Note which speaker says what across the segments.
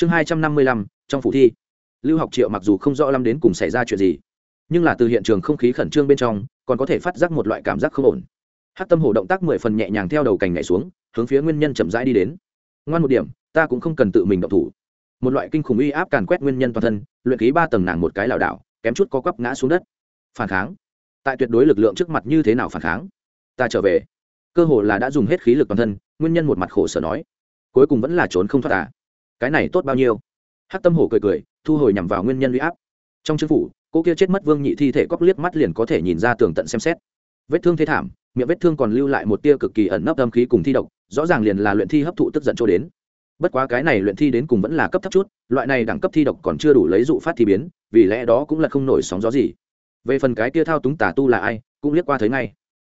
Speaker 1: chương hai trăm năm mươi lăm, trong phủ thi. Lưu học triệu mặc dù không rõ lắm đến cùng xảy ra chuyện gì, nhưng là từ hiện trường không khí khẩn trương bên trong, còn có thể phát giác một loại cảm giác không ổn. Hát tâm hổ động tác mười phần nhẹ nhàng theo đầu cành nhảy xuống, hướng phía nguyên nhân chậm rãi đi đến. Ngoan một điểm, ta cũng không cần tự mình động thủ. Một loại kinh khủng uy áp càn quét nguyên nhân toàn thân, luyện khí ba tầng nàng một cái lảo đảo, kém chút có quắp ngã xuống đất. Phản kháng. Tại tuyệt đối lực lượng trước mặt như thế nào phản kháng? Ta trở về. Cơ hồ là đã dùng hết khí lực toàn thân, nguyên nhân một mặt khổ sở nói. Cuối cùng vẫn là trốn không thoát à? Cái này tốt bao nhiêu? Hắc tâm hổ cười cười, thu hồi nhằm vào nguyên nhân huy áp. Trong chức phủ, cô kia chết mất vương nhị thi thể cóc liếc mắt liền có thể nhìn ra tường tận xem xét. Vết thương thế thảm, miệng vết thương còn lưu lại một tia cực kỳ ẩn nấp âm khí cùng thi độc, rõ ràng liền là luyện thi hấp thụ tức giận cho đến. Bất quá cái này luyện thi đến cùng vẫn là cấp thấp chút, loại này đẳng cấp thi độc còn chưa đủ lấy dụ phát thi biến, vì lẽ đó cũng là không nổi sóng gió gì. Về phần cái kia thao túng tà tu là ai, cũng liếc qua thấy ngay.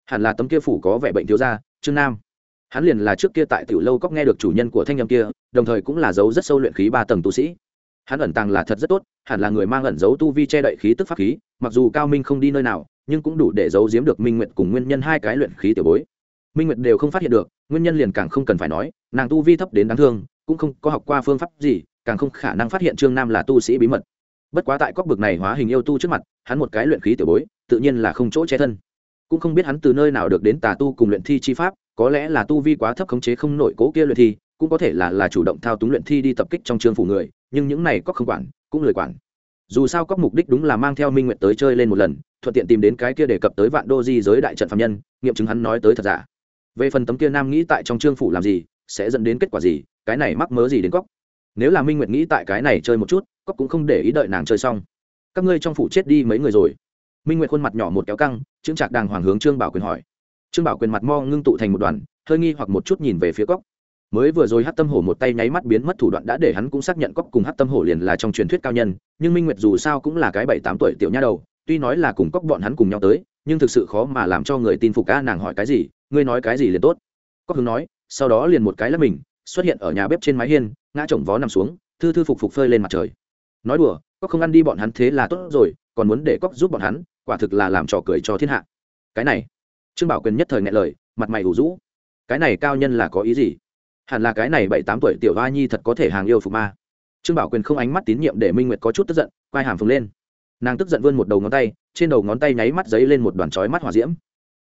Speaker 1: Hẳn là tấm kia phủ có vẻ bệnh thiếu gia, trương nam. Hắn liền là trước kia tại tiểu lâu cóc nghe được chủ nhân của thanh nhâm kia đồng thời cũng là dấu rất sâu luyện khí ba tầng tu sĩ. Hắn ẩn tàng là thật rất tốt, hẳn là người mang ẩn dấu tu vi che đậy khí tức pháp khí, mặc dù cao minh không đi nơi nào, nhưng cũng đủ để giấu giếm được minh nguyệt cùng nguyên nhân hai cái luyện khí tiểu bối. Minh nguyệt đều không phát hiện được, nguyên nhân liền càng không cần phải nói, nàng tu vi thấp đến đáng thương, cũng không có học qua phương pháp gì, càng không khả năng phát hiện trương nam là tu sĩ bí mật. Bất quá tại cóc bực này hóa hình yêu tu trước mặt, hắn một cái luyện khí tiểu bối, tự nhiên là không chỗ che thân. Cũng không biết hắn từ nơi nào được đến tà tu cùng luyện thi chi pháp, có lẽ là tu vi quá thấp khống chế không nổi cố kia luyện thi cũng có thể là là chủ động thao túng luyện thi đi tập kích trong trường phủ người, nhưng những này có không quản, cũng lười quản. Dù sao có mục đích đúng là mang theo minh nguyện tới chơi lên một lần, thuận tiện tìm đến cái kia đề cập tới vạn đô di giới đại trận phạm nhân, nghiệm chứng hắn nói tới thật giả. Về phần tấm kia nam nghĩ tại trong trương phủ làm gì, sẽ dẫn đến kết quả gì, cái này mắc mớ gì đến cóc nếu là minh nguyệt nghĩ tại cái này chơi một chút cóc cũng không để ý đợi nàng chơi xong. Các ngươi trong phủ chết đi mấy người rồi? Minh nguyệt khuôn mặt nhỏ một kéo căng, chững trạc đàng hoàng hướng trương bảo quyền hỏi. Trương bảo quyền mặt mo ngưng tụ thành một đoàn, hơi nghi hoặc một chút nhìn về phía cóc mới vừa rồi hát tâm hổ một tay nháy mắt biến mất thủ đoạn đã để hắn cũng xác nhận cóc cùng hát tâm hổ liền là trong truyền thuyết cao nhân, nhưng minh nguyệt dù sao cũng là cái bảy tám tuổi tiểu nha đầu, tuy nói là cùng cóc bọn hắn cùng nhau tới, nhưng thực sự khó mà làm cho người tin phục ca nàng hỏi cái gì, ngươi nói cái gì liền tốt. Cóc hướng nói, sau đó liền một cái là mình, xuất hiện ở nhà bếp trên mái hiên, ngã chồng vó nằm xuống, thư thư phục phục phơi lên mặt trời. Nói đùa cóc không ăn đi bọn hắn thế là tốt rồi, còn muốn để cóc giúp bọn hắn, quả thực là làm trò cười cho thiên hạ. Cái này, trương bảo quyền nhất thời ngại lời, mặt mày ủ rũ. Cái này cao nhân là có ý gì? Hẳn là cái này bảy tám tuổi tiểu hoa nhi thật có thể hàng yêu phục ma. Trương bảo quyền không ánh mắt tín nhiệm để minh nguyệt có chút tức giận quai hàm phồng lên. Nàng tức giận vươn một đầu ngón tay, trên đầu ngón tay nháy mắt giấy lên một đoàn chói mắt hỏa diễm.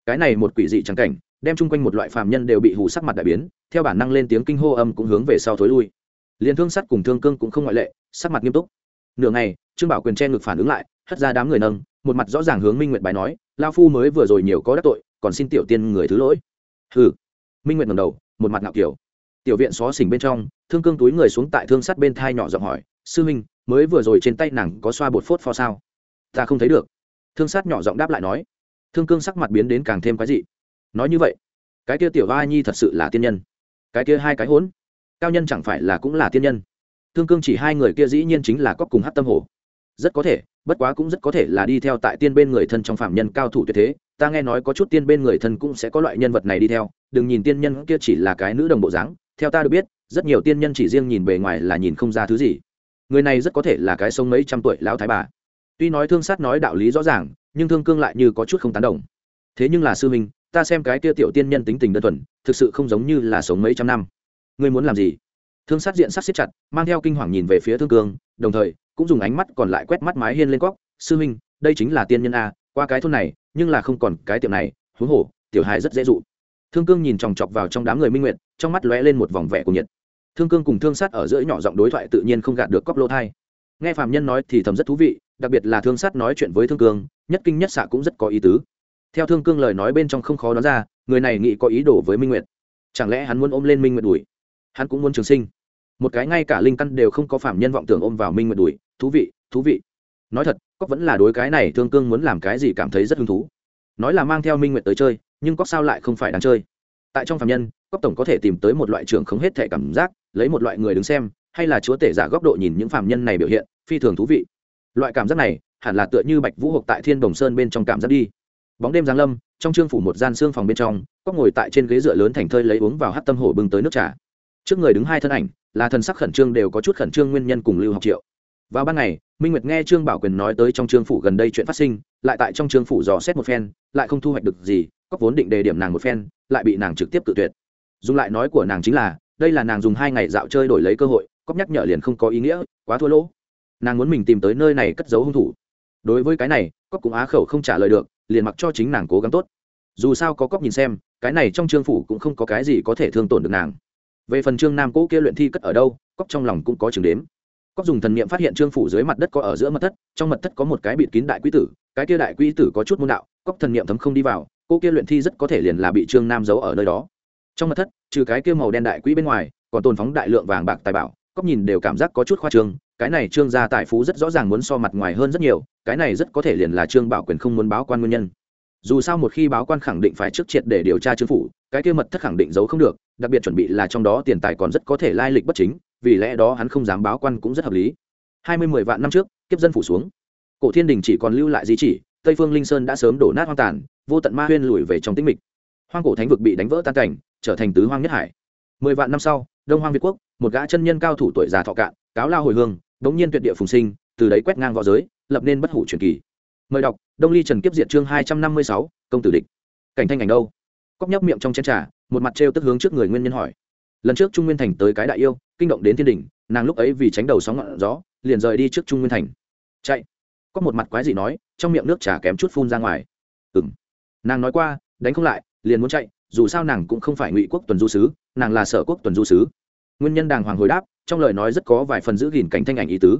Speaker 1: Cái này một quỷ dị trắng cảnh, đem chung quanh một loại phàm nhân đều bị hù sắc mặt đại biến, theo bản năng lên tiếng kinh hô âm cũng hướng về sau thối lui. Liền thương sắt cùng thương cương cũng không ngoại lệ, sắc mặt nghiêm túc. Nửa ngày, trương bảo quyền che ngực phản ứng lại, hất ra đám người nâng, một mặt rõ ràng hướng minh nguyệt bài nói lao phu mới vừa rồi nhiều có đắc tội, còn xin tiểu tiên người thứ lỗi. Hừ. Minh nguyệt ngầm đầu, một mặt ngạo kiểu tiểu viện xó xỉnh bên trong, thương cương túi người xuống tại thương sắt bên thai nhỏ giọng hỏi, sư minh, mới vừa rồi trên tay nàng có xoa bột phốt pho sao? Ta không thấy được. Thương sát nhỏ giọng đáp lại nói. Thương cương sắc mặt biến đến càng thêm quái dị. Nói như vậy, cái kia tiểu hoa nhi thật sự là tiên nhân. Cái kia hai cái hỗn cao nhân chẳng phải là cũng là tiên nhân. Thương cương chỉ hai người kia dĩ nhiên chính là cóc cùng hát tâm hồ. Rất có thể, bất quá cũng rất có thể là đi theo tại tiên bên người thân trong phạm nhân cao thủ tuyệt thế. Ta nghe nói có chút tiên bên người thân cũng sẽ có loại nhân vật này đi theo. Đừng nhìn tiên nhân kia chỉ là cái nữ đồng bộ dáng theo ta được biết, rất nhiều tiên nhân chỉ riêng nhìn bề ngoài là nhìn không ra thứ gì. Người này rất có thể là cái sông mấy trăm tuổi lão thái bà. Tuy nói thương sát nói đạo lý rõ ràng, nhưng thương cương lại như có chút không tán đồng. Thế nhưng là sư minh ta xem cái kia tiểu tiên nhân tính tình đơn thuần, thực sự không giống như là sống mấy trăm năm. Ngươi muốn làm gì? Thương sát diện sắc xếp chặt, mang theo kinh hoàng nhìn về phía thương cương, đồng thời, cũng dùng ánh mắt còn lại quét mắt mái hiên lên cóc sư minh đây chính là tiên nhân a, qua cái thôn này, nhưng là không còn cái tiệm này, huống hồ, tiểu hài rất dễ dụ thương cương nhìn chòng chọc vào trong đám người minh nguyện trong mắt lóe lên một vòng vẻ của nhiệt. Thương cương cùng thương sát ở giữa nhỏ giọng đối thoại tự nhiên không gạt được cóc lô thai. Nghe phạm nhân nói thì thầm rất thú vị, đặc biệt là thương sát nói chuyện với thương cương, nhất kinh nhất xạ cũng rất có ý tứ. Theo thương cương lời nói bên trong không khó đoán ra, người này nghĩ có ý đồ với minh nguyệt. Chẳng lẽ hắn muốn ôm lên minh nguyệt đùi hắn cũng muốn trường sinh. Một cái ngay cả linh căn đều không có phạm nhân vọng tưởng ôm vào minh nguyệt đùi thú vị thú vị. Nói thật, cóc vẫn là đối cái này thương cương muốn làm cái gì cảm thấy rất hứng thú. Nói là mang theo minh nguyệt tới chơi nhưng cóc sao lại không phải đáng chơi? Tại trong phạm nhân, cóc tổng có thể tìm tới một loại trường không hết thể cảm giác, lấy một loại người đứng xem, hay là chúa tể giả góc độ nhìn những phạm nhân này biểu hiện, phi thường thú vị. Loại cảm giác này, hẳn là tựa như bạch vũ hộp tại thiên đồng sơn bên trong cảm giác đi. Bóng đêm giáng lâm, trong trương phủ một gian xương phòng bên trong, cóc ngồi tại trên ghế dựa lớn thành thơi lấy uống vào hát tâm hổ bưng tới nước trà. Trước người đứng hai thân ảnh, là thần sắc khẩn trương đều có chút khẩn trương nguyên nhân cùng lưu học triệu. Vào ban ngày, minh nguyệt nghe trương bảo quyền nói tới trong trương phủ gần đây chuyện phát sinh, lại tại trong trương phủ dò xét một phen, lại không thu hoạch được gì cóc vốn định đề điểm nàng một phen, lại bị nàng trực tiếp cự tuyệt. Dùng lại nói của nàng chính là, đây là nàng dùng hai ngày dạo chơi đổi lấy cơ hội cóc nhắc nhở liền không có ý nghĩa, quá thua lỗ. Nàng muốn mình tìm tới nơi này cất giấu hung thủ. Đối với cái này cóc cũng á khẩu không trả lời được, liền mặc cho chính nàng cố gắng tốt. Dù sao có cóc nhìn xem, cái này trong trương phủ cũng không có cái gì có thể thương tổn được nàng. Về phần trương nam cỗ kia luyện thi cất ở đâu cóc trong lòng cũng có chừng đếm. Cóc dùng thần niệm phát hiện trương phủ dưới mặt đất có ở giữa mật thất, trong mật thất có một cái bịt kín đại quý tử, cái kia đại quý tử có chút môn đạo cóc thần niệm thấm không đi vào cô kia luyện thi rất có thể liền là bị trương nam giấu ở nơi đó. Trong mặt thất, trừ cái kia màu đen đại quý bên ngoài, còn tồn phóng đại lượng vàng bạc tài bảo cóc nhìn đều cảm giác có chút khoa trương, cái này trương gia tài phú rất rõ ràng muốn so mặt ngoài hơn rất nhiều, cái này rất có thể liền là trương bảo quyền không muốn báo quan nguyên nhân. Dù sao một khi báo quan khẳng định phải trước triệt để điều tra trương phủ, cái kia mật thất khẳng định giấu không được, đặc biệt chuẩn bị là trong đó tiền tài còn rất có thể lai lịch bất chính, vì lẽ đó hắn không dám báo quan cũng rất hợp lý. Hai mươi mười vạn năm trước, kiếp dân phủ xuống. Cổ thiên đình chỉ còn lưu lại di chỉ, tây phương linh sơn đã sớm đổ nát hoang tàn vô tận ma huyên lùi về trong tĩnh mịch. Hoang cổ thánh vực bị đánh vỡ tan cảnh, trở thành tứ hoang nhất hải. Mười vạn năm sau, đông hoang việt quốc, một gã chân nhân cao thủ tuổi già thọ cạn, cáo lao hồi hương, đống nhiên tuyệt địa phùng sinh, từ đấy quét ngang v õ giới, lập nên bất hủ truyền kỳ. Mời đọc, đông ly trần kiếp diện chương hai trăm năm mươi sáu, công tử địch. Cảnh thanh ảnh đâu? Cóc nhấp miệng trong chén trà, một mặt trêu tức hướng trước người nguyên nhân hỏi. Lần trước trung nguyên thành tới cái đại yêu, kinh động đến thiên đình nàng lúc ấy vì tránh đầu sóng ngọn gió, liền rời đi trước trung nguyên thành. Chạy. Có một mặt quái gì nói, trong miệng nước trà kém chút phun ra ngoài. Ừ m nàng nói qua, đánh không lại, liền muốn chạy, dù sao nàng cũng không phải ngụy quốc tuần du sứ, nàng là sở quốc tuần du sứ. Nguyên nhân đàng hoàng hồi đáp, trong lời nói rất có vài phần giữ gìn cảnh thanh ảnh ý tứ.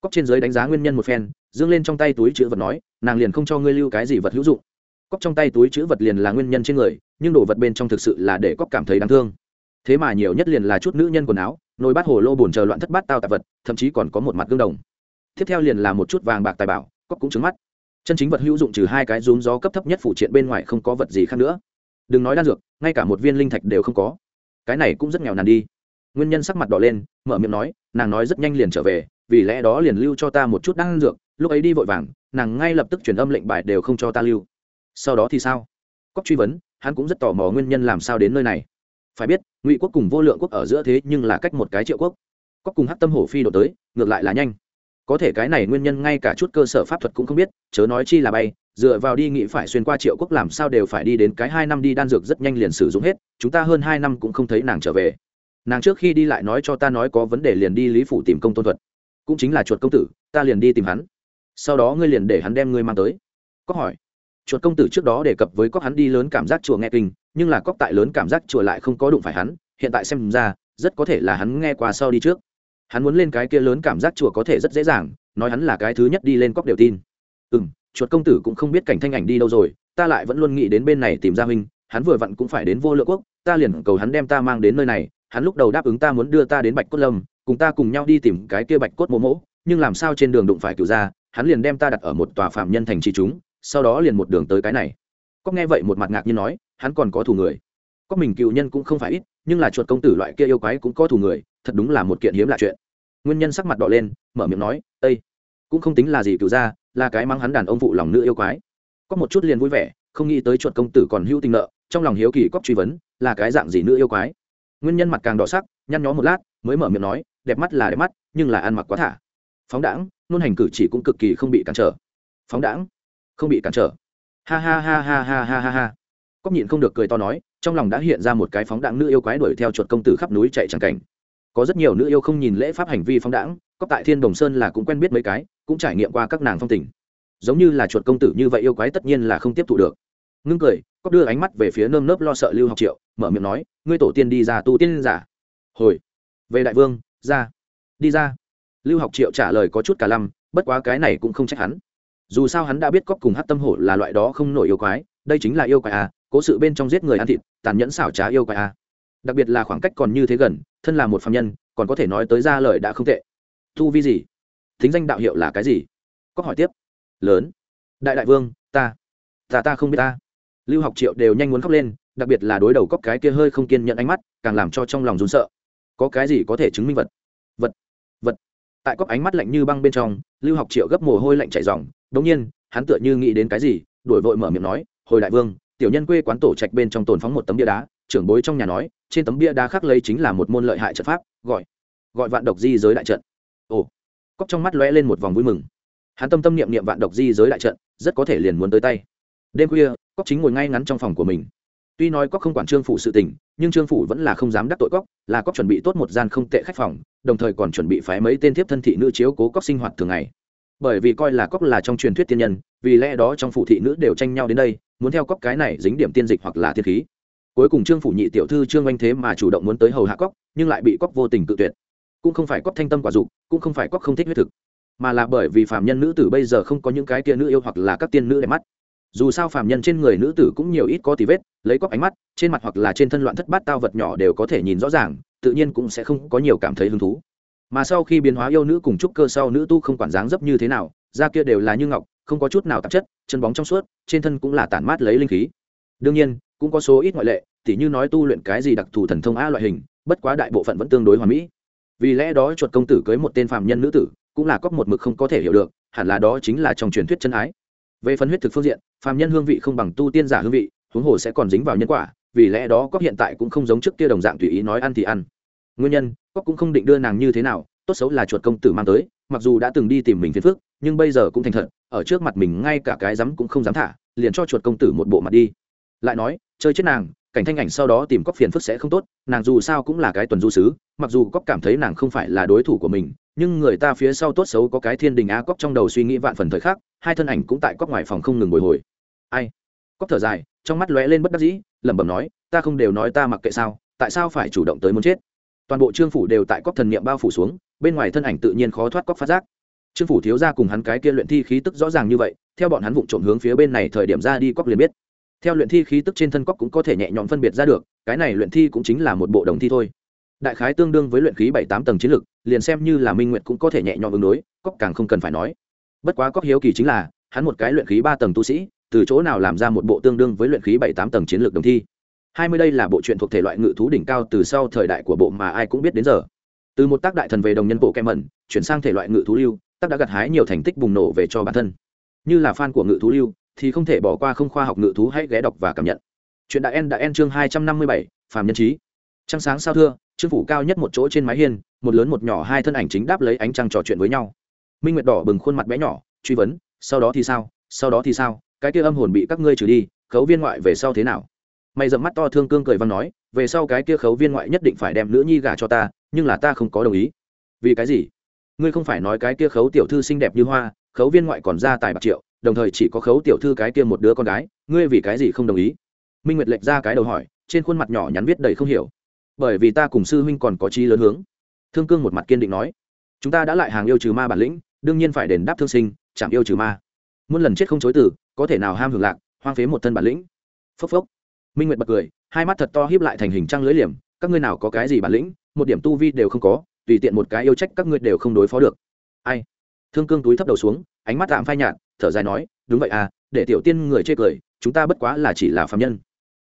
Speaker 1: Cóc trên giới đánh giá nguyên nhân một phen, dương lên trong tay túi chữ vật nói, nàng liền không cho ngươi lưu cái gì vật hữu dụng. Cóc trong tay túi chữ vật liền là nguyên nhân trên người, nhưng đồ vật bên trong thực sự là để cóc cảm thấy đáng thương. Thế mà nhiều nhất liền là chút nữ nhân quần áo, nồi bát hồ lô bồn chờ loạn thất bát tao tạp vật, thậm chí còn có một mặt gương đồng. Tiếp theo liền là một chút vàng bạc tài bảo cóc cũng trứng mắt chân chính vật hữu dụng trừ hai cái rúm gió cấp thấp nhất phụ triện bên ngoài không có vật gì khác nữa. Đừng nói đan dược, ngay cả một viên linh thạch đều không có. Cái này cũng rất nghèo nàn đi. Nguyên nhân sắc mặt đỏ lên, mở miệng nói, nàng nói rất nhanh liền trở về, vì lẽ đó liền lưu cho ta một chút đan dược, lúc ấy đi vội vàng, nàng ngay lập tức truyền âm lệnh bài đều không cho ta lưu. Sau đó thì sao? Cóc truy vấn, hắn cũng rất tò mò nguyên nhân làm sao đến nơi này. Phải biết, ngụy quốc cùng vô lượng quốc ở giữa thế nhưng là cách một cái triệu quốc. Cóc cùng hát tâm hổ phi đổ tới, ngược lại là nhanh có thể cái này nguyên nhân ngay cả chút cơ sở pháp thuật cũng không biết, chớ nói chi là bay, dựa vào đi nghĩ phải xuyên qua triệu quốc làm sao đều phải đi đến cái hai năm đi đan dược rất nhanh liền sử dụng hết, chúng ta hơn hai năm cũng không thấy nàng trở về. Nàng trước khi đi lại nói cho ta nói có vấn đề liền đi lý phủ tìm công tôn thuật. Cũng chính là chuột công tử, ta liền đi tìm hắn. Sau đó ngươi liền để hắn đem ngươi mang tới. Có hỏi. Chuột công tử trước đó đề cập với cóc hắn đi lớn cảm giác chùa nghe kinh, nhưng là cóc tại lớn cảm giác chùa lại không có đụng phải hắn, hiện tại xem ra, rất có thể là hắn nghe qua sau đi trước hắn muốn lên cái kia lớn cảm giác chùa có thể rất dễ dàng, nói hắn là cái thứ nhất đi lên cóc đều tin. Ừ m chuột công tử cũng không biết cảnh thanh ảnh đi đâu rồi, ta lại vẫn luôn nghĩ đến bên này tìm ra huynh, hắn vừa vặn cũng phải đến vô lượng quốc, ta liền cầu hắn đem ta mang đến nơi này, hắn lúc đầu đáp ứng ta muốn đưa ta đến bạch cốt lâm, cùng ta cùng nhau đi tìm cái kia bạch cốt mỗ mỗ nhưng làm sao trên đường đụng phải cựu ra hắn liền đem ta đặt ở một tòa phạm nhân thành trì chúng, sau đó liền một đường tới cái này. Có nghe vậy một mặt ngạc như nói, hắn còn có thù người. Có mình cựu nhân cũng không phải ít, nhưng là chuột công tử loại kia yêu quái cũng có thù người thật đúng là một kiện hiếm lạ chuyện. Nguyên nhân sắc mặt đỏ lên, mở miệng nói ây cũng không tính là gì cửu ra là cái mắng hắn đàn ông phụ lòng nữ yêu quái. Có một chút liền vui vẻ, không nghĩ tới chuột công tử còn hữu tình nợ, trong lòng hiếu kỳ cóc truy vấn, là cái dạng gì nữ yêu quái? Nguyên nhân mặt càng đỏ sắc, nhăn nhó một lát, mới mở miệng nói, đẹp mắt là đẹp mắt, nhưng là ăn mặc quá thả. Phóng đãng, nôn hành cử chỉ cũng cực kỳ không bị cản trở. Phóng đãng, không bị cản trở. Ha ha ha ha ha ha ha ha. Cóc nhịn không được cười to nói, trong lòng đã hiện ra một cái phóng đãng nữ yêu quái đuổi theo chuột công tử khắp núi chạy chẳng cảnh có rất nhiều nữ yêu không nhìn lễ pháp hành vi phóng đãng cóc tại thiên đồng sơn là cũng quen biết mấy cái, cũng trải nghiệm qua các nàng phong tình. Giống như là chuột công tử như vậy yêu quái tất nhiên là không tiếp thụ được. Ngưng cười cóc đưa ánh mắt về phía nơm nớp lo sợ lưu học triệu, mở miệng nói, ngươi tổ tiên đi ra tu tiên giả. Hồi, về đại vương, ra. Đi ra. Lưu học triệu trả lời có chút cả lăm, bất quá cái này cũng không trách hắn. Dù sao hắn đã biết cóc cùng hát tâm hổ là loại đó không nổi yêu quái, đây chính là yêu quái à cố sự bên trong giết người ăn thịt, tàn nhẫn xảo trá yêu quái à đặc biệt là khoảng cách còn như thế gần, thân là một phạm nhân, còn có thể nói tới ra lời đã không tệ. Thu vi gì? Thính danh đạo hiệu là cái gì? Có hỏi tiếp. Lớn. Đại đại vương, ta. Ta ta không biết ta. Lưu học triệu đều nhanh muốn khóc lên, đặc biệt là đối đầu cóc cái kia hơi không kiên nhận ánh mắt, càng làm cho trong lòng run sợ. Có cái gì có thể chứng minh vật? Vật. Vật. Tại cóc ánh mắt lạnh như băng bên trong, lưu học triệu gấp mồ hôi lạnh chảy dòng đống nhiên, hắn tựa như nghĩ đến cái gì, đuổi vội mở miệng nói, hồi đại vương, tiểu nhân quê quán tổ trạch bên trong tồn phóng một tấm bia đá, trưởng bối trong nhà nói trên tấm bia đá khắc lấy chính là một môn lợi hại trận pháp, gọi gọi vạn độc di giới đại trận. Ồ cóc trong mắt lóe lên một vòng vui mừng. Hắn tâm tâm niệm niệm vạn độc di giới đại trận, rất có thể liền muốn tới tay. Đêm khuya cóc chính ngồi ngay ngắn trong phòng của mình. Tuy nói cóc không quản trương phủ sự tình, nhưng trương phủ vẫn là không dám đắc tội cóc là cóc chuẩn bị tốt một gian không tệ khách phòng, đồng thời còn chuẩn bị phái mấy tên thiếp thân thị nữ chiếu cố cóc sinh hoạt thường ngày. Bởi vì coi là cóc là trong truyền thuyết tiên nhân, vì lẽ đó trong phủ thị nữ đều tranh nhau đến đây, muốn theo cóc cái này dính điểm tiên dịch hoặc là thiên khí cuối cùng trương phủ nhị tiểu thư trương anh thế mà chủ động muốn tới hầu hạ cóc nhưng lại bị cóc vô tình tự tuyệt. Cũng không phải cóc thanh tâm quả dục, cũng không phải cóc không thích huyết thực, mà là bởi vì phạm nhân nữ tử bây giờ không có những cái tia nữ yêu hoặc là các tiên nữ đẹp mắt. Dù sao phạm nhân trên người nữ tử cũng nhiều ít có tí vết, lấy cóc ánh mắt, trên mặt hoặc là trên thân loạn thất bát tao vật nhỏ đều có thể nhìn rõ ràng, tự nhiên cũng sẽ không có nhiều cảm thấy hứng thú. Mà sau khi biến hóa yêu nữ cùng trúc cơ sau nữ tu không quản dáng dấp như thế nào, da kia đều là như ngọc, không có chút nào tạp chất, chân bóng trong suốt, trên thân cũng là tản mát lấy linh khí. Đương nhiên, cũng có số ít ngoại lệ tỉ như nói tu luyện cái gì đặc thù thần thông a loại hình, bất quá đại bộ phận vẫn tương đối hoàn mỹ. Vì lẽ đó chuột công tử cưới một tên phạm nhân nữ tử, cũng là cóc một mực không có thể hiểu được, hẳn là đó chính là trong truyền thuyết chân ái. Về phần huyết thực phương diện phạm nhân hương vị không bằng tu tiên giả hương vị, huống hồ sẽ còn dính vào nhân quả, vì lẽ đó cóc hiện tại cũng không giống trước kia đồng dạng tùy ý nói ăn thì ăn. Nguyên nhân cóc cũng không định đưa nàng như thế nào, tốt xấu là chuột công tử mang tới, mặc dù đã từng đi tìm mình phiền phức, nhưng bây giờ cũng thành thật, ở trước mặt mình ngay cả cái dám cũng không dám thả, liền cho chuột công tử một bộ mặt đi. Lại nói, chơi chết nàng cảnh thanh ảnh sau đó tìm cóc phiền phức sẽ không tốt, nàng dù sao cũng là cái tuần du sứ, mặc dù cóc cảm thấy nàng không phải là đối thủ của mình, nhưng người ta phía sau tốt xấu có cái thiên đình á cóc trong đầu suy nghĩ vạn phần thời khắc, hai thân ảnh cũng tại cóc ngoài phòng không ngừng bồi hồi. Ai? Cóc thở dài, trong mắt lóe lên bất đắc dĩ, lẩm bẩm nói, ta không đều nói ta mặc kệ sao, tại sao phải chủ động tới muốn chết? Toàn bộ trương phủ đều tại cóc thần niệm bao phủ xuống, bên ngoài thân ảnh tự nhiên khó thoát cóc phát giác. Trương phủ thiếu ra cùng hắn cái kia luyện thi khí tức rõ ràng như vậy, theo bọn hắn vụng trộm hướng phía bên này thời điểm ra đi, cóc liền biết theo luyện thi khí tức trên thân cóc cũng có thể nhẹ nhõm phân biệt ra được, cái này luyện thi cũng chính là một bộ đồng thi thôi. Đại khái tương đương với luyện khí bảy tám tầng chiến lực, liền xem như là minh nguyện cũng có thể nhẹ nhõm ứng đối cóc càng không cần phải nói. Bất quá cóc hiếu kỳ chính là, hắn một cái luyện khí ba tầng tu sĩ, từ chỗ nào làm ra một bộ tương đương với luyện khí bảy tám tầng chiến lược đồng thi? Hai mươi đây là bộ truyện thuộc thể loại ngự thú đỉnh cao từ sau thời đại của bộ mà ai cũng biết đến giờ. Từ một tác đại thần về đồng nhân bộ kem mẩn, chuyển sang thể loại ngự thú lưu, tác đã gặt hái nhiều thành tích bùng nổ về cho bản thân. Như là fan của ngự thú lưu thì không thể bỏ qua không khoa học ngự thú, hãy ghé đọc và cảm nhận. Chuyện đại en đã en chương hai trăm năm mươi bảy, phàm nhân trí trăng sáng sao thưa, trương phủ cao nhất một chỗ trên mái hiên, một lớn một nhỏ hai thân ảnh chính đáp lấy ánh trăng trò chuyện với nhau. Minh nguyệt đỏ bừng khuôn mặt bé nhỏ, truy vấn, sau đó thì sao? Sau đó thì sao? Cái kia âm hồn bị các ngươi trừ đi, khấu viên ngoại về sau thế nào? Mày dậm mắt to thương cương cười văn nói, về sau cái kia khấu viên ngoại nhất định phải đem nữ nhi gả cho ta, nhưng là ta không có đồng ý. Vì cái gì? Ngươi không phải nói cái kia khấu tiểu thư xinh đẹp như hoa, khấu viên ngoại còn ra tài bạc triệu đồng thời chỉ có khấu tiểu thư cái kia một đứa con gái, ngươi vì cái gì không đồng ý? Minh nguyệt lệch ra cái đầu hỏi, trên khuôn mặt nhỏ nhắn viết đầy không hiểu. Bởi vì ta cùng sư huynh còn có chi lớn hướng. Thương cương một mặt kiên định nói, chúng ta đã lại hàng yêu trừ ma bản lĩnh, đương nhiên phải đền đáp thương sinh, chạm yêu trừ ma. Muôn lần chết không chối từ, có thể nào ham hưởng lạc, hoang phế một thân bản lĩnh. Phốc phốc. Minh nguyệt bật cười, hai mắt thật to hiếp lại thành hình trăng lưới liềm, các ngươi nào có cái gì bản lĩnh, một điểm tu vi đều không có, tùy tiện một cái yêu trách các ngươi đều không đối phó được. Ai? Thương cương túi thấp đầu xuống, ánh mắt tạm phai nhạt thở dài nói, đúng vậy à để tiểu tiên người chê cười, chúng ta bất quá là chỉ là phạm nhân.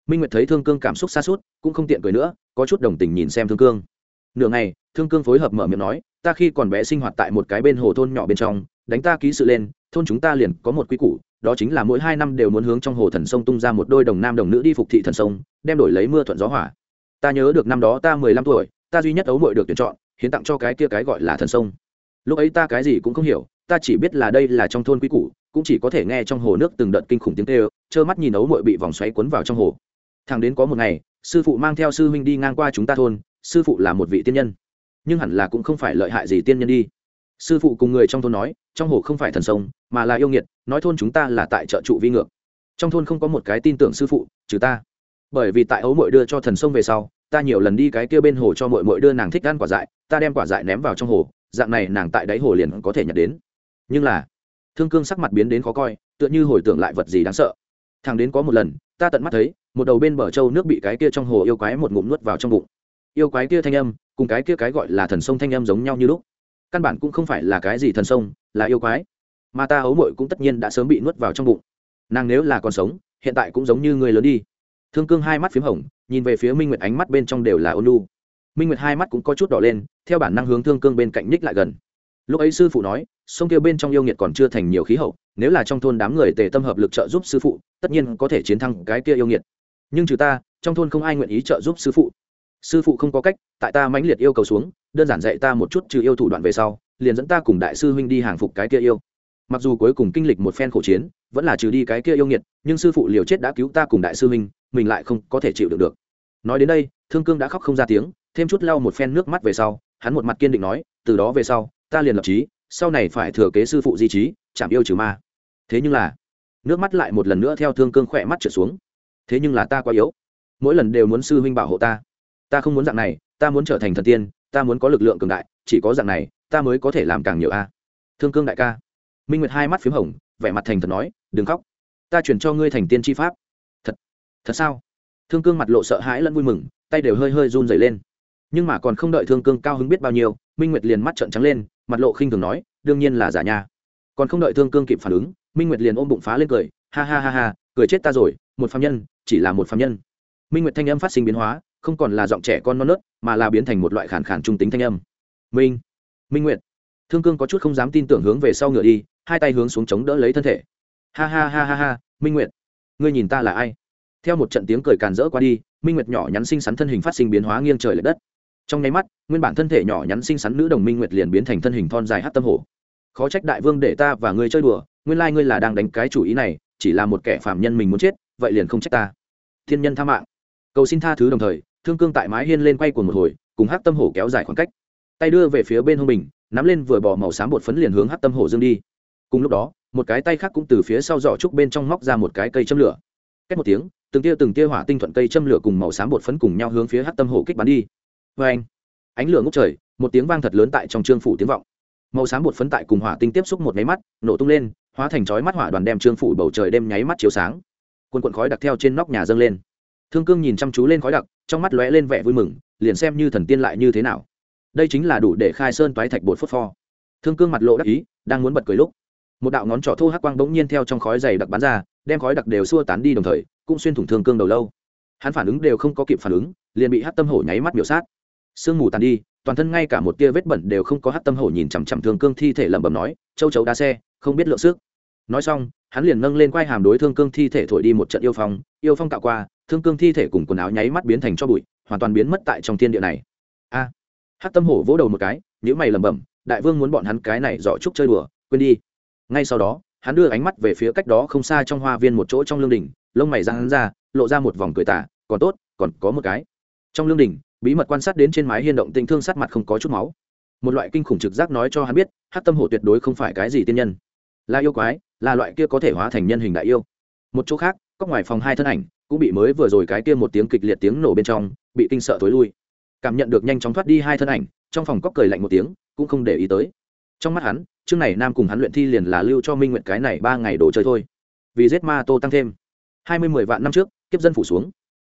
Speaker 1: Minh nguyệt thấy thương cương cảm xúc xa suốt, cũng không tiện cười nữa, có chút đồng tình nhìn xem thương cương. Nửa ngày, thương cương phối hợp mở miệng nói, ta khi còn bé sinh hoạt tại một cái bên hồ thôn nhỏ bên trong, đánh ta ký sự lên, thôn chúng ta liền có một quy củ, đó chính là mỗi hai năm đều muốn hướng trong hồ thần sông tung ra một đôi đồng nam đồng nữ đi phục thị thần sông, đem đổi lấy mưa thuận gió hỏa ta nhớ được năm đó ta mười lăm tuổi, ta duy nhất ấu mội được tuyển chọn, hiến tặng cho cái kia cái gọi là thần sông. Lúc ấy ta cái gì cũng không hiểu, ta chỉ biết là đây là trong thôn quy củ cũng chỉ có thể nghe trong hồ nước từng đợt kinh khủng tiếng kêu, trơ mắt nhìn ấu muội bị vòng xoáy cuốn vào trong hồ. Thằng đến có một ngày, sư phụ mang theo sư huynh đi ngang qua chúng ta thôn, sư phụ là một vị tiên nhân. Nhưng hẳn là cũng không phải lợi hại gì tiên nhân đi. Sư phụ cùng người trong thôn nói, trong hồ không phải thần sông, mà là yêu nghiệt, nói thôn chúng ta là tại trợ trụ vi ngược. Trong thôn không có một cái tin tưởng sư phụ, trừ ta. Bởi vì tại ấu muội đưa cho thần sông về sau, ta nhiều lần đi cái kia bên hồ cho muội muội đưa nàng thích ăn quả dại, ta đem quả dại ném vào trong hồ, dạng này nàng tại đáy hồ liền có thể nhặt đến. Nhưng là thương cương sắc mặt biến đến khó coi, tựa như hồi tưởng lại vật gì đáng sợ. Thằng đến có một lần, ta tận mắt thấy, một đầu bên bờ châu nước bị cái kia trong hồ yêu quái một ngụm nuốt vào trong bụng. Yêu quái kia thanh âm, cùng cái kia cái gọi là thần sông thanh âm giống nhau như lúc. Căn bản cũng không phải là cái gì thần sông, là yêu quái. Mà ta hấu mội cũng tất nhiên đã sớm bị nuốt vào trong bụng. Nàng nếu là còn sống, hiện tại cũng giống như người lớn đi. Thương cương hai mắt p h í m hồng, nhìn về phía minh nguyệt ánh mắt bên trong đều là ôn lu minh nguyệt hai mắt cũng có chút đỏ lên, theo bản năng hướng thương cương bên cạnh ních lại gần lúc ấy sư phụ nói, sông kia bên trong yêu nghiệt còn chưa thành nhiều khí hậu, nếu là trong thôn đám người tề tâm hợp lực trợ giúp sư phụ, tất nhiên có thể chiến thắng cái kia yêu nghiệt. Nhưng trừ ta, trong thôn không ai nguyện ý trợ giúp sư phụ. Sư phụ không có cách, tại ta mãnh liệt yêu cầu xuống, đơn giản dạy ta một chút trừ yêu thủ đoạn về sau, liền dẫn ta cùng đại sư huynh đi hàng phục cái kia yêu. Mặc dù cuối cùng kinh lịch một phen khổ chiến, vẫn là trừ đi cái kia yêu nghiệt, nhưng sư phụ liều chết đã cứu ta cùng đại sư huynh, mình lại không có thể chịu được được. Nói đến đây, thương cương đã khóc không ra tiếng, thêm chút lau một phen nước mắt về sau, hắn một mặt kiên định nói, từ đó về sau ta liền lập trí, sau này phải thừa kế sư phụ di trí, chạm yêu trừ ma. Thế nhưng là, nước mắt lại một lần nữa theo thương cương khỏe mắt trở xuống. Thế nhưng là ta quá yếu. Mỗi lần đều muốn sư huynh bảo hộ ta. Ta không muốn dạng này, ta muốn trở thành thần tiên, ta muốn có lực lượng cường đại, chỉ có dạng này, ta mới có thể làm càng nhiều a. Thương cương đại ca. Minh nguyệt hai mắt p h í m hồng, vẻ mặt thành thật nói, đừng khóc. Ta chuyển cho ngươi thành tiên tri pháp. Thật? Thật sao? Thương cương mặt lộ sợ hãi lẫn vui mừng, tay đều hơi hơi run dày lên. Nhưng mà còn không đợi thương cương cao hứng biết bao nhiêu, minh nguyệt liền mắt trợn trắng lên mặt lộ khinh thường nói, đương nhiên là giả nha. Còn không đợi thương cương kịp phản ứng, minh nguyệt liền ôm bụng phá lên cười, ha ha ha ha, cười chết ta rồi, một phạm nhân, chỉ là một phạm nhân. Minh nguyệt thanh âm phát sinh biến hóa, không còn là giọng trẻ con non nớt, mà là biến thành một loại khản khản trung tính thanh âm. Minh minh nguyệt. Thương cương có chút không dám tin tưởng hướng về sau ngựa đi, hai tay hướng xuống chống đỡ lấy thân thể. Ha ha ha ha ha, minh nguyệt, ngươi nhìn ta là ai? Theo một trận tiếng cười càn rỡ qua đi, minh nguyệt nhỏ nhắn xinh xắn thân hình phát sinh biến hóa nghiêng trời l ệ đất trong nháy mắt, nguyên bản thân thể nhỏ nhắn xinh xắn nữ đồng minh nguyệt liền biến thành thân hình thon dài hát tâm hổ. Khó trách đại vương để ta và ngươi chơi đùa, nguyên lai ngươi là đang đánh cái chủ ý này, chỉ là một kẻ phạm nhân mình muốn chết, vậy liền không trách ta. Thiên nhân tha mạng. Cầu xin tha thứ đồng thời, thương cương tại mái hiên lên quay của một hồi, cùng hát tâm hổ kéo dài khoảng cách. Tay đưa về phía bên hông mình, nắm lên vừa bỏ màu xám bột phấn liền hướng hát tâm hổ dương đi. Cùng lúc đó, một cái tay khác cũng từ phía sau giỏ trúc bên trong móc ra một cái cây châm lửa. Cách một tiếng, từng tia từng tia hỏa tinh thuận cây châm lửa cùng màu xám bột phấn cùng nhau hướng phía hát tâm hổ kích bắn đi vê anh. Ánh lửa ngốc trời, một tiếng vang thật lớn tại trong trương phủ tiếng vọng. Màu xám bột phấn tại cùng hỏa tinh tiếp xúc một máy mắt, nổ tung lên, hóa thành chói mắt hỏa đoàn đem trương phủ bầu trời đêm nháy mắt chiếu sáng. Quần quần khói đặc theo trên nóc nhà dâng lên. Thương cương nhìn chăm chú lên khói đặc, trong mắt lóe lên vẻ vui mừng, liền xem như thần tiên lại như thế nào. Đây chính là đủ để khai sơn toái thạch bột phốt pho. Thương cương mặt lộ đắc ý, đang muốn bật cười lúc, một đạo ngón trỏ thô hắc quang bỗng nhiên theo trong khói dày đặc bắn ra, đem khói đặc đều xua tán đi đồng thời, cũng xuyên thủng thương cương đầu lâu. Hắn phản ứng đều không có kịp phản ứng, liền bị hát tâm hổ nháy mắt biểu sát sương mù tàn đi toàn thân ngay cả một tia vết bẩn đều không có hát tâm hổ nhìn chằm chằm thương cương thi thể lẩm bẩm nói châu chấu đá xe không biết lượng sức. Nói xong hắn liền nâng lên quai hàm đối thương cương thi thể thổi đi một trận yêu phong yêu phong cạo qua thương cương thi thể cùng quần áo nháy mắt biến thành cho bụi hoàn toàn biến mất tại trong thiên địa này. A! À, hát tâm hổ vỗ đầu một cái nhữ mày lẩm bẩm đại vương muốn bọn hắn cái này dọ trúc chơi đùa quên đi. Ngay sau đó hắn đưa ánh mắt về phía cách đó không xa trong hoa viên một chỗ trong lương đình lông mày ra hắn ra lộ ra một vòng cười tả còn tốt còn có một cái. Trong lương đình bí mật quan sát đến trên mái hiên động tình thương sát mặt không có chút máu. Một loại kinh khủng trực giác nói cho hắn biết hát tâm hổ tuyệt đối không phải cái gì tiên nhân. Là yêu quái, là loại kia có thể hóa thành nhân hình đại yêu. Một chỗ khác, có ngoài phòng hai thân ảnh, cũng bị mới vừa rồi cái kia một tiếng kịch liệt tiếng nổ bên trong, bị kinh sợ tối lui. Cảm nhận được nhanh chóng thoát đi hai thân ảnh, trong phòng cóc cười lạnh một tiếng, cũng không để ý tới. Trong mắt hắn, chương này nam cùng hắn luyện thi liền là lưu cho minh nguyện cái này ba ngày đồ chơi thôi. Vì giết ma tô tăng thêm. Hai mươi mười vạn năm trước, kiếp dân phủ xuống.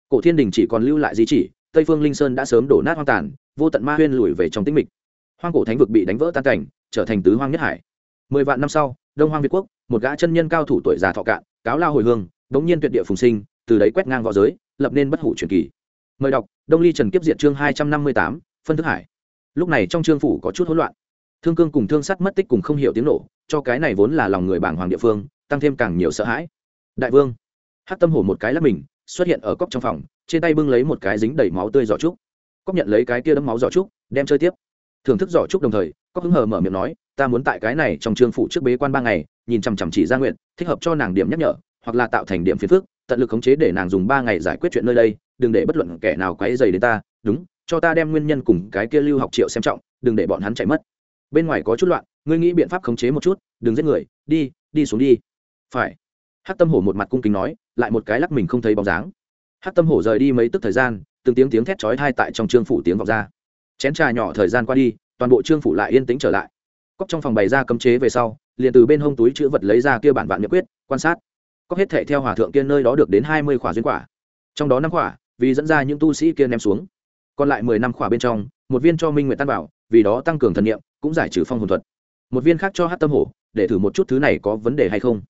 Speaker 1: Cổ thiên đình chỉ còn lưu lại di chỉ tây phương linh sơn đã sớm đổ nát hoang tàn, vô tận ma huyên lùi về trong tĩnh mịch. Hoang cổ thánh vực bị đánh vỡ tan cảnh, trở thành tứ hoang nhất hải. Mười vạn năm sau, đông hoang việt quốc, một gã chân nhân cao thủ tuổi già thọ cạn, cáo lao hồi hương bỗng nhiên tuyệt địa phùng sinh, từ đấy quét ngang v õ giới, lập nên bất hủ truyền kỳ. Mời đọc, đông ly trần kiếp diệt chương hai trăm năm mươi tám, phân thức hải. Lúc này trong trương phủ có chút hỗn loạn. Thương cương cùng thương sắt mất tích cùng không hiểu tiếng nổ, cho cái này vốn là lòng người bảng hoàng địa phương, tăng thêm càng nhiều sợ hãi. Đại vương hát tâm hổ một cái lắp mình xuất hiện ở cốc trong phòng, trên tay bưng lấy một cái dính đầy máu tươi giỏ trúc. Cốc nhận lấy cái kia đấm máu giỏ trúc, đem chơi tiếp. Thưởng thức giỏ trúc đồng thời, cốc hứng hờ mở miệng nói, ta muốn tại cái này trong trương phủ trước bế quan ba ngày, nhìn chằm chằm chỉ ra nguyện thích hợp cho nàng điểm nhắc nhở, hoặc là tạo thành điểm phiền phức, tận lực khống chế để nàng dùng ba ngày giải quyết chuyện nơi đây, đừng để bất luận kẻ nào quấy dày đến ta, đúng, cho ta đem nguyên nhân cùng cái kia lưu học triệu xem trọng, đừng để bọn hắn chạy mất. Bên ngoài có chút loạn, ngươi nghĩ biện pháp khống chế một chút, đừng giết người, đi đi xuống đi. Phải hát tâm hổ một mặt cung kính nói, lại một cái lắc mình không thấy bóng dáng. Hát tâm hổ rời đi mấy tức thời gian, từng tiếng tiếng thét chói thai tại trong trương phủ tiếng vọng ra. Chén trà nhỏ thời gian qua đi, toàn bộ trương phủ lại yên tĩnh trở lại. Cóc trong phòng bày ra cấm chế về sau, liền từ bên hông túi chữ vật lấy ra kia bản vạn nghị quyết, quan sát. Cóc hết thệ theo hòa thượng kia nơi đó được đến hai mươi khỏa duyên quả. Trong đó năm khỏa, vì dẫn ra những tu sĩ kia ném xuống. Còn lại mười năm khỏa bên trong, một viên cho minh nguyệt tan bảo, vì đó tăng cường thần niệm, cũng giải trừ phong hồn thuật. Một viên khác cho hát tâm hổ, để thử một chút thứ này có vấn đề hay không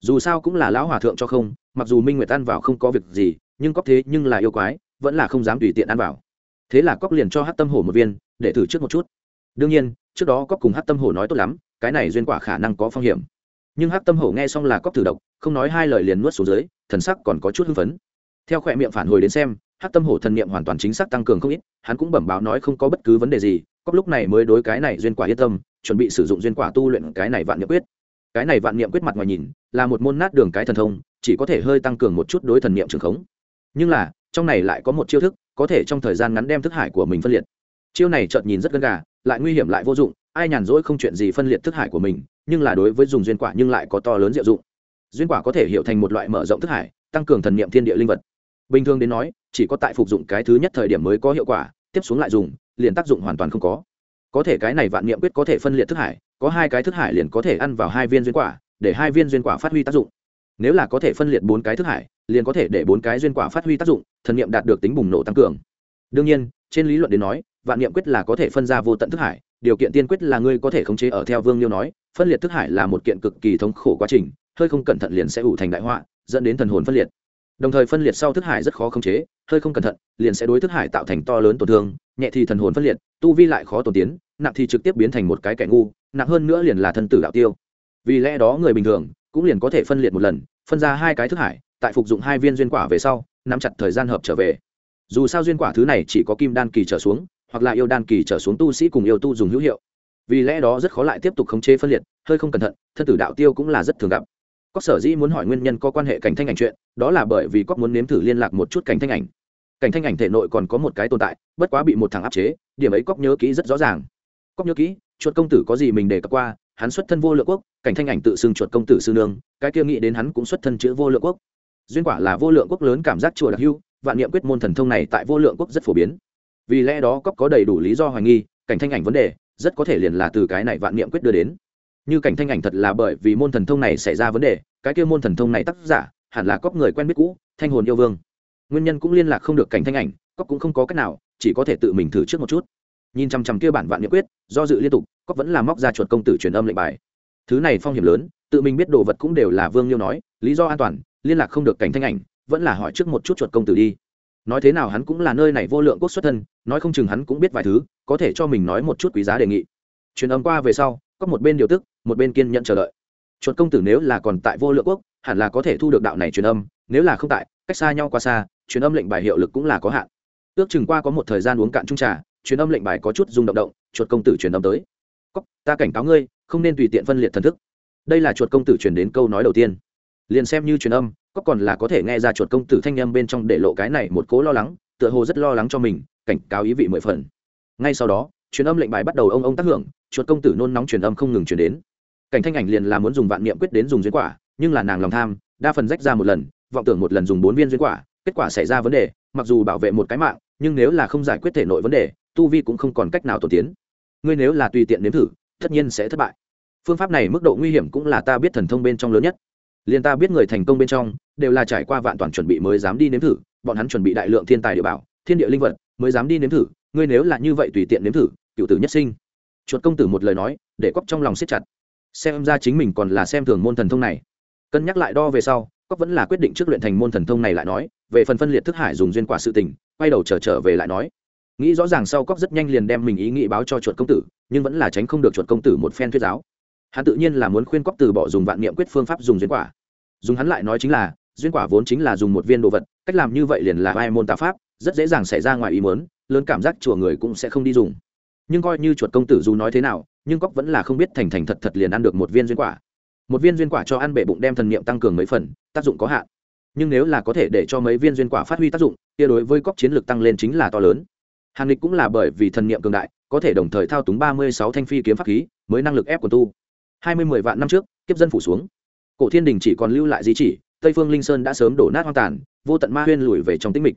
Speaker 1: dù sao cũng là lão hòa thượng cho không, mặc dù minh nguyệt ăn vào không có việc gì, nhưng cóc thế nhưng là yêu quái, vẫn là không dám tùy tiện ăn vào. Thế là cóc liền cho hát tâm hổ một viên, để thử trước một chút. Đương nhiên, trước đó cóc cùng hát tâm hổ nói tốt lắm, cái này duyên quả khả năng có phong hiểm. Nhưng hát tâm hổ nghe xong là cóc thử độc, không nói hai lời liền nuốt xuống dưới, thần sắc còn có chút hưng phấn. Theo khỏe miệng phản hồi đến xem hát tâm hổ thần niệm hoàn toàn chính xác tăng cường không ít, hắn cũng bẩm báo nói không có bất cứ vấn đề gì, cóc lúc này mới đối cái này duyên quả yên tâm, chuẩn bị sử dụng duyên quả tu luyện cái này vạn niệm quyết cái này vạn niệm quyết mặt ngoài nhìn, là một môn nát đường cái thần thông, chỉ có thể hơi tăng cường một chút đối thần niệm trường khống. Nhưng là, trong này lại có một chiêu thức, có thể trong thời gian ngắn đem thức hải của mình phân liệt. Chiêu này chợt nhìn rất gân gà, lại nguy hiểm lại vô dụng, ai nhàn rỗi không chuyện gì phân liệt thức hải của mình, nhưng là đối với dùng duyên quả nhưng lại có to lớn diệu dụng. Duyên quả có thể hiểu thành một loại mở rộng thức hải, tăng cường thần niệm thiên địa linh vật. Bình thường đến nói, chỉ có tại phục dụng cái thứ nhất thời điểm mới có hiệu quả, tiếp xuống lại dùng, liền tác dụng hoàn toàn không có. Có thể cái này vạn niệm quyết có thể phân liệt thức hải có hai cái thức hải liền có thể ăn vào hai viên duyên quả, để hai viên duyên quả phát huy tác dụng. Nếu là có thể phân liệt bốn cái thức hải, liền có thể để bốn cái duyên quả phát huy tác dụng, thần niệm đạt được tính bùng nổ tăng cường. Đương nhiên, trên lý luận đến nói, vạn niệm quyết là có thể phân ra vô tận thức hải, điều kiện tiên quyết là ngươi có thể khống chế ở theo vương liêu nói, phân liệt thức hải là một kiện cực kỳ thống khổ quá trình, hơi không cẩn thận liền sẽ ủ thành đại họa, dẫn đến thần hồn phân liệt đồng thời phân liệt sau thức hải rất khó khống chế, hơi không cẩn thận, liền sẽ đối thức hải tạo thành to lớn tổn thương, nhẹ thì thần hồn phân liệt, tu vi lại khó tổn tiến, nặng thì trực tiếp biến thành một cái kẻ ngu, nặng hơn nữa liền là thân tử đạo tiêu. Vì lẽ đó người bình thường cũng liền có thể phân liệt một lần, phân ra hai cái thức hải, tại phục dụng hai viên duyên quả về sau, nắm chặt thời gian hợp trở về. Dù sao duyên quả thứ này chỉ có kim đan kỳ trở xuống, hoặc là yêu đan kỳ trở xuống tu sĩ cùng yêu tu dùng hữu hiệu. Vì lẽ đó rất khó lại tiếp tục khống chế phân liệt, hơi không cẩn thận, thân tử đạo tiêu cũng là rất thường gặp có sở dĩ muốn hỏi nguyên nhân có quan hệ cảnh thanh ảnh chuyện, đó là bởi vì có muốn nếm thử liên lạc một chút cảnh thanh ảnh. Cảnh thanh ảnh thể nội còn có một cái tồn tại, bất quá bị một thằng áp chế, điểm ấy cóc nhớ kỹ rất rõ ràng. Cóc nhớ kỹ, chuột công tử có gì mình đề cập qua, hắn xuất thân vô lượng quốc, cảnh thanh ảnh tự xưng chuột công tử sư nương, cái kia nghĩ đến hắn cũng xuất thân chữ vô lượng quốc. Duyên quả là vô lượng quốc lớn cảm giác chùa đặc hưu vạn niệm quyết môn thần thông này tại vô lượng quốc rất phổ biến. Vì lẽ đó cóc có đầy đủ lý do hoài nghi, cảnh thanh ảnh vấn đề rất có thể liền là từ cái này vạn niệm quyết đưa đến. Như cảnh thanh ảnh thật là bởi vì môn thần thông này xảy ra vấn đề cái kia môn thần thông này tác giả, hẳn là cóc người quen biết cũ, thanh hồn yêu vương. Nguyên nhân cũng liên lạc không được cảnh thanh ảnh cóc cũng không có cách nào, chỉ có thể tự mình thử trước một chút. Nhìn chằm chằm kia bản vạn nghị quyết, do dự liên tục cóc vẫn là móc ra chuột công tử truyền âm lệnh bài. Thứ này phong hiểm lớn, tự mình biết đồ vật cũng đều là vương liêu nói, lý do an toàn, liên lạc không được cảnh thanh ảnh, vẫn là hỏi trước một chút chuột công tử đi. Nói thế nào hắn cũng là nơi này vô lượng quốc xuất thân, nói không chừng hắn cũng biết vài thứ, có thể cho mình nói một chút quý giá đề nghị. Truyền âm qua về sau có một bên điều tức, một bên kiên nhận chờ đợi chuột công tử nếu là còn tại vô lượng quốc, hẳn là có thể thu được đạo này truyền âm, nếu là không tại, cách xa nhau quá xa, truyền âm lệnh bài hiệu lực cũng là có hạn. Ước chừng qua có một thời gian uống cạn trung trà, truyền âm lệnh bài có chút rung động động, chuột công tử truyền âm tới. Cóc ta cảnh cáo ngươi, không nên tùy tiện phân liệt thần thức. Đây là chuột công tử truyền đến câu nói đầu tiên. Liền xem như truyền âm có còn là có thể nghe ra chuột công tử thanh âm bên trong để lộ cái này một cố lo lắng, tựa hồ rất lo lắng cho mình, cảnh cáo ý vị mười phần. Ngay sau đó, truyền âm lệnh bài bắt đầu ông ông tác hưởng, chuột công tử nôn nóng truyền âm không ngừng truyền đến cảnh thanh ảnh liền là muốn dùng vạn niệm quyết đến dùng duyên quả, nhưng là nàng lòng tham, đa phần rách ra một lần, vọng tưởng một lần dùng bốn viên duyên quả, kết quả xảy ra vấn đề, mặc dù bảo vệ một cái mạng, nhưng nếu là không giải quyết thể nội vấn đề, tu vi cũng không còn cách nào tổ tiến. Ngươi nếu là tùy tiện nếm thử, tất nhiên sẽ thất bại. Phương pháp này mức độ nguy hiểm cũng là ta biết thần thông bên trong lớn nhất. Liền ta biết người thành công bên trong, đều là trải qua vạn toàn chuẩn bị mới dám đi nếm thử, bọn hắn chuẩn bị đại lượng thiên tài địa bảo, thiên địa linh vật, mới dám đi nếm thử, ngươi nếu là như vậy tùy tiện nếm thử, cựu tử nhất sinh. Chuột công tử một lời nói, để cóc trong lòng siết chặt xem ra chính mình còn là xem thường môn thần thông này. Cân nhắc lại đo về sau cóc vẫn là quyết định trước luyện thành môn thần thông này lại nói, về phần phân liệt thức hải dùng duyên quả sự tình, quay đầu trở trở về lại nói. Nghĩ rõ ràng sau cóc rất nhanh liền đem mình ý nghĩ báo cho chuột công tử, nhưng vẫn là tránh không được chuột công tử một phen thuyết giáo. Hắn tự nhiên là muốn khuyên cóc từ bỏ dùng vạn niệm quyết phương pháp dùng duyên quả. Dùng hắn lại nói chính là, duyên quả vốn chính là dùng một viên đồ vật, cách làm như vậy liền là vai môn tà pháp, rất dễ dàng xảy ra ngoài ý muốn, lớn cảm giác chùa người cũng sẽ không đi dùng. Nhưng coi như chuột công tử dù nói thế nào nhưng cóc vẫn là không biết thành thành thật thật liền ăn được một viên duyên quả. Một viên duyên quả cho ăn bể bụng đem thần niệm tăng cường mấy phần, tác dụng có hạn. Nhưng nếu là có thể để cho mấy viên duyên quả phát huy tác dụng, kia đối với cóc chiến lược tăng lên chính là to lớn. Hàn lịch cũng là bởi vì thần niệm cường đại, có thể đồng thời thao túng ba mươi sáu thanh phi kiếm pháp khí, mới năng lực ép quần tu. hai mươi mười vạn năm trước, kiếp dân phủ xuống. Cổ thiên đình chỉ còn lưu lại di chỉ, tây phương linh sơn đã sớm đổ nát hoang tàn, vô tận ma huyên lùi về trong tĩnh mịch.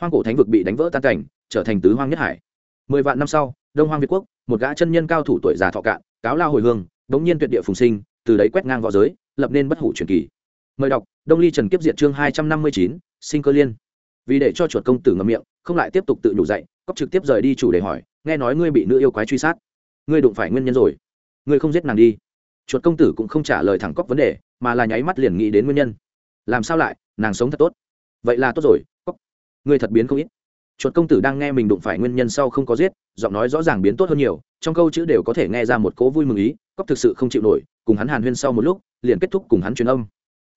Speaker 1: Hoang cổ thánh vực bị đánh vỡ tan cảnh, trở thành tứ hoang nhất hải. mười vạn năm sau, đông hoang việt quốc một gã chân nhân cao thủ tuổi già thọ cạn, cáo lao hồi hương, bỗng nhiên tuyệt địa phùng sinh, từ đấy quét ngang v õ giới, lập nên bất hủ truyền kỳ. Mời đọc, đông ly trần kiếp diệt chương hai trăm năm mươi chín, sinh cơ liên. Vì để cho chuột công tử ngậm miệng, không lại tiếp tục tự nhủ dậy cóc trực tiếp rời đi chủ đề hỏi, nghe nói ngươi bị nữ yêu quái truy sát. Ngươi đụng phải nguyên nhân rồi. Ngươi không giết nàng đi. Chuột công tử cũng không trả lời thẳng cóc vấn đề, mà là nháy mắt liền nghĩ đến nguyên nhân. Làm sao lại, nàng sống thật tốt. Vậy là tốt rồi, cóc. Ngươi thật biến không ít chuột công tử đang nghe mình đụng phải nguyên nhân sau không có giết, giọng nói rõ ràng biến tốt hơn nhiều, trong câu chữ đều có thể nghe ra một cố vui mừng ý cóc thực sự không chịu nổi, cùng hắn hàn huyên sau một lúc, liền kết thúc cùng hắn truyền âm.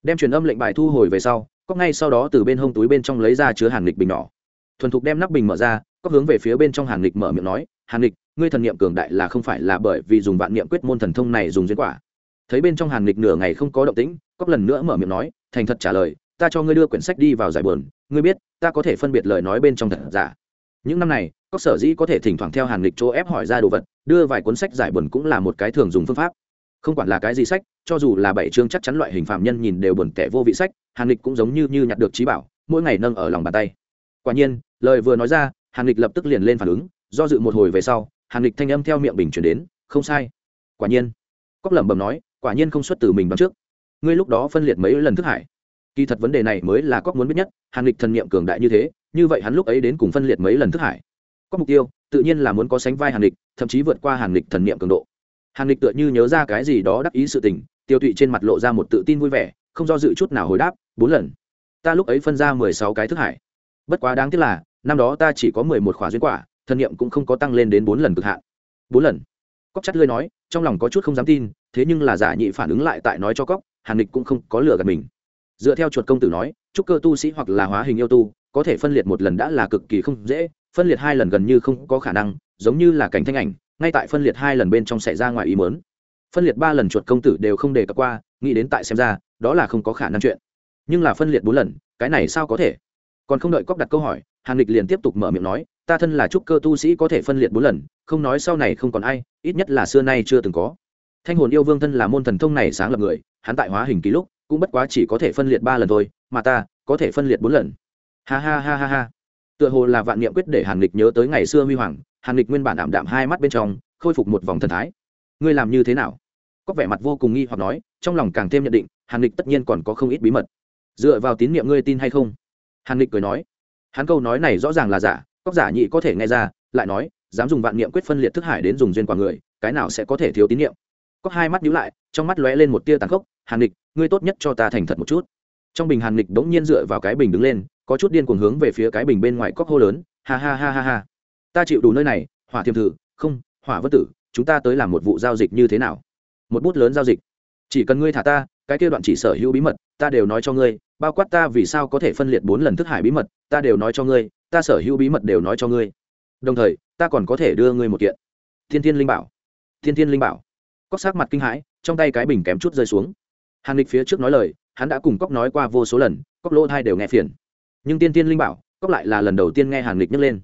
Speaker 1: Đem truyền âm lệnh bài thu hồi về sau cóc ngay sau đó từ bên hông túi bên trong lấy ra chứa hàn lịch bình nhỏ. Thuần thục đem nắp bình mở ra cóc hướng về phía bên trong hàn lịch mở miệng nói, hàn lịch ngươi thần niệm cường đại là không phải là bởi vì dùng vạn niệm quyết môn thần thông này dùng duyên quả. Thấy bên trong hàn lịch nửa ngày không có động tĩnh cóc lần nữa mở miệng nói, thành thật trả lời, ta cho ngươi đưa quyển sách đi vào giải buồn ngươi biết ta có thể phân biệt lời nói bên trong thật giả. Những năm này các sở dĩ có thể thỉnh thoảng theo hàn lịch chỗ ép hỏi ra đồ vật đưa vài cuốn sách giải buồn cũng là một cái thường dùng phương pháp. Không quản là cái gì sách cho dù là bảy chương chắc chắn loại hình phạm nhân nhìn đều buồn tẻ vô vị sách hàn lịch cũng giống như, như nhặt được trí bảo mỗi ngày nâng ở lòng bàn tay. Quả nhiên lời vừa nói ra hàn lịch lập tức liền lên phản ứng do dự một hồi về sau hàn lịch thanh âm theo miệng bình chuyển đến không sai. Quả nhiên cóc lẩm bẩm nói quả nhiên không xuất từ mình đoán trước. Ngươi lúc đó phân liệt mấy lần thức hải? Kỳ thật vấn đề này mới là cóc muốn biết nhất, hàn lịch thần niệm cường đại như thế, như vậy hắn lúc ấy đến cùng phân liệt mấy lần thức hải. Có mục tiêu, tự nhiên là muốn có sánh vai hàn lịch, thậm chí vượt qua hàn lịch thần niệm cường độ. Hàn lịch tựa như nhớ ra cái gì đó đắc ý sự tình, tiêu tụy trên mặt lộ ra một tự tin vui vẻ, không do dự chút nào hồi đáp, bốn lần. Ta lúc ấy phân ra mười sáu cái thức hải. Bất quá đáng tiếc là, năm đó ta chỉ có mười một khóa duyên quả, thần niệm cũng không có tăng lên đến bốn lần cực hạn. Bốn lần? Cóc chắt lơi nói, trong lòng có chút không dám tin, thế nhưng là giả nhị phản ứng lại tại nói cho cóc hàn lịch cũng không có lừa gạt mình dựa theo chuột công tử nói, trúc cơ tu sĩ hoặc là hóa hình yêu tu, có thể phân liệt một lần đã là cực kỳ không dễ, phân liệt hai lần gần như không có khả năng, giống như là cảnh thanh ảnh, ngay tại phân liệt hai lần bên trong xảy ra ngoài ý mớn phân liệt ba lần chuột công tử đều không đề cập qua, nghĩ đến tại xem ra, đó là không có khả năng chuyện. Nhưng là phân liệt bốn lần, cái này sao có thể? Còn không đợi cóc đặt câu hỏi hàn lịch liền tiếp tục mở miệng nói, ta thân là trúc cơ tu sĩ có thể phân liệt bốn lần, không nói sau này không còn ai, ít nhất là xưa nay chưa từng có. Thanh hồn yêu vương thân là môn thần thông này sáng lập người, hắn tại hóa hình ký lúc cũng bất quá chỉ có thể phân liệt ba lần thôi, mà ta có thể phân liệt bốn lần. Ha ha ha ha ha. Tựa hồ là vạn niệm quyết để hàn lịch nhớ tới ngày xưa huy hoàng, hàn lịch nguyên bản ảm đạm hai mắt bên trong, khôi phục một vòng thần thái. Ngươi làm như thế nào? Có vẻ mặt vô cùng nghi hoặc nói, trong lòng càng thêm nhận định, hàn lịch tất nhiên còn có không ít bí mật. Dựa vào tín nhiệm ngươi tin hay không? Hàn lịch cười nói. Hắn câu nói này rõ ràng là giả, cóc giả nhị có thể nghe ra, lại nói, dám dùng vạn niệm quyết phân liệt thức hải đến dùng duyên quả người, cái nào sẽ có thể thiếu tín nhiệm có hai mắt nhíu lại, trong mắt lóe lên một tia tàn khốc hàn lịch ngươi tốt nhất cho ta thành thật một chút. Trong bình hàn lịch bỗng nhiên dựa vào cái bình đứng lên, có chút điên cuồng hướng về phía cái bình bên ngoài cóc hô lớn, ha ha ha ha ha. Ta chịu đủ nơi này, hỏa thiềm thử, không, hỏa vất tử, chúng ta tới làm một vụ giao dịch như thế nào? Một bút lớn giao dịch. Chỉ cần ngươi thả ta, cái kia đoạn chỉ sở hữu bí mật, ta đều nói cho ngươi, bao quát ta vì sao có thể phân liệt bốn lần thức hải bí mật, ta đều nói cho ngươi, ta sở hữu bí mật đều nói cho ngươi. Đồng thời, ta còn có thể đưa ngươi một kiện. Thiên thiên linh bảo. Thiên thiên linh bảo. Cóc sát mặt kinh hãi, trong tay cái bình kém chút rơi xuống hàn lịch phía trước nói lời, hắn đã cùng cóc nói qua vô số lần cóc lỗ thai đều nghe phiền. Nhưng tiên tiên linh bảo cóc lại là lần đầu tiên nghe hàn lịch nhắc lên.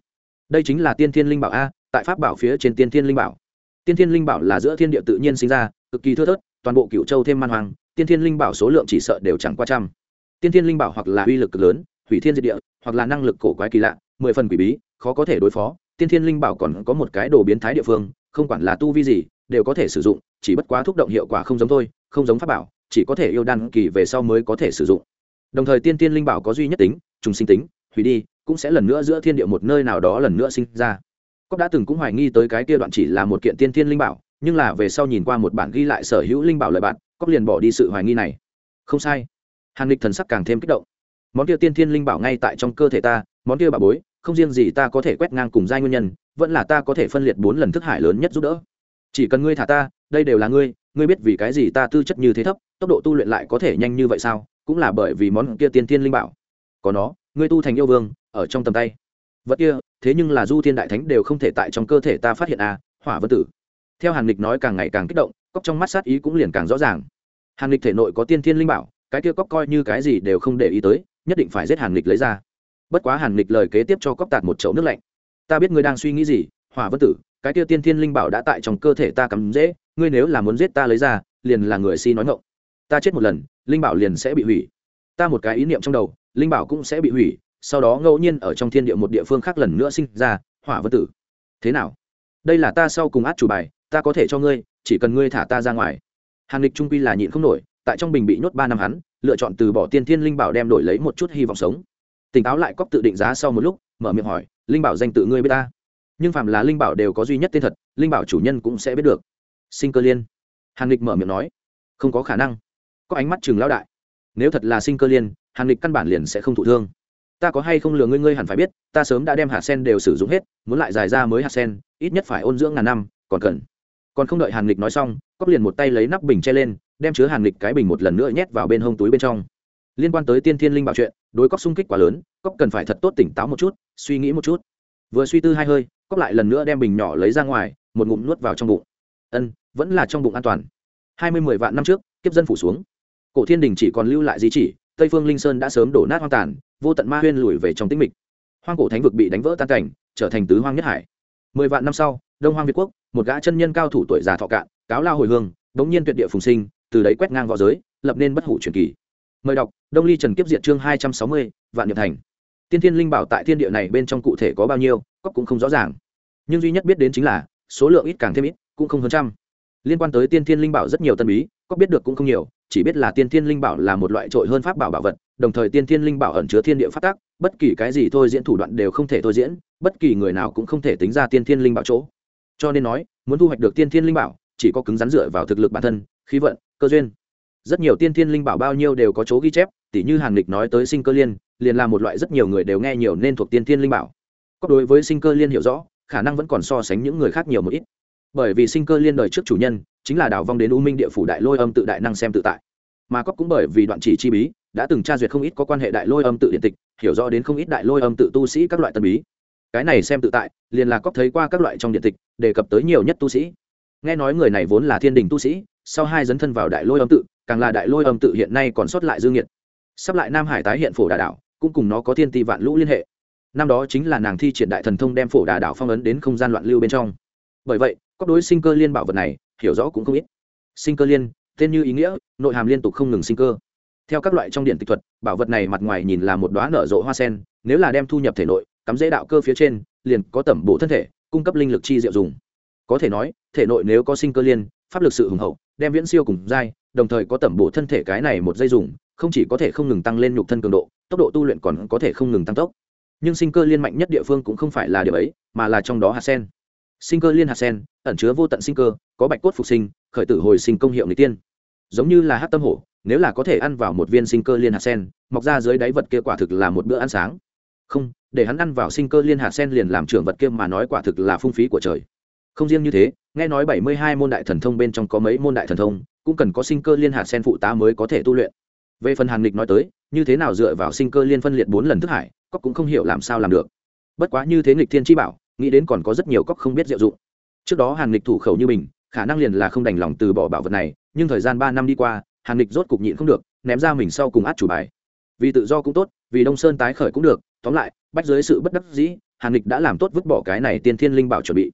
Speaker 1: Đây chính là tiên thiên linh bảo a, tại pháp bảo phía trên tiên thiên linh bảo. Tiên thiên linh bảo là giữa thiên địa tự nhiên sinh ra, cực kỳ thưa thớt, toàn bộ cựu châu thêm man hoàng tiên thiên linh bảo số lượng chỉ sợ đều chẳng qua trăm. Tiên thiên linh bảo hoặc là uy lực cực lớn, hủy thiên diệt địa, hoặc là năng lực cổ quái kỳ lạ, mười phần quỷ bí, khó có thể đối phó. Tiên thiên linh bảo còn có một cái đồ biến thái địa phương, không quản là tu vi gì, đều có thể sử dụng, chỉ bất quá thúc động hiệu quả không giống thôi, không giống pháp bảo chỉ có thể yêu đan kỳ về sau mới có thể sử dụng. Đồng thời tiên tiên linh bảo có duy nhất tính, trùng sinh tính, hủy đi, cũng sẽ lần nữa giữa thiên địa một nơi nào đó lần nữa sinh ra. Cóc đã từng cũng hoài nghi tới cái kia đoạn chỉ là một kiện tiên tiên linh bảo, nhưng là về sau nhìn qua một bản ghi lại sở hữu linh bảo lợi bạn cóc liền bỏ đi sự hoài nghi này. Không sai. Hàn lịch thần sắc càng thêm kích động. Món kia tiên thiên linh bảo ngay tại trong cơ thể ta, món kia bà bối, không riêng gì ta có thể quét ngang cùng giai nguyên nhân, vẫn là ta có thể phân liệt bốn lần thức hải lớn nhất giúp đỡ. Chỉ cần ngươi thả ta đây đều là ngươi ngươi biết vì cái gì ta tư chất như thế thấp, tốc độ tu luyện lại có thể nhanh như vậy sao? Cũng là bởi vì món kia tiên thiên linh bảo. Có nó, ngươi tu thành yêu vương, ở trong tầm tay. Vật kia, thế nhưng là du thiên đại thánh đều không thể tại trong cơ thể ta phát hiện à hỏa vân tử. Theo hàn lịch nói càng ngày càng kích động cóc trong mắt sát ý cũng liền càng rõ ràng. Hàn lịch thể nội có tiên thiên linh bảo, cái kia cóc coi như cái gì đều không để ý tới, nhất định phải giết hàn lịch lấy ra. Bất quá hàn lịch lời kế tiếp cho cóc tạt một chậu nước lạnh. Ta biết ngươi đang suy nghĩ gì, hỏa vân tử cái kia tiên thiên linh bảo đã tại trong cơ thể ta cắm dễ, ngươi nếu là muốn giết ta lấy ra, liền là người si nói ngộng ta chết một lần, linh bảo liền sẽ bị hủy. Ta một cái ý niệm trong đầu, linh bảo cũng sẽ bị hủy, sau đó ngẫu nhiên ở trong thiên địa một địa phương khác lần nữa sinh ra, hỏa vân tử. Thế nào? Đây là ta sau cùng át chủ bài, ta có thể cho ngươi, chỉ cần ngươi thả ta ra ngoài. Hàn lịch trung quy là nhịn không nổi, tại trong bình bị nhốt ba năm hắn, lựa chọn từ bỏ tiên thiên linh bảo đem đổi lấy một chút hy vọng sống. Tỉnh táo lại cóc tự định giá sau một lúc, mở miệng hỏi, linh bảo danh tự ngươi biết ta? Nhưng phạm là linh bảo đều có duy nhất tên thật, linh bảo chủ nhân cũng sẽ biết được. Sinh cơ liên. Hàn lịch mở miệng nói, không có khả năng. Có ánh mắt chừng lao đại. Nếu thật là sinh cơ liên, hàn lịch căn bản liền sẽ không thụ thương. Ta có hay không lừa ngươi ngươi hẳn phải biết, ta sớm đã đem hạt sen đều sử dụng hết, muốn lại dài ra mới hạt sen, ít nhất phải ôn dưỡng ngàn năm, còn cần. Còn không đợi hàn lịch nói xong cóc liền một tay lấy nắp bình che lên, đem chứa hàn lịch cái bình một lần nữa nhét vào bên hông túi bên trong. Liên quan tới tiên thiên linh bảo chuyện, đối cóc xung kích quá lớn cóc cần phải thật tốt tỉnh táo một chút, suy nghĩ một chút. Vừa suy tư hai hơi cóc lại lần nữa đem bình nhỏ lấy ra ngoài, một ngụm nuốt vào trong bụng. Ân, vẫn là trong bụng an toàn. Hai mươi mười vạn năm trước, kiếp dân phủ xuống. Cổ thiên đình chỉ còn lưu lại di chỉ, tây phương linh sơn đã sớm đổ nát hoang tàn, vô tận ma huyên lùi về trong tĩnh mịch. Hoang cổ thánh vực bị đánh vỡ tan cảnh, trở thành tứ hoang nhất hải. Mười vạn năm sau, đông hoang việt quốc, một gã chân nhân cao thủ tuổi già thọ cạn, cáo lao hồi hương, đống nhiên tuyệt địa phùng sinh, từ đấy quét ngang võ giới, lập nên bất hủ truyền kỳ. Mời đọc, đông ly trần kiếp diệt chương hai trăm sáu mươi, vạn nhập thành tiên thiên linh bảo tại thiên địa này bên trong cụ thể có bao nhiêu cóc cũng không rõ ràng. Nhưng duy nhất biết đến chính là, số lượng ít càng thêm ít, cũng không hơn trăm. Liên quan tới tiên thiên linh bảo rất nhiều tân bí cóc biết được cũng không nhiều, chỉ biết là tiên thiên linh bảo là một loại trội hơn pháp bảo bảo vật, đồng thời tiên thiên linh bảo ẩn chứa thiên địa phát tác bất kỳ cái gì thôi diễn thủ đoạn đều không thể thôi diễn, bất kỳ người nào cũng không thể tính ra tiên thiên linh bảo chỗ. Cho nên nói, muốn thu hoạch được tiên thiên linh bảo, chỉ có cứng rắn dựa vào thực lực bản thân, khí vận, cơ duyên rất nhiều tiên thiên linh bảo bao nhiêu đều có chỗ ghi chép, tỉ như hàn lịch nói tới sinh cơ liên, liền là một loại rất nhiều người đều nghe nhiều nên thuộc tiên thiên linh bảo. Có đối với sinh cơ liên hiểu rõ, khả năng vẫn còn so sánh những người khác nhiều một ít. Bởi vì sinh cơ liên đời trước chủ nhân, chính là đào vong đến u minh địa phủ đại lôi âm tự đại năng xem tự tại. Mà cóc cũng bởi vì đoạn chỉ chi bí, đã từng tra duyệt không ít có quan hệ đại lôi âm tự điện tịch, hiểu rõ đến không ít đại lôi âm tự tu sĩ các loại tân bí. Cái này xem tự tại, liền là cóc thấy qua các loại trong điện tịch, đề cập tới nhiều nhất tu sĩ. Nghe nói người này vốn là thiên đình tu sĩ sau hai dấn thân vào đại lôi âm tự, càng là đại lôi âm tự hiện nay còn sót lại dương nhiệt sắp lại nam hải tái hiện phổ đà đảo, cũng cùng nó có thiên ti vạn lũ liên hệ. Năm đó chính là nàng thi triển đại thần thông đem phổ đà đảo phong ấn đến không gian loạn lưu bên trong. Bởi vậy có đối sinh cơ liên bảo vật này, hiểu rõ cũng không ít. Sinh cơ liên, tên như ý nghĩa, nội hàm liên tục không ngừng sinh cơ. Theo các loại trong điện tịch thuật, bảo vật này mặt ngoài nhìn là một đoá nở rộ hoa sen, nếu là đem thu nhập thể nội, cắm dễ đạo cơ phía trên, liền có tẩm bổ thân thể, cung cấp linh lực chi diệu dùng. Có thể nói, thể nội nếu có sinh cơ liên, pháp lực sự hùng hậu đem viễn siêu cùng dai đồng thời có tẩm bổ thân thể cái này một dây dùng, không chỉ có thể không ngừng tăng lên nhục thân cường độ, tốc độ tu luyện còn có thể không ngừng tăng tốc. Nhưng sinh cơ liên mạnh nhất địa phương cũng không phải là điều ấy, mà là trong đó hạt sen. Sinh cơ liên hạt sen, ẩn chứa vô tận sinh cơ, có bạch cốt phục sinh, khởi tử hồi sinh công hiệu người tiên. Giống như là hát tâm hổ, nếu là có thể ăn vào một viên sinh cơ liên hạt sen, mọc ra dưới đáy vật kia quả thực là một bữa ăn sáng. Không, để hắn ăn vào sinh cơ liên hạt sen liền làm trưởng vật kia mà nói quả thực là phung phí của trời không riêng như thế, nghe nói bảy mươi hai môn đại thần thông bên trong có mấy môn đại thần thông, cũng cần có sinh cơ liên hạt sen phụ tá mới có thể tu luyện. Về phần hàn lịch nói tới, như thế nào dựa vào sinh cơ liên phân liệt bốn lần thức hải cóc cũng không hiểu làm sao làm được. Bất quá như thế nghịch thiên chi bảo, nghĩ đến còn có rất nhiều cóc không biết diệu dụng. Trước đó hàn lịch thủ khẩu như mình, khả năng liền là không đành lòng từ bỏ bảo vật này, nhưng thời gian ba năm đi qua, hàn lịch rốt cục nhịn không được, ném ra mình sau cùng át chủ bài. Vì tự do cũng tốt, vì đông sơn tái khởi cũng được, tóm lại, bách dưới sự bất đắc dĩ, hàn lịch đã làm tốt vứt bỏ cái này tiên thiên linh bảo chuẩn bị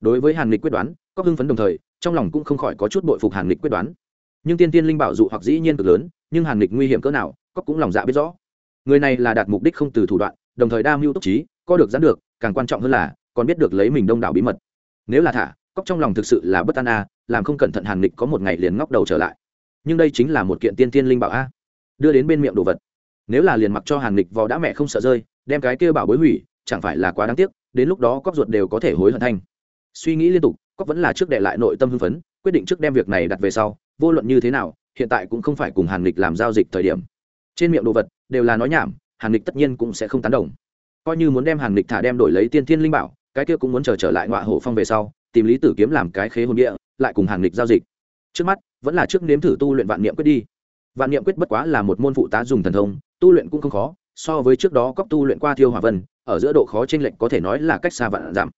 Speaker 1: đối với hàn lịch quyết đoán, có hưng phấn đồng thời, trong lòng cũng không khỏi có chút bội phục hàn lịch quyết đoán. Nhưng tiên tiên linh bảo dụ hoặc dĩ nhiên cực lớn, nhưng hàn lịch nguy hiểm cỡ nào, có cũng lòng dạ biết rõ. Người này là đạt mục đích không từ thủ đoạn, đồng thời đa mưu túc trí, có được gián được, càng quan trọng hơn là, còn biết được lấy mình đông đảo bí mật. Nếu là thả cóc trong lòng thực sự là bất an a, làm không cẩn thận hàn lịch có một ngày liền ngóc đầu trở lại. Nhưng đây chính là một kiện tiên tiên linh bảo a. Đưa đến bên miệng đồ vật. Nếu là liền mặc cho hàn lịch vò đã mẹ không sợ rơi, đem cái kia bảo bối hủy, chẳng phải là quá đáng tiếc, đến lúc đó cóc ruột đều có thể hối hận thanh suy nghĩ liên tục cóc vẫn là trước đệ lại nội tâm hưng phấn quyết định trước đem việc này đặt về sau vô luận như thế nào hiện tại cũng không phải cùng hàn lịch làm giao dịch thời điểm. Trên miệng đồ vật đều là nói nhảm hàn lịch tất nhiên cũng sẽ không tán đồng. Coi như muốn đem hàn lịch thả đem đổi lấy tiên thiên linh bảo cái kia cũng muốn chờ trở, trở lại ngọa hổ phong về sau tìm lý tử kiếm làm cái khế hồn địa lại cùng hàn lịch giao dịch. Trước mắt vẫn là trước nếm thử tu luyện vạn niệm quyết đi. Vạn niệm quyết bất quá là một môn phụ tá dùng thần thông tu luyện cũng không khó so với trước đó cóc tu luyện qua thiêu hòa vân ở giữa độ khó t r ê n lệch có thể nói là cách xa vạn giảm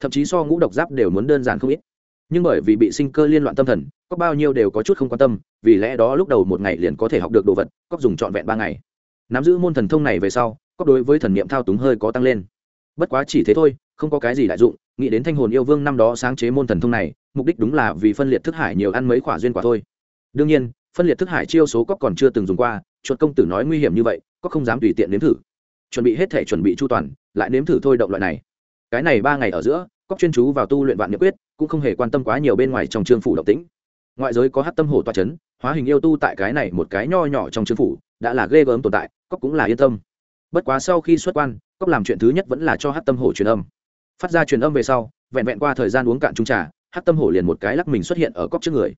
Speaker 1: thậm chí so ngũ độc giáp đều muốn đơn giản không ít. Nhưng bởi vì bị sinh cơ liên loạn tâm thần, có bao nhiêu đều có chút không quan tâm, vì lẽ đó lúc đầu một ngày liền có thể học được đồ vật cóc dùng trọn vẹn ba ngày. Nắm giữ môn thần thông này về sau cóc đối với thần niệm thao túng hơi có tăng lên. Bất quá chỉ thế thôi, không có cái gì đại dụng, nghĩ đến thanh hồn yêu vương năm đó sáng chế môn thần thông này, mục đích đúng là vì phân liệt thức hải nhiều ăn mấy quả duyên quả thôi. Đương nhiên, phân liệt thức hải chiêu số cóc còn chưa từng dùng qua, chuột công tử nói nguy hiểm như vậy có không dám tùy tiện nếm thử. Chuẩn bị hết thể chuẩn bị chu toàn, lại nếm thử thôi động loại này cái này ba ngày ở giữa cóc chuyên chú vào tu luyện vạn nhật quyết, cũng không hề quan tâm quá nhiều bên ngoài trong trương phủ động tĩnh. Ngoại giới có hát tâm hổ toa c h ấ n hóa hình yêu tu tại cái này một cái nho nhỏ trong trương phủ, đã là ghê gớm tồn tại cóc cũng là yên tâm. Bất quá sau khi xuất quan cóc làm chuyện thứ nhất vẫn là cho hát tâm hổ truyền âm. Phát ra truyền âm về sau, vẹn vẹn qua thời gian uống cạn trung trà hát tâm hổ liền một cái lắc mình xuất hiện ở cóc trước người.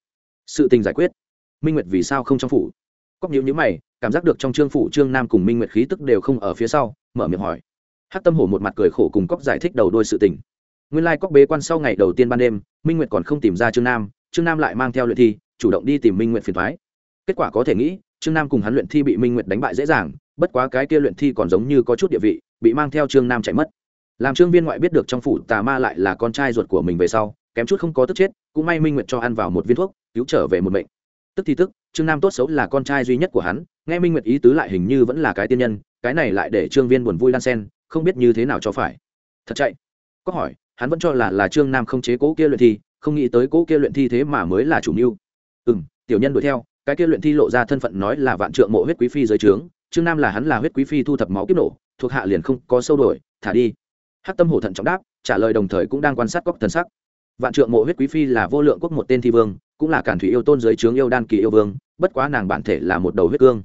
Speaker 1: Sự tình giải quyết. Minh nguyệt vì sao không trong phủ? Cóc nhíu nhíu mày, cảm giác được trong trương phủ trương nam cùng minh nguyệt khí tức đều không ở phía sau, mở miệng hỏi hát tâm hổ một mặt cười khổ cùng cóc giải thích đầu đôi sự tình. Nguyên lai bế quan sau ngày đầu tiên ban đêm, minh nguyệt còn không tìm ra trương nam trương nam lại mang theo luyện thi, chủ động đi tìm minh nguyệt phiền thoái kết quả có thể nghĩ, trương nam cùng hắn luyện thi bị minh nguyệt đánh bại dễ dàng, bất quá cái kia luyện thi còn giống như có chút địa vị, bị mang theo trương nam chạy mất. Làm trương viên ngoại biết được trong phủ tà ma lại là con trai ruột của mình về sau, kém chút không có tức chết, cũng may minh nguyệt cho ăn vào một viên thuốc, cứu trở về một mệnh. Tức thì tức, trương nam tốt xấu là con trai duy nhất của hắn, nghe minh nguyệt ý tứ lại hình như vẫn là cái tiên nhân, cái này lại để trương viên buồn vui lan sen không biết như thế nào cho phải. Thật chạy. Có hỏi, hắn vẫn cho là là trương nam không chế cố kia luyện thi, không nghĩ tới cố kia luyện thi thế mà mới là chủ mưu. Ừ m tiểu nhân đuổi theo, cái kia luyện thi lộ ra thân phận nói là vạn trượng mộ huyết quý phi dưới trướng, trương nam là hắn là huyết quý phi thu thập máu kiếp nổ, thuộc hạ liền không có sâu đổi thả đi. Hắc tâm hổ thận trọng đáp, trả lời đồng thời cũng đang quan sát cóc thần sắc. Vạn trượng mộ huyết quý phi là vô lượng quốc một tên thi vương, cũng là cản thủy yêu tôn dưới trướng yêu đan kỳ yêu vương, bất quá nàng bản thể là một đầu huyết cương.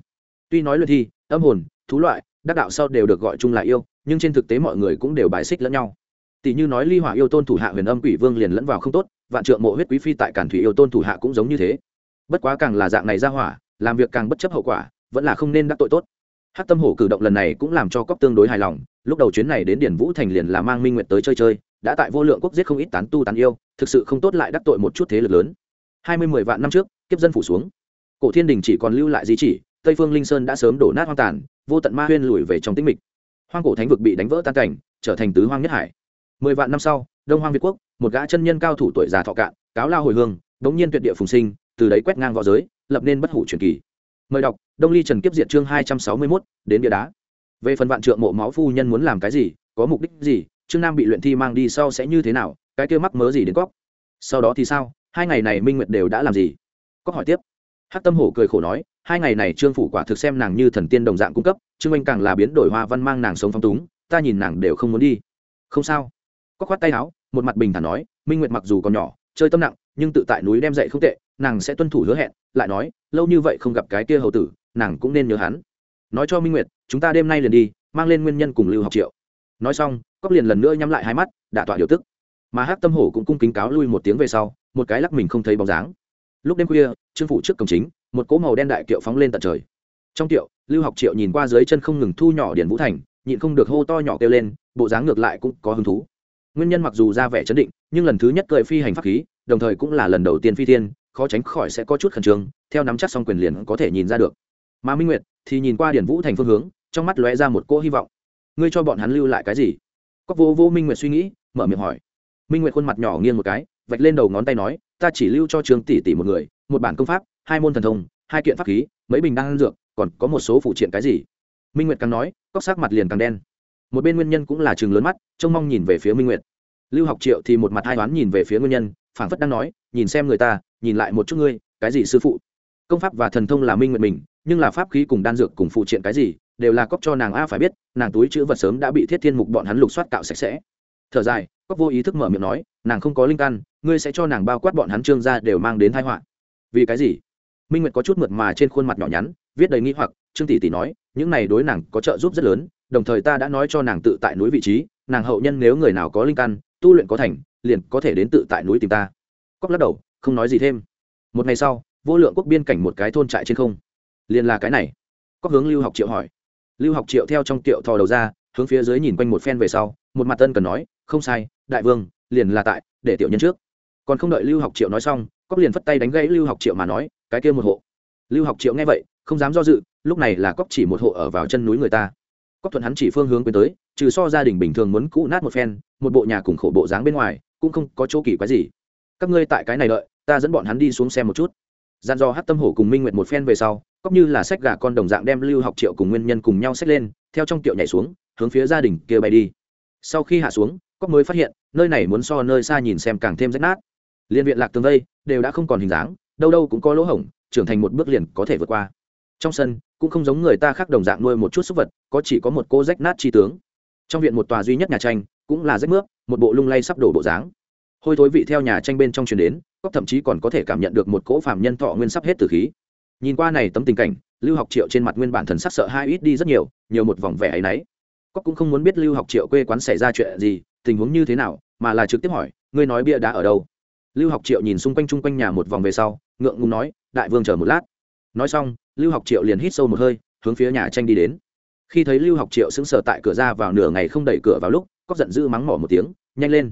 Speaker 1: Tuy nói luyện thi, âm hồn, thú loại đắc đạo sau đều được gọi chung là yêu, nhưng trên thực tế mọi người cũng đều bài xích lẫn nhau. Tỷ như nói ly hỏa yêu tôn thủ hạ huyền âm quỷ vương liền lẫn vào không tốt, vạn trượng mộ huyết quý phi tại cản thủy yêu tôn thủ hạ cũng giống như thế. Bất quá càng là dạng này ra hỏa, làm việc càng bất chấp hậu quả, vẫn là không nên đắc tội tốt. Hát tâm hổ cử động lần này cũng làm cho cóc tương đối hài lòng, lúc đầu chuyến này đến điển vũ thành liền là mang minh nguyệt tới chơi chơi, đã tại vô lượng quốc giết không ít tán tu tán yêu, thực sự không tốt lại đắc tội một chút thế lực lớn. Hai mươi mười vạn năm trước, kiếp dân phủ xuống. Cổ thiên đình chỉ còn lưu lại di chỉ, tây phương linh sơn đã sớm đổ nát hoang tàn vô tận ma huyên lùi về trong tĩnh mịch. Hoang cổ thánh vực bị đánh vỡ tan cảnh, trở thành tứ hoang nhất hải. Mười vạn năm sau, đông hoang việt quốc, một gã chân nhân cao thủ tuổi già thọ cạn, cáo lao hồi hương, đống nhiên tuyệt địa phùng sinh, từ đấy quét ngang v õ giới, lập nên bất hủ truyền kỳ. Mời đọc, đông ly trần kiếp diệt chương hai trăm sáu mươi mốt, đến địa đá. Về phần vạn trượng mộ máu phu nhân muốn làm cái gì, có mục đích gì, trương nam bị luyện thi mang đi sau sẽ như thế nào, cái kia mắc mớ gì đến cóc? Sau đó thì sao? Hai ngày này minh nguyệt đều đã làm gì? Cóc hỏi tiếp. Hắc tâm hổ cười khổ nói hai ngày này trương phủ quả thực xem nàng như thần tiên đồng dạng cung cấp, trương anh càng là biến đổi hoa văn mang nàng sống phong túng, ta nhìn nàng đều không muốn đi. Không sao. Có khoát tay áo, một mặt bình thản nói, minh nguyệt mặc dù còn nhỏ, chơi tâm nặng, nhưng tự tại núi đem dậy không tệ, nàng sẽ tuân thủ hứa hẹn, lại nói, lâu như vậy không gặp cái kia hầu tử, nàng cũng nên nhớ hắn. Nói cho minh nguyệt, chúng ta đêm nay liền đi, mang lên nguyên nhân cùng lưu học triệu. Nói xong cóc liền lần nữa nhắm lại hai mắt, đả tọa điều tức. Mà hát tâm hổ cũng cung kính cáo lui một tiếng về sau, một cái lắc mình không thấy bóng dáng lúc đêm khuya, trương phủ trước cổng chính, một cỗ màu đen đại kiệu phóng lên tận trời. Trong kiệu, lưu học triệu nhìn qua dưới chân không ngừng thu nhỏ điển vũ thành, nhịn không được hô to nhỏ kêu lên, bộ dáng ngược lại cũng có hứng thú. Nguyên nhân mặc dù ra vẻ chấn định, nhưng lần thứ nhất cười phi hành pháp khí, đồng thời cũng là lần đầu tiên phi thiên, khó tránh khỏi sẽ có chút khẩn trương, theo nắm chắc xong quyền liền có thể nhìn ra được. Mà minh nguyệt thì nhìn qua điển vũ thành phương hướng, trong mắt lóe ra một cỗ hy vọng. Ngươi cho bọn hắn lưu lại cái gì? Cóc vô vô minh nguyệt suy nghĩ, mở miệng hỏi. Minh nguyệt khuôn mặt nhỏ nghiêng một cái vạch lên đầu ngón tay nói, ta chỉ lưu cho trường tỷ tỷ một người, một bản công pháp, hai môn thần thông, hai kiện pháp khí, mấy bình đan dược, còn có một số phụ triện cái gì? Minh nguyệt càng nói cóc sắc mặt liền càng đen. Một bên nguyên nhân cũng là chừng lớn mắt, trông mong nhìn về phía minh nguyệt. Lưu học triệu thì một mặt hai đoán nhìn về phía nguyên nhân, phảng phất đang nói, nhìn xem người ta, nhìn lại một chút ngươi, cái gì sư phụ? Công pháp và thần thông là minh nguyệt mình, nhưng là pháp khí cùng đan dược cùng phụ triện cái gì, đều là cóc cho nàng a phải biết, nàng túi chữ vật sớm đã bị thiết thiên mục bọn hắn lục soát cạo sạch sẽ thở dài cóc vô ý thức mở miệng nói, nàng không có linh căn, ngươi sẽ cho nàng bao quát bọn hắn trương ra đều mang đến thái họa. Vì cái gì? Minh nguyệt có chút mượt mà trên khuôn mặt nhỏ nhắn, viết đầy nghi hoặc, trương tỷ tỷ nói, những này đối nàng có trợ giúp rất lớn, đồng thời ta đã nói cho nàng tự tại núi vị trí, nàng hậu nhân nếu người nào có linh căn, tu luyện có thành, liền có thể đến tự tại núi tìm ta. Cóc lắc đầu, không nói gì thêm. Một ngày sau, vô lượng quốc biên cảnh một cái thôn trại trên không. Liền là cái này. Cóc hướng lưu học triệu hỏi. Lưu học triệu theo trong kiệu thò đầu ra, hướng phía dưới nhìn quanh một phen về sau, một mặt tân cần nói không sai, đại vương, liền là tại, để tiểu nhân trước. Còn không đợi lưu học triệu nói xong cóc liền phất tay đánh gãy lưu học triệu mà nói, cái kia một hộ. Lưu học triệu nghe vậy, không dám do dự, lúc này là cóc chỉ một hộ ở vào chân núi người ta. Cóc thuận hắn chỉ phương hướng quyến tới, trừ so gia đình bình thường muốn cũ nát một phen, một bộ nhà cùng khổ bộ dáng bên ngoài, cũng không có chỗ kỳ quái gì. Các ngươi tại cái này đợi, ta dẫn bọn hắn đi xuống xem một chút. Gian do hát tâm hổ cùng minh nguyệt một phen về sau cóc như là sách gà con đồng dạng đem lưu học triệu cùng nguyên nhân cùng nhau xách lên, theo trong tiệu nhảy xuống, hướng phía gia đình kia bay đi. Sau khi hạ xuống cóc mới phát hiện, nơi này muốn so nơi xa nhìn xem càng thêm rách nát. Liên viện lạc tường vây đều đã không còn hình dáng, đâu đâu cũng có lỗ hổng, trưởng thành một bước liền có thể vượt qua. Trong sân, cũng không giống người ta khác đồng dạng nuôi một chút súc vật, có chỉ có một cô rách nát chi tướng. Trong viện một tòa duy nhất nhà tranh, cũng là rách nước một bộ lung lay sắp đổ bộ dáng. Hôi thối vị theo nhà tranh bên trong truyền đến, cóc thậm chí còn có thể cảm nhận được một cỗ phàm nhân thọ nguyên sắp hết từ khí. Nhìn qua này tấm tình cảnh, lưu học triệu trên mặt nguyên bản thần sắc sợ hai ít đi rất nhiều nhiều một vòng vẻ ấy nấy cóc cũng không muốn biết lưu học triệu quê quán xảy ra chuyện gì tình huống như thế nào, mà là trực tiếp hỏi, ngươi nói bia đá ở đâu? Lưu học triệu nhìn xung quanh chung quanh nhà một vòng về sau, ngượng ngùng nói, đại vương chờ một lát. Nói xong, lưu học triệu liền hít sâu một hơi, hướng phía nhà tranh đi đến. Khi thấy lưu học triệu sững sờ tại cửa ra vào nửa ngày không đẩy cửa vào lúc, cóc giận dữ mắng mỏ một tiếng, nhanh lên.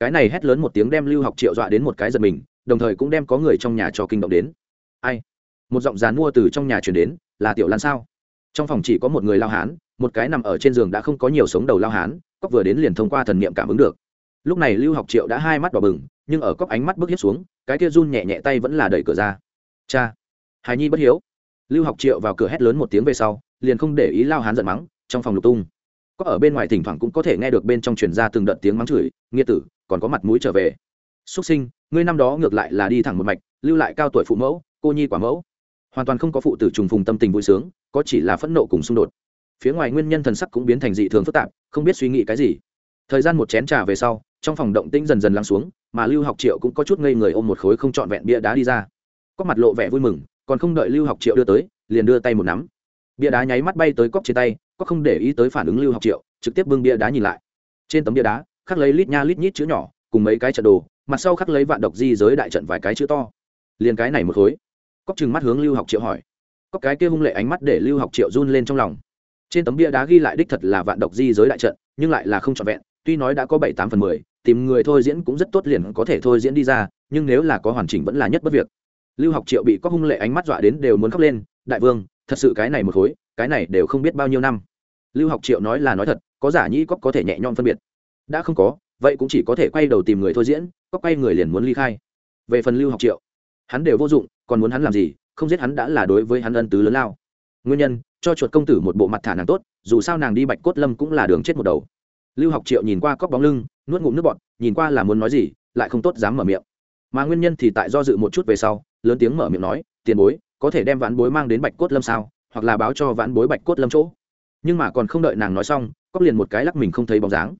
Speaker 1: Cái này hét lớn một tiếng đem lưu học triệu dọa đến một cái giật mình, đồng thời cũng đem có người trong nhà cho kinh động đến. Ai? Một giọng dàn mua từ trong nhà chuyển đến, là tiểu lan sao? Trong phòng chỉ có một người lao hán, một cái nằm ở trên giường đã không có nhiều sống đầu lao hán cóc vừa đến liền thông qua thần niệm cảm ứng được. Lúc này lưu học triệu đã hai mắt đỏ bừng, nhưng ở cóc ánh mắt bước hiếp xuống, cái kia run nhẹ nhẹ tay vẫn là đẩy cửa ra. Cha hài nhi bất hiếu. Lưu học triệu vào cửa hét lớn một tiếng về sau, liền không để ý lao hán giận mắng, trong phòng lục tung. Có ở bên ngoài thỉnh thoảng cũng có thể nghe được bên trong truyền ra từng đợt tiếng mắng chửi nghĩa tử, còn có mặt mũi trở về. Xuất sinh, ngươi năm đó ngược lại là đi thẳng một mạch, lưu lại cao tuổi phụ mẫu, cô nhi quả mẫu. Hoàn toàn không có phụ tử trùng phùng tâm tình vui sướng, có chỉ là phẫn nộ cùng xung đột phía ngoài nguyên nhân thần sắc cũng biến thành dị thường phức tạp, không biết suy nghĩ cái gì. Thời gian một chén trà về sau, trong phòng động tĩnh dần dần lắng xuống, mà lưu học triệu cũng có chút ngây người ôm một khối không trọn vẹn bia đá đi ra. Có mặt lộ vẻ vui mừng, còn không đợi lưu học triệu đưa tới, liền đưa tay một nắm. Bia đá nháy mắt bay tới cóc trên tay, có không để ý tới phản ứng lưu học triệu, trực tiếp bưng bia đá nhìn lại. Trên tấm bia đá, khắc lấy lít nha lít nhít chữ nhỏ, cùng mấy cái trận đồ, mặt sau khắc lấy vạn độc di giới đại trận vài cái chữ to. Liền cái này một khối. Cóc chừng mắt hướng lưu học triệu hỏi. Cóc cái kia hung lệ ánh mắt để lưu học triệu run lên trong lòng trên tấm bia đá ghi lại đích thật là vạn độc di giới đại trận, nhưng lại là không trọn vẹn, tuy nói đã có bảy tám phần mười, tìm người thôi diễn cũng rất tốt liền có thể thôi diễn đi ra, nhưng nếu là có hoàn chỉnh vẫn là nhất bất việc. Lưu học triệu bị có hung lệ ánh mắt dọa đến đều muốn khóc lên, đại vương, thật sự cái này một khối, cái này đều không biết bao nhiêu năm. Lưu học triệu nói là nói thật, có giả nhĩ cóc có thể nhẹ nhõm phân biệt. Đã không có, vậy cũng chỉ có thể quay đầu tìm người thôi diễn cóc quay người liền muốn ly khai. Về phần lưu học triệu, hắn đều vô dụng, còn muốn hắn làm gì, không giết hắn đã là đối với hắn ân tứ lớn lao nguyên nhân, cho chuột công tử một bộ mặt thả nàng tốt, dù sao nàng đi bạch cốt lâm cũng là đường chết một đầu. Lưu học triệu nhìn qua cóc bóng lưng, nuốt ngụm nước bọt, nhìn qua là muốn nói gì, lại không tốt dám mở miệng. Mà nguyên nhân thì tại do dự một chút về sau, lớn tiếng mở miệng nói, tiền bối, có thể đem vãn bối mang đến bạch cốt lâm sao? Hoặc là báo cho vãn bối bạch cốt lâm chỗ? Nhưng mà còn không đợi nàng nói xong cóc liền một cái lắc mình không thấy bóng dáng.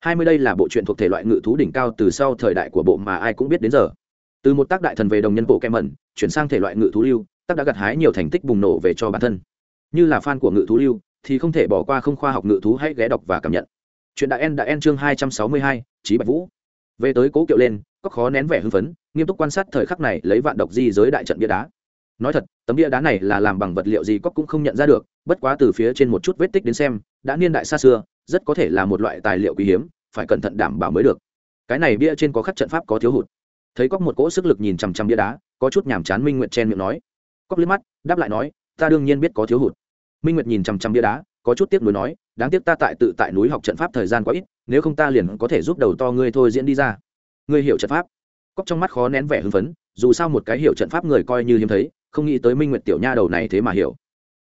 Speaker 1: Hai mươi đây là bộ truyện thuộc thể loại ngự thú đỉnh cao từ sau thời đại của bộ mà ai cũng biết đến giờ. Từ một tác đại thần về đồng nhân bộ kem mẩn, chuyển sang thể loại ngự thú lưu tác đã gặt hái nhiều thành tích bùng nổ về cho bản thân. Như là fan của ngự thú lưu, thì không thể bỏ qua không khoa học ngự thú hãy ghé đọc và cảm nhận. Chuyện đại en đã en chương hai trăm sáu mươi hai trí bạch vũ. Về tới cố kiệu lên, có khó nén vẻ hưng phấn, nghiêm túc quan sát thời khắc này lấy vạn độc di giới đại trận bia đá. Nói thật, tấm bia đá này là làm bằng vật liệu gì cóc cũng không nhận ra được, bất quá từ phía trên một chút vết tích đến xem, đã niên đại xa xưa, rất có thể là một loại tài liệu quý hiếm, phải cẩn thận đảm bảo mới được. Cái này bia trên có khắc trận pháp có thiếu hụt. Thấy cóc một cỗ sức lực nhìn chằm chằm bia đá, có chút nhàm chán minh nguyệt chen miệng nói cóc liếc mắt, đáp lại nói, ta đương nhiên biết có thiếu hụt. Minh nguyệt nhìn chằm chằm bia đá, có chút tiếc nuối nói, đáng tiếc ta tại tự tại núi học trận pháp thời gian quá ít, nếu không ta liền có thể giúp đầu to ngươi thôi diễn đi ra. Ngươi hiểu trận pháp? Cóc trong mắt khó nén vẻ hưng phấn, dù sao một cái hiểu trận pháp người coi như hiếm thấy, không nghĩ tới minh nguyệt tiểu nha đầu này thế mà hiểu.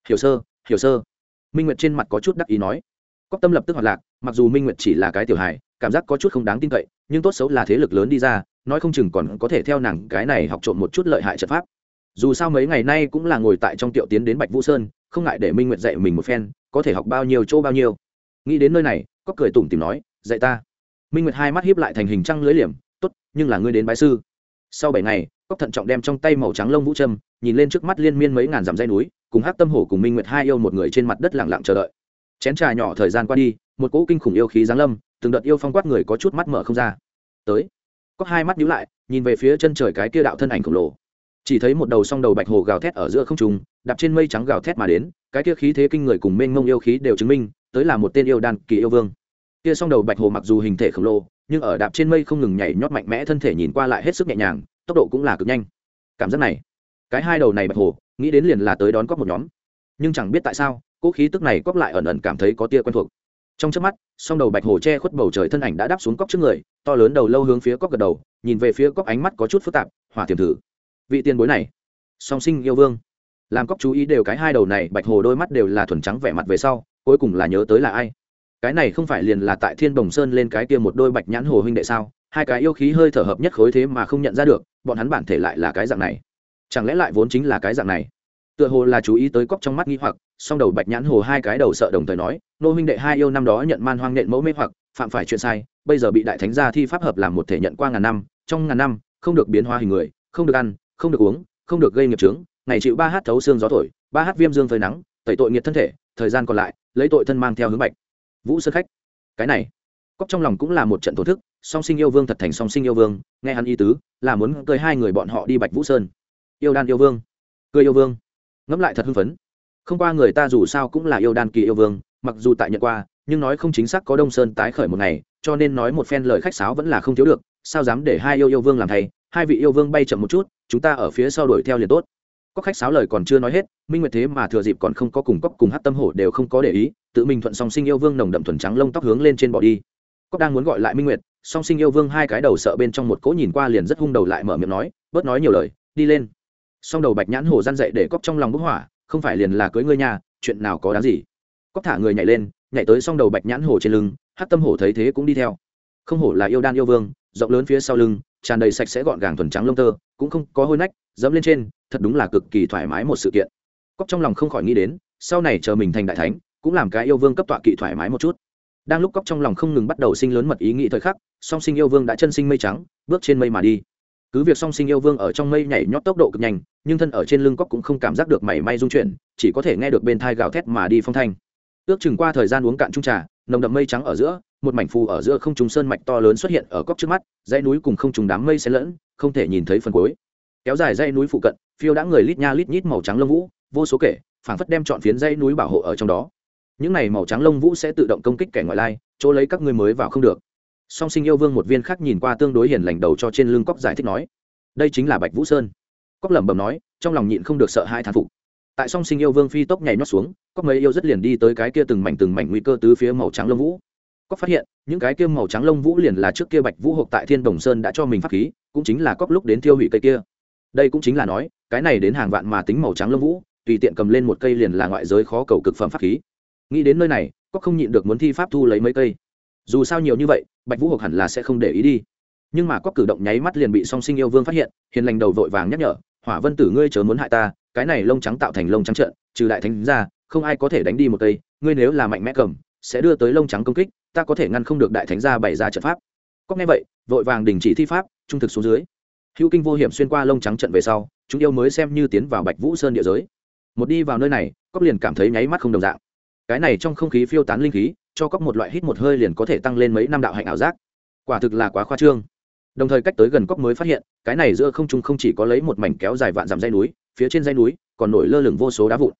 Speaker 1: Hiểu sơ hiểu sơ. Minh nguyệt trên mặt có chút đắc ý nói. Cóc tâm lập tức hoạt lạc, mặc dù minh nguyệt chỉ là cái tiểu hài, cảm giác có chút không đáng tin cậy, nhưng tốt xấu là thế lực lớn đi ra, nói không chừng còn có thể theo nàng cái này học trộm một chút lợi hại trận pháp dù sao mấy ngày nay cũng là ngồi tại trong Tiệu tiến đến bạch vũ sơn, không ngại để minh nguyệt dạy mình một phen, có thể học bao nhiêu chỗ bao nhiêu. Nghĩ đến nơi này, có cười tủm tìm nói, dạy ta. Minh nguyệt hai mắt hiếp lại thành hình trăng lưới liềm, tốt, nhưng là ngươi đến bái sư. Sau bảy ngày cóc thận trọng đem trong tay màu trắng lông vũ trâm nhìn lên trước mắt liên miên mấy ngàn dặm dây núi, cùng hát tâm hồ cùng minh nguyệt hai yêu một người trên mặt đất lặng lặng chờ đợi. Chén trà nhỏ thời gian qua đi, một cỗ kinh khủng yêu khí giáng lâm, từng đợt yêu phong quát người có chút mắt mở không ra. Tới. Cóc hai mắt nhíu lại, nhìn về phía chân trời cái kia đạo thân ảnh khổng lồ chỉ thấy một đầu song đầu bạch hồ gào thét ở giữa không trung, đạp trên mây trắng gào thét mà đến, cái kia khí thế kinh người cùng mênh mông yêu khí đều chứng minh, tới là một tên yêu đan kỳ yêu vương. Kia song đầu bạch hồ mặc dù hình thể khổng lồ, nhưng ở đạp trên mây không ngừng nhảy nhót mạnh mẽ thân thể nhìn qua lại hết sức nhẹ nhàng, tốc độ cũng là cực nhanh. Cảm giác này, cái hai đầu này bạch hồ, nghĩ đến liền là tới đón cóc một nhóm. Nhưng chẳng biết tại sao cỗ khí tức này cóc lại ẩn ẩn cảm thấy có tia quen thuộc. Trong trước mắt, song đầu bạch hồ che khuất bầu trời thân ảnh đã đáp xuống cóc trước người, to lớn đầu lâu hướng phía cóc gật đầu, nhìn về phía cóc ánh mắt có chút phức tạp, hỏa tiềm thử vị tiền bối này. Song sinh yêu vương. Làm cóc chú ý đều cái hai đầu này, bạch hồ đôi mắt đều là thuần trắng vẻ mặt về sau, cuối cùng là nhớ tới là ai. Cái này không phải liền là tại thiên đồng sơn lên cái kia một đôi bạch nhãn hồ huynh đệ sao? Hai cái yêu khí hơi thở hợp nhất khối thế mà không nhận ra được, bọn hắn bản thể lại là cái dạng này. Chẳng lẽ lại vốn chính là cái dạng này? Tựa hồ là chú ý tới cóc trong mắt nghi hoặc, song đầu bạch nhãn hồ hai cái đầu sợ đồng thời nói, nô huynh đệ hai yêu năm đó nhận man hoang nện mẫu mê hoặc, phạm phải chuyện sai, bây giờ bị đại thánh gia thi pháp hợp làm một thể nhận qua ngàn năm, trong ngàn năm, không được biến hóa hình người, không được ăn không được uống, không được gây nghiệp trướng ngày chịu ba hát thấu xương gió thổi, ba hát viêm dương phơi nắng, tẩy tội nghiệt thân thể, thời gian còn lại, lấy tội thân mang theo hướng bạch. Vũ sơn khách. Cái này cóc trong lòng cũng là một trận thổ thức, song sinh yêu vương thật thành song sinh yêu vương, nghe hắn y tứ, là muốn cười hai người bọn họ đi bạch vũ sơn. Yêu đan yêu vương. Cười yêu vương. Ngẫm lại thật hưng phấn. Không qua người ta dù sao cũng là yêu đan kỳ yêu vương, mặc dù tại nhận qua, nhưng nói không chính xác có đông sơn tái khởi một ngày, cho nên nói một phen lời khách sáo vẫn là không thiếu được, sao dám để hai yêu yêu vương làm thầy hai vị yêu vương bay chậm một chút chúng ta ở phía sau đuổi theo liền tốt. Có khách sáo lời còn chưa nói hết, minh nguyệt thế mà thừa dịp còn không có cùng cóc cùng hát tâm hổ đều không có để ý, tự mình thuận song sinh yêu vương nồng đậm thuần trắng lông tóc hướng lên trên bỏ đi. Cóc đang muốn gọi lại minh nguyệt, song sinh yêu vương hai cái đầu sợ bên trong một cỗ nhìn qua liền rất hung đầu lại mở miệng nói, bớt nói nhiều lời, đi lên. Song đầu bạch nhãn hổ răn dậy để cóc trong lòng bức hỏa, không phải liền là cưới ngươi nhà chuyện nào có đáng gì? Cóc thả người nhảy lên, nhảy tới song đầu bạch nhãn hổ trên lưng hát tâm hổ thấy thế cũng đi theo. Không hổ là yêu đan yêu vương, rộng lớn phía sau lưng tràn đầy sạch sẽ gọn gàng thuần trắng lông tơ, cũng không có hôi nách, dẫm lên trên, thật đúng là cực kỳ thoải mái một sự kiện. Cóc trong lòng không khỏi nghĩ đến, sau này chờ mình thành đại thánh, cũng làm cái yêu vương cấp tọa kỵ thoải mái một chút. Đang lúc cóc trong lòng không ngừng bắt đầu sinh lớn mật ý nghĩ thời khắc, song sinh yêu vương đã chân sinh mây trắng, bước trên mây mà đi. Cứ việc song sinh yêu vương ở trong mây nhảy nhót tốc độ cực nhanh, nhưng thân ở trên lưng cóc cũng không cảm giác được mảy may dung chuyển, chỉ có thể nghe được bên thai gào thét mà đi phong thanh. Ước chừng qua thời gian uống cạn trung trà, nồng đậm mây trắng ở giữa một mảnh phù ở giữa không trùng sơn mạch to lớn xuất hiện ở góc trước mắt, dãy núi cùng không trùng đám mây xen lẫn, không thể nhìn thấy phần cuối. Kéo dài dãy núi phụ cận, phiêu đã người lít nha lít nhít màu trắng lông vũ, vô số kể, phảng phất đem chọn phiến dãy núi bảo hộ ở trong đó. Những này màu trắng lông vũ sẽ tự động công kích kẻ ngoại lai, chỗ lấy các ngươi mới vào không được. Song sinh yêu vương một viên khác nhìn qua tương đối hiền lành đầu cho trên lưng cóc giải thích nói, đây chính là bạch vũ sơn. Cóc lẩm bẩm nói, trong lòng nhịn không được sợ hai thán phục. Tại song sinh yêu vương phi tốc nhảy nhót xuống cóc mấy yêu rất liền đi tới cái kia từng mảnh từng mảnh nguy cơ tứ phía màu trắng lông vũ cóc phát hiện, những cái kia màu trắng lông vũ liền là trước kia bạch vũ hộp tại thiên đồng sơn đã cho mình pháp khí, cũng chính là cóc lúc đến tiêu hủy cây kia. Đây cũng chính là nói, cái này đến hàng vạn mà tính màu trắng lông vũ, tùy tiện cầm lên một cây liền là ngoại giới khó cầu cực phẩm pháp khí. Nghĩ đến nơi này cóc không nhịn được muốn thi pháp thu lấy mấy cây. Dù sao nhiều như vậy, bạch vũ hộp hẳn là sẽ không để ý đi. Nhưng mà cóc cử động nháy mắt liền bị song sinh yêu vương phát hiện, hiền lành đầu vội vàng nhắc nhở, hỏa vân tử ngươi chớ muốn hại ta, cái này lông trắng tạo thành lông trắng trợn, trừ đại thánh ra, không ai có thể đánh đi một cây, ngươi nếu là mạnh mẽ cầm, sẽ đưa tới lông trắng công kích ta có thể ngăn không được đại thánh gia bày ra trận pháp. Có nghe vậy, vội vàng đình chỉ thi pháp, trung thực xuống dưới. Hữu kinh vô hiểm xuyên qua lông trắng trận về sau, chúng yêu mới xem như tiến vào bạch vũ sơn địa giới. Một đi vào nơi này cóc liền cảm thấy nháy mắt không đồng dạng. Cái này trong không khí phiêu tán linh khí, cho cóc một loại hít một hơi liền có thể tăng lên mấy năm đạo hạnh ảo giác. Quả thực là quá khoa trương. Đồng thời cách tới gần cóc mới phát hiện, cái này giữa không trung không chỉ có lấy một mảnh kéo dài vạn dặm dây núi, phía trên dây núi còn nổi lơ lửng vô số đá vụn.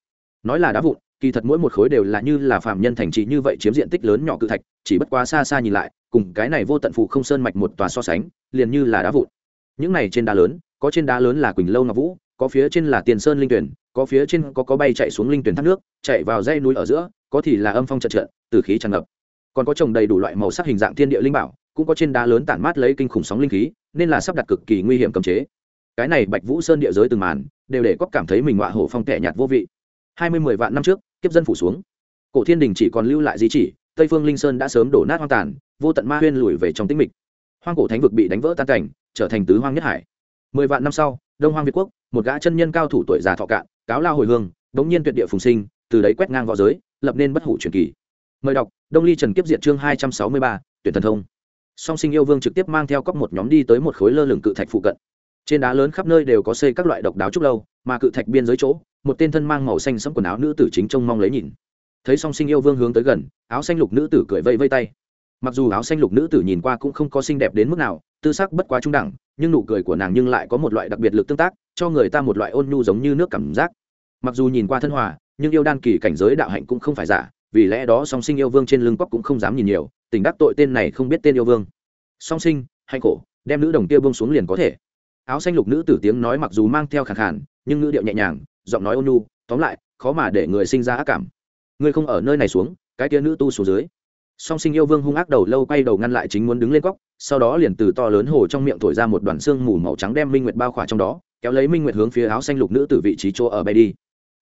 Speaker 1: Nói là đá vụn, kỳ thật mỗi một khối đều là như là phạm nhân thành trì như vậy chiếm diện tích lớn nhỏ cự thạch chỉ bất quá xa xa nhìn lại, cùng cái này vô tận phụ không sơn mạch một tòa so sánh, liền như là đá vụn. Những này trên đá lớn, có trên đá lớn là quỳnh lâu ngọc vũ, có phía trên là tiền sơn linh tuyển, có phía trên có có bay chạy xuống linh tuyển thác nước, chạy vào dây núi ở giữa, có thì là âm phong trận trận, từ khí tràn ngập. Còn có trồng đầy đủ loại màu sắc hình dạng thiên địa linh bảo, cũng có trên đá lớn tản mát lấy kinh khủng sóng linh khí, nên là sắp đặt cực kỳ nguy hiểm cấm chế. Cái này bạch vũ sơn địa giới từng màn, đều để có cảm thấy mình ngọa hổ phong kẻ nhạt vô vị. Hai mươi mười vạn năm trước, kiếp dân phủ xuống. Cổ thiên đình chỉ còn lưu lại di chỉ tây phương linh sơn đã sớm đổ nát hoang tàn, vô tận ma huyên lùi về trong tĩnh mịch. Hoang cổ thánh vực bị đánh vỡ tan cảnh, trở thành tứ hoang nhất hải. Mười vạn năm sau, đông hoang việt quốc, một gã chân nhân cao thủ tuổi già thọ cạn, cáo lao hồi hương, bỗng nhiên tuyệt địa phùng sinh, từ đấy quét ngang v õ giới, lập nên bất hủ truyền kỳ. Mời đọc, đông ly trần kiếp diệt chương hai trăm sáu mươi ba, tuyển thần thông. Song sinh yêu vương trực tiếp mang theo cóc một nhóm đi tới một khối lơ lửng cự thạch phụ cận. Trên đá lớn khắp nơi đều có xây các loại độc đáo trúc lâu, mà cự thạch biên giới chỗ, một tên thân mang màu xanh sẫm quần áo nữ tử chính trông mong lấy nhìn thấy song sinh yêu vương hướng tới gần, áo xanh lục nữ tử cười vây vây tay. Mặc dù áo xanh lục nữ tử nhìn qua cũng không có xinh đẹp đến mức nào, tư sắc bất quá trung đẳng, nhưng nụ cười của nàng nhưng lại có một loại đặc biệt lực tương tác, cho người ta một loại ôn nhu giống như nước cảm giác. Mặc dù nhìn qua thân hòa, nhưng yêu đan kỳ cảnh giới đạo hạnh cũng không phải giả, vì lẽ đó song sinh yêu vương trên lưng cóc cũng không dám nhìn nhiều, tình đắc tội tên này không biết tên yêu vương. Song sinh hay cổ đem nữ đồng kia vương xuống liền có thể. Áo xanh lục nữ tử tiếng nói mặc dù mang theo khẳng khản nhưng ngữ điệu nhẹ nhàng, giọng nói ôn nhu, tóm lại, khó mà để người sinh ra ác cảm ngươi không ở nơi này xuống, cái tia nữ tu xuống dưới. Song sinh yêu vương hung ác đầu lâu quay đầu ngăn lại chính muốn đứng lên góc, sau đó liền từ to lớn hồ trong miệng thổi ra một đoàn xương mù màu trắng đem minh nguyệt bao khỏa trong đó, kéo lấy minh nguyệt hướng phía áo xanh lục nữ từ vị trí chỗ ở bay đi.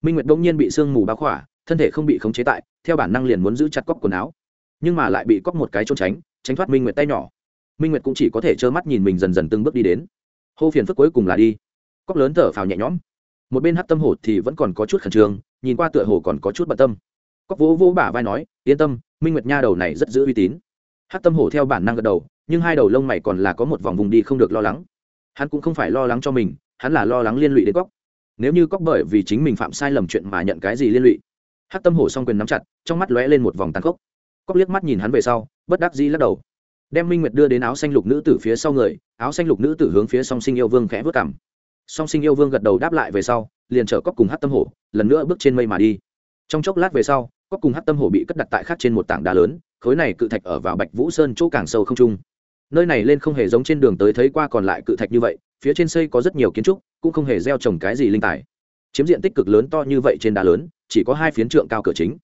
Speaker 1: Minh nguyệt bỗng nhiên bị sương mù bao khỏa, thân thể không bị khống chế tại, theo bản năng liền muốn giữ chặt cóc quần áo, nhưng mà lại bị cóc một cái trốn tránh tránh thoát minh nguyệt tay nhỏ. Minh nguyệt cũng chỉ có thể trơ mắt nhìn mình dần dần từng bước đi đến. Hô phiền phức cuối cùng là đi. Cóc lớn thở phào nhẹ nhõm. Một bên hát tâm hồ thì vẫn còn có chút khẩn trương, nhìn qua tựa hồ còn có chút bận tâm cóc vỗ vỗ bả vai nói, yên tâm, minh nguyệt nha đầu này rất giữ uy tín. Hát tâm hổ theo bản năng gật đầu, nhưng hai đầu lông mày còn là có một vòng vùng đi không được lo lắng. Hắn cũng không phải lo lắng cho mình, hắn là lo lắng liên lụy đến cóc. Nếu như cóc bởi vì chính mình phạm sai lầm chuyện mà nhận cái gì liên lụy. Hát tâm hổ s o n g quyền nắm chặt, trong mắt lóe lên một vòng tàn khốc. Cóc liếc mắt nhìn hắn về sau, bất đắc dĩ lắc đầu. Đem minh nguyệt đưa đến áo xanh lục nữ tử phía sau người, áo xanh lục nữ tử hướng phía song sinh yêu vương khẽ vớt cảm song sinh yêu vương gật đầu đáp lại về sau, liền chở cóc cùng hát tâm hổ, lần nữa bước trên mây mà đi. Trong chốc lát về sau cóc cùng hát tâm hổ bị cất đặt tại khác trên một tảng đá lớn, khối này cự thạch ở vào bạch vũ sơn chỗ càng sâu không trung. Nơi này lên không hề giống trên đường tới thấy qua còn lại cự thạch như vậy, phía trên xây có rất nhiều kiến trúc, cũng không hề gieo trồng cái gì linh tài. Chiếm diện tích cực lớn to như vậy trên đá lớn, chỉ có hai phiến trượng cao cửa chính.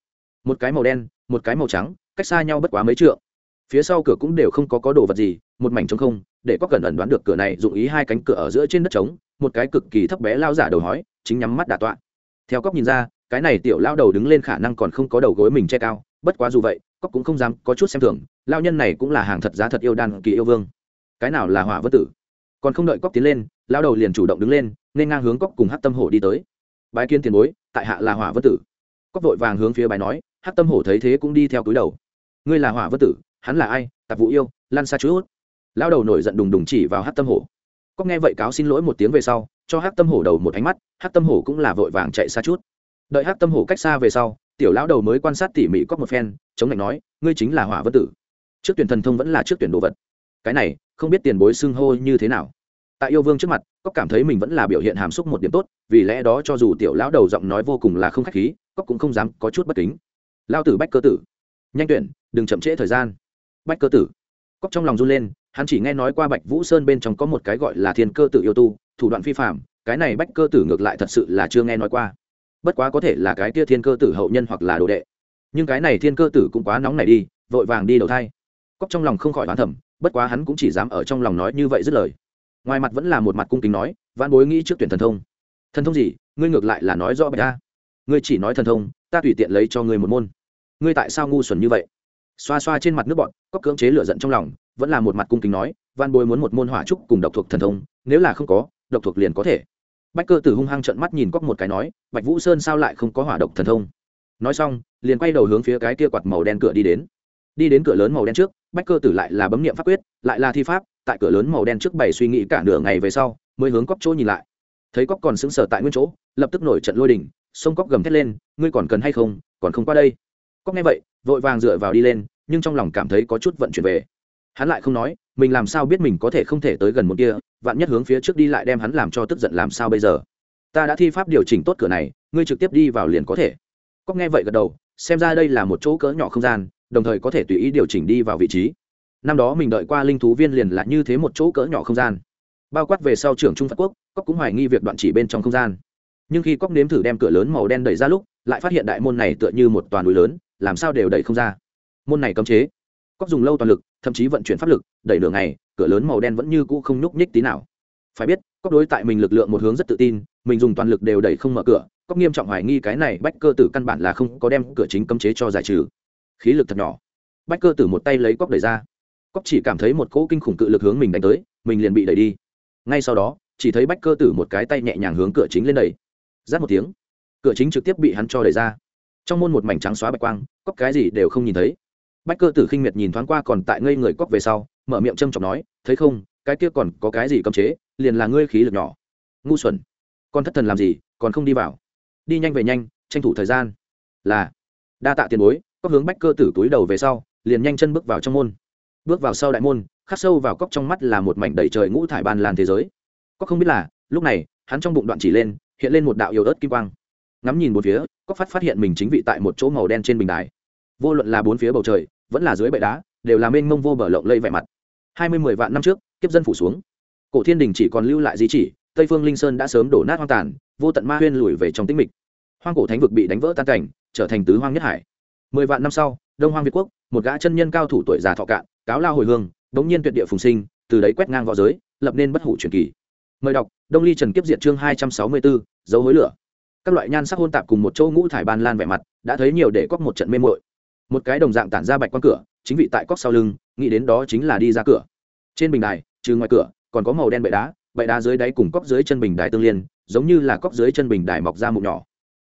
Speaker 1: Một cái màu đen, một cái màu trắng, cách xa nhau bất quá mấy trượng. Phía sau cửa cũng đều không có có đồ vật gì, một mảnh trống không, để có cần ẩn đoán được cửa này dụng ý hai cánh cửa ở giữa trên đất trống, một cái cực kỳ thấp bé lao giả đầu hói, chính nhắm mắt đà tọa. Theo cóc nhìn ra cái này tiểu lao đầu đứng lên khả năng còn không có đầu gối mình che cao, bất quá dù vậy cóc cũng không dám có chút xem thường lao nhân này cũng là hàng thật giá thật yêu đan kỳ yêu vương. Cái nào là hỏa vân tử? Còn không đợi cóc tiến lên lao đầu liền chủ động đứng lên, nên ngang hướng cóc cùng hát tâm hổ đi tới. Bái kiên tiền bối, tại hạ là hỏa vân tử. Cóc vội vàng hướng phía bài nói hát tâm hổ thấy thế cũng đi theo túi đầu. Ngươi là hỏa vân tử, hắn là ai? Tạp vụ yêu, lan xa chút lao đầu nổi giận đùng đùng chỉ vào hát tâm hổ. Cóc nghe vậy cáo xin lỗi một tiếng về sau, cho hát tâm hổ đầu một ánh mắt hát tâm hổ cũng là vội vàng chạy xa chút đợi hát tâm hổ cách xa về sau, tiểu lão đầu mới quan sát tỉ mỉ cóc một phen, chống lạnh nói, ngươi chính là hỏa vân tử. Trước tuyển thần thông vẫn là trước tuyển đồ vật. Cái này, không biết tiền bối xưng hô như thế nào. Tại yêu vương trước mặt cóc cảm thấy mình vẫn là biểu hiện hàm xúc một điểm tốt, vì lẽ đó cho dù tiểu lão đầu giọng nói vô cùng là không khách khí cóc cũng không dám có chút bất kính. Lao tử bách cơ tử, nhanh tuyển, đừng chậm trễ thời gian. Bách cơ tử. Cóc trong lòng run lên, hắn chỉ nghe nói qua bạch vũ sơn bên trong có một cái gọi là thiên cơ tử yêu tu, thủ đoạn phi phạm cái này bách cơ tử ngược lại thật sự là chưa nghe nói qua bất quá có thể là cái kia thiên cơ tử hậu nhân hoặc là đồ đệ. Nhưng cái này thiên cơ tử cũng quá nóng này đi, vội vàng đi đầu thai. Cóc trong lòng không khỏi hoán thẩm bất quá hắn cũng chỉ dám ở trong lòng nói như vậy dứt lời. Ngoài mặt vẫn là một mặt cung kính nói văn bối nghĩ trước tuyển thần thông. Thần thông gì? Ngươi ngược lại là nói rõ bạch ta ngươi chỉ nói thần thông, ta tùy tiện lấy cho ngươi một môn. Ngươi tại sao ngu xuẩn như vậy? Xoa xoa trên mặt nước bọn cóc cưỡng chế lửa giận trong lòng, vẫn là một mặt cung kính nói văn bối muốn một môn hỏa trúc cùng độc thuộc thần thông, nếu là không có, độc thuộc liền có thể bách cơ tử hung hăng trận mắt nhìn cóc một cái nói, bạch vũ sơn sao lại không có hỏa độc thần thông? Nói xong, liền quay đầu hướng phía cái kia quạt màu đen cửa đi đến. Đi đến cửa lớn màu đen trước, bách cơ tử lại là bấm nghiệm pháp quyết, lại là thi pháp, tại cửa lớn màu đen trước bày suy nghĩ cả nửa ngày về sau, mới hướng cóc chỗ nhìn lại. Thấy cóc còn sững sờ tại nguyên chỗ, lập tức nổi trận lôi đình xông cóc gầm thét lên, ngươi còn cần hay không? Còn không qua đây. Cóc nghe vậy, vội vàng dựa vào đi lên, nhưng trong lòng cảm thấy có chút vận chuyển về hắn lại không nói, mình làm sao biết mình có thể không thể tới gần một kia, vạn nhất hướng phía trước đi lại đem hắn làm cho tức giận làm sao bây giờ? Ta đã thi pháp điều chỉnh tốt cửa này, ngươi trực tiếp đi vào liền có thể. Cóc nghe vậy gật đầu, xem ra đây là một chỗ cỡ nhỏ không gian, đồng thời có thể tùy ý điều chỉnh đi vào vị trí. Năm đó mình đợi qua linh thú viên liền là như thế một chỗ cỡ nhỏ không gian. Bao quát về sau trưởng trung phát quốc cóc cũng hoài nghi việc đoạn chỉ bên trong không gian. Nhưng khi cóc nếm thử đem cửa lớn màu đen đẩy ra lúc, lại phát hiện đại môn này tựa như một toàn núi lớn, làm sao đều đẩy không ra. Môn này cấm chế cóc dùng lâu toàn lực, thậm chí vận chuyển pháp lực, đẩy lửa này cửa lớn màu đen vẫn như cũ không nhúc nhích tí nào. Phải biết, cóc đối tại mình lực lượng một hướng rất tự tin, mình dùng toàn lực đều đẩy không mở cửa, cóc nghiêm trọng hoài nghi cái này bách cơ tử căn bản là không có đem cửa chính cấm chế cho giải trừ. Khí lực thật nhỏ. Bách cơ tử một tay lấy cóc đẩy ra. Cóc chỉ cảm thấy một cỗ kinh khủng cự lực hướng mình đánh tới, mình liền bị đẩy đi. Ngay sau đó, chỉ thấy bách cơ tử một cái tay nhẹ nhàng hướng cửa chính lên đẩy. Rát một tiếng, cửa chính trực tiếp bị hắn cho đẩy ra. Trong môn một mảnh trắng xóa bạch quang, cóc cái gì đều không nhìn thấy bách cơ tử khinh miệt nhìn thoáng qua còn tại ngây người cóc về sau, mở miệng trâm trọng nói, thấy không, cái kia còn có cái gì cấm chế, liền là ngươi khí lực nhỏ. Ngu xuẩn, con thất thần làm gì, còn không đi vào. Đi nhanh về nhanh, tranh thủ thời gian. Là. Đa tạ tiền bối cóc hướng bách cơ tử túi đầu về sau, liền nhanh chân bước vào trong môn. Bước vào sau đại môn, khắc sâu vào cóc trong mắt là một mảnh đầy trời ngũ thải ban làn thế giới. Cóc không biết là, lúc này, hắn trong bụng đoạn chỉ lên, hiện lên một đạo yếu ớt kim quang. Ngắm nhìn bốn phía cóc phát phát hiện mình chính vị tại một chỗ màu đen trên bình đài. Vô luận là bốn phía bầu trời vẫn là dưới bệ đá, đều là mênh mông vô bờ lộng lây vẻ mặt. Hai mươi mười vạn năm trước, kiếp dân phủ xuống. Cổ thiên đình chỉ còn lưu lại di chỉ, tây phương linh sơn đã sớm đổ nát hoang tàn, vô tận ma huyên lùi về trong tĩnh mịch. Hoang cổ thánh vực bị đánh vỡ tan cảnh, trở thành tứ hoang nhất hải. Mười vạn năm sau, đông hoang việt quốc, một gã chân nhân cao thủ tuổi già thọ cạn, cáo lao hồi hương, đống nhiên tuyệt địa phùng sinh, từ đấy quét ngang v õ giới, lập nên bất hủ truyền kỳ. Mời đọc, đông ly trần kiếp diệt chương hai trăm sáu mươi bốn, dấu hối lửa. Các loại nhan sắc hôn tạp cùng một châu ngũ thải ban lan vẻ mặt, đã thấy nhiều để cóc một trận mê mội một cái đồng dạng tản ra bạch quang cửa, chính vị tại cóc sau lưng, nghĩ đến đó chính là đi ra cửa. Trên bình đài, trừ ngoài cửa, còn có màu đen bệ đá bệ đá dưới đáy cùng cóc dưới chân bình đài tương liên, giống như là cóc dưới chân bình đài mọc ra mụn nhỏ.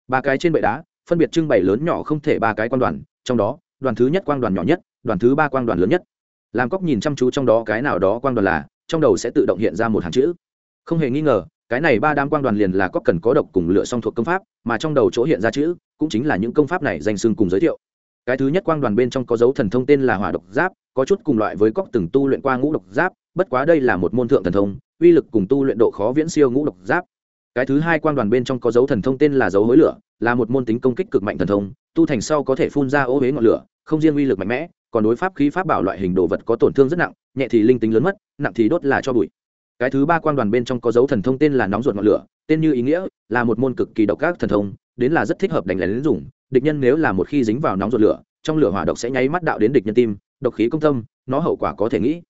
Speaker 1: Ba cái trên bệ đá, phân biệt trưng bày lớn nhỏ không thể ba cái quan đoàn, trong đó, đoàn thứ nhất quang đoàn nhỏ nhất, đoàn thứ ba quang đoàn lớn nhất. Làm cóc nhìn chăm chú trong đó cái nào đó quang đoàn là, trong đầu sẽ tự động hiện ra một hàng chữ. Không hề nghi ngờ, cái này ba đám quang đoàn liền là cóc cần có độc cùng lựa song thuộc công pháp, mà trong đầu chỗ hiện ra chữ, cũng chính là những công pháp này danh xưng cùng giới thiệu cái thứ nhất quang đoàn bên trong có dấu thần thông tên là hỏa độc giáp, có chút cùng loại với cóc từng tu luyện qua ngũ độc giáp, bất quá đây là một môn thượng thần thông, uy lực cùng tu luyện độ khó viễn siêu ngũ độc giáp. Cái thứ hai quang đoàn bên trong có dấu thần thông tên là dấu hối lửa, là một môn tính công kích cực mạnh thần thông, tu thành sau có thể phun ra ô huế ngọn lửa, không riêng uy lực mạnh mẽ, còn đối pháp khí pháp bảo loại hình đồ vật có tổn thương rất nặng, nhẹ thì linh tính lớn mất, nặng thì đốt là cho bụi. Cái thứ ba quang đoàn bên trong có dấu thần thông tên là nóng ruột ngọn lửa, tên như ý nghĩa, là một môn cực kỳ độc ác thần thông, đến là rất thích hợp đánh lén dùng địch nhân nếu là một khi dính vào nóng ruột lửa, trong lửa hỏa độc sẽ nháy mắt đạo đến địch nhân tim, độc khí công tâm, nó hậu quả có thể nghĩ.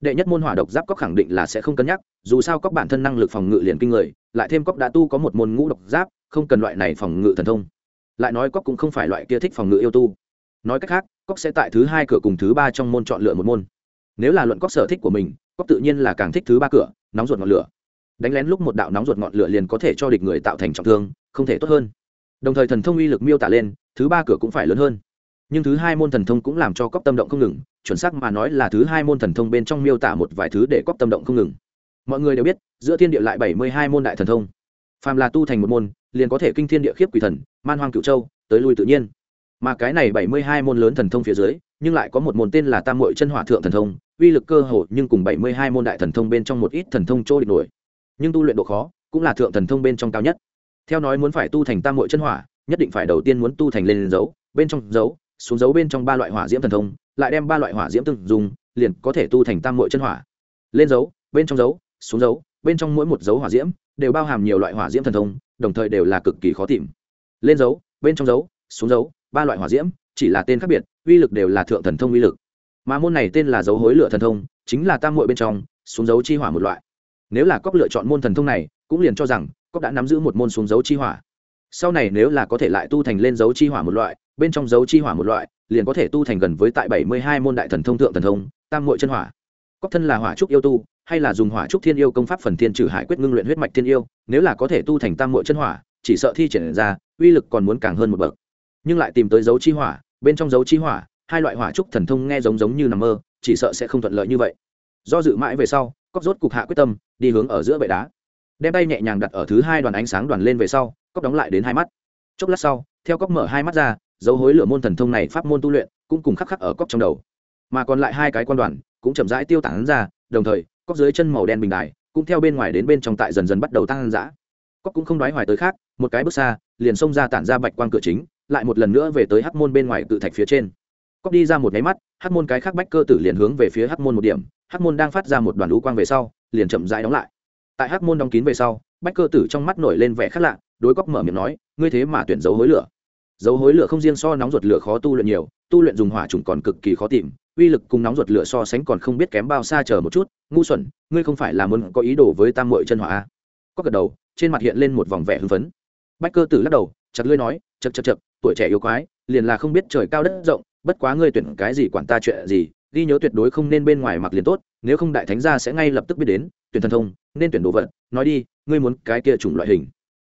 Speaker 1: Đệ nhất môn hỏa độc giáp cóc khẳng định là sẽ không cân nhắc, dù sao cóc bản thân năng lực phòng ngự liền kinh người, lại thêm cóc đã tu có một môn ngũ độc giáp, không cần loại này phòng ngự thần thông. Lại nói cóc cũng không phải loại kia thích phòng ngự yêu tu. Nói cách khác cóc sẽ tại thứ hai cửa cùng thứ ba trong môn chọn lựa một môn. Nếu là luận cóc sở thích của mình cóc tự nhiên là càng thích thứ ba cửa, nóng ruột ngọn lửa. Đánh lén lúc một đạo nóng ruột ngọn lửa liền có thể cho địch người tạo thành trọng thương, không thể tốt hơn đồng thời thần thông uy lực miêu tả lên, thứ ba cửa cũng phải lớn hơn. Nhưng thứ hai môn thần thông cũng làm cho cóc tâm động không ngừng, chuẩn xác mà nói là thứ hai môn thần thông bên trong miêu tả một vài thứ để cóc tâm động không ngừng. Mọi người đều biết, giữa thiên địa lại bảy mươi hai môn đại thần thông. Phàm là tu thành một môn, liền có thể kinh thiên địa khiếp quỷ thần, man hoang cựu châu, tới lui tự nhiên. Mà cái này bảy mươi hai môn lớn thần thông phía dưới, nhưng lại có một môn tên là tam mội chân hỏa thượng thần thông, uy lực cơ hồ nhưng cùng bảy mươi hai môn đại thần thông bên trong một ít thần thông chỗ địch nổi. Nhưng tu luyện độ khó cũng là thượng thần thông bên trong cao nhất theo nói muốn phải tu thành tam mội chân hỏa, nhất định phải đầu tiên muốn tu thành lên dấu, bên trong dấu, xuống dấu bên trong ba loại hỏa diễm thần thông, lại đem ba loại hỏa diễm từng dùng, liền có thể tu thành tam mội chân hỏa. Lên dấu, bên trong dấu, xuống dấu, bên trong mỗi một dấu hỏa diễm đều bao hàm nhiều loại hỏa diễm thần thông, đồng thời đều là cực kỳ khó tìm. Lên dấu, bên trong dấu, xuống dấu, ba loại hỏa diễm, chỉ là tên khác biệt, uy lực đều là thượng thần thông uy lực. Mà môn này tên là dấu hối lửa thần thông, chính là tam mội bên trong, xuống dấu chi hỏa một loại. Nếu là cóc lựa chọn môn thần thông này, cũng liền cho rằng cóc đã nắm giữ một môn xuống dấu chi hỏa. Sau này nếu là có thể lại tu thành lên dấu chi hỏa một loại, bên trong dấu chi hỏa một loại, liền có thể tu thành gần với tại bảy mươi hai môn đại thần thông thượng thần thông, tam mội chân hỏa. Cóc thân là hỏa trúc yêu tu, hay là dùng hỏa trúc thiên yêu công pháp phần thiên trừ hải quyết ngưng luyện huyết mạch thiên yêu, nếu là có thể tu thành tam mội chân hỏa, chỉ sợ thi triển ra, uy lực còn muốn càng hơn một bậc. Nhưng lại tìm tới dấu chi hỏa, bên trong dấu chi hỏa, hai loại hỏa trúc thần thông nghe giống giống như nằm mơ, chỉ sợ sẽ không thuận lợi như vậy. Do dự mãi về sau cóc rốt cục hạ quyết tâm, đi hướng ở giữa bệ đá đem tay nhẹ nhàng đặt ở thứ hai đoàn ánh sáng đoàn lên về sau cóc đóng lại đến hai mắt. Chốc lát sau, theo cóc mở hai mắt ra, dấu hối lửa môn thần thông này pháp môn tu luyện cũng cùng khắc khắc ở cóc trong đầu. Mà còn lại hai cái quan đoàn cũng chậm rãi tiêu tản ra, đồng thời cóc dưới chân màu đen bình đài cũng theo bên ngoài đến bên trong tại dần dần bắt đầu tăng dã. Cóc cũng không đoái hoài tới khác, một cái bước xa, liền xông ra tản ra bạch quang cửa chính, lại một lần nữa về tới hắc môn bên ngoài cự thạch phía trên. Cóc đi ra một máy mắt, hắc môn cái khác bách cơ tử liền hướng về phía hắc môn một điểm, hắc môn đang phát ra một đoàn lũ quang về sau, liền chậm rãi đóng lại tại hắc môn đóng kín về sau, bách cơ tử trong mắt nổi lên vẻ khác lạ, đối góc mở miệng nói, ngươi thế mà tuyển dấu hối lửa. Dấu hối lửa không riêng so nóng ruột lửa khó tu luyện nhiều, tu luyện dùng hỏa trùng còn cực kỳ khó tìm, uy lực cùng nóng ruột lửa so sánh còn không biết kém bao xa chờ một chút. Ngu xuẩn, ngươi không phải là muốn có ý đồ với tam mội chân hỏa à? a có gật đầu, trên mặt hiện lên một vòng vẻ hưng phấn. Bách cơ tử lắc đầu chặt lưỡi nói chật chật chật tuổi trẻ yêu quái, liền là không biết trời cao đất rộng, bất quá ngươi tuyển cái gì quản ta chuyện gì, ghi nhớ tuyệt đối không nên bên ngoài mặc liền tốt, nếu không đại thánh gia sẽ ngay lập tức biết đến tuyển thần thông, nên tuyển đồ vật, nói đi, ngươi muốn cái kia chủng loại hình.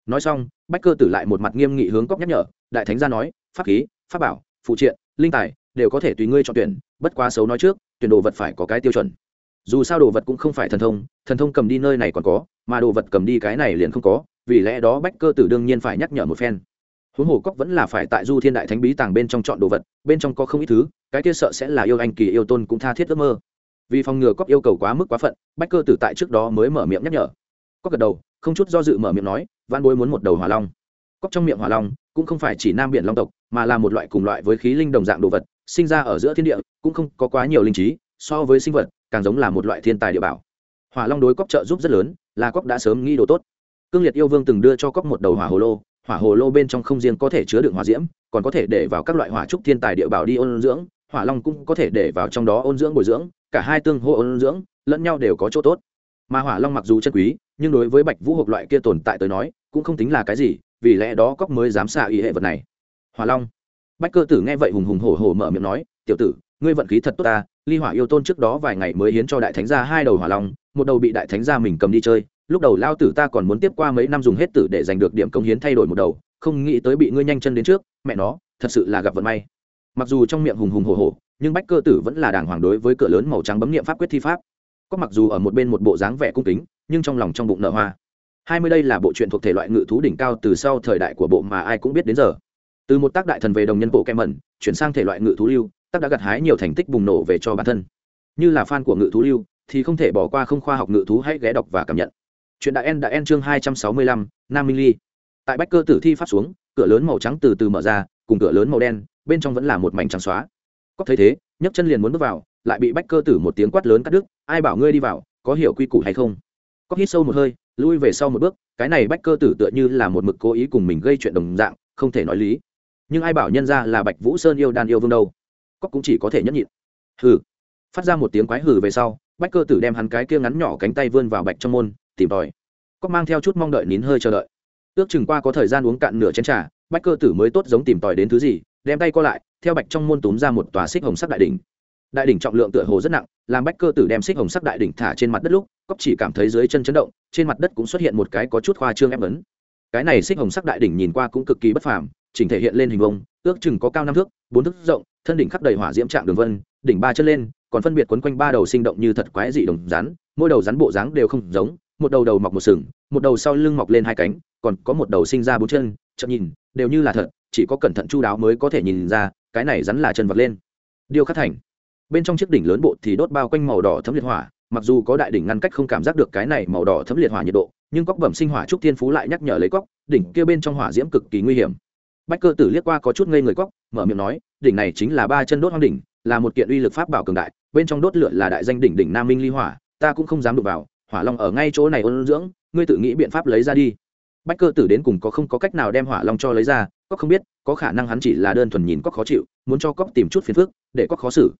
Speaker 1: Nói xong, bách cơ tử lại một mặt nghiêm nghị hướng cóc nhắc nhở, đại thánh gia nói, pháp khí, pháp bảo, phụ triện, linh tài, đều có thể tùy ngươi chọn tuyển, bất quá xấu nói trước, tuyển đồ vật phải có cái tiêu chuẩn. Dù sao đồ vật cũng không phải thần thông thần thông cầm đi nơi này còn có, mà đồ vật cầm đi cái này liền không có, vì lẽ đó bách cơ tử đương nhiên phải nhắc nhở một phen. Huống hồ cóc vẫn là phải tại du thiên đại thánh bí tàng bên trong chọn đồ vật, bên trong có không ít thứ, cái kia sợ sẽ là yêu anh kỳ yêu tôn cũng tha thiết ước mơ vì phòng ngừa cóc yêu cầu quá mức quá phận, bách cơ tử tại trước đó mới mở miệng nhắc nhở. Cóc gật đầu, không chút do dự mở miệng nói văn bối muốn một đầu hỏa long. Cóc trong miệng hỏa long cũng không phải chỉ nam biển long tộc, mà là một loại cùng loại với khí linh đồng dạng đồ vật, sinh ra ở giữa thiên địa, cũng không có quá nhiều linh trí, so với sinh vật, càng giống là một loại thiên tài địa bảo. Hỏa long đối cóc trợ giúp rất lớn, là cóc đã sớm nghĩ đồ tốt. Cương liệt yêu vương từng đưa cho cóc một đầu hỏa hồ lô, hỏa hồ lô bên trong không riêng có thể chứa đựng hỏa diễm, còn có thể để vào các loại hỏa trúc thiên tài địa bảo đi ôn dưỡng hỏa long cũng có thể để vào trong đó ôn dưỡng bồi dưỡng, cả hai tương hô ôn dưỡng, lẫn nhau đều có chỗ tốt. Mà hỏa long mặc dù chân quý, nhưng đối với bạch vũ hộp loại kia tồn tại tới nói, cũng không tính là cái gì, vì lẽ đó cóc mới dám xạ ý hệ vật này. Hỏa long. Bách cơ tử nghe vậy hùng hùng hổ hổ mở miệng nói, tiểu tử, ngươi vận khí thật tốt ta, ly hỏa yêu tôn trước đó vài ngày mới hiến cho đại thánh gia hai đầu hỏa long, một đầu bị đại thánh gia mình cầm đi chơi, lúc đầu lao tử ta còn muốn tiếp qua mấy năm dùng hết tử để giành được điểm công hiến thay đổi một đầu, không nghĩ tới bị ngươi nhanh chân đến trước, mẹ nó, thật sự là gặp vận may mặc dù trong miệng hùng hùng hổ hổ, nhưng bách cơ tử vẫn là đàng hoàng đối với cửa lớn màu trắng bấm nghiệm pháp quyết thi pháp. Có mặc dù ở một bên một bộ dáng vẻ cung kính, nhưng trong lòng trong bụng nở hoa. Hai mươi đây là bộ truyện thuộc thể loại ngự thú đỉnh cao từ sau thời đại của bộ mà ai cũng biết đến giờ. Từ một tác đại thần về đồng nhân bộ kem mẩn, chuyển sang thể loại ngự thú lưu, tác đã gặt hái nhiều thành tích bùng nổ về cho bản thân. Như là fan của ngự thú lưu, thì không thể bỏ qua không khoa học ngự thú hãy ghé đọc và cảm nhận. Chuyện đại en đã en chương hai trăm sáu mươi lăm, nam minh ly. Tại bách cơ tử thi phát xuống, cửa lớn màu trắng từ từ mở ra cùng cửa lớn màu đen, bên trong vẫn là một mảnh trắng xóa. Có thấy thế, nhấc chân liền muốn bước vào, lại bị bách cơ tử một tiếng quát lớn cắt đứt, ai bảo ngươi đi vào, có hiểu quy củ hay không? Có hít sâu một hơi, lui về sau một bước, cái này bách cơ tử tựa như là một mực cố ý cùng mình gây chuyện đồng dạng, không thể nói lý. Nhưng ai bảo nhân ra là bạch vũ sơn yêu đàn yêu vương đâu? Cóc cũng chỉ có thể nhẫn nhịn. Hừ. Phát ra một tiếng quái hừ về sau, bách cơ tử đem hắn cái kia ngắn nhỏ cánh tay vươn vào bạch trong môn, tìm tòi. Cóc mang theo chút mong đợi nín hơi chờ đợi. Ước chừng qua có thời gian uống cạn nửa chén trà bách cơ tử mới tốt giống tìm tòi đến thứ gì, đem tay co lại, theo bạch trong môn túm ra một tòa xích hồng sắc đại đỉnh. Đại đỉnh trọng lượng tựa hồ rất nặng, làm bách cơ tử đem xích hồng sắc đại đỉnh thả trên mặt đất lúc cóc chỉ cảm thấy dưới chân chấn động, trên mặt đất cũng xuất hiện một cái có chút khoa trương ép ấn. Cái này xích hồng sắc đại đỉnh nhìn qua cũng cực kỳ bất phàm, chỉnh thể hiện lên hình vông ước chừng có cao năm thước, bốn thước rộng, thân đỉnh khắp đầy hỏa diễm trạng đường vân, đỉnh ba chân lên, còn phân biệt quấn quanh ba đầu sinh động như thật quái dị đồng rắn, mỗi đầu rắn bộ dáng đều không giống, một đầu đầu mọc một sừng, một đầu sau lưng mọc lên hai cánh, còn có một đầu sinh ra bốn chân, chậm nhìn đều như là thật, chỉ có cẩn thận chu đáo mới có thể nhìn ra, cái này rắn là chân vật lên. Điêu khắc thành. Bên trong chiếc đỉnh lớn bộ thì đốt bao quanh màu đỏ thấm liệt hỏa, mặc dù có đại đỉnh ngăn cách không cảm giác được cái này màu đỏ thấm liệt hỏa nhiệt độ, nhưng cóc bẩm sinh hỏa trúc thiên phú lại nhắc nhở lấy cóc đỉnh kia bên trong hỏa diễm cực kỳ nguy hiểm. Bách cơ tử liếc qua có chút ngây người cóc mở miệng nói, đỉnh này chính là ba chân đốt hoang đỉnh, là một kiện uy lực pháp bảo cường đại, bên trong đốt lửa là đại danh đỉnh đỉnh nam minh ly hỏa, ta cũng không dám đụng vào, hỏa long ở ngay chỗ này ôn dưỡng, ngươi tự nghĩ biện pháp lấy ra đi bách cơ tử đến cùng có không có cách nào đem hỏa long cho lấy ra cóc không biết, có khả năng hắn chỉ là đơn thuần nhìn cóc khó chịu, muốn cho cóc tìm chút phiền phức, để cóc khó xử.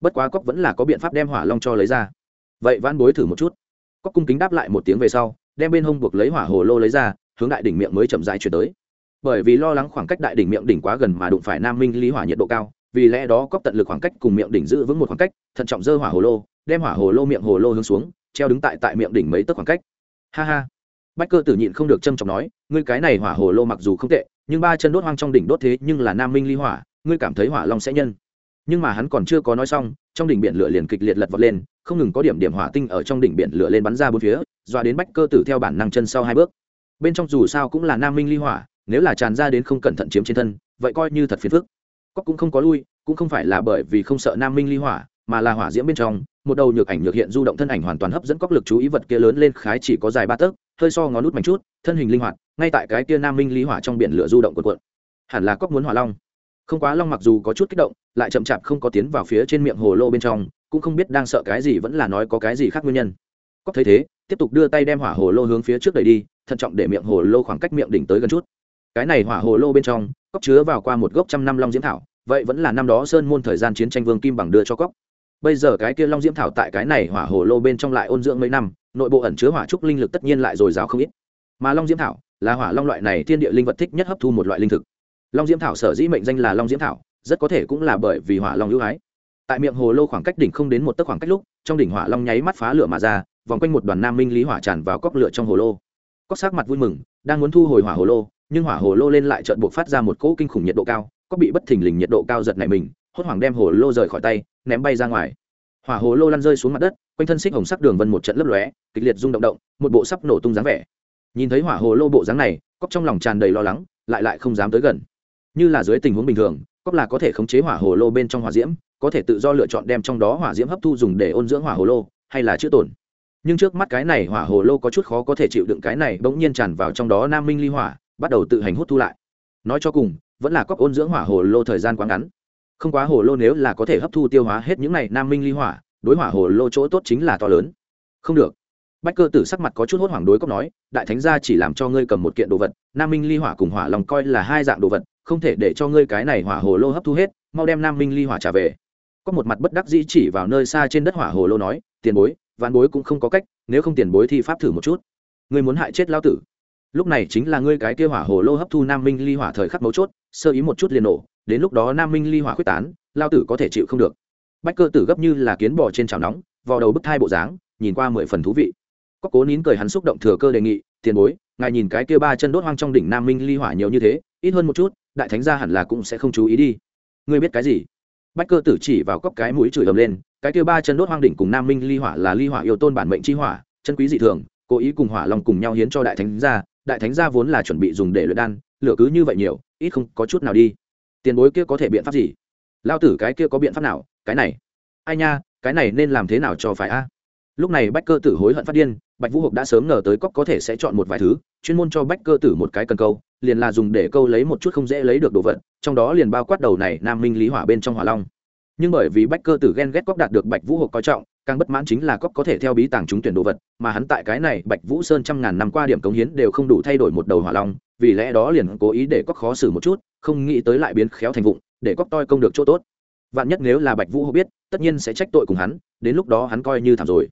Speaker 1: Bất quá cóc vẫn là có biện pháp đem hỏa long cho lấy ra. Vậy van bối thử một chút. Cóc cung kính đáp lại một tiếng về sau, đem bên hông buộc lấy hỏa hồ lô lấy ra, hướng đại đỉnh miệng mới chậm rãi chuyển tới. Bởi vì lo lắng khoảng cách đại đỉnh miệng đỉnh quá gần mà đụng phải nam minh lý hỏa nhiệt độ cao, vì lẽ đó cóc tận lực khoảng cách cùng miệng đỉnh giữ vững một khoảng cách, thận trọng dơ hỏa hồ lô, đem hỏa hồ lô miệng hồ lô hướng xuống, treo đứng tại tại miệng đỉnh mấy tấc khoảng cách. Ha ha bách cơ tử nhịn không được trâm trọng nói, ngươi cái này hỏa hồ lô mặc dù không tệ, nhưng ba chân đốt hoang trong đỉnh đốt thế nhưng là nam minh ly hỏa, ngươi cảm thấy hỏa long sẽ nhân. Nhưng mà hắn còn chưa có nói xong, trong đỉnh biển lửa liền kịch liệt lật vọt lên, không ngừng có điểm điểm hỏa tinh ở trong đỉnh biển lửa lên bắn ra bốn phía, dọa đến bách cơ tử theo bản năng chân sau hai bước. Bên trong dù sao cũng là nam minh ly hỏa, nếu là tràn ra đến không cẩn thận chiếm trên thân, vậy coi như thật phiền phức. Cóc cũng không có lui, cũng không phải là bởi vì không sợ nam minh ly hỏa, mà là hỏa diễm bên trong, một đầu nhược ảnh nhược hiện du động thân ảnh hoàn toàn hấp dẫn cóc lực chú ý vật kia lớn lên khái chỉ có dài ba tấc hơi so ngón nút mảnh chút, thân hình linh hoạt, ngay tại cái kia nam minh lý hỏa trong biển lửa du động cuộn cuộn. Hẳn là cóc muốn hỏa long. Không quá long mặc dù có chút kích động, lại chậm chạp không có tiến vào phía trên miệng hồ lô bên trong, cũng không biết đang sợ cái gì vẫn là nói có cái gì khác nguyên nhân. Cóc thấy thế, tiếp tục đưa tay đem hỏa hồ lô hướng phía trước đẩy đi, thận trọng để miệng hồ lô khoảng cách miệng đỉnh tới gần chút. Cái này hỏa hồ lô bên trong cóc chứa vào qua một gốc trăm năm long diễm thảo, vậy vẫn là năm đó sơn môn thời gian chiến tranh vương kim bằng đưa cho cóc bây giờ cái kia long diễm thảo tại cái này hỏa hồ lô bên trong lại ôn dưỡng mấy năm nội bộ ẩn chứa hỏa trúc linh lực tất nhiên lại dồi dào không ít. Mà long diễm thảo là hỏa long loại này thiên địa linh vật thích nhất hấp thu một loại linh thực. Long diễm thảo sở dĩ mệnh danh là long diễm thảo, rất có thể cũng là bởi vì hỏa long ưu ái. Tại miệng hồ lô khoảng cách đỉnh không đến một tấc khoảng cách lúc, trong đỉnh hỏa long nháy mắt phá lửa mà ra, vòng quanh một đoàn nam minh lý hỏa tràn vào cốc lửa trong hồ lô. Cốc sắc mặt vui mừng, đang muốn thu hồi hỏa hồ lô, nhưng hỏa hồ lô lên lại trợn buộc phát ra một cỗ kinh khủng nhiệt độ cao, cốc bị bất thình lình nhiệt độ cao giật này mình, hốt hoảng đem hồ lô rời khỏi tay, ném bay ra ngoài hỏa hồ lô lăn rơi xuống mặt đất, quanh thân xích hồng sắc đường vân một trận lấp lóe, kịch liệt rung động động, một bộ sắp nổ tung dáng vẻ. Nhìn thấy hỏa hồ lô bộ dáng này, cốc trong lòng tràn đầy lo lắng, lại lại không dám tới gần. Như là dưới tình huống bình thường, cốc là có thể khống chế hỏa hồ lô bên trong hỏa diễm, có thể tự do lựa chọn đem trong đó hỏa diễm hấp thu dùng để ôn dưỡng hỏa hồ lô, hay là chữa tổn. Nhưng trước mắt cái này hỏa hồ lô có chút khó có thể chịu đựng cái này bỗng nhiên tràn vào trong đó nam minh ly hỏa, bắt đầu tự hành hút thu lại. Nói cho cùng, vẫn là cốc ôn dưỡng hỏa hồ lô thời gian quá ngắn không quá hồ lô nếu là có thể hấp thu tiêu hóa hết những này nam minh ly hỏa, đối hỏa hồ lô chỗ tốt chính là to lớn. Không được. Bách cơ tử sắc mặt có chút hốt hoảng đối cốc nói, đại thánh gia chỉ làm cho ngươi cầm một kiện đồ vật, nam minh ly hỏa cùng hỏa lòng coi là hai dạng đồ vật, không thể để cho ngươi cái này hỏa hồ lô hấp thu hết, mau đem nam minh ly hỏa trả về. Có một mặt bất đắc dĩ chỉ vào nơi xa trên đất hỏa hồ lô nói, tiền bối ván bối cũng không có cách, nếu không tiền bối thì pháp thử một chút. Ngươi muốn hại chết lao tử lúc này chính là ngươi cái kia hỏa hồ lô hấp thu nam minh ly hỏa thời khắc mấu chốt, sơ ý một chút liền nổ, đến lúc đó nam minh ly hỏa quyết tán, lao tử có thể chịu không được. Bách cơ tử gấp như là kiến bò trên chảo nóng, vò đầu bức thai bộ dáng, nhìn qua mười phần thú vị. Có cố nín cười hắn xúc động thừa cơ đề nghị, tiền bối, ngài nhìn cái kia ba chân đốt hoang trong đỉnh nam minh ly hỏa nhiều như thế, ít hơn một chút, đại thánh gia hẳn là cũng sẽ không chú ý đi. Ngươi biết cái gì? Bách cơ tử chỉ vào cốc cái mũi chửi ầm lên, cái kia ba chân đốt hoang đỉnh cùng nam minh ly hỏa là ly hỏa yêu tôn bản mệnh chi hỏa, chân quý dị thường, cố ý cùng hỏa lòng cùng nhau hiến cho đại thánh gia đại thánh gia vốn là chuẩn bị dùng để luyện đan, lửa cứ như vậy nhiều, ít không có chút nào đi. Tiền bối kia có thể biện pháp gì? Lao tử cái kia có biện pháp nào? Cái này. Ai nha, cái này nên làm thế nào cho phải a? Lúc này bách cơ tử hối hận phát điên, bạch vũ hộp đã sớm ngờ tới cóc có thể sẽ chọn một vài thứ, chuyên môn cho bách cơ tử một cái cần câu, liền là dùng để câu lấy một chút không dễ lấy được đồ vật, trong đó liền bao quát đầu này nam minh lý hỏa bên trong hỏa long. Nhưng bởi vì bách cơ tử ghen ghét cóc đạt được bạch vũ hộp coi trọng càng bất mãn chính là cóc có thể theo bí tàng trúng tuyển đồ vật, mà hắn tại cái này bạch vũ sơn trăm ngàn năm qua điểm cống hiến đều không đủ thay đổi một đầu hỏa long, vì lẽ đó liền cố ý để cóc khó xử một chút, không nghĩ tới lại biến khéo thành vụng, để cóc toi công được chỗ tốt. Vạn nhất nếu là bạch vũ hô biết, tất nhiên sẽ trách tội cùng hắn, đến lúc đó hắn coi như thảm rồi.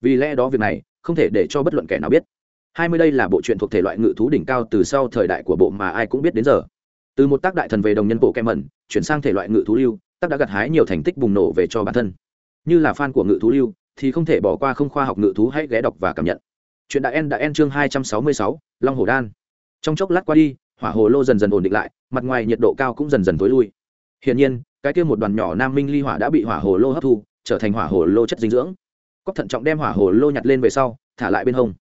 Speaker 1: Vì lẽ đó việc này, không thể để cho bất luận kẻ nào biết. Hai mươi đây là bộ truyện thuộc thể loại ngự thú đỉnh cao từ sau thời đại của bộ mà ai cũng biết đến giờ. Từ một tác đại thần về đồng nhân bộ kem mẩn, chuyển sang thể loại ngự thú lưu, tác đã gặt hái nhiều thành tích bùng nổ về cho bản thân như là fan của ngự thú lưu, thì không thể bỏ qua không khoa học ngự thú hãy ghé đọc và cảm nhận. Chuyện đại en đại en chương hai trăm sáu mươi sáu, long hồ đan. Trong chốc lát qua đi, hỏa hồ lô dần dần ổn định lại, mặt ngoài nhiệt độ cao cũng dần dần tối lui. Hiển nhiên, cái kia một đoàn nhỏ nam minh ly hỏa đã bị hỏa hồ lô hấp thu, trở thành hỏa hồ lô chất dinh dưỡng. Cóc thận trọng đem hỏa hồ lô nhặt lên về sau, thả lại bên hông.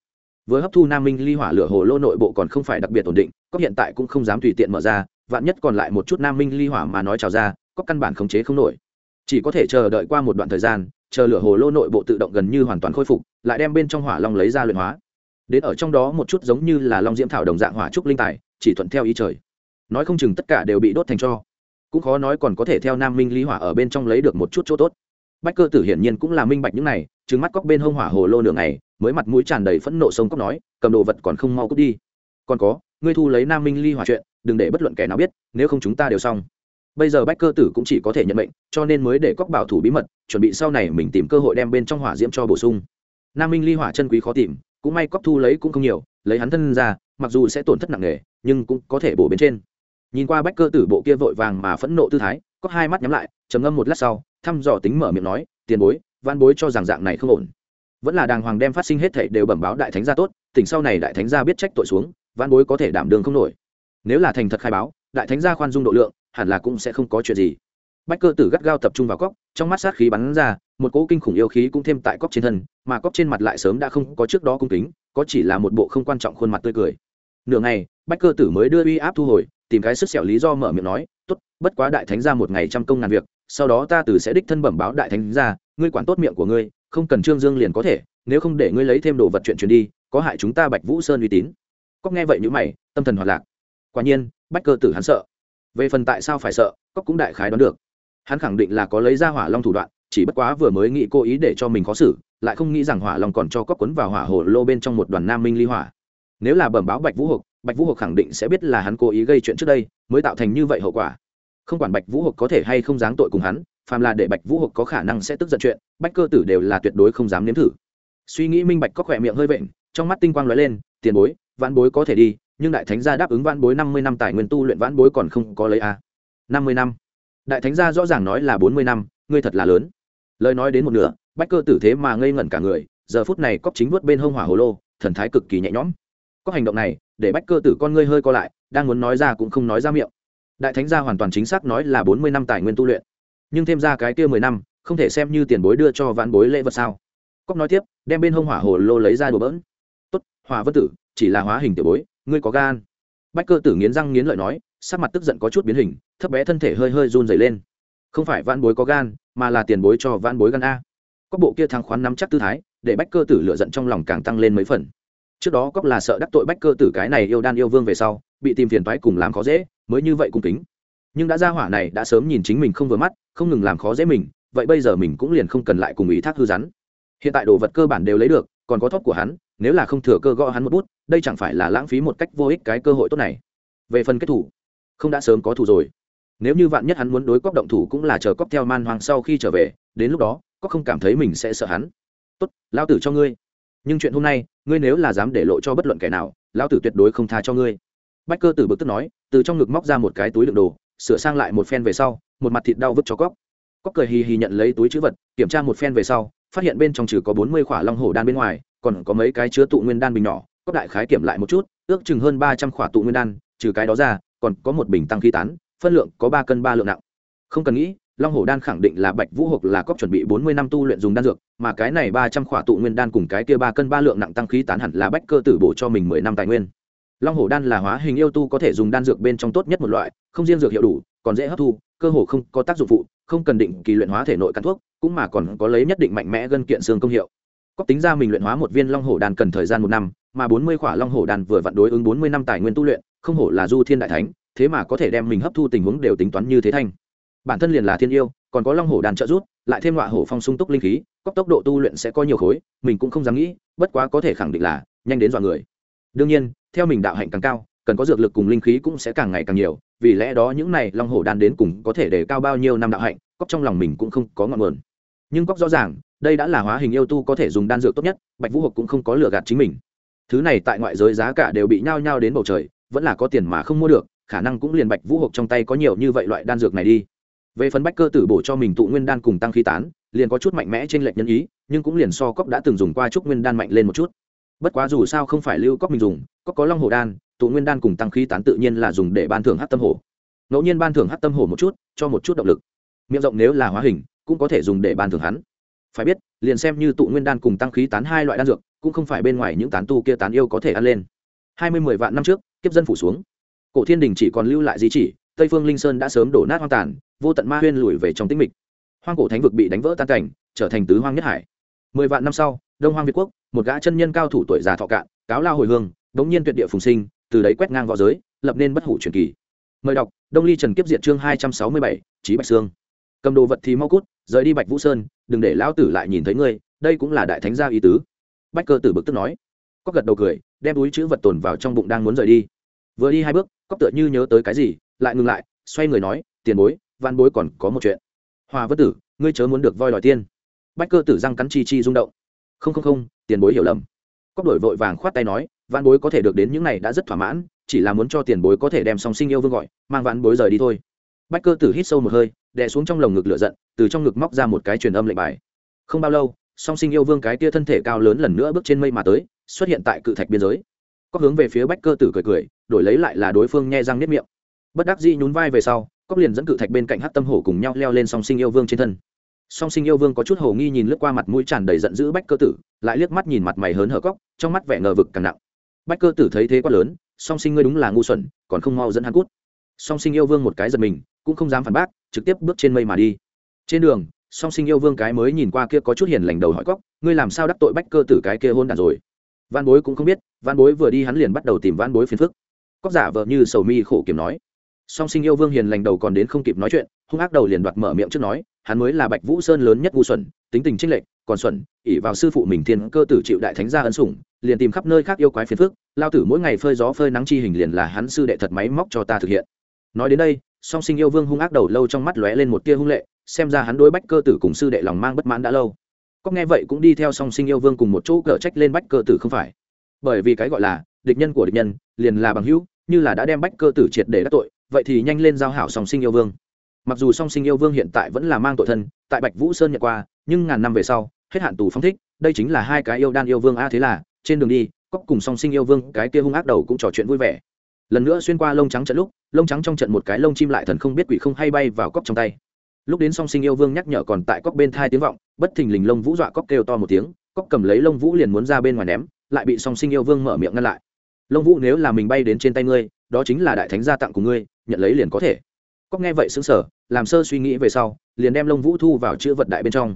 Speaker 1: Với hấp thu nam minh ly hỏa lửa hồ lô nội bộ còn không phải đặc biệt ổn định cóc hiện tại cũng không dám tùy tiện mở ra, vạn nhất còn lại một chút nam minh ly hỏa mà nói trào ra cóc căn bản khống chế không nổi chỉ có thể chờ đợi qua một đoạn thời gian, chờ lửa hồ lô nội bộ tự động gần như hoàn toàn khôi phục, lại đem bên trong hỏa long lấy ra luyện hóa. Đến ở trong đó một chút giống như là long diễm thảo đồng dạng hỏa trúc linh tài, chỉ thuận theo ý trời. Nói không chừng tất cả đều bị đốt thành cho. Cũng khó nói còn có thể theo nam minh lý hỏa ở bên trong lấy được một chút chỗ tốt. Bách cơ tử hiển nhiên cũng là minh bạch những này trứng mắt cóc bên hông hỏa hồ lô nửa ngày, mới mặt mũi tràn đầy phẫn nộ sông cóc nói, cầm đồ vật còn không mau cút đi. Còn có, ngươi thu lấy nam minh ly hỏa chuyện, đừng để bất luận kẻ nào biết, nếu không chúng ta đều xong bây giờ bách cơ tử cũng chỉ có thể nhận mệnh, cho nên mới để cóc bảo thủ bí mật, chuẩn bị sau này mình tìm cơ hội đem bên trong hỏa diễm cho bổ sung. Nam minh ly hỏa chân quý khó tìm, cũng may cóc thu lấy cũng không nhiều, lấy hắn thân ra, mặc dù sẽ tổn thất nặng nề, nhưng cũng có thể bổ bên trên. Nhìn qua bách cơ tử bộ kia vội vàng mà phẫn nộ tư thái có hai mắt nhắm lại, trầm ngâm một lát sau, thăm dò tính mở miệng nói, tiền bối van bối cho rằng dạng này không ổn. Vẫn là đàng hoàng đem phát sinh hết thảy đều bẩm báo đại thánh gia tốt, tỉnh sau này đại thánh gia biết trách tội xuống van bối có thể đảm đường không nổi. Nếu là thành thật khai báo, đại thánh gia khoan dung độ lượng hẳn là cũng sẽ không có chuyện gì. Bách cơ tử gắt gao tập trung vào cóc trong mắt sát khí bắn ra, một cỗ kinh khủng yêu khí cũng thêm tại cóc trên thân, mà cóc trên mặt lại sớm đã không có trước đó cung kính, có chỉ là một bộ không quan trọng khuôn mặt tươi cười. Nửa ngày, bách cơ tử mới đưa uy áp thu hồi, tìm cái sức sẹo lý do mở miệng nói, tốt, bất quá đại thánh ra một ngày trăm công ngàn việc, sau đó ta tử sẽ đích thân bẩm báo đại thánh ra, ngươi quản tốt miệng của ngươi, không cần trương dương liền có thể, nếu không để ngươi lấy thêm đồ vật chuyện truyền đi, có hại chúng ta bạch vũ sơn uy tín. Cóc nghe vậy như mày, tâm thần hoạt lạc quả nhiên, bách cơ tử hắn sợ về phần tại sao phải sợ cóc cũng đại khái đoán được. Hắn khẳng định là có lấy ra hỏa long thủ đoạn, chỉ bất quá vừa mới nghĩ cố ý để cho mình khó xử, lại không nghĩ rằng hỏa long còn cho cóc quấn vào hỏa hồ lô bên trong một đoàn nam minh ly hỏa. Nếu là bẩm báo bạch vũ hộp bạch vũ hộp khẳng định sẽ biết là hắn cố ý gây chuyện trước đây, mới tạo thành như vậy hậu quả. Không quản bạch vũ hộp có thể hay không dáng tội cùng hắn, phàm là để bạch vũ hộp có khả năng sẽ tức giận chuyện, bách cơ tử đều là tuyệt đối không dám nếm thử. Suy nghĩ minh bạch có khỏe miệng hơi vện, trong mắt tinh quang lóe lên, tiền bối, vãn bối có thể đi nhưng đại thánh gia đáp ứng vãn bối năm mươi năm tài nguyên tu luyện vãn bối còn không có lấy a năm mươi năm. Đại thánh gia rõ ràng nói là bốn mươi năm, ngươi thật là lớn. Lời nói đến một nửa, bách cơ tử thế mà ngây ngẩn cả người, giờ phút này cóc chính vớt bên hông hỏa hồ lô, thần thái cực kỳ nhẹ nhõm. Có hành động này, để bách cơ tử con ngươi hơi co lại, đang muốn nói ra cũng không nói ra miệng. Đại thánh gia hoàn toàn chính xác nói là bốn mươi năm tài nguyên tu luyện. Nhưng thêm ra cái kia mười năm, không thể xem như tiền bối đưa cho vãn bối lễ vật sao. Cóc nói tiếp, đem bên hông hỏa hồ lô lấy ra đùa bỡn. Tốt, hỏa vân tử, chỉ là hóa hình tiểu bối ngươi có gan. Bách cơ tử nghiến răng nghiến lợi nói, sắc mặt tức giận có chút biến hình, thấp bé thân thể hơi hơi run dày lên. Không phải Van bối có gan, mà là tiền bối cho Van bối gan a. Có bộ kia thang khoán nắm chắc tư thái, để bách cơ tử lựa giận trong lòng càng tăng lên mấy phần. Trước đó cóc là sợ đắc tội bách cơ tử cái này yêu đan yêu vương về sau, bị tìm phiền thoái cùng làm khó dễ, mới như vậy cung kính. Nhưng đã ra hỏa này đã sớm nhìn chính mình không vừa mắt, không ngừng làm khó dễ mình, vậy bây giờ mình cũng liền không cần lại cùng ý thác hư rắn. Hiện tại đồ vật cơ bản đều lấy được, còn có thóp của hắn, nếu là không thừa cơ gõ hắn một bút đây chẳng phải là lãng phí một cách vô ích cái cơ hội tốt này. Về phần kết thủ, không đã sớm có thủ rồi. Nếu như vạn nhất hắn muốn đối cóc động thủ cũng là chờ cóc theo man hoàng sau khi trở về, đến lúc đó cóc không cảm thấy mình sẽ sợ hắn. Tốt lao tử cho ngươi. Nhưng chuyện hôm nay, ngươi nếu là dám để lộ cho bất luận kẻ nào lao tử tuyệt đối không tha cho ngươi. Bách cơ tử bực tức nói, từ trong ngực móc ra một cái túi đựng đồ, sửa sang lại một phen về sau, một mặt thịt đau vứt cho cóc cóc cười hì hì nhận lấy túi chữ vật, kiểm tra một phen về sau, phát hiện bên trong trừ có bốn mươi khỏa long hổ đan bên ngoài, còn có mấy cái chứa tụ nguyên đan bình nhỏ có đại khái kiểm lại một chút, ước chừng hơn ba trăm khỏa tụ nguyên đan, trừ cái đó ra, còn có một bình tăng khí tán, phân lượng có ba cân ba lượng nặng. Không cần nghĩ, long hổ đan khẳng định là bạch vũ hộp là cóp chuẩn bị bốn mươi năm tu luyện dùng đan dược, mà cái này ba trăm khỏa tụ nguyên đan cùng cái kia ba cân ba lượng nặng tăng khí tán hẳn là bách cơ tử bổ cho mình mười năm tài nguyên. Long hổ đan là hóa hình yêu tu có thể dùng đan dược bên trong tốt nhất một loại, không riêng dược hiệu đủ, còn dễ hấp thu, cơ hồ không có tác dụng phụ, không cần định kỳ luyện hóa thể nội căn thuốc, cũng mà còn có lấy nhất định mạnh mẽ gân kiện xương công hiệu. Cóc tính ra mình luyện hóa một viên long hổ đan cần thời gian một năm mà bốn mươi khỏa long hổ đan vừa vặn đối ứng bốn mươi năm tài nguyên tu luyện, không hổ là du thiên đại thánh, thế mà có thể đem mình hấp thu tình huống đều tính toán như thế thanh bản thân liền là thiên yêu, còn có long hổ đàn trợ rút lại thêm ngọa hổ phong sung túc linh khí cóc tốc độ tu luyện sẽ có nhiều khối, mình cũng không dám nghĩ, bất quá có thể khẳng định là nhanh đến dọa người. Đương nhiên, theo mình đạo hạnh càng cao, cần có dược lực cùng linh khí cũng sẽ càng ngày càng nhiều, vì lẽ đó những này long hổ đan đến cùng có thể để cao bao nhiêu năm đạo hạnh cóc trong lòng mình cũng không có ngọn nguồn. Nhưng cóc rõ ràng, đây đã là hóa hình yêu tu có thể dùng đan dược tốt nhất, bạch vũ hộp cũng không có lừa gạt chính mình thứ này tại ngoại giới giá cả đều bị nhao nhao đến bầu trời, vẫn là có tiền mà không mua được, khả năng cũng liền bạch vũ hộp trong tay có nhiều như vậy loại đan dược này đi. Về phần bách cơ tử bổ cho mình tụ nguyên đan cùng tăng khí tán, liền có chút mạnh mẽ trên lệnh nhân ý, nhưng cũng liền so cốc đã từng dùng qua chút nguyên đan mạnh lên một chút. Bất quá dù sao không phải lưu cốc mình dùng cóc có long hồ đan, tụ nguyên đan cùng tăng khí tán tự nhiên là dùng để ban thưởng hát tâm hồ ngẫu nhiên ban thưởng hát tâm hồ một chút, cho một chút động lực. Miệng rộng nếu là hóa hình, cũng có thể dùng để ban thưởng hắn. Phải biết, liền xem như tụ nguyên đan cùng tăng khí tán hai loại đan dược cũng không phải bên ngoài những tán tu kia tán yêu có thể ăn lên. Hai mươi mười vạn năm trước, kiếp dân phủ xuống. Cổ thiên đình chỉ còn lưu lại di chỉ, tây phương linh sơn đã sớm đổ nát hoang tàn, vô tận ma huyên lùi về trong tĩnh mịch. Hoang cổ thánh vực bị đánh vỡ tan cảnh, trở thành tứ hoang nhất hải. Mười vạn năm sau, đông hoang việt quốc, một gã chân nhân cao thủ tuổi già thọ cạn, cáo lao hồi hương, đống nhiên tuyệt địa phùng sinh, từ đấy quét ngang v õ giới, lập nên bất hủ truyền kỳ. Mời đọc, đông ly trần kiếp diện chương hai trăm sáu mươi bảy trí bạch sương. Cầm đồ vật thì mau cút, rời đi bạch vũ sơn, đừng để lão tử lại nhìn thấy ngươi, đây cũng là đại thánh gia ý tứ bách cơ tử bực tức nói. Có gật đầu cười, đem túi chữ vật tồn vào trong bụng đang muốn rời đi. Vừa đi hai bước, cóc tựa như nhớ tới cái gì, lại ngừng lại, xoay người nói, tiền bối, văn bối còn có một chuyện. Hòa vất tử, ngươi chớ muốn được voi đòi tiên. Bách cơ tử răng cắn chi chi rung động. Không không không, tiền bối hiểu lầm. Cóc đổi vội vàng khoát tay nói, văn bối có thể được đến những này đã rất thỏa mãn, chỉ là muốn cho tiền bối có thể đem song sinh yêu vương gọi, mang vãn bối rời đi thôi. Bách cơ tử hít sâu một hơi, đè xuống trong lồng ngực lửa giận, từ trong ngực móc ra một cái truyền âm lệnh bài. Không bao lâu song sinh yêu vương cái tia thân thể cao lớn lần nữa bước trên mây mà tới, xuất hiện tại cự thạch biên giới. Cóc hướng về phía bách cơ tử cười cười, đổi lấy lại là đối phương nhe răng nếp miệng. Bất đắc dĩ nhún vai về sau cóc liền dẫn cự thạch bên cạnh hát tâm hổ cùng nhau leo lên song sinh yêu vương trên thân. Song sinh yêu vương có chút hồ nghi nhìn lướt qua mặt mũi tràn đầy giận dữ bách cơ tử, lại liếc mắt nhìn mặt mày hớn hở cóc trong mắt vẻ ngờ vực càng nặng. Bách cơ tử thấy thế quá lớn, song sinh ngươi đúng là ngu xuẩn, còn không mau dẫn hắn cút. Song sinh yêu vương một cái giật mình, cũng không dám phản bác, trực tiếp bước trên mây mà đi. Trên đường song sinh yêu vương cái mới nhìn qua kia có chút hiền lành đầu hỏi cóc ngươi làm sao đắc tội bách cơ tử cái kia hôn đàn rồi? Văn bối cũng không biết văn bối vừa đi hắn liền bắt đầu tìm văn bối phiền phức. Cóc giả vợ như sầu mi khổ kiểm nói. Song sinh yêu vương hiền lành đầu còn đến không kịp nói chuyện, hung ác đầu liền đoạt mở miệng trước nói, hắn mới là bạch vũ sơn lớn nhất ngu xuẩn, tính tình trinh lệch, còn xuẩn ỉ vào sư phụ mình thiên cơ tử chịu đại thánh gia ân sủng, liền tìm khắp nơi khác yêu quái phiền phức, lao tử mỗi ngày phơi gió phơi nắng chi hình liền là hắn sư đệ thật máy móc cho ta thực hiện. Nói đến đây, song sinh yêu vương hung ác đầu lâu trong mắt lóe lên một tia hung lệ xem ra hắn đối bách cơ tử cùng sư đệ lòng mang bất mãn đã lâu. Có nghe vậy cũng đi theo song sinh yêu vương cùng một chỗ cờ trách lên bách cơ tử không phải. Bởi vì cái gọi là, địch nhân của địch nhân, liền là bằng hữu, như là đã đem bách cơ tử triệt để đắc tội, vậy thì nhanh lên giao hảo song sinh yêu vương. Mặc dù song sinh yêu vương hiện tại vẫn là mang tội thân, tại bạch vũ sơn nhận qua, nhưng ngàn năm về sau, hết hạn tù phong thích, đây chính là hai cái yêu đan yêu vương a thế là, trên đường đi cóc cùng song sinh yêu vương, cái kia hung ác đầu cũng trò chuyện vui vẻ. Lần nữa xuyên qua lông trắng trận lúc, lông trắng trong trận một cái lông chim lại thần không biết quỷ không hay bay vào cóc trong tay lúc đến song sinh yêu vương nhắc nhở còn tại cóc bên thai tiếng vọng, bất thình lình lông vũ dọa cóc kêu to một tiếng cóc cầm lấy lông vũ liền muốn ra bên ngoài ném, lại bị song sinh yêu vương mở miệng ngăn lại. Lông vũ nếu là mình bay đến trên tay ngươi, đó chính là đại thánh gia tặng của ngươi, nhận lấy liền có thể. Cóc nghe vậy xứng sở làm sơ suy nghĩ về sau, liền đem lông vũ thu vào chữ vật đại bên trong.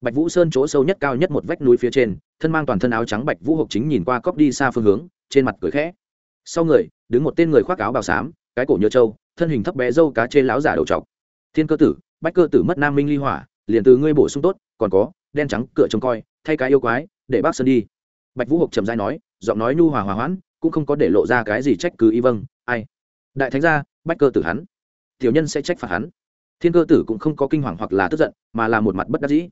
Speaker 1: Bạch vũ sơn chỗ sâu nhất cao nhất một vách núi phía trên, thân mang toàn thân áo trắng bạch vũ hộp chính nhìn qua cóc đi xa phương hướng, trên mặt cười khẽ. Sau người, đứng một tên người khoác áo bào xám, cái cổ nhớ trâu, thân hình thấp bé dâu cá trên láo giả đầu trọc. Thiên cơ tử bách cơ tử mất nam minh ly hỏa, liền từ ngươi bổ sung tốt, còn có, đen trắng cửa trông coi, thay cái yêu quái, để bác sơn đi. Bạch vũ hộp trầm dai nói, giọng nói nhu hòa hòa hoãn, cũng không có để lộ ra cái gì trách cứ y vâng ai? Đại thánh gia, bách cơ tử hắn. Tiểu nhân sẽ trách phạt hắn. Thiên cơ tử cũng không có kinh hoàng hoặc là tức giận, mà là một mặt bất đắc dĩ.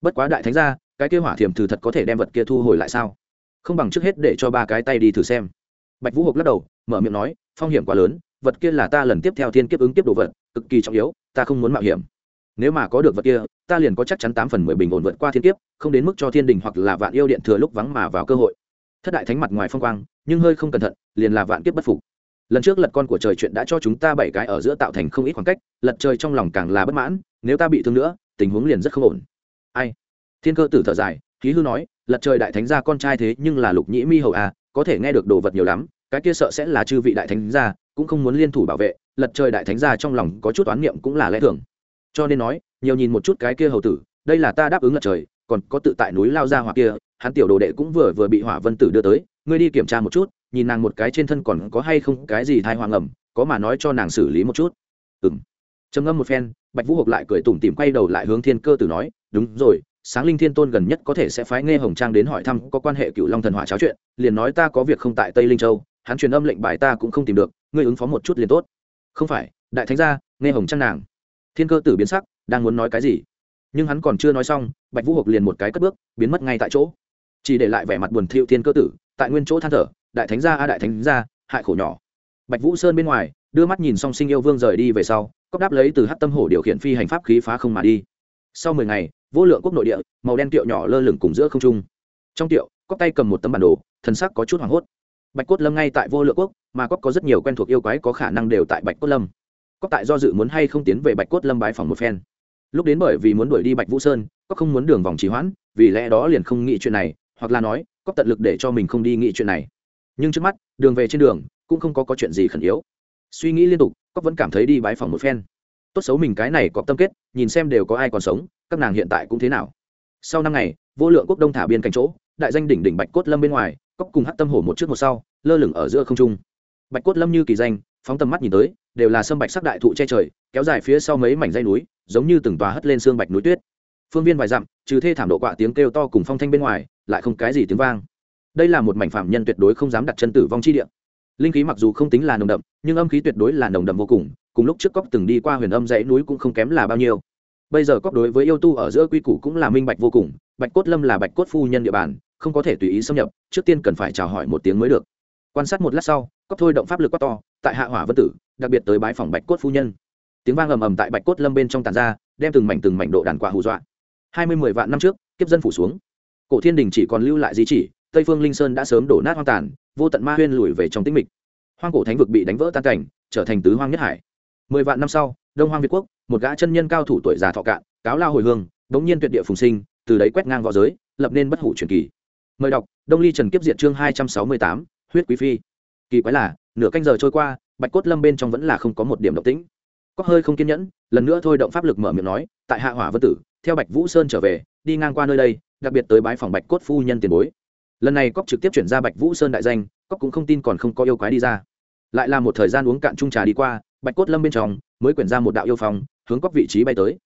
Speaker 1: Bất quá đại thánh gia, cái kia hỏa thiềm thử thật có thể đem vật kia thu hồi lại sao? Không bằng trước hết để cho ba cái tay đi thử xem. Bạch vũ hộp lắc đầu, mở miệng nói, phong hiểm quá lớn, vật kia là ta lần tiếp theo thiên kiếp ứng tiếp đồ vật, cực kỳ trọng yếu, ta không muốn mạo hiểm nếu mà có được vật kia, ta liền có chắc chắn tám phần mười bình ổn vượt qua thiên kiếp, không đến mức cho thiên đình hoặc là vạn yêu điện thừa lúc vắng mà vào cơ hội. Thất đại thánh mặt ngoài phong quang, nhưng hơi không cẩn thận, liền là vạn kiếp bất phục. Lần trước lật con của trời chuyện đã cho chúng ta bảy cái ở giữa tạo thành không ít khoảng cách, lật trời trong lòng càng là bất mãn, nếu ta bị thương nữa, tình huống liền rất không ổn. Ai? Thiên cơ tử thở dài, khí hư nói, lật trời đại thánh gia con trai thế nhưng là lục nhĩ mi hầu à có thể nghe được đồ vật nhiều lắm, cái kia sợ sẽ là chư vị đại thánh gia, cũng không muốn liên thủ bảo vệ, lật trời đại thánh gia trong lòng có chút oán niệm cũng là lẽ thường cho nên nói, nhiều nhìn một chút cái kia hầu tử, đây là ta đáp ứng lật trời, còn có tự tại núi lao ra hoặc kia, hắn tiểu đồ đệ cũng vừa vừa bị hỏa vân tử đưa tới, ngươi đi kiểm tra một chút, nhìn nàng một cái trên thân còn có hay không cái gì thai hoàng ẩm, có mà nói cho nàng xử lý một chút. Ừ m trầm ngâm một phen, bạch vũ hộp lại cười tủm tìm quay đầu lại hướng thiên cơ tử nói, đúng rồi, sáng linh thiên tôn gần nhất có thể sẽ phái nghe hồng trang đến hỏi thăm có quan hệ cựu long thần hỏa cháo chuyện, liền nói ta có việc không tại tây linh châu, hắn truyền âm lệnh bài ta cũng không tìm được, ngươi ứng phó một chút liền tốt. Không phải, đại thánh gia, nghe hồng trang nàng thiên cơ tử biến sắc, đang muốn nói cái gì? Nhưng hắn còn chưa nói xong, bạch vũ hộp liền một cái cất bước, biến mất ngay tại chỗ. Chỉ để lại vẻ mặt buồn thiệu thiên cơ tử, tại nguyên chỗ than thở, đại thánh gia a, đại thánh gia, hại khổ nhỏ. Bạch vũ sơn bên ngoài, đưa mắt nhìn song sinh yêu vương rời đi về sau cóc đáp lấy từ hát tâm hổ điều khiển phi hành pháp khí phá không mà đi. Sau mười ngày, vô lượng quốc nội địa, màu đen tiệu nhỏ lơ lửng cùng giữa không trung. Trong tiệu cóc tay cầm một tấm bản đồ, thần sắc có chút hoảng hốt. Bạch cốt lâm ngay tại vô lượng quốc, mà cóc có rất nhiều quen thuộc yêu quái có khả năng đều tại bạch cốt lâm cóc tại do dự muốn hay không tiến về bạch cốt lâm bái phòng một phen. Lúc đến bởi vì muốn đuổi đi bạch vũ sơn cóc không muốn đường vòng trì hoãn vì lẽ đó liền không nghĩ chuyện này hoặc là nói cóc tận lực để cho mình không đi nghĩ chuyện này. Nhưng trước mắt đường về trên đường cũng không có, có chuyện gì khẩn yếu. Suy nghĩ liên tục cóc vẫn cảm thấy đi bái phòng một phen. Tốt xấu mình cái này có tâm kết nhìn xem đều có ai còn sống các nàng hiện tại cũng thế nào. Sau năm ngày vô lượng quốc đông thả biên cạnh chỗ đại danh đỉnh đỉnh bạch cốt lâm bên ngoài cóc cùng hát tâm hổ một trước một sau lơ lửng ở giữa không trung. Bạch cốt lâm như kỳ danh phóng tầm mắt nhìn tới đều là sâm bạch sắc đại thụ che trời, kéo dài phía sau mấy mảnh dây núi, giống như từng tòa hất lên xương bạch núi tuyết. Phương viên vài dặm, trừ thê thảm độ quạ tiếng kêu to cùng phong thanh bên ngoài, lại không cái gì tiếng vang. Đây là một mảnh phạm nhân tuyệt đối không dám đặt chân tử vong chi địa. Linh khí mặc dù không tính là nồng đậm, nhưng âm khí tuyệt đối là nồng đậm vô cùng cùng lúc trước cóc từng đi qua huyền âm dãy núi cũng không kém là bao nhiêu. Bây giờ cóc đối với yêu tu ở giữa quy củ cũng là minh bạch vô cùng, bạch cốt lâm là bạch cốt phu nhân địa bàn, không có thể tùy ý xâm nhập, trước tiên cần phải chào hỏi một tiếng mới được. Quan sát một lát sau cóc thôi động pháp lực quá to tại hạ hỏa vân tử, đặc biệt tới bái phòng bạch cốt phu nhân. Tiếng vang ầm ầm tại bạch cốt lâm bên trong tàn ra, đem từng mảnh từng mảnh độ đàn quả hù dọa. Hai mươi mười vạn năm trước, kiếp dân phủ xuống. Cổ thiên đình chỉ còn lưu lại di chỉ, tây phương linh sơn đã sớm đổ nát hoang tàn, vô tận ma huyên lùi về trong tĩnh mịch. Hoang cổ thánh vực bị đánh vỡ tan cảnh, trở thành tứ hoang nhất hải. Mười vạn năm sau, đông hoang việt quốc, một gã chân nhân cao thủ tuổi già thọ cạn, cáo lao hồi hương, đống nhiên tuyệt địa phùng sinh, từ đấy quét ngang võ giới, lập nên bất hủ truyền kỳ. Mời đọc, đông ly trần kiếp diện chương hai trăm sáu mươi tám, huyết quý phi. Kỳ quái là nửa canh giờ trôi qua, bạch cốt lâm bên trong vẫn là không có một điểm động tĩnh. Có hơi không kiên nhẫn, lần nữa thôi động pháp lực mở miệng nói, tại hạ hỏa vân tử, theo bạch vũ sơn trở về, đi ngang qua nơi đây, đặc biệt tới bái phòng bạch cốt phu nhân tiền bối. Lần này cóc trực tiếp chuyển ra bạch vũ sơn đại danh cóc cũng không tin còn không có yêu quái đi ra. Lại là một thời gian uống cạn chung trà đi qua, bạch cốt lâm bên trong mới quyển ra một đạo yêu phong, hướng cóc vị trí bay tới.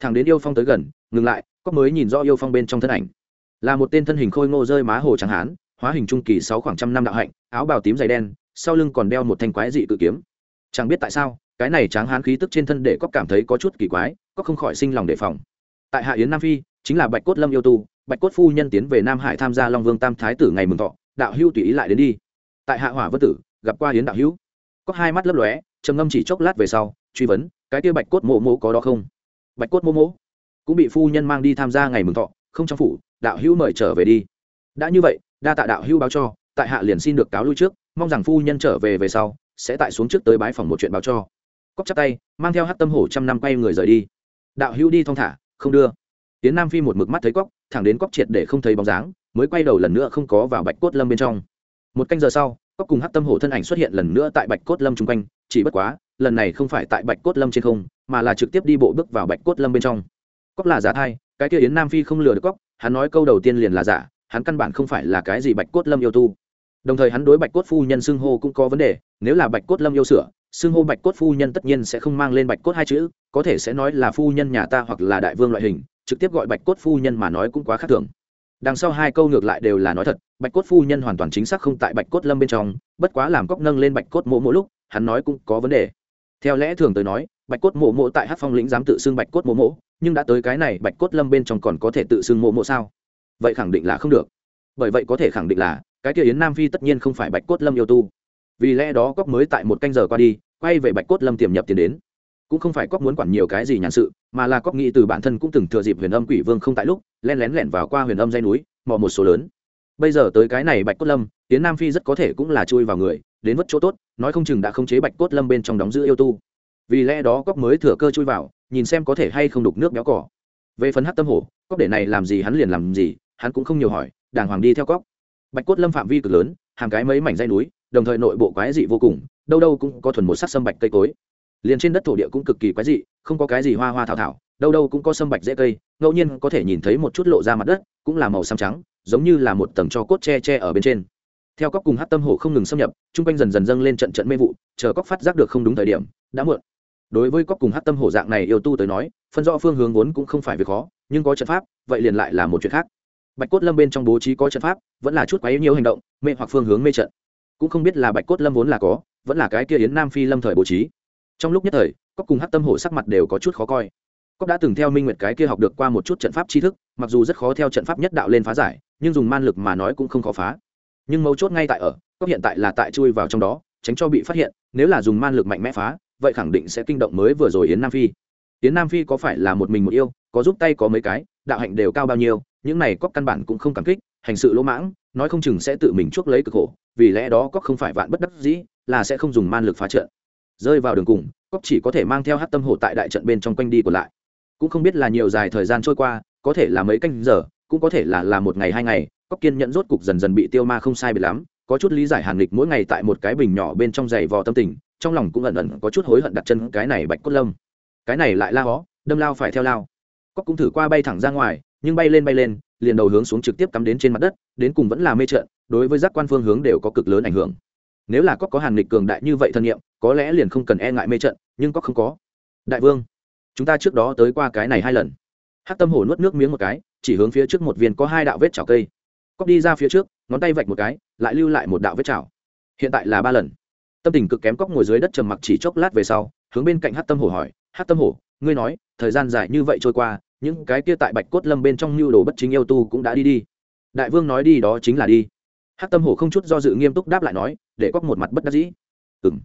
Speaker 1: Thằng đến yêu phong tới gần, ngừng lại cóc mới nhìn rõ yêu phong bên trong thân ảnh. Là một tên thân hình khôi ngô rơi má hồ trắng hán, hóa hình trung kỳ sáu khoảng trăm năm đạo hạnh, áo bào tím dày đen sau lưng còn đeo một thanh quái dị cự kiếm. Chẳng biết tại sao, cái này tráng hán khí tức trên thân để cóc cảm thấy có chút kỳ quái cóc không khỏi sinh lòng đề phòng. Tại hạ yến nam phi, chính là bạch cốt lâm yêu tu, bạch cốt phu nhân tiến về nam hải tham gia long vương tam thái tử ngày mừng thọ, đạo hữu tùy ý lại đến đi. Tại hạ hỏa vân tử, gặp qua yến đạo hữu. Có hai mắt lấp lóe, trầm ngâm chỉ chốc lát về sau, truy vấn, cái kia bạch cốt mộ mộ có đó không? Bạch cốt mộ mộ cũng bị phu nhân mang đi tham gia ngày mừng thọ, không trong phủ, đạo hữu mời trở về đi. Đã như vậy, đa tạ đạo hữu báo cho, tại hạ liền xin được cáo lui trước mong rằng phu nhân trở về về sau, sẽ tại xuống trước tới bái phòng một chuyện báo cho. Cóc chắp tay, mang theo hát tâm hổ trăm năm quay người rời đi. Đạo hữu đi thong thả, không đưa. Tiến nam phi một mực mắt thấy cóc thẳng đến cóc triệt để không thấy bóng dáng, mới quay đầu lần nữa không có vào bạch cốt lâm bên trong. Một canh giờ sau cóc cùng hát tâm hổ thân ảnh xuất hiện lần nữa tại bạch cốt lâm chung quanh, chỉ bất quá, lần này không phải tại bạch cốt lâm trên không, mà là trực tiếp đi bộ bước vào bạch cốt lâm bên trong. Cóc là giả thai, cái kia yến nam phi không lừa được cóc hắn nói câu đầu tiên liền là giả, hắn căn bản không phải là cái gì bạch cốt lâm yêu tu đồng thời hắn đối bạch cốt phu nhân xưng hô cũng có vấn đề nếu là bạch cốt lâm yêu sửa xưng hô bạch cốt phu nhân tất nhiên sẽ không mang lên bạch cốt hai chữ có thể sẽ nói là phu nhân nhà ta hoặc là đại vương loại hình trực tiếp gọi bạch cốt phu nhân mà nói cũng quá khác thường đằng sau hai câu ngược lại đều là nói thật bạch cốt phu nhân hoàn toàn chính xác không tại bạch cốt lâm bên trong bất quá làm cóc nâng lên bạch cốt mộ mỗi lúc hắn nói cũng có vấn đề theo lẽ thường tới nói bạch cốt mộ mộ tại hát phong lĩnh dám tự xưng bạch cốt mộ mộ nhưng đã tới cái này bạch cốt lâm bên trong còn có thể tự xưng mộ mộ sao vậy khẳng định là không được bởi vậy có thể khẳng định là cái kia yến nam phi tất nhiên không phải bạch cốt lâm yêu tu. Vì lẽ đó cóc mới tại một canh giờ qua đi, quay về bạch cốt lâm tiềm nhập tiền đến. Cũng không phải cóc muốn quản nhiều cái gì nhàn sự, mà là cóc nghĩ từ bản thân cũng từng thừa dịp huyền âm quỷ vương không tại lúc len lén lẻn vào qua huyền âm dây núi, mò một số lớn. Bây giờ tới cái này bạch cốt lâm tiến nam phi rất có thể cũng là chui vào người, đến vất chỗ tốt, nói không chừng đã không chế bạch cốt lâm bên trong đóng giữ yêu tu. Vì lẽ đó cóc mới thừa cơ chui vào, nhìn xem có thể hay không đục nước béo cỏ. Về phần hát tâm hổ cóc để này làm gì hắn liền làm gì, hắn cũng không nhiều hỏi, đàng hoàng đi theo cóc bạch cốt lâm phạm vi cực lớn hàng cái mấy mảnh dây núi, đồng thời nội bộ quái dị vô cùng, đâu đâu cũng có thuần một sắc sâm bạch cây cối. Liền trên đất thổ địa cũng cực kỳ quái dị, không có cái gì hoa hoa thảo thảo, đâu đâu cũng có sâm bạch dễ cây, ngẫu nhiên có thể nhìn thấy một chút lộ ra mặt đất, cũng là màu xám trắng, giống như là một tầng cho cốt che che ở bên trên. Theo cóc cùng hát tâm hổ không ngừng xâm nhập, chung quanh dần dần dâng lên trận trận mê vụ, chờ cóc phát giác được không đúng thời điểm, đã muộn. Đối với cóc cùng hát tâm hổ dạng này yêu tu tới nói, phân rõ phương hướng vốn cũng không phải việc khó, nhưng có trận pháp, vậy liền lại là một chuyện khác bạch cốt lâm bên trong bố trí có trận pháp, vẫn là chút quá yếu nhiều hành động, mê hoặc phương hướng mê trận. Cũng không biết là bạch cốt lâm vốn là có, vẫn là cái kia yến nam phi lâm thời bố trí. Trong lúc nhất thời cóc cùng hát tâm hổ sắc mặt đều có chút khó coi. Cóc đã từng theo minh nguyệt cái kia học được qua một chút trận pháp tri thức, mặc dù rất khó theo trận pháp nhất đạo lên phá giải, nhưng dùng man lực mà nói cũng không khó phá. Nhưng mấu chốt ngay tại ở cóc hiện tại là tại chui vào trong đó, tránh cho bị phát hiện, nếu là dùng man lực mạnh mẽ phá, vậy khẳng định sẽ kinh động mới vừa rồi yến nam phi. Yến nam phi có phải là một mình một yêu, có giúp tay có mấy cái, đạo hạnh đều cao bao nhiêu những này cóc căn bản cũng không cảm kích, hành sự lỗ mãng, nói không chừng sẽ tự mình chuốc lấy cực khổ, vì lẽ đó cóc không phải vạn bất đắc dĩ, là sẽ không dùng man lực phá trận. Rơi vào đường cùng, cóc chỉ có thể mang theo hát tâm hổ tại đại trận bên trong quanh đi còn lại. Cũng không biết là nhiều dài thời gian trôi qua, có thể là mấy canh giờ, cũng có thể là là một ngày hai ngày, cóc kiên nhẫn rốt cục dần dần bị tiêu ma không sai bị lắm, có chút lý giải hàn lịch mỗi ngày tại một cái bình nhỏ bên trong giày vò tâm tình, trong lòng cũng ẩn ẩn có chút hối hận đặt chân cái này bạch cốt lâm. Cái này lại la hó, đâm lao phải theo lao. Cóc cũng thử qua bay thẳng ra ngoài nhưng bay lên bay lên, liền đầu hướng xuống trực tiếp cắm đến trên mặt đất, đến cùng vẫn là mê trận đối với giác quan phương hướng đều có cực lớn ảnh hưởng. Nếu là cóc có hàn nghịch cường đại như vậy thân nhiệm có lẽ liền không cần e ngại mê trận nhưng cóc không có. Đại vương, chúng ta trước đó tới qua cái này hai lần. Hát tâm hổ nuốt nước miếng một cái, chỉ hướng phía trước một viên có hai đạo vết chảo cây. Cóc đi ra phía trước, ngón tay vạch một cái, lại lưu lại một đạo vết chảo. Hiện tại là ba lần. Tâm tình cực kém cóc ngồi dưới đất trầm mặc chỉ chốc lát về sau, hướng bên cạnh hát tâm hổ hỏi hát tâm hổ, ngươi nói, thời gian dài như vậy trôi qua những cái kia tại bạch cốt lâm bên trong mưu đồ bất chính yêu tu cũng đã đi đi. Đại vương nói đi đó chính là đi. Hát tâm hổ không chút do dự nghiêm túc đáp lại nói, để cóc một mặt bất đắc dĩ. Ừ m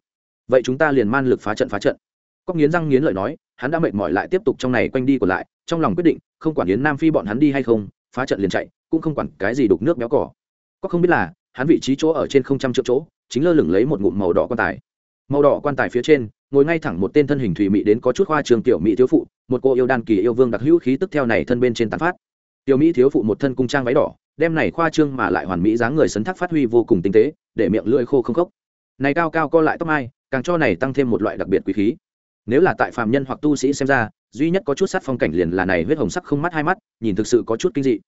Speaker 1: vậy chúng ta liền man lực phá trận phá trận. Cóc nghiến răng nghiến lợi nói, hắn đã mệt mỏi lại tiếp tục trong này quanh đi còn lại, trong lòng quyết định, không quản yến nam phi bọn hắn đi hay không, phá trận liền chạy, cũng không quản cái gì đục nước béo cỏ. Cóc không biết là, hắn vị trí chỗ ở trên không trăm triệu chỗ, chính lơ lửng lấy một ngụm màu đỏ quan tài. Màu đỏ quan tài phía trên, ngồi ngay thẳng một tên thân hình thủy mỹ đến có chút khoa trường tiểu mỹ thiếu phụ một cô yêu đan kỳ yêu vương đặc hữu khí tức theo này thân bên trên tán phát. Tiểu mỹ thiếu phụ một thân cung trang váy đỏ, đem này khoa trương mà lại hoàn mỹ dáng người sấn thác phát huy vô cùng tinh tế, để miệng lưỡi khô không khốc. Này cao cao co lại tóc mai, càng cho này tăng thêm một loại đặc biệt quý khí. Nếu là tại phàm nhân hoặc tu sĩ xem ra, duy nhất có chút sát phong cảnh liền là này huyết hồng sắc không mắt hai mắt, nhìn thực sự có chút kinh dị.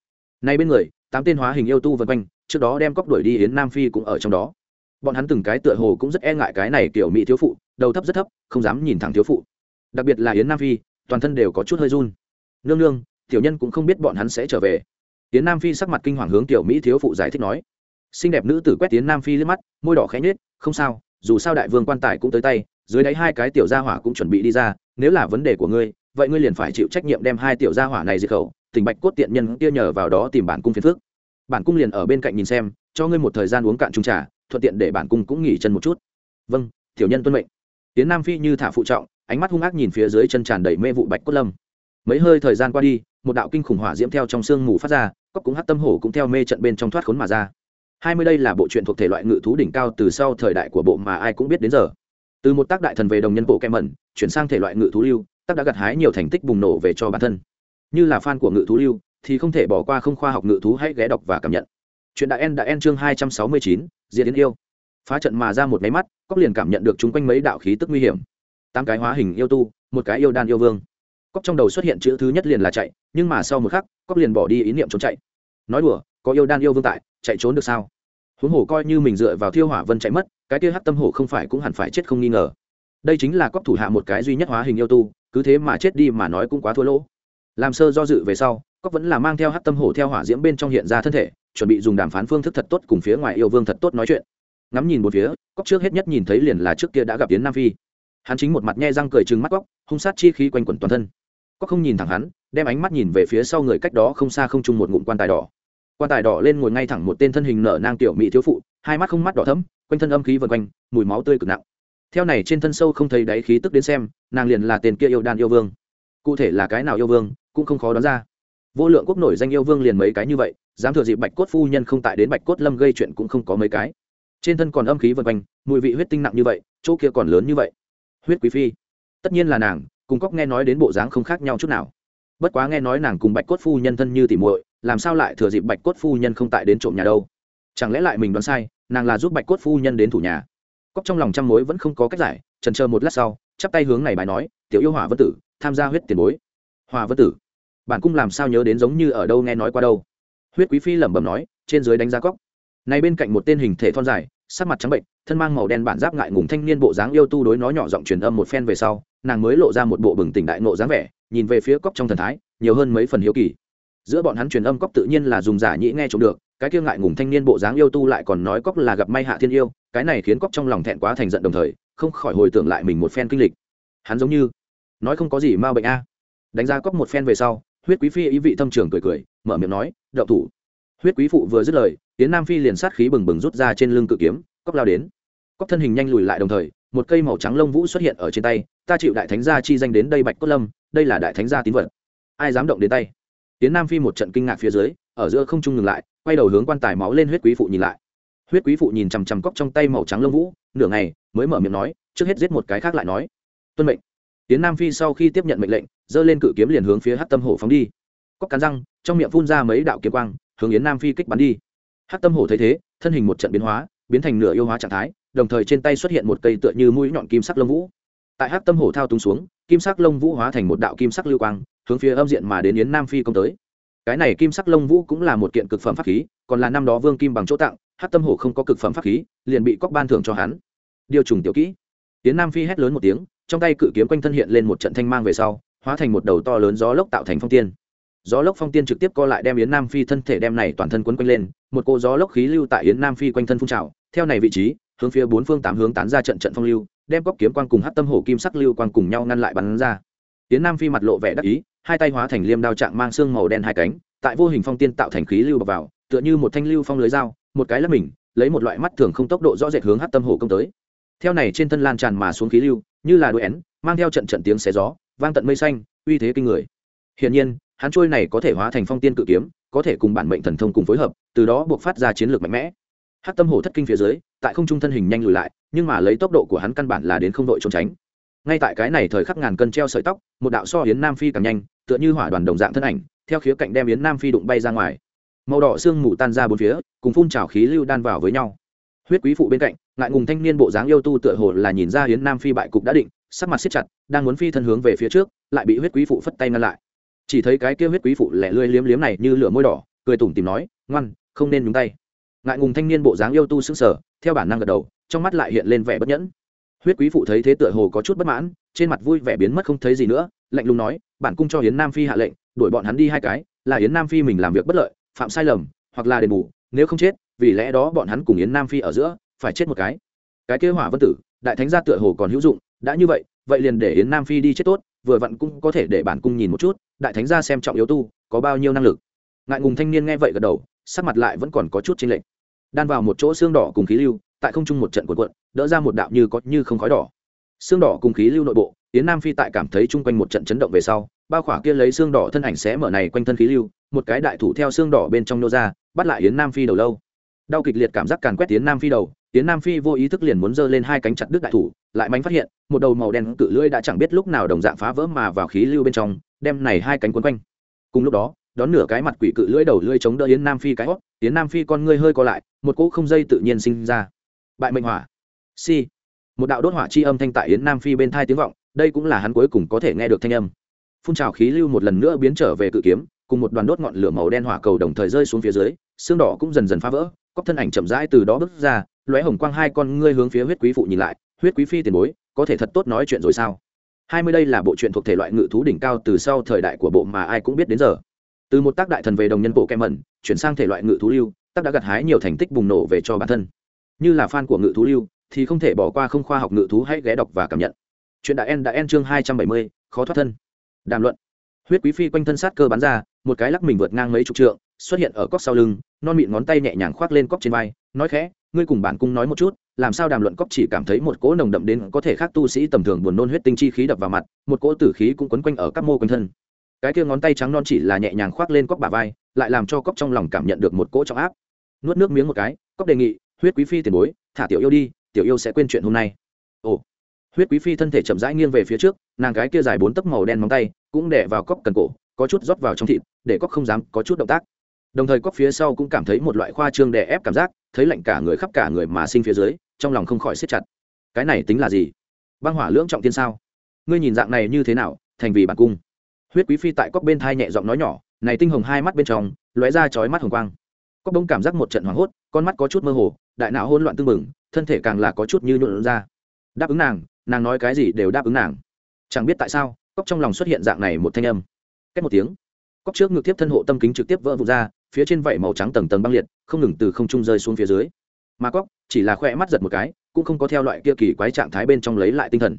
Speaker 1: Này bên người, tám tên hóa hình yêu tu vân quanh, trước đó đem cóc đuổi đi yến nam phi cũng ở trong đó. Bọn hắn từng cái tựa hồ cũng rất e ngại cái này kiểu mỹ thiếu phụ, đầu thấp rất thấp, không dám nhìn thẳng thiếu phụ. Đặc biệt là yến nam phi toàn thân đều có chút hơi run. Nương nương, tiểu nhân cũng không biết bọn hắn sẽ trở về. Tiến nam phi sắc mặt kinh hoàng hướng tiểu mỹ thiếu phụ giải thích nói. Xinh đẹp nữ tử quét tiến nam phi lên mắt, môi đỏ khẽ nhết không sao, dù sao đại vương quan tài cũng tới tay, dưới đáy hai cái tiểu gia hỏa cũng chuẩn bị đi ra, nếu là vấn đề của ngươi, vậy ngươi liền phải chịu trách nhiệm đem hai tiểu gia hỏa này diệt khẩu tỉnh bạch cốt tiện nhân kia nhờ vào đó tìm bản cung phiền phước bản cung liền ở bên cạnh nhìn xem, cho ngươi một thời gian uống cạn trung trà, thuận tiện để bản cung cũng nghỉ chân một chút. Vâng tiểu nhân tuân mệnh. Tiến nam phi như thả phụ trọng ánh mắt hung ác nhìn phía dưới chân tràn đầy mê vụ bạch cốt lâm. Mấy hơi thời gian qua đi, một đạo kinh khủng hỏa diễm theo trong sương mù phát ra cóc cũng hát tâm hổ cũng theo mê trận bên trong thoát khốn mà ra. Hai mươi đây là bộ truyện thuộc thể loại ngự thú đỉnh cao từ sau thời đại của bộ mà ai cũng biết đến giờ. Từ một tác đại thần về đồng nhân bộ kem mẩn, chuyển sang thể loại ngự thú lưu, tác đã gặt hái nhiều thành tích bùng nổ về cho bản thân. Như là fan của ngự thú lưu, thì không thể bỏ qua không khoa học ngự thú hãy ghé đọc và cảm nhận. Chuyện đại en đã en chương hai trăm sáu mươi chín diễn yêu. Phá trận mà ra một máy mắt cóc liền cảm nhận được chung quanh mấy đạo khí tức nguy hiểm tám cái hóa hình yêu tu, một cái yêu đan yêu vương. Cóc trong đầu xuất hiện chữ thứ nhất liền là chạy, nhưng mà sau một khắc cóc liền bỏ đi ý niệm trốn chạy. Nói đùa, có yêu đan yêu vương tại, chạy trốn được sao? Huống hồ coi như mình dựa vào thiêu hỏa vân chạy mất, cái kia hắc tâm hổ không phải cũng hẳn phải chết không nghi ngờ. Đây chính là cóc thủ hạ một cái duy nhất hóa hình yêu tu, cứ thế mà chết đi mà nói cũng quá thua lỗ. Làm sơ do dự về sau cóc vẫn là mang theo hắc tâm hổ theo hỏa diễm bên trong hiện ra thân thể, chuẩn bị dùng đàm phán phương thức thật tốt cùng phía ngoài yêu vương thật tốt nói chuyện. Ngắm nhìn một phía cóc trước hết nhất nhìn thấy liền là trước kia đã gặp tiến nam phi hắn chính một mặt nhe răng cười trừng mắt cóc hung sát chi khí quanh quẩn toàn thân. Cóc không nhìn thẳng hắn, đem ánh mắt nhìn về phía sau người cách đó không xa không chung một ngụm quan tài đỏ. Quan tài đỏ lên ngồi ngay thẳng một tên thân hình nở nang tiểu mỹ thiếu phụ, hai mắt không mắt đỏ thấm quanh thân âm khí vần quanh, mùi máu tươi cực nặng. Theo này trên thân sâu không thấy đáy khí tức đến xem, nàng liền là tên kia yêu đan yêu vương. Cụ thể là cái nào yêu vương, cũng không khó đoán ra. Vô lượng quốc nổi danh yêu vương liền mấy cái như vậy, dám thừa dịp bạch cốt phu nhân không tại đến bạch cốt lâm gây chuyện cũng không có mấy cái. Trên thân còn âm khí vần quanh, mùi vị huyết tinh nặng như vậy, chỗ kia còn lớn như vậy huyết quý phi. Tất nhiên là nàng, cùng cóc nghe nói đến bộ dáng không khác nhau chút nào. Bất quá nghe nói nàng cùng bạch cốt phu nhân thân như tỉ muội, làm sao lại thừa dịp bạch cốt phu nhân không tại đến trộm nhà đâu? Chẳng lẽ lại mình đoán sai, nàng là giúp bạch cốt phu nhân đến thủ nhà? Cóc trong lòng trăm mối vẫn không có cách giải, trần chờ một lát sau, chắp tay hướng này bài nói, tiểu yêu hỏa vân tử, tham gia huyết tiền bối. Hòa vân tử? Bản cung làm sao nhớ đến giống như ở đâu nghe nói qua đâu? Huyết quý phi lẩm bẩm nói, trên dưới đánh giá cóc này bên cạnh một tên hình thể thon dài, sắc mặt trắng bệnh thân mang màu đen bản giáp ngại ngùng thanh niên bộ dáng yêu tu đối nó nhỏ giọng truyền âm một phen về sau, nàng mới lộ ra một bộ bừng tỉnh đại nộ dáng vẻ, nhìn về phía cóc trong thần thái, nhiều hơn mấy phần hiếu kỳ. Giữa bọn hắn truyền âm cóc tự nhiên là dùng giả nhĩ nghe trộm được, cái kia ngại ngùng thanh niên bộ dáng yêu tu lại còn nói cóc là gặp may hạ thiên yêu, cái này khiến cóc trong lòng thẹn quá thành giận đồng thời, không khỏi hồi tưởng lại mình một phen kinh lịch. Hắn giống như, nói không có gì ma bệnh a. Đánh ra cóc một phen về sau, huyết quý phi ý vị thâm trường cười cười, mở miệng nói, đậu thủ. Huyết quý phụ vừa dứt lời tiến nam phi liền sát khí bừng bừng rút ra trên lưng cự kiếm cóc lao đến cóc thân hình nhanh lùi lại đồng thời, một cây màu trắng lông vũ xuất hiện ở trên tay, ta chịu đại thánh gia chi danh đến đây bạch cốt lâm, đây là đại thánh gia tín vật. Ai dám động đến tay? Tiến nam phi một trận kinh ngạc phía dưới, ở giữa không trung ngừng lại, quay đầu hướng quan tài máu lên huyết quý phụ nhìn lại. Huyết quý phụ nhìn chằm chằm cóc trong tay màu trắng lông vũ, nửa ngày, mới mở miệng nói, trước hết giết một cái khác lại nói. Tuân mệnh. Tiến nam phi sau khi tiếp nhận mệnh lệnh, giơ lên cự kiếm liền hướng phía hát tâm hổ phóng đi. Cóc cắn răng, trong miệng phun ra mấy đạo kiếm quang, hướng yến nam phi kích bắn đi. Hát tâm hổ thấy thế, thân hình một trận biến hóa, biến thành nửa yêu hóa trạng thái đồng thời trên tay xuất hiện một cây tựa như mũi nhọn kim sắc lông vũ. Tại hắc tâm hổ thao túng xuống, kim sắc lông vũ hóa thành một đạo kim sắc lưu quang, hướng phía âm diện mà đến yến nam phi công tới. Cái này kim sắc lông vũ cũng là một kiện cực phẩm pháp khí, còn là năm đó vương kim bằng chỗ tặng hát tâm hổ không có cực phẩm pháp khí, liền bị cóc ban thưởng cho hắn. Điều trùng tiểu kỹ. Tiến nam phi hét lớn một tiếng, trong tay cự kiếm quanh thân hiện lên một trận thanh mang về sau, hóa thành một đầu to lớn gió lốc tạo thành phong tiên. Gió lốc phong tiên trực tiếp co lại đem yến nam phi thân thể đem này toàn thân quấn quanh lên, một cô gió lốc khí lưu tại yến nam phi quanh thân phun trào, theo này vị trí hướng phía bốn phương tám hướng tán ra trận trận phong lưu, đem cóc kiếm quang cùng hát tâm hổ kim sắc lưu quang cùng nhau ngăn lại bắn ra. Tiến nam phi mặt lộ vẻ đắc ý, hai tay hóa thành liêm đao trạng mang xương màu đen hai cánh, tại vô hình phong tiên tạo thành khí lưu bọc vào, tựa như một thanh lưu phong lưới dao, một cái lấp mình, lấy một loại mắt thường không tốc độ rõ rệt hướng hát tâm hổ công tới. Theo này trên thân lan tràn mà xuống khí lưu, như là đuôi én, mang theo trận trận tiếng xé gió, vang tận mây xanh, uy thế kinh người. Hiển nhiên, hắn trôi này có thể hóa thành phong tiên cự kiếm, có thể cùng bản mệnh thần thông cùng phối hợp, từ đó buộc phát ra chiến lược mạnh mẽ hát tâm hổ thất kinh phía dưới, tại không trung thân hình nhanh lùi lại, nhưng mà lấy tốc độ của hắn căn bản là đến không đội trốn tránh. Ngay tại cái này thời khắc ngàn cân treo sợi tóc, một đạo so yến nam phi càng nhanh, tựa như hỏa đoàn đồng dạng thân ảnh, theo khía cạnh đem yến nam phi đụng bay ra ngoài. Màu đỏ sương mù tan ra bốn phía, cùng phun trào khí lưu đan vào với nhau. Huyết quý phụ bên cạnh, ngại ngùng thanh niên bộ dáng yêu tu tựa hồ là nhìn ra yến nam phi bại cục đã định, sắc mặt siết chặt, đang muốn phi thân hướng về phía trước, lại bị huyết quý phụ phất tay ngăn lại. Chỉ thấy cái kia huyết quý phụ lẻ lươi liếm liếm này như lửa môi đỏ, cười tủm tìm nói, ngoan, không nên nhúng tay ngại ngùng thanh niên bộ dáng yêu tu sững sờ, theo bản năng gật đầu, trong mắt lại hiện lên vẻ bất nhẫn. Huyết quý phụ thấy thế tựa hồ có chút bất mãn, trên mặt vui vẻ biến mất không thấy gì nữa, lạnh lùng nói, bản cung cho hiến nam phi hạ lệnh, đuổi bọn hắn đi hai cái, là yến nam phi mình làm việc bất lợi, phạm sai lầm, hoặc là đền bù, nếu không chết, vì lẽ đó bọn hắn cùng yến nam phi ở giữa, phải chết một cái. Cái kế hỏa vân tử, đại thánh gia tựa hồ còn hữu dụng, đã như vậy vậy liền để yến nam phi đi chết tốt, vừa vặn cũng có thể để bản cung nhìn một chút, đại thánh gia xem trọng yếu tu, có bao nhiêu năng lực. Ngại ngùng thanh niên nghe vậy gật đầu, sắc mặt lại vẫn còn có chút chênh lệch đan vào một chỗ xương đỏ cùng khí lưu, tại không trung một trận cuộn cuộn, đỡ ra một đạo như có như không khói đỏ. Xương đỏ cùng khí lưu nội bộ, yến nam phi tại cảm thấy chung quanh một trận chấn động về sau, bao khỏa kia lấy xương đỏ thân ảnh xé mở này quanh thân khí lưu, một cái đại thủ theo xương đỏ bên trong nô ra, bắt lại yến nam phi đầu lâu. Đau kịch liệt cảm giác càn quét tiến nam phi đầu tiến nam phi vô ý thức liền muốn giơ lên hai cánh chặt đứt đại thủ, lại mánh phát hiện, một đầu màu đen cự lưỡi đã chẳng biết lúc nào đồng dạng phá vỡ mà vào khí lưu bên trong, đem này hai cánh quấn quanh. Cùng lúc đó đón nửa cái mặt quỷ cự lưỡi đầu lưỡi chống đỡ yến nam phi cái hót. Yến nam phi con ngươi hơi co lại, một cỗ không dây tự nhiên sinh ra. Bại mệnh hỏa. Si. Một đạo đốt hỏa chi âm thanh tại yến nam phi bên thai tiếng vọng, đây cũng là hắn cuối cùng có thể nghe được thanh âm. Phun trào khí lưu một lần nữa biến trở về cự kiếm, cùng một đoàn đốt ngọn lửa màu đen hỏa cầu đồng thời rơi xuống phía dưới, xương đỏ cũng dần dần phá vỡ cóc thân ảnh chậm rãi từ đó bước ra, lóe hồng quang hai con ngươi hướng phía huyết quý phụ nhìn lại, huyết quý phi tiền bối, có thể thật tốt nói chuyện rồi sao? Hai mươi đây là bộ truyện thuộc thể loại ngự thú đỉnh cao từ sau thời đại của bộ mà ai cũng biết đến giờ từ một tác đại thần về đồng nhân bộ kem mẩn, chuyển sang thể loại ngự thú lưu, tác đã gặt hái nhiều thành tích bùng nổ về cho bản thân. Như là fan của ngự thú lưu, thì không thể bỏ qua không khoa học ngự thú hãy ghé đọc và cảm nhận. Chuyện đại en đã en chương hai trăm bảy mươi, khó thoát thân. Đàm luận. Huyết quý phi quanh thân sát cơ bắn ra, một cái lắc mình vượt ngang mấy chục trượng, xuất hiện ở cóc sau lưng, non mịn ngón tay nhẹ nhàng khoác lên cóc trên vai, nói khẽ, ngươi cùng bản cung nói một chút, làm sao đàm luận cóc chỉ cảm thấy một cỗ nồng đậm đến có thể khác tu sĩ tầm thường buồn nôn huyết tinh chi khí đập vào mặt, một cỗ tử khí cũng quấn quanh ở các mô quanh thân cái kia ngón tay trắng non chỉ là nhẹ nhàng khoác lên cóc bà vai, lại làm cho cóc trong lòng cảm nhận được một cỗ trọng áp. Nuốt nước miếng một cái, cóc đề nghị, huyết quý phi tiền bối, thả tiểu yêu đi, tiểu yêu sẽ quên chuyện hôm nay. Ồ. Huyết quý phi thân thể chậm rãi nghiêng về phía trước, nàng cái kia dài bốn tấc màu đen móng tay cũng đẻ vào cóc cần cổ, có chút rót vào trong thịt, để cóc không dám có chút động tác. Đồng thời cóc phía sau cũng cảm thấy một loại khoa trương đè ép cảm giác, thấy lạnh cả người khắp cả người mà sinh phía dưới, trong lòng không khỏi siết chặt. Cái này tính là gì? Băng hỏa lưỡng trọng tiên sao? Ngươi nhìn dạng này như thế nào, thành vì bản cung? Huyết quý phi tại cóc bên thai nhẹ giọng nói nhỏ, này tinh hồng hai mắt bên trong, lóe ra chói mắt hồng quang. Cóc bông cảm giác một trận hoảng hốt, con mắt có chút mơ hồ, đại não hỗn loạn tư mừng thân thể càng là có chút như nhuộn ra. Đáp ứng nàng nàng nói cái gì đều đáp ứng nàng. Chẳng biết tại sao cóc trong lòng xuất hiện dạng này một thanh âm. Cách một tiếng cóc trước ngực tiếp thân hộ tâm kính trực tiếp vỡ vụt ra, phía trên vảy màu trắng tầng tầng băng liệt, không ngừng từ không trung rơi xuống phía dưới. Mà cóc chỉ là khoe mắt giật một cái, cũng không có theo loại kia kỳ quái trạng thái bên trong lấy lại tinh thần.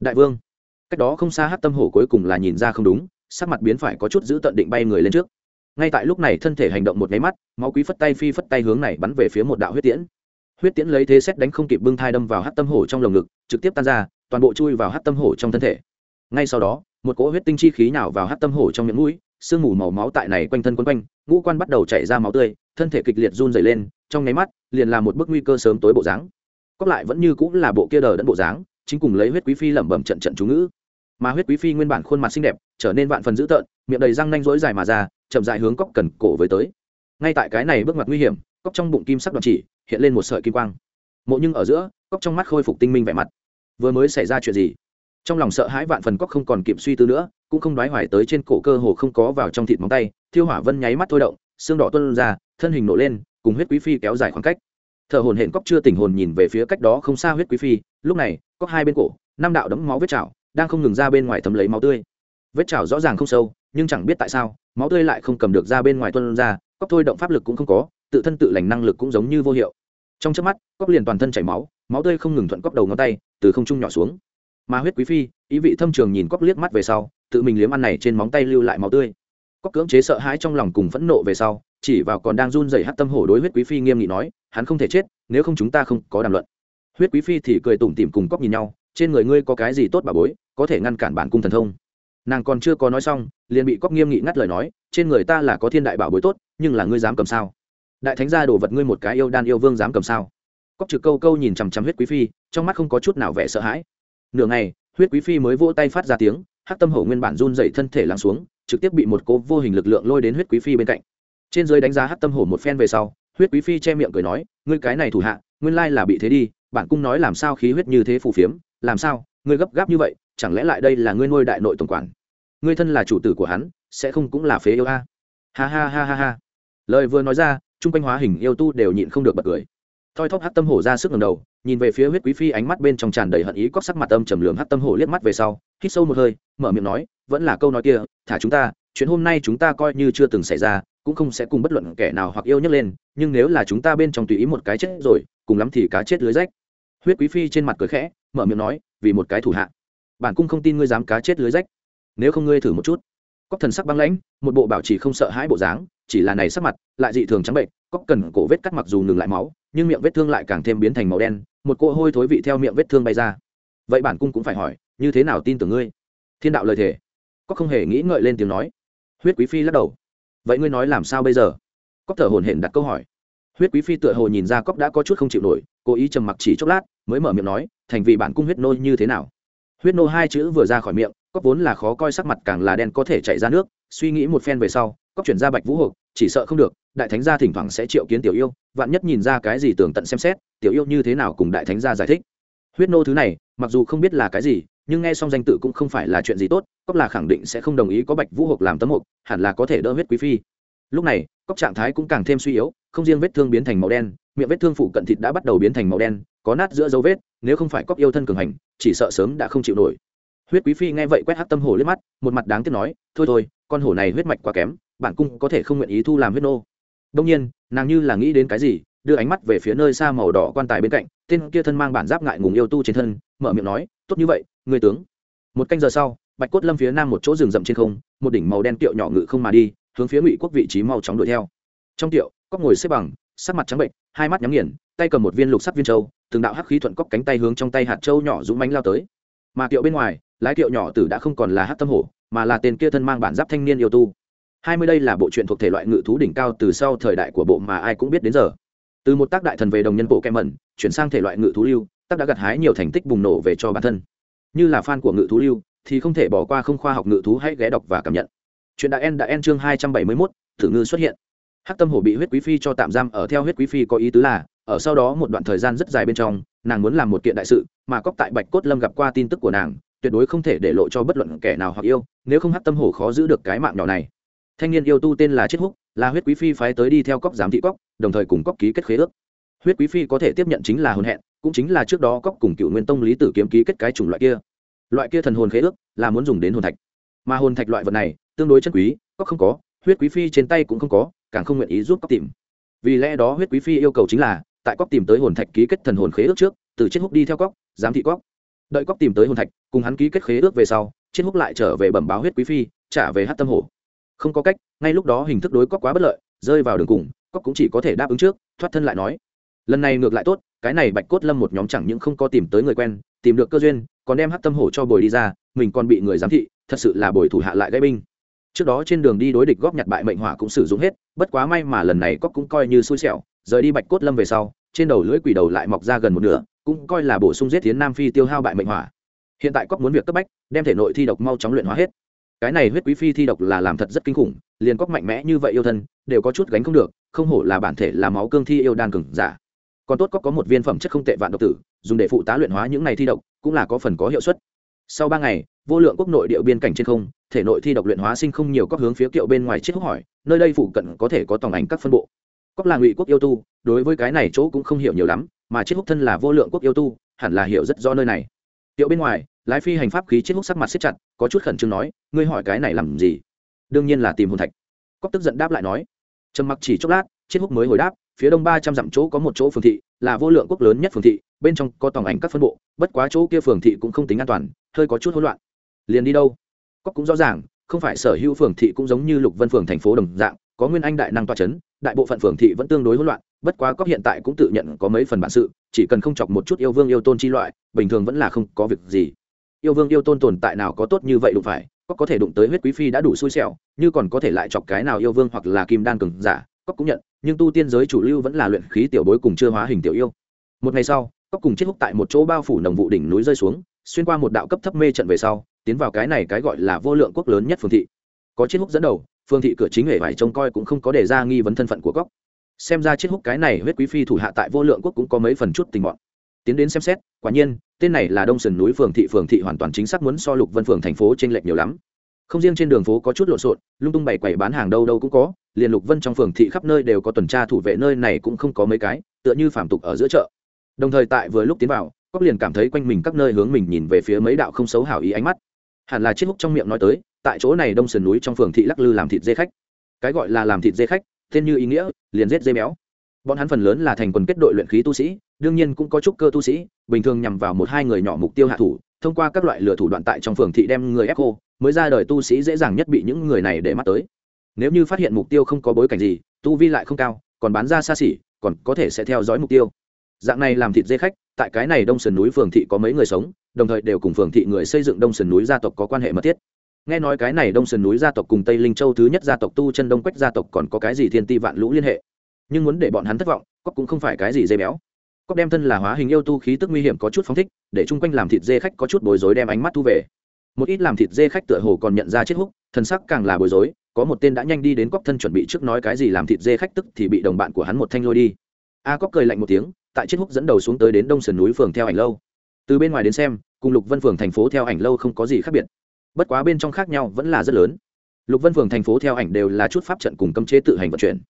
Speaker 1: Đại vương, cách đó không xa hát tâm hổ cuối cùng là nhìn ra không đúng sắc mặt biến phải có chút giữ tận định bay người lên trước. Ngay tại lúc này thân thể hành động một máy mắt, máu quý phất tay phi phất tay hướng này bắn về phía một đạo huyết tiễn. Huyết tiễn lấy thế xét đánh không kịp bưng thai đâm vào hát tâm hổ trong lồng ngực, trực tiếp tan ra, toàn bộ chui vào hát tâm hổ trong thân thể. Ngay sau đó, một cỗ huyết tinh chi khí nào vào hát tâm hổ trong miệng mũi, sương mù màu máu tại này quanh thân quấn quanh, ngũ quan bắt đầu chảy ra máu tươi, thân thể kịch liệt run dày lên, trong nháy mắt, liền là một bức nguy cơ sớm tối bộ dáng. Cóp lại vẫn như cũng là bộ kia đờ đẫn bộ dáng, chính cùng lấy huyết quý phi lẩm bẩm trận trận chú ngữ mà huyết quý phi nguyên bản khuôn mặt xinh đẹp, trở nên vạn phần dữ tợn, miệng đầy răng nanh rối dài mà ra, chậm dài hướng cóc cần cổ với tới. Ngay tại cái này bước ngoặt nguy hiểm cóc trong bụng kim sắc đoạn chỉ, hiện lên một sợi kim quang. Mộ nhưng ở giữa cóc trong mắt khôi phục tinh minh vẻ mặt. Vừa mới xảy ra chuyện gì? Trong lòng sợ hãi vạn phần cóc không còn kịp suy tư nữa, cũng không nói hoài tới trên cổ cơ hồ không có vào trong thịt móng tay, thiêu hỏa vân nháy mắt thôi động, xương đỏ tuân ra, thân hình nổ lên, cùng huyết quý phi kéo dài khoảng cách. Thợ hồn hển cóc chưa tỉnh hồn nhìn về phía cách đó không xa huyết quý phi, lúc này cóc hai bên cổ, năm đạo đấm máu vết chảo đang không ngừng ra bên ngoài thấm lấy máu tươi. Vết chảo rõ ràng không sâu, nhưng chẳng biết tại sao, máu tươi lại không cầm được ra bên ngoài tuân ra, cóc thôi động pháp lực cũng không có, tự thân tự lành năng lực cũng giống như vô hiệu. Trong trước mắt, cóc liền toàn thân chảy máu máu tươi không ngừng thuận cóc đầu ngón tay, từ không trung nhỏ xuống. Mà huyết quý phi, ý vị thâm trường nhìn cóc liếc mắt về sau, tự mình liếm ăn này trên móng tay lưu lại máu tươi. Cóc cưỡng chế sợ hãi trong lòng cùng phẫn nộ về sau, chỉ vào còn đang run rẩy hát tâm hổ đối huyết quý phi nghiêm nghị nói, hắn không thể chết, nếu không chúng ta không có đàm luận. Huyết quý phi thì cười tủm tỉm cùng cóc nhìn nhau, trên người ngươi có cái gì tốt bà bối? Có thể ngăn cản bản cung thần thông. Nàng còn chưa có nói xong, liền bị cóc nghiêm nghị ngắt lời nói, trên người ta là có thiên đại bảo bối tốt, nhưng là ngươi dám cầm sao? Đại thánh gia đổ vật ngươi một cái yêu đan yêu vương dám cầm sao? Cóc trực câu câu nhìn chằm chằm huyết quý phi, trong mắt không có chút nào vẻ sợ hãi. Nửa ngày, huyết quý phi mới vỗ tay phát ra tiếng hát tâm hổ nguyên bản run dậy thân thể lắng xuống, trực tiếp bị một cố vô hình lực lượng lôi đến huyết quý phi bên cạnh. Trên dưới đánh giá hát tâm hổ một phen về sau, huyết quý phi che miệng cười nói, ngươi cái này thủ hạ, nguyên lai là bị thế đi, bản cung nói làm sao khí huyết như thế phù phiếm, làm sao ngươi gấp gáp như vậy, chẳng lẽ lại đây là ngươi nuôi đại nội tổng quản? Ngươi thân là chủ tử của hắn, sẽ không cũng là phế yêu a? Ha ha ha ha ha. Lời vừa nói ra, chung quanh hóa hình yêu tu đều nhịn không được bật cười. Thoi thóp hát tâm hổ ra sức ngầm đầu, nhìn về phía huyết quý phi ánh mắt bên trong tràn đầy hận ý cóc sắc mặt âm trầm lường hát tâm hổ liếc mắt về sau, hít sâu một hơi, mở miệng nói, vẫn là câu nói kia, thả chúng ta, chuyện hôm nay chúng ta coi như chưa từng xảy ra, cũng không sẽ cùng bất luận kẻ nào hoặc yêu nhấc lên, nhưng nếu là chúng ta bên trong tùy ý một cái chết rồi, cùng lắm thì cá chết lưới rách. Huyết quý phi trên mặt cười khẽ mở miệng nói, vì một cái thủ hạ. Bản cung không tin ngươi dám cá chết lưới rách. Nếu không ngươi thử một chút. Cóc thần sắc băng lãnh, một bộ bảo trì không sợ hãi bộ dáng, chỉ là này sắc mặt, lại dị thường trắng bệnh, cóc cần cổ vết cắt mặc dù ngừng lại máu, nhưng miệng vết thương lại càng thêm biến thành màu đen, một cỗ hôi thối vị theo miệng vết thương bay ra. Vậy bản cung cũng phải hỏi, như thế nào tin tưởng ngươi? Thiên đạo lời thề. Cóc không hề nghĩ ngợi lên tiếng nói. Huyết quý phi lắc đầu. Vậy ngươi nói làm sao bây giờ? Cóc thở hồn hển đặt câu hỏi. Huyết quý phi tựa hồ nhìn ra cóc đã có chút không chịu nổi, cố ý trầm mặc chỉ chốc lát mới mở miệng nói, thành vì bản cung huyết nô như thế nào? Huyết nô hai chữ vừa ra khỏi miệng cóc vốn là khó coi sắc mặt càng là đen có thể chạy ra nước, suy nghĩ một phen về sau cóc chuyển ra bạch vũ hộp chỉ sợ không được, đại thánh gia thỉnh thoảng sẽ triệu kiến tiểu yêu, vạn nhất nhìn ra cái gì tường tận xem xét, tiểu yêu như thế nào cùng đại thánh gia giải thích. Huyết nô thứ này, mặc dù không biết là cái gì, nhưng nghe xong danh tự cũng không phải là chuyện gì tốt cóc là khẳng định sẽ không đồng ý có bạch vũ hộp làm tấm hộp hẳn là có thể đỡ huyết quý phi. Lúc này cóc trạng thái cũng càng thêm suy yếu, không riêng vết thương biến thành màu đen, miệng vết thương phụ cận thịt đã bắt đầu biến thành màu đen có nát giữa dấu vết, nếu không phải cóc yêu thân cường hành, chỉ sợ sớm đã không chịu nổi. Huyết quý phi nghe vậy quét hát tâm hổ liếc mắt, một mặt đáng tiếc nói, thôi thôi, con hổ này huyết mạch quá kém bản cung có thể không nguyện ý thu làm huyết nô. Đông nhiên, nàng như là nghĩ đến cái gì, đưa ánh mắt về phía nơi xa màu đỏ quan tài bên cạnh, tên kia thân mang bản giáp ngại ngùng yêu tu trên thân, mở miệng nói, tốt như vậy người tướng. Một canh giờ sau, bạch cốt lâm phía nam một chỗ rừng rậm trên không, một đỉnh màu đen tiệu nhỏ ngự không mà đi, hướng phía ngụy quốc vị trí mau chóng đuổi theo. Trong tiệu, cóc ngồi xếp bằng, sắc mặt trắng bệnh hai mắt nhắm nghiền, tay cầm một viên lục sắc viên châu từng đạo hắc khí thuận cóc cánh tay hướng trong tay hạt châu nhỏ dũng mánh lao tới. Mà tiệu bên ngoài, lái tiệu nhỏ tử đã không còn là hát tâm hổ, mà là tên kia thân mang bản giáp thanh niên yêu tu. Hai mươi đây là bộ truyện thuộc thể loại ngự thú đỉnh cao từ sau thời đại của bộ mà ai cũng biết đến giờ. Từ một tác đại thần về đồng nhân bộ kem mẩn, chuyển sang thể loại ngự thú lưu, tác đã gặt hái nhiều thành tích bùng nổ về cho bản thân. Như là fan của ngự thú lưu, thì không thể bỏ qua không khoa học ngự thú hãy ghé đọc và cảm nhận. Chuyện đã en đã en chương hai trăm bảy mươi mốt, thử ngư xuất hiện. Hắc tâm hổ bị huyết quý phi cho tạm giam, ở theo huyết quý phi có ý tứ là ở sau đó một đoạn thời gian rất dài bên trong, nàng muốn làm một kiện đại sự, mà cóc tại bạch cốt lâm gặp qua tin tức của nàng, tuyệt đối không thể để lộ cho bất luận kẻ nào hoặc yêu, nếu không hắc tâm hổ khó giữ được cái mạng nhỏ này. Thanh niên yêu tu tên là chết húc, là huyết quý phi phái tới đi theo cóc giám thị cóc, đồng thời cùng cóc ký kết khế ước. Huyết quý phi có thể tiếp nhận chính là hồn hẹn, cũng chính là trước đó cóc cùng cựu nguyên tông lý tử kiếm ký kết cái chủng loại kia. Loại kia thần hồn khế ước là muốn dùng đến hồn thạch. Mà hồn thạch loại vật này, tương đối chân quý, cóc không có, huyết quý phi trên tay cũng không có, càng không nguyện ý giúp cóc tìm. Vì lẽ đó huyết quý phi yêu cầu chính là tại cóc tìm tới hồn thạch ký kết thần hồn khế ước trước, từ chết húc đi theo cóc, giám thị cóc. Đợi cóc tìm tới hồn thạch, cùng hắn ký kết khế ước về sau chết húc lại trở về bẩm báo huyết quý phi, trả về hát tâm hổ. Không có cách, ngay lúc đó hình thức đối cóc quá bất lợi, rơi vào đường cùng, cóc cũng chỉ có thể đáp ứng trước, thoát thân lại nói. Lần này ngược lại tốt, cái này bạch cốt lâm một nhóm chẳng những không có tìm tới người quen, tìm được cơ duyên, còn đem hát tâm hổ cho bồi đi ra, mình còn bị người giám thị, thật sự là bồi thủ hạ lại gây binh. Trước đó trên đường đi đối địch góp nhặt bại mệnh hỏa cũng sử dụng hết, bất quá may mà lần này cóc cũng coi như xui xẻo, rời đi bạch cốt lâm về sau trên đầu lưỡi quỷ đầu lại mọc ra gần một nửa, cũng coi là bổ sung giết tiến nam phi tiêu hao bại mệnh hỏa. Hiện tại cóc muốn việc cấp bách, đem thể nội thi độc mau chóng luyện hóa hết. Cái này huyết quý phi thi độc là làm thật rất kinh khủng, liền cóc mạnh mẽ như vậy yêu thân, đều có chút gánh không được, không hổ là bản thể là máu cương thi yêu đan cừng giả. Còn tốt cóc có một viên phẩm chất không tệ vạn độc tử, dùng để phụ tá luyện hóa những này thi độc, cũng là có phần có hiệu suất. Sau ba ngày, vô lượng quốc nội địa biên cảnh trên không, thể nội thi độc luyện hóa sinh không nhiều các hướng phía kiệu bên ngoài chiếc hỏi, nơi đây phụ cận có thể có tòng ảnh các phân bộ cóc là ngụy quốc yêu tu, đối với cái này chỗ cũng không hiểu nhiều lắm, mà chiếc húc thân là vô lượng quốc yêu tu, hẳn là hiểu rất rõ nơi này. Hiệu bên ngoài, lái phi hành pháp khí chiếc húc sắc mặt xếp chặt, có chút khẩn trương nói, ngươi hỏi cái này làm gì? Đương nhiên là tìm hồn thạch. Cóc tức giận đáp lại nói. Trầm mặc chỉ chốc lát chiếc húc mới hồi đáp, phía đông ba trăm dặm chỗ có một chỗ phường thị, là vô lượng quốc lớn nhất phường thị, bên trong có tòng ảnh các phân bộ, bất quá chỗ kia phường thị cũng không tính an toàn, hơi có chút hỗn loạn. Liền đi đâu? Cóc cũng rõ ràng, không phải sở hữu phường thị cũng giống như lục vân phường thành phố đồng dạng, có nguyên anh đại năng toa c h ấ n đại bộ phận phường thị vẫn tương đối hỗn loạn, bất quá cóc hiện tại cũng tự nhận có mấy phần bản sự, chỉ cần không chọc một chút yêu vương yêu tôn chi loại, bình thường vẫn là không có việc gì. Yêu vương yêu tôn tồn tại nào có tốt như vậy đụng phải cóc có thể đụng tới huyết quý phi đã đủ xui xẻo, như còn có thể lại chọc cái nào yêu vương hoặc là kim đan cừng giả cóc cũng nhận, nhưng tu tiên giới chủ lưu vẫn là luyện khí tiểu bối cùng chưa hóa hình tiểu yêu. Một ngày sau cóc cùng chết húc tại một chỗ bao phủ nồng vụ đỉnh núi rơi xuống, xuyên qua một đạo cấp thấp mê trận về sau, tiến vào cái này cái gọi là vô lượng quốc lớn nhất phường thị. Có chiếc húc dẫn đầu phương thị cửa chính hệ vải trông coi cũng không có đề ra nghi vấn thân phận của cóc xem ra chiếc húc cái này huyết quý phi thủ hạ tại vô lượng quốc cũng có mấy phần chút tình bọn. Tiến đến xem xét, quả nhiên, tên này là đông sườn núi phường thị phường thị hoàn toàn chính xác muốn so lục vân phường thành phố t r ê n lệch nhiều lắm. Không riêng trên đường phố có chút lộn xộn, lung tung bày quầy bán hàng đâu đâu cũng có, liền lục vân trong phường thị khắp nơi đều có tuần tra thủ vệ nơi này cũng không có mấy cái, tựa như phản tục ở giữa chợ. Đồng thời tại vừa lúc tiến vào cóc liền cảm thấy quanh mình các nơi hướng mình nhìn về phía mấy đạo không xấu hảo ý ánh mắt. Hẳn là chiếc húc trong miệng nói tới tại chỗ này đông sườn núi trong phường thị lắc lư làm thịt dê khách. Cái gọi là làm thịt dê khách, tên như ý nghĩa, liền rết dê béo. Bọn hắn phần lớn là thành quần kết đội luyện khí tu sĩ, đương nhiên cũng có chút cơ tu sĩ, bình thường nhằm vào một hai người nhỏ mục tiêu hạ thủ, thông qua các loại lừa thủ đoạn tại trong phường thị đem người ép cô, mới ra đời tu sĩ dễ dàng nhất bị những người này để mắt tới. Nếu như phát hiện mục tiêu không có bối cảnh gì, tu vi lại không cao, còn bán ra xa xỉ, còn có thể sẽ theo dõi mục tiêu. Dạng này làm thịt dê khách, tại cái này đông sườn núi phường thị có mấy người sống, đồng thời đều cùng phường thị người xây dựng đông sườn núi gia tộc có quan hệ mật thiết nghe nói cái này đông sườn núi gia tộc cùng tây linh châu thứ nhất gia tộc, tu chân đông quách gia tộc còn có cái gì thiên ti vạn lũ liên hệ? Nhưng muốn để bọn hắn thất vọng cóc cũng không phải cái gì dây béo. Cóc đem thân là hóa hình yêu tu khí tức nguy hiểm có chút phóng thích, để chung quanh làm thịt dê khách có chút bối rối đem ánh mắt thu về. Một ít làm thịt dê khách tựa hồ còn nhận ra chết húc thân sắc càng là bối rối, có một tên đã nhanh đi đến cóc thân chuẩn bị trước nói cái gì làm thịt dê khách tức thì bị đồng bạn của hắn một thanh lôi đi. A cóc cười lạnh một tiếng, tại chết húc dẫn đầu xuống tới đến đông sườn núi phường theo ảnh lâu. Từ bên ngoài đến xem, cùng lục vân phường thành phố theo ảnh lâu không có gì khác biệt bất quá bên trong khác nhau vẫn là rất lớn. Lục vân phường thành phố theo ảnh đều là chút pháp trận cùng cấm chế tự hành vận chuyển.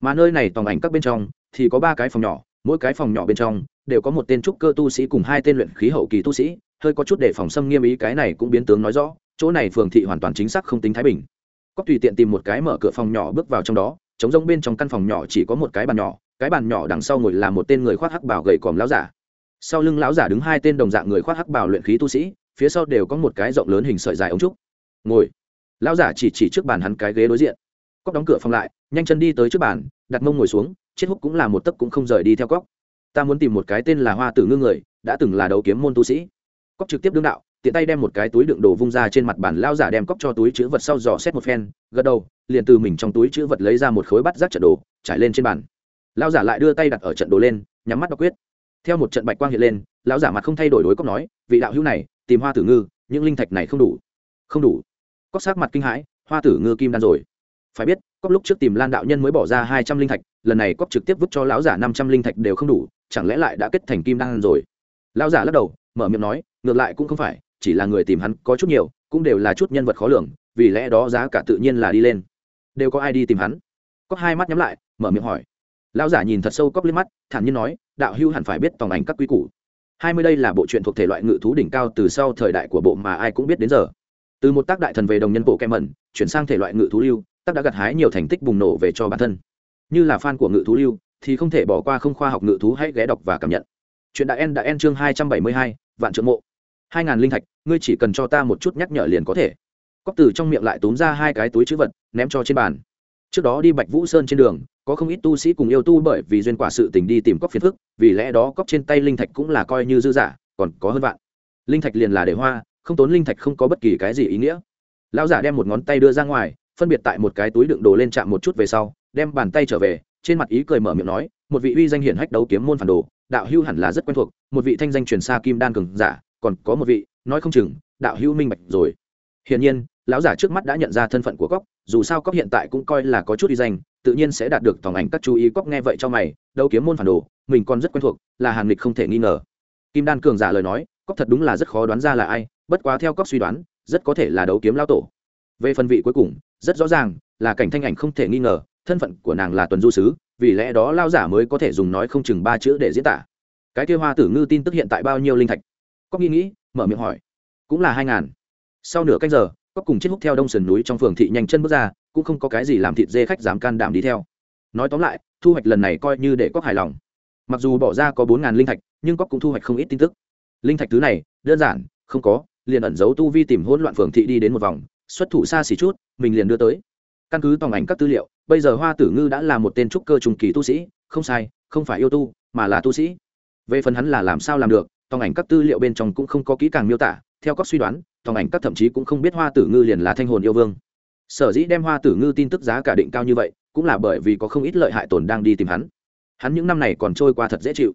Speaker 1: Mà nơi này toàn ảnh các bên trong thì có ba cái phòng nhỏ, mỗi cái phòng nhỏ bên trong đều có một tên trúc cơ tu sĩ cùng hai tên luyện khí hậu kỳ tu sĩ, hơi có chút để phòng xâm nghiêm ý cái này cũng biến tướng nói rõ, chỗ này phường thị hoàn toàn chính xác không tính thái bình. Có tùy tiện tìm một cái mở cửa phòng nhỏ bước vào trong đó chống rông bên trong căn phòng nhỏ chỉ có một cái bàn nhỏ, cái bàn nhỏ đằng sau ngồi là một tên người khoác hắc bảo gầy còm lão giả. Sau lưng lão giả đứng hai tên đồng dạng người khoác hắc bảo luyện khí tu sĩ phía sau đều có một cái rộng lớn hình sợi dài ống trúc. Ngồi. Lão giả chỉ chỉ trước bàn hắn cái ghế đối diện. Cóc đóng cửa phòng lại, nhanh chân đi tới trước bàn, đặt mông ngồi xuống, chết húc cũng là một tấc cũng không rời đi theo cóc ta muốn tìm một cái tên là hoa tử ngư người, đã từng là đấu kiếm môn tu sĩ. Cóc trực tiếp đương đạo, tiện tay đem một cái túi đựng đồ vung ra trên mặt bàn lao giả đem cóc cho túi chữ vật sau dò xét một phen, gật đầu, liền từ mình trong túi chữ vật lấy ra một khối bắt rác trận đồ, trải lên trên bàn. Lão giả lại đưa tay đặt ở trận đồ lên, nhắm mắt đọc quyết. Theo một trận bạch quang hiện lên, lão giả mặt không thay đổi đối cốc nói, vị đạo hữu này tìm hoa tử ngư, những linh thạch này không đủ. Không đủ. Cốc sát mặt kinh hãi, hoa tử ngư kim đan rồi. Phải biết cốc lúc trước tìm lan đạo nhân mới bỏ ra hai trăm linh thạch, lần này cốc trực tiếp vứt cho lão giả năm trăm linh thạch đều không đủ, chẳng lẽ lại đã kết thành kim đan rồi? Lão giả lắc đầu, mở miệng nói, ngược lại cũng không phải, chỉ là người tìm hắn có chút nhiều, cũng đều là chút nhân vật khó lường, vì lẽ đó giá cả tự nhiên là đi lên. Đều có ai đi tìm hắn? Cốc hai mắt nhắm lại, mở miệng hỏi. Lão giả nhìn thật sâu cóc lên mắt, thản nhiên nói, đạo hưu hẳn phải biết tòng ảnh các quy củ hai mươi đây là bộ truyện thuộc thể loại ngự thú đỉnh cao từ sau thời đại của bộ mà ai cũng biết đến giờ. Từ một tác đại thần về đồng nhân bộ kem mẩn chuyển sang thể loại ngự thú lưu, tác đã gặt hái nhiều thành tích bùng nổ về cho bản thân. Như là fan của ngự thú lưu, thì không thể bỏ qua không khoa học ngự thú hãy ghé đọc và cảm nhận. Chuyện đại en đã en chương hai trăm bảy mươi hai, vạn trượng mộ. Hai ngàn linh thạch, ngươi chỉ cần cho ta một chút nhắc nhở liền có thể. Cóc từ trong miệng lại túm ra hai cái túi chữ vật, ném cho trên bàn trước đó đi bạch vũ sơn trên đường, có không ít tu sĩ cùng yêu tu bởi vì duyên quả sự tình đi tìm cóc phiền phức, vì lẽ đó cóc trên tay linh thạch cũng là coi như dư giả, còn có hơn vạn. Linh thạch liền là để hoa, không tốn linh thạch không có bất kỳ cái gì ý nghĩa. Lão giả đem một ngón tay đưa ra ngoài, phân biệt tại một cái túi đựng đồ lên chạm một chút về sau, đem bàn tay trở về, trên mặt ý cười mở miệng nói, một vị uy danh hiển hách đấu kiếm môn phản đồ, đạo hưu hẳn là rất quen thuộc, một vị thanh danh truyền xa kim đan cường giả, còn có một vị, nói không chừng, đạo hưu minh bạch rồi. Hiển nhiên lão giả trước mắt đã nhận ra thân phận của cóc dù sao cóc hiện tại cũng coi là có chút đi danh, tự nhiên sẽ đạt được tòng ảnh các chú ý. Cóc nghe vậy cho mày, đấu kiếm môn phản đồ, mình còn rất quen thuộc, là hàn lịch không thể nghi ngờ. Kim đan cường giả lời nói cóc thật đúng là rất khó đoán ra là ai, bất quá theo cóc suy đoán, rất có thể là đấu kiếm lao tổ. Về phần vị cuối cùng, rất rõ ràng là cảnh thanh ảnh không thể nghi ngờ, thân phận của nàng là tuần du sứ, vì lẽ đó lao giả mới có thể dùng nói không chừng ba chữ để diễn tả. Cái kia hoa tử ngư tin tức hiện tại bao nhiêu linh thạch? Cóc nghĩ nghĩ, mở miệng hỏi. Cũng là hai ngàn. Sau nửa canh giờ cóc cùng chết hút theo đông sườn núi trong phường thị nhanh chân bước ra, cũng không có cái gì làm thịt dê khách dám can đảm đi theo. Nói tóm lại, thu hoạch lần này coi như để cóc hài lòng. Mặc dù bỏ ra có bốn ngàn linh thạch, nhưng cóc cũng thu hoạch không ít tin tức. Linh thạch thứ này, đơn giản, không có, liền ẩn giấu tu vi tìm hỗn loạn phường thị đi đến một vòng, xuất thủ xa xỉ chút, mình liền đưa tới. Căn cứ tòng ảnh các tư liệu, bây giờ hoa tử ngư đã là một tên trúc cơ trùng kỳ tu sĩ, không sai, không phải yêu tu, mà là tu sĩ. Về phần hắn là làm sao làm được tòng ảnh các tư liệu bên trong cũng không có kỹ càng miêu tả, theo các suy đoán tòng ảnh các thậm chí cũng không biết hoa tử ngư liền là thanh hồn yêu vương. Sở dĩ đem hoa tử ngư tin tức giá cả định cao như vậy, cũng là bởi vì có không ít lợi hại tồn đang đi tìm hắn. Hắn những năm này còn trôi qua thật dễ chịu.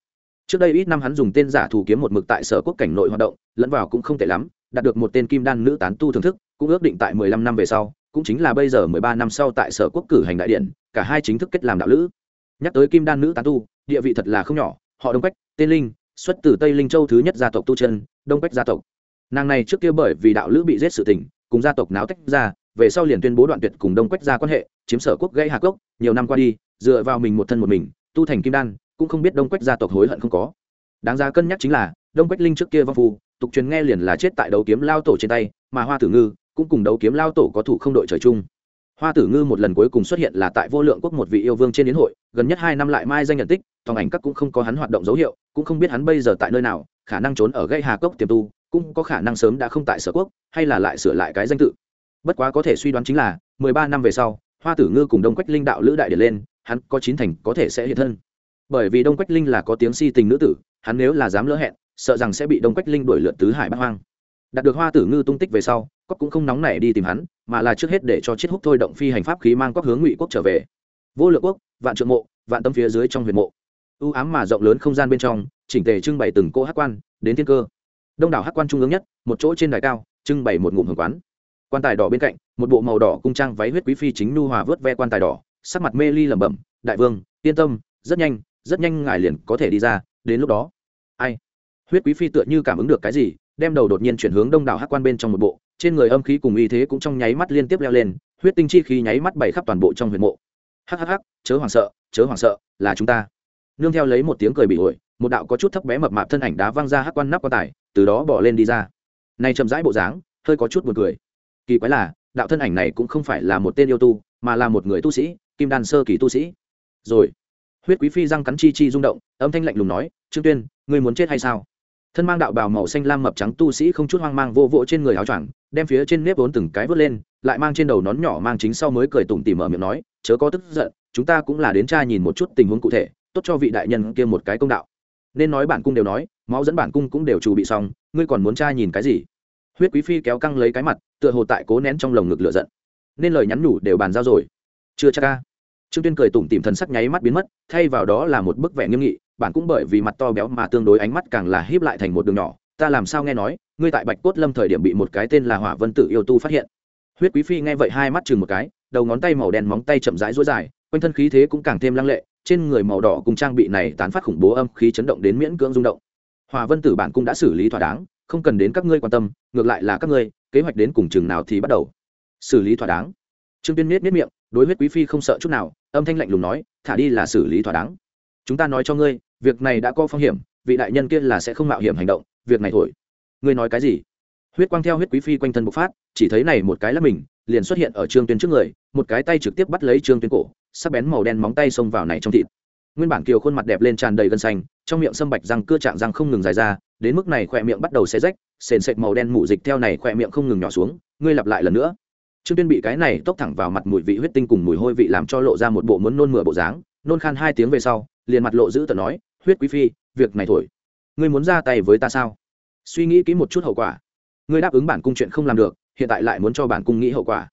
Speaker 1: Trước đây ít năm hắn dùng tên giả thù kiếm một mực tại sở quốc cảnh nội hoạt động, lẫn vào cũng không tệ lắm, đạt được một tên kim đan nữ tán tu thưởng thức, cũng ước định tại mười lăm năm về sau, cũng chính là bây giờ mười ba năm sau tại sở quốc cử hành đại điện, cả hai chính thức kết làm đạo lữ. Nhắc tới kim đan nữ tán tu, địa vị thật là không nhỏ, họ đông quách, tên linh, xuất từ tây linh châu thứ nhất gia tộc tu chân, đông quách gia tộc nàng này trước kia bởi vì đạo lữ bị giết sự tình, cùng gia tộc náo tách ra, về sau liền tuyên bố đoạn tuyệt cùng đông quách gia quan hệ, chiếm sở quốc gây hạ cốc, nhiều năm qua đi, dựa vào mình một thân một mình, tu thành kim đan, cũng không biết đông quách gia tộc hối hận không có. Đáng ra cân nhắc chính là, đông quách linh trước kia vong phu, tục truyền nghe liền là chết tại đấu kiếm lao tổ trên tay, mà hoa tử ngư cũng cùng đấu kiếm lao tổ có thủ không đội trời chung. Hoa tử ngư một lần cuối cùng xuất hiện là tại vô lượng quốc một vị yêu vương trên đến hội, gần nhất hai năm lại mai danh nhận tích, tòng ảnh các cũng không có hắn hoạt động dấu hiệu, cũng không biết hắn bây giờ tại nơi nào, khả năng trốn ở gây hà cốc tiềm tu cũng có khả năng sớm đã không tại sở quốc, hay là lại sửa lại cái danh tự. Bất quá có thể suy đoán chính là, mười ba năm về sau, hoa tử ngư cùng đông quách linh đạo lữ đại điển lên, hắn có chín thành có thể sẽ hiện thân. Bởi vì đông quách linh là có tiếng si tình nữ tử, hắn nếu là dám lỡ hẹn, sợ rằng sẽ bị đông quách linh đuổi lượn tứ hải bát hoang. Đạt được hoa tử ngư tung tích về sau cóc cũng không nóng nảy đi tìm hắn, mà là trước hết để cho chiết húc thôi động phi hành pháp khí mang cóc hướng ngụy quốc trở về. Vô lượng quốc, vạn trượng mộ, vạn tâm phía dưới trong huyền mộ. Ưu ám mà rộng lớn không gian bên trong, chỉnh tề trưng bày từng cỗ hát quan, đến thiên cơ đông đảo hát quan trung ương nhất, một chỗ trên đài cao, trưng bày một ngụm hưởng quán. Quan tài đỏ bên cạnh, một bộ màu đỏ cung trang váy huyết quý phi chính nu hòa vớt ve quan tài đỏ, sắc mặt mê ly lẩm bẩm, đại vương, yên tâm, rất nhanh rất nhanh ngài liền có thể đi ra, đến lúc đó. Ai? Huyết quý phi tựa như cảm ứng được cái gì, đem đầu đột nhiên chuyển hướng đông đảo hát quan bên trong một bộ, trên người âm khí cùng y thế cũng trong nháy mắt liên tiếp leo lên, huyết tinh chi khí nháy mắt bày khắp toàn bộ trong huyệt mộ. Hhh chớ hoảng sợ, chớ hoảng sợ, là chúng ta nương theo lấy một tiếng cười bị ổi, một đạo có chút thấp bé mập mạp thân ảnh đá văng ra hát quan nắp quan tài, từ đó bỏ lên đi ra. Nay chậm rãi bộ dáng, hơi có chút buồn cười. Kỳ quái là, đạo thân ảnh này cũng không phải là một tên yêu tu, mà là một người tu sĩ, kim đan sơ kỳ tu sĩ. Rồi, huyết quý phi răng cắn chi chi rung động, âm thanh lạnh lùng nói, trương tuyên, ngươi muốn chết hay sao? Thân mang đạo bào màu xanh lam mập trắng tu sĩ không chút hoang mang vô vỗ trên người áo choàng, đem phía trên nếp vốn từng cái vớt lên, lại mang trên đầu nón nhỏ mang chính sau mới cười tủm tỉm mở miệng nói, chớ có tức giận, chúng ta cũng là đến tra nhìn một chút tình huống cụ thể tốt cho vị đại nhân kia một cái công đạo. Nên nói bản cung đều nói, máu dẫn bản cung cũng đều chuẩn bị xong, ngươi còn muốn trai nhìn cái gì? Huyết quý phi kéo căng lấy cái mặt, tựa hồ tại cố nén trong lồng ngực lửa giận. Nên lời nhắn nhủ đều bàn giao rồi. Chưa chắc ca trương tuyên cười tủm tỉm thần sắc nháy mắt biến mất, thay vào đó là một bức vẻ nghiêm nghị, bản cũng bởi vì mặt to béo mà tương đối ánh mắt càng là híp lại thành một đường nhỏ, ta làm sao nghe nói, ngươi tại bạch cốt lâm thời điểm bị một cái tên là hỏa vân tử yêu tu phát hiện. Huyết quý phi nghe vậy hai mắt chừng một cái, đầu ngón tay màu đen móng tay chậm rãi rối dài, quanh thân khí thế cũng càng thêm lăng lệ trên người màu đỏ cùng trang bị này tán phát khủng bố âm khí chấn động đến miễn cưỡng rung động. Hòa vân tử bản cung đã xử lý thỏa đáng, không cần đến các ngươi quan tâm, ngược lại là các ngươi, kế hoạch đến cùng chừng nào thì bắt đầu. Xử lý thỏa đáng. Trương tiên miết miết miệng, đối huyết quý phi không sợ chút nào, âm thanh lạnh lùng nói, thả đi là xử lý thỏa đáng. Chúng ta nói cho ngươi, việc này đã có phong hiểm, vị đại nhân kia là sẽ không mạo hiểm hành động, việc này thổi. Ngươi nói cái gì? Huyết quang theo huyết quý phi quanh thân bộc phát, chỉ thấy này một cái là mình, liền xuất hiện ở trương tuyên trước người, một cái tay trực tiếp bắt lấy trương tuyên cổ sắc bén màu đen móng tay xông vào này trong thịt. Nguyên bản kiều khuôn mặt đẹp lên tràn đầy gân xanh, trong miệng sâm bạch răng cưa chạm răng không ngừng dài ra, đến mức này khỏe miệng bắt đầu xé rách, sền sệt màu đen mủ dịch theo này khỏe miệng không ngừng nhỏ xuống, ngươi lặp lại lần nữa. Trương tuyên bị cái này tốc thẳng vào mặt mùi vị huyết tinh cùng mùi hôi vị làm cho lộ ra một bộ muốn nôn mửa bộ dáng, nôn khan hai tiếng về sau, liền mặt lộ giữ tận nói, huyết quý phi, việc này thổi. Ngươi muốn ra tay với ta sao? Suy nghĩ kỹ một chút hậu quả. Ngươi đáp ứng bản cung chuyện không làm được, hiện tại lại muốn cho bản cung nghĩ hậu quả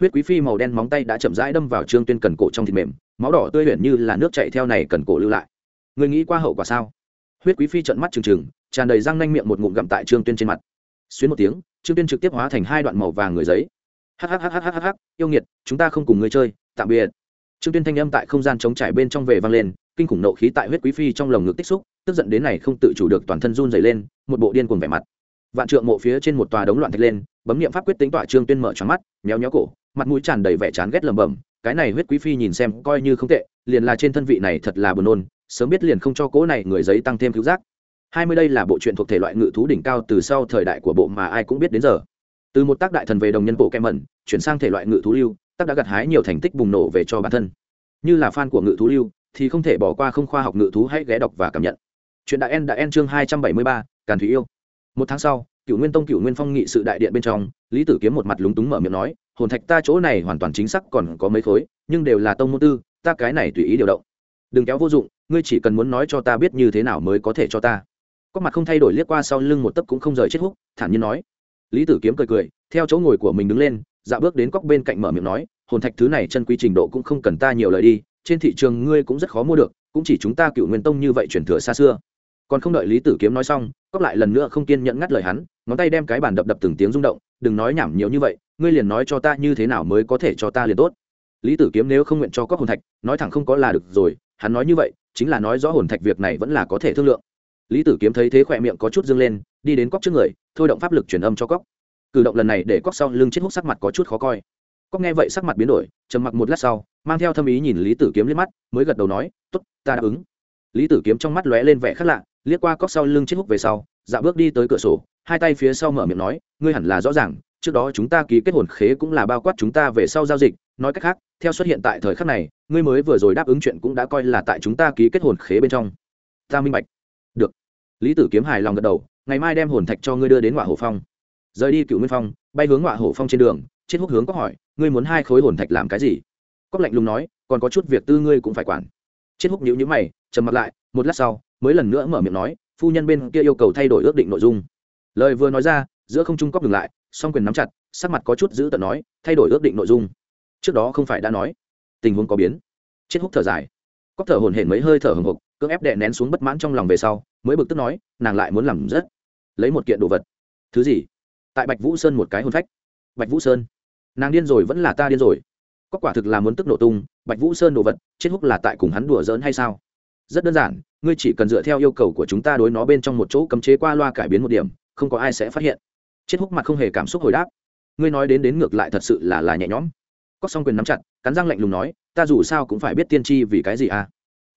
Speaker 1: huyết quý phi màu đen móng tay đã chậm rãi đâm vào trương tuyên cần cổ trong thịt mềm, máu đỏ tươi huyền như là nước chạy theo này cần cổ lưu lại. Người nghĩ qua hậu quả sao? Huyết quý phi trợn mắt trừng trừng, tràn đầy răng nanh miệng một ngụm gặm tại trương tuyên trên mặt. Xuyến một tiếng, trương tuyên trực tiếp hóa thành hai đoạn màu vàng người giấy. Hhhhhh yêu nghiệt, chúng ta không cùng ngươi chơi, tạm biệt. Trương tuyên thanh âm tại không gian chống trải bên trong về vang lên, kinh khủng nộ khí tại huyết quý phi trong lồng ngực tích xúc, tức giận đến này không tự chủ được toàn thân run dày lên, một bộ điên cuồng vẻ mặt vạn trượng mộ phía trên một tòa đống loạn thạch lên, bấm nghiệm pháp quyết tính tỏa trương tuyên mở tròn mắt, méo méo cổ, mặt mũi tràn đầy vẻ chán ghét lầm bầm cái này huyết quý phi nhìn xem coi như không tệ, liền là trên thân vị này thật là buồn nôn, sớm biết liền không cho cỗ này người giấy tăng thêm cứu giác. Hai mươi đây là bộ truyện thuộc thể loại ngự thú đỉnh cao từ sau thời đại của bộ mà ai cũng biết đến giờ. Từ một tác đại thần về đồng nhân bộ kem mẩn, chuyển sang thể loại ngự thú lưu, tác đã gặt hái nhiều thành tích bùng nổ về cho bản thân. Như là fan của ngự thú lưu, thì không thể bỏ qua không khoa học ngự thú hãy ghé đọc và cảm nhận. Chuyện đại en đã en chương hai trăm bảy mươi ba, càn thủy yêu một tháng sau cựu nguyên tông cựu nguyên phong nghị sự đại điện bên trong, lý tử kiếm một mặt lúng túng mở miệng nói, hồn thạch ta chỗ này hoàn toàn chính xác còn có mấy khối, nhưng đều là tông môn tư, ta cái này tùy ý điều động. Đừng kéo vô dụng, ngươi chỉ cần muốn nói cho ta biết như thế nào mới có thể cho ta. Có mặt không thay đổi liếc qua sau lưng một tấc cũng không rời chết húc, thản nhiên nói. Lý tử kiếm cười cười, theo chỗ ngồi của mình đứng lên dạo bước đến cóc bên cạnh mở miệng nói, hồn thạch thứ này chân quy trình độ cũng không cần ta nhiều lời đi, trên thị trường ngươi cũng rất khó mua được, cũng chỉ chúng ta cựu nguyên tông như vậy chuyển thừa xa xưa còn không đợi lý tử kiếm nói xong cóc lại lần nữa không kiên nhẫn ngắt lời hắn, ngón tay đem cái bàn đập đập từng tiếng rung động, đừng nói nhảm nhiều như vậy, ngươi liền nói cho ta như thế nào mới có thể cho ta liền tốt. Lý tử kiếm nếu không nguyện cho cóc hồn thạch, nói thẳng không có là được rồi, hắn nói như vậy, chính là nói rõ hồn thạch việc này vẫn là có thể thương lượng. Lý tử kiếm thấy thế khỏe miệng có chút dâng lên, đi đến cóc trước người, thôi động pháp lực truyền âm cho cóc cử động lần này để cóc sau lưng chết hút sắc mặt có chút khó coi. Cóc nghe vậy sắc mặt biến đổi, trầm mặc một lát sau, mang theo thâm ý nhìn lý tử kiếm liếc mắt, mới gật đầu nói t ố t ta đáp ứng. Lý tử kiếm trong mắt lóe lên vẻ khác lạ liếc qua cóc sau lưng chiếc húc về sau dạ bước đi tới cửa sổ, hai tay phía sau mở miệng nói, ngươi hẳn là rõ ràng, trước đó chúng ta ký kết hồn khế cũng là bao quát chúng ta về sau giao dịch, nói cách khác, theo xuất hiện tại thời khắc này, ngươi mới vừa rồi đáp ứng chuyện cũng đã coi là tại chúng ta ký kết hồn khế bên trong. Ta minh bạch. Được. Lý tử kiếm hài lòng gật đầu, ngày mai đem hồn thạch cho ngươi đưa đến ngọa hổ phong. Rời đi cựu nguyên phong, bay hướng ngọa hổ phong trên đường chết húc hướng có hỏi, ngươi muốn hai khối hồn thạch làm cái gì? Cóc lạnh lùng nói, còn có chút việc tư ngươi cũng phải quản. Chết húc nhíu nhíu mày, trầm mặt lại, một lát sau mới lần nữa mở miệng nói, phu nhân bên kia yêu cầu thay đổi ước định nội dung. Lời vừa nói ra, giữa không trung cóc ngừng lại, song quyền nắm chặt, sắc mặt có chút giữ tận nói, thay đổi ước định nội dung. Trước đó không phải đã nói, tình huống có biến. Chết húc thở dài. Cóc thở hồn hển mấy hơi thở hồng hộc cưỡng ép đệ nén xuống bất mãn trong lòng về sau, mới bực tức nói, nàng lại muốn làm rất. Lấy một kiện đồ vật. Thứ gì? Tại bạch vũ sơn một cái hôn phách. Bạch vũ sơn. Nàng điên rồi vẫn là ta điên rồi. Có quả thực là muốn tức nổ tung, bạch vũ sơn đồ vật, chết húc là tại cùng hắn đùa giỡn hay sao? Rất đơn giản, ngươi chỉ cần dựa theo yêu cầu của chúng ta đối nó bên trong một chỗ cấm chế qua loa cải biến một điểm, không có ai sẽ phát hiện. Chết húc mặt không hề cảm xúc hồi đáp. Ngươi nói đến đến ngược lại thật sự là là nhẹ nhõm. Cóc xong quyền nắm chặt, cắn răng lạnh lùng nói, ta dù sao cũng phải biết tiên tri vì cái gì à?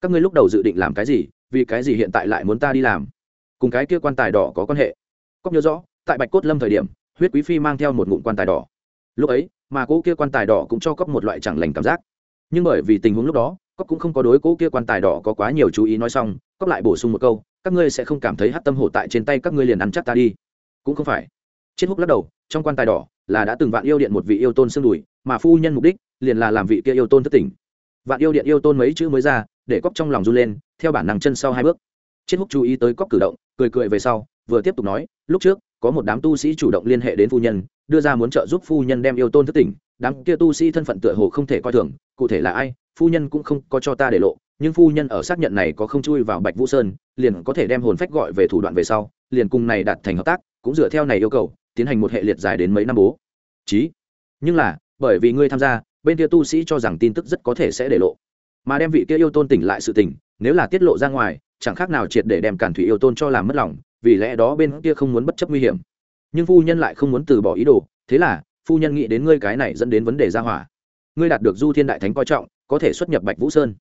Speaker 1: Các ngươi lúc đầu dự định làm cái gì, vì cái gì hiện tại lại muốn ta đi làm? Cùng cái kia quan tài đỏ có quan hệ. Cóc nhớ rõ, tại bạch cốt lâm thời điểm, huyết quý phi mang theo một ngụm quan tài đỏ. Lúc ấy, mà cỗ kia quan tài đỏ cũng cho cóc một loại chẳng lành cảm giác. Nhưng bởi vì tình huống lúc đó cóc cũng không có đối cố kia quan tài đỏ có quá nhiều chú ý nói xong, cóc lại bổ sung một câu, các ngươi sẽ không cảm thấy hát tâm hổ tại trên tay các ngươi liền ăn chắc ta đi. Cũng không phải. Chết húc lắc đầu, trong quan tài đỏ là đã từng vạn yêu điện một vị yêu tôn xương đùi, mà phu nhân mục đích liền là làm vị kia yêu tôn thất tỉnh. Vạn yêu điện yêu tôn mấy chữ mới ra, để cóc trong lòng run lên, theo bản năng chân sau hai bước. Chết húc chú ý tới cóc cử động, cười cười về sau, vừa tiếp tục nói, lúc trước, có một đám tu sĩ chủ động liên hệ đến phu nhân, đưa ra muốn trợ giúp phu nhân đem yêu tôn thất tỉnh, đám kia tu sĩ thân phận tựa hồ không thể coi thường, cụ thể là ai phu nhân cũng không có cho ta để lộ, nhưng phu nhân ở xác nhận này có không chui vào bạch vũ sơn, liền có thể đem hồn phách gọi về thủ đoạn về sau, liền cùng này đạt thành hợp tác, cũng dựa theo này yêu cầu, tiến hành một hệ liệt dài đến mấy năm bố. Trí. nhưng là, bởi vì ngươi tham gia, bên kia tu sĩ cho rằng tin tức rất có thể sẽ để lộ. Mà đem vị kia yêu tôn tỉnh lại sự tỉnh nếu là tiết lộ ra ngoài, chẳng khác nào triệt để đem cản thủy yêu tôn cho làm mất lòng, vì lẽ đó bên kia không muốn bất chấp nguy hiểm. Nhưng phu nhân lại không muốn từ bỏ ý đồ, thế là, phu nhân nghĩ đến ngươi cái này dẫn đến vấn đề ra hỏa. Ngươi đạt được du thiên đại thánh coi trọng có thể xuất nhập bạch vũ sơn.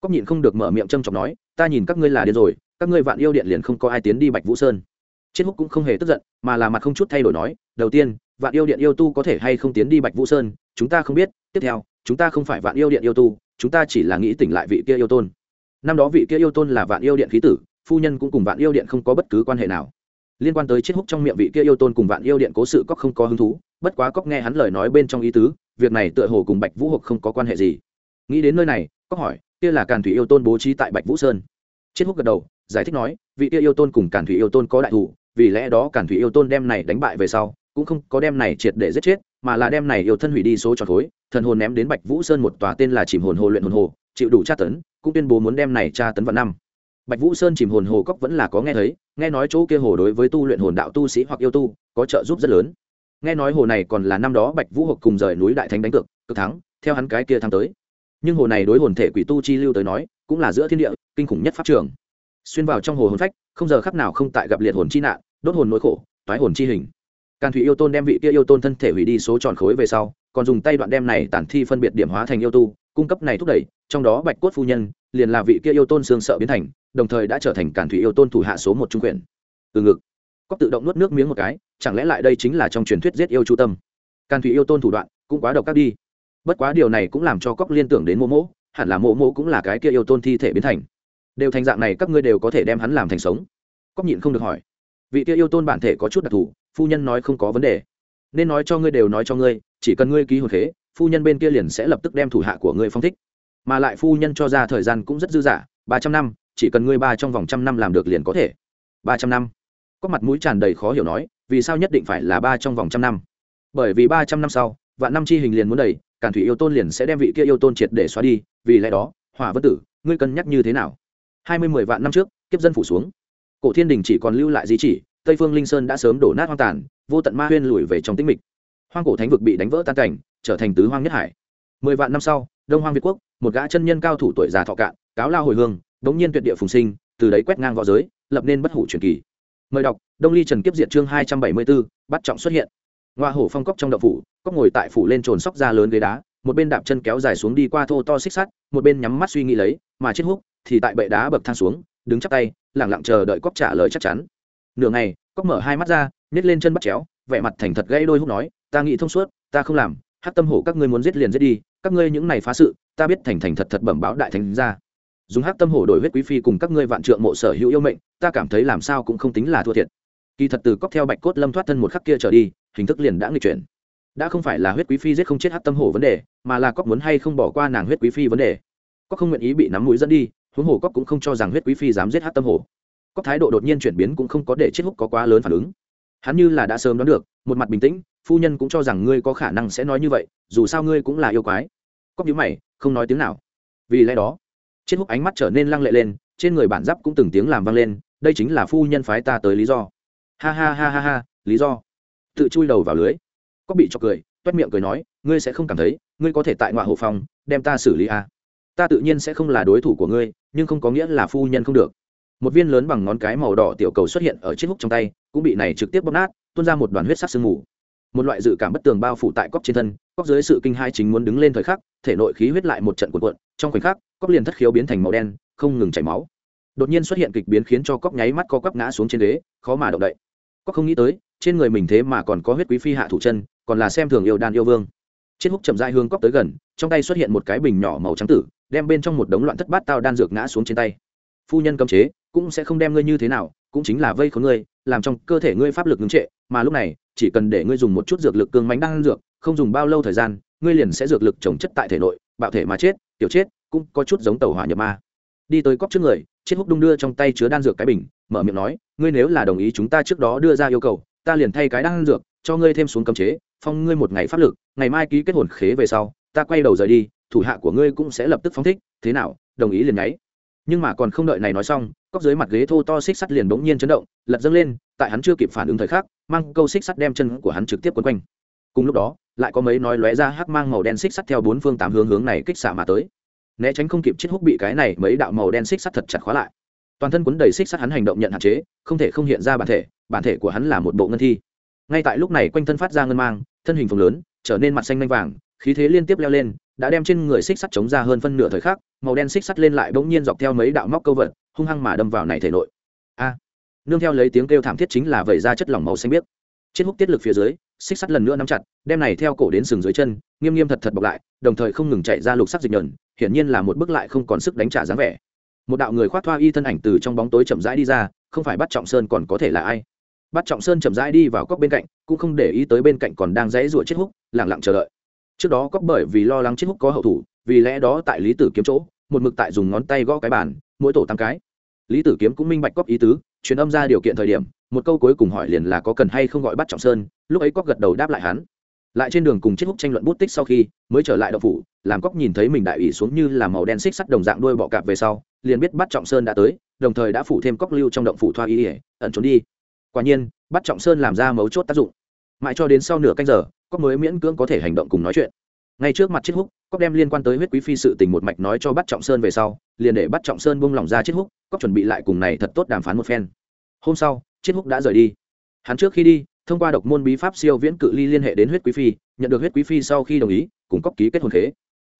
Speaker 1: Cóc nhịn không được mở miệng trâm trọng nói, ta nhìn các ngươi là điên rồi, các ngươi vạn yêu điện liền không có ai tiến đi bạch vũ sơn. Chết húc cũng không hề tức giận, mà là mặt không chút thay đổi nói, đầu tiên, vạn yêu điện yêu tu có thể hay không tiến đi bạch vũ sơn, chúng ta không biết. Tiếp theo, chúng ta không phải vạn yêu điện yêu tu, chúng ta chỉ là nghĩ tỉnh lại vị kia yêu tôn. Năm đó vị kia yêu tôn là vạn yêu điện khí tử, phu nhân cũng cùng vạn yêu điện không có bất cứ quan hệ nào. Liên quan tới chết húc trong miệng vị kia yêu tôn cùng vạn yêu điện cố sự cóc không có hứng thú, bất quá cóc nghe hắn lời nói bên trong ý tứ, việc này tựa hồ cùng bạch vũ hộp không có quan hệ gì nghĩ đến nơi này có hỏi, kia là càn thủy yêu tôn bố trí tại bạch vũ sơn. Chết húc gật đầu, giải thích nói, vị kia yêu tôn cùng càn thủy yêu tôn có đại thủ, vì lẽ đó càn thủy yêu tôn đem này đánh bại về sau, cũng không có đem này triệt để giết chết, mà là đem này yêu thân hủy đi số tròn khối, thần hồn ném đến bạch vũ sơn một tòa tên là chìm hồn hồ luyện hồn hồ, chịu đủ tra tấn, cũng tuyên bố muốn đem này tra tấn vào năm. Bạch vũ sơn chìm hồn hồ cốc vẫn là có nghe thấy, nghe nói chỗ kia hồ đối với tu luyện hồn đạo tu sĩ hoặc yêu tu, có trợ giúp rất lớn. Nghe nói hồ này còn là năm đó bạch vũ hộp cùng rời núi đại thánh đánh cược cực thắng, theo hắn cái kia thắng tới nhưng hồ này đối hồn thể quỷ tu chi lưu tới nói, cũng là giữa thiên địa, kinh khủng nhất pháp trường. Xuyên vào trong hồ hồn phách, không giờ khắc nào không tại gặp liệt hồn chi nạn, đốt hồn nỗi khổ, toái hồn chi hình. Càn thủy yêu tôn đem vị kia yêu tôn thân thể hủy đi số tròn khối về sau, còn dùng tay đoạn đem này tản thi phân biệt điểm hóa thành yêu tu, cung cấp này thúc đẩy, trong đó bạch cốt phu nhân, liền là vị kia yêu tôn xương sợ biến thành, đồng thời đã trở thành càn thủy yêu tôn thủ hạ số một trung quyền. Từ ngực, cóc tự động nuốt nước miếng một cái, chẳng lẽ lại đây chính là trong truyền thuyết giết yêu chu tâm? Càn thủy yêu tôn thủ đoạn cũng quá độc các đi bất quá điều này cũng làm cho cóc liên tưởng đến mô mỗ hẳn là mô mỗ cũng là cái kia yêu tôn thi thể biến thành. Đều thành dạng này, các ngươi đều có thể đem hắn làm thành sống. Cóc nhịn không được hỏi. Vị kia yêu tôn bản thể có chút đặc thù, phu nhân nói không có vấn đề. Nên nói cho ngươi đều nói cho ngươi, chỉ cần ngươi ký hồn khế, phu nhân bên kia liền sẽ lập tức đem thủ hạ của ngươi phong thích. Mà lại phu nhân cho ra thời gian cũng rất dư dả, ba trăm năm, chỉ cần ngươi ba trong vòng trăm năm làm được liền có thể. Ba trăm năm. Có mặt mũi tràn đầy khó hiểu nói, vì sao nhất định phải là ba trong vòng trăm năm? Bởi vì ba trăm năm sau vạn năm chi hình liền muốn đầy càn thủy yêu tôn liền sẽ đem vị kia yêu tôn triệt để xóa đi, vì lẽ đó, hỏa vân tử, ngươi cân nhắc như thế nào? Hai mươi mười vạn năm trước, kiếp dân phủ xuống. Cổ thiên đình chỉ còn lưu lại di chỉ, tây phương linh sơn đã sớm đổ nát hoang tàn, vô tận ma huyên lùi về trong tĩnh mịch. Hoang cổ thánh vực bị đánh vỡ tan cảnh, trở thành tứ hoang nhất hải. Mười vạn năm sau, đông hoang việt quốc, một gã chân nhân cao thủ tuổi già thọ cạn, cáo lao hồi hương, đống nhiên tuyệt địa phùng sinh, từ đấy quét ngang v õ giới, lập nên bất hủ truyền kỳ. Mời đọc, đông ly trần kiếp diệt chương hai trăm bảy mươi b ố bắt trọng xuất hiện ngoa hổ phong cốc trong đậu phủ, cốc ngồi tại phủ lên trồn sóc ra lớn ghế đá, một bên đạp chân kéo dài xuống đi qua thô to xích sắt, một bên nhắm mắt suy nghĩ lấy, mà chết húc thì tại bệ đá bậc thang xuống, đứng chắp tay lẳng lặng chờ đợi cốc trả lời chắc chắn. Nửa ngày, cốc mở hai mắt ra nhét lên chân bắt chéo, vẻ mặt thành thật gây đôi húc nói, ta nghĩ thông suốt, ta không làm, hát tâm hổ các ngươi muốn giết liền giết đi, các ngươi những này phá sự, ta biết thành thành thật thật bẩm báo đại thánh ra. Dùng hát tâm hổ đổi huyết quý phi cùng các ngươi vạn trượng mộ sở hữu yêu mệnh, ta cảm thấy làm sao cũng không tính là thua thiệt. Kỳ thật từ cóc theo bạch cốt lâm thoát thân một khắc kia trở đi hình thức liền đã nghịch chuyển. Đã không phải là huyết quý phi giết không chết hát tâm hổ vấn đề, mà là cóc muốn hay không bỏ qua nàng huyết quý phi vấn đề. Cóc không nguyện ý bị nắm mũi dẫn đi, huống hồ cóc cũng không cho rằng huyết quý phi dám giết hát tâm hổ. Cóc thái độ đột nhiên chuyển biến cũng không có để chết húc có quá lớn phản ứng. Hắn như là đã sớm đoán được, một mặt bình tĩnh, phu nhân cũng cho rằng ngươi có khả năng sẽ nói như vậy, dù sao ngươi cũng là yêu quái. Cóc nhíu mày, không nói tiếng nào. Vì lẽ đó, chết húc ánh mắt trở nên lăng lệ lên, trên người bản giáp cũng từng tiếng làm vang lên, đây chính là phu nhân phái ta tới lý do. Ha ha ha ha ha, lý do tự chui đầu vào lưới. Có bị cho cười, toét miệng cười nói, ngươi sẽ không cảm thấy, ngươi có thể tại ngoại hộ phòng, đem ta xử lý à. ta tự nhiên sẽ không là đối thủ của ngươi, nhưng không có nghĩa là phu nhân không được. Một viên lớn bằng ngón cái màu đỏ tiểu cầu xuất hiện ở chiếc húc trong tay, cũng bị này trực tiếp bóp nát, tuôn ra một đoàn huyết sắc sương mù. Một loại dự cảm bất tường bao phủ tại cóc trên thân cóc dưới sự kinh hai chính muốn đứng lên thời khắc, thể nội khí huyết lại một trận cuộn cuộn, trong khoảnh khắc cóc liền thất khiếu biến thành màu đen, không ngừng chảy máu. Đột nhiên xuất hiện kịch biến khiến cho cóc nháy mắt co quắp ngã xuống trên ghế, khó mà động đậy. Cóc không nghĩ tới trên người mình thế mà còn có huyết quý phi hạ thủ chân, còn là xem thường yêu đan yêu vương. Trên húc chậm dai hương cóc tới gần, trong tay xuất hiện một cái bình nhỏ màu trắng tử, đem bên trong một đống loạn thất bát tao đan dược ngã xuống trên tay. Phu nhân cấm chế, cũng sẽ không đem ngươi như thế nào, cũng chính là vây khốn ngươi, làm trong cơ thể ngươi pháp lực ngưng trệ, mà lúc này, chỉ cần để ngươi dùng một chút dược lực cương mánh đan dược, không dùng bao lâu thời gian, ngươi liền sẽ dược lực trồng chất tại thể nội, bạo thể mà chết, tiểu chết, cũng có chút giống tàu hỏa nhập ma. Đi tới cóc trước người, chiết húc đung đưa trong tay chứa đan dược cái bình, mở miệng nói, ngươi nếu là đồng ý chúng ta trước đó đưa ra yêu cầu ta liền thay cái đan dược, cho ngươi thêm xuống cấm chế, phong ngươi một ngày pháp lực, ngày mai ký kết hồn khế về sau, ta quay đầu rời đi, thủ hạ của ngươi cũng sẽ lập tức phóng thích, thế nào, đồng ý liền nháy. Nhưng mà còn không đợi này nói xong cóc dưới mặt ghế thô to xích sắt liền bỗng nhiên chấn động, lật dâng lên, tại hắn chưa kịp phản ứng thời khắc, mang câu xích sắt đem chân của hắn trực tiếp quấn quanh. Cùng lúc đó, lại có mấy nói lóe ra hắc mang màu đen xích sắt theo bốn phương tám hướng hướng này kích xạ mà tới. Né tránh không kịp chết húc bị cái này mấy đạo màu đen xích sắt thật chặt khóa lại toàn thân quấn đầy xích sắt hắn hành động nhận hạn chế, không thể không hiện ra bản thể bản thể của hắn là một bộ ngân thi. Ngay tại lúc này quanh thân phát ra ngân mang, thân hình phồng lớn, trở nên mặt xanh manh vàng, khí thế liên tiếp leo lên, đã đem trên người xích sắt chống ra hơn phân nửa thời khắc, màu đen xích sắt lên lại bỗng nhiên dọc theo mấy đạo móc câu vật, hung hăng mà đâm vào này thể nội. A! Nương theo lấy tiếng kêu thảm thiết chính là vẩy ra chất lỏng màu xanh biếc. Trên húc tiết lực phía dưới, xích sắt lần nữa nắm chặt, đem này theo cổ đến sừng dưới chân, nghiêm nghiêm thật thật bọc lại, đồng thời không ngừng chạy ra lục sắc dịch nhờn, hiển nhiên là một bước lại không còn sức đánh trả dáng vẻ một đạo người khoác thoa y thân ảnh từ trong bóng tối chậm rãi đi ra, không phải bắt trọng sơn còn có thể là ai? Bắt trọng sơn chậm rãi đi vào cốc bên cạnh, cũng không để ý tới bên cạnh còn đang dãy ruột chết húc lẳng lặng chờ đợi. Trước đó cóc bởi vì lo lắng chết húc có hậu thủ, vì lẽ đó tại lý tử kiếm chỗ, một mực tại dùng ngón tay gõ cái bàn, mỗi tổ tám cái. Lý tử kiếm cũng minh bạch cóc ý tứ, truyền âm ra điều kiện thời điểm, một câu cuối cùng hỏi liền là có cần hay không gọi bắt trọng sơn, lúc ấy cóc gật đầu đáp lại hắn lại trên đường cùng chiếc húc tranh luận bút tích sau khi mới trở lại đậu phủ, làm cóc nhìn thấy mình đại ủy xuống như là màu đen xích sắt đồng dạng đuôi bọ cạp về sau, liền biết bắt trọng sơn đã tới, đồng thời đã phủ thêm cóc lưu trong động phủ thoa y ỉa ẩn trốn đi. Quả nhiên, bắt trọng sơn làm ra mấu chốt tác dụng. Mãi cho đến sau nửa canh giờ, cóc mới miễn cưỡng có thể hành động cùng nói chuyện. Ngay trước mặt chiếc húc, cóc đem liên quan tới huyết quý phi sự tình một mạch nói cho bắt trọng sơn về sau, liền để bắt trọng sơn bung lỏng ra chiếc húc, cóc chuẩn bị lại cùng này thật tốt đàm phán một phen. Hôm sau, chiếc húc đã rời đi. Hắn trước khi đi thông qua độc môn bí pháp siêu viễn cự ly liên hệ đến huyết quý phi, nhận được huyết quý phi sau khi đồng ý, cùng cóc ký kết hôn khế.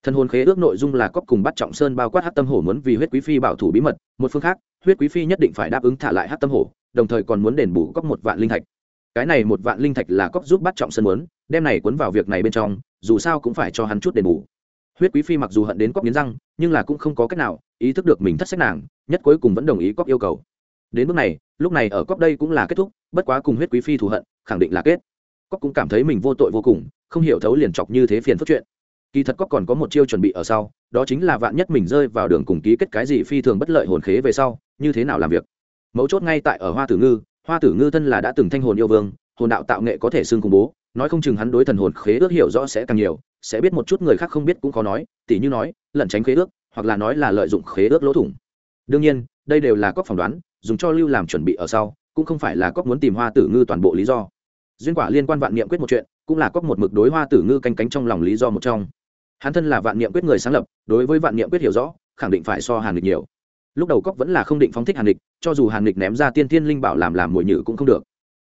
Speaker 1: Thân hôn khế ước nội dung là cóc cùng bắt trọng sơn bao quát hát tâm hổ muốn vì huyết quý phi bảo thủ bí mật, một phương khác, huyết quý phi nhất định phải đáp ứng thả lại hát tâm hổ, đồng thời còn muốn đền bù cóc một vạn linh thạch. Cái này một vạn linh thạch là cóc giúp bắt trọng sơn muốn, đem này cuốn vào việc này bên trong, dù sao cũng phải cho hắn chút đền bù. Huyết quý phi mặc dù hận đến cóc nghiến răng, nhưng là cũng không có cách nào, ý thức được mình thất sách nàng, nhất cuối cùng vẫn đồng ý cóc yêu cầu đến bước này, lúc này ở cóc đây cũng là kết thúc, bất quá cùng huyết quý phi thù hận, khẳng định là kết. Cóc cũng cảm thấy mình vô tội vô cùng, không hiểu thấu liền chọc như thế phiền phức chuyện. Kỳ thật cóc còn có một chiêu chuẩn bị ở sau, đó chính là vạn nhất mình rơi vào đường cùng ký kết cái gì phi thường bất lợi hồn khế về sau, như thế nào làm việc. Mấu chốt ngay tại ở hoa tử ngư, hoa tử ngư thân là đã từng thanh hồn yêu vương, hồn đạo tạo nghệ có thể xưng cùng bố, nói không chừng hắn đối thần hồn khế ước hiểu rõ sẽ càng nhiều, sẽ biết một chút người khác không biết cũng khó nói, tỉ như nói, lẩn tránh khế ước, hoặc là nói là lợi dụng khế ước lỗ thủng. Đương nhiên, đây đều là cóc phỏng đoán dùng cho lưu làm chuẩn bị ở sau, cũng không phải là cóc muốn tìm hoa tử ngư toàn bộ lý do. Duyên quả liên quan vạn niệm quyết một chuyện, cũng là cóc một mực đối hoa tử ngư canh cánh trong lòng lý do một trong. Hắn thân là vạn niệm quyết người sáng lập, đối với vạn niệm quyết hiểu rõ, khẳng định phải so hàn địch nhiều. Lúc đầu cóc vẫn là không định phóng thích hàn địch cho dù hàn địch ném ra tiên thiên linh bảo làm làm mồi nhử cũng không được.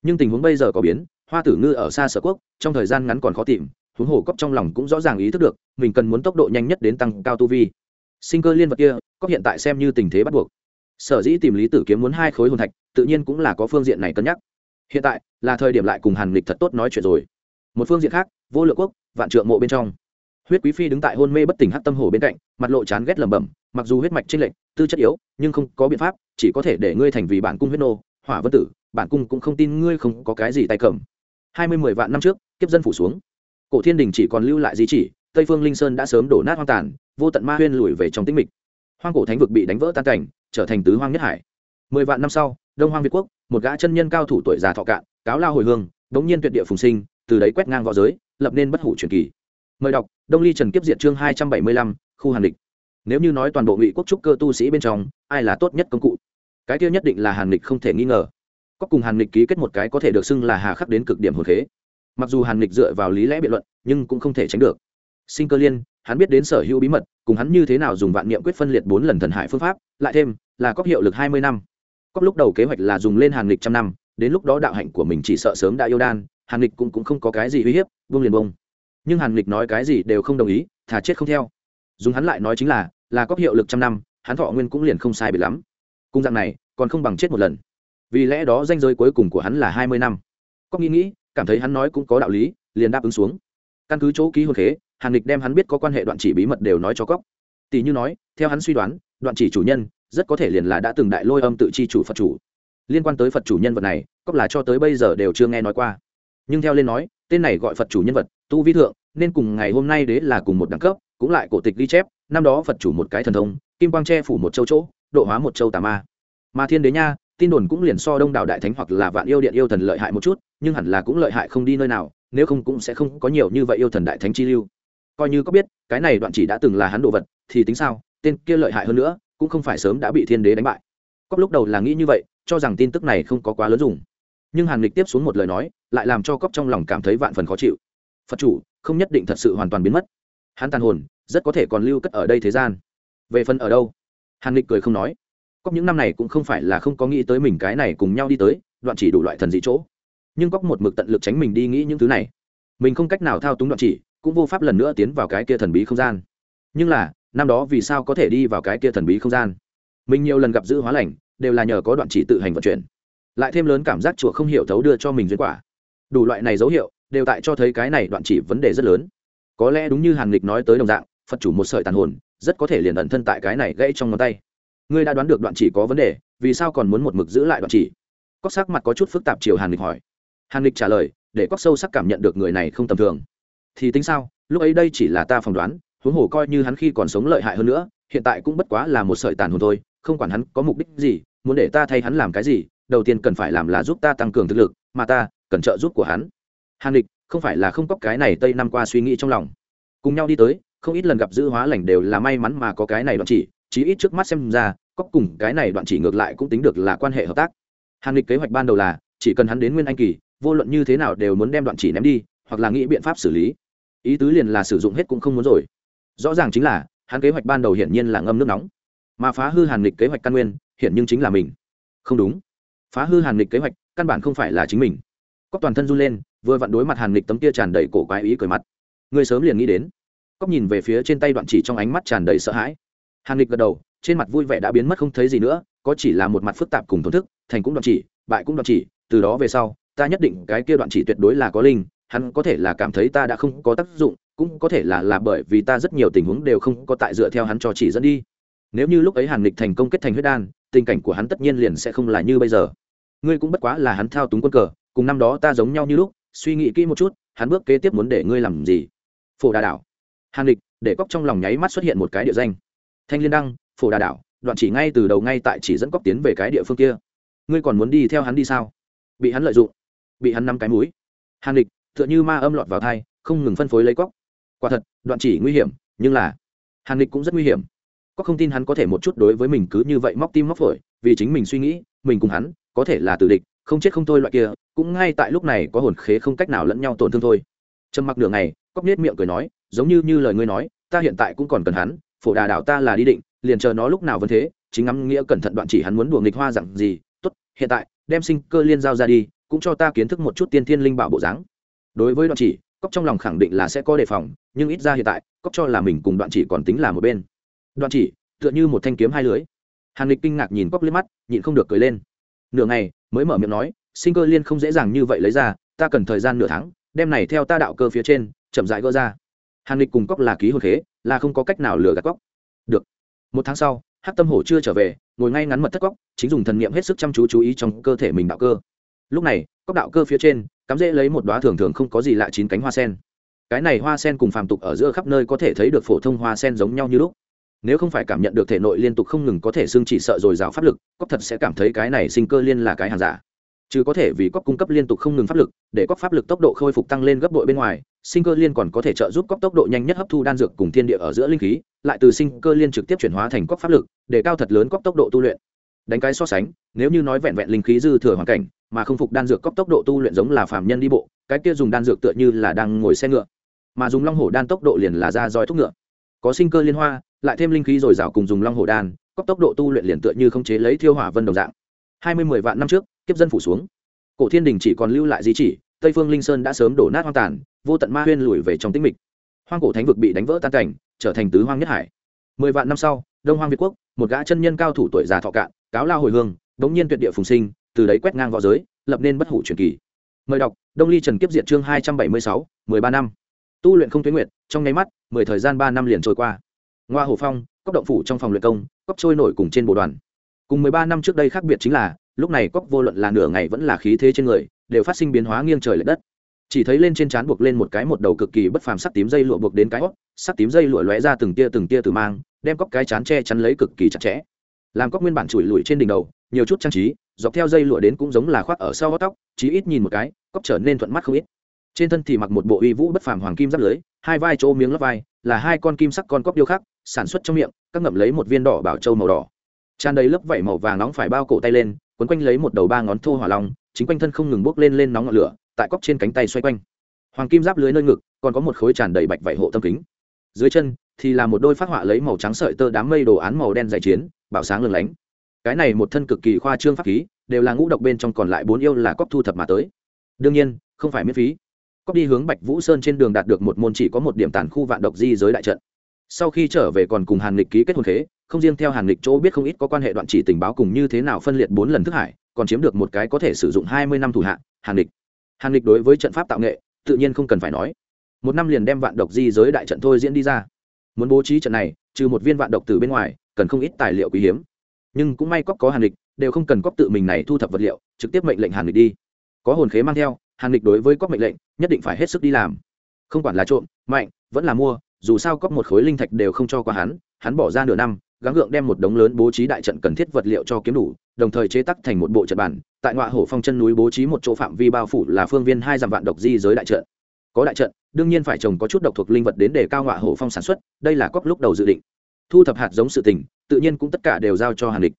Speaker 1: Nhưng tình huống bây giờ có biến, hoa tử ngư ở xa sở quốc, trong thời gian ngắn còn khó tìm, huống hồ cóc trong lòng cũng rõ ràng ý thức được, mình cần muốn tốc độ nhanh nhất đến tăng cao tu vi. Sinh cơ liên vật kia cóc hiện tại xem như tình thế bắt buộc sở dĩ tìm lý tử kiếm muốn hai khối hồn thạch, tự nhiên cũng là có phương diện này cân nhắc. Hiện tại, là thời điểm lại cùng hàn lịch thật tốt nói chuyện rồi. Một phương diện khác, vô lượng quốc, vạn trượng mộ bên trong. Huyết quý phi đứng tại hôn mê bất tỉnh hát tâm hồ bên cạnh, mặt lộ chán ghét lẩm bẩm, mặc dù huyết mạch trên lệnh tư chất yếu, nhưng không có biện pháp, chỉ có thể để ngươi thành vì bản cung huyết nô, hỏa vân tử, bản cung cũng không tin ngươi không có cái gì tay cầm. Hai mươi mười vạn năm trước, kiếp dân phủ xuống. Cổ thiên đình chỉ còn lưu lại di chỉ, tây phương linh sơn đã sớm đổ nát hoang tàn, vô tận ma huyên lùi về trong tĩnh mịch. Hoang cổ thánh vực bị đánh vỡ tan cảnh trở thành tứ hoang nhất hải. Mười vạn năm sau, đông hoang việt quốc, một gã chân nhân cao thủ tuổi già thọ cạn, cáo lao hồi hương, đống nhiên tuyệt địa phùng sinh, từ đấy quét ngang v õ giới, lập nên bất hủ truyền kỳ. Mời đọc, đông ly trần kiếp diệt chương hai trăm bảy mươi lăm, khu hàn lịch. Nếu như nói toàn bộ ngụy quốc trúc cơ tu sĩ bên trong, ai là tốt nhất công cụ? Cái kia nhất định là hàn lịch không thể nghi ngờ. Có cùng hàn lịch ký kết một cái có thể được xưng là hà khắc đến cực điểm hồn khế. Mặc dù hàn lịch dựa vào lý lẽ biện luận, nhưng cũng không thể tránh được. Sinh cơ liên hắn biết đến sở hữu bí mật cùng hắn như thế nào dùng vạn niệm quyết phân liệt bốn lần thần hải phương pháp lại thêm là có hiệu lực hai mươi năm. Có lúc đầu kế hoạch là dùng lên hàn lịch trăm năm đến lúc đó đạo hạnh của mình chỉ sợ sớm đã yêu đan hàn lịch cũng, cũng không có cái gì uy hiếp vương liền bông nhưng hàn lịch nói cái gì đều không đồng ý thà chết không theo. Dùng hắn lại nói chính là là có hiệu lực trăm năm hắn thọ nguyên cũng liền không sai biệt lắm. Cung dạng này còn không bằng chết một lần. Vì lẽ đó danh giới cuối cùng của hắn là hai mươi năm. Có nghĩ nghĩ cảm thấy hắn nói cũng có đạo lý liền đáp ứng xuống. Căn cứ chỗ ký hồn khế hàn lịch đem hắn biết có quan hệ đoạn chỉ bí mật đều nói cho cóc tỷ như nói, theo hắn suy đoán, đoạn chỉ chủ nhân rất có thể liền là đã từng đại lôi âm tự chi chủ phật chủ. Liên quan tới phật chủ nhân vật này cóc là cho tới bây giờ đều chưa nghe nói qua. Nhưng theo lên nói, tên này gọi phật chủ nhân vật, tu vi thượng, nên cùng ngày hôm nay đế là cùng một đẳng cấp, cũng lại cổ tịch ghi chép, năm đó phật chủ một cái thần thông, kim quang che phủ một châu chỗ, độ hóa một châu tà ma. Mà thiên đế nha, tin đồn cũng liền so đông đảo đại thánh hoặc là vạn yêu điện yêu thần lợi hại một chút, nhưng hẳn là cũng lợi hại không đi nơi nào, nếu không cũng sẽ không có nhiều như vậy yêu thần đại thánh chi lưu coi như có biết, cái này đoạn chỉ đã từng là hắn đồ vật, thì tính sao, tên kia lợi hại hơn nữa, cũng không phải sớm đã bị thiên đế đánh bại. Cóc lúc đầu là nghĩ như vậy, cho rằng tin tức này không có quá lớn dùng. Nhưng hàn lịch tiếp xuống một lời nói, lại làm cho cóc trong lòng cảm thấy vạn phần khó chịu. Phật chủ, không nhất định thật sự hoàn toàn biến mất. Hắn tàn hồn, rất có thể còn lưu cất ở đây thế gian. Về phần ở đâu? Hàn lịch cười không nói. Cóc những năm này cũng không phải là không có nghĩ tới mình cái này cùng nhau đi tới, đoạn chỉ đủ loại thần dị chỗ. Nhưng cóc một mực tận lực tránh mình đi nghĩ những thứ này. Mình không cách nào thao túng đoạn chỉ cũng vô pháp lần nữa tiến vào cái kia thần bí không gian. Nhưng là, năm đó vì sao có thể đi vào cái kia thần bí không gian? Mình nhiều lần gặp giữ hóa lành, đều là nhờ có đoạn chỉ tự hành vận chuyển. Lại thêm lớn cảm giác chùa không hiểu thấu đưa cho mình duyên quả. Đủ loại này dấu hiệu, đều tại cho thấy cái này đoạn chỉ vấn đề rất lớn. Có lẽ đúng như hàn lịch nói tới đồng dạng, phật chủ một sợi tàn hồn, rất có thể liền ẩn thân tại cái này gãy trong ngón tay. Ngươi đã đoán được đoạn chỉ có vấn đề, vì sao còn muốn một mực giữ lại đoạn chỉ? Cóc sắc mặt có chút phức tạp chiều hàn lịch hỏi. Hàn lịch trả lời, để cóc sâu sắc cảm nhận được người này không tầm thường thì tính sao? Lúc ấy đây chỉ là ta phỏng đoán, huống hồ coi như hắn khi còn sống lợi hại hơn nữa, hiện tại cũng bất quá là một sợi tàn hồn thôi, không quản hắn có mục đích gì, muốn để ta thay hắn làm cái gì, đầu tiên cần phải làm là giúp ta tăng cường thực lực, mà ta cần trợ giúp của hắn. Hàn lịch, không phải là không có cái này tây năm qua suy nghĩ trong lòng. Cùng nhau đi tới, không ít lần gặp giữ hóa lành đều là may mắn mà có cái này đoạn chỉ, chí ít trước mắt xem ra có cùng cái này đoạn chỉ ngược lại cũng tính được là quan hệ hợp tác. Hàn lịch kế hoạch ban đầu là, chỉ cần hắn đến nguyên anh kỳ, vô luận như thế nào đều muốn đem đoạn chỉ ném đi, hoặc là nghĩ biện pháp xử lý ý tứ liền là sử dụng hết cũng không muốn rồi. Rõ ràng chính là, hắn kế hoạch ban đầu hiển nhiên là ngâm nước nóng. Mà phá hư hàn lịch kế hoạch căn nguyên, hiển nhưng chính là mình. Không đúng. Phá hư hàn lịch kế hoạch, căn bản không phải là chính mình. Cóc toàn thân run lên, vừa vặn đối mặt hàn lịch tấm kia tràn đầy cổ quái ý cười mặt. Người sớm liền nghĩ đến. Cóc nhìn về phía trên tay đoạn chỉ trong ánh mắt tràn đầy sợ hãi. Hàn lịch gật đầu, trên mặt vui vẻ đã biến mất không thấy gì nữa, có chỉ là một mặt phức tạp cùng thổn thức, thành cũng đoạn chỉ, bại cũng đoạn chỉ, từ đó về sau, ta nhất định cái kia đoạn chỉ tuyệt đối là có linh hắn có thể là cảm thấy ta đã không có tác dụng, cũng có thể là là bởi vì ta rất nhiều tình huống đều không có tại dựa theo hắn cho chỉ dẫn đi. Nếu như lúc ấy hàn lịch thành công kết thành huyết đan, tình cảnh của hắn tất nhiên liền sẽ không là như bây giờ. Ngươi cũng bất quá là hắn thao túng quân cờ, cùng năm đó ta giống nhau như lúc, suy nghĩ kỹ một chút, hắn bước kế tiếp muốn để ngươi làm gì? Phổ đà đảo. Hàn lịch để cóc trong lòng nháy mắt xuất hiện một cái địa danh. Thanh liên đăng, phổ đà đảo, đoạn chỉ ngay từ đầu ngay tại chỉ dẫn cóc tiến về cái địa phương kia. Ngươi còn muốn đi theo hắn đi sao? Bị hắn lợi dụng, bị hắn năm cái mũi. Hàn lịch tựa như ma âm lọt vào thai, không ngừng phân phối lấy cóc. Quả thật, đoạn chỉ nguy hiểm, nhưng là hàn lịch cũng rất nguy hiểm. Có không tin hắn có thể một chút đối với mình cứ như vậy móc tim móc phổi, vì chính mình suy nghĩ, mình cùng hắn, có thể là tử địch, không chết không thôi loại kia, cũng ngay tại lúc này có hồn khế không cách nào lẫn nhau tổn thương thôi. Trầm mặc nửa ngày, cóc nết miệng cười nói, giống như như lời ngươi nói, ta hiện tại cũng còn cần hắn, phổ đà đạo ta là đi định, liền chờ nó lúc nào vẫn thế, chính ngắm nghĩa cẩn thận đoạn chỉ hắn muốn đùa nghịch hoa dặn gì, tốt, hiện tại, đem sinh cơ liên giao ra đi, cũng cho ta kiến thức một chút tiên thiên linh bảo bộ dáng đối với đoạn chỉ cóc trong lòng khẳng định là sẽ có đề phòng nhưng ít ra hiện tại cóc cho là mình cùng đoạn chỉ còn tính là một bên. Đoạn chỉ tựa như một thanh kiếm hai lưới. Hàn lịch kinh ngạc nhìn cóc liếc mắt nhịn không được cười lên. Nửa ngày mới mở miệng nói sinh cơ liên không dễ dàng như vậy lấy ra ta cần thời gian nửa tháng đem này theo ta đạo cơ phía trên chậm rãi gỡ ra. Hàn lịch cùng cóc là ký hồn thế, là không có cách nào lừa gạt cóc được. Một tháng sau hát tâm hổ chưa trở về ngồi ngay ngắn mật thất cóc chính dùng thần niệm hết sức chăm chú chú ý trong cơ thể mình đạo cơ. Lúc này cóc đạo cơ phía trên cắm dễ lấy một đoá thường thường không có gì lạ chín cánh hoa sen. Cái này hoa sen cùng phàm tục ở giữa khắp nơi có thể thấy được phổ thông hoa sen giống nhau như lúc. Nếu không phải cảm nhận được thể nội liên tục không ngừng có thể xương chỉ sợ dồi dào pháp lực, cóc thật sẽ cảm thấy cái này sinh cơ liên là cái hàng giả. Chứ có thể vì cóc cung cấp liên tục không ngừng pháp lực, để cóc pháp lực tốc độ khôi phục tăng lên gấp bội bên ngoài, sinh cơ liên còn có thể trợ giúp cóc tốc độ nhanh nhất hấp thu đan dược cùng thiên địa ở giữa linh khí, lại từ sinh cơ liên trực tiếp chuyển hóa thành cóc pháp lực, để cao thật lớn cóc tốc độ tu luyện. Đánh cái so sánh, nếu như nói vẹn vẹn linh khí dư thừa hoàn cảnh mà không phục đan dược cóc tốc độ tu luyện giống là phàm nhân đi bộ, cái kia dùng đan dược tựa như là đang ngồi xe ngựa, mà dùng long hổ đan tốc độ liền là ra roi thúc ngựa. Có sinh cơ liên hoa, lại thêm linh khí dồi dào cùng dùng long hổ đan cóc tốc độ tu luyện liền tựa như không chế lấy thiêu hỏa vân đồng dạng. Hai mươi mười vạn năm trước, kiếp dân phủ xuống. Cổ thiên đình chỉ còn lưu lại di chỉ, tây phương linh sơn đã sớm đổ nát hoang tàn, vô tận ma huyên lùi về trong tĩnh mịch. Hoang cổ thánh vực bị đánh vỡ tan cảnh, trở thành tứ hoang nhất hải. Mười vạn năm sau, đông hoang việt quốc, một gã chân nhân cao thủ tuổi già thọ cạn, cáo lao hồi hương, đống nhiên tuyệt địa phùng sinh từ đấy quét ngang võ giới, lập nên bất hủ truyền kỳ. Mời đọc, đông ly trần kiếp diệt chương hai trăm bảy mươi sáu, mười ba năm. Tu luyện không tuyến nguyện trong nháy mắt, mười thời gian ba năm liền trôi qua. Ngoa hồ phong, cốc động phủ trong phòng luyện công, cốc trôi nổi cùng trên bộ đoàn. Cùng mười ba năm trước đây khác biệt chính là, lúc này cốc vô luận là nửa ngày vẫn là khí thế trên người, đều phát sinh biến hóa nghiêng trời l ệ đất. Chỉ thấy lên trên trán buộc lên một cái một đầu cực kỳ bất phàm sắc tím dây lụa buộc đến cái hót sắc tím dây lụa lóe ra từng tia từng tia từ mang, đem cốc cái chán che chắn lấy cực kỳ chặt chẽ. Làm cốc nguyên bản chùi lùi trên đỉnh đầu, nhiều chút trang trí dọc theo dây lụa đến cũng giống là khoác ở sau gót tóc, chí ít nhìn một cái, cốc trở nên thuận mắt không ít. Trên thân thì mặc một bộ uy vũ bất phàm hoàng kim giáp lưới, hai vai chỗ miếng lấp vai, là hai con kim sắc con cóc điêu khắc, sản xuất trong miệng, các ngậm lấy một viên đỏ bảo châu màu đỏ. Tràn đầy lớp vảy màu vàng nóng phải bao cổ tay lên, quấn quanh lấy một đầu ba ngón thô hỏa long, chính quanh thân không ngừng bốc lên lên nóng ngọn lửa, tại cóc trên cánh tay xoay quanh. Hoàng kim giáp lưới nơi ngực, còn có một khối tràn đầy bạch vảy hộ tâm kính. Dưới chân thì là một đôi phát họa lấy màu trắng sợi tơ đám mây đồ án màu đen dày chiến, bảo sáng lừng lánh cái này một thân cực kỳ khoa trương pháp khí, đều là ngũ độc bên trong còn lại bốn yêu là cóc thu thập mà tới. Đương nhiên, không phải miễn phí. Cóc đi hướng bạch vũ sơn trên đường đạt được một môn chỉ có một điểm tàn khu vạn độc di giới đại trận. Sau khi trở về còn cùng hàn lịch ký kết hôn khế, không riêng theo hàn lịch chỗ biết không ít có quan hệ đoạn chỉ tình báo cùng như thế nào phân liệt bốn lần thức hải, còn chiếm được một cái có thể sử dụng hai mươi năm thủ hạ, hàn lịch hàn lịch đối với trận pháp tạo nghệ, tự nhiên không cần phải nói. Một năm liền đem vạn độc di giới đại trận thôi diễn đi ra. Muốn bố trí trận này, trừ một viên vạn độc từ bên ngoài, cần không ít tài liệu quý hiếm nhưng cũng may cóc có hàn lịch, đều không cần cóc tự mình này thu thập vật liệu, trực tiếp mệnh lệnh hàn lịch đi. Có hồn khế mang theo, hàn lịch đối với cóc mệnh lệnh, nhất định phải hết sức đi làm. Không quản là trộm, mạnh, vẫn là mua, dù sao cóc một khối linh thạch đều không cho qua hắn hắn bỏ ra nửa năm, gắng gượng đem một đống lớn bố trí đại trận cần thiết vật liệu cho kiếm đủ, đồng thời chế tắc thành một bộ trận bản, tại ngoại hổ phong chân núi bố trí một chỗ phạm vi bao phủ là phương viên hai dặm vạn độc di giới đại trận. Có đại trận, đương nhiên phải trồng có chút độc thuộc linh vật đến để cao ngoại hổ phong sản xuất, đây là cóc lúc đầu dự định thu thập hạt giống sự tình, tự nhiên cũng tất cả đều giao cho hàn Lịch.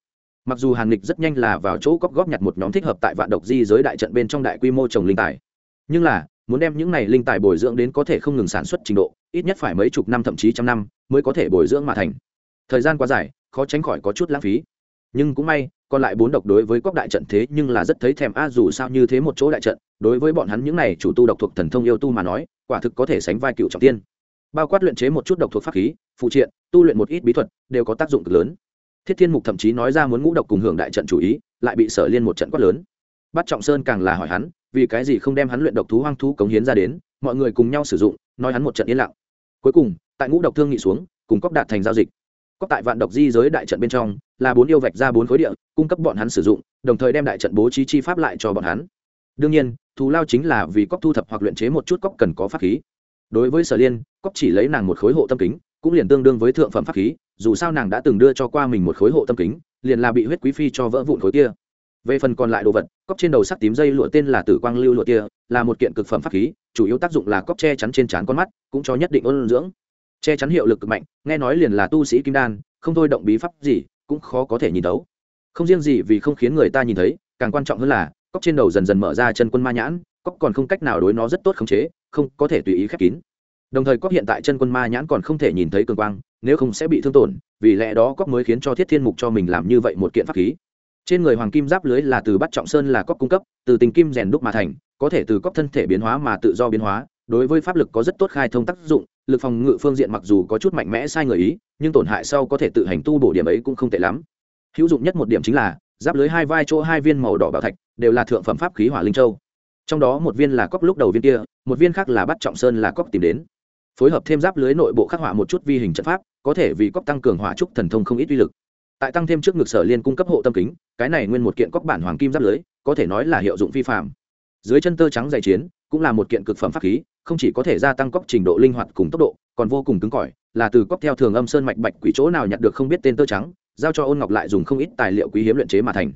Speaker 1: mặc dù hàn Lịch rất nhanh là vào chỗ góp góp nhặt một nhóm thích hợp tại vạn độc di giới đại trận bên trong đại quy mô trồng linh tài. Nhưng là, muốn đem những này linh tài bồi dưỡng đến có thể không ngừng sản xuất trình độ, ít nhất phải mấy chục năm thậm chí trăm năm mới có thể bồi dưỡng mà thành. Thời gian quá dài, khó tránh khỏi có chút lãng phí. Nhưng cũng may, còn lại bốn độc đối với cóc đại trận thế nhưng là rất thấy thèm a, dù sao như thế một chỗ đại trận, đối với bọn hắn những này chủ tu độc thuộc thần thông yêu tu mà nói, quả thực có thể sánh vai cựu trọng tiên bao quát luyện chế một chút độc thuộc pháp khí, phụ triện, tu luyện một ít bí thuật, đều có tác dụng cực lớn. Thiết thiên mục thậm chí nói ra muốn ngũ độc cùng hưởng đại trận chủ ý, lại bị sở liên một trận quát lớn. Bắt trọng sơn càng là hỏi hắn, vì cái gì không đem hắn luyện độc thú hoang thú cống hiến ra đến, mọi người cùng nhau sử dụng, nói hắn một trận yên lặng. Cuối cùng, tại ngũ độc thương nghị xuống, cùng cóc đạt thành giao dịch. Cóc tại vạn độc di giới đại trận bên trong, là bốn yêu vạch ra bốn khối địa, cung cấp bọn hắn sử dụng, đồng thời đem đại trận bố trí chi pháp lại cho bọn hắn. Đương nhiên, thù lao chính là vì cóc thu thập hoặc luyện chế một chút cóc cần có pháp khí đối với sở liên cóc chỉ lấy nàng một khối hộ tâm kính, cũng liền tương đương với thượng phẩm pháp khí, dù sao nàng đã từng đưa cho qua mình một khối hộ tâm kính, liền là bị huyết quý phi cho vỡ vụn khối kia. Về phần còn lại đồ vật cóc trên đầu sắc tím dây lụa tên là tử quang lưu lụa kia, là một kiện cực phẩm pháp khí, chủ yếu tác dụng là cóc che chắn trên trán con mắt, cũng cho nhất định ôn dưỡng. Che chắn hiệu lực cực mạnh, nghe nói liền là tu sĩ kim đan, không thôi động bí pháp gì, cũng khó có thể nhìn thấu. Không riêng gì vì không khiến người ta nhìn thấy, càng quan trọng hơn là cóc trên đầu dần dần mở ra chân quân ma nhãn cóc còn không cách nào đối nó rất tốt khống chế không có thể tùy ý khép kín. Đồng thời cóc hiện tại chân quân ma nhãn còn không thể nhìn thấy cường quang, nếu không sẽ bị thương tổn, vì lẽ đó cóc mới khiến cho thiết thiên mục cho mình làm như vậy một kiện pháp khí. Trên người hoàng kim giáp lưới là từ bắt trọng sơn là cóc cung cấp, từ tình kim rèn đúc mà thành, có thể từ cóc thân thể biến hóa mà tự do biến hóa, đối với pháp lực có rất tốt khai thông tác dụng, lực phòng ngự phương diện mặc dù có chút mạnh mẽ sai người ý, nhưng tổn hại sau có thể tự hành tu bổ điểm ấy cũng không tệ lắm. Hữu dụng nhất một điểm chính là, giáp lưới hai vai chỗ hai viên màu đỏ bảo thạch, đều là thượng phẩm pháp khí hỏa linh châu trong đó một viên là cóc lúc đầu viên kia, một viên khác là bắt trọng sơn là cóc tìm đến. Phối hợp thêm giáp lưới nội bộ khắc họa một chút vi hình trận pháp, có thể vì cóc tăng cường hỏa trúc thần thông không ít uy lực. Tại tăng thêm trước ngực sở liên cung cấp hộ tâm kính, cái này nguyên một kiện cóc bản hoàng kim giáp lưới, có thể nói là hiệu dụng vi phạm dưới chân tơ trắng dày chiến, cũng là một kiện cực phẩm pháp khí, không chỉ có thể gia tăng cóc trình độ linh hoạt cùng tốc độ, còn vô cùng cứng cỏi, là từ cóc theo thường âm sơn mạch bạch quỷ chỗ nào nhặt được không biết tên tơ trắng, giao cho ôn ngọc lại dùng không ít tài liệu quý hiếm luyện chế mà thành.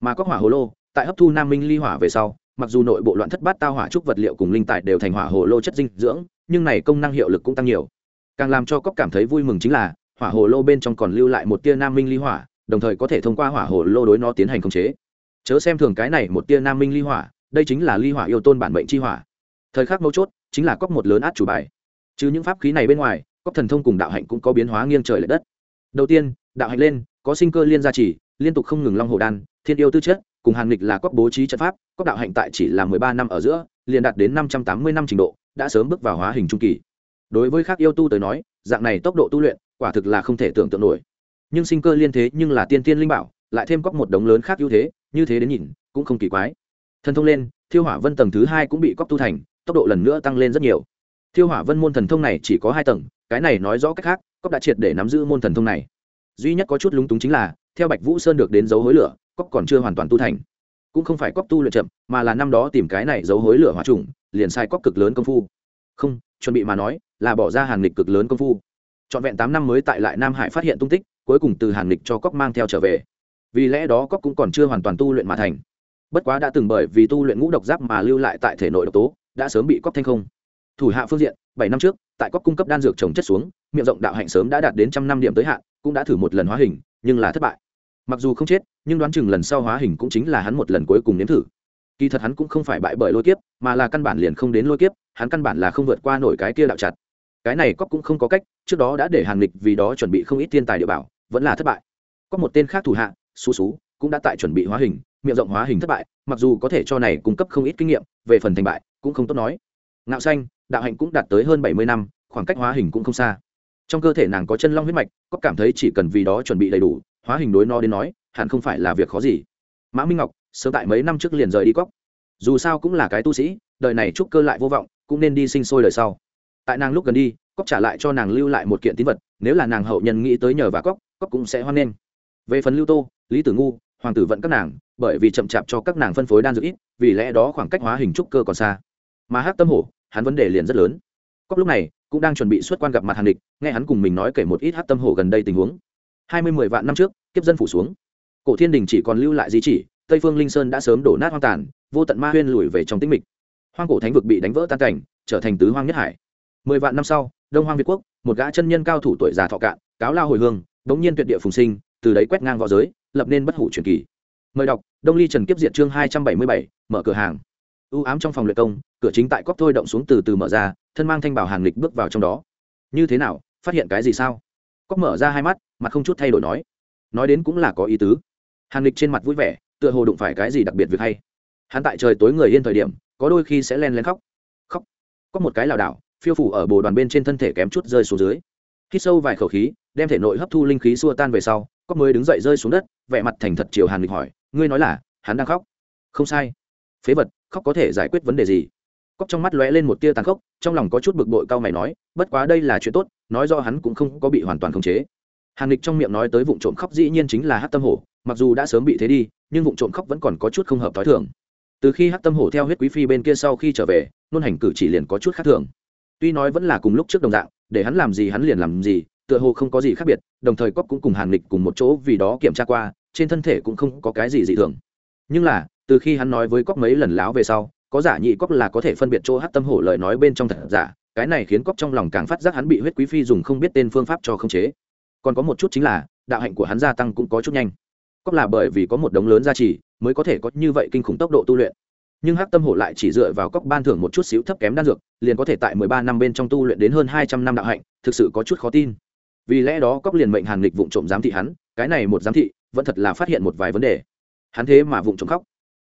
Speaker 1: Mà cóc hỏa hồ lô, tại hấp thu nam minh ly hỏa về sau mặc dù nội bộ loạn thất bát tao hỏa trúc vật liệu cùng linh tài đều thành hỏa hồ lô chất dinh dưỡng, nhưng này công năng hiệu lực cũng tăng nhiều. Càng làm cho cóc cảm thấy vui mừng chính là, hỏa hồ lô bên trong còn lưu lại một tia nam minh ly hỏa, đồng thời có thể thông qua hỏa hồ lô đối nó tiến hành khống chế. Chớ xem thường cái này một tia nam minh ly hỏa, đây chính là ly hỏa yêu tôn bản mệnh chi hỏa. Thời khắc mấu chốt, chính là cóc một lớn át chủ bài. Chứ những pháp khí này bên ngoài cóc thần thông cùng đạo hạnh cũng có biến hóa nghiêng trời l ệ đất. Đầu tiên, đạo hạnh lên, có sinh cơ liên gia trì liên tục không ngừng long hồ đan, thiên yêu tư chất, cùng hàng nghịch là cóc bố trí trận pháp cóc đạo hạnh tại chỉ là mười ba năm ở giữa, liền đạt đến năm trăm tám mươi năm trình độ, đã sớm bước vào hóa hình trung kỳ. Đối với khác yêu tu tới nói, dạng này tốc độ tu luyện, quả thực là không thể tưởng tượng nổi. Nhưng sinh cơ liên thế nhưng là tiên tiên linh bảo, lại thêm cóc một đống lớn khác ưu thế, như thế đến nhìn, cũng không kỳ quái. Thần thông lên, thiêu hỏa vân tầng thứ hai cũng bị cóc tu thành, tốc độ lần nữa tăng lên rất nhiều. Thiêu hỏa vân môn thần thông này chỉ có hai tầng, cái này nói rõ cách khác cóc đã triệt để nắm giữ môn thần thông này. Duy nhất có chút lúng túng chính là theo bạch vũ sơn được đến dấu hối lửa cóc còn chưa hoàn toàn tu thành. Cũng không phải cóc tu luyện chậm, mà là năm đó tìm cái này dấu hối lửa hòa trùng, liền sai cóc cực lớn công phu. Không, chuẩn bị mà nói, là bỏ ra hàn lịch cực lớn công phu. Trọn vẹn tám năm mới tại lại nam hải phát hiện tung tích, cuối cùng từ hàn lịch cho cóc mang theo trở về. Vì lẽ đó cóc cũng còn chưa hoàn toàn tu luyện mà thành. Bất quá đã từng bởi vì tu luyện ngũ độc giáp mà lưu lại tại thể nội độc tố, đã sớm bị cóc thanh không. Thủ hạ phương diện, bảy năm trước, tại cóc cung cấp đan dược trồng chất xuống, miệng rộng đạo hạnh sớm đã đạt đến trăm năm điểm tới hạn, cũng đã thử một lần hóa hình, nhưng là thất bại mặc dù không chết, nhưng đoán chừng lần sau hóa hình cũng chính là hắn một lần cuối cùng nếm thử. Kỳ thật hắn cũng không phải bại bởi lôi kiếp, mà là căn bản liền không đến lôi kiếp, hắn căn bản là không vượt qua nổi cái kia đạo chặt. Cái này cóc cũng không có cách, trước đó đã để hàn lịch vì đó chuẩn bị không ít thiên tài địa bảo, vẫn là thất bại. Có một tên khác thủ hạ xú xú cũng đã tại chuẩn bị hóa hình, miệng rộng hóa hình thất bại, mặc dù có thể cho này cung cấp không ít kinh nghiệm, về phần thành bại, cũng không tốt nói. Ngạo xanh, đạo hạnh cũng đạt tới hơn bảy mươi năm, khoảng cách hóa hình cũng không xa. Trong cơ thể nàng có chân long huyết mạch có cảm thấy chỉ cần vì đó chuẩn bị đầy đủ hóa hình đối no đến nói, hẳn không phải là việc khó gì. Mã minh ngọc, sớm tại mấy năm trước liền rời đi cóc dù sao cũng là cái tu sĩ, đời này trúc cơ lại vô vọng, cũng nên đi sinh sôi đời sau. Tại nàng lúc gần đi cóc trả lại cho nàng lưu lại một kiện tín vật, nếu là nàng hậu nhân nghĩ tới nhờ và cóc cóc cũng sẽ hoan nghênh. Về phần lưu tô, lý tử ngu, hoàng tử vận các nàng, bởi vì chậm chạp cho các nàng phân phối đan dược ít, vì lẽ đó khoảng cách hóa hình trúc cơ còn xa. Mà hát tâm hổ, hắn vấn đề liền rất lớn. Cóc lúc này, cũng đang chuẩn bị xuất quan gặp mặt hàn địch, nghe hắn cùng mình nói kể một ít hát tâm hổ gần đây tình huống hai mươi mười vạn năm trước, kiếp dân phủ xuống. Cổ thiên đình chỉ còn lưu lại di chỉ, tây phương linh sơn đã sớm đổ nát hoang tàn, vô tận ma huyên lùi về trong tĩnh mịch. Hoang cổ thánh vực bị đánh vỡ tan cảnh, trở thành tứ hoang nhất hải. Mười vạn năm sau, đông hoang việt quốc, một gã chân nhân cao thủ tuổi già thọ cạn, cáo lao hồi hương, đống nhiên tuyệt địa phùng sinh, từ đấy quét ngang v õ giới, lập nên bất hủ truyền kỳ. Mời đọc, đông ly trần kiếp diệt chương hai trăm bảy mươi bảy, mở cửa hàng. U ám trong phòng luyện công, cửa chính tại cóc thôi động xuống từ từ mở ra, thân mang thanh bảo hàng lịch bước vào trong đó. Như thế nào, phát hiện cái gì sao? Cóc mở ra hai mắt, mặt không chút thay đổi nói. Nói đến cũng là có ý tứ. Hàn lịch trên mặt vui vẻ, tựa hồ đụng phải cái gì đặc biệt việc hay. Hắn tại trời tối người yên thời điểm, có đôi khi sẽ len lén khóc. Khóc. Có một cái lảo đảo, phiêu phủ ở bồ đoàn bên trên thân thể kém chút rơi xuống dưới. Hít sâu vài khẩu khí, đem thể nội hấp thu linh khí xua tan về sau, cóc mới đứng dậy rơi xuống đất, vẻ mặt thành thật chiều hàn lịch hỏi, ngươi nói là, hắn đang khóc? Không sai. Phế vật, khóc có thể giải quyết vấn đề gì? Cóc trong mắt lóe lên một tia tàn khốc, trong lòng có chút bực bội cao mày nói, bất quá đây là chuyện tốt, nói do hắn cũng không có bị hoàn toàn khống chế. Hàn lịch trong miệng nói tới vụ trộm khóc dĩ nhiên chính là hát tâm hổ, mặc dù đã sớm bị thế đi, nhưng vụ trộm khóc vẫn còn có chút không hợp t h ó i thường. Từ khi hát tâm hổ theo huyết quý phi bên kia sau khi trở về, nôn hành cử chỉ liền có chút khác thường. Tuy nói vẫn là cùng lúc trước đồng dạng, để hắn làm gì hắn liền làm gì, tựa hồ không có gì khác biệt, đồng thời cóc cũng cùng hàn lịch cùng một chỗ vì đó kiểm tra qua, trên thân thể cũng không có cái gì dị thường. Nhưng là, từ khi hắn nói với cóc mấy lần láo về sau có giả nhị cóc là có thể phân biệt chỗ hát tâm hổ lời nói bên trong thật giả, cái này khiến cóc trong lòng càng phát giác hắn bị huyết quý phi dùng không biết tên phương pháp cho khống chế. Còn có một chút chính là, đạo hạnh của hắn gia tăng cũng có chút nhanh. Cóc là bởi vì có một đống lớn gia trì, mới có thể có như vậy kinh khủng tốc độ tu luyện. Nhưng hắc tâm hổ lại chỉ dựa vào cóc ban thưởng một chút xíu thấp kém đan dược, liền có thể tại mười ba năm bên trong tu luyện đến hơn hai trăm năm đạo hạnh, thực sự có chút khó tin. Vì lẽ đó cóc liền mệnh hàn lịch vụng trộm giám thị hắn, cái này một giám thị, vẫn thật là phát hiện một vài vấn đề. Hắn thế mà vụng trộm khóc.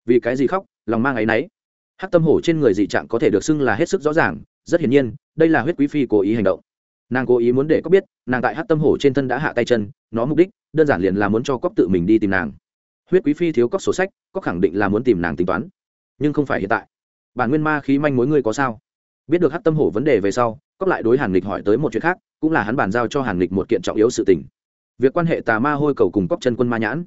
Speaker 1: Vì cái gì khóc? Lòng mang áy náy hắc tâm hổ trên người dị trạng có thể được xưng là hết sức rõ ràng, rất hiển nhiên, đây là huyết quý phi cố ý hành động. Nàng cố ý muốn để cóc biết, nàng tại hát tâm hổ trên thân đã hạ tay chân, nó mục đích, đơn giản liền là muốn cho cóc tự mình đi tìm nàng. Huyết quý phi thiếu cóc sổ sách cóc khẳng định là muốn tìm nàng tính toán. Nhưng không phải hiện tại. Bản nguyên ma khí manh mối ngươi có sao? Biết được hát tâm hổ vấn đề về sau cóc lại đối hàn lịch hỏi tới một chuyện khác, cũng là hắn bàn giao cho hàn lịch một kiện trọng yếu sự tình. Việc quan hệ tà ma hôi cầu cùng cóc chân quân ma nhãn.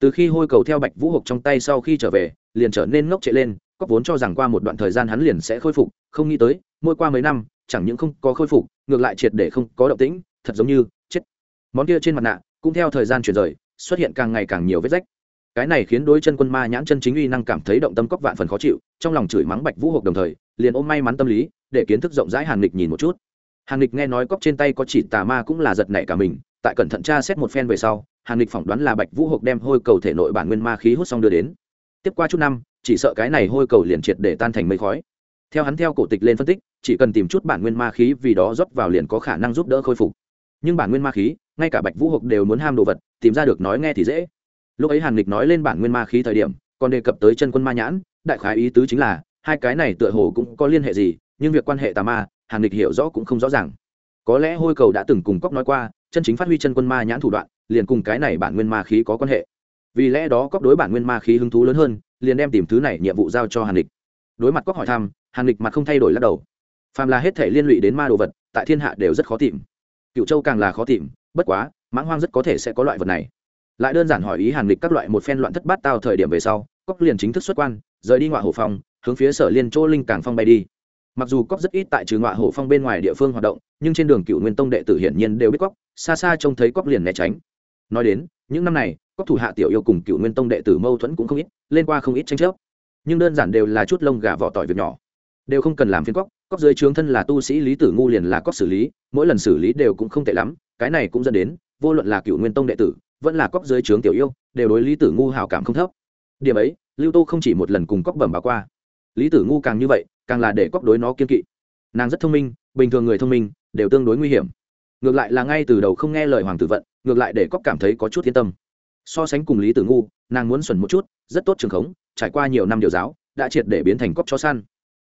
Speaker 1: Từ khi hôi cầu theo bạch vũ hộp trong tay sau khi trở về, liền trở nên ngốc trệ lên cóc vốn cho rằng qua một đoạn thời gian hắn liền sẽ khôi phục, không nghĩ tới, mỗi qua mấy năm, chẳng những không có khôi phục, ngược lại triệt để không có động tĩnh, thật giống như, chết. Món kia trên mặt nạ, cũng theo thời gian chuyển rời, xuất hiện càng ngày càng nhiều vết rách. Cái này khiến đối chân quân ma nhãn chân chính uy năng cảm thấy động tâm cóc vạn phần khó chịu, trong lòng chửi mắng bạch vũ hộp đồng thời, liền ôm may mắn tâm lý, để kiến thức rộng rãi hàn lịch nhìn một chút. Hàn lịch nghe nói cóc trên tay có chỉ tà ma cũng là giật nảy cả mình, tại cẩn thận tra xét một phen về sau, hàn lịch phỏng đoán là bạch vũ hộp đem hôi cầu thể nội bản nguyên ma khí hút xong đưa đến. Tiếp qua chút năm chỉ sợ cái này hôi cầu liền triệt để tan thành mây khói. Theo hắn theo cổ tịch lên phân tích, chỉ cần tìm chút bản nguyên ma khí vì đó rót vào liền có khả năng giúp đỡ khôi phục. Nhưng bản nguyên ma khí, ngay cả bạch vũ hộc đều muốn ham đồ vật, tìm ra được nói nghe thì dễ. Lúc ấy hàn lịch nói lên bản nguyên ma khí thời điểm, còn đề cập tới chân quân ma nhãn, đại khái ý tứ chính là, hai cái này tựa hồ cũng có liên hệ gì, nhưng việc quan hệ tà ma, hàn lịch hiểu rõ cũng không rõ ràng. Có lẽ hôi cầu đã từng cùng cóc nói qua, chân chính phát huy chân quân ma nhãn thủ đoạn, liền cùng cái này bản nguyên ma khí có quan hệ vì lẽ đó cóc đối bản nguyên ma khí hứng thú lớn hơn, liền đem tìm thứ này nhiệm vụ giao cho hàn lịch. Đối mặt cóc hỏi thăm, hàn lịch mặt không thay đổi lắc đầu. Phàm là hết thể liên lụy đến ma đồ vật, tại thiên hạ đều rất khó tìm. Cựu châu càng là khó tìm, bất quá, mãng hoang rất có thể sẽ có loại vật này. Lại đơn giản hỏi ý hàn lịch các loại một phen loạn thất bát tao thời điểm về sau, cóc liền chính thức xuất quan, rời đi ngoại hổ phong, hướng phía sở liên chỗ linh càng phong bay đi. Mặc dù cóc rất ít tại trừ ngoại hổ phong bên ngoài địa phương hoạt động, nhưng trên đường cựu nguyên tông đệ tử hiển nhiên đều biết cóc, xa xa trông thấy cóc liền né tránh. Nói đến những năm này các thủ hạ tiểu yêu cùng cựu nguyên tông đệ tử mâu thuẫn cũng không ít, lên qua không ít tranh chấp. Nhưng đơn giản đều là chút lông gà vỏ tỏi việc nhỏ. Đều không cần làm phiên cóc cóc dưới trướng thân là tu sĩ lý tử ngu liền là cóc xử lý, mỗi lần xử lý đều cũng không tệ lắm, cái này cũng dẫn đến, vô luận là cựu nguyên tông đệ tử, vẫn là cóc dưới trướng tiểu yêu, đều đối lý tử ngu hào cảm không thấp. Điểm ấy, lưu tô không chỉ một lần cùng cóc bẩm báo qua. Lý tử ngu càng như vậy, càng là để cóc đối nó kiên kỵ. Nàng rất thông minh, bình thường người thông minh, đều tương đối nguy hiểm. Ngược lại là ngay từ đầu không nghe lời hoàng tử vận ngược lại để cóc cảm thấy có chút yên tâm. So sánh cùng lý tử ngu, nàng muốn xuẩn một chút, rất tốt trường khống, trải qua nhiều năm điều giáo, đã triệt để biến thành cóc chó săn.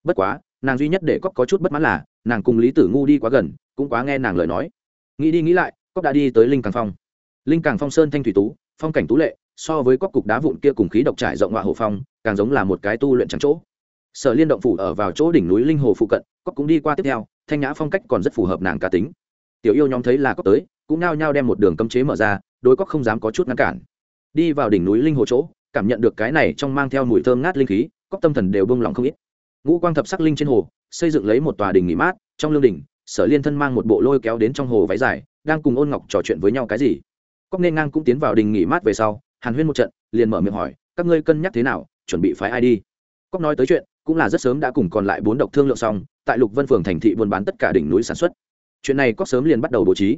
Speaker 1: Bất quá, nàng duy nhất để cóc có chút bất mãn là, nàng cùng lý tử ngu đi quá gần, cũng quá nghe nàng lời nói. Nghĩ đi nghĩ lại, cóc đã đi tới linh càng phong. Linh càng phong sơn thanh thủy tú, phong cảnh tú lệ, so với cóc cục đá vụn kia cùng khí độc trải rộng họa hộ phong, càng giống là một cái tu luyện trắng chỗ. Sở liên động phủ ở vào chỗ đỉnh núi linh hồ phụ cận, cóc cũng đi qua tiếp theo, thanh nhã phong cách còn rất phù hợp nàng cá tính. Tiểu yêu nhóm thấy là cóc tới cũng nao nhao đem một đường cấm chế mở ra, đối cóc không dám có chút ngăn cản. Đi vào đỉnh núi linh hồ chỗ, cảm nhận được cái này trong mang theo mùi thơm ngát linh khí cóc tâm thần đều bông lòng không ít. Ngũ quang thập sắc linh trên hồ, xây dựng lấy một tòa đình nghỉ mát, trong lương đình sở liên thân mang một bộ lôi kéo đến trong hồ váy dài, đang cùng ôn ngọc trò chuyện với nhau cái gì. Cóc nên ngang cũng tiến vào đình nghỉ mát về sau, hàn huyên một trận, liền mở miệng hỏi, các ngươi cân nhắc thế nào, chuẩn bị phái ai đi? Cóc nói tới chuyện, cũng là rất sớm đã cùng còn lại bốn độc thương lượng xong, tại lục vân phường thành thị buôn bán tất cả đỉnh núi sản xuất. Chuyện này cóc sớm liền bắt đầu bố trí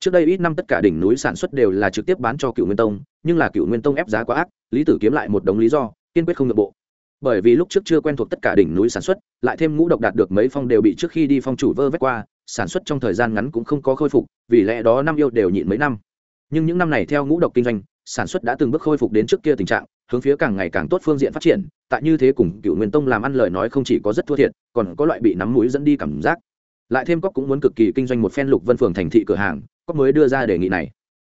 Speaker 1: trước đây ít năm tất cả đỉnh núi sản xuất đều là trực tiếp bán cho cựu nguyên tông, nhưng là cựu nguyên tông ép giá quá ác, lý tử kiếm lại một đống lý do, kiên quyết không nội bộ. Bởi vì lúc trước chưa quen thuộc tất cả đỉnh núi sản xuất, lại thêm ngũ độc đạt được mấy phong đều bị trước khi đi phong chủ vơ vét qua, sản xuất trong thời gian ngắn cũng không có khôi phục, vì lẽ đó năm yêu đều nhịn mấy năm. Nhưng những năm này theo ngũ độc kinh doanh, sản xuất đã từng bước khôi phục đến trước kia tình trạng, hướng phía càng ngày càng tốt phương diện phát triển, tại như thế cùng cựu nguyên tông làm ăn lời nói không chỉ có rất thua thiệt, còn có loại bị nắm mũi dẫn đi cảm giác. Lại thêm cóc cũng muốn cực kỳ kinh doanh một phen lục vân phường thành thị cửa hàng cóc mới đưa ra đề nghị này.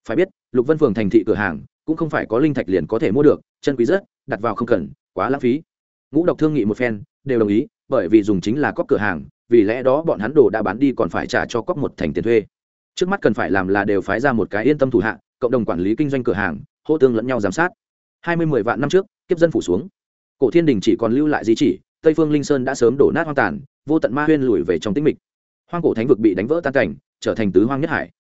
Speaker 1: Phải biết, lục vân phường thành thị cửa hàng, cũng không phải có linh thạch liền có thể mua được, chân quý rất, đặt vào không cần, quá lãng phí. Ngũ độc thương nghị một phen, đều đồng ý, bởi vì dùng chính là cóc cửa hàng, vì lẽ đó bọn hắn đồ đã bán đi còn phải trả cho cóc một thành tiền thuê. Trước mắt cần phải làm là đều phái ra một cái yên tâm thủ hạ, cộng đồng quản lý kinh doanh cửa hàng, hỗ tương lẫn nhau giám sát. Hai mươi mười vạn năm trước, kiếp dân phủ xuống. Cổ thiên đình chỉ còn lưu lại di chỉ, tây phương linh sơn đã sớm đổ nát hoang tàn, vô tận ma huyên lùi về trong tĩnh mịch. Hoang cổ thánh vực bị đánh vỡ tan cảnh, trở thành tứ hoang nhất hải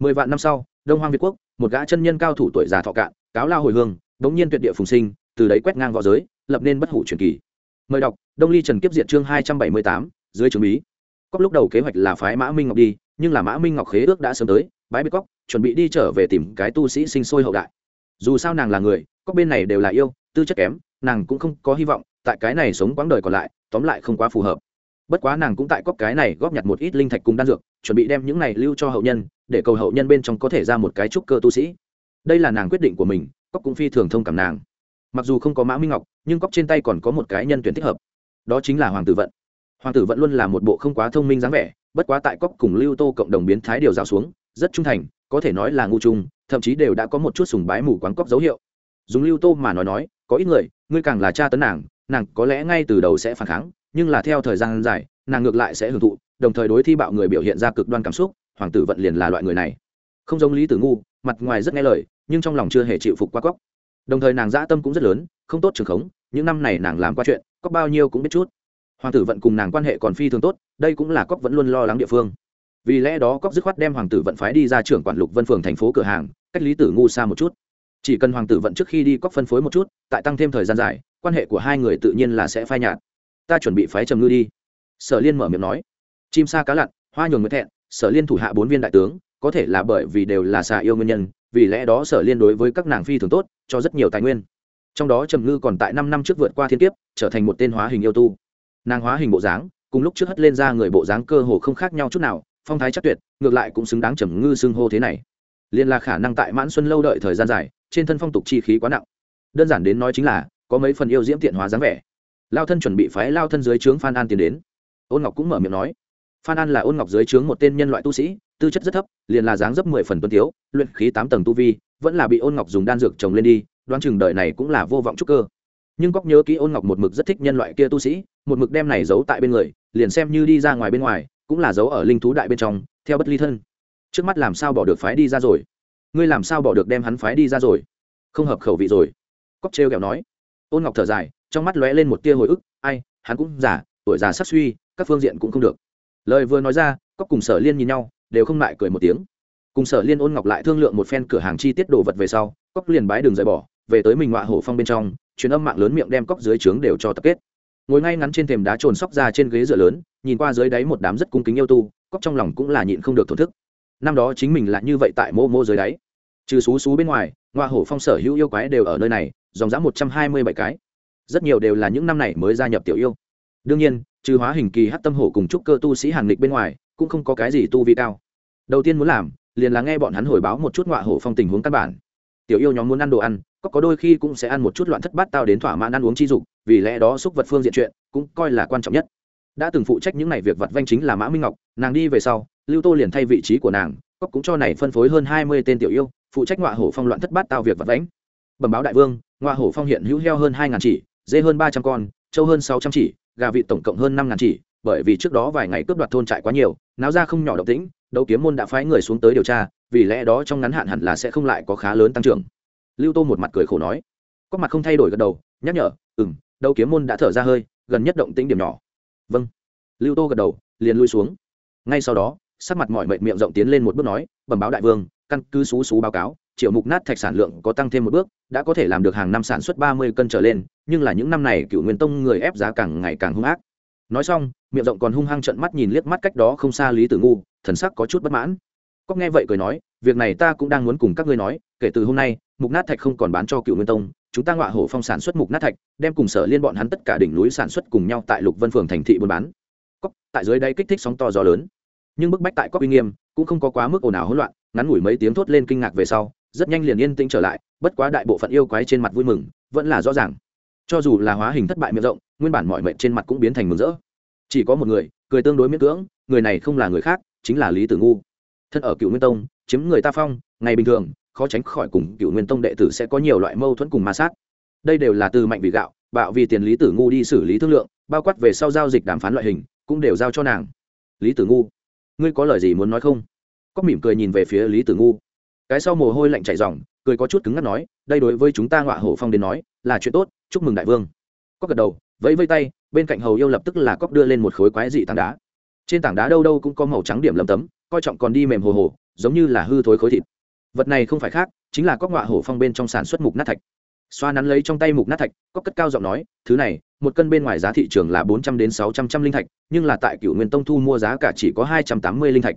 Speaker 1: mười vạn năm sau, đông hoang việt quốc, một gã chân nhân cao thủ tuổi già thọ cạn, cáo lao hồi hương bỗng nhiên tuyệt địa phùng sinh, từ đấy quét ngang v õ giới, lập nên bất hủ truyền kỳ. Mời đọc, đông ly trần kiếp diệt chương hai trăm bảy mươi tám, dưới trường bí. Cóc lúc đầu kế hoạch là phái mã minh ngọc đi, nhưng là mã minh ngọc khế ước đã sớm tới bãi biết cóc chuẩn bị đi trở về tìm cái tu sĩ sinh sôi hậu đại. Dù sao nàng là người cóc bên này đều là yêu, tư chất kém, nàng cũng không có hy vọng, tại cái này sống quãng đời còn lại, tóm lại không quá phù hợp bất quá nàng cũng tại cóp cái này góp nhặt một ít linh thạch cùng đan dược, chuẩn bị đem những này lưu cho hậu nhân, để cầu hậu nhân bên trong có thể ra một cái trúc cơ tu sĩ. Đây là nàng quyết định của mình, cóp cũng phi thường thông cảm nàng. Mặc dù không có mã minh ngọc, nhưng cóp trên tay còn có một cái nhân tuyển thích hợp. Đó chính là hoàng tử vận. Hoàng tử vận luôn là một bộ không quá thông minh dáng vẻ, bất quá tại cóp cùng lưu tô cộng đồng biến thái điều rào xuống, rất trung thành, có thể nói là ngu trung, thậm chí đều đã có một chút sùng bái mù quáng cóp dấu hiệu. Dùng lưu tô mà nói nói, có ít người, ngươi càng là cha tấn nàng nàng có lẽ ngay từ đầu sẽ phản kháng nhưng là theo thời gian dài, nàng ngược lại sẽ hưởng thụ, đồng thời đối thi bạo người biểu hiện ra cực đoan cảm xúc, hoàng tử vận liền là loại người này. Không giống lý tử ngu, mặt ngoài rất nghe lời, nhưng trong lòng chưa hề chịu phục qua cóc. Đồng thời nàng dã tâm cũng rất lớn, không tốt trường khống, những năm này nàng làm qua chuyện, cóc bao nhiêu cũng biết chút. Hoàng tử vận cùng nàng quan hệ còn phi thường tốt, đây cũng là cóc vẫn luôn lo lắng địa phương. Vì lẽ đó cóc dứt khoát đem hoàng tử vận phái đi ra trưởng quản lục vân phường thành phố cửa hàng, cách lý tử ngu xa một chút. Chỉ cần hoàng tử vận trước khi đi cóc phân phối một chút, tại tăng thêm thời gian dài, quan hệ của hai người tự nhiên là sẽ phai nhạt ta chuẩn bị phái trầm ngư đi. Sở liên mở miệng nói. Chim sa cá lặn, hoa nhường mới thẹn, sở liên thủ hạ bốn viên đại tướng, có thể là bởi vì đều là xà yêu nguyên nhân, vì lẽ đó sở liên đối với các nàng phi thường tốt, cho rất nhiều tài nguyên. Trong đó trầm ngư còn tại năm năm trước vượt qua thiên kiếp, trở thành một tên hóa hình yêu tu. Nàng hóa hình bộ dáng, cùng lúc trước hất lên ra người bộ dáng cơ hồ không khác nhau chút nào, phong thái chắc tuyệt, ngược lại cũng xứng đáng trầm ngư xưng hô thế này. Liên là khả năng tại mãn xuân lâu đợi thời gian dài, trên thân phong tục chi khí quá nặng. Đơn giản đến nói chính là, có mấy phần yêu diễm tiện hóa dáng vẻ lao thân chuẩn bị phái lao thân dưới trướng phan an tiến đến. Ôn ngọc cũng mở miệng nói, phan an là ôn ngọc dưới trướng một tên nhân loại tu sĩ, tư chất rất thấp, liền là dáng dấp mười phần tuân tiếu luyện khí tám tầng tu vi, vẫn là bị ôn ngọc dùng đan dược trồng lên đi, đoán chừng đời này cũng là vô vọng trúc cơ. Nhưng cóc nhớ kỹ ôn ngọc một mực rất thích nhân loại kia tu sĩ, một mực đem này giấu tại bên người, liền xem như đi ra ngoài bên ngoài, cũng là giấu ở linh thú đại bên trong, theo bất ly thân. Trước mắt làm sao bỏ được phái đi ra rồi? Ngươi làm sao bỏ được đem hắn phái đi ra rồi? Không hợp khẩu vị rồi. Cóc trêu kẹo nói. Ôn ngọc thở dài trong mắt lóe lên một tia hồi ức, ai, hắn cũng giả tuổi già sắc suy, các phương diện cũng không được. Lời vừa nói ra cóc cùng sở liên nhìn nhau, đều không lại cười một tiếng. Cùng sở liên ôn ngọc lại thương lượng một phen cửa hàng chi tiết đồ vật về sau cóc liền bái đường rời bỏ, về tới mình ngoại hổ phong bên trong, truyền âm mạng lớn miệng đem cóc dưới trướng đều cho tập kết. Ngồi ngay ngắn trên thềm đá trồn sóc ra trên ghế dựa lớn, nhìn qua dưới đáy một đám rất cung kính yêu tu cóc trong lòng cũng là nhịn không được thổn thức. Năm đó chính mình là như vậy tại mô mô dưới đáy. Trừ xú xú bên ngoài ngoa hổ phong sở hữu yêu quái đều ở nơi này, dòng dã một trăm hai mươi bảy cái rất nhiều đều là những năm này mới gia nhập tiểu yêu. Đương nhiên, trừ hóa hình kỳ hát tâm hổ cùng trúc cơ tu sĩ hàng lịch bên ngoài, cũng không có cái gì tu vi cao. Đầu tiên muốn làm, liền là nghe bọn hắn hồi báo một chút ngọa hổ phong tình huống căn bản. Tiểu yêu nhóm muốn ăn đồ ăn, có có đôi khi cũng sẽ ăn một chút loạn thất bát tao đến thỏa mãn ăn uống chi dục, vì lẽ đó xúc vật phương diện chuyện cũng coi là quan trọng nhất. Đã từng phụ trách những này việc vặt vanh chính là mã minh ngọc, nàng đi về sau, lưu tô liền thay vị trí của nàng cóc cũng cho này phân phối hơn hai mươi tên tiểu yêu, phụ trách ngọa hổ phong loạn thất bát tao việc vặt vãnh. Bẩm báo đại vương, ngọa hổ phong hiện hữu heo hơn hai ngàn chỉ dê hơn ba trăm con, trâu hơn sáu trăm chỉ, gà vịt tổng cộng hơn năm ngàn chỉ, bởi vì trước đó vài ngày cướp đoạt thôn trại quá nhiều, náo ra không nhỏ động tĩnh, đấu kiếm môn đã phái người xuống tới điều tra, vì lẽ đó trong ngắn hạn hẳn là sẽ không lại có khá lớn tăng trưởng. Lưu tô một mặt cười khổ nói. Có mặt không thay đổi gật đầu, nhắc nhở ừ m kiếm môn đã thở ra hơi, gần nhất động tĩnh điểm nhỏ. Vâng. Lưu tô gật đầu, liền lui xuống. Ngay sau đó, sắc mặt mọi mệt miệng rộng tiến lên một bước nói, bẩm báo đại vương, căn cứ xú xú báo cáo triệu mục nát thạch sản lượng có tăng thêm một bước, đã có thể làm được hàng năm sản xuất ba mươi cân trở lên, nhưng là những năm này cựu nguyên tông người ép giá càng ngày càng hung ác. Nói xong, miệng rộng còn hung hăng trận mắt nhìn liếc mắt cách đó không xa lý tử ngu, thần sắc có chút bất mãn. Cóc nghe vậy cười nói, việc này ta cũng đang muốn cùng các ngươi nói, kể từ hôm nay, mục nát thạch không còn bán cho cựu nguyên tông, chúng ta ngọa hổ phong sản xuất mục nát thạch, đem cùng sở liên bọn hắn tất cả đỉnh núi sản xuất cùng nhau tại lục vân phường thành thị buôn bán. Cóc tại dưới đây kích thích sóng to gió lớn. Nhưng bức bách tại cóc uy nghiêm, cũng không có quá mức ồn ào hỗn loạn, ngắn ngủi mấy tiếng thốt lên kinh ngạc về sau rất nhanh liền yên tĩnh trở lại, bất quá đại bộ phận yêu quái trên mặt vui mừng, vẫn là rõ ràng. Cho dù là hóa hình thất bại miệng rộng, nguyên bản mọi mệnh trên mặt cũng biến thành mừng rỡ. Chỉ có một người, cười tương đối miễn cưỡng, người này không là người khác, chính là lý tử ngu. Thân ở cựu nguyên tông, chiếm người ta phong, ngày bình thường, khó tránh khỏi cùng cựu nguyên tông đệ tử sẽ có nhiều loại mâu thuẫn cùng ma sát. Đây đều là từ mạnh vì gạo, bạo vì tiền lý tử ngu đi xử lý thương lượng, bao quát về sau giao dịch đàm phán loại hình, cũng đều giao cho nàng. Lý tử ngu, ngươi có lời gì muốn nói không? Có mỉm cười nhìn về phía lý tử ngu cái sau mồ hôi lạnh chảy ròng, cười có chút cứng ngắt nói đây đối với chúng ta ngọa hổ phong đến nói là chuyện tốt chúc mừng đại vương. Có gật đầu vẫy vây tay bên cạnh hầu yêu lập tức là cóc đưa lên một khối quái dị tảng đá. Trên tảng đá đâu đâu cũng có màu trắng điểm lầm tấm coi trọng còn đi mềm hồ hồ giống như là hư thối khối thịt. Vật này không phải khác chính là cóc ngọa hổ phong bên trong sản xuất mục nát thạch. Xoa nắn lấy trong tay mục nát thạch cóc cất cao giọng nói thứ này một cân bên ngoài giá thị trường là bốn trăm đến sáu trăm trăm linh thạch nhưng là tại cựu nguyên tông thu mua giá cả chỉ có hai trăm tám mươi linh thạch.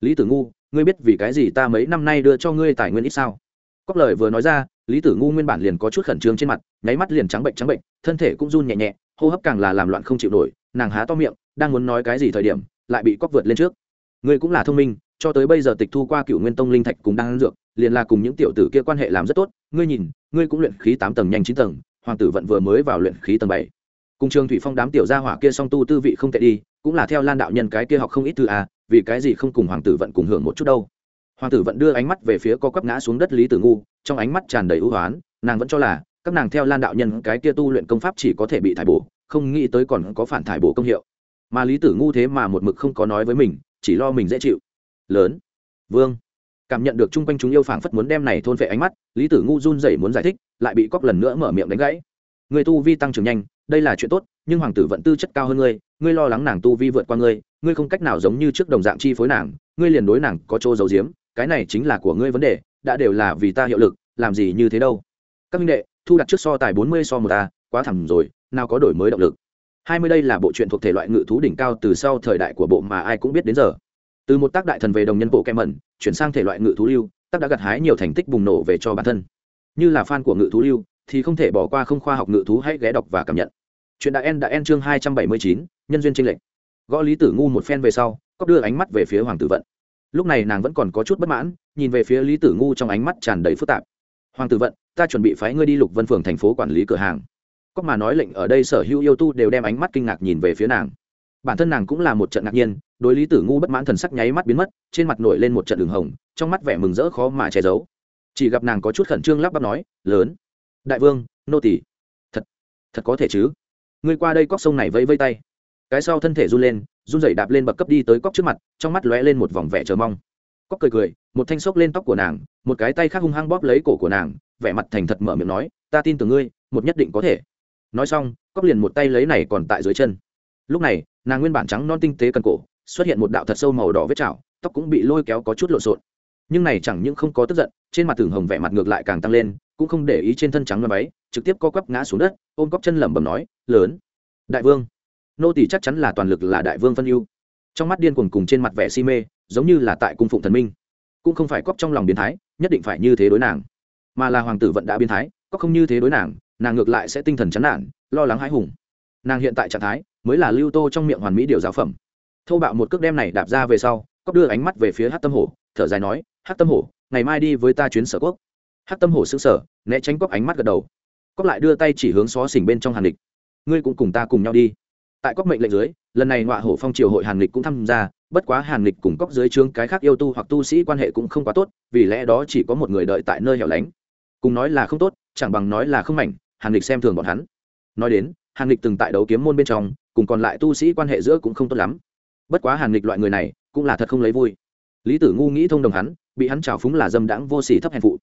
Speaker 1: Lý tử ngu ngươi biết vì cái gì ta mấy năm nay đưa cho ngươi tài nguyên ít sao? Cóc lời vừa nói ra, lý tử ngu nguyên bản liền có chút khẩn trương trên mặt, nháy mắt liền trắng bệnh trắng bệnh, thân thể cũng run nhẹ nhẹ, hô hấp càng là làm loạn không chịu nổi, nàng há to miệng, đang muốn nói cái gì thời điểm, lại bị cóc vượt lên trước. Ngươi cũng là thông minh, cho tới bây giờ tịch thu qua cựu nguyên tông linh thạch cùng đang ăn dược, liền là cùng những tiểu tử kia quan hệ làm rất tốt, ngươi nhìn, ngươi cũng luyện khí tám tầng nhanh chín tầng, hoàng tử vận vừa mới vào luyện khí tầng bảy cùng trường thủy phong đám tiểu gia hỏa kia song tu tư vị không tệ đi, cũng là theo lan đạo nhân cái kia học không ít thư à vì cái gì không cùng hoàng tử vận cùng hưởng một chút đâu. Hoàng tử vận đưa ánh mắt về phía co quắp ngã xuống đất lý tử ngu, trong ánh mắt tràn đầy ưu hoán, nàng vẫn cho là, các nàng theo lan đạo nhân cái kia tu luyện công pháp chỉ có thể bị thải bổ, không nghĩ tới còn có phản thải bổ công hiệu. Mà lý tử ngu thế mà một mực không có nói với mình, chỉ lo mình dễ chịu. Lớn. Vương. Cảm nhận được chung quanh chúng yêu phảng phất muốn đem này thôn vệ ánh mắt, lý tử ngu run rẩy muốn giải thích, lại bị cóc lần nữa mở miệng đánh gãy người tu vi tăng trưởng nhanh, đây là chuyện tốt, nhưng hoàng tử vận tư chất cao hơn ngươi ngươi lo lắng nàng tu vi vượt qua ngươi ngươi không cách nào giống như trước đồng dạng chi phối nàng, ngươi liền đối nàng có chỗ giấu giếm, cái này chính là của ngươi vấn đề, đã đều là vì ta hiệu lực, làm gì như thế đâu. Các minh đệ, thu đặt trước so tài bốn mươi so một ta, quá thẳng rồi, nào có đổi mới động lực. Hai mươi đây là bộ truyện thuộc thể loại ngự thú đỉnh cao từ sau thời đại của bộ mà ai cũng biết đến giờ. Từ một tác đại thần về đồng nhân bộ kem mẩn chuyển sang thể loại ngự thú lưu, tác đã gặt hái nhiều thành tích bùng nổ về cho bản thân. Như là fan của ngự thú lưu thì không thể bỏ qua không khoa học ngự thú hãy ghé đọc và cảm nhận. Chuyện đã en đã en chương hai trăm bảy mươi chín, nhân duyên tranh lệch. Gõ lý tử ngu một phen về sau, cóp đưa ánh mắt về phía hoàng tử vận. Lúc này nàng vẫn còn có chút bất mãn, nhìn về phía lý tử ngu trong ánh mắt tràn đầy phức tạp. Hoàng tử vận, ta chuẩn bị phái ngươi đi lục vân phường thành phố quản lý cửa hàng. Cóc mà nói lệnh ở đây sở hữu yêu tu đều đem ánh mắt kinh ngạc nhìn về phía nàng. Bản thân nàng cũng là một trận ngạc nhiên, đối lý tử ngu bất mãn thần sắc nháy mắt biến mất, trên mặt nổi lên một trận đường hồng, trong mắt vẻ mừng rỡ khó mà che giấu. Chỉ gặp nàng có chút khẩn trương lắp bắp nói, lớn đại vương, nô tỷ thật thật có thể chứ? Ngươi qua đây cóc sông này vẫy vây tay. Cái sau thân thể run lên, run rẩy đạp lên bậc cấp đi tới cóc trước mặt, trong mắt lóe lên một vòng vẻ chờ mong. Cóc cười cười, một thanh xốc lên tóc của nàng, một cái tay khác hung hăng bóp lấy cổ của nàng, vẻ mặt thành thật mở miệng nói, ta tin tưởng ngươi, một nhất định có thể. Nói xong, cóc liền một tay lấy này còn tại dưới chân. Lúc này, nàng nguyên bản trắng non tinh tế cần cổ, xuất hiện một đạo thật sâu màu đỏ vết chảo, tóc cũng bị lôi kéo có chút lộn xộn nhưng này chẳng những không có tức giận, trên mặt tường hồng vẻ mặt ngược lại càng tăng lên, cũng không để ý trên thân trắng và váy, trực tiếp co quắp ngã xuống đất, ôm cóc chân lẩm bẩm nói, lớn, đại vương. Nô tỷ chắc chắn là toàn lực là đại vương phân ưu. Trong mắt điên cuồng cùng trên mặt vẻ si mê, giống như là tại cung phụng thần minh. Cũng không phải cóc trong lòng biến thái, nhất định phải như thế đối nàng. Mà là hoàng tử vận đã biến thái cóc không như thế đối nàng nàng ngược lại sẽ tinh thần chán nản, lo lắng hãi hùng. Nàng hiện tại trạng thái, mới là lưu tô trong miệng hoàn mỹ điều giáo phẩm. Thâu bạo một cước đem này đạp ra về sau cóc đưa ánh mắt về phía hát tâm hồ thở dài nói hát tâm hổ, ngày mai đi với ta chuyến sở quốc. Hát tâm hổ xứng sở né tránh cóc ánh mắt gật đầu. Cóc lại đưa tay chỉ hướng xó xỉnh bên trong hàn Lịch. ngươi cũng cùng ta cùng nhau đi. Tại cóc mệnh lệnh dưới, lần này Ngoại hổ phong triều hội hàn Lịch cũng tham gia, bất quá hàn Lịch cùng cóc dưới trướng cái khác yêu tu hoặc tu sĩ quan hệ cũng không quá tốt, vì lẽ đó chỉ có một người đợi tại nơi hẻo lánh. Cùng nói là không tốt, chẳng bằng nói là không mảnh, hàn Lịch xem thường bọn hắn. Nói đến, hàn Lịch từng tại đấu kiếm môn bên trong, cùng còn lại tu sĩ quan hệ giữa cũng không tốt lắm. Bất quá hàn Lịch loại người này, cũng là thật không lấy vui lý tử ngu nghĩ thông đồng hắn, bị hắn trào phúng là dâm đãng vô sỉ thấp hèn phụ.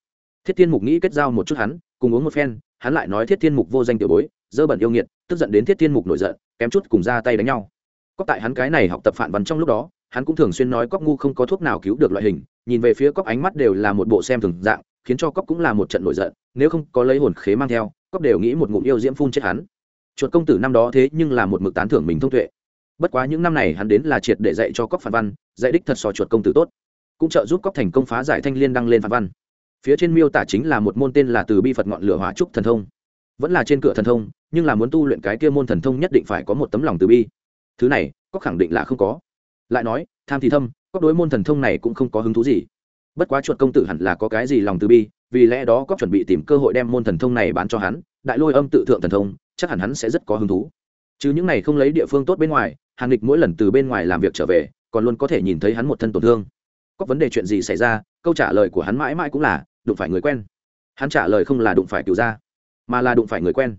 Speaker 1: Thiết thiên mục nghĩ kết giao một chút hắn, cùng uống một phen, hắn lại nói thiết thiên mục vô danh tiểu bối, dơ bẩn yêu nghiệt, tức giận đến thiết thiên mục nổi giận, kém chút cùng ra tay đánh nhau. Cóc tại hắn cái này học tập phản văn trong lúc đó, hắn cũng thường xuyên nói cóc ngu không có thuốc nào cứu được loại hình, nhìn về phía cóc ánh mắt đều là một bộ xem thường dạng, khiến cho cóc cũng là một trận nổi giận, nếu không có lấy hồn khế mang theo, cóc đều nghĩ một ngụm yêu diễm phun chết hắn. Chuột công tử năm đó thế nhưng là một mực tán thưởng mình thông tuệ bất quá những năm này hắn đến là triệt để dạy cho cóc phản văn, dạy đích thật sò chuột công tử tốt. Cũng trợ giúp cóc thành công phá giải thanh liên đăng lên phản văn. Phía trên miêu tả chính là một môn tên là từ bi phật ngọn lửa hỏa trúc thần thông. Vẫn là trên cửa thần thông, nhưng là muốn tu luyện cái kia môn thần thông nhất định phải có một tấm lòng từ bi. Thứ này có khẳng định là không có. Lại nói, tham thì thâm có đối môn thần thông này cũng không có hứng thú gì. Bất quá chuột công tử hẳn là có cái gì lòng từ bi, vì lẽ đó có chuẩn bị tìm cơ hội đem môn thần thông này bán cho hắn, đại lôi âm tự thượng thần thông, chắc hẳn hắn sẽ rất có hứng thú. Chứ những này không lấy địa phương tốt bên ngoài hàn lịch mỗi lần từ bên ngoài làm việc trở về, còn luôn có thể nhìn thấy hắn một thân tổn thương. Có vấn đề chuyện gì xảy ra, câu trả lời của hắn mãi mãi cũng là, đụng phải người quen. Hắn trả lời không là đụng phải cựu gia, mà là đụng phải người quen.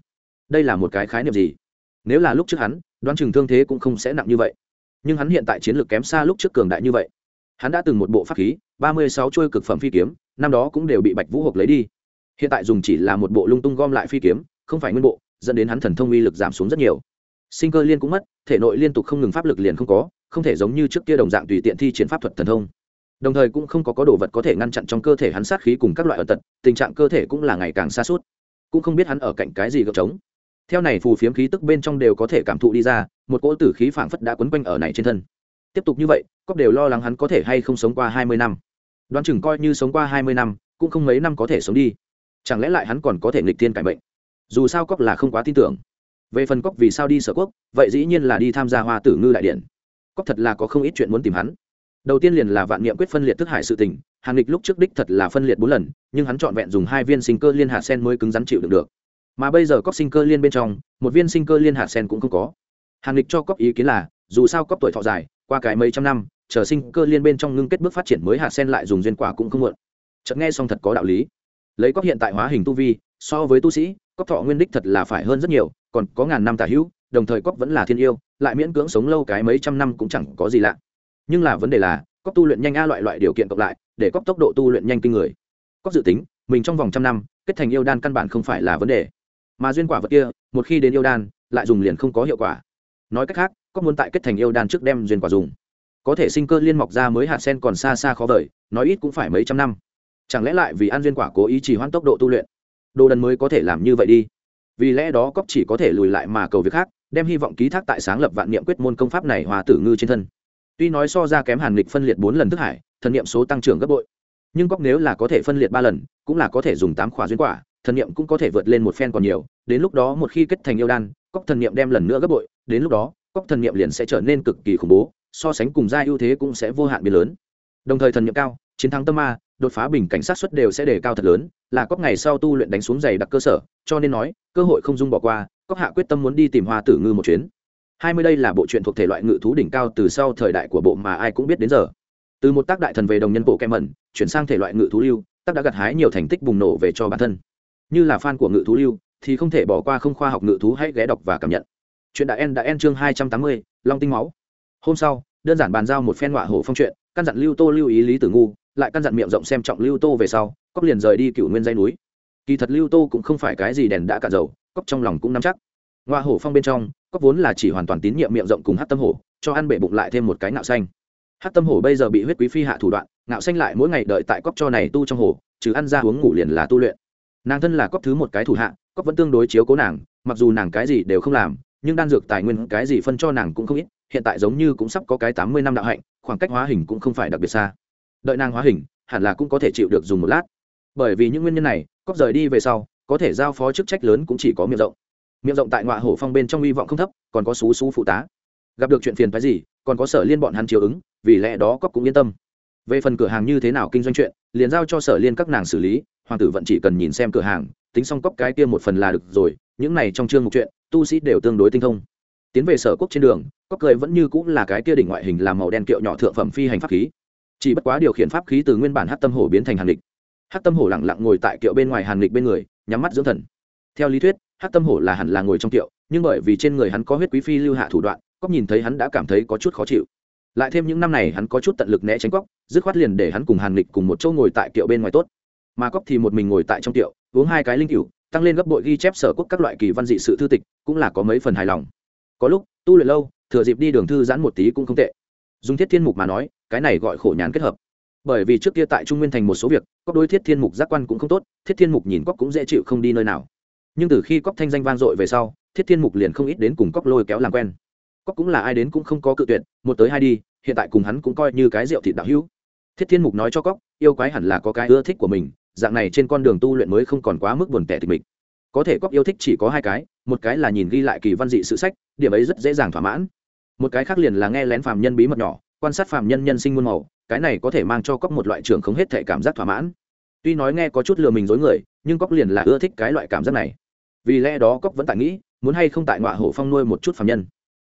Speaker 1: Đây là một cái khái niệm gì? Nếu là lúc trước hắn, đoán chừng thương thế cũng không sẽ nặng như vậy. Nhưng hắn hiện tại chiến lược kém xa lúc trước cường đại như vậy. Hắn đã từng một bộ pháp khí, ba mươi sáu chuôi cực phẩm phi kiếm, năm đó cũng đều bị bạch vũ hộp lấy đi. Hiện tại dùng chỉ là một bộ lung tung gom lại phi kiếm, không phải nguyên bộ, dẫn đến hắn thần thông uy lực giảm xuống rất nhiều. Sinh cơ liên cũng mất thể nội liên tục không ngừng pháp lực liền không có, không thể giống như trước kia đồng dạng tùy tiện thi triển pháp thuật thần thông. Đồng thời cũng không có có đồ vật có thể ngăn chặn trong cơ thể hắn sát khí cùng các loại ở tật, tình trạng cơ thể cũng là ngày càng xa suốt cũng không biết hắn ở cạnh cái gì gợp trống. Theo này phù phiếm khí tức bên trong đều có thể cảm thụ đi ra, một cỗ tử khí phảng phất đã quấn quanh ở này trên thân. Tiếp tục như vậy cóc đều lo lắng hắn có thể hay không sống qua hai mươi năm. Đoán chừng coi như sống qua hai mươi năm, cũng không mấy năm có thể sống đi. Chẳng lẽ lại hắn còn có thể nghịch thiên cải bệnh dù sao cóc là không quá tin tưởng về phần cóc vì sao đi sở quốc, vậy dĩ nhiên là đi tham gia hoa tử ngư đại điện. Cóc thật là có không ít chuyện muốn tìm hắn. Đầu tiên liền là vạn niệm quyết phân liệt thức hải sự tình hàng lịch lúc trước đích thật là phân liệt bốn lần, nhưng hắn chọn vẹn dùng hai viên sinh cơ liên hạt sen mới cứng rắn chịu được được. Mà bây giờ cóc sinh cơ liên bên trong, một viên sinh cơ liên hạt sen cũng không có. Hàng lịch cho cóc ý kiến là, dù sao cóc tuổi thọ dài, qua cái mấy trăm năm, chờ sinh cơ liên bên trong ngưng kết bước phát triển mới hạt sen lại dùng duyên quả cũng không muộn. Chợt nghe xong thật có đạo lý. Lấy cóc hiện tại hóa hình tu vi, so với tu sĩ cóc thọ nguyên đích thật là phải hơn rất nhiều còn có ngàn năm tả hữu, đồng thời cóc vẫn là thiên yêu, lại miễn cưỡng sống lâu cái mấy trăm năm cũng chẳng có gì lạ. Nhưng là vấn đề là cóc tu luyện nhanh a loại loại điều kiện cộng lại, để cóc tốc độ tu luyện nhanh kinh người. Cóc dự tính, mình trong vòng trăm năm, kết thành yêu đan căn bản không phải là vấn đề. Mà duyên quả vật kia, một khi đến yêu đan, lại dùng liền không có hiệu quả. Nói cách khác cóc muốn tại kết thành yêu đan trước đem duyên quả dùng. Có thể sinh cơ liên mọc ra mới hạt sen còn xa xa khó vời, nói ít cũng phải mấy trăm năm. Chẳng lẽ lại vì ăn duyên quả cố ý chỉ hoãn tốc độ tu luyện? Đồ đần mới có thể làm như vậy đi vì lẽ đó cóc chỉ có thể lùi lại mà cầu việc khác, đem hy vọng ký thác tại sáng lập vạn niệm quyết môn công pháp này hòa tử ngư trên thân. Tuy nói so ra kém hàn lịch phân liệt bốn lần thức hải, thần niệm số tăng trưởng gấp bội. Nhưng cóc nếu là có thể phân liệt ba lần, cũng là có thể dùng tám khóa duyên quả, thần niệm cũng có thể vượt lên một phen còn nhiều, đến lúc đó một khi kết thành yêu đan cóc thần niệm đem lần nữa gấp bội, đến lúc đó cóc thần niệm liền sẽ trở nên cực kỳ khủng bố, so sánh cùng gia ưu thế cũng sẽ vô hạn biến lớn. Đồng thời thần niệm cao, chiến thắng tâm ma đột phá bình cảnh sát xuất đều sẽ đề cao thật lớn, là cóc ngày sau tu luyện đánh xuống dày đặc cơ sở, cho nên nói, cơ hội không dung bỏ qua cóc hạ quyết tâm muốn đi tìm hoa tử ngư một chuyến. Hai mươi đây là bộ truyện thuộc thể loại ngự thú đỉnh cao từ sau thời đại của bộ mà ai cũng biết đến giờ. Từ một tác đại thần về đồng nhân bộ kem mẩn, chuyển sang thể loại ngự thú lưu, tác đã gặt hái nhiều thành tích bùng nổ về cho bản thân. Như là fan của ngự thú lưu, thì không thể bỏ qua không khoa học ngự thú hãy ghé đọc và cảm nhận. Chuyện đã en đã en chương hai trăm tám mươi, long tinh máu. Hôm sau, đơn giản bàn giao một phen ngọa hổ phong chuyện, căn dặn lưu tô lưu ý lý tử ngu lại căn dặn miệng rộng xem trọng lưu tô về sau cóc liền rời đi cựu nguyên dây núi. Kỳ thật lưu tô cũng không phải cái gì đèn đã cả dầu cóc trong lòng cũng nắm chắc. Ngoa hổ phong bên trong cóc vốn là chỉ hoàn toàn tín nhiệm miệng rộng cùng hát tâm hổ, cho ăn bể bụng lại thêm một cái nạo xanh. Hát tâm hổ bây giờ bị huyết quý phi hạ thủ đoạn nạo xanh lại mỗi ngày đợi tại cóc cho này tu trong hồ, trừ ăn ra uống ngủ liền là tu luyện. Nàng thân là cóc thứ một cái thủ hạ cóc vẫn tương đối chiếu cố nàng, mặc dù nàng cái gì đều không làm, nhưng đan dược tài nguyên cái gì phân cho nàng cũng không ít, hiện tại giống như cũng sắp có cái tám mươi năm đạo hạnh, khoảng cách hóa hình cũng không phải đặc biệt xa đợi nàng hóa hình, hẳn là cũng có thể chịu được dùng một lát. Bởi vì những nguyên nhân này cóc rời đi về sau, có thể giao phó chức trách lớn cũng chỉ có miệng rộng. Miệng rộng tại ngoại hổ phong bên trong hy vọng không thấp, còn có xú xú phụ tá. Gặp được chuyện phiền phái gì, còn có sở liên bọn hắn chiều ứng, vì lẽ đó cóc cũng yên tâm. Về phần cửa hàng như thế nào kinh doanh chuyện, liền giao cho sở liên các nàng xử lý, hoàng tử vẫn chỉ cần nhìn xem cửa hàng, tính xong cóc cái kia một phần là được rồi, những này trong chương một chuyện, tu sĩ đều tương đối tinh thông. Tiến về sở quốc trên đường cóc cười vẫn như cũng là cái kia đỉnh ngoại hình làm màu đen kiệu nhỏ thượng phẩm phi hành pháp khí chỉ bất quá điều khiển pháp khí từ nguyên bản hát tâm hổ biến thành hàn lịch. Hát tâm hổ lẳng lặng ngồi tại kiệu bên ngoài hàn lịch bên người, nhắm mắt dưỡng thần. Theo lý thuyết hát tâm hổ là hẳn là ngồi trong kiệu, nhưng bởi vì trên người hắn có huyết quý phi lưu hạ thủ đoạn cóc nhìn thấy hắn đã cảm thấy có chút khó chịu. Lại thêm những năm này hắn có chút tận lực né tránh cóc dứt khoát liền để hắn cùng hàn lịch cùng một chỗ ngồi tại kiệu bên ngoài tốt. Mà cóc thì một mình ngồi tại trong kiệu, uống hai cái linh cựu tăng lên gấp bội ghi chép sở quốc các loại kỳ văn dị sự thư tịch, cũng là có mấy phần hài lòng. Có lúc, tu luyện lâu, thừa dịp đi đường thư giãn một tí cũng không tệ dùng thiết thiên mục mà nói, cái này gọi khổ nhàn kết hợp. Bởi vì trước kia tại trung nguyên thành một số việc cóc đôi thiết thiên mục giác quan cũng không tốt, thiết thiên mục nhìn cóc cũng dễ chịu không đi nơi nào. Nhưng từ khi cóc thanh danh vang dội về sau, thiết thiên mục liền không ít đến cùng cóc lôi kéo làm quen. Cóc cũng là ai đến cũng không có cự tuyệt, một tới hai đi, hiện tại cùng hắn cũng coi như cái rượu thịt đạo hữu. Thiết thiên mục nói cho cóc, yêu quái hẳn là có cái ưa thích của mình, dạng này trên con đường tu luyện mới không còn quá mức buồn tẻ tịch mịch. Có thể cóc yêu thích chỉ có hai cái, một cái là nhìn ghi lại kỳ văn dị sự sách, điểm ấy rất dễ dàng thỏa mãn một cái khác liền là nghe lén phàm nhân bí mật nhỏ, quan sát phàm nhân nhân sinh muôn màu, cái này có thể mang cho cóc một loại trường không hết thể cảm giác thỏa mãn. Tuy nói nghe có chút lừa mình dối người, nhưng cóc liền là ưa thích cái loại cảm giác này. Vì lẽ đó cóc vẫn tại nghĩ, muốn hay không tại ngọa hổ phong nuôi một chút phàm nhân.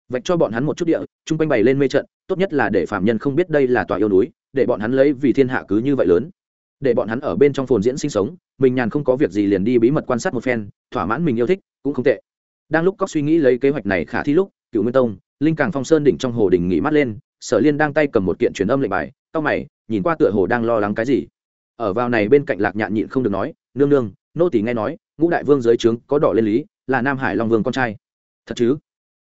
Speaker 1: Vạch cho bọn hắn một chút địa, chung quanh bày lên mê trận, tốt nhất là để phàm nhân không biết đây là tòa yêu núi, để bọn hắn lấy vì thiên hạ cứ như vậy lớn. Để bọn hắn ở bên trong phồn diễn sinh sống, mình nhàn không có việc gì liền đi bí mật quan sát một phen, thỏa mãn mình yêu thích, cũng không tệ. Đang lúc cóc suy nghĩ lấy kế hoạch này khả thi lúc cựu nguyên tông linh càng phong sơn đỉnh trong hồ đình nghỉ mắt lên, sở liên đang tay cầm một kiện truyền âm lệnh bài cao mày, nhìn qua tựa hồ đang lo lắng cái gì. Ở vào này bên cạnh lạc nhạn nhịn không được nói, nương nương, nô tỷ nghe nói, ngũ đại vương dưới trướng có đỏ lên lý, là nam hải long vương con trai. Thật chứ?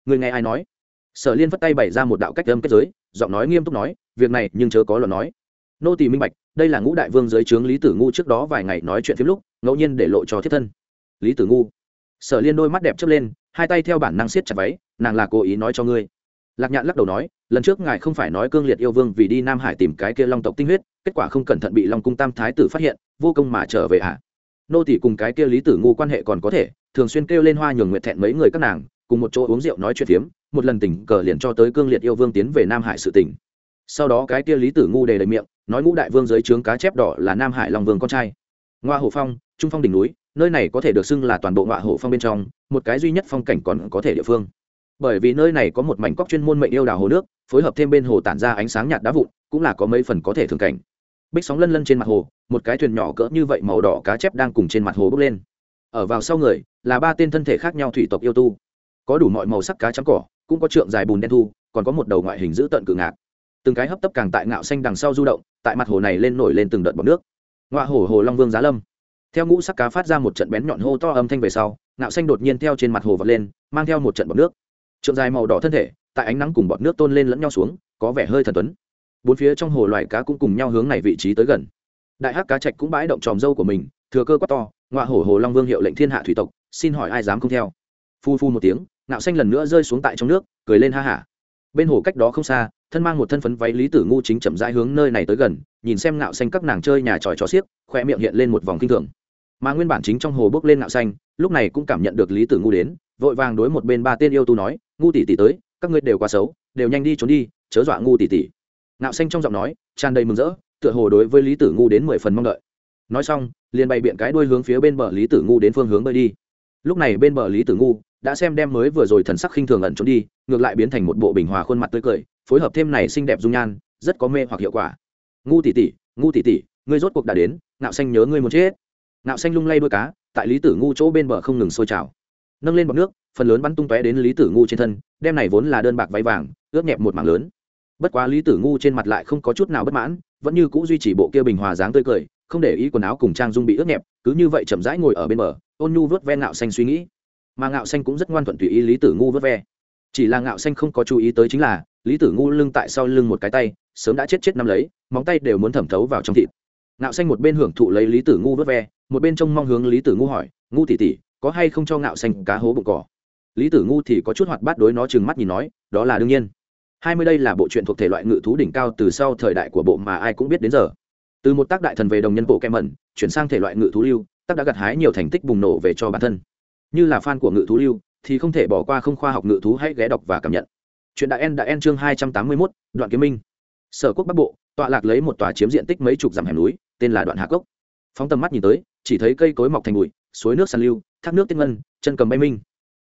Speaker 1: Người nghe ai nói? Sở liên vất tay bày ra một đạo cách âm kết giới, giọng nói nghiêm túc nói, việc này nhưng chớ có lời nói. Nô tỳ minh bạch, đây là ngũ đại vương dưới trướng lý tử ngu trước đó vài ngày nói chuyện phim lúc, ngẫu nhiên để lộ cho thiết thân. Lý tử ngu. Sở liên đôi mắt đẹp chớp lên, hai tay theo bản năng siết chặt váy nàng là cố ý nói cho ngươi. Lạc nhạn lắc đầu nói, lần trước ngài không phải nói cương liệt yêu vương vì đi nam hải tìm cái kia long tộc tinh huyết, kết quả không cẩn thận bị long cung tam thái tử phát hiện, vô công mà trở về ạ. Nô tỷ cùng cái kia lý tử ngu quan hệ còn có thể, thường xuyên kêu lên hoa nhường nguyện thẹn mấy người các nàng, cùng một chỗ uống rượu nói chuyện phiếm, một lần tỉnh cờ liền cho tới cương liệt yêu vương tiến về nam hải sự tỉnh. Sau đó cái kia lý tử ngu đề đầy miệng, nói ngũ đại vương dưới trướng cá chép đỏ là nam hải long vương con trai. Ngoa hổ phong, trung phong đỉnh núi, nơi này có thể được xưng là toàn bộ ngoại hổ phong bên trong, một cái duy nhất phong cảnh còn có thể địa phương bởi vì nơi này có một mảnh cóc chuyên môn mệnh yêu đào hồ nước, phối hợp thêm bên hồ tản ra ánh sáng nhạt đá vụn, cũng là có mấy phần có thể thường cảnh. Bích sóng lân lân trên mặt hồ, một cái thuyền nhỏ cỡ như vậy màu đỏ cá chép đang cùng trên mặt hồ bốc lên. Ở vào sau người, là ba tên thân thể khác nhau thủy tộc yêu tu. Có đủ mọi màu sắc cá trắng cỏ, cũng có trượng dài bùn đen thu, còn có một đầu ngoại hình giữ tận cự ngạc. Từng cái hấp tấp càng tại ngạo xanh đằng sau du động, tại mặt hồ này lên nổi lên từng đợt bọc nước. Ngoại hồ hồ long vương giá lâm. Theo ngũ sắc cá phát ra một trận bén nhọn hô to âm thanh về sau, ngạo xanh đột nhiên theo trên mặt hồ vật lên, mang theo một trận bọc nước trượng dài màu đỏ thân thể, tại ánh nắng cùng bọt nước tôn lên lẫn nhau xuống, có vẻ hơi thần tuấn. Bốn phía trong hồ loài cá cũng cùng nhau hướng này vị trí tới gần. Đại hắc cá trạch cũng bãi động tròm dâu của mình, thừa cơ quát to ngoại hổ hồ long vương hiệu lệnh thiên hạ thủy tộc, xin hỏi ai dám không theo? Phu phu một tiếng, ngạo xanh lần nữa rơi xuống tại trong nước, cười lên ha hả. Bên hồ cách đó không xa, thân mang một thân phấn váy lý tử ngu chính chậm rãi hướng nơi này tới gần, nhìn xem ngạo xanh các nàng chơi nhà tròi trò xiếc khoe miệng hiện lên một vòng kinh thường. Mà nguyên bản chính trong hồ bước lên ngạo xanh, lúc này cũng cảm nhận được lý tử ngu đến vội vàng đối một bên ba tên yêu tu nói, ngu tỷ tỷ tới, các ngươi đều quá xấu, đều nhanh đi trốn đi, chớ dọa ngu tỷ tỷ. Nạo xanh trong giọng nói, tràn đầy mừng rỡ, tựa hồ đối với lý tử ngu đến mười phần mong đợi. Nói xong, liền bày biện cái đuôi hướng phía bên bờ lý tử ngu đến phương hướng bơi đi. Lúc này bên bờ lý tử ngu đã xem đem mới vừa rồi thần sắc khinh thường ẩn trốn đi, ngược lại biến thành một bộ bình hòa khuôn mặt tươi cười, phối hợp thêm này xinh đẹp dung nhan, rất có mê hoặc hiệu quả. Ngu tỷ tỷ, ngu tỷ tỷ, ngươi rốt cuộc đã đến Nạo xanh nhớ ngươi muốn chết. Nạo xanh lung lay đuôi cá, tại lý tử ngu chỗ bên bờ không ngừng sôi trào nâng lên bọc nước, phần lớn bắn tung tóe đến lý tử ngu trên thân, đem này vốn là đơn bạc váy vàng, ướt nhẹp một mảng lớn. Bất quá lý tử ngu trên mặt lại không có chút nào bất mãn, vẫn như cũ duy trì bộ kia bình hòa dáng tươi cười, không để ý quần áo cùng trang dung bị ướt nhẹp, cứ như vậy chậm rãi ngồi ở bên bờ, ôn nhu vớt ve ngạo xanh suy nghĩ. Mà ngạo xanh cũng rất ngoan thuận tùy ý lý tử ngu vớt ve. Chỉ là ngạo xanh không có chú ý tới chính là, lý tử ngu lưng tại sau lưng một cái tay, sớm đã chết chết năm lấy, móng tay đều muốn thẩm thấu vào trong thịt. Ngạo xanh một bên hưởng thụ lấy lý tử ngu vớt ve, một bên trông mong hướng lý tử ngu hỏi, ngu tỉ tỉ có hay không cho ngạo xanh cá hố bụng cỏ? Lý tử ngu thì có chút hoạt bát đối nó chừng mắt nhìn nói, đó là đương nhiên. Hai mươi đây là bộ truyện thuộc thể loại ngự thú đỉnh cao từ sau thời đại của bộ mà ai cũng biết đến giờ. Từ một tác đại thần về đồng nhân bộ kem mẩn, chuyển sang thể loại ngự thú lưu, tác đã gặt hái nhiều thành tích bùng nổ về cho bản thân. Như là fan của ngự thú lưu, thì không thể bỏ qua không khoa học ngự thú hãy ghé đọc và cảm nhận. Chuyện đại en đã en chương hai trăm tám mươi mốt, đoạn kiếm minh. Sở quốc bắc bộ, tọa lạc lấy một tòa chiếm diện tích mấy chục dặm hẻm núi, tên là đoạn hạ cốc. Phóng tầm mắt nhìn tới, chỉ thấy cây cối mọc thành bụi, suối nước săn lưu thác nước tiên ngân, chân cầm bay minh.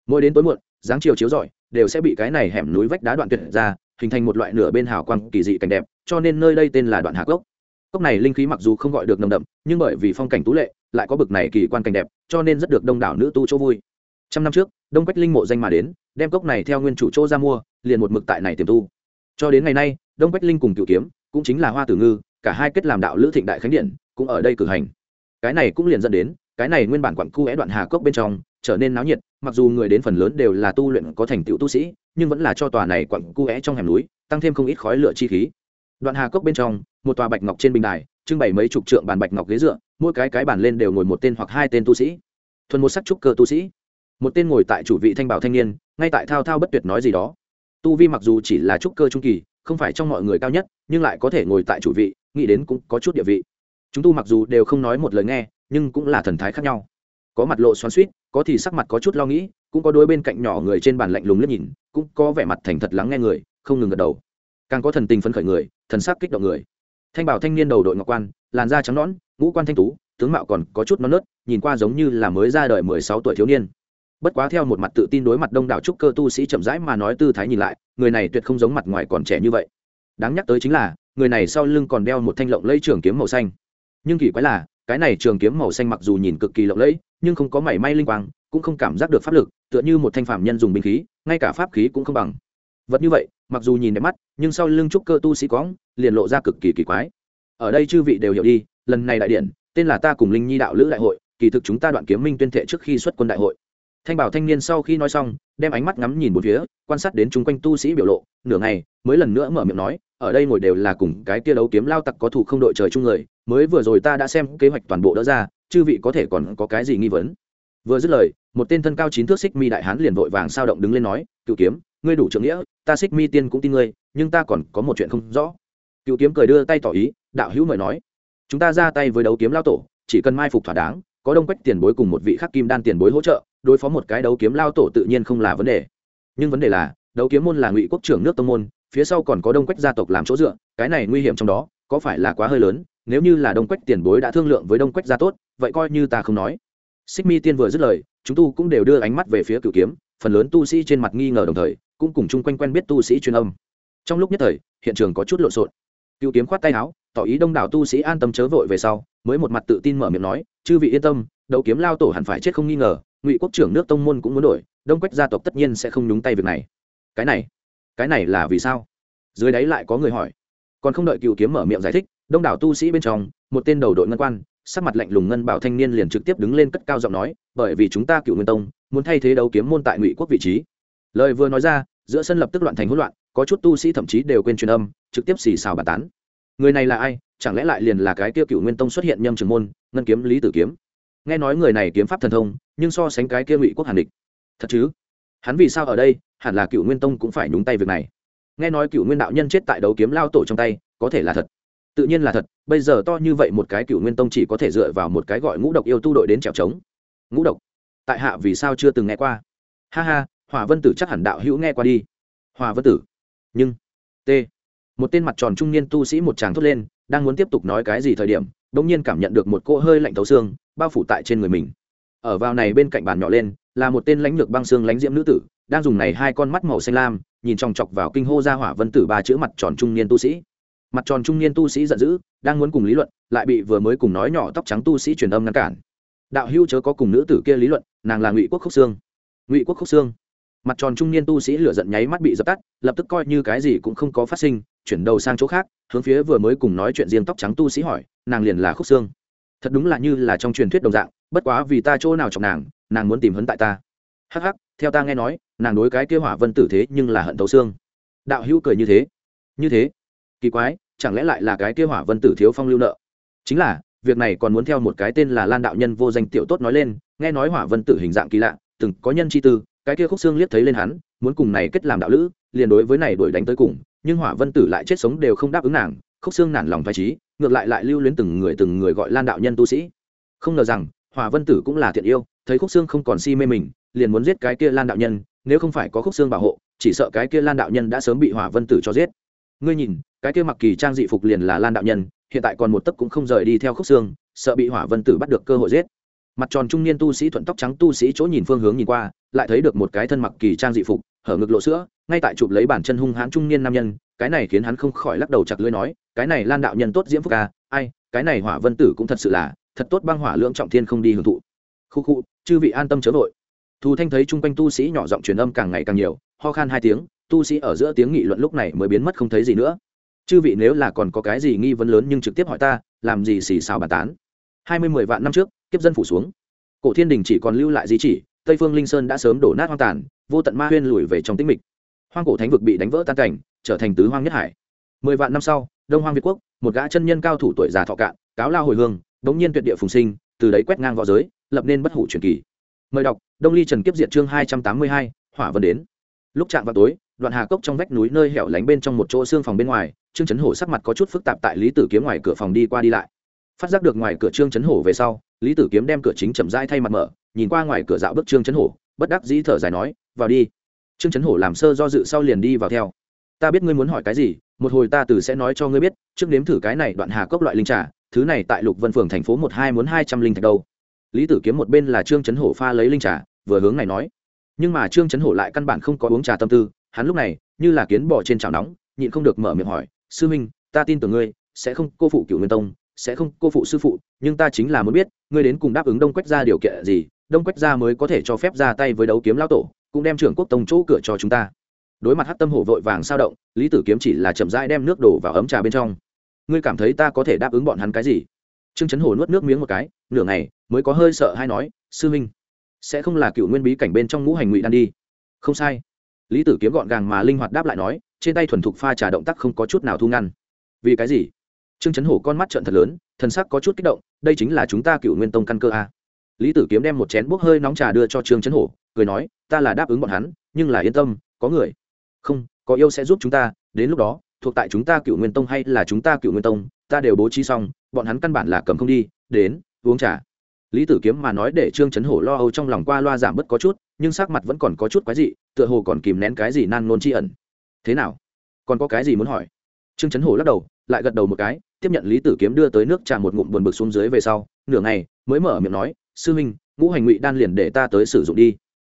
Speaker 1: Mỗi đến tối muộn, dáng chiều chiếu rọi, đều sẽ bị cái này hẻm núi vách đá đoạn tuyệt ra, hình thành một loại nửa bên hào quang kỳ dị cảnh đẹp, cho nên nơi đây tên là đoạn hạ cốc. Cốc này linh khí mặc dù không gọi được nồng đậm, nhưng bởi vì phong cảnh tú lệ, lại có bực này kỳ quan cảnh đẹp, cho nên rất được đông đảo nữ tu chỗ vui. Trăm năm trước, đông quách linh mộ danh mà đến, đem cốc này theo nguyên chủ chỗ ra mua, liền một mực tại này tiềm tu. Cho đến ngày nay, đông quách linh cùng cựu kiếm cũng chính là hoa tử ngư, cả hai kết làm đạo lữ thịnh đại khánh điện, cũng ở đây cử hành cái này cũng liền dẫn đến, cái này nguyên bản quặng cu é đoạn hà cốc bên trong, trở nên náo nhiệt, mặc dù người đến phần lớn đều là tu luyện có thành tựu tu sĩ, nhưng vẫn là cho tòa này quặng cu é trong hẻm núi, tăng thêm không ít khói lửa chi khí. Đoạn hà cốc bên trong, một tòa bạch ngọc trên bình đài, trưng bày mấy chục trượng bàn bạch ngọc ghế dựa, mỗi cái cái bàn lên đều ngồi một tên hoặc hai tên tu sĩ. Thuần một sắc trúc cơ tu sĩ. Một tên ngồi tại chủ vị thanh bảo thanh niên, ngay tại thao thao bất tuyệt nói gì đó. Tu vi mặc dù chỉ là trúc cơ trung kỳ, không phải trong mọi người cao nhất, nhưng lại có thể ngồi tại chủ vị, nghĩ đến cũng có chút địa vị chúng tu mặc dù đều không nói một lời nghe, nhưng cũng là thần thái khác nhau. Có mặt lộ xoắn suýt có thì sắc mặt có chút lo nghĩ, cũng có đôi bên cạnh nhỏ người trên bàn lạnh lùng liếc nhìn, cũng có vẻ mặt thành thật lắng nghe người, không ngừng gật đầu. Càng có thần tình phấn khởi người, thần sắc kích động người. Thanh bảo thanh niên đầu đội ngọc quan, làn da trắng nõn, ngũ quan thanh tú, tướng mạo còn có chút non nớt, nhìn qua giống như là mới ra đời mười sáu tuổi thiếu niên. Bất quá theo một mặt tự tin đối mặt đông đảo trúc cơ tu sĩ chậm rãi mà nói tư thái nhìn lại, người này tuyệt không giống mặt ngoài còn trẻ như vậy. Đáng nhắc tới chính là, người này sau lưng còn đeo một thanh lộng lây trường kiếm màu xanh nhưng kỳ quái là, cái này trường kiếm màu xanh mặc dù nhìn cực kỳ lộng lẫy, nhưng không có mảy may linh quang, cũng không cảm giác được pháp lực, tựa như một thanh phạm nhân dùng binh khí, ngay cả pháp khí cũng không bằng. Vật như vậy, mặc dù nhìn đẹp mắt, nhưng sau lưng trúc cơ tu sĩ cóng liền lộ ra cực kỳ kỳ quái. Ở đây chư vị đều hiểu đi, lần này đại điện, tên là ta cùng linh nhi đạo lữ đại hội, kỳ thực chúng ta đoạn kiếm minh tuyên thệ trước khi xuất quân đại hội. Thanh bảo thanh niên sau khi nói xong, đem ánh mắt ngắm nhìn một phía, quan sát đến chung quanh tu sĩ biểu lộ, nửa ngày, mới lần nữa mở miệng nói, ở đây ngồi đều là cùng cái kia đấu kiếm lao tặc có thủ không đội trời chung người mới vừa rồi ta đã xem kế hoạch toàn bộ đỡ ra, chư vị có thể còn có cái gì nghi vấn? Vừa dứt lời, một tên thân cao chín thước xích mi đại hán liền vội vàng sao động đứng lên nói, cựu kiếm, ngươi đủ trưởng nghĩa, ta xích mi tiên cũng tin ngươi, nhưng ta còn có một chuyện không rõ. Cựu kiếm cười đưa tay tỏ ý, đạo hữu mời nói, chúng ta ra tay với đấu kiếm lao tổ, chỉ cần mai phục thỏa đáng, có đông quách tiền bối cùng một vị khắc kim đan tiền bối hỗ trợ, đối phó một cái đấu kiếm lao tổ tự nhiên không là vấn đề. Nhưng vấn đề là, đấu kiếm môn là ngụy quốc trưởng nước tông môn, phía sau còn có đông quách gia tộc làm chỗ dựa, cái này nguy hiểm trong đó, có phải là quá hơi lớn nếu như là đông quách tiền bối đã thương lượng với đông quách gia tốt, vậy coi như ta không nói. Xích mi tiên vừa dứt lời, chúng tu cũng đều đưa ánh mắt về phía cựu kiếm, phần lớn tu sĩ trên mặt nghi ngờ đồng thời, cũng cùng chung quanh quen biết tu sĩ truyền âm. Trong lúc nhất thời, hiện trường có chút lộn xộn. Cựu kiếm khoát tay áo, tỏ ý đông đảo tu sĩ an tâm chớ vội về sau, mới một mặt tự tin mở miệng nói, chư vị yên tâm, đấu kiếm lao tổ hẳn phải chết không nghi ngờ, ngụy quốc trưởng nước tông môn cũng muốn đổi, đông quách gia tộc tất nhiên sẽ không nhúng tay việc này. Cái này cái này là vì sao? Dưới đáy lại có người hỏi. Còn không đợi cựu kiếm mở miệng giải thích đông đảo tu sĩ bên trong, một tên đầu đội ngân quan, sắc mặt lạnh lùng ngân bảo thanh niên liền trực tiếp đứng lên cất cao giọng nói, bởi vì chúng ta cựu nguyên tông, muốn thay thế đấu kiếm môn tại ngụy quốc vị trí. Lời vừa nói ra, giữa sân lập tức loạn thành hỗn loạn, có chút tu sĩ thậm chí đều quên truyền âm, trực tiếp xì xào bàn tán. Người này là ai? Chẳng lẽ lại liền là cái kia cựu nguyên tông xuất hiện nhâm trường môn, ngân kiếm lý tử kiếm? Nghe nói người này kiếm pháp thần thông, nhưng so sánh cái kia ngụy quốc hàn địch. Thật chứ? Hắn vì sao ở đây, hẳn là cựu nguyên tông cũng phải nhúng tay việc này. Nghe nói cựu nguyên đạo nhân chết tại đấu kiếm lao tổ trong tay, có thể là thật tự nhiên là thật, bây giờ to như vậy một cái cựu nguyên tông chỉ có thể dựa vào một cái gọi ngũ độc yêu tu đội đến trèo trống. Ngũ độc? Tại hạ vì sao chưa từng nghe qua? Ha ha hòa vân tử chắc hẳn đạo hữu nghe qua đi. Hòa vân tử? Nhưng, t. Một tên mặt tròn trung niên tu sĩ một tràng thốt lên, đang muốn tiếp tục nói cái gì thời điểm đ ỗ n g nhiên cảm nhận được một cỗ hơi lạnh thấu xương, bao phủ tại trên người mình. Ở vào này bên cạnh bàn nhỏ lên, là một tên lãnh lược băng xương lãnh diễm nữ tử, đang dùng này hai con mắt màu xanh lam, nhìn chòng chọc vào kinh hô ra hỏa vân tử ba chữ mặt tròn trung niên tu sĩ mặt tròn trung niên tu sĩ giận dữ, đang muốn cùng lý luận, lại bị vừa mới cùng nói nhỏ tóc trắng tu sĩ truyền âm ngăn cản. Đạo hưu chớ có cùng nữ tử kia lý luận, nàng là ngụy quốc khúc sương. Ngụy quốc khúc sương. Mặt tròn trung niên tu sĩ lửa giận nháy mắt bị dập tắt, lập tức coi như cái gì cũng không có phát sinh, chuyển đầu sang chỗ khác, hướng phía vừa mới cùng nói chuyện riêng tóc trắng tu sĩ hỏi, nàng liền là khúc xương thật đúng là như là trong truyền thuyết đồng dạng, bất quá vì ta chỗ nào chọc nàng nàng muốn tìm hấn tại ta. Hắc hắc, theo ta nghe nói, nàng đối cái kia hỏa vân tử thế nhưng là hận tấu xương. Đạo hữu cười như thế. Như thế? Kỳ quái chẳng lẽ lại là cái kia hỏa vân tử thiếu phong lưu nợ? Chính là, việc này còn muốn theo một cái tên là lan đạo nhân vô danh tiểu tốt nói lên, nghe nói hỏa vân tử hình dạng kỳ lạ, từng có nhân chi tư, cái kia khúc xương liếc thấy lên hắn, muốn cùng này kết làm đạo lữ, liền đối với này đuổi đánh tới cùng, nhưng hỏa vân tử lại chết sống đều không đáp ứng nàng, khúc xương nản lòng phải trí ngược lại lại lưu luyến từng người từng người gọi lan đạo nhân tu sĩ. Không ngờ rằng, hỏa vân tử cũng là thiện yêu, thấy khúc xương không còn si mê mình, liền muốn giết cái kia lan đạo nhân, nếu không phải có khúc xương bảo hộ, chỉ sợ cái kia lan đạo nhân đã sớm bị hỏa vân tử cho giết. Ngươi nhìn cái kia mặc kỳ trang dị phục liền là lan đạo nhân, hiện tại còn một tấc cũng không rời đi theo khúc xương, sợ bị hỏa vân tử bắt được cơ hội giết. Mặt tròn trung niên tu sĩ thuận tóc trắng tu sĩ chỗ nhìn phương hướng nhìn qua, lại thấy được một cái thân mặc kỳ trang dị phục, hở ngực lộ sữa, ngay tại chụp lấy bản chân hung hãn trung niên nam nhân, cái này khiến hắn không khỏi lắc đầu chặt lưỡi nói, cái này lan đạo nhân tốt diễm phúc ca ai, cái này hỏa vân tử cũng thật sự là, thật tốt băng hỏa lưỡng trọng thiên không đi hưởng thụ. Khu khu, chư vị an tâm chớ vội. Thu thanh thấy chung quanh tu sĩ nhỏ giọng truyền âm càng ngày càng nhiều, ho khan hai tiếng, tu sĩ ở giữa tiếng nghị luận lúc này mới biến mất không thấy gì nữa chư vị nếu là còn có cái gì nghi vấn lớn nhưng trực tiếp hỏi ta, làm gì xì xào bàn tán? Hai mươi mười vạn năm trước, kiếp dân phủ xuống. Cổ thiên đình chỉ còn lưu lại di chỉ, tây phương linh sơn đã sớm đổ nát hoang tàn, vô tận ma huyên lùi về trong tĩnh mịch. Hoang cổ thánh vực bị đánh vỡ tan cảnh, trở thành tứ hoang nhất hải. Mười vạn năm sau, đông hoang việt quốc, một gã chân nhân cao thủ tuổi già thọ cạn, cáo lao hồi hương bỗng nhiên tuyệt địa phùng sinh, từ đấy quét ngang v õ giới, lập nên bất hủ truyền kỳ. Mời đọc, đông ly trần kiếp diệt chương hai trăm tám mươi hai, hỏa vân đến. Lúc chạm vào tối, đoạn hà cốc trong vách núi nơi hẻo lánh bên trong một chỗ xương phòng bên ngoài trương chấn hổ sắc mặt có chút phức tạp tại lý tử kiếm ngoài cửa phòng đi qua đi lại. Phát giác được ngoài cửa trương chấn hổ về sau, lý tử kiếm đem cửa chính chậm rãi thay mặt mở, nhìn qua ngoài cửa dạo bước trương chấn hổ, bất đắc dĩ thở dài nói, vào đi. Trương chấn hổ làm sơ do dự sau liền đi vào theo. Ta biết ngươi muốn hỏi cái gì, một hồi ta từ sẽ nói cho ngươi biết, trước nếm thử cái này đoạn hà cốc loại linh trà, thứ này tại lục vân phường thành phố một hai muốn hai trăm linh thạch đâu. Lý tử kiếm một bên là trương chấn hổ pha lấy linh trà, vừa hướng này nói. Nhưng mà trương chấn hổ lại căn bản không có uống trà tâm tư, hắn lúc này, như là kiến bỏ trên chảo nóng, nhịn không được mở miệng hỏi sư minh, ta tin tưởng ngươi, sẽ không cô phụ cựu nguyên tông, sẽ không cô phụ sư phụ, nhưng ta chính là muốn biết, ngươi đến cùng đáp ứng đông quách ra điều kiện gì, đông quách ra mới có thể cho phép ra tay với đấu kiếm lao tổ, cũng đem trưởng quốc tông chỗ cửa cho chúng ta. Đối mặt hát tâm hổ vội vàng sao động, lý tử kiếm chỉ là chậm rãi đem nước đổ vào ấm trà bên trong. Ngươi cảm thấy ta có thể đáp ứng bọn hắn cái gì? Trương chấn hổ nuốt nước miếng một cái, nửa ngày, mới có hơi sợ hay nói, sư minh, sẽ không là cựu nguyên bí cảnh bên trong ngũ hành ngụy đan đi. Không sai. Lý tử kiếm gọn gàng mà linh hoạt đáp lại nói trên tay thuần thục pha trà động tác không có chút nào thu ngăn. Vì cái gì? Trương chấn hổ con mắt trợn thật lớn, thần sắc có chút kích động, đây chính là chúng ta cựu nguyên tông căn cơ a. Lý tử kiếm đem một chén bốc hơi nóng trà đưa cho trương chấn hổ, cười nói, ta là đáp ứng bọn hắn, nhưng là yên tâm, có người. Không, có yêu sẽ giúp chúng ta, đến lúc đó, thuộc tại chúng ta cựu nguyên tông hay là chúng ta cựu nguyên tông, ta đều bố trí xong, bọn hắn căn bản là cầm không đi, đến, uống trà. Lý tử kiếm mà nói để trương chấn hổ lo âu trong lòng qua loa giảm bớt có chút, nhưng sắc mặt vẫn còn có chút quái dị, tựa hồ còn kìm nén cái gì nan nôn tri ẩn thế nào? Còn có cái gì muốn hỏi? Trương chấn hổ lắc đầu, lại gật đầu một cái, tiếp nhận lý tử kiếm đưa tới nước trà một ngụm buồn bực xuống dưới về sau, nửa ngày, mới mở miệng nói, sư huynh, ngũ hành ngụy đan liền để ta tới sử dụng đi.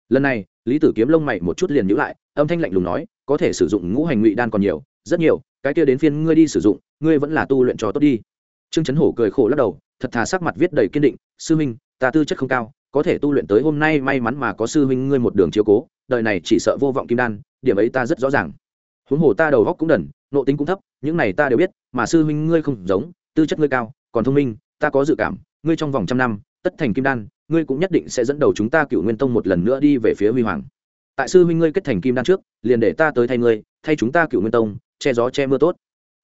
Speaker 1: Lần này, lý tử kiếm lông mày một chút liền nhữ lại, âm thanh lạnh lùng nói, có thể sử dụng ngũ hành ngụy đan còn nhiều, rất nhiều, cái kia đến phiên ngươi đi sử dụng, ngươi vẫn là tu luyện cho tốt đi. Trương chấn hổ cười khổ lắc đầu, thật thà sắc mặt viết đầy kiên định, sư huynh, ta tư chất không cao, có thể tu luyện tới hôm nay may mắn mà có sư huynh ngươi một đường chiếu cố, đời này chỉ sợ vô vọng kim đan, điểm ấy ta rất rõ ràng huống hồ ta đầu góc cũng đần nộ tính cũng thấp, những này ta đều biết, mà sư huynh ngươi không giống, tư chất ngươi cao, còn thông minh, ta có dự cảm, ngươi trong vòng trăm năm, tất thành kim đan, ngươi cũng nhất định sẽ dẫn đầu chúng ta cựu nguyên tông một lần nữa đi về phía huy hoàng. Tại sư huynh ngươi kết thành kim đan trước, liền để ta tới thay ngươi, thay chúng ta cựu nguyên tông, che gió che mưa tốt.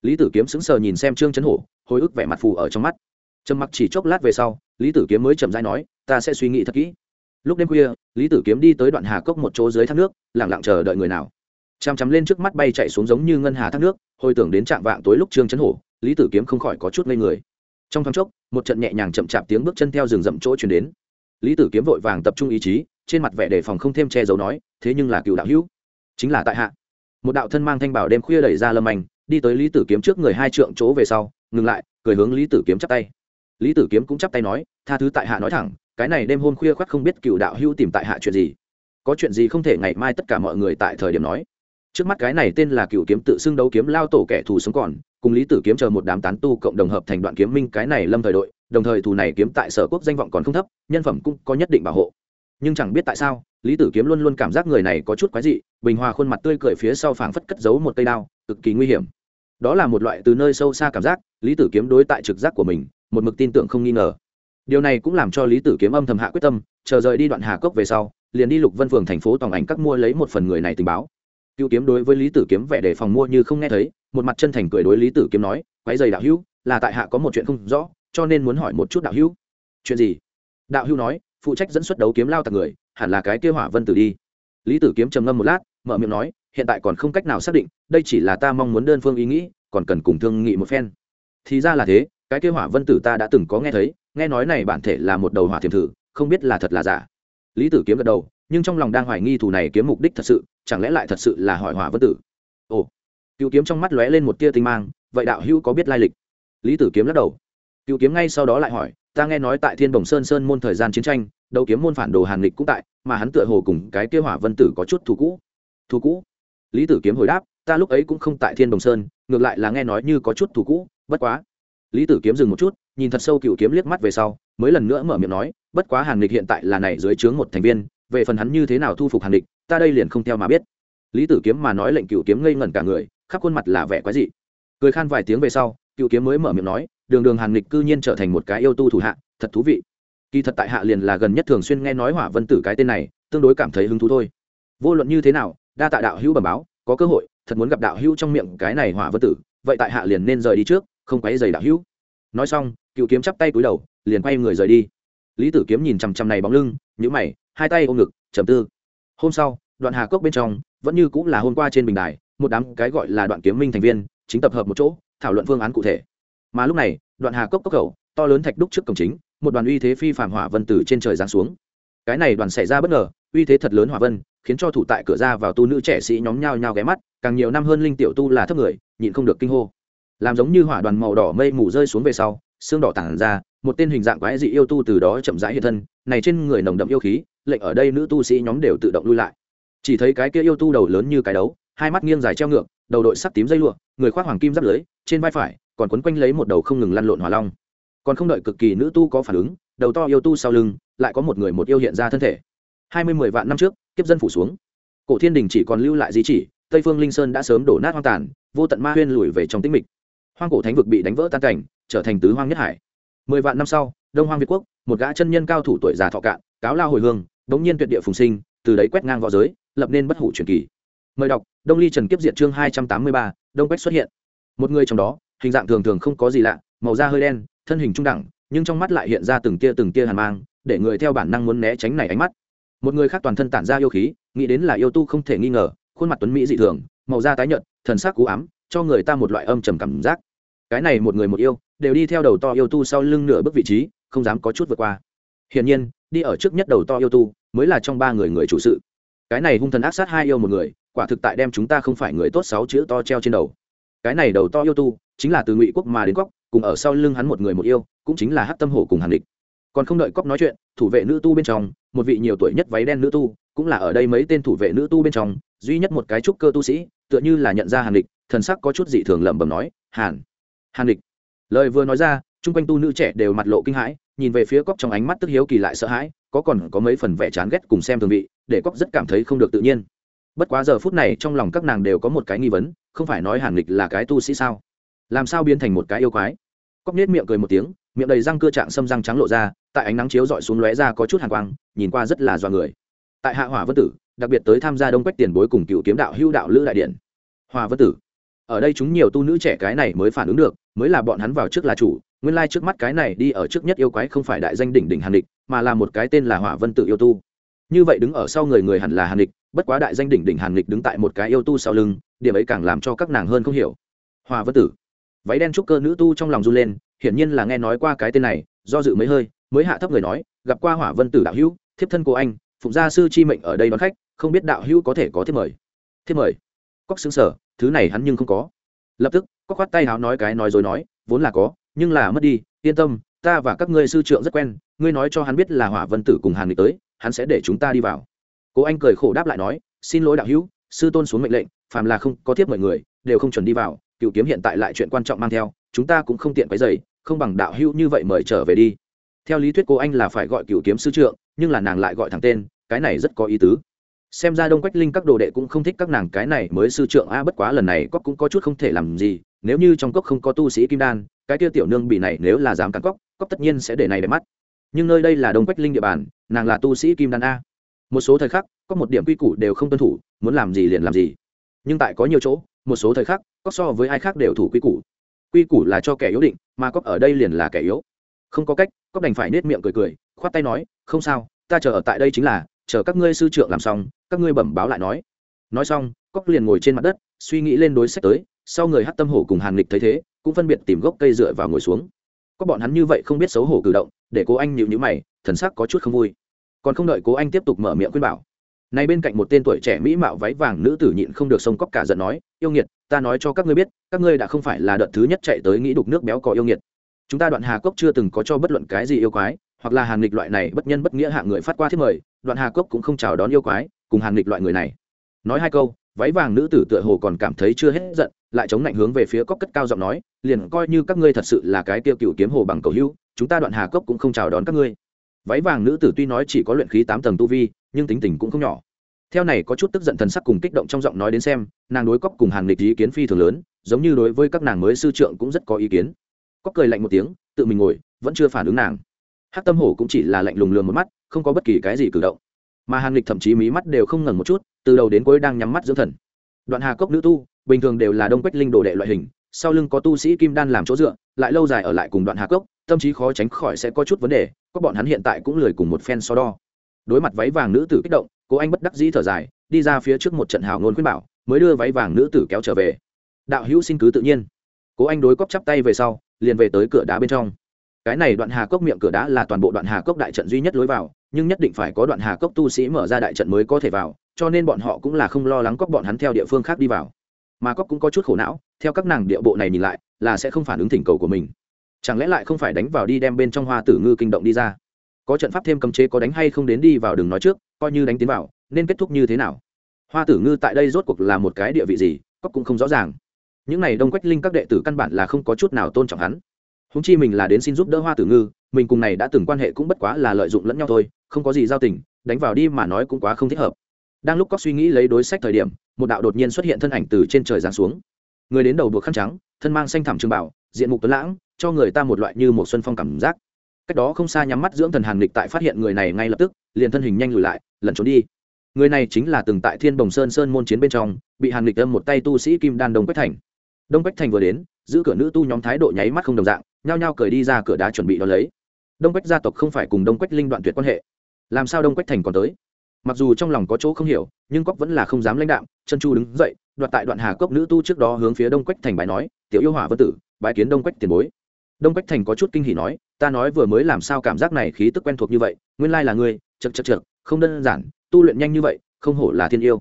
Speaker 1: Lý tử kiếm sững sờ nhìn xem trương chấn hổ, hồi ức vẻ mặt phù ở trong mắt. Trầm mặc chỉ chốc lát về sau, lý tử kiếm mới chậm dai nói, ta sẽ suy nghĩ thật kỹ. Lúc đêm khuya, lý tử kiếm đi tới đoạn hà cốc một chỗ dưới thác nước lẳng lặng chờ đợi người nào chằm chằm lên trước mắt bay chạy xuống giống như ngân hà thác nước, hồi tưởng đến trạng vạng tối lúc trương chấn hổ, lý tử kiếm không khỏi có chút ngây người. Trong thoáng chốc, một trận nhẹ nhàng chậm chạp tiếng bước chân theo rừng rậm chỗ chuyển đến. Lý tử kiếm vội vàng tập trung ý chí, trên mặt vẻ đề phòng không thêm che giấu nói, thế nhưng là cựu đạo hữu, chính là tại hạ. Một đạo thân mang thanh bảo đêm khuya đẩy ra lâm anh, đi tới lý tử kiếm trước người hai trượng chỗ về sau, ngừng lại, cười hướng lý tử kiếm chắp tay. Lý tử kiếm cũng chắp tay nói, tha thứ tại hạ nói thẳng, cái này đêm hôn khuya khoác không biết cựu đạo hữu tìm tại hạ chuyện gì. Có chuyện gì không thể ngày mai tất cả mọi người tại thời điểm nói trước mắt cái này tên là cựu kiếm tự xưng đấu kiếm lao tổ kẻ thù sống còn, cùng lý tử kiếm chờ một đám tán tu cộng đồng hợp thành đoạn kiếm minh cái này lâm thời đội, đồng thời thù này kiếm tại sở quốc danh vọng còn không thấp, nhân phẩm cũng có nhất định bảo hộ. Nhưng chẳng biết tại sao, lý tử kiếm luôn luôn cảm giác người này có chút quái dị, bình hòa khuôn mặt tươi cười phía sau phảng phất cất giấu một cây đao, cực kỳ nguy hiểm. Đó là một loại từ nơi sâu xa cảm giác, lý tử kiếm đối tại trực giác của mình, một mực tin tưởng không nghi ngờ. Điều này cũng làm cho lý tử kiếm âm thầm hạ quyết tâm, chờ rời đi đoạn hà cốc về sau, liền đi lục vân phường thành phố tòng ảnh các mua lấy một phần người này tình báo cựu kiếm đối với lý tử kiếm vẻ đề phòng mua như không nghe thấy, một mặt chân thành cười đối lý tử kiếm nói, quái dày đạo hữu, là tại hạ có một chuyện không rõ, cho nên muốn hỏi một chút đạo hữu. Chuyện gì? Đạo hữu nói, phụ trách dẫn xuất đấu kiếm lao tặc người, hẳn là cái kêu hỏa vân tử đi. Lý tử kiếm trầm ngâm một lát, mở miệng nói, hiện tại còn không cách nào xác định, đây chỉ là ta mong muốn đơn phương ý nghĩ, còn cần cùng thương nghị một phen. Thì ra là thế, cái kêu hỏa vân tử ta đã từng có nghe thấy, nghe nói này bản thể là một đầu hỏa thiềm thử, không biết là thật là giả. Lý tử kiếm gật đầu nhưng trong lòng đang hoài nghi thủ này kiếm mục đích thật sự, chẳng lẽ lại thật sự là hỏi hỏa vân tử? Ồ, cựu kiếm trong mắt lóe lên một tia tinh mang, vậy đạo hữu có biết lai lịch? Lý tử kiếm lắc đầu. Cựu kiếm ngay sau đó lại hỏi, ta nghe nói tại thiên bồng sơn sơn môn thời gian chiến tranh, đấu kiếm môn phản đồ hàn lịch cũng tại, mà hắn tựa hồ cùng cái kia hỏa vân tử có chút thù cũ. Thù cũ? Lý tử kiếm hồi đáp, ta lúc ấy cũng không tại thiên bồng sơn, ngược lại là nghe nói như có chút thù cũ, bất quá. Lý tử kiếm dừng một chút, nhìn thật sâu cựu kiếm liếc mắt về sau, mới lần nữa mở miệng nói, bất quá hàn lịch hiện tại là này dưới trướng một thành viên về phần hắn như thế nào thu phục hàn Địch, ta đây liền không theo mà biết. Lý tử kiếm mà nói lệnh cựu kiếm ngây ngẩn cả người khắp khuôn mặt là vẻ quái dị. Cười khan vài tiếng về sau cựu kiếm mới mở miệng nói đường đường hàn Địch cư nhiên trở thành một cái yêu tu thủ hạ thật thú vị. Kỳ thật tại hạ liền là gần nhất thường xuyên nghe nói hỏa vân tử cái tên này tương đối cảm thấy hứng thú thôi. Vô luận như thế nào đa tạ đạo hữu bẩm báo có cơ hội thật muốn gặp đạo hữu trong miệng cái này hỏa vân tử vậy tại hạ liền nên rời đi trước không quấy giày đạo hữu. Nói xong cựu kiếm chắp tay cúi đầu liền quay người rời đi lý tử kiếm nhìn chằm chằm này bóng lưng nhữ mày, hai tay ôm ngực, trầm tư. Hôm sau, đoạn hà cốc bên trong, vẫn như cũng là hôm qua trên bình đài, một đám cái gọi là đoạn kiếm minh thành viên, chính tập hợp một chỗ, thảo luận phương án cụ thể. Mà lúc này, đoạn hà cốc cốc khẩu, to lớn thạch đúc trước cổng chính, một đoàn uy thế phi phạm hỏa vân từ trên trời giáng xuống. Cái này đoàn xảy ra bất ngờ, uy thế thật lớn hỏa vân, khiến cho thủ tại cửa ra vào tu nữ trẻ sĩ nhóm nhao nhao ghé mắt, càng nhiều năm hơn linh tiểu tu là thấp người, nhịn không được kinh hô. Làm giống như hỏa đoàn màu đỏ mây mù rơi xuống về sau, xương đỏ tản ra một tên hình dạng quái dị yêu tu từ đó chậm rãi hiện thân, này trên người nồng đậm yêu khí, lệnh ở đây nữ tu sĩ nhóm đều tự động lui lại. Chỉ thấy cái kia yêu tu đầu lớn như cái đấu, hai mắt nghiêng dài treo ngược, đầu đội sắc tím dây lụa, người khoác hoàng kim giáp lưới, trên vai phải còn quấn quanh lấy một đầu không ngừng lăn lộn hỏa long. Còn không đợi cực kỳ nữ tu có phản ứng, đầu to yêu tu sau lưng, lại có một người một yêu hiện ra thân thể. Hai mươi mười vạn năm trước, kiếp dân phủ xuống. Cổ thiên đình chỉ còn lưu lại di chỉ, tây phương linh sơn đã sớm đổ nát hoang tàn, vô tận ma huyên lùi về trong tĩnh mịch. Hoang cổ thánh vực bị đánh vỡ tan cảnh, trở thành tứ hoang nhất hải mười vạn năm sau, đông hoang việt quốc, một gã chân nhân cao thủ tuổi già thọ cạn, cáo lao hồi hương bỗng nhiên tuyệt địa phùng sinh, từ đấy quét ngang v õ giới, lập nên bất hủ truyền kỳ. Mời đọc, đông ly trần kiếp diệt chương hai trăm tám mươi ba, đông quách xuất hiện. Một người trong đó, hình dạng thường thường không có gì lạ, màu da hơi đen, thân hình trung đẳng, nhưng trong mắt lại hiện ra từng tia từng tia hàn mang, để người theo bản năng muốn né tránh này ánh mắt. Một người khác toàn thân tản ra yêu khí, nghĩ đến là yêu tu không thể nghi ngờ, khuôn mặt tuấn mỹ dị thường, màu da tái nhợt, thần sắc cú ám, cho người ta một loại âm trầm cảm giác. Cái này một người một yêu đều đi theo đầu to yêu tu sau lưng nửa bước vị trí, không dám có chút vượt qua. Hiển nhiên, đi ở trước nhất đầu to yêu tu mới là trong ba người người chủ sự. Cái này hung thần ác sát hai yêu một người, quả thực tại đem chúng ta không phải người tốt sáu chữ to treo trên đầu. Cái này đầu to yêu tu chính là từ ngụy quốc mà đến cóc cùng ở sau lưng hắn một người một yêu, cũng chính là hát tâm hổ cùng hàn địch. Còn không đợi cóc nói chuyện, thủ vệ nữ tu bên trong, một vị nhiều tuổi nhất váy đen nữ tu, cũng là ở đây mấy tên thủ vệ nữ tu bên trong, duy nhất một cái trúc cơ tu sĩ, tựa như là nhận ra hàn địch, thần sắc có chút dị thường lẩm bẩm nói, hàn hàn địch lời vừa nói ra, chung quanh tu nữ trẻ đều mặt lộ kinh hãi, nhìn về phía cóc trong ánh mắt tức hiếu kỳ lại sợ hãi, có còn có mấy phần vẻ chán ghét cùng xem thường vị, để cóc rất cảm thấy không được tự nhiên. Bất quá giờ phút này trong lòng các nàng đều có một cái nghi vấn, không phải nói hàn lịch là cái tu sĩ sao? Làm sao biến thành một cái yêu quái? Cóc nết miệng cười một tiếng, miệng đầy răng cưa trạng xâm răng trắng lộ ra, tại ánh nắng chiếu dọi xuống lóe ra có chút hàng quang, nhìn qua rất là dọa người. Tại hạ hỏa vân tử, đặc biệt tới tham gia đông quách tiền bối cùng cựu kiếm đạo hưu đạo lữ đại điện. Hòa vân tử ở đây chúng nhiều tu nữ trẻ cái này mới phản ứng được, mới là bọn hắn vào trước là chủ, nguyên lai trước mắt cái này đi ở trước nhất yêu quái không phải đại danh đỉnh đỉnh hàn địch, mà là một cái tên là hỏa vân tự yêu tu. Như vậy đứng ở sau người người hẳn là hàn địch, bất quá đại danh đỉnh đỉnh hàn địch đứng tại một cái yêu tu sau lưng, điểm ấy càng làm cho các nàng hơn không hiểu. Hòa vân tử váy đen trúc cơ nữ tu trong lòng run lên, hiển nhiên là nghe nói qua cái tên này, do dự mấy hơi, mới hạ thấp người nói, gặp qua hỏa vân tử đạo hữu, thiếp thân cô anh, phụng gia sư chi mệnh ở đây đón khách, không biết đạo hữu có thể có thiếp mời. Thiếp mời cóc xứng sở, thứ này hắn nhưng không có. Lập tức, cóc khoát tay háo nói cái nói rồi nói, vốn là có, nhưng là mất đi, yên tâm, ta và các ngươi sư trượng rất quen, ngươi nói cho hắn biết là hỏa vân tử cùng hàn nghịch tới, hắn sẽ để chúng ta đi vào. Cố anh cười khổ đáp lại nói, xin lỗi đạo hữu, sư tôn xuống mệnh lệnh, phàm là không có thiếp mọi người, đều không chuẩn đi vào, cựu kiếm hiện tại lại chuyện quan trọng mang theo, chúng ta cũng không tiện quấy dày không bằng đạo hữu như vậy mời trở về đi. Theo lý thuyết cô anh là phải gọi cựu kiếm sư trượng, nhưng là nàng lại gọi thẳng tên, cái này rất có ý tứ xem ra đông quách linh các đồ đệ cũng không thích các nàng cái này mới sư trượng a, bất quá lần này cóc cũng có chút không thể làm gì, nếu như trong cốc không có tu sĩ kim đan, cái tiêu tiểu nương bị này nếu là dám cắn cóc cóc tất nhiên sẽ để này để mắt. Nhưng nơi đây là đông quách linh địa bàn, nàng là tu sĩ kim đan a. Một số thời khắc có một điểm quy củ đều không tuân thủ, muốn làm gì liền làm gì. Nhưng tại có nhiều chỗ, một số thời khắc có so với ai khác đều thủ quy củ. Quy củ là cho kẻ yếu định, mà cóc ở đây liền là kẻ yếu. Không có cách cóc đành phải nết miệng cười cười, khoát tay nói, không sao, ta chờ ở tại đây chính là, chờ các ngươi sư trượng làm xong các ngươi bẩm báo lại nói. Nói xong cóc liền ngồi trên mặt đất, suy nghĩ lên đối sách tới, sau người hát tâm hổ cùng hàn lịch thấy thế, cũng phân biệt tìm gốc cây dựa vào ngồi xuống. Có bọn hắn như vậy không biết xấu hổ cử động, để cố anh nhịu nhữ mày, thần sắc có chút không vui. Còn không đợi cố anh tiếp tục mở miệng khuyên bảo. Này bên cạnh một tên tuổi trẻ mỹ mạo váy vàng nữ tử nhịn không được sông cóc cả giận nói, yêu nghiệt, ta nói cho các ngươi biết, các ngươi đã không phải là đợt thứ nhất chạy tới nghĩ đục nước béo cò yêu nghiệt. Chúng ta đoạn hà cốc chưa từng có cho bất luận cái gì yêu quái, hoặc là hàng nghịch loại này bất nhân bất nghĩa hạng người phát qua thiết mời, đoạn hà cốc cũng không chào đón yêu quái cùng hàng nghịch loại người này. Nói hai câu, váy vàng nữ tử tựa hồ còn cảm thấy chưa hết giận, lại chống lạnh hướng về phía cốc cất cao giọng nói, liền coi như các ngươi thật sự là cái tiêu cựu kiếm hồ bằng cầu hữu, chúng ta đoạn hà cốc cũng không chào đón các ngươi. Váy vàng nữ tử tuy nói chỉ có luyện khí tám tầng tu vi, nhưng tính tình cũng không nhỏ. Theo này có chút tức giận thần sắc cùng kích động trong giọng nói đến xem, nàng đối cốc cùng hàng nghịch ý kiến phi thường lớn, giống như đối với các nàng mới sư trượng cũng rất có ý kiến. Cốc cười lạnh một tiếng, tự mình ngồi, vẫn chưa phản ứng nàng. Hát tâm hổ cũng chỉ là lạnh lùng lườm một mắt, không có bất kỳ cái gì cử động mà hàn lịch thậm chí mí mắt đều không ngần một chút, từ đầu đến cuối đang nhắm mắt dưỡng thần. Đoạn hà cốc nữ tu, bình thường đều là đông quách linh đồ đệ loại hình, sau lưng có tu sĩ kim đan làm chỗ dựa, lại lâu dài ở lại cùng đoạn hà cốc, tâm trí khó tránh khỏi sẽ có chút vấn đề, có bọn hắn hiện tại cũng lười cùng một phen so đo. Đối mặt váy vàng nữ tử kích động cố anh bất đắc dĩ thở dài, đi ra phía trước một trận hào ngôn khuyên bảo, mới đưa váy vàng nữ tử kéo trở về. Đạo hữu xin cứ tự nhiên. Cố anh đối cóp chắp tay về sau, liền về tới cửa đá bên trong. Cái này đoạn hà cốc miệng cửa đá là toàn bộ đoạn hà cốc đại trận duy nhất lối vào nhưng nhất định phải có đoạn hà cốc tu sĩ mở ra đại trận mới có thể vào, cho nên bọn họ cũng là không lo lắng cóc bọn hắn theo địa phương khác đi vào. Mà cóc cũng có chút khổ não, theo các nàng địa bộ này nhìn lại, là sẽ không phản ứng thỉnh cầu của mình. Chẳng lẽ lại không phải đánh vào đi đem bên trong hoa tử ngư kinh động đi ra? Có trận pháp thêm cấm chế có đánh hay không đến đi vào đừng nói trước, coi như đánh tiến vào, nên kết thúc như thế nào? Hoa tử ngư tại đây rốt cuộc là một cái địa vị gì cóc cũng không rõ ràng. Những này đông quách linh các đệ tử căn bản là không có chút nào tôn trọng hắn húng chi mình là đến xin giúp đỡ hoa tử ngư, mình cùng này đã từng quan hệ cũng bất quá là lợi dụng lẫn nhau thôi, không có gì giao tình, đánh vào đi mà nói cũng quá không thích hợp. Đang lúc có suy nghĩ lấy đối sách thời điểm, một đạo đột nhiên xuất hiện thân ảnh từ trên trời giáng xuống. Người đến đầu buộc khăn trắng, thân mang xanh thảm trường bảo, diện mục tuấn lãng, cho người ta một loại như một xuân phong cảm giác. Cách đó không xa nhắm mắt dưỡng thần hàn lịch tại phát hiện người này ngay lập tức, liền thân hình nhanh lùi lại, lẩn trốn đi. Người này chính là từng tại thiên bồng sơn sơn môn chiến bên trong, bị hàn lịch âm một tay tu sĩ kim đan đông quách thành. Đông quách thành vừa đến, giữ cửa nữ tu nhóm thái độ nháy mắt không đồng dạng nhao nhao cởi đi ra cửa đá chuẩn bị đón lấy. Đông quách gia tộc không phải cùng đông quách linh đoạn tuyệt quan hệ. Làm sao đông quách thành còn tới? Mặc dù trong lòng có chỗ không hiểu, nhưng cóc vẫn là không dám lãnh đạm, chân chu đứng dậy, đoạt tại đoạn hà cốc nữ tu trước đó hướng phía đông quách thành bài nói, tiểu yêu hỏa vân tử, bái kiến đông quách tiền bối. Đông quách thành có chút kinh hỉ nói, ta nói vừa mới làm sao cảm giác này khí tức quen thuộc như vậy, nguyên lai là ngươi chật chật chật không đơn giản, tu luyện nhanh như vậy, không hổ là thiên yêu.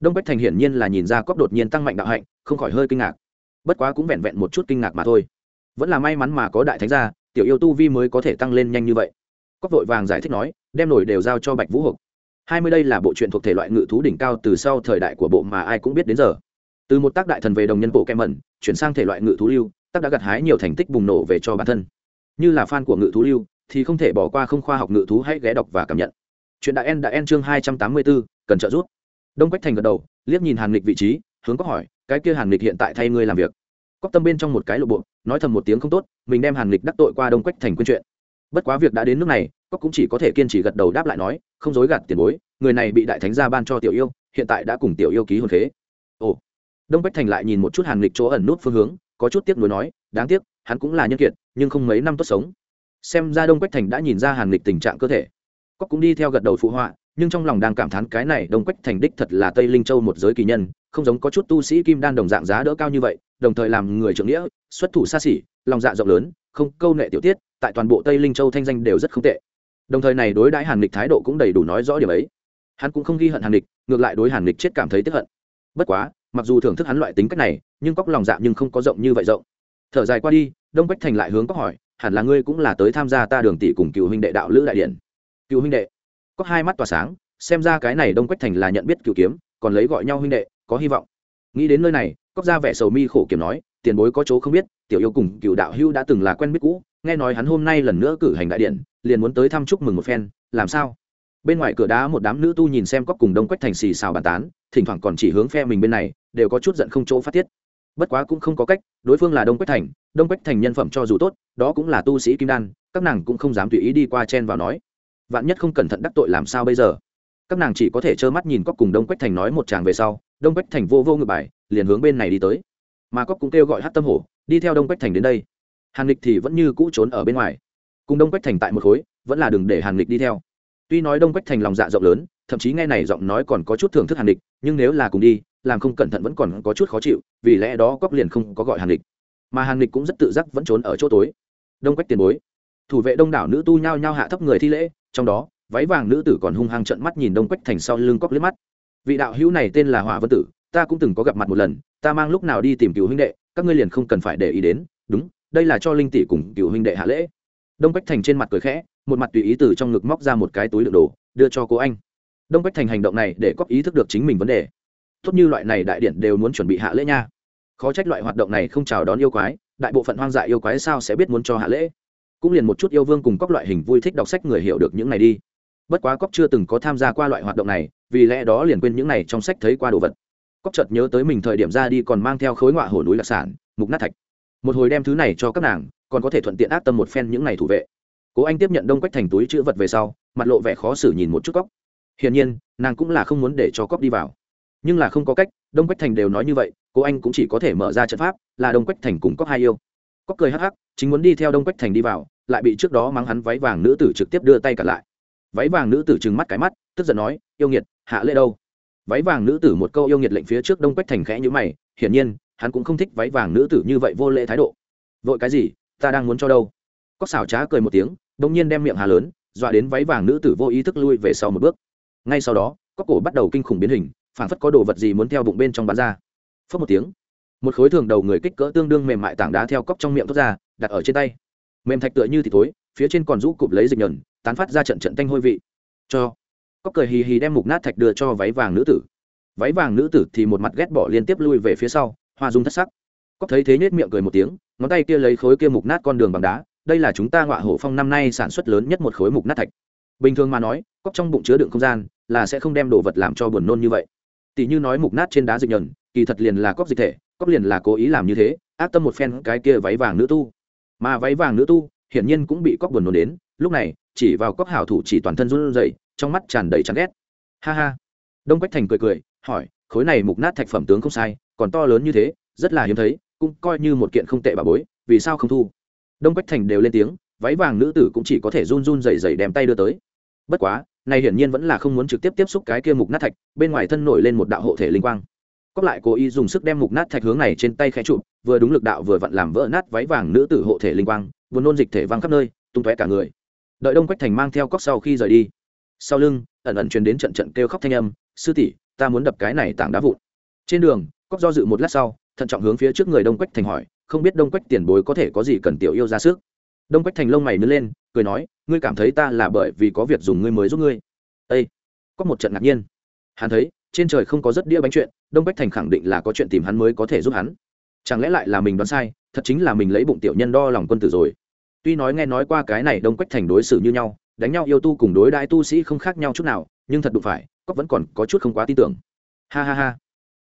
Speaker 1: Đông quách thành hiển nhiên là nhìn ra cóc đột nhiên tăng mạnh đạo hạnh, không khỏi hơi kinh ngạc. Bất quá cũng vẹn vẹn một chút kinh ngạc mà thôi vẫn là may mắn mà có đại thánh gia, tiểu yêu tu vi mới có thể tăng lên nhanh như vậy. Cóc vội vàng giải thích nói, đem nổi đều giao cho bạch vũ hộp hai mươi đây là bộ truyện thuộc thể loại ngự thú đỉnh cao từ sau thời đại của bộ mà ai cũng biết đến giờ. Từ một tác đại thần về đồng nhân bộ kem mẩn, chuyển sang thể loại ngự thú lưu, tác đã gặt hái nhiều thành tích bùng nổ về cho bản thân. Như là fan của ngự thú lưu, thì không thể bỏ qua không khoa học ngự thú hãy ghé đọc và cảm nhận. Chuyện đại en đã en chương hai trăm tám mươi bốn cần trợ giúp. Đông quách thành gật đầu, liếc nhìn hàn lịch vị trí, hướng có hỏi, cái kia hàn lịch hiện tại thay ngươi làm việc cóc tâm bên trong một cái lộ bộ, nói thầm một tiếng không tốt, mình đem hàn lịch đắc tội qua đông quách thành quyên chuyện. Bất quá việc đã đến nước này, cóc cũng chỉ có thể kiên trì gật đầu đáp lại nói, không dối gạt tiền bối, người này bị đại thánh gia ban cho tiểu yêu, hiện tại đã cùng tiểu yêu ký hôn thế. ồ. Đông quách thành lại nhìn một chút hàn lịch chỗ ẩn nút phương hướng, có chút tiếc nuối nói, đáng tiếc, hắn cũng là nhân kiệt, nhưng không mấy năm tốt sống. Xem ra đông quách thành đã nhìn ra hàn lịch tình trạng cơ thể. Cóc cũng đi theo gật đầu phụ họa nhưng trong lòng đang cảm thán cái này đông quách thành đích thật là tây linh châu một giới kỳ nhân, không giống có chút tu sĩ kim đan đồng dạng giá đỡ cao như vậy, đồng thời làm người trưởng nghĩa, xuất thủ xa xỉ, lòng dạ rộng lớn, không câu nệ tiểu tiết, tại toàn bộ tây linh châu thanh danh đều rất không tệ. Đồng thời này đối đãi hàn lịch thái độ cũng đầy đủ nói rõ điểm ấy. Hắn cũng không ghi hận hàn lịch ngược lại đối hàn lịch chết cảm thấy tức hận. Bất quá, mặc dù thưởng thức hắn loại tính cách này, nhưng cóc lòng dạ nhưng không có rộng như vậy rộng. Thở dài qua đi, đông Quách thành lại hướng cóc hỏi, hẳn là ngươi cũng là tới tham gia ta đường tỷ cùng cựu huynh đệ đạo lữ đại điển cựu huynh đệ có hai mắt tỏa sáng, xem ra cái này đông quách thành là nhận biết cựu kiếm, còn lấy gọi nhau huynh đệ, có hy vọng. Nghĩ đến nơi này cóc ra vẻ sầu mi khổ kiếm nói, tiền bối có chỗ không biết, tiểu yêu cùng cựu đạo hưu đã từng là quen biết cũ, nghe nói hắn hôm nay lần nữa cử hành đại điện, liền muốn tới thăm chúc mừng một phen, làm sao? Bên ngoài cửa đá một đám nữ tu nhìn xem cóc cùng đông quách thành xì xào bàn tán, thỉnh thoảng còn chỉ hướng phe mình bên này, đều có chút giận không chỗ phát tiết. Bất quá cũng không có cách, đối phương là đông quách thành, đông quách thành nhân phẩm cho dù tốt, đó cũng là tu sĩ kim đan, các nàng cũng không dám tùy ý đi qua chen vào nói vạn nhất không cẩn thận đắc tội làm sao bây giờ? Các nàng chỉ có thể trơ mắt nhìn cóc cùng đông quách thành nói một chàng về sau, đông quách thành vô vô ngược bài, liền hướng bên này đi tới. Mà cóc cũng kêu gọi hát tâm hổ, đi theo đông quách thành đến đây. Hàn lịch thì vẫn như cũ trốn ở bên ngoài. Cùng đông quách thành tại một khối, vẫn là đừng để hàn lịch đi theo. Tuy nói đông quách thành lòng dạ rộng lớn, thậm chí nghe này giọng nói còn có chút thưởng thức hàn lịch, nhưng nếu là cùng đi, làm không cẩn thận vẫn còn có chút khó chịu, vì lẽ đó cóc liền không có gọi hàn lịch. Mà hàn lịch cũng rất tự giác vẫn trốn ở chỗ tối. Đông quách tiền bối. Thủ vệ đông đảo nữ tu nhao nhao hạ thấp người thi lễ trong đó, váy vàng nữ tử còn hung hăng trận mắt nhìn đông quách thành sau lưng cóc liếc mắt. Vị đạo hữu này tên là hỏa vân tử, ta cũng từng có gặp mặt một lần, ta mang lúc nào đi tìm cựu huynh đệ, các ngươi liền không cần phải để ý đến. Đúng, đây là cho linh tỷ cùng cựu huynh đệ hạ lễ. Đông quách thành trên mặt cười khẽ, một mặt tùy ý từ trong ngực móc ra một cái túi đựng đồ, đưa cho cô anh. Đông quách thành hành động này để cóc ý thức được chính mình vấn đề. Tốt như loại này đại điện đều muốn chuẩn bị hạ lễ nha. Khó trách loại hoạt động này không chào đón yêu quái, đại bộ phận hoang dại yêu quái sao sẽ biết muốn cho hạ lễ cũng liền một chút yêu vương cùng các loại hình vui thích đọc sách người hiểu được những này đi. Bất quá cóc chưa từng có tham gia qua loại hoạt động này, vì lẽ đó liền quên những này trong sách thấy qua đồ vật. Cóc chợt nhớ tới mình thời điểm ra đi còn mang theo khối ngọa hổ núi đặc sản, mục nát thạch. Một hồi đem thứ này cho các nàng, còn có thể thuận tiện ác tâm một phen những này thủ vệ. Cố anh tiếp nhận đông quách thành túi chữ vật về sau, mặt lộ vẻ khó xử nhìn một chút cóc. Hiển nhiên, nàng cũng là không muốn để cho cóc đi vào. Nhưng là không có cách, đông quách thành đều nói như vậy cô anh cũng chỉ có thể mở ra trận pháp, là đông quách thành cùng cóc hai yêu. Cóc cười hắc hắc, chính muốn đi theo đông quách thành đi vào lại bị trước đó mắng hắn váy vàng nữ tử trực tiếp đưa tay cả lại. Váy vàng nữ tử trừng mắt cái mắt, tức giận nói, yêu nghiệt, hạ lễ đâu? Váy vàng nữ tử một câu yêu nghiệt lệnh phía trước đông quách thành khẽ như mày, hiển nhiên, hắn cũng không thích váy vàng nữ tử như vậy vô lễ thái độ. Vội cái gì, ta đang muốn cho đâu? Cóc xảo trá cười một tiếng đông nhiên đem miệng hà lớn, dọa đến váy vàng nữ tử vô ý thức lui về sau một bước. Ngay sau đó, cóc cổ bắt đầu kinh khủng biến hình, phảng phất có đồ vật gì muốn theo bụng bên trong bắn ra. Phớt một tiếng, một khối thường đầu người kích cỡ tương đương mềm mại tảng đá theo cóc trong miệng thoát ra, đặt ở trên tay mềm thạch tựa như thì thối, phía trên còn rũ cụp lấy dịch nhờn tán phát ra trận trận tanh hôi vị. Cho. Cóc cười hì hì đem mục nát thạch đưa cho váy vàng nữ tử. Váy vàng nữ tử thì một mặt ghét bỏ liên tiếp lui về phía sau hoa dung thất sắc. Cóc thấy thế nết miệng cười một tiếng ngón tay kia lấy khối kia mục nát con đường bằng đá đây là chúng ta ngọa hổ phong năm nay sản xuất lớn nhất một khối mục nát thạch. Bình thường mà nói cóc trong bụng chứa đựng không gian là sẽ không đem đồ vật làm cho buồn nôn như vậy. Tỷ như nói mục nát trên đá dịch nhờn kỳ thật liền là cóc dịch thể cóc liền là cố ý làm như thế ác tâm một phen cái kia váy vàng nữ tu mà váy vàng nữ tu, hiển nhiên cũng bị cóc buồn nôn đến. Lúc này, chỉ vào cóc hảo thủ chỉ toàn thân run rẩy, trong mắt tràn đầy chán ghét. Ha ha. Đông quách thành cười cười, hỏi, khối này mục nát thạch phẩm tướng không sai, còn to lớn như thế, rất là hiếm thấy, cũng coi như một kiện không tệ bà bối, vì sao không thu? Đông quách thành đều lên tiếng, váy vàng nữ tử cũng chỉ có thể run run rẩy rẩy đem tay đưa tới. Bất quá, này hiển nhiên vẫn là không muốn trực tiếp tiếp xúc cái kia mục nát thạch, bên ngoài thân nổi lên một đạo hộ thể linh quang cóc lại, cố ý dùng sức đem mục nát thạch hướng này trên tay khẽ chụp, vừa đúng lực đạo vừa vặn làm vỡ nát váy vàng nữ tử hộ thể linh quang vừa nôn dịch thể văng khắp nơi, tung tóe cả người. Đợi đông quách thành mang theo cóc sau khi rời đi, sau lưng, ẩn ẩn truyền đến trận trận kêu khóc thanh âm, sư tỷ, ta muốn đập cái này tảng đá vụn. Trên đường cóc do dự một lát sau, thận trọng hướng phía trước người đông quách thành hỏi, không biết đông quách tiền bối có thể có gì cần tiểu yêu ra sức? Đông quách thành lông mày nứt lên, cười nói, ngươi cảm thấy ta là bởi vì có việc dùng ngươi mới giúp ngươi. Ây có một trận ngạc nhiên. Hắn thấy trên trời không có rất đĩa bánh chuyện, đông Bách thành khẳng định là có chuyện tìm hắn mới có thể giúp hắn. Chẳng lẽ lại là mình đoán sai, thật chính là mình lấy bụng tiểu nhân đo lòng quân tử rồi. Tuy nói nghe nói qua cái này đông quách thành đối xử như nhau, đánh nhau yêu tu cùng đối đãi tu sĩ không khác nhau chút nào, nhưng thật đụng phải cóc vẫn còn có chút không quá tin tưởng. Ha ha ha.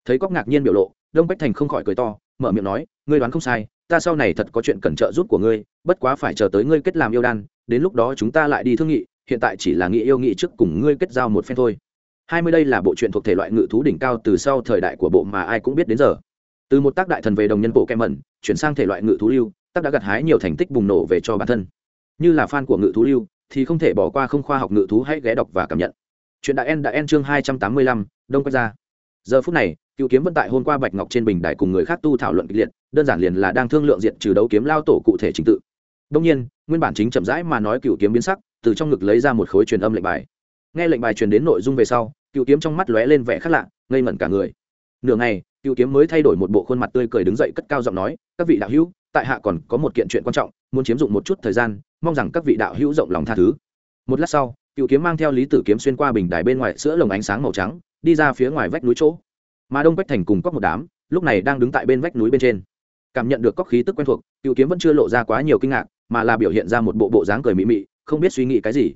Speaker 1: Thấy cóc ngạc nhiên biểu lộ, đông quách thành không khỏi cười to, mở miệng nói, ngươi đoán không sai, ta sau này thật có chuyện cần trợ giúp của ngươi, bất quá phải chờ tới ngươi kết làm yêu đan, đến lúc đó chúng ta lại đi thương nghị, hiện tại chỉ là nghị yêu nghị trước cùng ngươi kết giao một phen thôi hai mươi đây là bộ truyện thuộc thể loại ngự thú đỉnh cao từ sau thời đại của bộ mà ai cũng biết đến giờ. Từ một tác đại thần về đồng nhân bộ kem mẩn chuyển sang thể loại ngự thú lưu, tác đã gặt hái nhiều thành tích bùng nổ về cho bản thân. Như là fan của ngự thú lưu, thì không thể bỏ qua không khoa học ngự thú hãy ghé đọc và cảm nhận. Chuyện đại en đã en chương hai trăm tám mươi lăm, đông quách ra giờ phút này, cựu kiếm vẫn tại hôm qua bạch ngọc trên bình đài cùng người khác tu thảo luận kịch liệt, đơn giản liền là đang thương lượng diện trừ đấu kiếm lao tổ cụ thể chính tự. Đương nhiên, nguyên bản chính chậm rãi mà nói cựu kiếm biến sắc, từ trong ngực lấy ra một khối truyền âm lệnh bài nghe lệnh bài truyền đến nội dung về sau cựu kiếm trong mắt lóe lên vẻ khác lạ, ngây ngẩn cả người. Nửa ngày cựu kiếm mới thay đổi một bộ khuôn mặt tươi cười đứng dậy cất cao giọng nói, các vị đạo hữu, tại hạ còn có một kiện chuyện quan trọng, muốn chiếm dụng một chút thời gian, mong rằng các vị đạo hữu rộng lòng tha thứ. Một lát sau cựu kiếm mang theo lý tử kiếm xuyên qua bình đài bên ngoài sữa lồng ánh sáng màu trắng, đi ra phía ngoài vách núi chỗ. Mà đông vách thành cùng cóc một đám, lúc này đang đứng tại bên vách núi bên trên. Cảm nhận được cóc khí tức quen thuộc cựu kiếm vẫn chưa lộ ra quá nhiều kinh ngạc, mà là biểu hiện ra một bộ bộ dáng cười mị mị, không biết suy nghĩ cái gì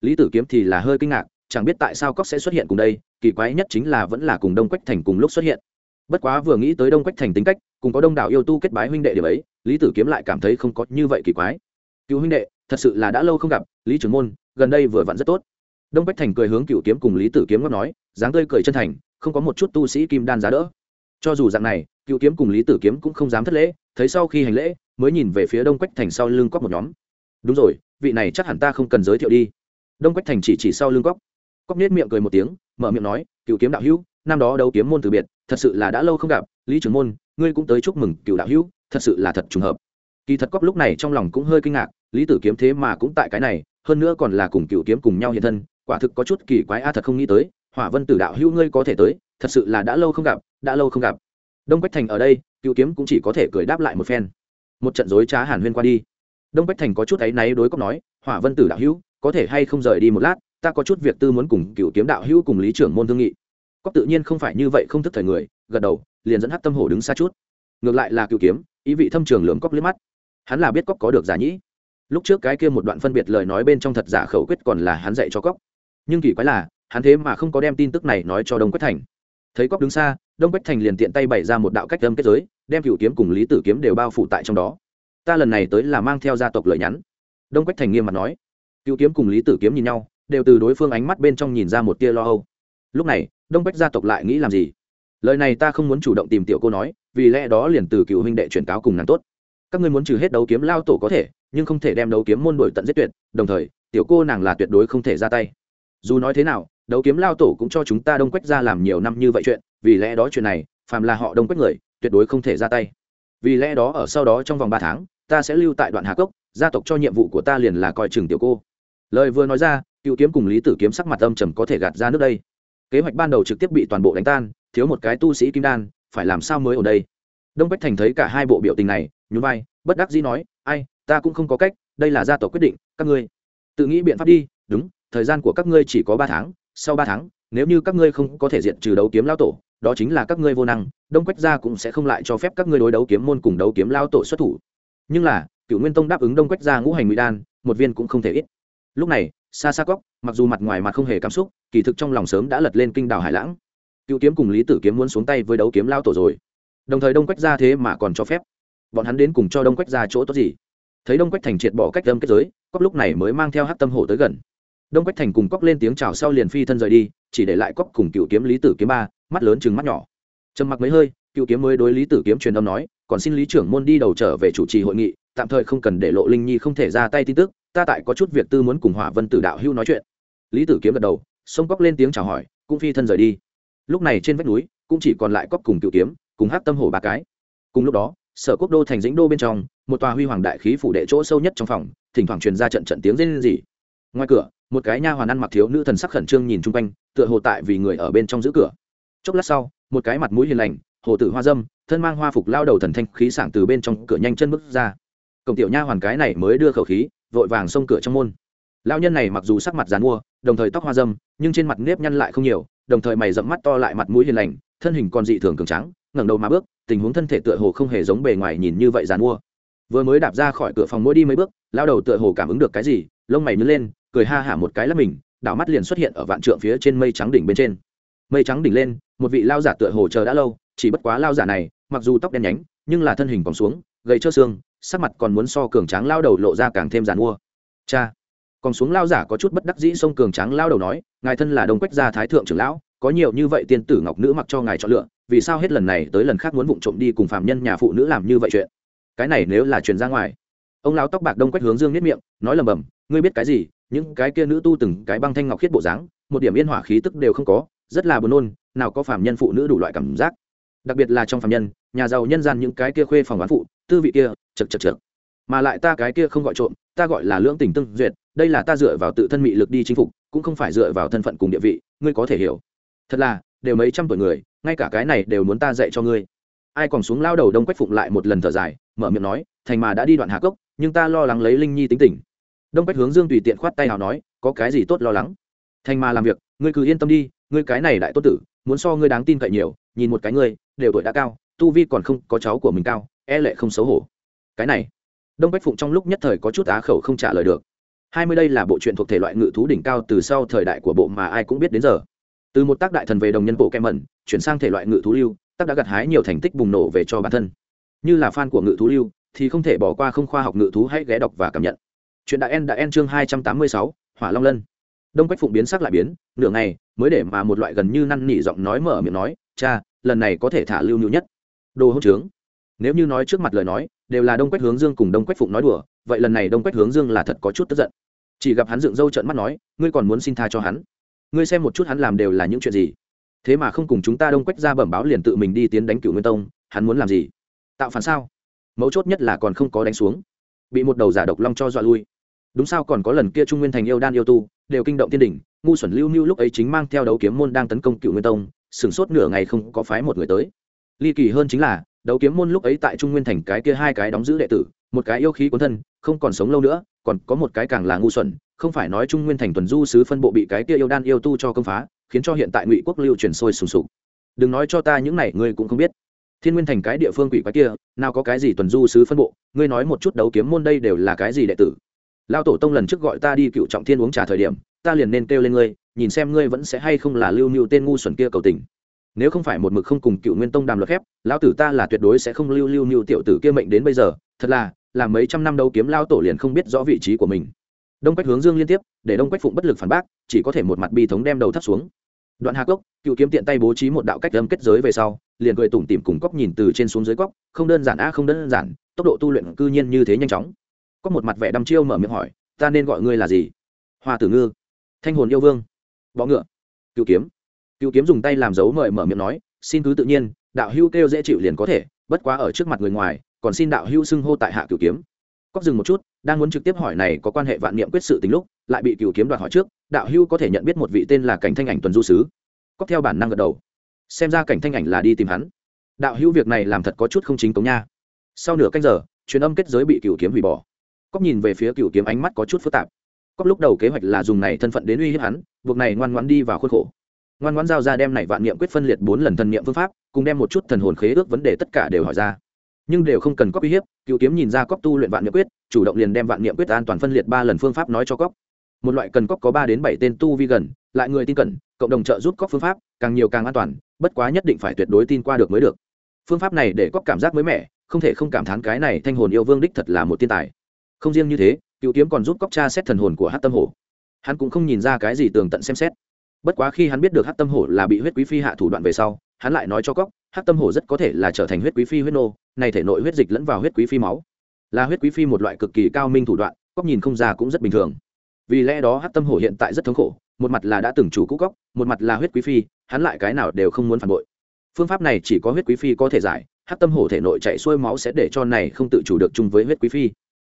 Speaker 1: lý tử kiếm thì là hơi kinh ngạc, chẳng biết tại sao cóc sẽ xuất hiện cùng đây, kỳ quái nhất chính là vẫn là cùng đông quách thành cùng lúc xuất hiện. Bất quá vừa nghĩ tới đông quách thành tính cách, cùng có đông đảo yêu tu kết bái huynh đệ điều ấy, lý tử kiếm lại cảm thấy không có như vậy kỳ quái. Cựu huynh đệ, thật sự là đã lâu không gặp, lý trưởng môn, gần đây vừa vặn rất tốt. Đông quách thành cười hướng cựu kiếm cùng lý tử kiếm ngóc nói, dáng tươi cười chân thành, không có một chút tu sĩ kim đan giá đỡ. Cho dù dạng này, cựu kiếm cùng lý tử kiếm cũng không dám thất lễ, thấy sau khi hành lễ, mới nhìn về phía đông quách thành sau lưng quắc một nhóm. Đúng rồi, vị này chắc hẳn ta không cần giới thiệu đi đông quách thành chỉ chỉ sau lưng cóc cóc nết miệng cười một tiếng, mở miệng nói, cựu kiếm đạo hữu, năm đó đấu kiếm môn từ biệt, thật sự là đã lâu không gặp, lý trưởng môn, ngươi cũng tới chúc mừng cựu đạo hữu, thật sự là thật trùng hợp. Kỳ thật cóc lúc này trong lòng cũng hơi kinh ngạc, lý tử kiếm thế mà cũng tại cái này, hơn nữa còn là cùng cựu kiếm cùng nhau hiện thân, quả thực có chút kỳ quái a à thật không nghĩ tới, hỏa vân tử đạo hữu ngươi có thể tới, thật sự là đã lâu không gặp, đã lâu không gặp. Đông quách thành ở đây, cựu kiếm cũng chỉ có thể cười đáp lại một phen. Một trận dối trá hàn huyên qua đi. Đông quách thành có chút áy náy đối cóc nói, hỏa vân tử đạo hữu có thể hay không rời đi một lát, ta có chút việc tư muốn cùng cựu kiếm đạo hữu cùng lý trưởng môn thương nghị. Cóc tự nhiên không phải như vậy không thức thời người, gật đầu, liền dẫn hát tâm hổ đứng xa chút. Ngược lại là cựu kiếm, ý vị thâm trường lường cóc liếc mắt. Hắn là biết cóc có được giả nhĩ. Lúc trước cái kia một đoạn phân biệt lời nói bên trong thật giả khẩu quyết còn là hắn dạy cho cóc nhưng kỳ quái là, hắn thế mà không có đem tin tức này nói cho đông quách thành. Thấy cóc đứng xa, đông quách thành liền tiện tay bày ra một đạo cách âm kết giới, đem cựu kiếm cùng lý tử kiếm đều bao phủ tại trong đó. Ta lần này tới là mang theo gia tộc lợi nhắn. Đông quách thành nghiêm mặt nói cựu kiếm cùng lý tử kiếm nhìn nhau, đều từ đối phương ánh mắt bên trong nhìn ra một tia lo âu. Lúc này, đông Bách gia tộc lại nghĩ làm gì? Lời này ta không muốn chủ động tìm tiểu cô nói, vì lẽ đó liền từ cựu huynh đệ truyền cáo cùng nàng tốt. Các ngươi muốn trừ hết đấu kiếm lao tổ có thể, nhưng không thể đem đấu kiếm môn đổi tận giết tuyệt, đồng thời, tiểu cô nàng là tuyệt đối không thể ra tay. Dù nói thế nào, đấu kiếm lao tổ cũng cho chúng ta đông quách ra làm nhiều năm như vậy chuyện, vì lẽ đó chuyện này, phàm là họ đông quách người, tuyệt đối không thể ra tay. Vì lẽ đó ở sau đó trong vòng ba tháng, ta sẽ lưu tại đoạn hà cốc, gia tộc cho nhiệm vụ của ta liền là coi chừng tiểu cô lời vừa nói ra, cựu kiếm cùng lý tử kiếm sắc mặt âm trầm có thể gạt ra nước đây. Kế hoạch ban đầu trực tiếp bị toàn bộ đánh tan, thiếu một cái tu sĩ kim đan, phải làm sao mới ở đây? Đông bách thành thấy cả hai bộ biểu tình này, nhún vai, bất đắc dĩ nói, ai, ta cũng không có cách, đây là gia tộc quyết định, các ngươi tự nghĩ biện pháp đi, đúng, thời gian của các ngươi chỉ có ba tháng, sau ba tháng, nếu như các ngươi không có thể diện trừ đấu kiếm lao tổ, đó chính là các ngươi vô năng, đông quách gia cũng sẽ không lại cho phép các ngươi đối đấu kiếm môn cùng đấu kiếm lao tổ xuất thủ. Nhưng là, cựu nguyên tông đáp ứng đông quách gia ngũ hành nguy đan, một viên cũng không thể ít lúc này xa xa cóc, mặc dù mặt ngoài mặt không hề cảm xúc, kỳ thực trong lòng sớm đã lật lên kinh đảo hải lãng. Cựu kiếm cùng lý tử kiếm muốn xuống tay với đấu kiếm lao tổ rồi. Đồng thời đông quách gia thế mà còn cho phép. Bọn hắn đến cùng cho đông quách gia chỗ tốt gì? Thấy đông quách thành triệt bỏ cách đâm kết giới, cóc lúc này mới mang theo hát tâm hổ tới gần. Đông quách thành cùng cóc lên tiếng chào sau liền phi thân rời đi, chỉ để lại cóc cùng cựu kiếm lý tử kiếm ba, mắt lớn chừng mắt nhỏ. Trầm mặc mấy hơi, cựu kiếm mới đối lý tử kiếm truyền âm nói, còn xin lý trưởng môn đi đầu trở về chủ trì hội nghị, tạm thời không cần để lộ linh nhi không thể ra tay tin tức ta tại có chút việc tư muốn cùng hỏa vân tử đạo hưu nói chuyện. Lý tử kiếm gật đầu, sông cóc lên tiếng chào hỏi, cũng phi thân rời đi. Lúc này trên vách núi, cũng chỉ còn lại cóc cùng cựu kiếm, cùng hát tâm hổ ba cái. Cùng lúc đó, sở quốc đô thành dĩnh đô bên trong, một tòa huy hoàng đại khí phủ đệ chỗ sâu nhất trong phòng, thỉnh thoảng truyền ra trận trận tiếng rên rỉ. Ngoài cửa, một cái nha hoàn ăn mặc thiếu nữ thần sắc khẩn trương nhìn chung quanh, tựa hồ tại vì người ở bên trong giữ cửa. Chốc lát sau, một cái mặt mũi hiền lành, hồ tử hoa dâm, thân mang hoa phục lao đầu thần thanh khí sảng từ bên trong cửa nhanh chân bước ra. Cổng tiểu nha hoàn cái này mới đưa khẩu khí vội vàng xông cửa trong môn. Lao nhân này mặc dù sắc mặt dán mua, đồng thời tóc hoa dâm, nhưng trên mặt nếp nhăn lại không nhiều, đồng thời mày rậm mắt to lại mặt mũi hiền lành, thân hình còn dị thường cường trắng ngẩng đầu mà bước, tình huống thân thể tựa hồ không hề giống bề ngoài nhìn như vậy giàn mua. Vừa mới đạp ra khỏi cửa phòng mỗi đi mấy bước lao đầu tựa hồ cảm ứng được cái gì, lông mày nhớ lên, cười ha hả một cái là mình, đảo mắt liền xuất hiện ở vạn trượng phía trên mây trắng đỉnh bên trên. Mây trắng đỉnh lên, một vị lao giả tựa hồ chờ đã lâu, chỉ bất quá lao giả này, mặc dù tóc đen nhánh, nhưng là thân hình còn xuống gầy trơ xương, sắc mặt còn muốn so cường tráng lao đầu lộ ra càng thêm giàn mua. Cha. Còn xuống lao giả có chút bất đắc dĩ sông cường tráng lao đầu nói, ngài thân là đồng quách gia thái thượng trưởng lão, có nhiều như vậy tiên tử ngọc nữ mặc cho ngài chọn lựa, vì sao hết lần này tới lần khác muốn vụng trộm đi cùng phạm nhân nhà phụ nữ làm như vậy chuyện? Cái này nếu là truyền ra ngoài. Ông lão tóc bạc đông quách hướng dương nếp miệng, nói lầm bầm, ngươi biết cái gì? Những cái kia nữ tu từng cái băng thanh ngọc khiết bộ dáng, một điểm yên hỏa khí tức đều không có, rất là buồn nôn, nào có phạm nhân phụ nữ đủ loại cảm giác đặc biệt là trong phạm nhân, nhà giàu nhân gian những cái kia khuê phòng bán phụ, tư vị kia, chật chật chật mà lại ta cái kia không gọi trộm, ta gọi là lưỡng tình tương duyệt, đây là ta dựa vào tự thân mị lực đi chinh phục, cũng không phải dựa vào thân phận cùng địa vị, ngươi có thể hiểu. Thật là, đều mấy trăm tuổi người, ngay cả cái này đều muốn ta dạy cho ngươi. Ai còn xuống lao đầu đông quách phụng lại một lần thở dài, mở miệng nói, thành mà đã đi đoạn hạ cốc, nhưng ta lo lắng lấy linh nhi tính tình. Đông quách hướng dương tùy tiện khoát tay nào nói, có cái gì tốt lo lắng? Thành mà làm việc, ngươi cứ yên tâm đi, ngươi cái này đại tốt tử, muốn so ngươi đáng tin cậy nhiều, nhìn một cái ngươi đều tuổi đã cao, tu vi còn không có cháu của mình cao e lệ không xấu hổ. Cái này, đông bách phụng trong lúc nhất thời có chút á khẩu không trả lời được. Hai mươi đây là bộ truyện thuộc thể loại ngự thú đỉnh cao từ sau thời đại của bộ mà ai cũng biết đến giờ. Từ một tác đại thần về đồng nhân bộ kem mẩn, chuyển sang thể loại ngự thú lưu, tác đã gặt hái nhiều thành tích bùng nổ về cho bản thân. Như là fan của ngự thú lưu, thì không thể bỏ qua không khoa học ngự thú hãy ghé đọc và cảm nhận. Chuyện đại en đã en chương hai trăm tám mươi sáu, hỏa long lân. Đông quách phụng biến sắc lại biến, nửa ngày, mới để mà một loại gần như năn nỉ giọng nói mở miệng nói, cha lần này có thể thả lưu nhu nhất. Đồ hỗn trướng. Nếu như nói trước mặt lời nói, đều là đông quách hướng dương cùng đông quách phụng nói đùa, vậy lần này đông quách hướng dương là thật có chút tức giận. Chỉ gặp hắn dựng râu trợn mắt nói, ngươi còn muốn xin tha cho hắn? Ngươi xem một chút hắn làm đều là những chuyện gì? Thế mà không cùng chúng ta đông quách ra bẩm báo liền tự mình đi tiến đánh cựu nguyên tông, hắn muốn làm gì? Tạo phản sao? Mấu chốt nhất là còn không có đánh xuống. Bị một đầu giả độc long cho dọa lui. Đúng sao còn có lần kia trung nguyên thành yêu đan yêu tu, đều kinh động tiên đỉnh, ngu xuẩn lưu mưu lúc ấy chính mang theo đấu kiếm môn đang tấn công cựu nguyên tông sửng sốt nửa ngày không có phái một người tới. Ly kỳ hơn chính là, đấu kiếm môn lúc ấy tại trung nguyên thành cái kia hai cái đóng giữ đệ tử, một cái yêu khí cuốn thân, không còn sống lâu nữa, còn có một cái càng là ngu xuẩn, không phải nói trung nguyên thành tuần du sứ phân bộ bị cái kia yêu đan yêu tu cho công phá, khiến cho hiện tại ngụy quốc lưu truyền sôi sùng sục. Đừng nói cho ta những này, ngươi cũng không biết. Thiên nguyên thành cái địa phương quỷ quái kia, nào có cái gì tuần du sứ phân bộ, ngươi nói một chút đấu kiếm môn đây đều là cái gì đệ tử? Lao tổ tông lần trước gọi ta đi cựu trọng thiên uống trà thời điểm, ta liền nên kêu lên ngươi nhìn xem ngươi vẫn sẽ hay không là lưu mưu tên ngu xuẩn kia cầu tình. Nếu không phải một mực không cùng cựu nguyên tông đàm luật phép lão tử ta là tuyệt đối sẽ không lưu lưu mưu tiểu tử kia mệnh đến bây giờ, thật là làm mấy trăm năm đấu kiếm lao tổ liền không biết rõ vị trí của mình. Đông quách hướng dương liên tiếp, để đông quách phụng bất lực phản bác, chỉ có thể một mặt bi thống đem đầu thắt xuống. Đoạn hà cốc, cựu kiếm tiện tay bố trí một đạo cách âm kết giới về sau, liền cười tủm tỉm cùng cóc nhìn từ trên xuống dưới cóc không đơn giản a, không đơn giản, tốc độ tu luyện cư nhiên như thế nhanh chóng. Có một mặt vẻ đăm chiêu mở miệng hỏi, ta nên gọi ngươi là gì? Hoa tử ngư. Thanh hồn yêu vương bọ ngựa. Cựu kiếm. Cựu kiếm dùng tay làm dấu mời mở miệng nói, xin cứ tự nhiên, đạo hưu kêu dễ chịu liền có thể, bất quá ở trước mặt người ngoài, còn xin đạo hưu xưng hô tại hạ cựu kiếm. Cóc dừng một chút, đang muốn trực tiếp hỏi này có quan hệ vạn niệm quyết sự tính lúc, lại bị cựu kiếm đoạt hỏi trước, đạo hưu có thể nhận biết một vị tên là cảnh thanh ảnh tuần du sứ? Cóc theo bản năng gật đầu. Xem ra cảnh thanh ảnh là đi tìm hắn. Đạo hưu việc này làm thật có chút không chính cống nha. Sau nửa canh giờ, truyền âm kết giới bị cựu kiếm hủy bỏ. Cóc nhìn về phía cựu kiếm ánh mắt có chút phức tạp. Cóc lúc đầu kế hoạch là dùng này thân phận đến uy hiếp hắn buộc này ngoan ngoãn đi vào khuôn khổ. Ngoan ngoãn giao ra đem này vạn niệm quyết phân liệt bốn lần thần niệm phương pháp, cùng đem một chút thần hồn khế ước vấn đề tất cả đều hỏi ra. Nhưng đều không cần có uy hiếp cựu kiếm nhìn ra Cốc tu luyện vạn niệm quyết, chủ động liền đem vạn niệm quyết an toàn phân liệt ba lần phương pháp nói cho Cốc. một loại cần Cốc có ba đến bảy tên tu vi gần, lại người tin cẩn, cộng đồng trợ giúp Cốc phương pháp, càng nhiều càng an toàn, bất quá nhất định phải tuyệt đối tin qua được mới được. Phương pháp này để Cốc cảm giác mới mẻ, không thể không cảm thán cái này thanh hồn yêu vương đích thật là một thiên tài. Không riêng như thế cựu kiếm còn giúp Cốc cha xét thần hồn của hát tâm hổ hắn cũng không nhìn ra cái gì tường tận xem xét. Bất quá khi hắn biết được hát tâm hổ là bị huyết quý phi hạ thủ đoạn về sau, hắn lại nói cho cóc hát tâm hổ rất có thể là trở thành huyết quý phi huyết nô, này thể nội huyết dịch lẫn vào huyết quý phi máu. Là huyết quý phi một loại cực kỳ cao minh thủ đoạn cóc nhìn không ra cũng rất bình thường. Vì lẽ đó hát tâm hổ hiện tại rất thống khổ, một mặt là đã từng chủ cũ cóc một mặt là huyết quý phi, hắn lại cái nào đều không muốn phản bội. Phương pháp này chỉ có huyết quý phi có thể giải hát tâm hổ thể nội chạy xuôi máu sẽ để cho này không tự chủ được chung với huyết quý phi.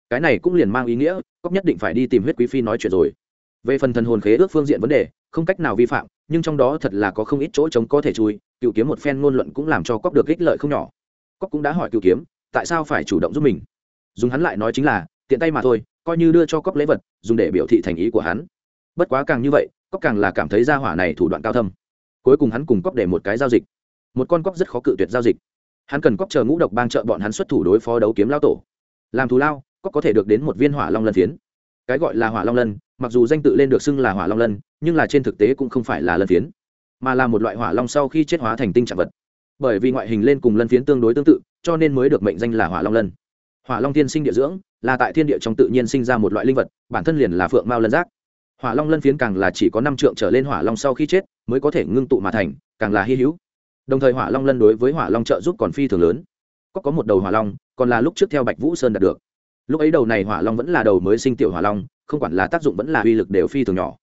Speaker 1: Cái này cũng liền mang ý nghĩa cóc nhất định phải đi tìm huyết quý phi nói chuyện rồi về phần thần hồn khế ước phương diện vấn đề, không cách nào vi phạm, nhưng trong đó thật là có không ít chỗ chống có thể chui, cựu kiếm một phen ngôn luận cũng làm cho cóc được ích lợi không nhỏ. Cóc cũng đã hỏi cựu kiếm, tại sao phải chủ động giúp mình? Dùng hắn lại nói chính là, tiện tay mà thôi, coi như đưa cho cóc lễ vật, dùng để biểu thị thành ý của hắn. Bất quá càng như vậy cóc càng là cảm thấy ra hỏa này thủ đoạn cao thâm. Cuối cùng hắn cùng cóc để một cái giao dịch. Một con cóc rất khó cự tuyệt giao dịch. Hắn cần cóc chờ ngũ độc bang trợ bọn hắn xuất thủ đối phó đấu kiếm lao tổ. Làm thù lao cóc có thể được đến một viên hỏa long lân phiến. Cái gọi là hỏa long lân mặc dù danh tự lên được xưng là hỏa long lân, nhưng là trên thực tế cũng không phải là lân phiến, mà là một loại hỏa long sau khi chết hóa thành tinh trạng vật. Bởi vì ngoại hình lên cùng lân phiến tương đối tương tự, cho nên mới được mệnh danh là hỏa long lân. Hỏa long tiên sinh địa dưỡng, là tại thiên địa trong tự nhiên sinh ra một loại linh vật, bản thân liền là phượng mao lân giác. Hỏa long lân phiến càng là chỉ có năm trượng trở lên hỏa long sau khi chết, mới có thể ngưng tụ mà thành, càng là hy hữu. Đồng thời hỏa long lân đối với hỏa long trợ giúp còn phi thường lớn. Có có một đầu hỏa long, còn là lúc trước theo bạch vũ sơn đạt được lúc ấy đầu này hỏa long vẫn là đầu mới sinh tiểu hỏa long, không quản là tác dụng vẫn là uy lực đều phi thường nhỏ.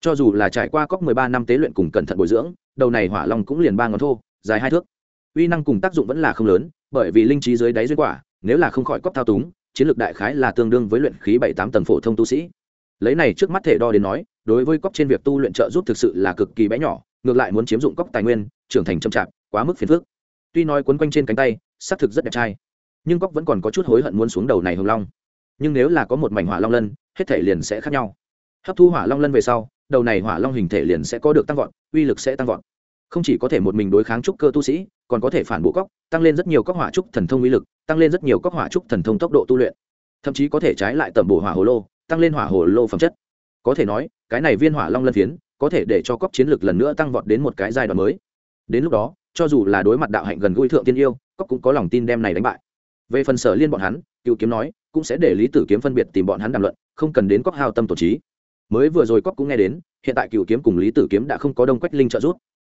Speaker 1: Cho dù là trải qua cóc mười ba năm tế luyện cùng cẩn thận bồi dưỡng, đầu này hỏa long cũng liền ba ngón thô, dài hai thước. Uy năng cùng tác dụng vẫn là không lớn, bởi vì linh trí dưới đáy duyên quả, nếu là không khỏi cóc thao túng, chiến lược đại khái là tương đương với luyện khí bảy tám tầng phổ thông tu sĩ. Lấy này trước mắt thể đo đến nói, đối với cóc trên việc tu luyện trợ giúp thực sự là cực kỳ bé nhỏ, ngược lại muốn chiếm dụng cóc tài nguyên, trưởng thành chậm chạp, quá mức phiền phức. Tuy nói quấn quanh trên cánh tay, xác thực rất đẹp trai nhưng cóc vẫn còn có chút hối hận muốn xuống đầu này hồng long. Nhưng nếu là có một mảnh hỏa long lân, hết thể liền sẽ khác nhau. Hấp thu hỏa long lân về sau, đầu này hỏa long hình thể liền sẽ có được tăng vọt, uy lực sẽ tăng vọt. Không chỉ có thể một mình đối kháng trúc cơ tu sĩ, còn có thể phản bộ cóc, tăng lên rất nhiều cóc hỏa trúc thần thông uy lực, tăng lên rất nhiều cóc hỏa trúc thần thông tốc độ tu luyện. Thậm chí có thể trái lại tẩm bổ hỏa hồ lô, tăng lên hỏa hồ lô phẩm chất. Có thể nói, cái này viên hỏa long lân phiến, có thể để cho cóc chiến lực lần nữa tăng vọt đến một cái giai đoạn mới. Đến lúc đó, cho dù là đối mặt đạo hạnh gần gũi thượng tiên yêu, cóc cũng có lòng tin đem này đánh bại về phần sở liên bọn hắn cựu kiếm nói, cũng sẽ để lý tử kiếm phân biệt tìm bọn hắn đàm luận, không cần đến cóc hao tâm tổ trí. Mới vừa rồi cóc cũng nghe đến, hiện tại cựu kiếm cùng lý tử kiếm đã không có đông quách linh trợ giúp.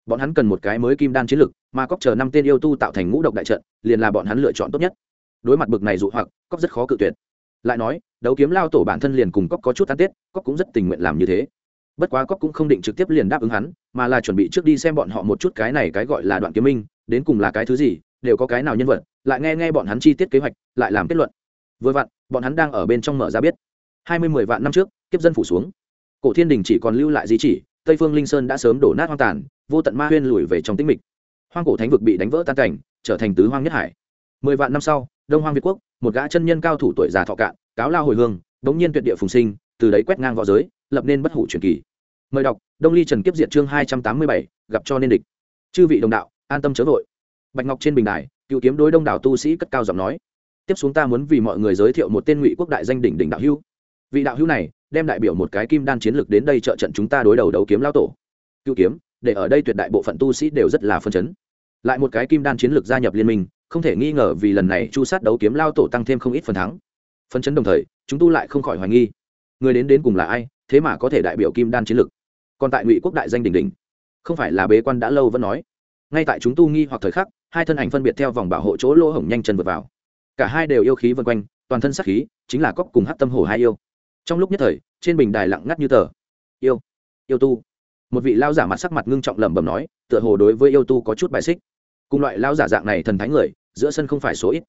Speaker 1: Bọn hắn cần một cái mới kim đan chiến lực, mà cóc chờ năm tên yêu tu tạo thành ngũ độc đại trận, liền là bọn hắn lựa chọn tốt nhất. Đối mặt bực này dụ hoặc cóc rất khó cự tuyệt. Lại nói, đấu kiếm lao tổ bản thân liền cùng cóc có chút tan tết cóc cũng rất tình nguyện làm như thế. Bất quá cóc cũng không định trực tiếp liền đáp ứng hắn, mà là chuẩn bị trước đi xem bọn họ một chút cái này cái gọi là đoạn kiếm minh, đến cùng là cái thứ gì đều có cái nào nhân vật, lại nghe nghe bọn hắn chi tiết kế hoạch, lại làm kết luận. Vừa vặn, bọn hắn đang ở bên trong mở ra biết. Hai mươi mười vạn năm trước, kiếp dân phủ xuống. Cổ thiên đình chỉ còn lưu lại di chỉ, tây phương linh sơn đã sớm đổ nát hoang tàn, vô tận ma huyên lùi về trong tĩnh mịch. Hoang cổ thánh vực bị đánh vỡ tan cảnh, trở thành tứ hoang nhất hải. Mười vạn năm sau, đông hoang việt quốc, một gã chân nhân cao thủ tuổi già thọ cạn, cáo lao hồi hương, bỗng nhiên tuyệt địa phùng sinh, từ đấy quét ngang v õ giới, lập nên bất hủ truyền kỳ. Mời đọc, đông ly trần kiếp diện chương hai trăm tám mươi bảy, gặp cho nên địch. Chư vị đồng đạo, an tâm chớ vội bạch ngọc trên bình đài, cựu kiếm đối đông đảo tu sĩ cất cao giọng nói, tiếp xuống ta muốn vì mọi người giới thiệu một tên ngụy quốc đại danh đỉnh đỉnh đạo hữu. Vị đạo hữu này, đem đại biểu một cái kim đan chiến lược đến đây trợ trận chúng ta đối đầu đấu kiếm lao tổ. Cựu kiếm, để ở đây tuyệt đại bộ phận tu sĩ đều rất là phân chấn. Lại một cái kim đan chiến lược gia nhập liên minh, không thể nghi ngờ vì lần này chu sát đấu kiếm lao tổ tăng thêm không ít phần thắng. Phân chấn đồng thời, chúng tu lại không khỏi hoài nghi. Người đến đến cùng là ai, thế mà có thể đại biểu kim đan chiến lược? Còn tại ngụy quốc đại danh đỉnh đỉnh, không phải là bế quan đã lâu vẫn nói. Ngay tại chúng tu nghi hoặc thời khắc hai thân ảnh phân biệt theo vòng bảo hộ chỗ lỗ hổng nhanh chân vượt vào. Cả hai đều yêu khí vân quanh, toàn thân sắc khí chính là cóc cùng hát tâm hồ hai yêu. Trong lúc nhất thời, trên bình đài lặng ngắt như tờ. Yêu yêu tu. Một vị lao giả mặt sắc mặt ngưng trọng lẩm bẩm nói, tựa hồ đối với yêu tu có chút bài xích. Cùng loại lao giả dạng này thần thánh người, giữa sân không phải số ít.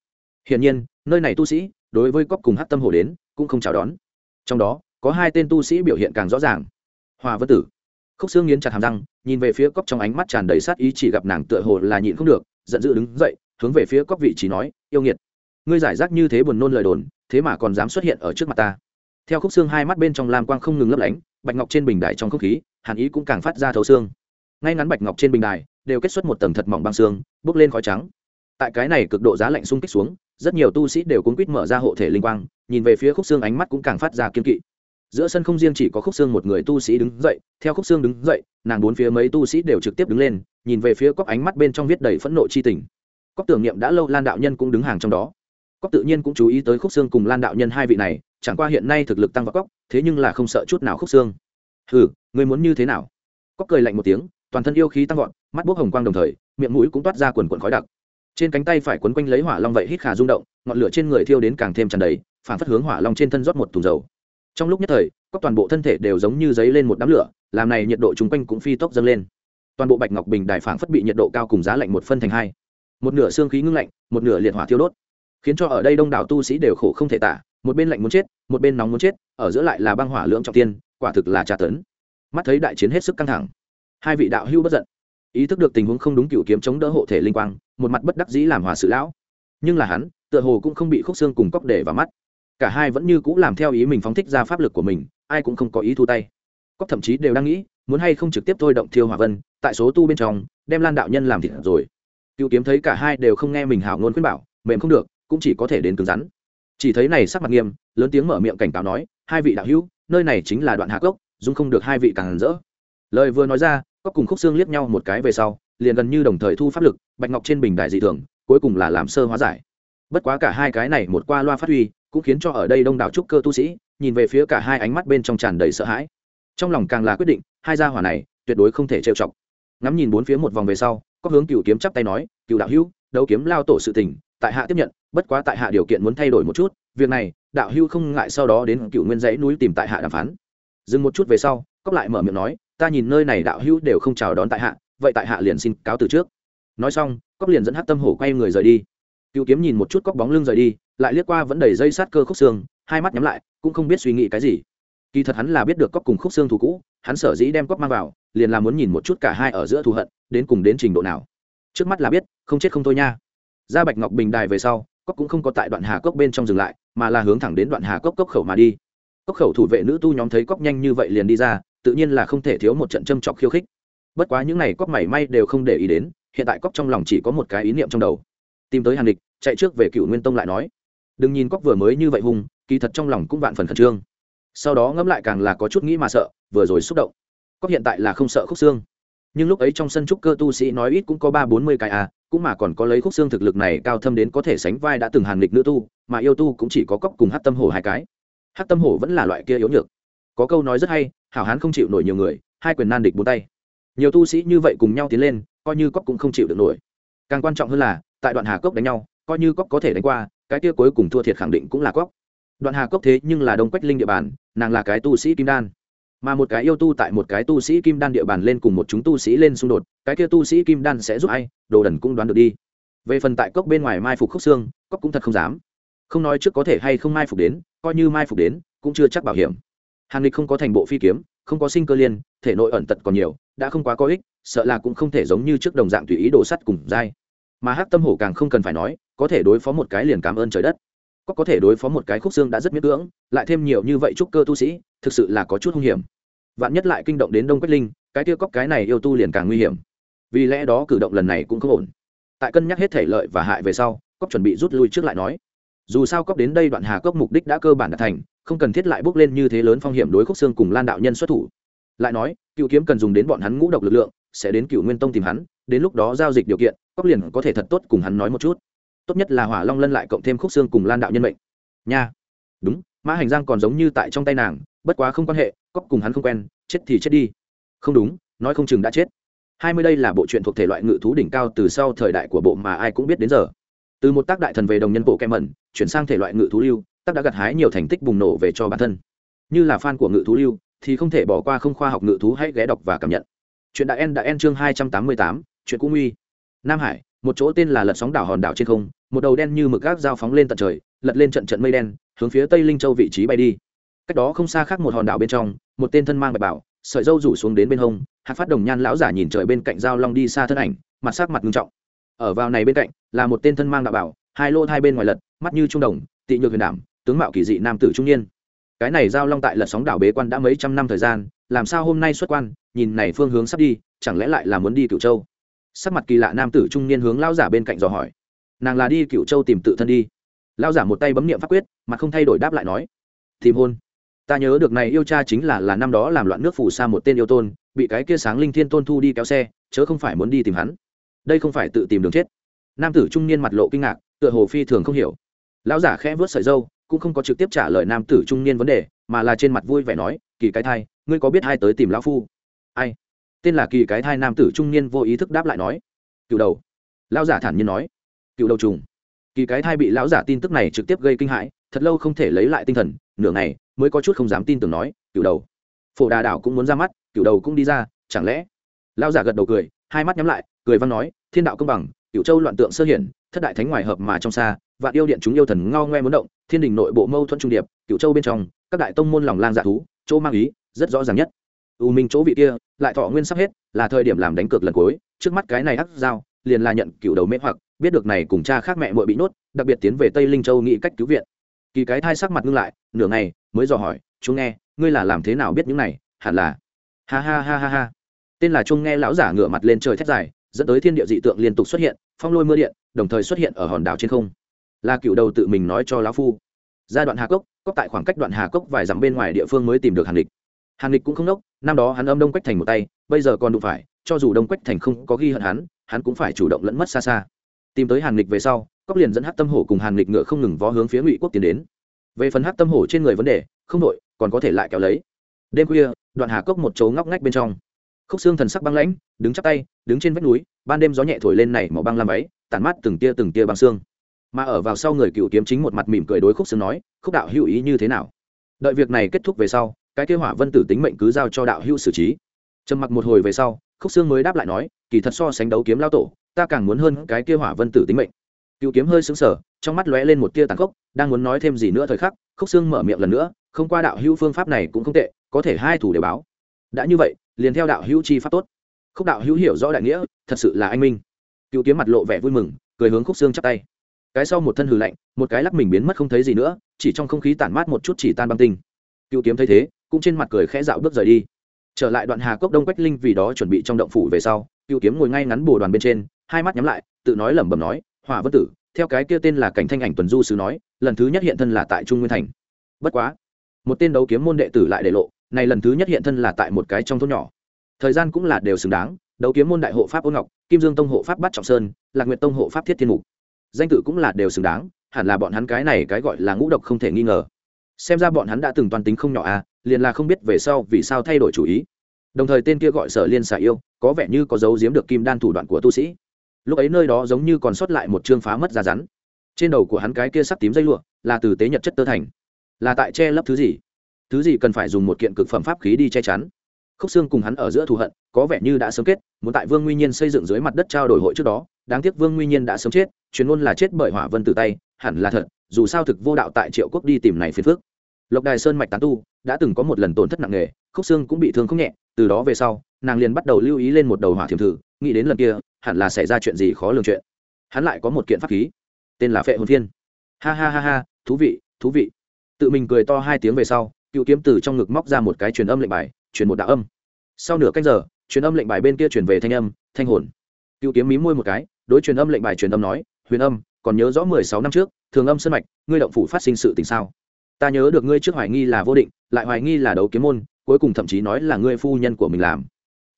Speaker 1: Hiển nhiên, nơi này tu sĩ, đối với cóc cùng hát tâm hồ đến, cũng không chào đón. Trong đó, có hai tên tu sĩ biểu hiện càng rõ ràng. Hòa vân tử. Khúc xương nghiến chặt hàm răng, nhìn về phía cóc trong ánh mắt tràn đầy sát ý chỉ gặp nàng tựa hồ là nhịn không được giận dữ đứng dậy, hướng về phía cóc vị trí nói, yêu nghiệt, ngươi giải rác như thế buồn nôn lời đồn, thế mà còn dám xuất hiện ở trước mặt ta. Theo khúc xương hai mắt bên trong lam quang không ngừng lấp lánh, bạch ngọc trên bình đài trong không khí, hàn ý cũng càng phát ra thấu xương. Ngay ngắn bạch ngọc trên bình đài, đều kết xuất một tầng thật mỏng băng xương bước lên khói trắng. Tại cái này cực độ giá lạnh xung kích xuống, rất nhiều tu sĩ đều cuốn quýt mở ra hộ thể linh quang, nhìn về phía khúc xương ánh mắt cũng càng phát ra kiên kỵ giữa sân không riêng chỉ có khúc xương một người tu sĩ đứng dậy, theo khúc xương đứng dậy, nàng bốn phía mấy tu sĩ đều trực tiếp đứng lên, nhìn về phía cóc ánh mắt bên trong viết đầy phẫn nộ chi tình. Cóc tưởng niệm đã lâu, lan đạo nhân cũng đứng hàng trong đó. Cóc tự nhiên cũng chú ý tới khúc xương cùng lan đạo nhân hai vị này, chẳng qua hiện nay thực lực tăng vào cóc thế nhưng là không sợ chút nào khúc xương ừ người muốn như thế nào? Cóc cười lạnh một tiếng, toàn thân yêu khí tăng vọt, mắt bốc hồng quang đồng thời, miệng mũi cũng toát ra quần quần khói đặc. Trên cánh tay phải quấn quanh lấy hỏa long vậy hít khả rung động, ngọn lửa trên người thiêu đến càng thêm tràn đầy, phản phất hướng hỏa long trên thân rót một thùng dầu trong lúc nhất thời các toàn bộ thân thể đều giống như giấy lên một đám lửa, làm này nhiệt độ chung quanh cũng phi tốc dâng lên. Toàn bộ bạch ngọc bình đài phảng phất bị nhiệt độ cao cùng giá lạnh một phân thành hai. Một nửa xương khí ngưng lạnh, một nửa liệt hỏa thiêu đốt, khiến cho ở đây đông đảo tu sĩ đều khổ không thể tả, một bên lạnh muốn chết, một bên nóng muốn chết, ở giữa lại là băng hỏa lưỡng trọng tiên, quả thực là tra tấn. Mắt thấy đại chiến hết sức căng thẳng, hai vị đạo hưu bất giận, ý thức được tình huống không đúng cựu kiếm chống đỡ hộ thể linh quang, một mặt bất đắc dĩ làm hòa sự lão. Nhưng là hắn, tựa hồ cũng không bị khúc xương cùng cóc để vào mắt cả hai vẫn như cũng làm theo ý mình phóng thích ra pháp lực của mình, ai cũng không có ý thu tay. Cóc thậm chí đều đang nghĩ, muốn hay không trực tiếp thôi động thiêu hỏa vân, tại số tu bên trong, đem lan đạo nhân làm thịt rồi. Cựu kiếm thấy cả hai đều không nghe mình hào ngôn khuyên bảo, mềm không được, cũng chỉ có thể đến cứng rắn. Chỉ thấy này sắc mặt nghiêm, lớn tiếng mở miệng cảnh cáo nói, hai vị đạo hữu, nơi này chính là đoạn hạ cốc, dung không được hai vị càng rỡ. Lời vừa nói ra cóc cùng khúc xương liếc nhau một cái về sau, liền gần như đồng thời thu pháp lực, bạch ngọc trên bình đại dị thường, cuối cùng là làm sơ hóa giải. Bất quá cả hai cái này một qua loa phát huy cũng khiến cho ở đây đông đảo trúc cơ tu sĩ nhìn về phía cả hai ánh mắt bên trong tràn đầy sợ hãi. Trong lòng càng là quyết định, hai gia hỏa này tuyệt đối không thể trêu chọc. Ngắm nhìn bốn phía một vòng về sau, có hướng cựu kiếm chắp tay nói cựu đạo hữu, đấu kiếm lao tổ sự tình, tại hạ tiếp nhận, bất quá tại hạ điều kiện muốn thay đổi một chút, việc này, đạo hưu không ngại sau đó đến cựu nguyên dãy núi tìm tại hạ đàm phán. Dừng một chút về sau cóc lại mở miệng nói, ta nhìn nơi này đạo hưu đều không chào đón tại hạ, vậy tại hạ liền xin cáo từ trước. Nói xong cóc liền dẫn hát tâm hổ quay người rời đi. Cựu kiếm nhìn một chút cóc bóng lưng rời đi lại liếc qua vẫn đầy dây sát cơ khúc xương, hai mắt nhắm lại, cũng không biết suy nghĩ cái gì. Kỳ thật hắn là biết được cóc cùng khúc xương thù cũ, hắn sở dĩ đem cóc mang vào, liền là muốn nhìn một chút cả hai ở giữa thù hận, đến cùng đến trình độ nào. Trước mắt là biết, không chết không thôi nha. Ra bạch ngọc bình đài về sau cóc cũng không có tại đoạn hà cốc bên trong dừng lại, mà là hướng thẳng đến đoạn hà cốc cốc khẩu mà đi. Cốc khẩu thủ vệ nữ tu nhóm thấy cóc nhanh như vậy liền đi ra, tự nhiên là không thể thiếu một trận châm chọc khiêu khích. Bất quá những n à y cóc mảy may đều không để ý đến, hiện tại cóc trong lòng chỉ có một cái ý niệm trong đầu. Tìm tới hàn địch, chạy trước về cựu nguyên tông lại nói đừng nhìn cóc vừa mới như vậy hung, kỳ thật trong lòng cũng vạn phần khẩn trương. Sau đó ngẫm lại càng là có chút nghĩ mà sợ, vừa rồi xúc động. Cóc hiện tại là không sợ khúc xương. Nhưng lúc ấy trong sân trúc cơ tu sĩ nói ít cũng có ba bốn mươi cái à cũng mà còn có lấy khúc xương thực lực này cao thâm đến có thể sánh vai đã từng hàng lịch nữ tu, mà yêu tu cũng chỉ có cóc cùng hát tâm hổ hai cái. Hát tâm hổ vẫn là loại kia yếu nhược. Có câu nói rất hay, hảo hán không chịu nổi nhiều người, hai quyền nan địch bốn tay. Nhiều tu sĩ như vậy cùng nhau tiến lên, coi như cóc cũng không chịu được nổi. Càng quan trọng hơn là, tại đoạn hà cốc đánh nhau, coi như cóc có thể đánh qua cái kia cuối cùng thua thiệt khẳng định cũng là cóc đoạn hà cốc thế nhưng là đông quách linh địa bàn, nàng là cái tu sĩ kim đan. Mà một cái yêu tu tại một cái tu sĩ kim đan địa bàn lên cùng một chúng tu sĩ lên xung đột, cái kia tu sĩ kim đan sẽ giúp ai, đồ đần cũng đoán được đi. Về phần tại cốc bên ngoài mai phục khúc xương cốc cũng thật không dám. Không nói trước có thể hay không mai phục đến, coi như mai phục đến, cũng chưa chắc bảo hiểm. Hàn lịch không có thành bộ phi kiếm, không có sinh cơ liên, thể nội ẩn tật còn nhiều, đã không quá có ích, sợ là cũng không thể giống như trước đồng dạng tùy ý đồ sắt cùng dai mà hắc tâm hổ càng không cần phải nói, có thể đối phó một cái liền cảm ơn trời đất. Có có thể đối phó một cái khúc xương đã rất miễn cưỡng, lại thêm nhiều như vậy trúc cơ tu sĩ, thực sự là có chút hung hiểm. Vạn nhất lại kinh động đến đông quách linh, cái kia cóc cái này yêu tu liền càng nguy hiểm. Vì lẽ đó cử động lần này cũng không ổn. Tại cân nhắc hết thể lợi và hại về sau, cóc chuẩn bị rút lui trước lại nói. Dù sao cóc đến đây đoạn hà cốc mục đích đã cơ bản đạt thành, không cần thiết lại bước lên như thế lớn phong hiểm đối khúc xương cùng lan đạo nhân xuất thủ. Lại nói, cựu kiếm cần dùng đến bọn hắn ngũ độc lực lượng, sẽ đến cựu nguyên tông tìm hắn đến lúc đó giao dịch điều kiện cóc liền có thể thật tốt cùng hắn nói một chút. Tốt nhất là hỏa long lân lại cộng thêm khúc xương cùng lan đạo nhân mệnh. Nha. Đúng, mã hành giang còn giống như tại trong tay nàng, bất quá không quan hệ cóc cùng hắn không quen, chết thì chết đi. Không đúng, nói không chừng đã chết. Hai mươi đây là bộ truyện thuộc thể loại ngự thú đỉnh cao từ sau thời đại của bộ mà ai cũng biết đến giờ. Từ một tác đại thần về đồng nhân bộ kem mẩn, chuyển sang thể loại ngự thú lưu, tác đã gặt hái nhiều thành tích bùng nổ về cho bản thân. Như là fan của ngự thú lưu, thì không thể bỏ qua không khoa học ngự thú hãy ghé đọc và cảm nhận. Chuyện đại en đã en chương hai trăm tám mươi tám chuyện cũ nguy. Nam hải, một chỗ tên là lật sóng đảo hòn đảo trên không, một đầu đen như mực gác dao phóng lên tận trời, lật lên trận trận mây đen, hướng phía tây linh châu vị trí bay đi. Cách đó không xa khác một hòn đảo bên trong, một tên thân mang bạch bảo, sợi dâu rủ xuống đến bên hông, hạc phát đồng nhan lão giả nhìn trời bên cạnh dao long đi xa thân ảnh, mặt sắc mặt nghiêm trọng. Ở vào này bên cạnh, là một tên thân mang đạo bảo, hai lô hai bên ngoài lật, mắt như trung đồng, tị nhược huyền đảm, tướng mạo kỳ dị nam tử trung niên. Cái này giao long tại lật sóng đảo bế quan đã mấy trăm năm thời gian, làm sao hôm nay xuất quan, nhìn này phương hướng sắp đi, chẳng lẽ lại là muốn đi cửu châu? Sắc mặt kỳ lạ nam tử trung niên hướng lão giả bên cạnh dò hỏi. Nàng là đi cựu châu tìm tự thân đi. Lão giả một tay bấm niệm pháp quyết mà không thay đổi đáp lại nói, tìm hôn. Ta nhớ được này yêu cha chính là là năm đó làm loạn nước phủ sa một tên yêu tôn, bị cái kia sáng linh thiên tôn thu đi kéo xe, chớ không phải muốn đi tìm hắn. Đây không phải tự tìm đường chết. Nam tử trung niên mặt lộ kinh ngạc, tựa hồ phi thường không hiểu. Lão giả khẽ vớt sợi dâu, cũng không có trực tiếp trả lời nam tử trung niên vấn đề, mà là trên mặt vui vẻ nói, kỳ cái thai, ngươi có biết ai tới tìm lão phu? Ai? Tên là kỳ cái thai nam tử trung niên vô ý thức đáp lại nói, cựu đầu. Lão giả thản nhiên nói, cựu đầu trùng. Kỳ cái thai bị lão giả tin tức này trực tiếp gây kinh hãi, thật lâu không thể lấy lại tinh thần, nửa ngày mới có chút không dám tin tưởng nói, cựu đầu. Phổ đà đảo cũng muốn ra mắt, cựu đầu cũng đi ra, chẳng lẽ? Lão giả gật đầu cười, hai mắt nhắm lại, cười văn nói, thiên đạo công bằng, cựu châu loạn tượng sơ hiển, thất đại thánh ngoài hợp mà trong xa, vạn yêu điện chúng yêu thần ngao ngoe muốn động, thiên đình nội bộ mâu thuẫn trung điệp, cựu châu bên trong, các đại tông môn lòng lang dạ thú, chỗ mang ý, rất rõ ràng nhất u minh chỗ vị kia, lại thọ nguyên sắp hết, là thời điểm làm đánh cược lần cuối, trước mắt cái này hắc giao, liền là nhận cựu đầu mễ hoặc, biết được này cùng cha khác mẹ muội bị nốt đặc biệt tiến về tây linh châu nghĩ cách cứu viện. Kỳ cái thai sắc mặt ngưng lại, nửa ngày, mới dò hỏi chúng nghe, ngươi là làm thế nào biết những này? Hẳn là ha ha ha ha ha. Tên là chung nghe lão giả ngửa mặt lên trời thét dài, dẫn tới thiên địa dị tượng liên tục xuất hiện, phong lôi mưa điện, đồng thời xuất hiện ở hòn đảo trên không. Là cựu đầu tự mình nói cho lão phu. Ra đoạn hà cốc cốc tại khoảng cách đoạn hà cốc vài dặm bên ngoài địa phương mới tìm được hàn địch hàn Lịch cũng không nốc, năm đó hắn âm đông quách thành một tay, bây giờ còn đụng phải, cho dù đông quách thành không có ghi hận hắn hắn cũng phải chủ động lẫn mất xa xa. Tìm tới hàn Lịch về sau, cốc liền dẫn hát tâm hổ cùng hàn Lịch ngựa không ngừng vó hướng phía ngụy quốc tiến đến. Về phần hát tâm hổ trên người vấn đề, không đội còn có thể lại kéo lấy. Đêm khuya, đoạn hà cốc một chỗ ngóc ngách bên trong. Khúc xương thần sắc băng lãnh, đứng chắp tay, đứng trên vách núi, ban đêm gió nhẹ thổi lên này màu băng lam váy, tản mát từng tia từng tia băng xương. Mà ở vào sau người cựu kiếm chính một mặt mỉm cười đối khúc xương nói, khúc đạo hữu ý như thế nào? Đợi việc này kết thúc về sau cái kêu hỏa vân tử tính mệnh cứ giao cho đạo hữu xử trí. Trầm mặc một hồi về sau, khúc xương mới đáp lại nói, kỳ thật so sánh đấu kiếm lao tổ, ta càng muốn hơn cái kia hỏa vân tử tính mệnh. Cựu kiếm hơi xứng sở trong mắt lóe lên một tia tàn khốc, đang muốn nói thêm gì nữa thời khắc, khúc xương mở miệng lần nữa, không qua đạo hữu phương pháp này cũng không tệ, có thể hai thủ đều báo. Đã như vậy, liền theo đạo hữu chi pháp tốt. Khúc đạo hữu hiểu rõ đại nghĩa, thật sự là anh minh. Cựu kiếm mặt lộ vẻ vui mừng, cười hướng khúc xương chắp tay. Cái sau một thân hừ lạnh, một cái lắc mình biến mất không thấy gì nữa, chỉ trong không khí tản mát một chút chỉ tan băng tinh. Cựu kiếm thấy thế cũng trên mặt cười khẽ dạo bước rời đi. Trở lại đoạn hà cốc đông quách linh vì đó chuẩn bị trong động phủ về sau cựu kiếm ngồi ngay ngắn bồ đoàn bên trên, hai mắt nhắm lại, tự nói lẩm bẩm nói, hỏa vân tử, theo cái kia tên là cảnh thanh ảnh tuần du sứ nói, lần thứ nhất hiện thân là tại trung nguyên thành. Bất quá, một tên đấu kiếm môn đệ tử lại để lộ, này lần thứ nhất hiện thân là tại một cái trong thôn nhỏ. Thời gian cũng là đều xứng đáng, đấu kiếm môn đại hộ pháp ôn ngọc, kim dương tông hộ pháp Bát trọng sơn, lạc nguyệt tông hộ pháp thiết thiên mục. Danh tự cũng là đều xứng đáng, hẳn là bọn hắn cái này cái gọi là ngũ độc không thể nghi ngờ. Xem ra bọn hắn đã từng toàn tính không nhỏ à liền là không biết về sau vì sao thay đổi chủ ý. Đồng thời tên kia gọi sở liên xả yêu, có vẻ như có dấu giếm được kim đan thủ đoạn của tu sĩ. Lúc ấy nơi đó giống như còn sót lại một chương phá mất da rắn. Trên đầu của hắn cái kia sắc tím dây lụa, là từ tế nhật chất tơ thành. Là tại che lấp thứ gì? Thứ gì cần phải dùng một kiện cực phẩm pháp khí đi che chắn. Khúc xương cùng hắn ở giữa thù hận, có vẻ như đã sớm kết, muốn tại vương nguyên nhiên xây dựng dưới mặt đất trao đổi hội trước đó. Đáng tiếc vương nguyên nhiên đã sớm chết, chuyên môn là chết bởi hỏa vân từ tay, hẳn là thật, dù sao thực vô đạo tại triệu quốc đi tìm này phiền phước lộc đài sơn mạch tán tu, đã từng có một lần tổn thất nặng nề, khúc xương cũng bị thương không nhẹ, từ đó về sau, nàng liền bắt đầu lưu ý lên một đầu hỏa thiềm thử, nghĩ đến lần kia, hẳn là xảy ra chuyện gì khó lường chuyện. Hắn lại có một kiện pháp khí, tên là phệ hồn thiên. Ha ha ha ha, thú vị thú vị. Tự mình cười to hai tiếng về sau, cựu kiếm từ trong ngực móc ra một cái truyền âm lệnh bài, truyền một đạo âm. Sau nửa cách giờ, truyền âm lệnh bài bên kia truyền về thanh âm, thanh hồn. Cựu kiếm mí môi một cái, đối truyền âm lệnh bài truyền âm nói, huyền âm, còn nhớ rõ mười sáu năm trước, thường âm sân mạch, ngươi động phủ phát sinh sự tình sao? Ta nhớ được ngươi trước hoài nghi là vô định, lại hoài nghi là đấu kiếm môn, cuối cùng thậm chí nói là ngươi phu nhân của mình làm.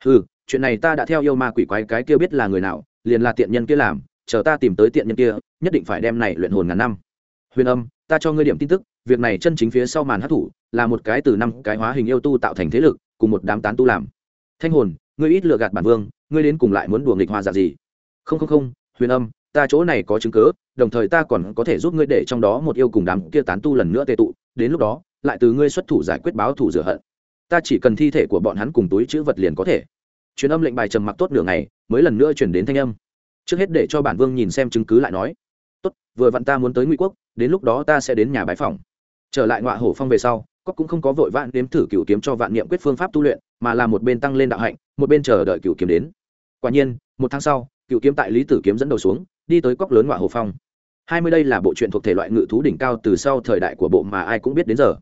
Speaker 1: Ừ chuyện này ta đã theo yêu ma quỷ quái cái kia biết là người nào, liền là tiện nhân kia làm, chờ ta tìm tới tiện nhân kia, nhất định phải đem này luyện hồn ngàn năm. Huyền âm, ta cho ngươi điểm tin tức, việc này chân chính phía sau màn hát thủ là một cái từ năm cái hóa hình yêu tu tạo thành thế lực, cùng một đám tán tu làm. Thanh hồn, ngươi ít lừa gạt bản vương, ngươi đến cùng lại muốn đùa nghịch hoa giả dạ gì? Không không không, huyền âm, ta chỗ này có chứng cớ đồng thời ta còn có thể giúp ngươi để trong đó một yêu cùng đám kia tán tu lần nữa tê tụ, đến lúc đó, lại từ ngươi xuất thủ giải quyết báo thủ rửa hận. Ta chỉ cần thi thể của bọn hắn cùng túi chữ vật liền có thể. Truyền âm lệnh bài trầm mặc tốt nửa ngày, mới lần nữa chuyển đến thanh âm. Trước hết để cho bản vương nhìn xem chứng cứ lại nói, tốt, vừa vặn ta muốn tới ngụy quốc, đến lúc đó ta sẽ đến nhà bái phòng trở lại ngọa hổ phong về sau cóc cũng không có vội vã đếm thử cựu kiếm cho vạn niệm quyết phương pháp tu luyện, mà là một bên tăng lên đạo hạnh, một bên chờ đợi cựu kiếm đến. Quả nhiên, một tháng sau cựu kiếm tại lý tử kiếm dẫn đầu xuống, đi tới cóc lớn ngọa hổ phong hai mươi đây là bộ truyện thuộc thể loại ngự thú đỉnh cao từ sau thời đại của bộ mà ai cũng biết đến giờ.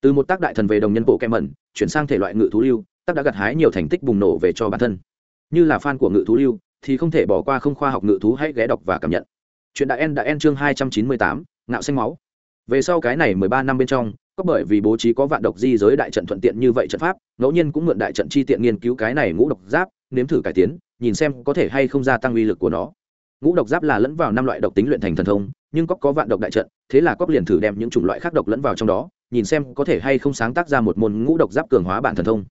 Speaker 1: Từ một tác đại thần về đồng nhân bộ kem mẩn, chuyển sang thể loại ngự thú lưu, tác đã gặt hái nhiều thành tích bùng nổ về cho bản thân. Như là fan của ngự thú lưu, thì không thể bỏ qua không khoa học ngự thú hãy ghé đọc và cảm nhận. Chuyện đại en đã en chương hai trăm chín mươi tám, ngạo xanh máu. Về sau cái này mười ba năm bên trong, có bởi vì bố trí có vạn độc di giới đại trận thuận tiện như vậy trận pháp, ngẫu nhiên cũng mượn đại trận chi tiện nghiên cứu cái này ngũ độc giáp, nếm thử cải tiến, nhìn xem có thể hay không gia tăng uy lực của nó ngũ độc giáp là lẫn vào năm loại độc tính luyện thành thần thông, nhưng cóc có vạn độc đại trận, thế là cóc liền thử đem những chủng loại khác độc lẫn vào trong đó, nhìn xem có thể hay không sáng tác ra một môn ngũ độc giáp cường hóa bản thần thông.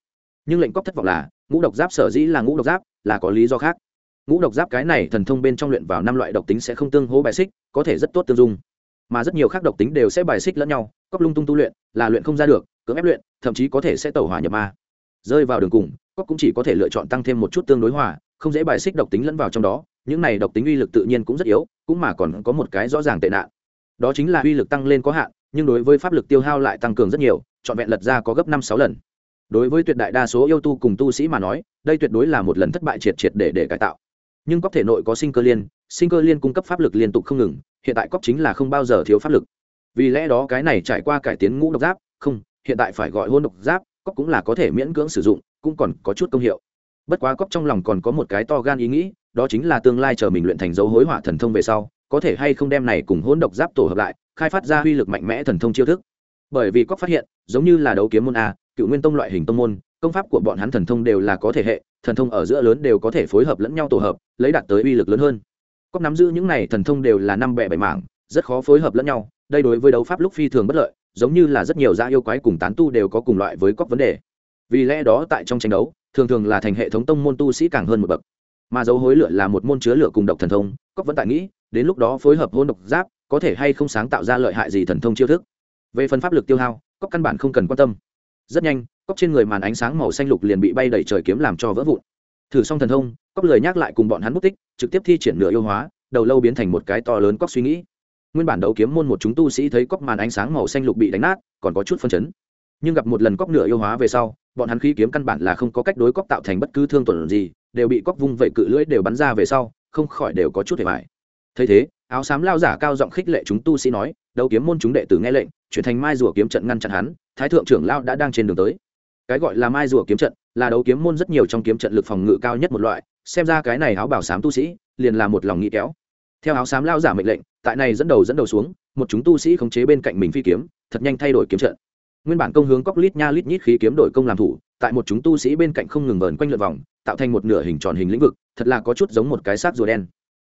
Speaker 1: Nhưng lệnh cóc thất vọng là, ngũ độc giáp sở dĩ là ngũ độc giáp, là có lý do khác. Ngũ độc giáp cái này thần thông bên trong luyện vào năm loại độc tính sẽ không tương hỗ bài xích, có thể rất tốt tương dung. Mà rất nhiều khác độc tính đều sẽ bài xích lẫn nhau cóc lung tung tu luyện, là luyện không ra được, cưỡng ép luyện, thậm chí có thể sẽ tẩu hỏa nhập ma. Rơi vào đường cùng cóc cũng chỉ có thể lựa chọn tăng thêm một chút tương đối hòa, không dễ bài xích độc tính lẫn vào trong đó những này độc tính uy lực tự nhiên cũng rất yếu, cũng mà còn có một cái rõ ràng tệ nạn. Đó chính là uy lực tăng lên có hạn, nhưng đối với pháp lực tiêu hao lại tăng cường rất nhiều, trọn vẹn lật ra có gấp năm sáu lần. Đối với tuyệt đại đa số yêu tu cùng tu sĩ mà nói, đây tuyệt đối là một lần thất bại triệt triệt để để cải tạo. Nhưng cóc thể nội có sinh cơ liên, sinh cơ liên cung cấp pháp lực liên tục không ngừng, hiện tại cóc chính là không bao giờ thiếu pháp lực. Vì lẽ đó cái này trải qua cải tiến ngũ độc giáp, không, hiện tại phải gọi hôn độc giáp cóc cũng là có thể miễn cưỡng sử dụng, cũng còn có chút công hiệu bất quá cóc trong lòng còn có một cái to gan ý nghĩ, đó chính là tương lai chờ mình luyện thành dấu hối hỏa thần thông về sau, có thể hay không đem này cùng hỗn độc giáp tổ hợp lại, khai phát ra uy lực mạnh mẽ thần thông chiêu thức. Bởi vì cóc phát hiện, giống như là đấu kiếm môn a, cựu nguyên tông loại hình tông môn, công pháp của bọn hắn thần thông đều là có thể hệ, thần thông ở giữa lớn đều có thể phối hợp lẫn nhau tổ hợp, lấy đạt tới uy lực lớn hơn. Cóc nắm giữ những này thần thông đều là năm bẻ bảy mảng, rất khó phối hợp lẫn nhau, đây đối với đấu pháp lúc phi thường bất lợi, giống như là rất nhiều gia yêu quái cùng tán tu đều có cùng loại với cóc vấn đề vì lẽ đó tại trong tranh đấu, thường thường là thành hệ thống tông môn tu sĩ càng hơn một bậc. Mà dấu hối lửa là một môn chứa lửa cùng độc thần thông cóc vẫn tại nghĩ, đến lúc đó phối hợp hôn độc giáp, có thể hay không sáng tạo ra lợi hại gì thần thông chiêu thức. Về phần pháp lực tiêu hao cóc căn bản không cần quan tâm. Rất nhanh cóc trên người màn ánh sáng màu xanh lục liền bị bay đẩy trời kiếm làm cho vỡ vụn. Thử xong thần thông cóc lời nhắc lại cùng bọn hắn mất tích, trực tiếp thi triển nửa yêu hóa, đầu lâu biến thành một cái to lớn cóc suy nghĩ. Nguyên bản đấu kiếm môn một chúng tu sĩ thấy cóc màn ánh sáng màu xanh lục bị đánh nát, còn có chút phân chấn. Nhưng gặp một lần cóc nửa yêu hóa về sau bọn hắn khí kiếm căn bản là không có cách đối cóc tạo thành bất cứ thương tổn gì, đều bị cóc vung vẩy cự lưỡi đều bắn ra về sau, không khỏi đều có chút hề vải thấy thế, áo xám lao giả cao giọng khích lệ chúng tu sĩ nói, đấu kiếm môn chúng đệ tử nghe lệnh, chuyển thành mai rùa kiếm trận ngăn chặn hắn, thái thượng trưởng lao đã đang trên đường tới. Cái gọi là mai rùa kiếm trận, là đấu kiếm môn rất nhiều trong kiếm trận lực phòng ngự cao nhất một loại, xem ra cái này áo bảo xám tu sĩ, liền là một lòng nghĩ kéo. Theo áo xám lao giả mệnh lệnh, tại này dẫn đầu dẫn đầu xuống, một chúng tu sĩ khống chế bên cạnh mình phi kiếm, thật nhanh thay đổi kiếm trận nguyên bản công hướng cóc lít nha lít nhít khí kiếm đổi công làm thủ, tại một chúng tu sĩ bên cạnh không ngừng vờn quanh lượt vòng, tạo thành một nửa hình tròn hình lĩnh vực, thật là có chút giống một cái xác rùa đen.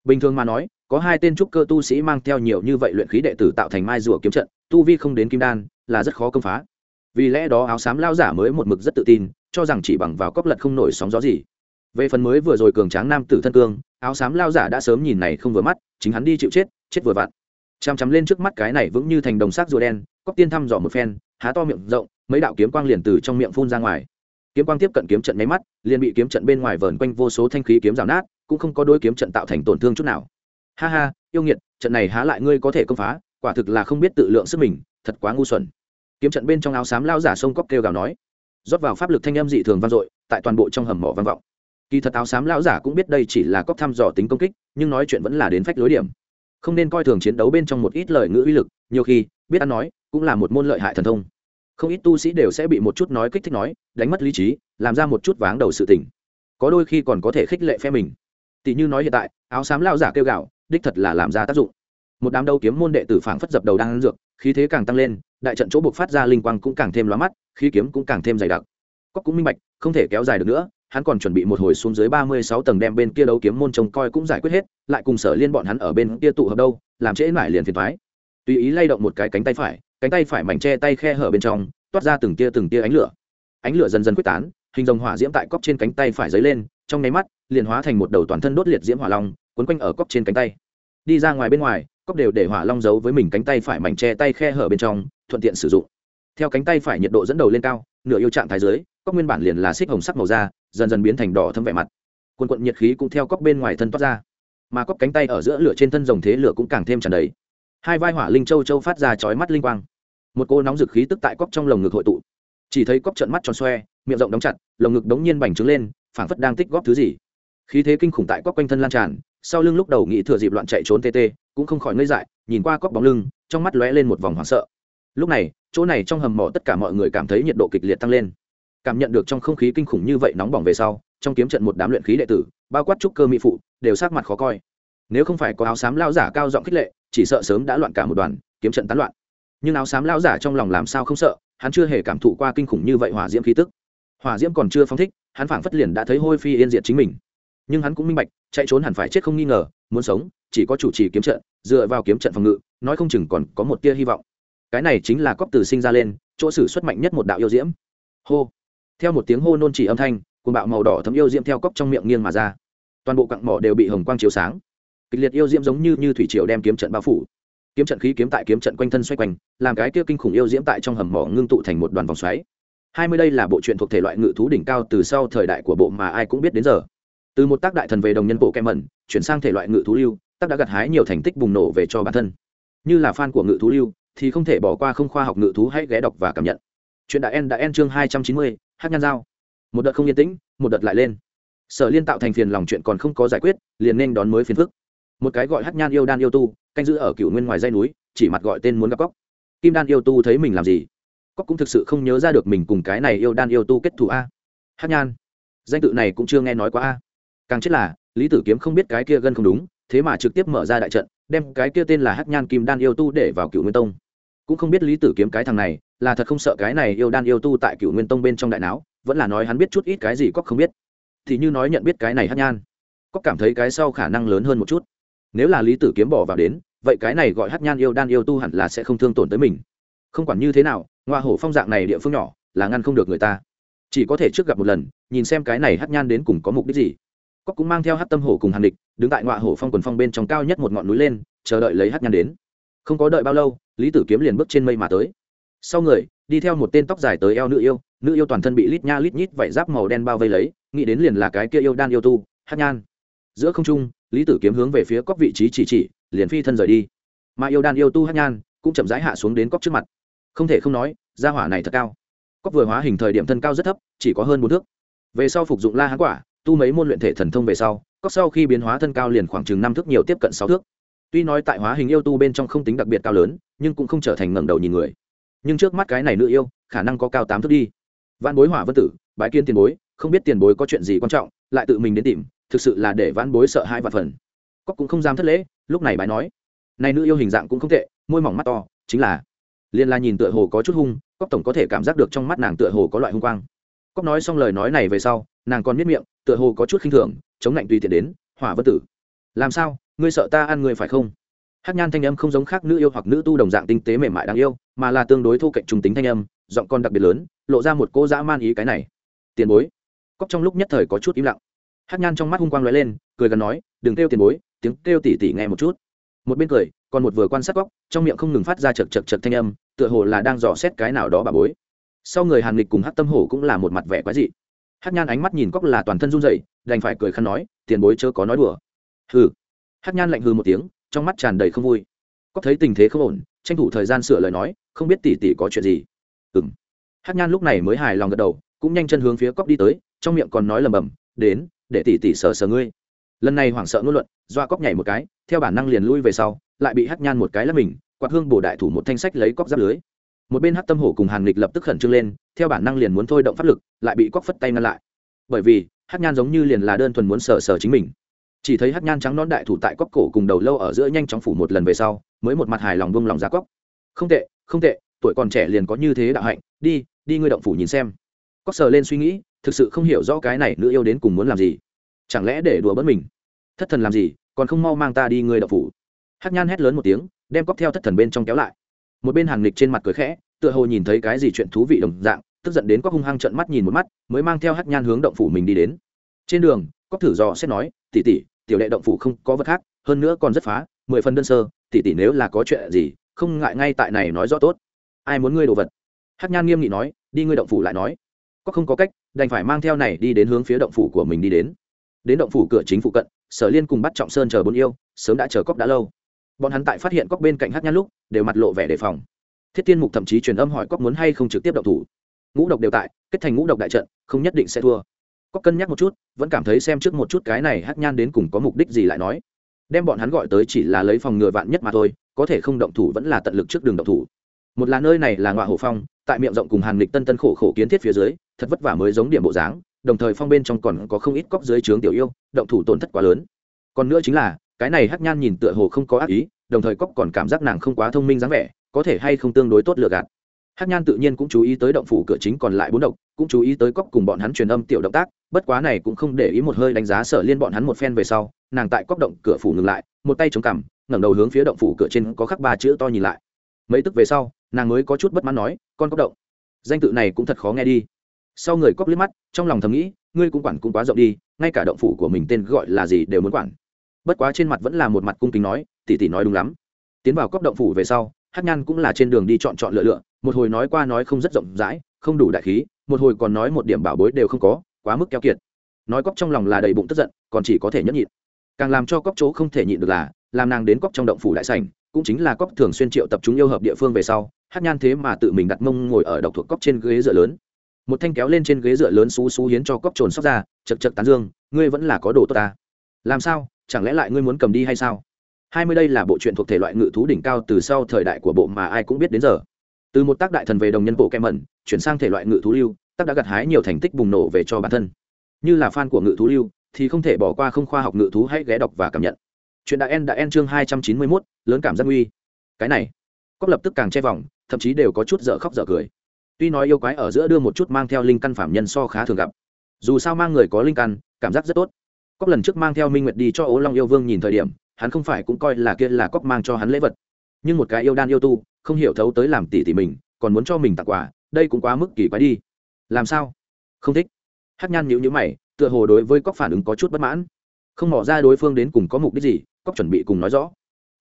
Speaker 1: Bình thường mà nói, có hai tên trúc cơ tu sĩ mang theo nhiều như vậy luyện khí đệ tử tạo thành mai rùa kiếm trận, tu vi không đến kim đan, là rất khó công phá. Vì lẽ đó áo xám lao giả mới một mực rất tự tin, cho rằng chỉ bằng vào cóc lật không nổi sóng gió gì. Về phần mới vừa rồi cường tráng nam tử thân cương, áo xám lao giả đã sớm nhìn này không vừa mắt, chính hắn đi chịu chết chết vừa vặn. Chằm chằm lên trước mắt cái này vững như thành đồng xác rùa đen cóc tiên thăm dò một phen, há to miệng rộng, mấy đạo kiếm quang liền từ trong miệng phun ra ngoài. Kiếm quang tiếp cận kiếm trận máy mắt, liền bị kiếm trận bên ngoài vờn quanh vô số thanh khí kiếm rào nát, cũng không có đôi kiếm trận tạo thành tổn thương chút nào. Ha ha, yêu nghiệt, trận này há lại ngươi có thể công phá, quả thực là không biết tự lượng sức mình, thật quá ngu xuẩn. Kiếm trận bên trong áo xám lao giả sông cóc kêu gào nói. Rót vào pháp lực thanh âm dị thường vang dội, tại toàn bộ trong hầm mỏ vang vọng. Kỳ thật áo xám lão giả cũng biết đây chỉ là cóc thăm dò tính công kích, nhưng nói chuyện vẫn là đến phách lối điểm. Không nên coi thường chiến đấu bên trong một ít lời ngữ uy lực, nhiều khi, biết ăn nói cũng là một môn lợi hại thần thông. Không ít tu sĩ đều sẽ bị một chút nói kích thích nói, đánh mất lý trí, làm ra một chút váng đầu sự tình. Có đôi khi còn có thể khích lệ phe mình. Tỷ như nói hiện tại, áo xám lao giả kêu gạo, đích thật là làm ra tác dụng. Một đám đấu kiếm môn đệ tử phảng phất dập đầu đang ăn dược, khí thế càng tăng lên, đại trận chỗ buộc phát ra linh quang cũng càng thêm lóa mắt, khí kiếm cũng càng thêm dày đặc. Cóc cũng minh bạch, không thể kéo dài được nữa, hắn còn chuẩn bị một hồi xuống dưới ba mươi sáu tầng đem bên kia đấu kiếm môn trông coi cũng giải quyết hết, lại cùng sở liên bọn hắn ở bên kia tụ hợp đâu, làm trễ mãi liền phiền thoái tùy ý lay động một cái cánh tay phải cánh tay phải mảnh che tay khe hở bên trong, toát ra từng tia từng tia ánh lửa. Ánh lửa dần dần quyết tán, hình dòng hỏa diễm tại cóc trên cánh tay phải dấy lên, trong nháy mắt, liền hóa thành một đầu toàn thân đốt liệt diễm hỏa long quấn quanh ở cóc trên cánh tay. Đi ra ngoài bên ngoài cóc đều để hỏa long giấu với mình cánh tay phải mảnh che tay khe hở bên trong, thuận tiện sử dụng. Theo cánh tay phải nhiệt độ dẫn đầu lên cao, nửa yêu trạng thái dưới cóc nguyên bản liền là xích hồng sắc màu da, dần dần biến thành đỏ thâm vẻ mặt. Quần quận nhiệt khí cũng theo cóc bên ngoài thân toát ra. Mà cóc cánh tay ở giữa lửa trên thân dòng thế lửa cũng càng thêm tràn đầy. Hai vai hỏa linh châu châu phát ra chói mắt linh quang một cô nóng dực khí tức tại cóc trong lồng ngực hội tụ. Chỉ thấy cóc trận mắt tròn xoe, miệng rộng đóng chặt, lồng ngực đống nhiên bành trướng lên, phảng phất đang tích góp thứ gì. Khí thế kinh khủng tại cóc quanh thân lan tràn, sau lưng lúc đầu nghĩ thừa dịp loạn chạy trốn tê tê, cũng không khỏi ngơi dại, nhìn qua cóc bóng lưng, trong mắt lóe lên một vòng hoảng sợ. Lúc này, chỗ này trong hầm mỏ tất cả mọi người cảm thấy nhiệt độ kịch liệt tăng lên. Cảm nhận được trong không khí kinh khủng như vậy nóng bỏng về sau, trong kiếm trận một đám luyện khí đệ tử, bao quát trúc cơ mỹ phụ, đều sát mặt khó coi. Nếu không phải có áo xám lao giả cao giọng khích lệ, chỉ sợ sớm đã loạn cả một đoàn, kiếm trận tán loạn nhưng áo xám lão giả trong lòng làm sao không sợ, hắn chưa hề cảm thụ qua kinh khủng như vậy hỏa diễm khí tức. Hỏa diễm còn chưa phóng thích, hắn phảng phất liền đã thấy hôi phi yên diệt chính mình. Nhưng hắn cũng minh bạch, chạy trốn hẳn phải chết không nghi ngờ, muốn sống, chỉ có chủ trì kiếm trận, dựa vào kiếm trận phòng ngự, nói không chừng còn có một tia hy vọng. Cái này chính là cóp từ sinh ra lên, chỗ sử xuất mạnh nhất một đạo yêu diễm. Hô. Theo một tiếng hô nôn chỉ âm thanh, cuồng bạo màu đỏ thấm yêu diễm theo cốc trong miệng nghiêng mà ra. Toàn bộ cặn mỏ đều bị hồng quang chiếu sáng. Kịch liệt yêu diễm giống như như thủy triều đem kiếm trận bao phủ kiếm trận khí kiếm tại kiếm trận quanh thân xoay quanh, làm cái kia kinh khủng yêu diễm tại trong hầm mỏ ngưng tụ thành một đoàn vòng xoáy. Hai mươi đây là bộ truyện thuộc thể loại ngự thú đỉnh cao từ sau thời đại của bộ mà ai cũng biết đến giờ. Từ một tác đại thần về đồng nhân bộ kem mẩn, chuyển sang thể loại ngự thú lưu, tác đã gặt hái nhiều thành tích bùng nổ về cho bản thân. Như là fan của ngự thú lưu, thì không thể bỏ qua không khoa học ngự thú hãy ghé đọc và cảm nhận. Chuyện đại en đã en chương hai trăm chín mươi, hát nhan dao một đợt không yên tĩnh, một đợt lại lên. Sở liên tạo thành phiền lòng chuyện còn không có giải quyết, liền nên đón mới phiền phức. Một cái gọi hát nhan yêu đan yêu tu canh giữ ở cựu nguyên ngoài dây núi, chỉ mặt gọi tên muốn gặp cóc kim đan yêu tu thấy mình làm gì? Cóc cũng thực sự không nhớ ra được mình cùng cái này yêu đan yêu tu kết thù a. Hát nhan, danh tự này cũng chưa nghe nói quá a. Càng chết là, lý tử kiếm không biết cái kia gân không đúng, thế mà trực tiếp mở ra đại trận, đem cái kia tên là hát nhan kim đan yêu tu để vào cựu nguyên tông. Cũng không biết lý tử kiếm cái thằng này, là thật không sợ cái này yêu đan yêu tu tại cựu nguyên tông bên trong đại não, vẫn là nói hắn biết chút ít cái gì cóc không biết. Thì như nói nhận biết cái này hát nhan cóc cảm thấy cái sau khả năng lớn hơn một chút nếu là lý tử kiếm bỏ vào đến, vậy cái này gọi hát nhan yêu đan yêu tu hẳn là sẽ không thương tổn tới mình. Không quản như thế nào ngoa hổ phong dạng này địa phương nhỏ, là ngăn không được người ta. Chỉ có thể trước gặp một lần, nhìn xem cái này hát nhan đến cùng có mục đích gì. Cóc cũng mang theo hát tâm hổ cùng hàn địch, đứng tại ngoại hổ phong quần phong bên trong cao nhất một ngọn núi lên, chờ đợi lấy hát nhan đến. Không có đợi bao lâu, lý tử kiếm liền bước trên mây mà tới. Sau người, đi theo một tên tóc dài tới eo nữ yêu nữ yêu toàn thân bị lít nha lít nhít vảy giáp màu đen bao vây lấy, nghĩ đến liền là cái kia yêu đan yêu tu hát nhan. Giữa không trung lý tử kiếm hướng về phía cóc vị trí chỉ chỉ, liền phi thân rời đi. Mà yêu đan yêu tu hát nhan cũng chậm rãi hạ xuống đến cóc trước mặt. Không thể không nói ra hỏa này thật cao. Cóc vừa hóa hình thời điểm thân cao rất thấp, chỉ có hơn bốn thước. Về sau phục dụng la hán quả, tu mấy môn luyện thể thần thông về sau cóc sau khi biến hóa thân cao liền khoảng chừng năm thước nhiều tiếp cận sáu thước. Tuy nói tại hóa hình yêu tu bên trong không tính đặc biệt cao lớn, nhưng cũng không trở thành ngẩng đầu nhìn người. Nhưng trước mắt cái này nữ yêu, khả năng có cao tám thước đi. Văn bối hỏa vân tử, bái kiên tiền bối, không biết tiền bối có chuyện gì quan trọng, lại tự mình đến tìm thực sự là để vãn bối sợ hai vạn phần. Cóc cũng không dám thất lễ, lúc này bái nói. Nay nữ yêu hình dạng cũng không tệ, môi mỏng mắt to, chính là. Liên la nhìn tựa hồ có chút hung cóc tổng có thể cảm giác được trong mắt nàng tựa hồ có loại hung quang. Cóc nói xong lời nói này về sau, nàng còn biết miệng, tựa hồ có chút khinh thường, chống lạnh tùy tiện đến, hỏa vân tử, làm sao? Ngươi sợ ta ăn người phải không? Hát nhan thanh âm không giống khác nữ yêu hoặc nữ tu đồng dạng tinh tế mềm mại đáng yêu, mà là tương đối thu cạnh trùng tính thanh âm, giọng con đặc biệt lớn, lộ ra một cô dã man ý cái này. Tiền bối. Cóc trong lúc nhất thời có chút im lặng hát nhan trong mắt hung quang lóe lên, cười gần nói, đừng kêu tiền bối, tiếng kêu tỉ tỉ nghe một chút. Một bên cười, còn một vừa quan sát góc, trong miệng không ngừng phát ra chật chật chật thanh âm, tựa hồ là đang dò xét cái nào đó bà bối. Sau người hàn lịch cùng hát tâm hổ cũng là một mặt vẻ quái dị. Hát nhan ánh mắt nhìn cóc là toàn thân run rẩy, đành phải cười khăn nói, tiền bối chớ có nói đùa. Hừ. Hát nhan lạnh hừ một tiếng, trong mắt tràn đầy không vui. Cóc thấy tình thế không ổn, tranh thủ thời gian sửa lời nói, không biết tỉ tỉ có chuyện gì? Ừng hát nhan lúc này mới hài lòng gật đầu, cũng nhanh chân hướng phía cóc đi tới, trong miệng còn nói lầm bầm, đến để tỉ tỉ sờ sờ ngươi. Lần này hoảng sợ ngôn luận, doa cóc nhảy một cái, theo bản năng liền lui về sau, lại bị hát nhan một cái lắp mình, quạt hương bổ đại thủ một thanh sách lấy cóc giáp lưới. Một bên hát tâm hổ cùng hàn lịch lập tức khẩn trương lên, theo bản năng liền muốn thôi động pháp lực, lại bị cóc phất tay ngăn lại. Bởi vì hát nhan giống như liền là đơn thuần muốn sờ sờ chính mình. Chỉ thấy hát nhan trắng nón đại thủ tại cóc cổ cùng đầu lâu ở giữa nhanh chóng phủ một lần về sau, mới một mặt hài lòng buông lòng ra cóc. Không tệ không tệ, tuổi còn trẻ liền có như thế đạo hạnh, đi đi ngươi động phủ nhìn xem. Cóc sờ lên suy nghĩ thực sự không hiểu rõ cái này nữ yêu đến cùng muốn làm gì. Chẳng lẽ để đùa bớt mình? Thất thần làm gì, còn không mau mang ta đi người đậu phủ. Hát nhan hét lớn một tiếng, đem cóc theo thất thần bên trong kéo lại. Một bên hàng lịch trên mặt cười khẽ, tựa hồ nhìn thấy cái gì chuyện thú vị đồng dạng, tức giận đến cóc hung hăng trận mắt nhìn một mắt, mới mang theo hát nhan hướng động phủ mình đi đến. Trên đường, cóc thử dò xét nói tỉ tỉ tiểu đệ động phủ không có vật khác, hơn nữa còn rất phá, mười phần đơn sơ tỉ tỉ nếu là có chuyện gì, không ngại ngay tại này nói rõ tốt. Ai muốn ngươi đồ vật? Hát nhan nghiêm nghị nói, đi ngươi động phủ lại nói. Có không có cách đành phải mang theo này đi đến hướng phía động phủ của mình đi đến. Đến động phủ cửa chính phụ cận, sở liên cùng bắt trọng sơn chờ bốn yêu, sớm đã chờ cóc đã lâu. Bọn hắn tại phát hiện cóc bên cạnh hát nhan lúc, đều mặt lộ vẻ đề phòng. Thiết tiên mục thậm chí truyền âm hỏi cóc muốn hay không trực tiếp động thủ. Ngũ độc đều tại, kết thành ngũ độc đại trận, không nhất định sẽ thua. Cóc cân nhắc một chút, vẫn cảm thấy xem trước một chút cái này hát nhan đến cùng có mục đích gì lại nói. Đem bọn hắn gọi tới chỉ là lấy phòng ngừa vạn nhất mà thôi, có thể không động thủ vẫn là tận lực trước đường động thủ. Một là nơi này là ngọa hổ phong tại miệng rộng cùng hàn lịch tân tân khổ khổ kiến thiết phía dưới, thật vất vả mới giống điểm bộ dáng, đồng thời phong bên trong còn có không ít cóc dưới trướng tiểu yêu, động thủ tổn thất quá lớn. Còn nữa chính là, cái này hắc nhan nhìn tựa hồ không có ác ý, đồng thời cóc còn cảm giác nàng không quá thông minh dáng vẻ, có thể hay không tương đối tốt lựa gạt. Hắc nhan tự nhiên cũng chú ý tới động phủ cửa chính còn lại bốn độc, cũng chú ý tới cóc cùng bọn hắn truyền âm tiểu động tác, bất quá này cũng không để ý một hơi đánh giá sở liên bọn hắn một phen về sau, nàng tại cóc động cửa phủ ngừng lại, một tay chống cằm, ngẩng đầu hướng phía động phủ cửa trên có khắc ba chữ to nhìn lại. Mấy tức về sau nàng mới có chút bất mãn nói, con cóc động. Danh tự này cũng thật khó nghe đi. Sau người cóc liếc mắt, trong lòng thầm nghĩ, ngươi cũng quản cũng quá rộng đi, ngay cả động phủ của mình tên gọi là gì đều muốn quản. Bất quá trên mặt vẫn là một mặt cung kính nói, tỷ tỷ nói đúng lắm. Tiến vào cóc động phủ về sau hát nhan cũng là trên đường đi chọn chọn lựa lựa, một hồi nói qua nói không rất rộng rãi, không đủ đại khí, một hồi còn nói một điểm bảo bối đều không có, quá mức keo kiệt. Nói cóc trong lòng là đầy bụng tức giận, còn chỉ có thể nhẫn nhịn. Càng làm cho cóc chỗ không thể nhịn được là, làm nàng đến cóc trong động phủ đại sảnh cũng chính là cóc thường xuyên triệu tập chúng yêu hợp địa phương về sau, hát nhan thế mà tự mình đặt mông ngồi ở độc thuộc cóc trên ghế dựa lớn. Một thanh kéo lên trên ghế dựa lớn xú xú hiến cho cóc trồn sóc ra, chật chật tán dương, ngươi vẫn là có đồ tốt ta. Làm sao? Chẳng lẽ lại ngươi muốn cầm đi hay sao? Hai mươi đây là bộ truyện thuộc thể loại ngự thú đỉnh cao từ sau thời đại của bộ mà ai cũng biết đến giờ. Từ một tác đại thần về đồng nhân bộ kem mẩn chuyển sang thể loại ngự thú lưu, tác đã gặt hái nhiều thành tích bùng nổ về cho bản thân. Như là fan của ngự thú lưu, thì không thể bỏ qua không khoa học ngự thú hãy ghé đọc và cảm nhận chuyện đại en đã en chương hai trăm chín mươi mốt, lớn cảm giác nguy cái này cóc lập tức càng che vòng, thậm chí đều có chút dở khóc dở cười. Tuy nói yêu quái ở giữa đưa một chút mang theo linh căn phạm nhân so khá thường gặp. Dù sao mang người có linh căn, cảm giác rất tốt. Cóc lần trước mang theo minh nguyệt đi cho ố long yêu vương nhìn thời điểm, hắn không phải cũng coi là kia là cóc mang cho hắn lễ vật. Nhưng một cái yêu đan yêu tu, không hiểu thấu tới làm tỷ tỷ mình, còn muốn cho mình tặng quà, đây cũng quá mức kỳ quái đi. Làm sao? Không thích. Hát nhan nhữ nhữ mày, tựa hồ đối với cóc phản ứng có chút bất mãn. Không mỏ ra đối phương đến cùng có mục đích gì cóc chuẩn bị cùng nói rõ.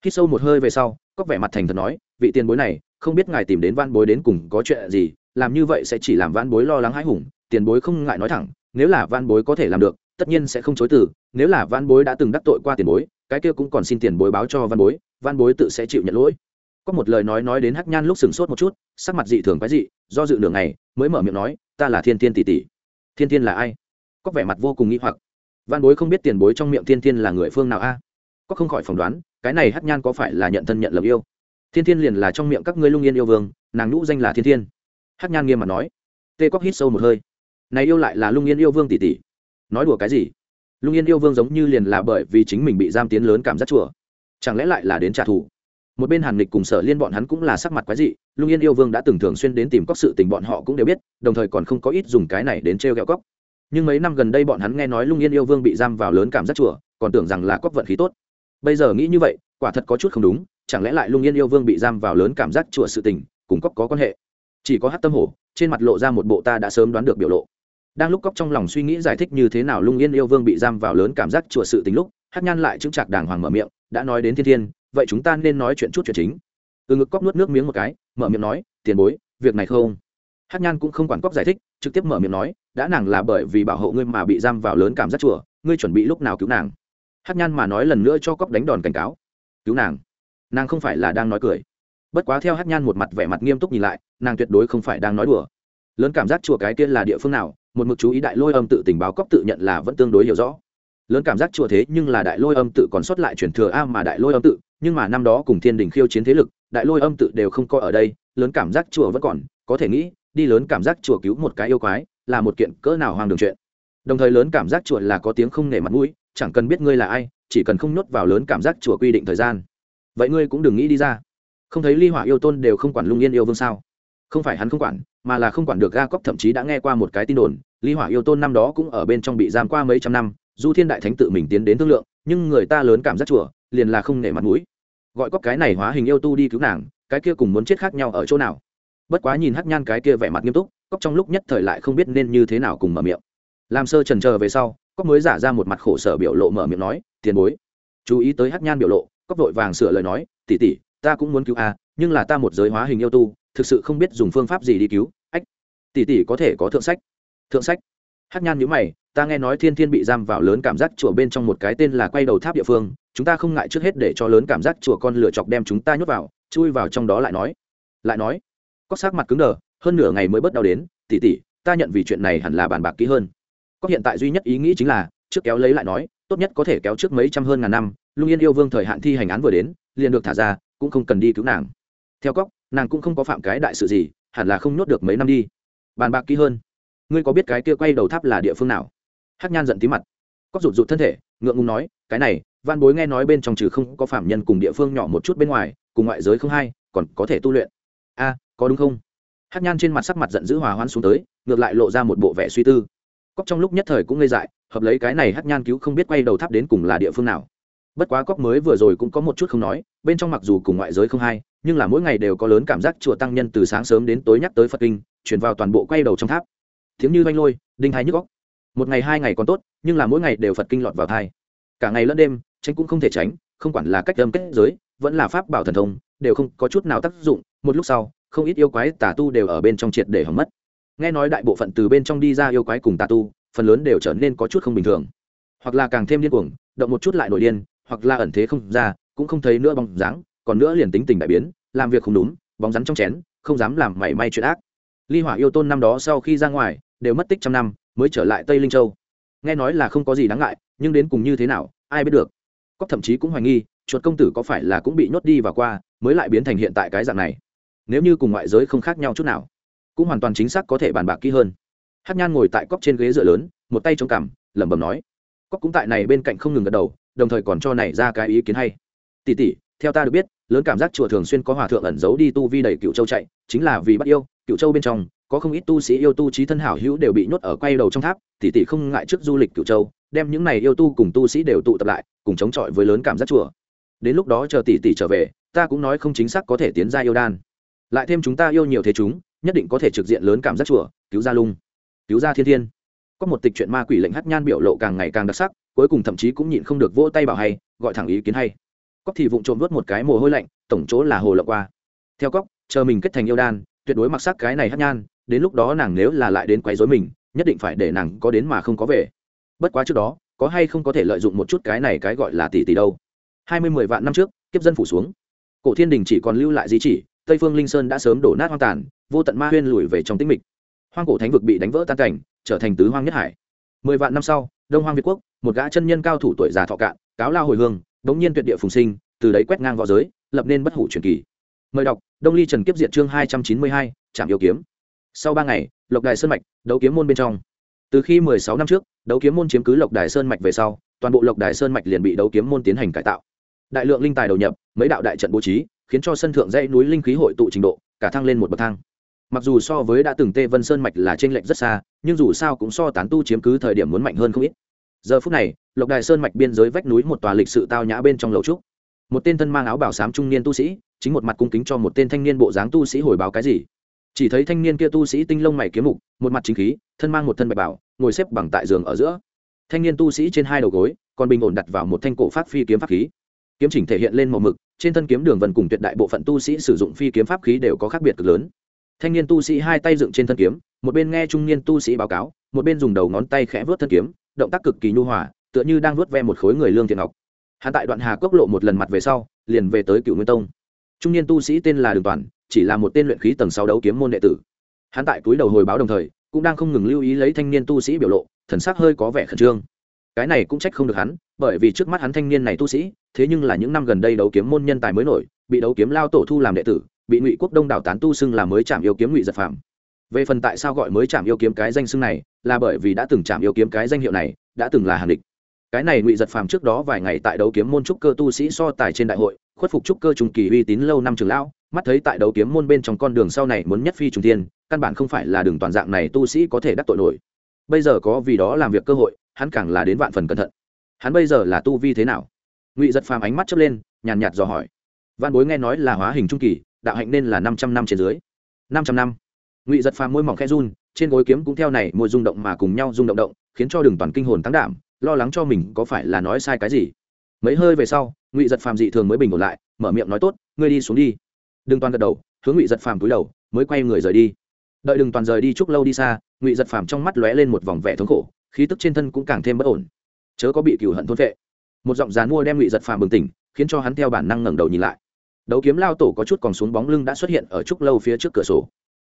Speaker 1: Khi sâu một hơi về sau cóc vẻ mặt thành thật nói, vị tiền bối này, không biết ngài tìm đến van bối đến cùng có chuyện gì, làm như vậy sẽ chỉ làm van bối lo lắng hãi hùng, tiền bối không ngại nói thẳng, nếu là van bối có thể làm được, tất nhiên sẽ không chối từ, nếu là van bối đã từng đắc tội qua tiền bối, cái kia cũng còn xin tiền bối báo cho van bối van bối tự sẽ chịu nhận lỗi. Có một lời nói nói đến hắc nhan lúc sừng sốt một chút, sắc mặt dị thường quái dị, do dự đường này mới mở miệng nói, ta là thiên thiên tỷ tỷ. Thiên thiên là ai? Có vẻ mặt vô cùng nghĩ hoặc. Văn bối không biết tiền bối trong miệng thiên thiên là người phương nào a? Có không khỏi phỏng đoán, cái này hắc nhan có phải là nhận thân nhận lầm yêu? Thiên thiên liền là trong miệng các ngươi lung yên yêu vương, nàng nhũ danh là thiên thiên. Hắc nhan nghiêm mặt nói. Tê cóc hít sâu một hơi. Này yêu lại là lung yên yêu vương tỷ tỷ. Nói đùa cái gì? Lung yên yêu vương giống như liền là bởi vì chính mình bị giam tiến lớn cảm giác chùa. Chẳng lẽ lại là đến trả thù? Một bên hàn lịch cùng sở liên bọn hắn cũng là sắc mặt quái dị, lung yên yêu vương đã từng thường xuyên đến tìm cóc sự tình bọn họ cũng đều biết, đồng thời còn không có ít dùng cái này đến t r e o kẹo cóc nhưng mấy năm gần đây bọn hắn nghe nói lung yên yêu vương bị giam vào lớn cảm giác chùa, còn tưởng rằng là cóc vận khí tốt bây giờ nghĩ như vậy, quả thật có chút không đúng, chẳng lẽ lại lung yên yêu vương bị giam vào lớn cảm giác chùa sự tình, cùng cóc có quan hệ? Chỉ có hát tâm hổ, trên mặt lộ ra một bộ ta đã sớm đoán được biểu lộ. Đang lúc cóc trong lòng suy nghĩ giải thích như thế nào lung yên yêu vương bị giam vào lớn cảm giác chùa sự tình lúc hát nhan lại chứng chạc đàng hoàng mở miệng, đã nói đến thiên thiên, vậy chúng ta nên nói chuyện chút chuyện chính. Từ ngực cóc nuốt nước miếng một cái, mở miệng nói, tiền bối, việc này không? Hát nhan cũng không quản cóc giải thích, trực tiếp mở miệng nói, đã nàng là bởi vì bảo hộ ngươi mà bị giam vào lớn cảm giác chùa, ngươi chuẩn bị lúc nào cứu nàng? Hát nhan mà nói lần nữa cho cóc đánh đòn cảnh cáo. Cứu nàng. Nàng không phải là đang nói cười. Bất quá theo hát nhan một mặt vẻ mặt nghiêm túc nhìn lại, nàng tuyệt đối không phải đang nói đùa. Lớn cảm giác chùa cái kia là địa phương nào, một mực chú ý đại lôi âm tự tình báo cóc tự nhận là vẫn tương đối hiểu rõ. Lớn cảm giác chùa thế nhưng là đại lôi âm tự còn sót lại truyền thừa a mà đại lôi âm tự, nhưng mà năm đó cùng thiên đình khiêu chiến thế lực, đại lôi âm tự đều không coi ở đây, lớn cảm giác chùa vẫn còn, có thể nghĩ, đi lớn cảm giác chùa cứu một cái yêu quái, là một kiện cỡ nào hoang đường chuyện. Đồng thời lớn cảm giác chùa là có tiếng không nể mặt mũi chẳng cần biết ngươi là ai, chỉ cần không nhốt vào lớn cảm giác chùa quy định thời gian. Vậy ngươi cũng đừng nghĩ đi ra. Không thấy ly hỏa yêu tôn đều không quản lung yên yêu vương sao? Không phải hắn không quản, mà là không quản được ga cóc thậm chí đã nghe qua một cái tin đồn, ly hỏa yêu tôn năm đó cũng ở bên trong bị giam qua mấy trăm năm, du thiên đại thánh tự mình tiến đến thương lượng, nhưng người ta lớn cảm giác chùa, liền là không nể mặt mũi. Gọi cóc cái này hóa hình yêu tu đi cứu nàng, cái kia cùng muốn chết khác nhau ở chỗ nào? Bất quá nhìn hắc nhan cái kia vẻ mặt nghiêm túc cóc trong lúc nhất thời lại không biết nên như thế nào cùng mở miệng làm sơ trần chờ về sau cóc mới giả ra một mặt khổ sở biểu lộ mở miệng nói, tiền bối, chú ý tới hắc nhan biểu lộ. Cóc vội vàng sửa lời nói tỉ tỉ ta cũng muốn cứu a, nhưng là ta một giới hóa hình yêu tu, thực sự không biết dùng phương pháp gì đi cứu. Ách, tỷ tỷ có thể có thượng sách. Thượng sách. Hát nhan nhữ mày, ta nghe nói thiên thiên bị giam vào lớn cảm giác chùa bên trong một cái tên là quay đầu tháp địa phương, chúng ta không ngại trước hết để cho lớn cảm giác chùa con lựa chọc đem chúng ta nhốt vào, chui vào trong đó lại nói. Lại nói. Có sắc mặt cứng đờ, hơn nửa ngày mới bớt đau đến tỉ tỉ ta nhận vì chuyện này hẳn là bàn bạc kỹ hơn có hiện tại duy nhất ý nghĩ chính là, trước kéo lấy lại nói, tốt nhất có thể kéo trước mấy trăm hơn ngàn năm, lung yên yêu vương thời hạn thi hành án vừa đến, liền được thả ra, cũng không cần đi cứu nàng. Theo cóc, nàng cũng không có phạm cái đại sự gì, hẳn là không nhốt được mấy năm đi. Bàn bạc kỹ hơn. Ngươi có biết cái kia quay đầu tháp là địa phương nào? Hát nhan giận tí mặt. Cóc rụt rụt thân thể, ngượng ngùng nói, cái này, văn bối nghe nói bên trong trừ không có phạm nhân cùng địa phương nhỏ một chút bên ngoài, cùng ngoại giới không hay, còn có thể tu luyện. A, có đúng không? Hát nhan trên mặt sắc mặt giận dữ hòa hoãn xuống tới, ngược lại lộ ra một bộ vẻ suy tư cóc trong lúc nhất thời cũng ngây dại, hợp lấy cái này hát nhan cứu không biết quay đầu tháp đến cùng là địa phương nào. Bất quá cóc mới vừa rồi cũng có một chút không nói, bên trong mặc dù cùng ngoại giới không hay nhưng là mỗi ngày đều có lớn cảm giác chùa tăng nhân từ sáng sớm đến tối nhắc tới phật kinh, chuyển vào toàn bộ quay đầu trong tháp. Tiếng như oanh lôi, đinh hai nhức góc một ngày hai ngày còn tốt, nhưng là mỗi ngày đều phật kinh lọt vào thai. Cả ngày lẫn đêm, tránh cũng không thể tránh, không quản là cách âm kết giới, vẫn là pháp bảo thần thông, đều không có chút nào tác dụng, một lúc sau, không ít yêu quái tà tu đều ở bên trong triệt để hỏng mất nghe nói đại bộ phận từ bên trong đi ra yêu quái cùng tà tu, phần lớn đều trở nên có chút không bình thường. Hoặc là càng thêm điên cuồng, động một chút lại nổi điên, hoặc là ẩn thế không ra, cũng không thấy nữa bóng dáng, còn nữa liền tính tình đại biến, làm việc không đúng, bóng rắn trong chén, không dám làm mảy may chuyện ác. Ly hỏa yêu tôn năm đó sau khi ra ngoài, đều mất tích trăm năm, mới trở lại tây linh châu. Nghe nói là không có gì đáng ngại, nhưng đến cùng như thế nào, ai biết được. Cóc thậm chí cũng hoài nghi, chuột công tử có phải là cũng bị nhốt đi và qua, mới lại biến thành hiện tại cái dạng này. Nếu như cùng ngoại giới không khác nhau chút nào cũng hoàn toàn chính xác có thể bàn bạc kỹ hơn. Hát nhan ngồi tại cóc trên ghế dựa lớn, một tay chống cằm, lẩm bẩm nói cóc cũng tại này bên cạnh không ngừng gật đầu, đồng thời còn cho này ra cái ý kiến hay. Tỷ tỷ, theo ta được biết, lớn cảm giác chùa thường xuyên có hòa thượng ẩn giấu đi tu vi đẩy cựu châu chạy, chính là vì bắt yêu, cựu châu bên trong, có không ít tu sĩ yêu tu trí thân hảo hữu đều bị nhốt ở quay đầu trong tháp, tỷ tỷ không ngại trước du lịch cựu châu, đem những này yêu tu cùng tu sĩ đều tụ tập lại, cùng chống chọi với lớn cảm giác chùa. Đến lúc đó chờ tỷ tỷ trở về, ta cũng nói không chính xác có thể tiến ra yêu đan. Lại thêm chúng ta yêu nhiều thế chúng nhất định có thể trực diện lớn cảm giác chùa, cứu ra lung, cứu ra thiên thiên. Có một tịch chuyện ma quỷ lệnh hát nhan biểu lộ càng ngày càng đặc sắc, cuối cùng thậm chí cũng nhịn không được vỗ tay bảo hay, gọi thẳng ý kiến hay. Cóc thì vụng trộm vớt một cái mồ hôi lạnh, tổng chỗ là hồ lộng qua. Theo cóc chờ mình kết thành yêu đan, tuyệt đối mặc sắc cái này hát nhan, đến lúc đó nàng nếu là lại đến quấy rối mình, nhất định phải để nàng có đến mà không có về. Bất quá trước đó, có hay không có thể lợi dụng một chút cái này cái gọi là tỷ tỷ đâu. Hai mươi mười vạn năm trước, kiếp dân phủ xuống. Cổ thiên đình chỉ còn lưu lại di chỉ, tây phương linh sơn đã sớm đổ nát hoang tàn vô tận ma huyên lùi về trong tĩnh mịch. Hoang cổ thánh vực bị đánh vỡ tan cảnh, trở thành tứ hoang nhất hải. Mười vạn năm sau, đông hoang việt quốc, một gã chân nhân cao thủ tuổi già thọ cạn, cáo lao hồi hương, đống nhiên tuyệt địa phùng sinh, từ đấy quét ngang võ giới, lập nên bất hủ truyền kỳ. Mời đọc, đông ly trần kiếp diện chương hai trăm chín mươi hai trạm yêu kiếm. Sau ba ngày, lộc đài sơn mạch, đấu kiếm môn bên trong. Từ khi mười sáu năm trước, đấu kiếm môn chiếm cứ lộc đài sơn mạch về sau, toàn bộ lộc đài sơn mạch liền bị đấu kiếm môn tiến hành cải tạo. Đại lượng linh tài đầu nhập, mấy đạo đại trận bố trí, khiến cho sân thượng dãy núi linh khí hội tụ trình độ, cả thăng lên một bậc thang mặc dù so với đã từng tê vân sơn mạch là t r ê n lệch rất xa, nhưng dù sao cũng so tán tu chiếm cứ thời điểm muốn mạnh hơn không ít. Giờ phút này, lộc đài sơn mạch biên giới vách núi một tòa lịch sự tao nhã bên trong lầu trúc. Một tên thân mang áo bảo sám trung niên tu sĩ, chính một mặt cung kính cho một tên thanh niên bộ dáng tu sĩ hồi báo cái gì. Chỉ thấy thanh niên kia tu sĩ tinh lông mày kiếm mục, một mặt chính khí, thân mang một thân bạch bảo, ngồi xếp bằng tại giường ở giữa. Thanh niên tu sĩ trên hai đầu gối, còn bình ổn đặt vào một thanh cổ pháp phi kiếm pháp khí. Kiếm chỉnh thể hiện lên màu mực, trên thân kiếm đường vần cùng tuyệt đại bộ phận tu sĩ sử dụng phi kiếm pháp khí đều có khác biệt cực lớn thanh niên tu sĩ hai tay dựng trên thân kiếm, một bên nghe trung niên tu sĩ báo cáo, một bên dùng đầu ngón tay khẽ vớt thân kiếm, động tác cực kỳ nhu hòa, tựa như đang vớt ve một khối người lương thiện ngọc. Hắn tại đoạn hà cốc lộ một lần mặt về sau, liền về tới cựu nguyên tông. Trung niên tu sĩ tên là đường toàn, chỉ là một tên luyện khí tầng sáu đấu kiếm môn đệ tử. Hắn tại túi đầu hồi báo đồng thời, cũng đang không ngừng lưu ý lấy thanh niên tu sĩ biểu lộ, thần sắc hơi có vẻ khẩn trương. Cái này cũng trách không được hắn, bởi vì trước mắt hắn thanh niên này tu sĩ, thế nhưng là những năm gần đây đấu kiếm môn nhân tài mới nổi, bị đấu kiếm lao tổ thu làm đệ tử bị ngụy quốc đông đảo tán tu xưng là mới chạm yêu kiếm ngụy giật phạm về phần tại sao gọi mới chạm yêu kiếm cái danh xưng này là bởi vì đã từng chạm yêu kiếm cái danh hiệu này đã từng là hàn địch cái này ngụy giật phàm trước đó vài ngày tại đấu kiếm môn trúc cơ tu sĩ so tài trên đại hội khuất phục trúc cơ trùng kỳ uy tín lâu năm trường lão mắt thấy tại đấu kiếm môn bên trong con đường sau này muốn nhất phi trùng tiên căn bản không phải là đường toàn dạng này tu sĩ có thể đắc tội nổi bây giờ có vì đó làm việc cơ hội hắn càng là đến vạn phần cẩn thận hắn bây giờ là tu vi thế nào ngụy giật phàm ánh mắt chớp lên nhàn nhạt dò hỏi văn bối nghe nói là hóa hình trung kỳ đạo hạnh nên là năm trăm năm trên dưới. Năm trăm năm. Ngụy giật phàm môi mỏng khe run, trên gối kiếm cũng theo này môi rung động mà cùng nhau rung động động, khiến cho đường toàn kinh hồn tăng đảm, lo lắng cho mình có phải là nói sai cái gì. Mấy hơi về sau, ngụy giật phàm dị thường mới bình ổn lại, mở miệng nói tốt, ngươi đi xuống đi. Đừng toàn gật đầu, hướng ngụy giật phàm túi đầu, mới quay người rời đi. Đợi đừng toàn rời đi chúc lâu đi xa, ngụy giật phàm trong mắt lóe lên một vòng vẻ thống khổ, khí tức trên thân cũng càng thêm bất ổn. Chớ có bị cửu hận thôn vệ. Một giọng dán mua đem ngụy giật phàm bừng tỉnh, khiến cho hắn theo bản năng ngẩng đầu nhìn lại đấu kiếm lao tổ có chút còn xuống bóng lưng đã xuất hiện ở trúc lâu phía trước cửa sổ.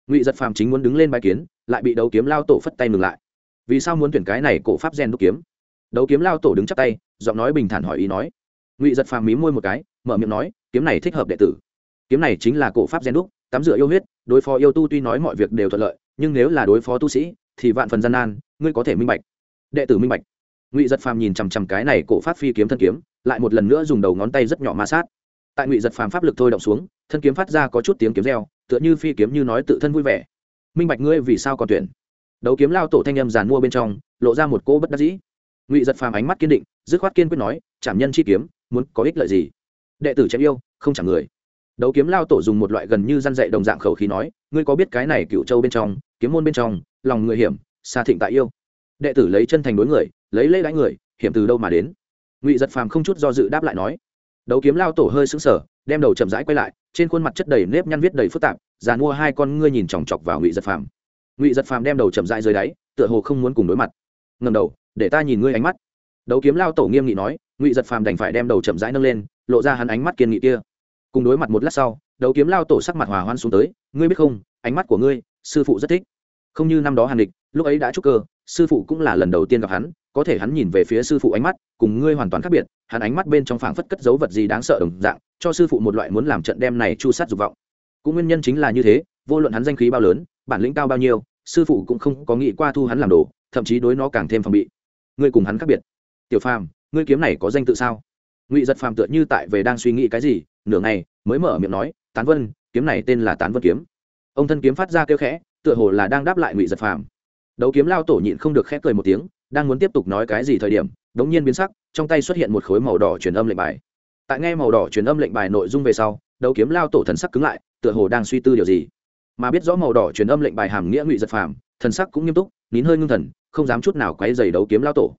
Speaker 1: Ngụy giật phàm chính muốn đứng lên bài kiến, lại bị đấu kiếm lao tổ phất tay ngừng lại. Vì sao muốn tuyển cái này cổ pháp gen đúc kiếm? Đấu kiếm lao tổ đứng chắp tay, giọng nói bình thản hỏi ý nói. Ngụy giật phàm mí môi một cái, mở miệng nói, kiếm này thích hợp đệ tử. Kiếm này chính là cổ pháp gen đúc, tắm rửa yêu huyết, đối phó yêu tu tuy nói mọi việc đều thuận lợi, nhưng nếu là đối phó tu sĩ, thì vạn phần gian nan, ngươi có thể minh bạch. Đệ tử minh bạch. Ngụy giật phàm nhìn chằm chằm cái này cổ pháp phi kiếm thân kiếm, lại một lần nữa dùng đầu ngón tay rất nhỏ ma sát tại ngụy giật phàm pháp lực thôi động xuống, thân kiếm phát ra có chút tiếng kiếm reo, tựa như phi kiếm như nói tự thân vui vẻ. Minh bạch ngươi vì sao còn tuyển? Đấu kiếm lao tổ thanh âm giàn mua bên trong, lộ ra một cỗ bất đắc dĩ. Ngụy giật phàm ánh mắt kiên định, dứt khoát kiên quyết nói chảm nhân chi kiếm, muốn có ích lợi gì? Đệ tử chém yêu, không chẳng người. Đấu kiếm lao tổ dùng một loại gần như răn dạy đồng dạng khẩu khí nói, ngươi có biết cái này cựu châu bên trong, kiếm môn bên trong, lòng người hiểm xa thịnh tại yêu? Đệ tử lấy chân thành đối người, lấy lễ đãi người, hiểm từ đâu mà đến? Ngụy giật phàm không chút do dự đáp lại nói đấu kiếm lao tổ hơi sững sờ, đem đầu chậm rãi quay lại, trên khuôn mặt chất đầy nếp nhăn viết đầy phức tạp, già mua hai con ngươi nhìn chòng chọc vào ngụy giật phàm. Ngụy giật phàm đem đầu chậm rãi dưới đáy, tựa hồ không muốn cùng đối mặt. Ngầm đầu, để ta nhìn ngươi ánh mắt. Đấu kiếm lao tổ nghiêm nghị nói, ngụy giật phàm đành phải đem đầu chậm rãi nâng lên, lộ ra hắn ánh mắt kiên nghị kia. Cùng đối mặt một lát sau, đấu kiếm lao tổ sắc mặt hòa hoan xuống tới, ngươi biết không, ánh mắt của ngươi, sư phụ rất thích. Không như năm đó hàn địch, lúc ấy đã chúc cơ, sư phụ cũng là lần đầu tiên gặp hắn, có thể hắn nhìn về phía sư phụ ánh mắt cùng ngươi hoàn toàn khác biệt, hắn ánh mắt bên trong phảng phất cất dấu vật gì đáng sợ đồng dạng, cho sư phụ một loại muốn làm trận đem này chu sát dục vọng. Cũng nguyên nhân chính là như thế, vô luận hắn danh khí bao lớn, bản lĩnh cao bao nhiêu, sư phụ cũng không có nghĩ qua thu hắn làm đồ, thậm chí đối nó càng thêm phòng bị. Ngươi cùng hắn khác biệt. Tiểu phàm, ngươi kiếm này có danh tự sao? Ngụy giật phàm tựa như tại về đang suy nghĩ cái gì, nửa ngày, mới mở miệng nói, tán vân, kiếm này tên là tán vân kiếm. Ông thân kiếm phát ra kêu khẽ, tựa hồ là đang đáp lại ngụy giật phàm. Đấu kiếm lao tổ nhịn không được khép cười một tiếng, đang muốn tiếp tục nói cái gì thời điểm đống nhiên biến sắc, trong tay xuất hiện một khối màu đỏ truyền âm lệnh bài. Tại nghe màu đỏ truyền âm lệnh bài nội dung về sau, đấu kiếm lao tổ thần sắc cứng lại, tựa hồ đang suy tư điều gì. Mà biết rõ màu đỏ truyền âm lệnh bài hàm nghĩa ngụy giật phàm, thần sắc cũng nghiêm túc, nín hơi ngưng thần, không dám chút nào quấy dày đấu kiếm lao tổ.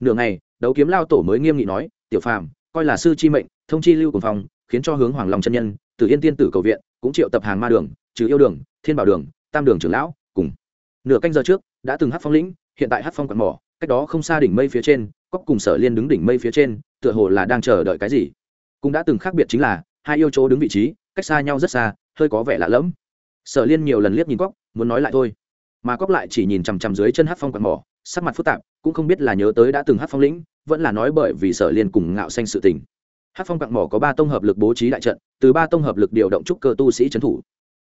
Speaker 1: Nửa ngày, đấu kiếm lao tổ mới nghiêm nghị nói, tiểu phàm, coi là sư chi mệnh, thông chi lưu cùng phòng khiến cho hướng hoàng long chân nhân từ yên tiên tử cầu viện, cũng triệu tập hàng ma đường, trừ yêu đường, thiên bảo đường, tam đường trưởng lão, cùng. Nửa canh giờ trước, đã từng hát phong lĩnh, hiện tại hát phong quạt mỏ, cách đó không xa đỉnh mây phía trên cóc cùng sở liên đứng đỉnh mây phía trên, tựa hồ là đang chờ đợi cái gì. Cũng đã từng khác biệt chính là, hai yêu chỗ đứng vị trí, cách xa nhau rất xa, hơi có vẻ lạ lẫm. Sở liên nhiều lần liếc nhìn cóc muốn nói lại thôi. Mà cóc lại chỉ nhìn chằm chằm dưới chân hát phong quạt mỏ, sắc mặt phức tạp, cũng không biết là nhớ tới đã từng hát phong lĩnh, vẫn là nói bởi vì sở liên cùng ngạo xanh sự tình. Hát phong quạt mỏ có ba tông hợp lực bố trí đại trận, từ ba tông hợp lực điều động trúc cơ tu sĩ trấn thủ.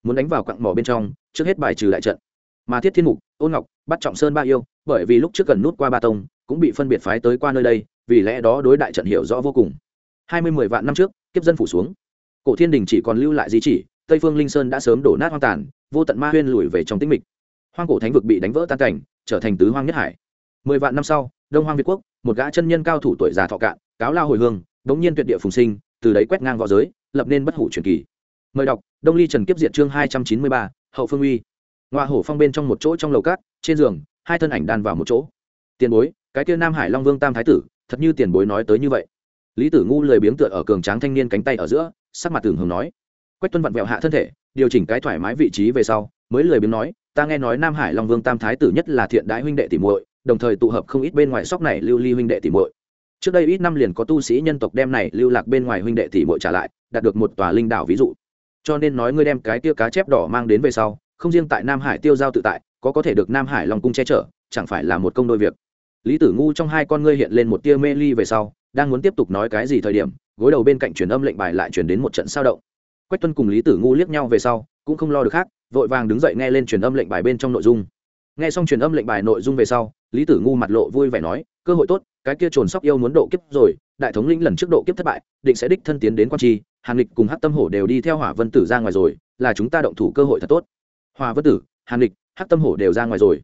Speaker 1: Muốn đánh vào quạt mỏ bên trong, trước hết bài trừ đại trận. Mà thiết thiên mục, ôn ngọc, bắt trọng sơn ba yêu bởi vì lúc trước gần nút qua ba tông, cũng bị phân biệt phái tới qua nơi đây, vì lẽ đó đối đại trận hiểu rõ vô cùng. Hai mươi mười vạn năm trước, kiếp dân phủ xuống. Cổ thiên đình chỉ còn lưu lại di chỉ, tây phương linh sơn đã sớm đổ nát hoang tàn, vô tận ma huyên lùi về trong tĩnh mịch. Hoang cổ thánh vực bị đánh vỡ tan cảnh, trở thành tứ hoang nhất hải. Mười vạn năm sau, đông hoang việt quốc, một gã chân nhân cao thủ tuổi già thọ cạn, cáo lao hồi hương, đống nhiên tuyệt địa phùng sinh, từ đấy quét ngang v õ giới, lập nên bất hủ truyền kỳ. Mời đọc, đông ly trần kiếp diệt chương hai trăm chín mươi ba, hậu phương uy. Ngoa hổ phong bên trong một chỗ trong lầu cát, trên giường hai thân ảnh đan vào một chỗ. Tiền bối, cái kia nam hải long vương tam thái tử, thật như tiền bối nói tới như vậy. Lý tử ngu lười biếng tựa ở cường tráng thanh niên cánh tay ở giữa, sắc mặt tường hưởng nói. Quách tuân vặn vẹo hạ thân thể, điều chỉnh cái thoải mái vị trí về sau, mới lười biếng nói, ta nghe nói nam hải long vương tam thái tử nhất là thiện đại huynh đệ tỷ muội, đồng thời tụ hợp không ít bên ngoài sóc này lưu ly huynh đệ tỷ muội. Trước đây ít năm liền có tu sĩ nhân tộc đem này lưu lạc bên ngoài huynh đệ tỷ muội trả lại, đạt được một tòa linh đảo ví dụ. Cho nên nói ngươi đem cái tia cá chép đỏ mang đến về sau, không riêng tại nam hải tiêu giao tự tại có có thể được nam hải long cung che chở, chẳng phải là một công đôi việc. Lý tử ngu trong hai con ngươi hiện lên một tia mê ly về sau, đang muốn tiếp tục nói cái gì thời điểm, gối đầu bên cạnh truyền âm lệnh bài lại truyền đến một trận sao động. Quách tuân cùng lý tử ngu liếc nhau về sau, cũng không lo được khác, vội vàng đứng dậy nghe lên truyền âm lệnh bài bên trong nội dung. Nghe xong truyền âm lệnh bài nội dung về sau, lý tử ngu mặt lộ vui vẻ nói, cơ hội tốt, cái kia trồn sóc yêu muốn độ kiếp rồi, đại thống lĩnh lần trước độ kiếp thất bại, định sẽ đích thân tiến đến quan tri, hàn lịch cùng hát tâm hổ đều đi theo hỏa vân tử ra ngoài rồi, là chúng ta động thủ cơ hội thật tốt. Hòa vân tử, hàn lịch hát tâm hổ đều ra ngoài rồi.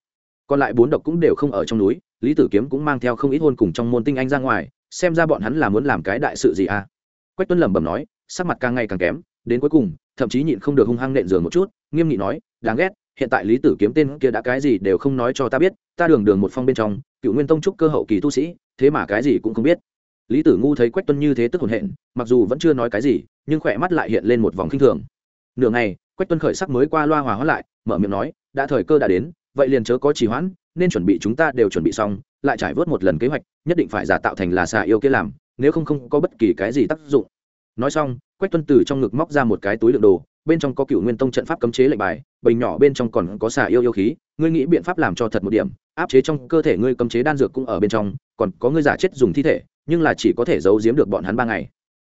Speaker 1: Còn lại bốn độc cũng đều không ở trong núi, lý tử kiếm cũng mang theo không ít hôn cùng trong môn tinh anh ra ngoài, xem ra bọn hắn là muốn làm cái đại sự gì à? Quách Tuấn lẩm bẩm nói, sắc mặt càng ngày càng kém, đến cuối cùng, thậm chí nhịn không được hung hăng nện giường một chút, nghiêm nghị nói, đáng ghét, hiện tại lý tử kiếm tên kia đã cái gì đều không nói cho ta biết, ta đường đường một phong bên trong, cựu nguyên tông trúc cơ hậu kỳ tu sĩ, thế mà cái gì cũng không biết. Lý tử ngu thấy quách tuân như thế tức hồn hện, mặc dù vẫn chưa nói cái gì, nhưng khỏe mắt lại hiện lên một vòng khinh thường. Nửa ngày, quách tuân khởi sắc mới qua loa hòa hóa lại, mở miệng nói đã thời cơ đã đến, vậy liền chớ có trì hoãn, nên chuẩn bị chúng ta đều chuẩn bị xong, lại trải vớt một lần kế hoạch, nhất định phải giả tạo thành là xà yêu kia làm, nếu không không có bất kỳ cái gì tác dụng. Nói xong, quách tuân từ trong ngực móc ra một cái túi lượng đồ, bên trong có cựu nguyên tông trận pháp cấm chế lệnh bài, bình nhỏ bên trong còn có xà yêu yêu khí, ngươi nghĩ biện pháp làm cho thật một điểm, áp chế trong cơ thể ngươi cấm chế đan dược cũng ở bên trong, còn có ngươi giả chết dùng thi thể, nhưng là chỉ có thể giấu giếm được bọn hắn ba ngày.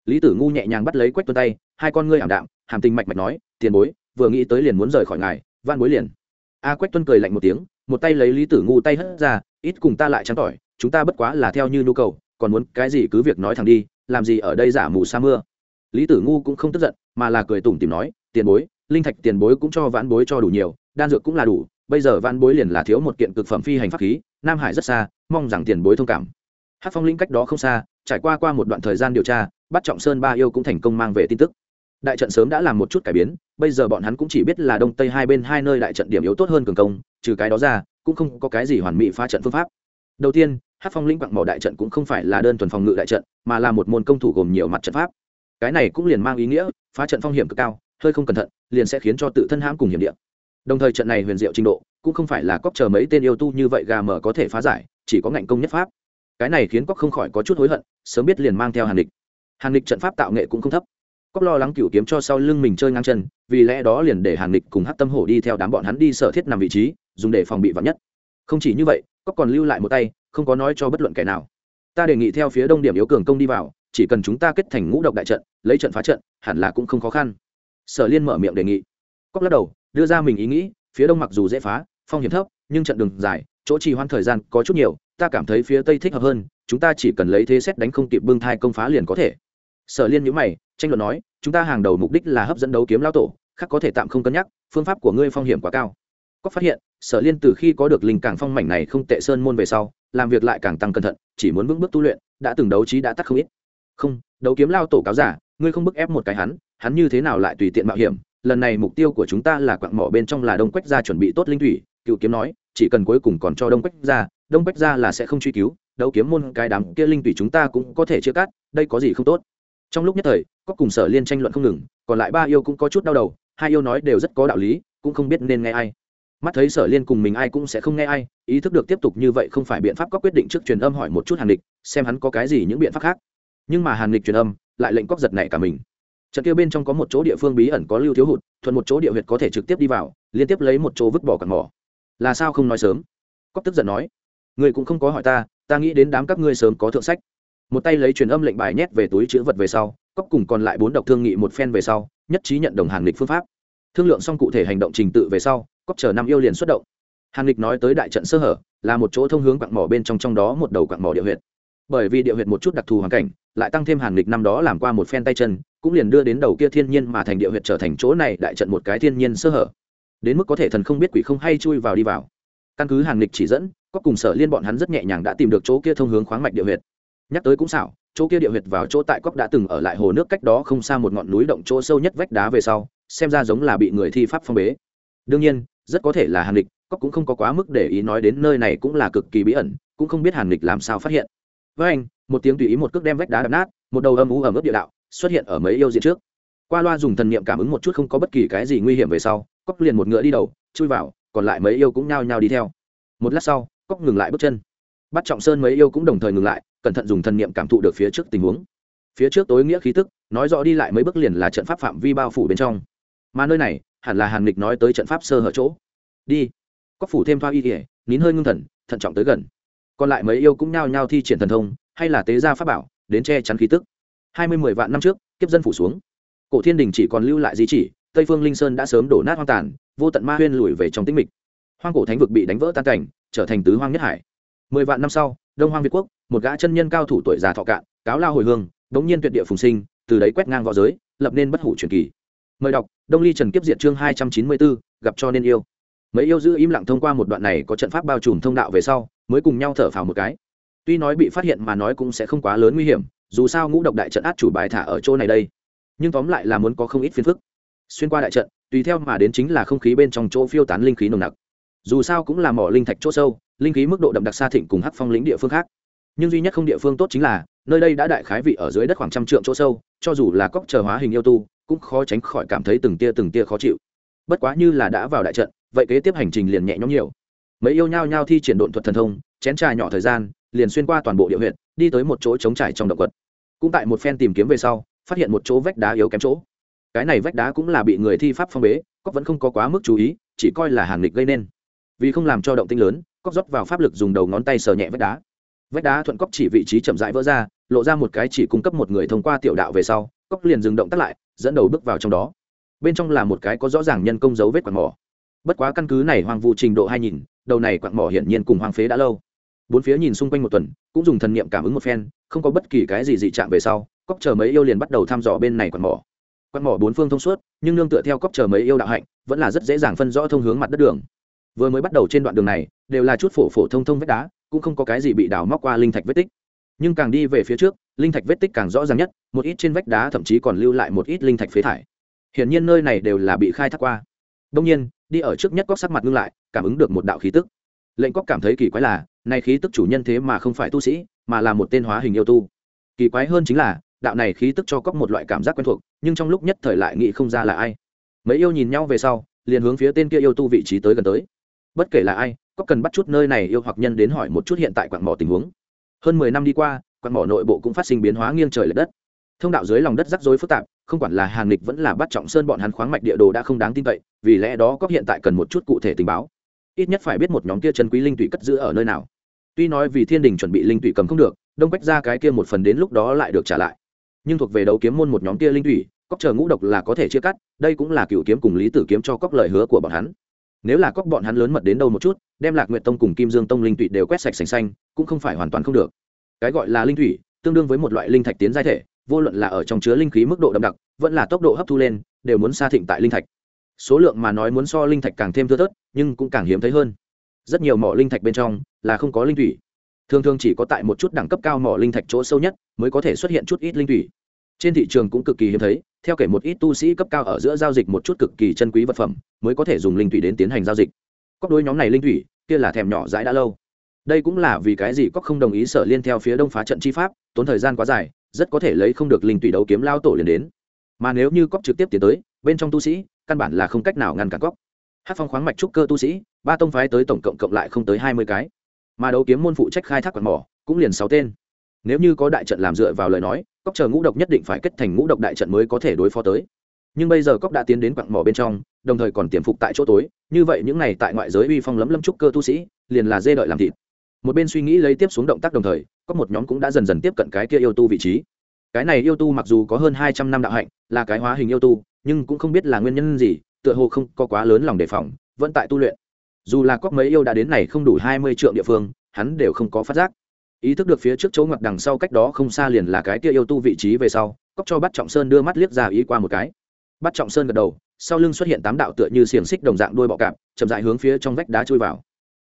Speaker 1: Lý tử ngu nhẹ nhàng bắt lấy quách tuân tay, hai con ngươi ảm đạm, hàm tình mạch mạch nói, tiền bối, vừa nghĩ tới liền muốn rời khỏi ngài van bối liền a quách tuân cười lạnh một tiếng, một tay lấy lý tử ngu tay hất ra, ít cùng ta lại trắng tỏi, chúng ta bất quá là theo như nhu cầu, còn muốn cái gì cứ việc nói thẳng đi, làm gì ở đây giả mù sa mưa. Lý tử ngu cũng không tức giận, mà là cười tủm tìm nói, tiền bối, linh thạch tiền bối cũng cho vãn bối cho đủ nhiều, đan dược cũng là đủ, bây giờ vãn bối liền là thiếu một kiện cực phẩm phi hành pháp khí, nam hải rất xa, mong rằng tiền bối thông cảm. Hát phong linh cách đó không xa, trải qua qua một đoạn thời gian điều tra, bắt trọng sơn ba yêu cũng thành công mang về tin tức đại trận sớm đã làm một chút cải biến, bây giờ bọn hắn cũng chỉ biết là đông tây hai bên hai nơi đại trận điểm yếu tốt hơn cường công, trừ cái đó ra, cũng không có cái gì hoàn mỹ phá trận phương pháp. Đầu tiên hát phong lĩnh quặng mỏ đại trận cũng không phải là đơn thuần phòng ngự đại trận, mà là một môn công thủ gồm nhiều mặt trận pháp. Cái này cũng liền mang ý nghĩa, phá trận phong hiểm cực cao, hơi không cẩn thận, liền sẽ khiến cho tự thân hãm cùng hiểm địa. Đồng thời trận này huyền diệu trình độ, cũng không phải là cóc chờ mấy tên yêu tu như vậy gà mở có thể phá giải, chỉ có ngạnh công nhất pháp. Cái này khiến cóc không khỏi có chút hối hận, sớm biết liền mang theo hàn địch hàn địch trận pháp tạo nghệ cũng không thấp cóc lo lắng cựu kiếm cho sau lưng mình chơi ngang chân, vì lẽ đó liền để hàn lịch cùng hát tâm hổ đi theo đám bọn hắn đi sở thiết nằm vị trí, dùng để phòng bị vắn nhất. Không chỉ như vậy, cóc còn lưu lại một tay, không có nói cho bất luận kẻ nào. Ta đề nghị theo phía đông điểm yếu cường công đi vào, chỉ cần chúng ta kết thành ngũ độc đại trận, lấy trận phá trận, hẳn là cũng không khó khăn. Sở liên mở miệng đề nghị. Cóc lắc đầu, đưa ra mình ý nghĩ, phía đông mặc dù dễ phá, phong hiểm thấp, nhưng trận đường dài, chỗ trì hoãn thời gian có chút nhiều, ta cảm thấy phía tây thích hợp hơn, chúng ta chỉ cần lấy thế xét đánh không kịp bưng thai công phá liền có thể. Sở liên nhữ mày tranh luận nói, chúng ta hàng đầu mục đích là hấp dẫn đấu kiếm lao tổ, khác có thể tạm không cân nhắc, phương pháp của ngươi phong hiểm quá cao. Có phát hiện, sở liên từ khi có được linh cảng phong mảnh này không tệ sơn môn về sau, làm việc lại càng tăng cẩn thận, chỉ muốn vững bước tu luyện, đã từng đấu trí đã tắt không ít. Không, đấu kiếm lao tổ cáo giả, ngươi không bức ép một cái hắn hắn như thế nào lại tùy tiện mạo hiểm? Lần này mục tiêu của chúng ta là quặng mỏ bên trong là đông quách gia chuẩn bị tốt linh thủy, cựu kiếm nói, chỉ cần cuối cùng còn cho đông quách gia, đông quách gia là sẽ không truy cứu, đấu kiếm môn cái đám kia linh thủy chúng ta cũng có thể chia cắt, đây có gì không tốt? Trong lúc nhất thời có cùng sở liên tranh luận không ngừng, còn lại ba yêu cũng có chút đau đầu, hai yêu nói đều rất có đạo lý, cũng không biết nên nghe ai. Mắt thấy sở liên cùng mình ai cũng sẽ không nghe ai, ý thức được tiếp tục như vậy không phải biện pháp có quyết định trước truyền âm hỏi một chút hàn lịch, xem hắn có cái gì những biện pháp khác. Nhưng mà hàn lịch truyền âm, lại lệnh cóc giật này cả mình. Trận kia bên trong có một chỗ địa phương bí ẩn có lưu thiếu hụt, thuận một chỗ địa huyệt có thể trực tiếp đi vào, liên tiếp lấy một chỗ vứt bỏ cằn mỏ. Là sao không nói sớm? Cóc tức giận nói người cũng không có hỏi ta ta nghĩ đến đám các ngươi sớm có thượng sách một tay lấy truyền âm lệnh bài nhét về túi chữ vật về sau cóc cùng còn lại bốn độc thương nghị một phen về sau, nhất trí nhận đồng hàng lịch phương pháp. Thương lượng xong cụ thể hành động trình tự về sau cóc chờ năm yêu liền xuất động. Hàng lịch nói tới đại trận sơ hở, là một chỗ thông hướng quặng mỏ bên trong trong đó một đầu quặng mỏ địa huyệt. Bởi vì địa huyệt một chút đặc thù hoàn cảnh, lại tăng thêm hàng lịch năm đó làm qua một phen tay chân, cũng liền đưa đến đầu kia thiên nhiên mà thành địa huyệt trở thành chỗ này đại trận một cái thiên nhiên sơ hở. Đến mức có thể thần không biết quỷ không hay chui vào đi vào. Căn cứ hàng lịch chỉ dẫn có cùng sở liên bọn hắn rất nhẹ nhàng đã tìm được chỗ kia thông hướng khoáng mạch địa huyệt nhắc tới cũng xảo, chỗ kia địa huyệt vào chỗ tại cốc đã từng ở lại hồ nước cách đó không xa một ngọn núi động chỗ sâu nhất vách đá về sau, xem ra giống là bị người thi pháp phong bế. Đương nhiên, rất có thể là hàn lịch, cốc cũng không có quá mức để ý nói đến nơi này cũng là cực kỳ bí ẩn, cũng không biết hàn lịch làm sao phát hiện. Với anh, một tiếng tùy ý một cước đem vách đá đập nát, một đầu âm ú ẩm ướt địa đạo xuất hiện ở mấy yêu diện trước. Qua loa dùng thần niệm cảm ứng một chút không có bất kỳ cái gì nguy hiểm về sau, cốc liền một ngựa đi đầu, chui vào, còn lại mấy yêu cũng nhao nhao đi theo. Một lát sau, cốc ngừng lại bước chân. Bắt trọng sơn mấy yêu cũng đồng thời ngừng lại cẩn thận dùng thần niệm cảm thụ được phía trước tình huống. Phía trước tối nghĩa khí tức, nói rõ đi lại mấy bước liền là trận pháp phạm vi bao phủ bên trong. Mà nơi này, hẳn là hàn lịch nói tới trận pháp sơ hở chỗ. Đi. Cốc phủ thêm thoa y kỉa nín hơi ngưng thần, thận trọng tới gần. Còn lại mấy yêu cũng nhao nhao thi triển thần thông, hay là tế gia pháp bảo, đến che chắn khí tức. Hai mươi mười vạn năm trước, kiếp dân phủ xuống. Cổ thiên đình chỉ còn lưu lại di chỉ, tây phương linh sơn đã sớm đổ nát hoang tàn, vô tận ma huyên lùi về trong tĩnh mịch. Hoang cổ thánh vực bị đánh vỡ tan cảnh, trở thành tứ hoang nhất hải. Mười vạn năm sau, đông hoang việt quốc một gã chân nhân cao thủ tuổi già thọ cạn, cáo lao hồi hương đống nhiên tuyệt địa phùng sinh, từ đấy quét ngang v õ giới, lập nên bất hủ truyền kỳ. Mời đọc, đông ly trần kiếp diệt chương hai trăm chín mươi bốn gặp cho nên yêu. Mấy yêu giữ im lặng thông qua một đoạn này có trận pháp bao trùm thông đạo về sau, mới cùng nhau thở phào một cái. Tuy nói bị phát hiện mà nói cũng sẽ không quá lớn nguy hiểm, dù sao ngũ độc đại trận át chủ bài thả ở chỗ này đây. Nhưng tóm lại là muốn có không ít phiền phức. Xuyên qua đại trận, tùy theo mà đến chính là không khí bên trong chỗ phiêu tán linh khí nồng nặc. Dù sao cũng là mỏ linh thạch chỗ sâu, linh khí mức độ đậm đặc xa thịnh cùng hắc phong lĩnh địa phương khác nhưng duy nhất không địa phương tốt chính là, nơi đây đã đại khái vị ở dưới đất khoảng trăm trượng chỗ sâu, cho dù là cóc chờ hóa hình yêu tu, cũng khó tránh khỏi cảm thấy từng tia từng tia khó chịu. Bất quá như là đã vào đại trận, vậy kế tiếp hành trình liền nhẹ nhõm nhiều. Mấy yêu nhau nhau thi triển độn thuật thần thông, chén trà nhỏ thời gian, liền xuyên qua toàn bộ địa huyện đi tới một chỗ trống trải trong động quật. Cũng tại một phen tìm kiếm về sau, phát hiện một chỗ vách đá yếu kém chỗ. Cái này vách đá cũng là bị người thi pháp phong bế cóc vẫn không có quá mức chú ý, chỉ coi là hàng lịch gây nên. Vì không làm cho động tinh lớn cóc rót vào pháp lực dùng đầu ngón tay sờ nhẹ vách đá vách đá thuận cóc chỉ vị trí chậm rãi vỡ ra, lộ ra một cái chỉ cung cấp một người thông qua tiểu đạo về sau cóc liền dừng động tắt lại, dẫn đầu bước vào trong đó. Bên trong là một cái có rõ ràng nhân công dấu vết quạt mỏ. Bất quá căn cứ này hoang vu trình độ hai nhìn, đầu này quạt mỏ hiển nhiên cùng hoang phế đã lâu. Bốn phía nhìn xung quanh một tuần, cũng dùng thần niệm cảm ứng một phen, không có bất kỳ cái gì dị trạng về sau cóc chờ mấy yêu liền bắt đầu thăm dò bên này quạt mỏ. Quạt mỏ bốn phương thông suốt, nhưng nương tựa theo cóc chờ mấy yêu đạo hạnh, vẫn là rất dễ dàng phân rõ thông hướng mặt đất đường. Vừa mới bắt đầu trên đoạn đường này, đều là chút phổ phổ thông thông vết đá cũng không có cái gì bị đào móc qua linh thạch vết tích. Nhưng càng đi về phía trước, linh thạch vết tích càng rõ ràng nhất, một ít trên vách đá thậm chí còn lưu lại một ít linh thạch phế thải. Hiển nhiên nơi này đều là bị khai thác qua. Đông nhiên, đi ở trước nhất cóc sắc mặt ngưng lại, cảm ứng được một đạo khí tức. Lệnh cóc cảm thấy kỳ quái là, này khí tức chủ nhân thế mà không phải tu sĩ, mà là một tên hóa hình yêu tu. Kỳ quái hơn chính là, đạo này khí tức cho cóc một loại cảm giác quen thuộc, nhưng trong lúc nhất thời lại nghĩ không ra là ai. Mấy yêu nhìn nhau về sau, liền hướng phía tên kia yêu tu vị trí tới gần tới. Bất kể là ai có cần bắt chút nơi này yêu hoặc nhân đến hỏi một chút hiện tại quặng mỏ tình huống. Hơn mười năm đi qua, quặng mỏ nội bộ cũng phát sinh biến hóa nghiêng trời l ệ đất. Thông đạo dưới lòng đất rắc rối phức tạp, không quản là hàng lịch vẫn là bắt trọng sơn bọn hắn khoáng mạch địa đồ đã không đáng tin cậy, vì lẽ đó có hiện tại cần một chút cụ thể tình báo. Ít nhất phải biết một nhóm kia chân quý linh tụy cất giữ ở nơi nào. Tuy nói vì thiên đình chuẩn bị linh tụy cầm không được, đông bách ra cái kia một phần đến lúc đó lại được trả lại. Nhưng thuộc về đấu kiếm môn một nhóm kia linh tụy cóc chờ ngũ độc là có thể chia cắt, đây cũng là cựu kiếm cùng lý tử kiếm cho cóc lời hứa của bọn hắn. Nếu là cóc bọn hắn lớn mật đến đâu một chút đem lạc nguyệt tông cùng kim dương tông linh tụy đều quét sạch sành xanh, cũng không phải hoàn toàn không được. Cái gọi là linh thủy, tương đương với một loại linh thạch tiến giai thể, vô luận là ở trong chứa linh khí mức độ đậm đặc, vẫn là tốc độ hấp thu lên, đều muốn xa thịnh tại linh thạch. Số lượng mà nói muốn so linh thạch càng thêm thưa thớt, nhưng cũng càng hiếm thấy hơn. Rất nhiều mỏ linh thạch bên trong là không có linh thủy. Thường thường chỉ có tại một chút đẳng cấp cao mỏ linh thạch chỗ sâu nhất mới có thể xuất hiện chút ít linh thủy. Trên thị trường cũng cực kỳ hiếm thấy, theo kể một ít tu sĩ cấp cao ở giữa giao dịch một chút cực kỳ chân quý vật phẩm, mới có thể dùng linh thủy đến tiến hành giao dịch cóc đối nhóm này linh thủy, kia là thèm nhỏ dãi đã lâu. Đây cũng là vì cái gì cóc không đồng ý sở liên theo phía đông phá trận chi pháp, tốn thời gian quá dài, rất có thể lấy không được linh thủy đấu kiếm lao tổ liền đến. Mà nếu như cóc trực tiếp tiến tới, bên trong tu sĩ, căn bản là không cách nào ngăn cản cóc. Hát phong khoáng mạch trúc cơ tu sĩ, ba tông phái tới tổng cộng cộng lại không tới hai mươi cái. Mà đấu kiếm môn phụ trách khai thác quạt mỏ, cũng liền sáu tên. Nếu như có đại trận làm dựa vào lời nói, cóc chờ ngũ độc nhất định phải kết thành ngũ độc đại trận mới có thể đối phó tới. Nhưng bây giờ cóc đã tiến đến quặng mỏ bên trong đồng thời còn tiềm phục tại chỗ tối. Như vậy những này tại ngoại giới uy phong lấm lâm trúc cơ tu sĩ, liền là dê đợi làm thịt. Một bên suy nghĩ lấy tiếp xuống động tác đồng thời, có một nhóm cũng đã dần dần tiếp cận cái kia yêu tu vị trí. Cái này yêu tu mặc dù có hơn hai trăm năm đạo hạnh, là cái hóa hình yêu tu, nhưng cũng không biết là nguyên nhân gì, tựa hồ không có quá lớn lòng đề phòng, vẫn tại tu luyện. Dù là có mấy yêu đã đến này không đủ hai mươi triệu địa phương, hắn đều không có phát giác. Ý thức được phía trước chỗ ngoặt đằng sau cách đó không xa liền là cái kia yêu tu vị trí về sau cóc cho bắt trọng sơn đưa mắt liếc ra ý qua một cái. Bắt trọng sơn gật đầu sau lưng xuất hiện tám đạo tựa như xiềng xích đồng dạng đuôi bọ cạp, chậm dại hướng phía trong vách đá chui vào.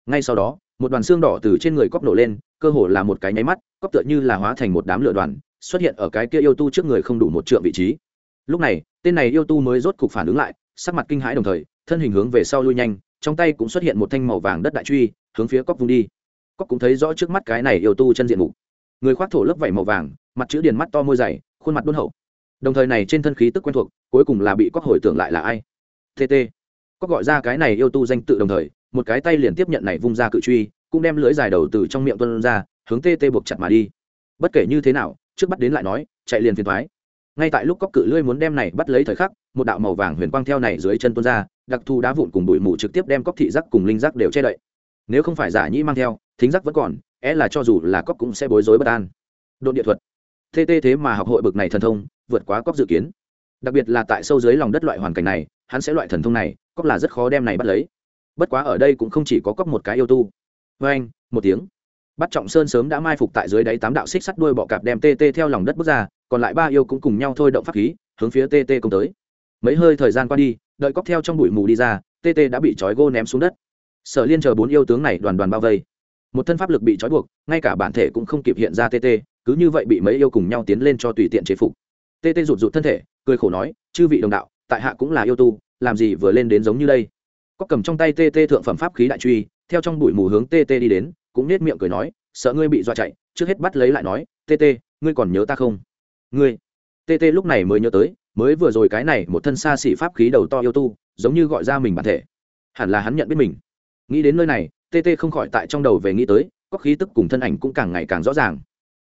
Speaker 1: Ngay sau đó, một đoàn xương đỏ từ trên người cóc nổ lên, cơ hồ là một cái nháy mắt cóc tựa như là hóa thành một đám lửa đoàn, xuất hiện ở cái kia yêu tu trước người không đủ một trượng vị trí. Lúc này, tên này yêu tu mới rốt cục phản ứng lại, sắc mặt kinh hãi đồng thời, thân hình hướng về sau lui nhanh, trong tay cũng xuất hiện một thanh màu vàng đất đại truy, hướng phía cóc vung đi. Cóc cũng thấy rõ trước mắt cái này yêu tu chân diện mục. Người khoác thổ lớp vảy màu vàng, mặt chữ điền mắt to môi dày, khuôn mặt đôn hậu. Đồng thời này trên thân khí tức quen thuộc cuối cùng là bị cóc hồi tưởng lại là ai? Tt cóc gọi ra cái này yêu tu danh tự đồng thời, một cái tay liền tiếp nhận này vung ra cự truy, cũng đem lưỡi dài đầu từ trong miệng tuân ra, hướng TT buộc chặt mà đi. Bất kể như thế nào, trước bắt đến lại nói, chạy liền phiền thoái ngay tại lúc cóc cự lưỡi muốn đem này bắt lấy thời khắc, một đạo màu vàng huyền quang theo này dưới chân tuôn ra, đặc thù đá vụn cùng bụi mù trực tiếp đem cóc thị giác cùng linh giác đều che đậy. Nếu không phải giả nhĩ mang theo, thính giác vẫn còn, é là cho dù là cóc cũng sẽ bối rối bất an. Độn địa thuật. Tt thế mà học hội bực này thần thông, vượt quá cóc dự kiến đặc biệt là tại sâu dưới lòng đất loại hoàn cảnh này, hắn sẽ loại thần thông này, cóc là rất khó đem này bắt lấy. Bất quá ở đây cũng không chỉ có cóc một cái yêu tu. Vê anh, một tiếng. Bắt trọng sơn sớm đã mai phục tại dưới đáy tám đạo xích sắt đuôi bọ cạp đem tt theo lòng đất bước ra, còn lại ba yêu cũng cùng nhau thôi động pháp khí, hướng phía tt công tới. Mấy hơi thời gian qua đi, đợi cóc theo trong bụi mù đi ra tt đã bị trói gô ném xuống đất. Sở liên chờ bốn yêu tướng này đoàn đoàn bao vây. Một thân pháp lực bị trói buộc, ngay cả bản thể cũng không kịp hiện ra tt cứ như vậy bị mấy yêu cùng nhau tiến lên cho tùy tiện chế phục. Tt rụt rụt thân thể cười khổ nói, chư vị đồng đạo, tại hạ cũng là yêu tu, làm gì vừa lên đến giống như đây? Có cầm trong tay tt thượng phẩm pháp khí đại truy, theo trong bụi mù hướng tt đi đến, cũng nết miệng cười nói, sợ ngươi bị dọa chạy, trước hết bắt lấy lại nói tt ngươi còn nhớ ta không? Ngươi. Tt lúc này mới nhớ tới, mới vừa rồi cái này một thân xa xỉ pháp khí đầu to yêu tu, giống như gọi ra mình bản thể. Hẳn là hắn nhận biết mình. Nghĩ đến nơi này tt không khỏi tại trong đầu về nghĩ tới, có khí tức cùng thân ảnh cũng càng ngày càng rõ ràng.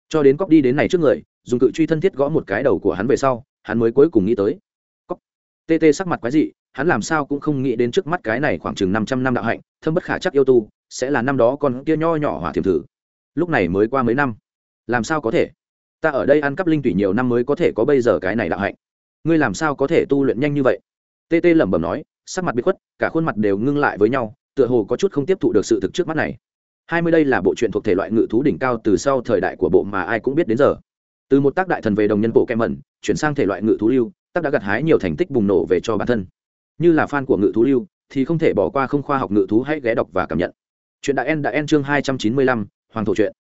Speaker 1: Cho đến cóc đi đến này trước người, dùng cự truy thân thiết gõ một cái đầu của hắn về sau hắn mới cuối cùng nghĩ tới. Cóc tt sắc mặt quái dị, hắn làm sao cũng không nghĩ đến trước mắt cái này khoảng chừng năm trăm năm đạo hạnh, thâm bất khả chắc yêu tu, sẽ là năm đó con kia nho nhỏ hỏa thiềm thử. Lúc này mới qua mấy năm. Làm sao có thể? Ta ở đây ăn cắp linh tủy nhiều năm mới có thể có bây giờ cái này đạo hạnh. Ngươi làm sao có thể tu luyện nhanh như vậy? TT lẩm bẩm nói, sắc mặt bị khuất, cả khuôn mặt đều ngưng lại với nhau, tựa hồ có chút không tiếp thụ được sự thực trước mắt này. Hai mươi đây là bộ truyện thuộc thể loại ngự thú đỉnh cao từ sau thời đại của bộ mà ai cũng biết đến giờ từ một tác đại thần về đồng nhân bộ kem mẩn, chuyển sang thể loại ngự thú lưu, tác đã gặt hái nhiều thành tích bùng nổ về cho bản thân. Như là fan của ngự thú lưu, thì không thể bỏ qua không khoa học ngự thú hãy ghé đọc và cảm nhận. Chuyện đại en đã en chương hai trăm chín mươi lăm, hoàng thổ chuyện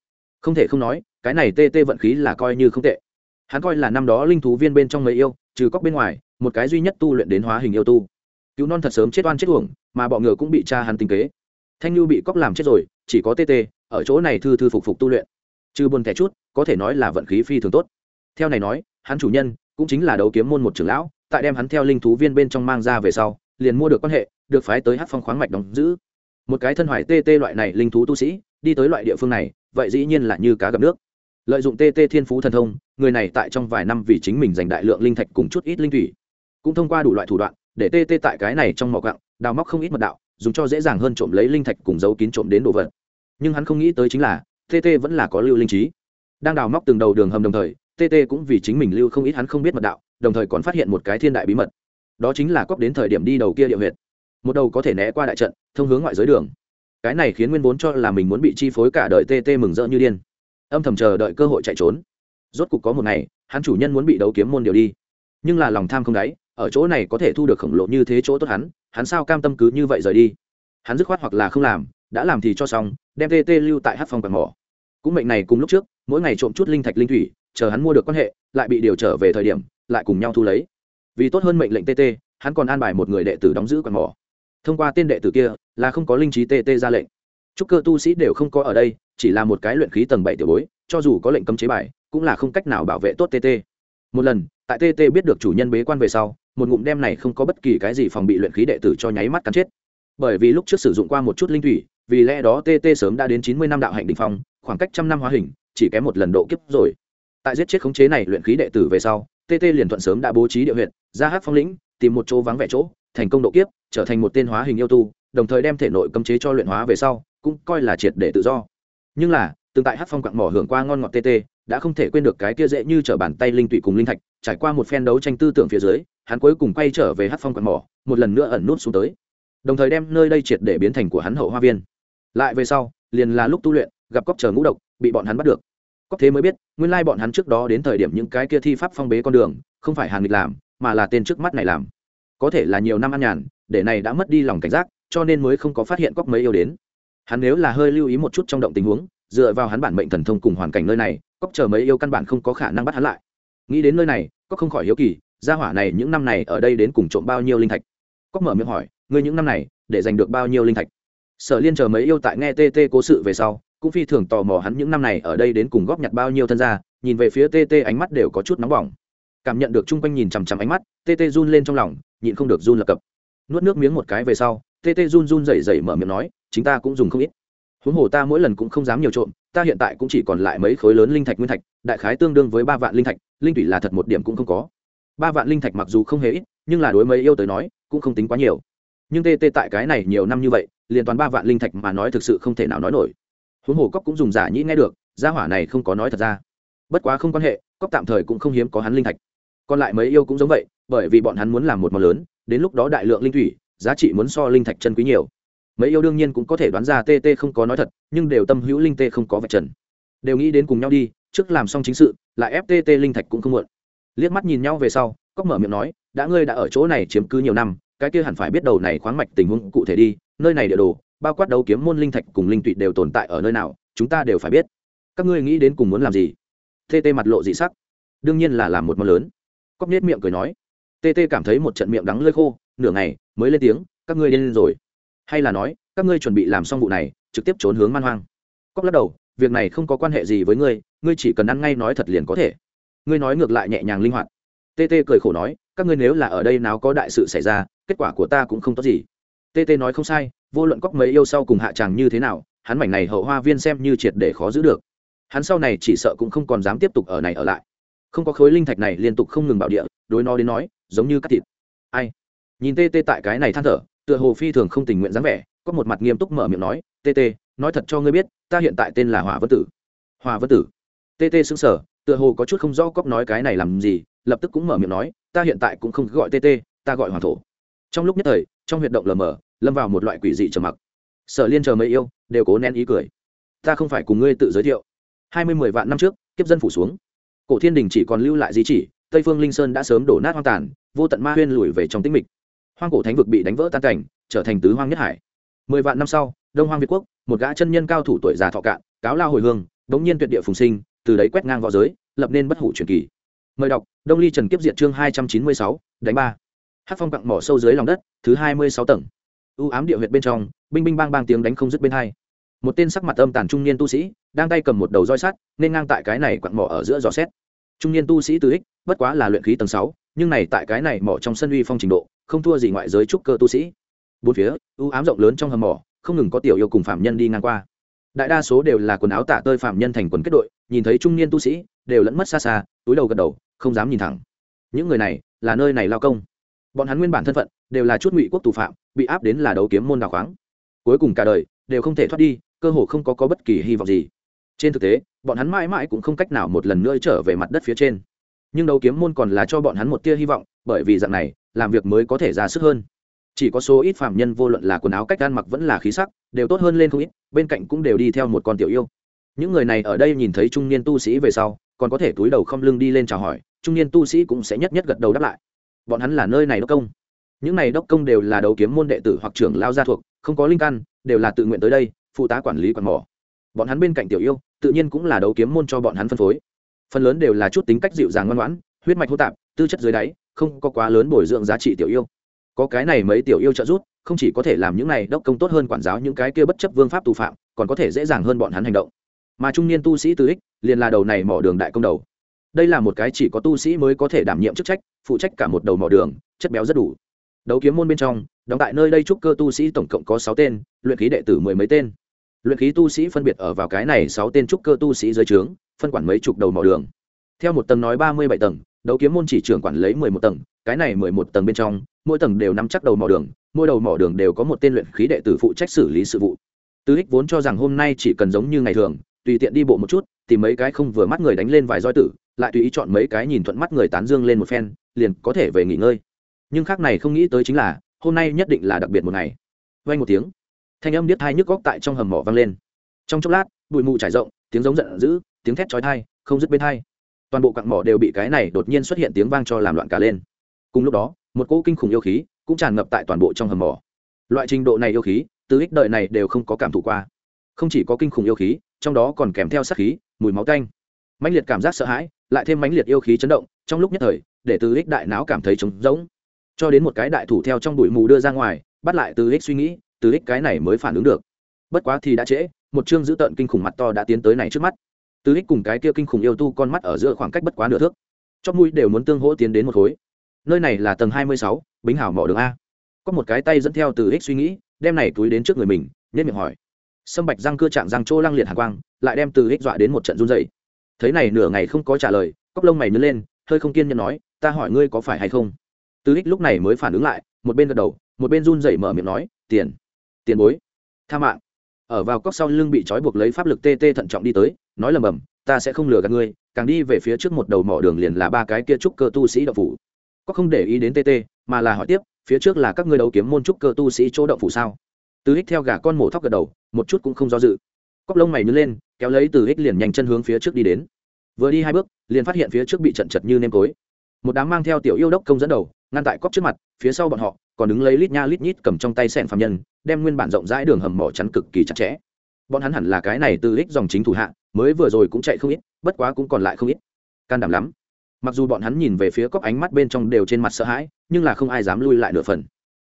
Speaker 1: không thể không nói, cái này tê tê vận khí là coi như không tệ. Hắn coi là năm đó linh thú viên bên trong người yêu, trừ cóc bên ngoài, một cái duy nhất tu luyện đến hóa hình yêu tu. Cứu non thật sớm chết oan chết uổng, mà bọ ngựa cũng bị cha hắn tinh kế. Thanh lưu bị cóc làm chết rồi, chỉ có tê tê ở chỗ này thư thư phục phục tu luyện trừ buồn thẻ chút, có thể nói là vận khí phi thường tốt. Theo này nói, hắn chủ nhân cũng chính là đấu kiếm môn một trưởng lão, tại đem hắn theo linh thú viên bên trong mang ra về sau, liền mua được quan hệ, được phái tới hát phong khoáng mạch đóng giữ. Một cái thân hoài tê tê loại này linh thú tu sĩ, đi tới loại địa phương này, vậy dĩ nhiên là như cá gặp nước. Lợi dụng tê tê thiên phú thần thông, người này tại trong vài năm vì chính mình giành đại lượng linh thạch cùng chút ít linh thủy. Cũng thông qua đủ loại thủ đoạn, để tê tê tại cái này trong mỏ gặng, đào móc không ít mật đạo, dùng cho dễ dàng hơn trộm lấy linh thạch cùng giấu kín trộm đến đồ vật. Nhưng hắn không nghĩ tới chính là TT vẫn là có lưu linh trí. Đang đào móc từng đầu đường hầm đồng thời TT cũng vì chính mình lưu không ít hắn không biết mật đạo, đồng thời còn phát hiện một cái thiên đại bí mật. Đó chính là cóp đến thời điểm đi đầu kia địa huyệt. Một đầu có thể né qua đại trận, thông hướng ngoại giới đường. Cái này khiến nguyên vốn cho là mình muốn bị chi phối cả đời TT mừng rỡ như điên. Âm thầm chờ đợi cơ hội chạy trốn. Rốt cục có một ngày, hắn chủ nhân muốn bị đấu kiếm môn điều đi. Nhưng là lòng tham không đáy, ở chỗ này có thể thu được khổng lồ như thế chỗ tốt hắn hắn sao cam tâm cứ như vậy rời đi? Hắn dứt khoát hoặc là không làm, đã làm thì cho xong đem tê tê lưu tại hát phòng quạt mỏ. Cũng mệnh này cùng lúc trước, mỗi ngày trộm chút linh thạch linh thủy, chờ hắn mua được quan hệ, lại bị điều trở về thời điểm, lại cùng nhau thu lấy. Vì tốt hơn mệnh lệnh tt hắn còn an bài một người đệ tử đóng giữ quạt mỏ. Thông qua tên đệ tử kia, là không có linh trí tt ra lệnh. Chúc cơ tu sĩ đều không có ở đây, chỉ là một cái luyện khí tầng bảy tiểu bối, cho dù có lệnh cấm chế bài, cũng là không cách nào bảo vệ tốt tt một lần, tại tt biết được chủ nhân bế quan về sau, một ngụm đem này không có bất kỳ cái gì phòng bị luyện khí đệ tử cho nháy mắt cắn chết. Bởi vì lúc trước sử dụng qua một chút linh thủy vì lẽ đó tt sớm đã đến chín mươi năm đạo hạnh đ ỉ n h phong, khoảng cách trăm năm hóa hình, chỉ kém một lần độ kiếp rồi. Tại giết chết khống chế này luyện khí đệ tử về sau tt liền thuận sớm đã bố trí địa huyện ra hát phong lĩnh, tìm một chỗ vắng vẻ chỗ, thành công độ kiếp, trở thành một tên hóa hình yêu tu, đồng thời đem thể nội cấm chế cho luyện hóa về sau, cũng coi là triệt để tự do. Nhưng là, tương tại hát phong quặng mỏ hưởng qua ngon ngọt tt đã không thể quên được cái kia dễ như t r ở bàn tay linh tụy cùng linh thạch, trải qua một phen đấu tranh tư tưởng phía dưới, hắn cuối cùng quay trở về hát phong quặng mỏ, một lần nữa ẩn nút xuống tới. Đồng thời đem nơi đây triệt để biến thành của hắn hậu hoa viên lại về sau, liền là lúc tu luyện, gặp cóc chờ ngũ độc, bị bọn hắn bắt được. Cóc thế mới biết, nguyên lai bọn hắn trước đó đến thời điểm những cái kia thi pháp phong bế con đường, không phải hàn nghịch làm, mà là tên trước mắt này làm. Có thể là nhiều năm ăn nhàn, để này đã mất đi lòng cảnh giác, cho nên mới không có phát hiện cóc mấy yêu đến. Hắn nếu là hơi lưu ý một chút trong động tình huống, dựa vào hắn bản mệnh thần thông cùng hoàn cảnh nơi này cóc chờ mấy yêu căn bản không có khả năng bắt hắn lại. Nghĩ đến nơi này cóc không khỏi hiếu kỳ, gia hỏa này những năm này ở đây đến cùng trộm bao nhiêu linh thạch? Cóc mở miệng hỏi, ngươi những năm này, để giành được bao nhiêu linh thạch? Sở liên chờ mấy yêu tại nghe tt cố sự về sau, cũng phi thường tò mò hắn những năm này ở đây đến cùng góp nhặt bao nhiêu thân gia, nhìn về phía tt ánh mắt đều có chút nóng bỏng. Cảm nhận được chung quanh nhìn chằm chằm ánh mắt tt run lên trong lòng, nhịn không được run lập cập. Nuốt nước miếng một cái về sau tt run run rẩy rẩy mở miệng nói, chính ta cũng dùng không ít. Huống hồ ta mỗi lần cũng không dám nhiều trộm, ta hiện tại cũng chỉ còn lại mấy khối lớn linh thạch nguyên thạch, đại khái tương đương với ba vạn linh thạch, linh thủy là thật một điểm cũng không có. Ba vạn linh thạch mặc dù không hề ít, nhưng là đối mấy yêu tới nói, cũng không tính quá nhiều. Nhưng TT tại cái này nhiều năm như vậy liền toàn ba vạn linh thạch mà nói thực sự không thể nào nói nổi. Huống hồ cóc cũng dùng giả nhĩ nghe được, gia hỏa này không có nói thật ra. Bất quá không quan hệ cóc tạm thời cũng không hiếm có hắn linh thạch. Còn lại mấy yêu cũng giống vậy, bởi vì bọn hắn muốn làm một món lớn, đến lúc đó đại lượng linh thủy, giá trị muốn so linh thạch chân quý nhiều. Mấy yêu đương nhiên cũng có thể đoán ra tt không có nói thật, nhưng đều tâm hữu linh tê không có vạch trần. Đều nghĩ đến cùng nhau đi, trước làm xong chính sự, lại ftt linh thạch cũng không muộn. Liếc mắt nhìn nhau về sau cóc mở miệng nói, đã ngươi đã ở chỗ này chiếm cứ nhiều năm cái kia hẳn phải biết đầu này khoáng mạch tình huống cụ thể đi, nơi này địa đồ, bao quát đấu kiếm môn linh thạch cùng linh tụy đều tồn tại ở nơi nào, chúng ta đều phải biết. Các ngươi nghĩ đến cùng muốn làm gì? Tt mặt lộ dị sắc. Đương nhiên là làm một món lớn. Cóc nết miệng cười nói. Tt cảm thấy một trận miệng đắng lơi khô, nửa ngày, mới lên tiếng, các ngươi lên rồi. Hay là nói, các ngươi chuẩn bị làm xong vụ này, trực tiếp trốn hướng man hoang. Cóc lắc đầu, việc này không có quan hệ gì với ngươi ngươi chỉ cần ăn ngay nói thật liền có thể. Ngươi nói ngược lại nhẹ nhàng linh hoạt. Tt cười khổ nói, các ngươi nếu là ở đây nào có đại sự xảy ra kết quả của ta cũng không tốt gì. Tt nói không sai vô luận cóc mấy yêu sau cùng hạ tràng như thế nào hắn mảnh này hậu hoa viên xem như triệt để khó giữ được. Hắn sau này chỉ sợ cũng không còn dám tiếp tục ở này ở lại. Không có khối linh thạch này liên tục không ngừng bảo địa đối nó đến nói giống như cắt thịt. Ai? Nhìn TT tại cái này than thở tựa hồ phi thường không tình nguyện dáng vẻ có một mặt nghiêm túc mở miệng nói TT, nói thật cho ngươi biết ta hiện tại tên là hòa vân tử. Hòa vân tử? TT xứng sở tựa hồ có chút không rõ cóc nói cái này làm gì lập tức cũng mở miệng nói ta hiện tại cũng không gọi TT, ta gọi hòa thổ trong lúc nhất thời, trong huyệt động lờ mờ, lâm vào một loại quỷ dị trầm mặc. Sở liên chờ mấy yêu, đều cố nén ý cười. Ta không phải cùng ngươi tự giới thiệu. Hai mươi mười vạn năm trước, kiếp dân phủ xuống. Cổ thiên đình chỉ còn lưu lại di chỉ, tây phương linh sơn đã sớm đổ nát hoang tàn, vô tận ma huyên lùi về trong tĩnh mịch. Hoang cổ thánh vực bị đánh vỡ tan cảnh, trở thành tứ hoang nhất hải. Mười vạn năm sau, đông hoang việt quốc, một gã chân nhân cao thủ tuổi già thọ cạn, cáo lao hồi hương, đống nhiên tuyệt địa phùng sinh, từ đấy quét ngang v õ giới, lập nên bất hủ truyền kỳ. Mời đọc, đông ly trần kiếp diệt chương hai trăm chín mươi sáu, đánh ba hát phong cặn mỏ sâu dưới lòng đất, thứ hai mươi sáu tầng. U ám địa huyệt bên trong, binh binh bang bang tiếng đánh không dứt bên hai. Một tên sắc mặt âm tàn trung niên tu sĩ, đang tay cầm một đầu roi sắt, nên ngang tại cái này quặn mỏ ở giữa giò xét. Trung niên tu sĩ từ ích, bất quá là luyện khí tầng sáu, nhưng này tại cái này mỏ trong sân uy phong trình độ, không thua gì ngoại giới trúc cơ tu sĩ. Bốn phía ưu ám rộng lớn trong hầm mỏ, không ngừng có tiểu yêu cùng phạm nhân đi ngang qua. Đại đa số đều là quần áo tả tơi phạm nhân thành quần kết đội, nhìn thấy trung niên tu sĩ, đều lẫn mất xa xa, túi đầu gật đầu, không dám nhìn thẳng. Những người này, là nơi này lao công bọn hắn nguyên bản thân phận đều là chút ngụy quốc tù phạm bị áp đến là đấu kiếm môn đào khoáng. Cuối cùng cả đời đều không thể thoát đi cơ hồ không có, có bất kỳ hy vọng gì. Trên thực tế bọn hắn mãi mãi cũng không cách nào một lần nữa trở về mặt đất phía trên. Nhưng đấu kiếm môn còn là cho bọn hắn một tia hy vọng bởi vì dạng này làm việc mới có thể ra sức hơn. Chỉ có số ít phạm nhân vô luận là quần áo cách ăn mặc vẫn là khí sắc đều tốt hơn lên không ít bên cạnh cũng đều đi theo một con tiểu yêu. Những người này ở đây nhìn thấy trung niên tu sĩ về sau còn có thể túi đầu không lưng đi lên chào hỏi trung niên tu sĩ cũng sẽ nhất nhất gật đầu đáp lại bọn hắn là nơi này đốc công. Những này đốc công đều là đấu kiếm môn đệ tử hoặc trưởng lao gia thuộc, không có linh căn, đều là tự nguyện tới đây, phụ tá quản lý quản mỏ. Bọn hắn bên cạnh tiểu yêu, tự nhiên cũng là đấu kiếm môn cho bọn hắn phân phối. Phần lớn đều là chút tính cách dịu dàng ngoan ngoãn, huyết mạch hô tạp, tư chất dưới đáy, không có quá lớn bồi dưỡng giá trị tiểu yêu. Có cái này mấy tiểu yêu trợ giúp, không chỉ có thể làm những này đốc công tốt hơn quản giáo những cái kia bất chấp vương pháp tù phạm, còn có thể dễ dàng hơn bọn hắn hành động. Mà trung niên tu sĩ tư ích, liền là đầu này mỏ đường đại công đầu đây là một cái chỉ có tu sĩ mới có thể đảm nhiệm chức trách, phụ trách cả một đầu mỏ đường, chất béo rất đủ. Đấu kiếm môn bên trong, đóng tại nơi đây trúc cơ tu sĩ tổng cộng có sáu tên, luyện khí đệ tử mười mấy tên. Luyện khí tu sĩ phân biệt ở vào cái này sáu tên trúc cơ tu sĩ dưới trướng, phân quản mấy chục đầu mỏ đường. Theo một tầng nói ba mươi bảy tầng, đấu kiếm môn chỉ trưởng quản lấy mười một tầng, cái này mười một tầng bên trong, mỗi tầng đều nắm chắc đầu mỏ đường, mỗi đầu mỏ đường đều có một tên luyện khí đệ tử phụ trách xử lý sự vụ. Tư Hích vốn cho rằng hôm nay chỉ cần giống như ngày thường, tùy tiện đi bộ một chút tìm mấy cái không vừa mắt người đánh lên vài roi tử, lại tùy ý chọn mấy cái nhìn thuận mắt người tán dương lên một phen, liền có thể về nghỉ ngơi. Nhưng khác này không nghĩ tới chính là, hôm nay nhất định là đặc biệt một ngày. Vay một tiếng, thanh âm điếc thai nhức góc tại trong hầm mỏ vang lên. Trong chốc lát, bụi mù trải rộng, tiếng giống giận dữ, tiếng thét chói thai không dứt bên thai toàn bộ cặn mỏ đều bị cái này đột nhiên xuất hiện tiếng vang cho làm loạn cả lên. Cùng lúc đó, một cỗ kinh khủng yêu khí cũng tràn ngập tại toàn bộ trong hầm mỏ. Loại trình độ này yêu khí, từ ích đợi này đều không có cảm thụ qua. Không chỉ có kinh khủng yêu khí, trong đó còn kèm theo sát khí mùi máu tanh mãnh liệt cảm giác sợ hãi, lại thêm mãnh liệt yêu khí chấn động, trong lúc nhất thời, để từ ích đại não cảm thấy trống rỗng. Cho đến một cái đại thủ theo trong bụi mù đưa ra ngoài, bắt lại từ ích suy nghĩ, từ ích cái này mới phản ứng được. Bất quá thì đã trễ, một chương dữ tợn kinh khủng mặt to đã tiến tới này trước mắt. Từ ích cùng cái kia kinh khủng yêu tu con mắt ở giữa khoảng cách bất quá nửa thước. Chóp mũi đều muốn tương hỗ tiến đến một khối. Nơi này là tầng hai mươi sáu, bính hảo mỏ đường a. Có một cái tay dẫn theo từ ích suy nghĩ, đem này túi đến trước người mình nên miệng hỏi sâm bạch răng cưa chạm răng chỗ lăng liệt hàn quang, lại đem từ hích dọa đến một trận run dày thấy này nửa ngày không có trả lời cóc lông mày nhớ lên, hơi không kiên nhẫn nói, ta hỏi ngươi có phải hay không? Từ hích lúc này mới phản ứng lại, một bên gật đầu, một bên run dày mở miệng nói, tiền tiền bối, tha mạng. Ở vào cóc sau lưng bị trói buộc lấy pháp lực tê tê thận trọng đi tới, nói lầm bầm, ta sẽ không lừa gạt ngươi, càng đi về phía trước một đầu mỏ đường liền là ba cái kia trúc cơ tu sĩ đậu phủ. Có không để ý đến tê tê, mà là hỏi tiếp, phía trước là các ngươi đấu kiếm môn trúc cơ tu sĩ chỗ đậu phủ sao? Từ hích theo gà con mổ thóc gật đầu, một chút cũng không do dự. Cóc lông mày nhớ lên, kéo lấy từ hích liền nhanh chân hướng phía trước đi đến. Vừa đi hai bước, liền phát hiện phía trước bị trận chật như nêm cối. Một đám mang theo tiểu yêu đốc công dẫn đầu, ngăn tại cóc trước mặt, phía sau bọn họ, còn đứng lấy lít nha lít nhít cầm trong tay sẹn phạm nhân, đem nguyên bản rộng rãi đường hầm mỏ chắn cực kỳ chặt chẽ. Bọn hắn hẳn là cái này từ Hích dòng chính thủ hạ, mới vừa rồi cũng chạy không ít, bất quá cũng còn lại không ít. Can đảm lắm. Mặc dù bọn hắn nhìn về phía cóc ánh mắt bên trong đều trên mặt sợ hãi, nhưng là không ai dám lui lại nửa phần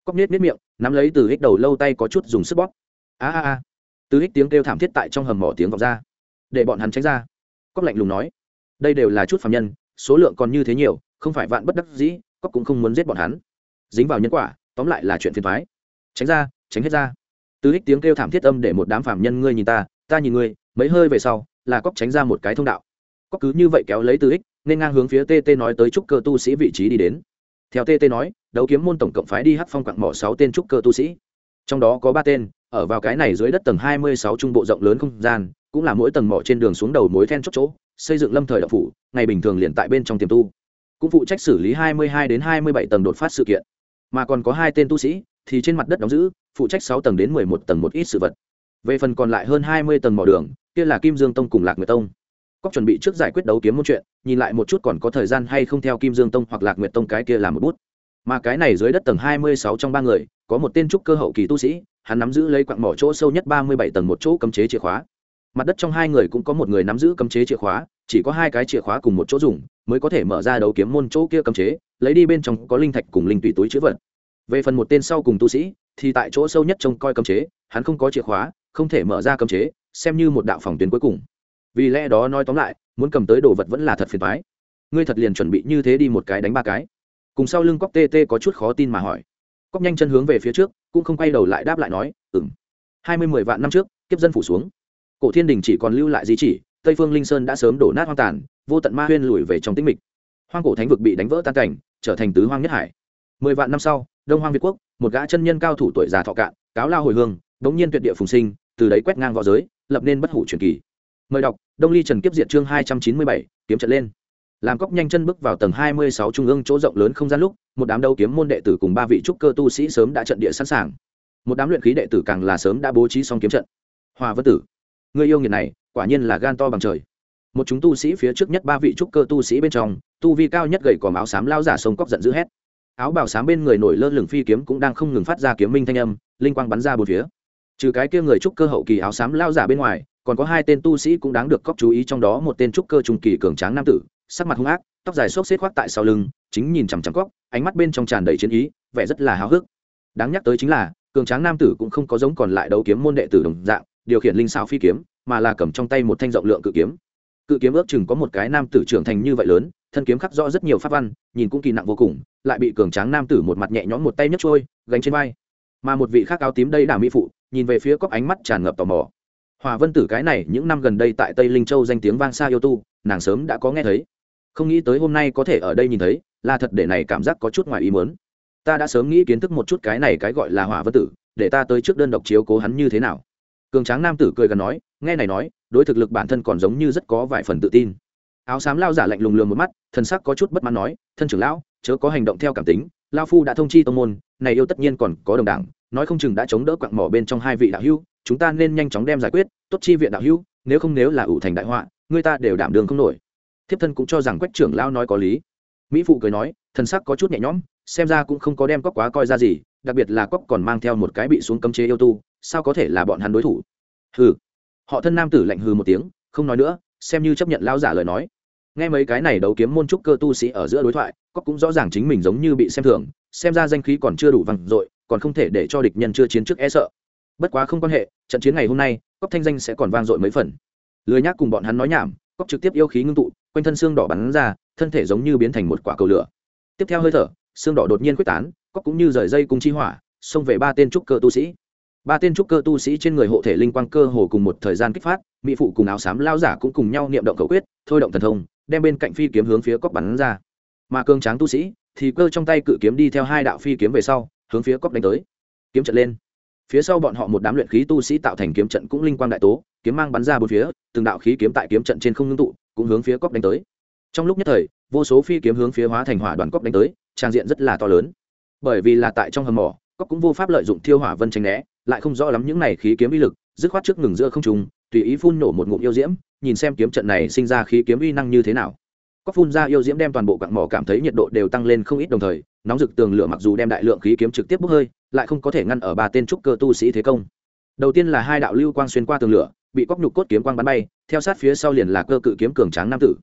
Speaker 1: cóc nết nết miệng nắm lấy từ hích đầu lâu tay có chút dùng sức bóp. A a a. Từ hích tiếng kêu thảm thiết tại trong hầm mỏ tiếng vọng ra. Để bọn hắn tránh ra. Cóc lạnh lùng nói đây đều là chút phạm nhân số lượng còn như thế nhiều không phải vạn bất đắc dĩ cóc cũng không muốn giết bọn hắn. Dính vào nhân quả tóm lại là chuyện phiền thoái tránh ra tránh hết ra. Từ hích tiếng kêu thảm thiết âm để một đám phạm nhân ngươi nhìn ta ta nhìn ngươi mấy hơi về sau là cóc tránh ra một cái thông đạo. Cóc cứ như vậy kéo lấy từ hích, nên ngang hướng phía tt nói tới trúc cơ tu sĩ vị trí đi đến. Theo tt nói đấu kiếm môn tổng cộng phái đi hát phong quặng mỏ sáu tên trúc cơ tu sĩ. Trong đó có ba tên, ở vào cái này dưới đất tầng hai mươi sáu trung bộ rộng lớn không gian, cũng là mỗi tầng mỏ trên đường xuống đầu mối then chốt chỗ, xây dựng lâm thời đạo phủ, ngày bình thường liền tại bên trong tiềm tu. Cũng phụ trách xử lý hai mươi hai đến hai mươi bảy tầng đột phát sự kiện. Mà còn có hai tên tu sĩ, thì trên mặt đất đóng giữ, phụ trách sáu tầng đến mười một tầng một ít sự vật. Về phần còn lại hơn hai mươi tầng mỏ đường, kia là kim dương tông cùng lạc nguyệt tông. Cóc chuẩn bị trước giải quyết đấu kiếm môn chuyện, nhìn lại một chút còn có thời gian hay không theo kim dương tông hoặc lạc nguyệt tông cái kia làm một bút mà cái này dưới đất tầng hai mươi sáu trong ba người, có một tên trúc cơ hậu kỳ tu sĩ, hắn nắm giữ lấy quặng mỏ chỗ sâu nhất ba mươi bảy tầng một chỗ cấm chế chìa khóa. Mặt đất trong hai người cũng có một người nắm giữ cấm chế chìa khóa, chỉ có hai cái chìa khóa cùng một chỗ dùng, mới có thể mở ra đấu kiếm môn chỗ kia cấm chế, lấy đi bên trong có linh thạch cùng linh tùy túi chữ vật. Về phần một tên sau cùng tu sĩ, thì tại chỗ sâu nhất trông coi cấm chế, hắn không có chìa khóa, không thể mở ra cấm chế, xem như một đạo phòng tuyến cuối cùng. Vì lẽ đó nói tóm lại, muốn cầm tới đồ vật vẫn là thật phiền thoái ngươi thật liền chuẩn bị như thế đi một cái đánh ba cái cùng sau lưng cóc tê tê có chút khó tin mà hỏi. Cóc nhanh chân hướng về phía trước, cũng không quay đầu lại đáp lại nói ừng hai mươi mười vạn năm trước, kiếp dân phủ xuống. Cổ thiên đình chỉ còn lưu lại di chỉ, tây phương linh sơn đã sớm đổ nát hoang tàn, vô tận ma huyên lùi về trong tĩnh mịch. Hoang cổ thánh vực bị đánh vỡ tan cảnh, trở thành tứ hoang nhất hải. Mười vạn năm sau, đông hoang việt quốc, một gã chân nhân cao thủ tuổi già thọ cạn, cáo lao hồi hương, đống nhiên tuyệt địa phùng sinh, từ đấy quét ngang v õ giới, lập nên bất hủ truyền kỳ. Mời đọc, đông ly trần kiếp diệt chương hai trăm chín mươi bảy, kiếm trận lên làm cóc nhanh chân bước vào tầng hai mươi sáu trung ương chỗ rộng lớn không gian lúc, một đám đấu kiếm môn đệ tử cùng ba vị trúc cơ tu sĩ sớm đã trận địa sẵn sàng. Một đám luyện khí đệ tử càng là sớm đã bố trí xong kiếm trận. Hòa vân tử, người yêu nghiệt này, quả nhiên là gan to bằng trời. Một chúng tu sĩ phía trước nhất ba vị trúc cơ tu sĩ bên trong, tu vi cao nhất gầy còm áo xám lao giả sông cóc giận dữ hét. Áo bào xám bên người nổi lơ lửng phi kiếm cũng đang không ngừng phát ra kiếm minh thanh âm, linh quang bắn ra bốn phía. Trừ cái kia người trúc cơ hậu kỳ áo xám lao giả bên ngoài, còn có hai tên tu sĩ cũng đáng được cóc chú ý trong đó một tên trúc cơ trung kỳ cường tráng nam tử sắc mặt hung ác, tóc dài xốc xếp khoác tại sau lưng, chính nhìn chằm chằm cóc ánh mắt bên trong tràn đầy chiến ý, vẻ rất là háo hức. Đáng nhắc tới chính là, cường tráng nam tử cũng không có giống còn lại đấu kiếm môn đệ tử đồng dạng, điều khiển linh xào phi kiếm, mà là cầm trong tay một thanh rộng lượng cự kiếm. Cự kiếm ước chừng có một cái nam tử trưởng thành như vậy lớn, thân kiếm khắc rõ rất nhiều pháp văn, nhìn cũng kỳ nặng vô cùng, lại bị cường tráng nam tử một mặt nhẹ nhõm một tay nhấc trôi, gánh trên vai. Mà một vị khác áo tím đây đà mỹ phụ, nhìn về phía cóc ánh mắt tràn ngập tò mò. Hòa vân tử cái này, những năm gần đây tại tây linh châu danh tiếng vang xa yêu tu, nàng sớm đã có nghe thấy không nghĩ tới hôm nay có thể ở đây nhìn thấy, là thật để này cảm giác có chút ngoài ý muốn. ta đã sớm nghĩ kiến thức một chút cái này cái gọi là hỏa vân tử, để ta tới trước đơn độc chiếu cố hắn như thế nào. Cường tráng nam tử cười gần nói, nghe này nói, đối thực lực bản thân còn giống như rất có vài phần tự tin. Áo xám lao giả lạnh lùng lường một mắt, thần sắc có chút bất mãn nói, thân trưởng lão, chớ có hành động theo cảm tính lao phu đã thông chi tông môn, này yêu tất nhiên còn có đồng đảng nói không chừng đã chống đỡ quặng mỏ bên trong hai vị đạo hữu, chúng ta nên nhanh chóng đem giải quyết, tốt chi viện đạo hữu, nếu không nếu là ủ thành đại họa, người ta đều đảm đường không nổi thiếp thân cũng cho rằng quách trưởng lao nói có lý. Mỹ phụ cười nói, thần sắc có chút nhẹ nhõm, xem ra cũng không có đem cóc quá coi ra gì, đặc biệt là cóc còn mang theo một cái bị xuống cấm chế yêu tu, sao có thể là bọn hắn đối thủ? Hừ. Họ thân nam tử lạnh hừ một tiếng, không nói nữa, xem như chấp nhận lao giả lời nói. Nghe mấy cái này đấu kiếm môn trúc cơ tu sĩ ở giữa đối thoại, cóc cũng rõ ràng chính mình giống như bị xem thường, xem ra danh khí còn chưa đủ vằn dội, còn không thể để cho địch nhân chưa chiến trước e sợ. Bất quá không quan hệ, trận chiến ngày hôm nay, cóc thanh danh sẽ còn vang dội mấy phần. Lười nhác cùng bọn hắn nói nhảm, cóc trực tiếp yêu khí ngưng tụ quanh thân xương đỏ bắn ra, thân thể giống như biến thành một quả cầu lửa. Tiếp theo hơi thở, xương đỏ đột nhiên quyết tán, cóc cũng như rời dây cung chi hỏa, xông về ba tên trúc cơ tu sĩ. Ba tên trúc cơ tu sĩ trên người hộ thể linh quang cơ hồ cùng một thời gian kích phát, mỹ phụ cùng áo xám lao giả cũng cùng nhau niệm động cầu quyết, thôi động thần thông, đem bên cạnh phi kiếm hướng phía cóc bắn ra. Mà cương tráng tu sĩ thì cơ trong tay cự kiếm đi theo hai đạo phi kiếm về sau, hướng phía cóc đánh tới. Kiếm trận lên. Phía sau bọn họ một đám luyện khí tu sĩ tạo thành kiếm trận cũng linh quang đại tố kiếm mang bắn ra bốn phía, từng đạo khí kiếm tại kiếm trận trên không ngưng tụ, cũng hướng phía cóc đánh tới. Trong lúc nhất thời, vô số phi kiếm hướng phía hóa thành hỏa đoàn cóc đánh tới, trang diện rất là to lớn. Bởi vì là tại trong hầm mỏ cóc cũng vô pháp lợi dụng thiêu hỏa vân tranh né, lại không rõ lắm những này khí kiếm uy lực, dứt khoát trước ngừng giữa không trùng tùy ý phun nổ một ngụm yêu diễm, nhìn xem kiếm trận này sinh ra khí kiếm uy năng như thế nào. Cốc phun ra yêu diễm đem toàn bộ quặng mỏ cảm thấy nhiệt độ đều tăng lên không ít đồng thời, nóng rực tường lửa mặc dù đem đại lượng khí kiếm trực tiếp bốc hơi, lại không có thể ngăn ở ba tên trúc cơ tu sĩ thế công. Đầu tiên là hai đạo lưu quang xuyên qua tường lửa bị cóc nhục cốt kiếm quang bắn bay, theo sát phía sau liền là cơ cự kiếm cường tráng nam tử.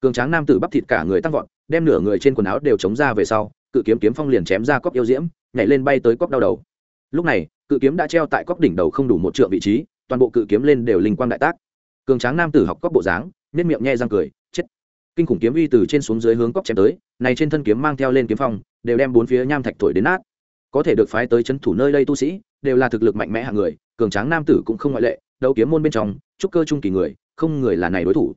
Speaker 1: Cường tráng nam tử bắp thịt cả người tăng vọt, đem nửa người trên quần áo đều chống ra về sau, cự kiếm kiếm phong liền chém ra cóc yêu diễm, nhảy lên bay tới cóc đau đầu. Lúc này, cự kiếm đã treo tại cóc đỉnh đầu không đủ một trượng vị trí, toàn bộ cự kiếm lên đều linh quang đại tác. Cường tráng nam tử học cóc bộ dáng nếp miệng nhe răng cười, chết. Kinh khủng kiếm uy từ trên xuống dưới hướng cóc chém tới, này trên thân kiếm mang theo lên kiếm phong, đều đem bốn phía nham thạch thổi đến nát. Có thể được phái tới c thủ nơi đây tu sĩ, đều là thực lực mạnh mẽ hạng người, cường tráng nam tử cũng không ngoại lệ đấu kiếm môn bên trong, trúc cơ trung kỳ người, không người là này đối thủ.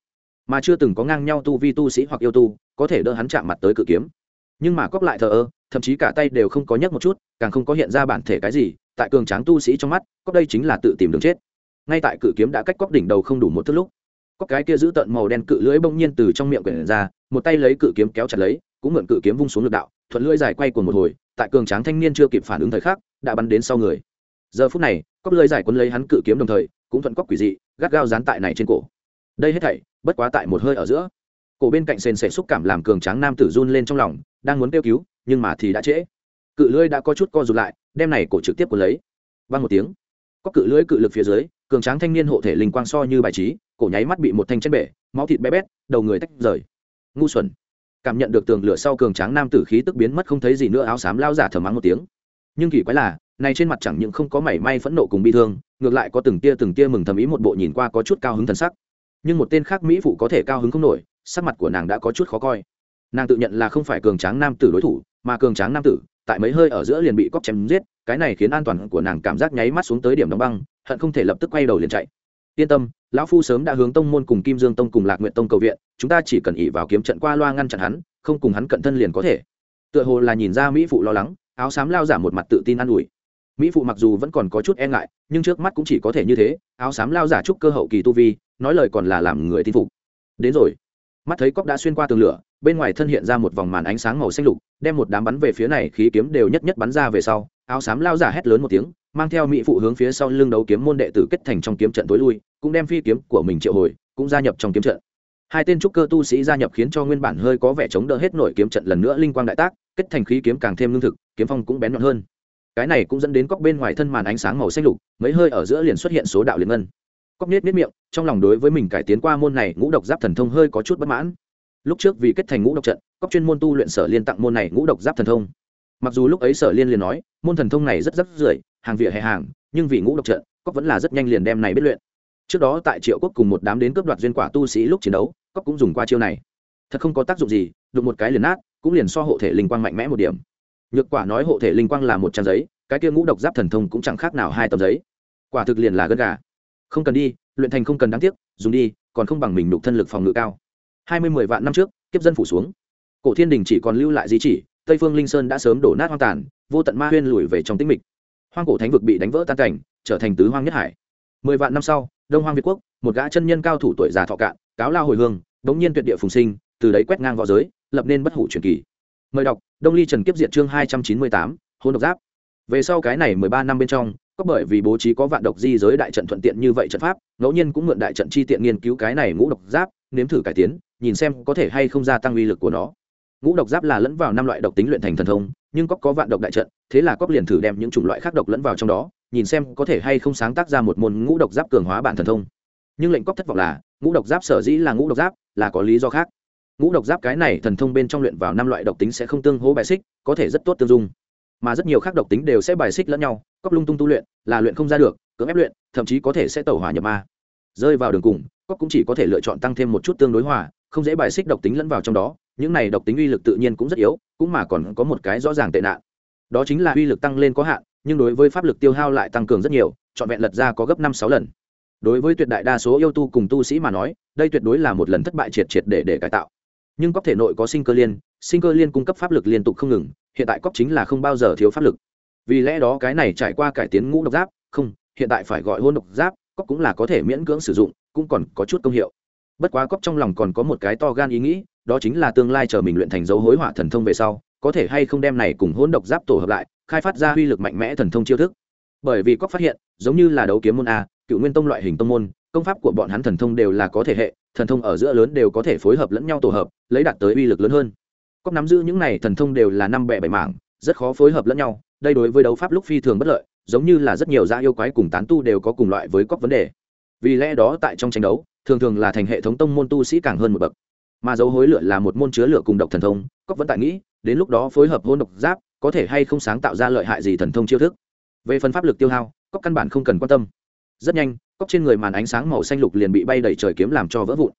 Speaker 1: Mà chưa từng có ngang nhau tu vi tu sĩ hoặc yêu tu, có thể đỡ hắn chạm mặt tới cự kiếm. Nhưng mà cóp lại thờ ơ, thậm chí cả tay đều không có nhấc một chút, càng không có hiện ra bản thể cái gì, tại cường tráng tu sĩ trong mắt cóp đây chính là tự tìm đường chết. Ngay tại cự kiếm đã cách cóp đỉnh đầu không đủ một thước lúc cóp cái kia giữ tận màu đen cự lưỡi bỗng nhiên từ trong miệng quyển ra, một tay lấy cự kiếm kéo chặt lấy, cũng mượn cự kiếm vung xuống lực đạo, thuận lưỡi dài quay cuồng một hồi, tại cường tráng thanh niên chưa kịp phản ứng thời khắc, đã bắn đến sau người. Giờ phút này cóp lưỡi dài quấn lấy hắn cự kiếm đồng thời cũng thuận cóc quỷ dị, gắt gao dán tại này trên cổ. Đây hết thảy, bất quá tại một hơi ở giữa. Cổ bên cạnh sền sệt xúc cảm làm cường tráng nam tử run lên trong lòng, đang muốn kêu cứu, nhưng mà thì đã trễ. Cự lưỡi đã có chút co rụt lại, đem này cổ trực tiếp của lấy. Vang một tiếng. Có cự lưỡi cự lực phía dưới, cường tráng thanh niên hộ thể linh quang so như bài trí, cổ nháy mắt bị một thanh chân bể, máu thịt bé bét, đầu người tách rời. Ngu xuẩn. Cảm nhận được tường lửa sau cường tráng nam tử khí tức biến mất không thấy gì nữa, áo xám lao giả thở mắng một tiếng. Nhưng kỳ quái là này trên mặt chẳng những không có mảy may phẫn nộ cùng bi thương, ngược lại có từng tia từng tia mừng thầm ý một bộ nhìn qua có chút cao hứng thần sắc. Nhưng một tên khác mỹ phụ có thể cao hứng không nổi, sắc mặt của nàng đã có chút khó coi. Nàng tự nhận là không phải cường tráng nam tử đối thủ, mà cường tráng nam tử, tại mấy hơi ở giữa liền bị cóc chém giết, cái này khiến an toàn của nàng cảm giác nháy mắt xuống tới điểm đóng băng, hận không thể lập tức quay đầu liền chạy. Yên tâm, lão phu sớm đã hướng tông môn cùng kim dương tông cùng lạc nguyện tông cầu viện, chúng ta chỉ cần ỉ vào kiếm trận qua loa ngăn chặn hắn, không cùng hắn cận thân liền có thể. Tựa hồ là nhìn ra mỹ phụ lo lắng, áo xám lao giả một mặt tự tin an ủi mỹ phụ mặc dù vẫn còn có chút e ngại, nhưng trước mắt cũng chỉ có thể như thế, áo xám lao giả trúc cơ hậu kỳ tu vi, nói lời còn là làm người tin phục. Đến rồi. Mắt thấy cóc đã xuyên qua tường lửa, bên ngoài thân hiện ra một vòng màn ánh sáng màu xanh lục, đem một đám bắn về phía này, khí kiếm đều nhất nhất bắn ra về sau, áo xám lao giả hét lớn một tiếng, mang theo mỹ phụ hướng phía sau lưng đấu kiếm môn đệ tử kết thành trong kiếm trận tối lui, cũng đem phi kiếm của mình triệu hồi, cũng gia nhập trong kiếm trận. Hai tên trúc cơ tu sĩ gia nhập khiến cho nguyên bản hơi có vẻ chống đỡ hết nổi kiếm trận lần nữa linh quang đại tác, kết thành khí kiếm càng thêm lương thực, kiếm phong cũng bén nhọn hơn cái này cũng dẫn đến cóc bên ngoài thân màn ánh sáng màu xanh lục, mấy hơi ở giữa liền xuất hiện số đạo liền ngân. Cóc nết nết miệng, trong lòng đối với mình cải tiến qua môn này ngũ độc giáp thần thông hơi có chút bất mãn. Lúc trước vì kết thành ngũ độc trận, cóc chuyên môn tu luyện sở liên tặng môn này ngũ độc giáp thần thông. Mặc dù lúc ấy sở liên liền nói, môn thần thông này rất rất rưởi, hàng vỉa hè hàng, nhưng vì ngũ độc trận, cóc vẫn là rất nhanh liền đem này biết luyện. Trước đó tại triệu quốc cùng một đám đến cướp đoạt duyên quả tu sĩ lúc chiến đấu, cóc cũng dùng qua chiêu này. Thật không có tác dụng gì, đụng một cái liền nát, cũng liền so hộ thể linh quang mạnh mẽ một điểm nhược quả nói hộ thể linh quang là một trang giấy, cái kia ngũ độc giáp thần thông cũng chẳng khác nào hai tấm giấy. Quả thực liền là gân gà. Không cần đi, luyện thành không cần đáng tiếc, dùng đi, còn không bằng mình đục thân lực phòng ngự cao. Hai mươi mười vạn năm trước, kiếp dân phủ xuống. Cổ thiên đình chỉ còn lưu lại di chỉ, tây phương linh sơn đã sớm đổ nát hoang tàn, vô tận ma huyên lùi về trong tĩnh mịch. Hoang cổ thánh vực bị đánh vỡ tan cảnh, trở thành tứ hoang nhất hải. Mười vạn năm sau, đông hoang việt quốc, một gã chân nhân cao thủ tuổi già thọ cạn, cáo lao hồi hương, bỗng nhiên tuyệt địa phùng sinh, từ đấy quét ngang v õ giới, lập nên bất hủ truyền kỳ. Mời đọc đông ly trần kiếp diệt chương hai trăm chín mươi tám hôn độc giáp. Về sau cái này mười ba năm bên trong, có bởi vì bố trí có vạn độc di giới đại trận thuận tiện như vậy trận pháp, ngẫu nhiên cũng mượn đại trận chi tiện nghiên cứu cái này ngũ độc giáp, nếm thử cải tiến, nhìn xem có thể hay không gia tăng uy lực của nó. Ngũ độc giáp là lẫn vào năm loại độc tính luyện thành thần thông, nhưng cóc có vạn độc đại trận, thế là cóc liền thử đem những chủng loại khác độc lẫn vào trong đó, nhìn xem có thể hay không sáng tác ra một môn ngũ độc giáp cường hóa bản thần thông. Nhưng lệnh cóc thất vọng là, ngũ độc giáp sở dĩ là ngũ độc giáp, là có lý do khác ngũ độc giáp cái này thần thông bên trong luyện vào năm loại độc tính sẽ không tương hỗ bài xích, có thể rất tốt tương dung. Mà rất nhiều khác độc tính đều sẽ bài xích lẫn nhau, cóc lung tung tu luyện, là luyện không ra được, cưỡng ép luyện, thậm chí có thể sẽ tẩu hỏa nhập ma. Rơi vào đường cùng, cóc cũng chỉ có thể lựa chọn tăng thêm một chút tương đối hòa, không dễ bài xích độc tính lẫn vào trong đó, những này độc tính uy lực tự nhiên cũng rất yếu, cũng mà còn có một cái rõ ràng tệ nạn. Đó chính là uy lực tăng lên có hạn, nhưng đối với pháp lực tiêu hao lại tăng cường rất nhiều, trọn vẹn lật ra có gấp năm sáu lần. Đối với tuyệt đại đa số yêu tu cùng tu sĩ mà nói, đây tuyệt đối là một lần thất bại triệt triệt để để cải tạo nhưng cóc thể nội có sinh cơ liên, sinh cơ liên cung cấp pháp lực liên tục không ngừng, hiện tại cóc chính là không bao giờ thiếu pháp lực. Vì lẽ đó cái này trải qua cải tiến ngũ độc giáp, không, hiện tại phải gọi hôn độc giáp, cóc cũng là có thể miễn cưỡng sử dụng, cũng còn có chút công hiệu. Bất quá cóc trong lòng còn có một cái to gan ý nghĩ, đó chính là tương lai chờ mình luyện thành dấu hối hỏa thần thông về sau, có thể hay không đem này cùng hôn độc giáp tổ hợp lại, khai phát ra uy lực mạnh mẽ thần thông chiêu thức. Bởi vì cóc phát hiện, giống như là đấu kiếm môn a, cựu nguyên tông loại hình tông môn, công pháp của bọn hắn thần thông đều là có thể hệ thần thông ở giữa lớn đều có thể phối hợp lẫn nhau tổ hợp, lấy đạt tới uy lực lớn hơn. Cóc nắm giữ những này thần thông đều là năm bẻ bảy mảng, rất khó phối hợp lẫn nhau, đây đối với đấu pháp lúc phi thường bất lợi, giống như là rất nhiều gia yêu quái cùng tán tu đều có cùng loại với cóc vấn đề. Vì lẽ đó tại trong tranh đấu, thường thường là thành hệ thống tông môn tu sĩ càng hơn một bậc. Mà dấu hối lửa là một môn chứa lửa cùng độc thần thông cóc vẫn tại nghĩ, đến lúc đó phối hợp hôn độc giáp, có thể hay không sáng tạo ra lợi hại gì thần thông chiêu thức. Về phần pháp lực tiêu hao cóc căn bản không cần quan tâm rất nhanh cóc trên người màn ánh sáng màu xanh lục liền bị bay đẩy trời kiếm làm cho vỡ vụn.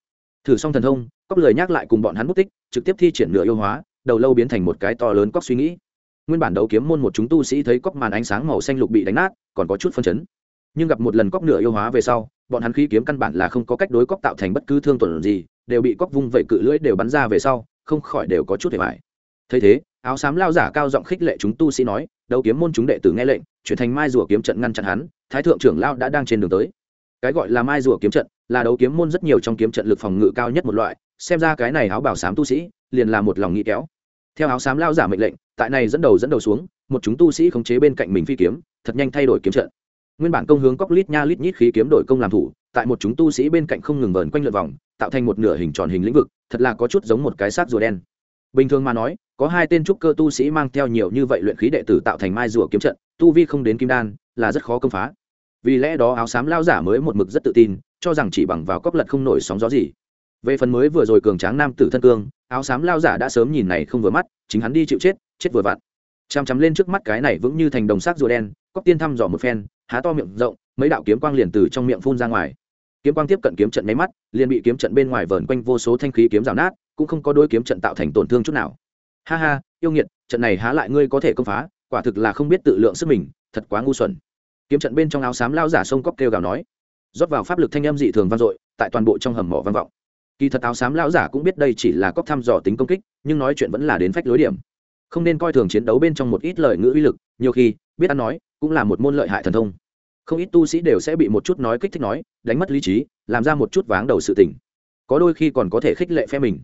Speaker 1: Thử xong thần thông cóc lời nhắc lại cùng bọn hắn mất tích trực tiếp thi triển nửa yêu hóa, đầu lâu biến thành một cái to lớn cóc suy nghĩ. Nguyên bản đấu kiếm môn một chúng tu sĩ thấy cóc màn ánh sáng màu xanh lục bị đánh nát, còn có chút phân chấn. Nhưng gặp một lần cóc nửa yêu hóa về sau, bọn hắn khí kiếm căn bản là không có cách đối cóc tạo thành bất cứ thương tổn gì, đều bị cóc vung vẩy cự lưỡi đều bắn ra về sau, không khỏi đều có chút hề mại thấy thế, áo xám lao giả cao giọng khích lệ chúng tu sĩ nói, đấu kiếm môn chúng đệ tử nghe lệnh chuyển thành mai rùa kiếm trận ngăn chặn hắn, thái thượng trưởng lao đã đang trên đường tới. Cái gọi là mai rùa kiếm trận là đấu kiếm môn rất nhiều trong kiếm trận lực phòng ngự cao nhất một loại, xem ra cái này áo bảo sám tu sĩ liền là một lòng nghĩ kéo. Theo áo sám lao giả mệnh lệnh, tại này dẫn đầu dẫn đầu xuống, một chúng tu sĩ khống chế bên cạnh mình phi kiếm, thật nhanh thay đổi kiếm trận. Nguyên bản công hướng cóc lít nha lít nhít khí kiếm đổi công làm thủ, tại một chúng tu sĩ bên cạnh không ngừng vờn quanh lượt vòng, tạo thành một nửa hình tròn hình lĩnh vực, thật là có chút giống một cái xác rùa đen bình thường mà nói, có hai tên trúc cơ tu sĩ mang theo nhiều như vậy luyện khí đệ tử tạo thành mai rùa kiếm trận, tu vi không đến kim đan, là rất khó công phá. Vì lẽ đó áo xám lao giả mới một mực rất tự tin, cho rằng chỉ bằng vào cóc lật không nổi sóng gió gì. Về phần mới vừa rồi cường tráng nam tử thân cương, áo xám lao giả đã sớm nhìn này không vừa mắt, chính hắn đi chịu chết chết vừa vặn. Chằm chằm lên trước mắt cái này vững như thành đồng xác rùa đen cóc tiên thăm dò một phen, há to miệng rộng, mấy đạo kiếm quang liền từ trong miệng phun ra ngoài kiếm quang tiếp cận kiếm trận mấy mắt, liền bị kiếm trận bên ngoài vờn quanh vô số thanh khí kiếm rào nát, cũng không có đôi kiếm trận tạo thành tổn thương chút nào. Ha ha, yêu nghiệt, trận này há lại ngươi có thể công phá, quả thực là không biết tự lượng sức mình, thật quá ngu xuẩn. Kiếm trận bên trong áo xám lao giả sông cóc kêu gào nói. Rót vào pháp lực thanh âm dị thường vang dội, tại toàn bộ trong hầm mỏ vang vọng. Kỳ thật áo xám lao giả cũng biết đây chỉ là cóc thăm dò tính công kích, nhưng nói chuyện vẫn là đến phách lối điểm. Không nên coi thường chiến đấu bên trong một ít lời ngữ uy lực, nhiều khi, biết ăn nói, cũng là một môn lợi hại thần thông không ít tu sĩ đều sẽ bị một chút nói kích thích nói, đánh mất lý trí, làm ra một chút váng đầu sự tình. Có đôi khi còn có thể khích lệ phe mình.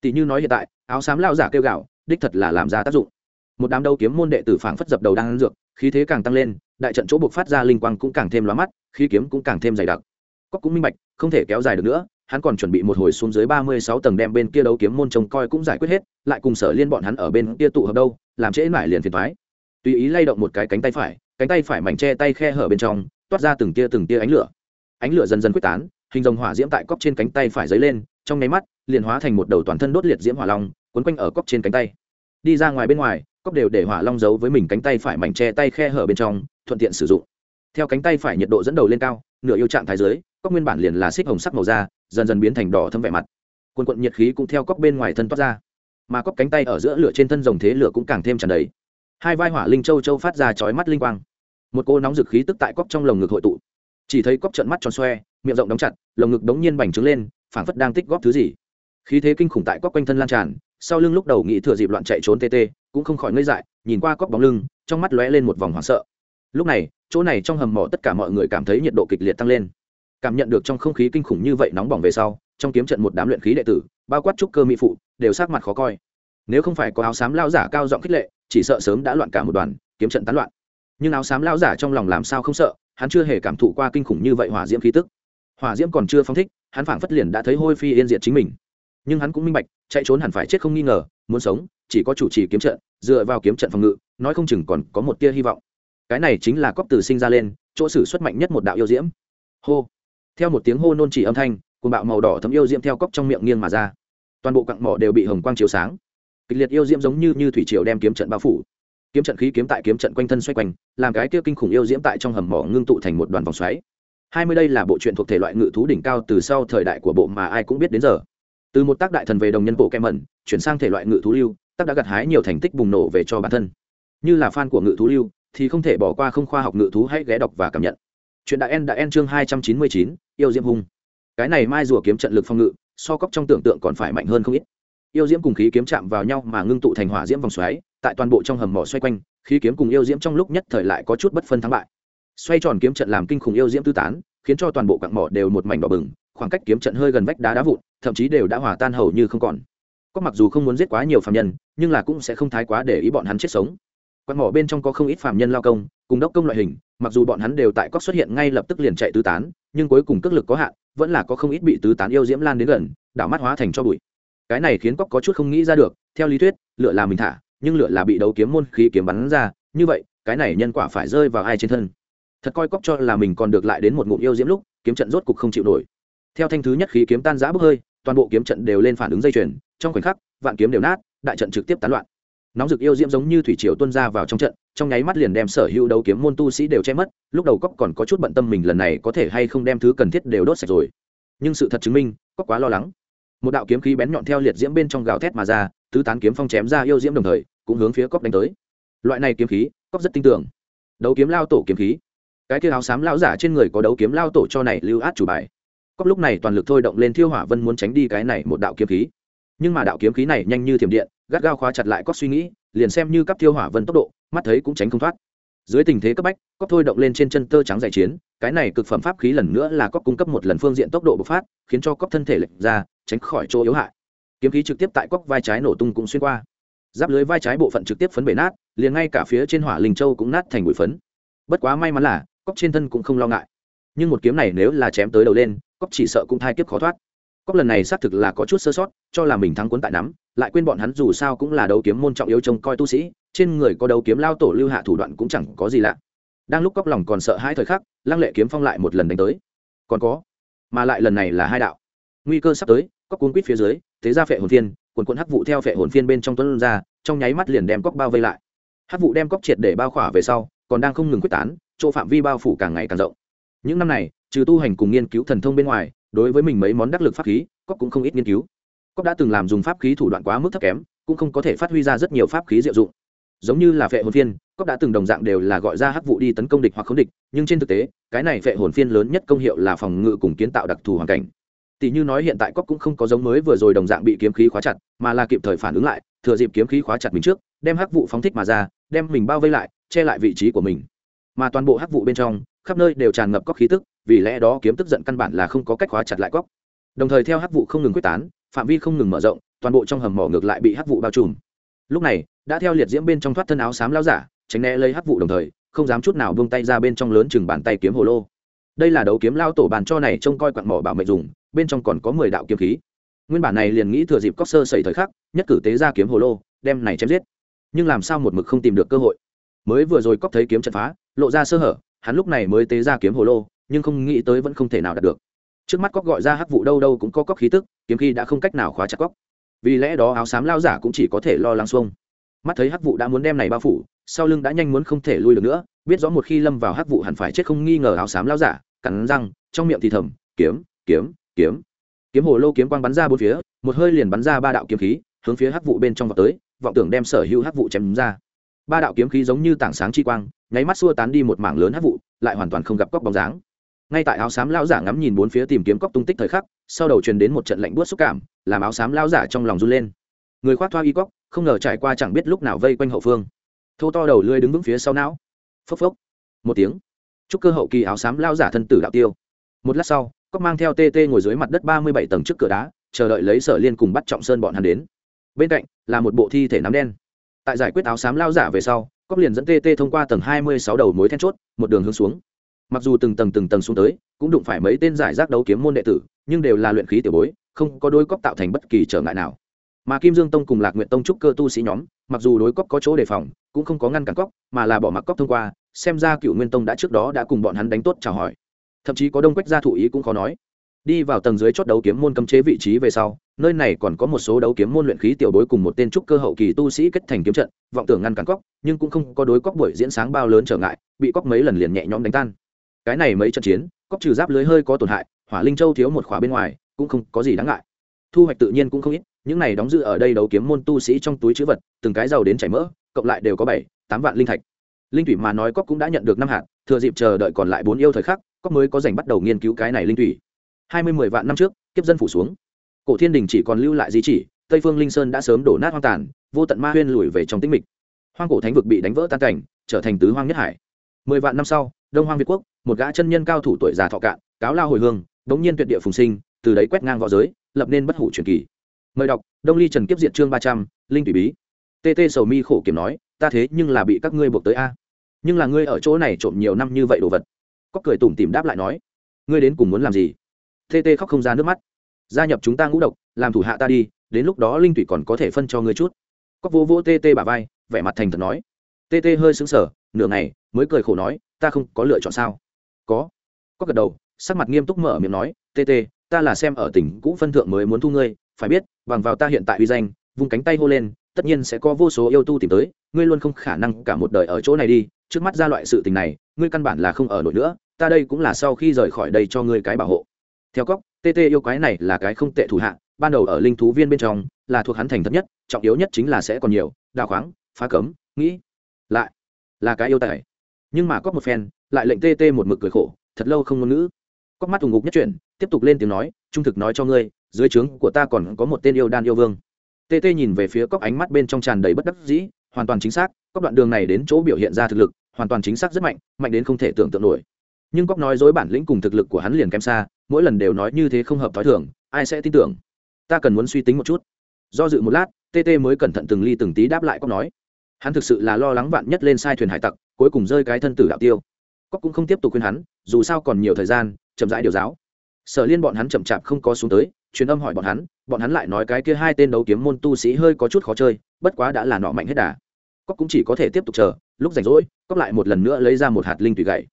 Speaker 1: Tỷ như nói hiện tại, áo xám lao giả kêu gạo, đích thật là làm ra tác dụng. Một đám đấu kiếm môn đệ tử phảng phất dập đầu đang ăn dược, khí thế càng tăng lên, đại trận chỗ buộc phát ra linh quang cũng càng thêm lóa mắt, khí kiếm cũng càng thêm dày đặc. Cóc cũng minh bạch, không thể kéo dài được nữa, hắn còn chuẩn bị một hồi xuống dưới ba mươi sáu tầng đem bên kia đấu kiếm môn trông coi cũng giải quyết hết, lại cùng sở liên bọn hắn ở bên kia tụ hợp đâu, làm trễ mãi liền phiền thoái tùy ý lay động một cái cánh tay phải cánh tay phải mảnh che tay khe hở bên trong, toát ra từng tia từng tia ánh lửa. Ánh lửa dần dần quyết tán, hình dòng hỏa diễm tại cóc trên cánh tay phải dấy lên, trong nháy mắt, liền hóa thành một đầu toàn thân đốt liệt diễm hỏa long quấn quanh ở cóc trên cánh tay. Đi ra ngoài bên ngoài cóc đều để hỏa long giấu với mình cánh tay phải mảnh che tay khe hở bên trong, thuận tiện sử dụng. Theo cánh tay phải nhiệt độ dẫn đầu lên cao, nửa yêu trạng thái dưới cóc nguyên bản liền là xích hồng sắc màu da, dần dần biến thành đỏ thâm vẻ mặt. Quần quận nhiệt khí cũng theo cóc bên ngoài thân toát ra. Mà cóc cánh tay ở giữa lửa trên thân rồng thế lửa cũng càng thêm tràn đầy hai vai hỏa linh châu châu phát ra chói mắt linh quang. Một cô nóng dực khí tức tại cóc trong lồng ngực hội tụ. Chỉ thấy cóc trợn mắt tròn xoe, miệng rộng đóng chặt, lồng ngực đống nhiên bành trướng lên, phảng phất đang tích góp thứ gì. Khí thế kinh khủng tại cóc quanh thân lan tràn, sau lưng lúc đầu nghĩ thừa dịp loạn chạy trốn tê tê, cũng không khỏi ngây dại, nhìn qua cóc bóng lưng, trong mắt lóe lên một vòng hoảng sợ. Lúc này, chỗ này trong hầm mỏ tất cả mọi người cảm thấy nhiệt độ kịch liệt tăng lên. Cảm nhận được trong không khí kinh khủng như vậy nóng bỏng về sau, trong kiếm trận một đám luyện khí đệ tử, bao quát trúc cơ mỹ phụ, đều sát mặt khó coi. Nếu không phải có áo xám lao giả cao giọng khích lệ chỉ sợ sớm đã loạn cả một đoàn, kiếm trận tán loạn. Nhưng áo xám lao giả trong lòng làm sao không sợ, hắn chưa hề cảm thụ qua kinh khủng như vậy hỏa diễm khí tức. Hỏa diễm còn chưa phóng thích, hắn phảng phất liền đã thấy hôi phi yên diệt chính mình. Nhưng hắn cũng minh bạch, chạy trốn hẳn phải chết không nghi ngờ, muốn sống, chỉ có chủ trì kiếm trận, dựa vào kiếm trận phòng ngự, nói không chừng còn có một tia hy vọng. Cái này chính là cóp từ sinh ra lên, chỗ sử xuất mạnh nhất một đạo yêu diễm. Hô! Theo một tiếng hô nôn chỉ âm thanh cùng bạo màu đỏ thấm yêu diễm theo cóc trong miệng nghiêng mà ra. Toàn bộ cặn mỏ đều bị hồng quang chiếu sáng kịch liệt yêu diễm giống như như thủy triều đem kiếm trận bao phủ. Kiếm trận khí kiếm tại kiếm trận quanh thân xoay quanh, làm cái kia kinh khủng yêu diễm tại trong hầm mỏ ngưng tụ thành một đoàn vòng xoáy. Hai mươi đây là bộ truyện thuộc thể loại ngự thú đỉnh cao từ sau thời đại của bộ mà ai cũng biết đến giờ. Từ một tác đại thần về đồng nhân bộ kem mẩn chuyển sang thể loại ngự thú lưu, tác đã gặt hái nhiều thành tích bùng nổ về cho bản thân. Như là fan của ngự thú lưu, thì không thể bỏ qua không khoa học ngự thú hãy ghé đọc và cảm nhận. Chuyện đại en đã en chương hai trăm chín mươi chín, yêu diễm hung. Cái này mai rùa kiếm trận lực phong ngự, so cóc trong tưởng tượng còn phải mạnh hơn không ít yêu diễm cùng khí kiếm chạm vào nhau mà ngưng tụ thành hỏa diễm vòng xoáy, tại toàn bộ trong hầm mỏ xoay quanh, khí kiếm cùng yêu diễm trong lúc nhất thời lại có chút bất phân thắng bại. Xoay tròn kiếm trận làm kinh khủng yêu diễm tư tán, khiến cho toàn bộ cặn mỏ đều một mảnh đỏ bừng, khoảng cách kiếm trận hơi gần vách đá đá vụn, thậm chí đều đã hòa tan hầu như không còn. Có mặc dù không muốn giết quá nhiều phạm nhân, nhưng là cũng sẽ không thái quá để ý bọn hắn chết sống. Quạt mỏ bên trong có không ít phạm nhân lao công, cùng đốc công loại hình, mặc dù bọn hắn đều tại cóc xuất hiện ngay lập tức liền chạy tứ tán, nhưng cuối cùng cước lực có hạn, vẫn là có không ít bị tứ tán yêu diễm lan đến gần, đảo mắt hóa thành cho bụi cái này khiến cóc có chút không nghĩ ra được, theo lý thuyết, lựa là mình thả, nhưng lựa là bị đấu kiếm môn khí kiếm bắn ra, như vậy, cái này nhân quả phải rơi vào ai trên thân? Thật coi cóc cho là mình còn được lại đến một ngụm yêu diễm lúc, kiếm trận rốt cục không chịu nổi. Theo thanh thứ nhất khí kiếm tan giã bốc hơi, toàn bộ kiếm trận đều lên phản ứng dây chuyền, trong khoảnh khắc, vạn kiếm đều nát, đại trận trực tiếp tán loạn. Nóng rực yêu diễm giống như thủy triều tuôn ra vào trong trận, trong nháy mắt liền đem sở hữu đấu kiếm môn tu sĩ đều che mất, lúc đầu cóc còn có chút bận tâm mình lần này có thể hay không đem thứ cần thiết đều đốt sạch rồi. Nhưng sự thật chứng minh cóc quá lo lắng một đạo kiếm khí bén nhọn theo liệt diễm bên trong gào thét mà ra, tứ tán kiếm phong chém ra yêu diễm đồng thời, cũng hướng phía cóc đánh tới. Loại này kiếm khí cóc rất tin tưởng đấu kiếm lao tổ kiếm khí. Cái kia áo xám lao giả trên người có đấu kiếm lao tổ cho này lưu át chủ bài. Cóc lúc này toàn lực thôi động lên thiêu hỏa vân muốn tránh đi cái này một đạo kiếm khí. Nhưng mà đạo kiếm khí này nhanh như thiểm điện, gắt gao khóa chặt lại cóc suy nghĩ, liền xem như cắp thiêu hỏa vân tốc độ, mắt thấy cũng tránh không thoát. Dưới tình thế cấp bách cóc thôi động lên trên chân tơ trắng giải chiến, cái này cực phẩm pháp khí lần nữa là cóc cung cấp một lần phương diện tốc độ bộc phát, khiến cho cóc thân thể lệch ra tránh khỏi chỗ yếu hại. Kiếm khí trực tiếp tại cóc vai trái nổ tung cũng xuyên qua. Giáp lưới vai trái bộ phận trực tiếp phấn bể nát, liền ngay cả phía trên hỏa linh châu cũng nát thành bụi phấn. Bất quá may mắn là cóc trên thân cũng không lo ngại. Nhưng một kiếm này nếu là chém tới đầu lên cóc chỉ sợ cũng thai kiếp khó thoát. Cóc lần này xác thực là có chút sơ sót, cho là mình thắng cuốn tại nắm, lại quên bọn hắn dù sao cũng là đấu kiếm môn trọng yếu trông coi tu sĩ, trên người có đấu kiếm lao tổ lưu hạ thủ đoạn cũng chẳng có gì lạ. Đang lúc cóc lòng còn sợ hai thời khắc, lăng lệ kiếm phong lại một lần đánh tới. Còn có, mà lại lần này là hai đạo. Nguy cơ sắp tới cóc cuốn quýt phía dưới, thế ra phệ hồn phiên quần quần hắc vụ theo phệ hồn phiên bên trong tuấn ra, trong nháy mắt liền đem cóc bao vây lại. Hắc vụ đem cóc triệt để bao khỏa về sau, còn đang không ngừng quyết tán, chỗ phạm vi bao phủ càng ngày càng rộng. Những năm này, trừ tu hành cùng nghiên cứu thần thông bên ngoài, đối với mình mấy món đắc lực pháp khí, cóc cũng không ít nghiên cứu. Cóc đã từng làm dùng pháp khí thủ đoạn quá mức thấp kém, cũng không có thể phát huy ra rất nhiều pháp khí diệu dụng. Giống như là phệ hồn phiên, cóc đã từng đồng dạng đều là gọi ra hắc vụ đi tấn công địch hoặc không địch, nhưng trên thực tế, cái này phệ hồn phiên lớn nhất công hiệu là phòng ngự cùng kiến tạo đặc thù hoàn cảnh tỷ như nói hiện tại cóc cũng không có giống mới vừa rồi đồng dạng bị kiếm khí khóa chặt, mà là kịp thời phản ứng lại, thừa dịp kiếm khí khóa chặt mình trước, đem hắc vụ phóng thích mà ra, đem mình bao vây lại, che lại vị trí của mình. Mà toàn bộ hắc vụ bên trong, khắp nơi đều tràn ngập cóc khí tức, vì lẽ đó kiếm tức giận căn bản là không có cách khóa chặt lại cóc đồng thời theo hắc vụ không ngừng quyết tán, phạm vi không ngừng mở rộng, toàn bộ trong hầm mỏ ngược lại bị hắc vụ bao trùm. Lúc này, đã theo liệt diễm bên trong thoát thân áo xám lao giả, tránh né lấy hắc vụ đồng thời, không dám chút nào buông tay ra bên trong lớn chừng bàn tay kiếm hồ lô. Đây là đấu kiếm lao tổ bàn cho này trông coi quặng mỏ bảo mệnh dùng bên trong còn có mười đạo kiếm khí. Nguyên bản này liền nghĩ thừa dịp cóc sơ xảy thời khắc, nhất cử tế ra kiếm hồ lô, đem này chém giết. Nhưng làm sao một mực không tìm được cơ hội? Mới vừa rồi cóc thấy kiếm chặt phá, lộ ra sơ hở, hắn lúc này mới tế ra kiếm hồ lô, nhưng không nghĩ tới vẫn không thể nào đạt được. Trước mắt cóc gọi ra hắc vụ đâu đâu cũng có cóc khí tức, kiếm khí đã không cách nào khóa chặt cóc vì lẽ đó áo xám lao giả cũng chỉ có thể lo lắng xuông. Mắt thấy hắc vụ đã muốn đem này bao phủ, sau lưng đã nhanh muốn không thể lui được nữa, biết rõ một khi lâm vào hắc vụ hẳn phải chết không nghi ngờ áo xám lao giả, cắn răng, trong miệng thì thầm, kiếm kiếm kiếm. Kiếm hồ lô kiếm quang bắn ra bốn phía, một hơi liền bắn ra ba đạo kiếm khí, hướng phía hắc vụ bên trong vào tới, vọng tưởng đem sở hữu hắc vụ chém ra. Ba đạo kiếm khí giống như tảng sáng chi quang, nháy mắt xua tán đi một mảng lớn hắc vụ, lại hoàn toàn không gặp cóc bóng dáng. Ngay tại áo xám lão giả ngắm nhìn bốn phía tìm kiếm cóc tung tích thời khắc, sau đầu truyền đến một trận lạnh buốt xúc cảm, làm áo xám lão giả trong lòng run lên. Người khoác thoa y cóc không ngờ trải qua chẳng biết lúc nào vây quanh hậu phương. Thô to đầu lưới đứng vững phía sau não. Phốc phốc. Một tiếng. Chúc cơ hậu kỳ áo xám lão giả thân tử đạo tiêu. Một lát sau cóc mang theo tt ngồi dưới mặt đất ba mươi bảy tầng trước cửa đá, chờ đợi lấy sở liên cùng bắt trọng sơn bọn hắn đến. Bên cạnh, là một bộ thi thể nắm đen. Tại giải quyết áo xám lao giả về sau cóc liền dẫn tt thông qua tầng hai mươi sáu đầu mối then chốt, một đường hướng xuống. Mặc dù từng tầng từng tầng xuống tới, cũng đụng phải mấy tên giải rác đấu kiếm môn đệ tử, nhưng đều là luyện khí tiểu bối, không có đôi cóc tạo thành bất kỳ trở ngại nào. Mà kim dương tông cùng lạc nguyện tông trúc cơ tu sĩ nhóm, mặc dù đối cóc có chỗ đề phòng, cũng không có ngăn cản cóc mà là bỏ mặc cóc thông qua, xem ra cựu nguyên tông đã trước đó đã cùng bọn hắn đánh tốt chào hỏi thậm chí có đông quách gia thụ ý cũng khó nói. Đi vào tầng dưới chót đấu kiếm môn cấm chế vị trí về sau, nơi này còn có một số đấu kiếm môn luyện khí tiểu bối cùng một tên trúc cơ hậu kỳ tu sĩ kết thành kiếm trận, vọng tưởng ngăn cản cóc nhưng cũng không có đối cóc buổi diễn sáng bao lớn trở ngại, bị cóc mấy lần liền nhẹ nhõm đánh tan. Cái này mấy trận chiến cóc trừ giáp lưới hơi có tổn hại, hỏa linh châu thiếu một khóa bên ngoài, cũng không có gì đáng ngại. Thu hoạch tự nhiên cũng không ít, những này đóng giữ ở đây đấu kiếm môn tu sĩ trong túi chữ vật, từng cái giàu đến chảy mỡ, cộng lại đều có bảy, tám vạn linh thạch. Linh thủy mà nói cóc cũng đã nhận được năm hạt, thừa dịp chờ đợi còn lại bốn yêu thời khắc cóc mới có dành bắt đầu nghiên cứu cái này linh thủy. Hai mươi mười vạn năm trước, kiếp dân phủ xuống. Cổ thiên đình chỉ còn lưu lại di chỉ, tây phương linh sơn đã sớm đổ nát hoang tàn, vô tận ma huyên lùi về trong tĩnh mịch. Hoang cổ thánh vực bị đánh vỡ tan cảnh, trở thành tứ hoang nhất hải. Mười vạn năm sau, đông hoang việt quốc, một gã chân nhân cao thủ tuổi già thọ cạn, cáo lao hồi hương, bỗng nhiên tuyệt địa phùng sinh, từ đấy quét ngang v õ giới, lập nên bất hủ truyền kỳ. Mời đọc, đông ly trần kiếp diện chương ba trăm, linh thủy bí. Tt sầu mi khổ kiểm nói, ta thế nhưng là bị các ngươi buộc tới a. Nhưng là ngươi ở chỗ này trộm nhiều năm như vậy đồ vật có cười tủm tìm đáp lại nói, ngươi đến cùng muốn làm gì? Tê tê khóc không ra nước mắt. Gia nhập chúng ta ngũ độc, làm thủ hạ ta đi, đến lúc đó linh thủy còn có thể phân cho ngươi chút. Cóc vô vô tê tê bà vai, vẻ mặt thành thật nói. Tê tê hơi xứng sở nửa ngày, mới cười khổ nói, ta không có lựa chọn sao? Có. Có gật đầu, sắc mặt nghiêm túc mở miệng nói, tê tê, ta là xem ở tỉnh cũ phân thượng mới muốn thu ngươi, phải biết, bằng vào ta hiện tại uy danh vùng cánh tay hô lên, tất nhiên sẽ có vô số yêu tu tìm tới, ngươi luôn không khả năng cả một đời ở chỗ này đi, trước mắt ra loại sự tình này, ngươi căn bản là không ở nổi nữa ta đây cũng là sau khi rời khỏi đây cho ngươi cái bảo hộ. Theo cóc TT yêu quái này là cái không tệ thủ hạ, ban đầu ở linh thú viên bên trong, là thuộc hắn thành thấp nhất, trọng yếu nhất chính là sẽ còn nhiều, đào khoáng, phá cấm, nghĩ lại là cái yêu tài. Nhưng mà cóc một phen, lại lệnh TT một mực cười khổ, thật lâu không ngôn ngữ. Cóc mắt thùng ngục nhất chuyển, tiếp tục lên tiếng nói, trung thực nói cho ngươi, dưới trướng của ta còn có một tên yêu đan yêu vương. TT nhìn về phía cóc ánh mắt bên trong tràn đầy bất đắc dĩ, hoàn toàn chính xác, cóc đoạn đường này đến chỗ biểu hiện ra thực lực, hoàn toàn chính xác rất mạnh mạnh đến không thể tưởng tượng nổi nhưng cóc nói dối bản lĩnh cùng thực lực của hắn liền kém xa, mỗi lần đều nói như thế không hợp t h ó i thường, ai sẽ tin tưởng? Ta cần muốn suy tính một chút. Do dự một lát tê tê mới cẩn thận từng ly từng tí đáp lại cóc nói. Hắn thực sự là lo lắng vạn nhất lên sai thuyền hải tặc, cuối cùng rơi cái thân tử đạo tiêu. Cóc cũng không tiếp tục khuyên hắn, dù sao còn nhiều thời gian, chậm rãi điều giáo. Sở liên bọn hắn chậm chạp không có xuống tới, truyền âm hỏi bọn hắn bọn hắn lại nói cái kia hai tên đấu kiếm môn tu sĩ hơi có chút khó chơi, bất quá đã là nọ mạnh hết đà. Cóc cũng chỉ có thể tiếp tục chờ, lúc rảnh rỗi, cóc lại một lần nữa lấy ra một hạt linh tùy gậy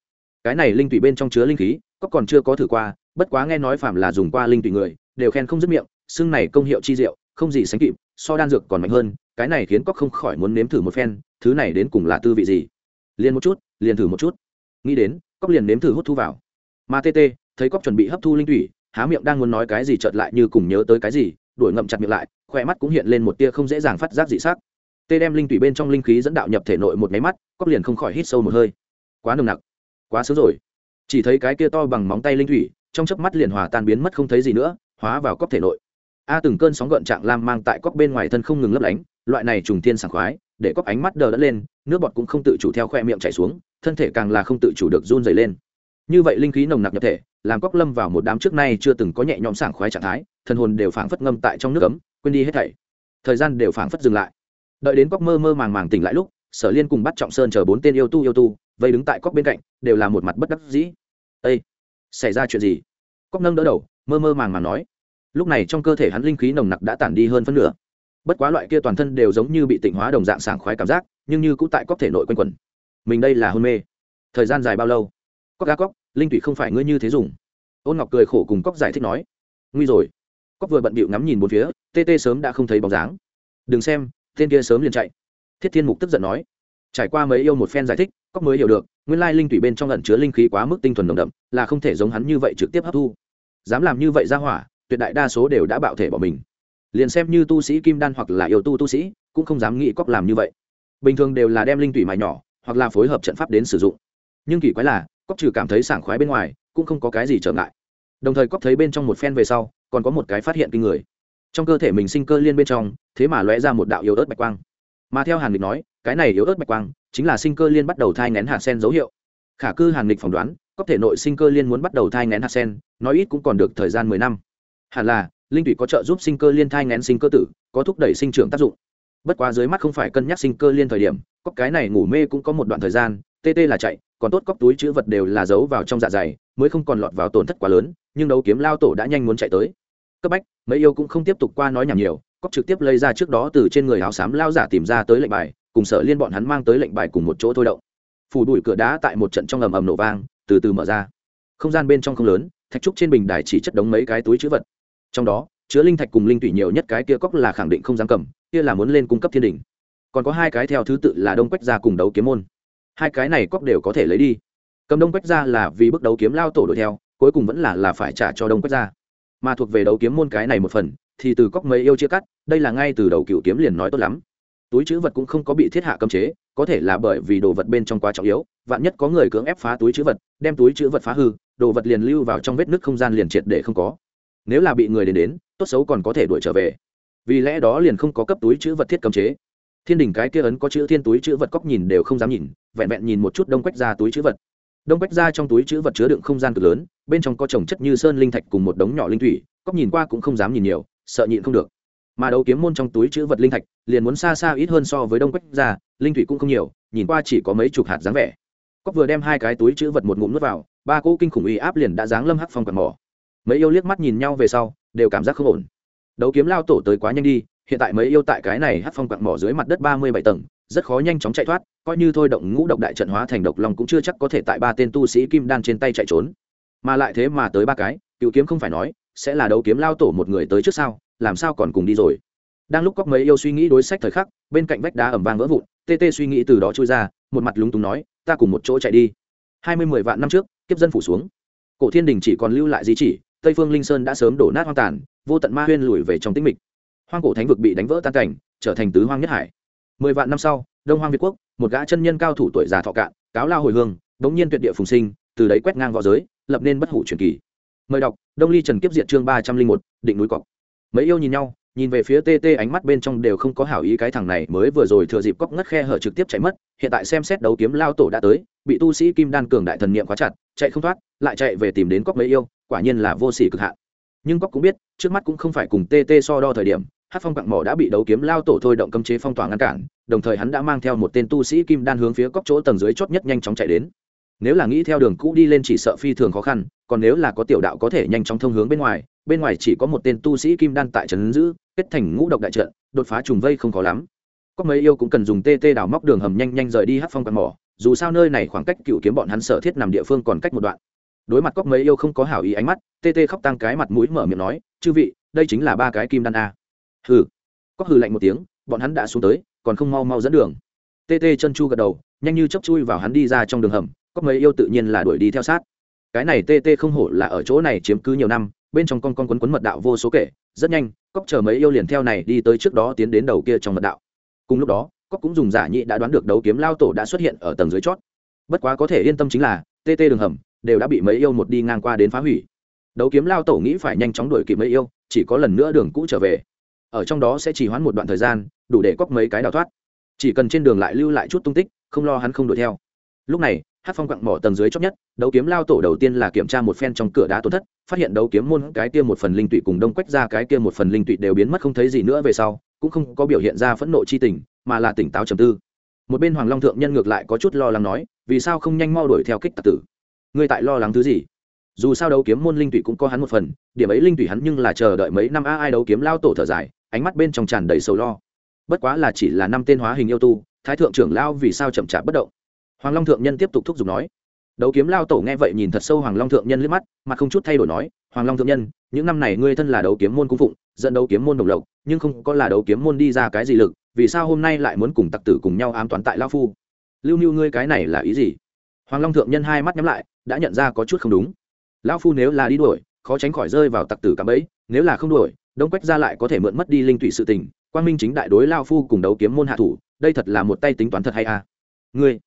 Speaker 1: cái này linh tụy bên trong chứa linh khí cóc còn chưa có thử qua, bất quá nghe nói phạm là dùng qua linh tụy người, đều khen không dứt miệng xương này công hiệu chi diệu, không gì sánh kịp, so đan dược còn mạnh hơn, cái này khiến cóc không khỏi muốn nếm thử một phen, thứ này đến cùng là tư vị gì? Liền một chút, liền thử một chút. Nghĩ đến cóc liền nếm thử hút thu vào. Mà tê tê, thấy cóc chuẩn bị hấp thu linh thủy há miệng đang muốn nói cái gì chợt lại như cùng nhớ tới cái gì, đuổi ngậm chặt miệng lại khoe mắt cũng hiện lên một tia không dễ dàng phát giác dị sắc. Tê đem linh tủy bên trong linh khí dẫn đạo nhập thể nội một máy mắt cóc liền không khỏi hít sâu một hơi. Quá nồng nặc quá sớm rồi. Chỉ thấy cái kia to bằng móng tay linh thủy, trong chớp mắt liền hòa tan biến mất không thấy gì nữa, hóa vào cóc thể nội. A từng cơn sóng gợn trạng lam mang tại cóc bên ngoài thân không ngừng lấp lánh, loại này trùng thiên sảng khoái, để cóc ánh mắt đờ đẫn lên, nước bọt cũng không tự chủ theo khoe miệng chảy xuống, thân thể càng là không tự chủ được run dày lên. Như vậy linh khí nồng nặc nhập thể, làm cóc lâm vào một đám trước nay chưa từng có nhẹ nhõm sảng khoái trạng thái thần hồn đều phảng phất ngâm tại trong nước ấm, quên đi hết thảy. Thời gian đều phảng phất dừng lại. Đợi đến cóc mơ mơ màng màng tỉnh lại lúc, sở liên cùng bắt trọng sơn chờ bốn tên yêu tu yêu tu vây đứng tại cóc bên cạnh, đều là một mặt bất đắc dĩ. Ây xảy ra chuyện gì? Cóc nâng đỡ đầu, mơ mơ màng màng nói. Lúc này trong cơ thể hắn linh khí nồng nặc đã tản đi hơn phân nửa. Bất quá loại kia toàn thân đều giống như bị tịnh hóa đồng dạng sảng khoái cảm giác, nhưng như cũng tại cóc thể nội quanh quẩn. Mình đây là hôn mê. Thời gian dài bao lâu? Cóc ga cóc, linh thủy không phải ngươi như thế dùng. Ôn ngọc cười khổ cùng cóc giải thích nói. Nguy rồi. Cóc vừa bận bịu ngắm nhìn một phía, tê tê sớm đã không thấy bóng dáng. Đừng xem, tên kia sớm liền chạy. Thiết thiên mục tức giận nói trải qua mấy yêu một phen giải thích cóc mới hiểu được, nguyên lai linh thủy bên trong lẩn chứa linh khí quá mức tinh thuần nồng đậm, là không thể giống hắn như vậy trực tiếp hấp thu. Dám làm như vậy ra hỏa, tuyệt đại đa số đều đã bạo thể bỏ mình. Liền xem như tu sĩ kim đan hoặc là yêu tu tu sĩ, cũng không dám nghĩ cóc làm như vậy. Bình thường đều là đem linh thủy mài nhỏ, hoặc là phối hợp trận pháp đến sử dụng. Nhưng kỳ quái là cóc trừ cảm thấy sảng khoái bên ngoài, cũng không có cái gì trở ngại. Đồng thời cóc thấy bên trong một phen về sau, còn có một cái phát hiện kinh người. Trong cơ thể mình sinh cơ liên bên trong, thế mà lóe ra một đạo yếu ớt bạch quang mà theo hàn lịch nói, cái này yếu ớt bạch quang, chính là sinh cơ liên bắt đầu thai ngén hạt sen dấu hiệu. Khả cư hàn lịch phỏng đoán, có thể nội sinh cơ liên muốn bắt đầu thai ngén hạt sen, nói ít cũng còn được thời gian mười năm. Hẳn là, linh thủy có trợ giúp sinh cơ liên thai ngén sinh cơ tử, có thúc đẩy sinh trưởng tác dụng. Bất quá dưới mắt không phải cân nhắc sinh cơ liên thời điểm, có cái này ngủ mê cũng có một đoạn thời gian, tê tê là chạy, còn tốt cóc túi chữ vật đều là giấu vào trong dạ dày, mới không còn lọt vào tổn thất quá lớn, nhưng đấu kiếm lao tổ đã nhanh muốn chạy tới. Cấp bách, mấy yêu cũng không tiếp tục qua nói nhảm nhiều cóc trực tiếp lấy ra trước đó từ trên người áo xám lao giả tìm ra tới lệnh bài, cùng sở liên bọn hắn mang tới lệnh bài cùng một chỗ thôi động. Phủ đuổi cửa đá tại một trận trong ầm ầm nổ vang, từ từ mở ra. Không gian bên trong không lớn, thạch trúc trên bình đài chỉ chất đống mấy cái túi chữ vật. Trong đó, chứa linh thạch cùng linh tủy nhiều nhất cái kia cóc là khẳng định không dám cầm, kia là muốn lên cung cấp thiên đỉnh. Còn có hai cái theo thứ tự là đông quách ra cùng đấu kiếm môn. Hai cái này cóc đều có thể lấy đi. Cầm đông quách ra là vì bước đấu kiếm lao tổ đuổi theo, cuối cùng vẫn là là phải trả cho đông quách ra mà thuộc về đấu kiếm môn cái này một phần thì từ cóc mấy yêu chia cắt, đây là ngay từ đầu cựu kiếm liền nói tốt lắm. Túi chữ vật cũng không có bị thiết hạ cấm chế, có thể là bởi vì đồ vật bên trong quá trọng yếu, vạn nhất có người cưỡng ép phá túi chữ vật, đem túi chữ vật phá hư, đồ vật liền lưu vào trong vết nứt không gian liền triệt để không có. Nếu là bị người đến đến, tốt xấu còn có thể đuổi trở về. Vì lẽ đó liền không có cấp túi chữ vật thiết cấm chế. Thiên đình cái kia ấn có chữ thiên túi chữ vật cóc nhìn đều không dám nhìn, vẹn vẹn nhìn một chút đông quách ra túi chữ vật. Đông quách ra trong túi chữ vật chứa đựng không gian cực lớn, bên trong có trồng chất như sơn linh thạch cùng một đống nhỏ linh thủy cóc nhìn qua cũng không dám nhìn nhiều sợ nhịn không được. Mà đấu kiếm môn trong túi chữ vật linh thạch liền muốn xa xa ít hơn so với đông quách ra, linh thủy cũng không nhiều, nhìn qua chỉ có mấy chục hạt dáng vẻ. Cóc vừa đem hai cái túi chữ vật một ngụm nước vào, ba cỗ kinh khủng uy áp liền đã giáng lâm hắc phong quạt mỏ. Mấy yêu liếc mắt nhìn nhau về sau, đều cảm giác không ổn. Đấu kiếm lao tổ tới quá nhanh đi, hiện tại mấy yêu tại cái này hắc phong quạt mỏ dưới mặt đất ba mươi bảy tầng, rất khó nhanh chóng chạy thoát, coi như thôi động ngũ độc đại trận hóa thành độc long cũng chưa chắc có thể tại ba tên tu sĩ kim đan trên tay chạy trốn. Mà lại thế mà tới ba cái, cựu kiếm không phải nói sẽ là đấu kiếm lao tổ một người tới trước sau làm sao còn cùng đi rồi? Đang lúc cóc mấy yêu suy nghĩ đối sách thời khắc, bên cạnh vách đá ẩm vang vỡ vụn, tê tê suy nghĩ từ đó trôi ra, một mặt lúng túng nói, ta cùng một chỗ chạy đi. Hai mươi mười vạn năm trước, kiếp dân phủ xuống. Cổ thiên đình chỉ còn lưu lại di chỉ, tây phương linh sơn đã sớm đổ nát hoang tàn, vô tận ma huyên lùi về trong tĩnh mịch. Hoang cổ thánh vực bị đánh vỡ tan cảnh, trở thành tứ hoang nhất hải. Mười vạn năm sau, đông hoang việt quốc, một gã chân nhân cao thủ tuổi già thọ cạn, cáo lao hồi hương đống nhiên tuyệt địa phùng sinh, từ đấy quét ngang v õ giới, lập nên bất hủ truyền kỳ mời đọc, đông ly trần kiếp diện chương ba trăm linh một, định núi cọc. Mấy yêu nhìn nhau, nhìn về phía tt ánh mắt bên trong đều không có hảo ý cái thằng này mới vừa rồi thừa dịp cóc ngất khe hở trực tiếp chạy mất, hiện tại xem xét đấu kiếm lao tổ đã tới, bị tu sĩ kim đan cường đại thần niệm khóa chặt, chạy không thoát, lại chạy về tìm đến cóc mấy yêu, quả nhiên là vô sỉ cực hạn. Nhưng cóc cũng biết, trước mắt cũng không phải cùng tt so đo thời điểm hát phong cặn mỏ đã bị đấu kiếm lao tổ thôi động cấm chế phong tỏa ngăn cản, đồng thời hắn đã mang theo một tên tu sĩ kim đan hướng phía cóc chỗ tầng dưới chót nhất nhanh chóng chạy đến nếu là nghĩ theo đường cũ đi lên chỉ sợ phi thường khó khăn, còn nếu là có tiểu đạo có thể nhanh chóng thông hướng bên ngoài bên ngoài chỉ có một tên tu sĩ kim đan tại trấn giữ, kết thành ngũ độc đại trận, đột phá trùng vây không khó lắm. Có mấy yêu cũng cần dùng tê tê đào móc đường hầm nhanh nhanh rời đi hát phong quạt mỏ, dù sao nơi này khoảng cách cựu kiếm bọn hắn sở thiết nằm địa phương còn cách một đoạn. Đối mặt cóc mấy yêu không có hảo ý ánh mắt, tê tê khóc tăng cái mặt mũi mở miệng nói, chư vị, đây chính là ba cái kim đan a. Hừ. Cóc hừ lạnh một tiếng, bọn hắn đã xuống tới, còn không mau mau dẫn đường. Tê tê chân chu gật đầu, nhanh như chấp chui vào hắn đi ra trong đường hầm có mấy yêu tự nhiên là đuổi đi theo sát. Cái này tê tê không hổ là ở chỗ này chiếm cứ nhiều năm, bên trong con con quấn quấn mật đạo vô số kể, rất nhanh cóc chờ mấy yêu liền theo này đi tới trước đó tiến đến đầu kia trong mật đạo. Cùng lúc đó cóc cũng dùng giả nhị đã đoán được đấu kiếm lao tổ đã xuất hiện ở tầng dưới chót. Bất quá có thể yên tâm chính là tê tê đường hầm đều đã bị mấy yêu một đi ngang qua đến phá hủy. Đấu kiếm lao tổ nghĩ phải nhanh chóng đuổi kịp mấy yêu, chỉ có lần nữa đường cũ trở về. Ở trong đó sẽ chỉ hoãn một đoạn thời gian, đủ để cóc mấy cái đào thoát. Chỉ cần trên đường lại lưu lại chút tung tích, không lo hắn không đuổi theo. Lúc này hát phong quặng mỏ tầng dưới chót nhất, đấu kiếm lao tổ đầu tiên là kiểm tra một phen trong cửa đá tổn thất, phát hiện đấu kiếm môn cái kia một phần linh tụy cùng đông quách ra cái kia một phần linh tụy đều biến mất không thấy gì nữa về sau, cũng không có biểu hiện ra phẫn nộ chi tình, mà là tỉnh táo trầm tư. Một bên hoàng long thượng nhân ngược lại có chút lo lắng nói, vì sao không nhanh mau đuổi theo kích tặc tử? Ngươi tại lo lắng thứ gì? Dù sao đấu kiếm môn linh tụy cũng có hắn một phần, điểm ấy linh tụy hắn nhưng là chờ đợi mấy năm a ai đấu kiếm lao tổ thở dài, ánh mắt bên trong tràn đầy sầu lo. Bất quá là chỉ là năm tên hóa hình yêu tu, thái thượng trưởng lao vì sao chậm chạp bất động? Hoàng long thượng nhân tiếp tục thúc giục nói. Đấu kiếm lao tổ nghe vậy nhìn thật sâu hoàng long thượng nhân liếc mắt mà không chút thay đổi nói, hoàng long thượng nhân, những năm này ngươi thân là đấu kiếm môn cung phụng, dẫn đấu kiếm môn đồng lộc, nhưng không có là đấu kiếm môn đi ra cái gì lực, vì sao hôm nay lại muốn cùng tặc tử cùng nhau ám toán tại lao phu? Lưu mưu ngươi cái này là ý gì? Hoàng long thượng nhân hai mắt nhắm lại, đã nhận ra có chút không đúng. Lao phu nếu là đi đuổi, khó tránh khỏi rơi vào tặc tử cạm bẫy, nếu là không đuổi, đông quách ra lại có thể mượn mất đi linh tụy sự tình, quang minh chính đại đối lao phu cùng đấu kiếm môn hạ thủ, đây thật là một tay tính toán thật hay à? Ngươi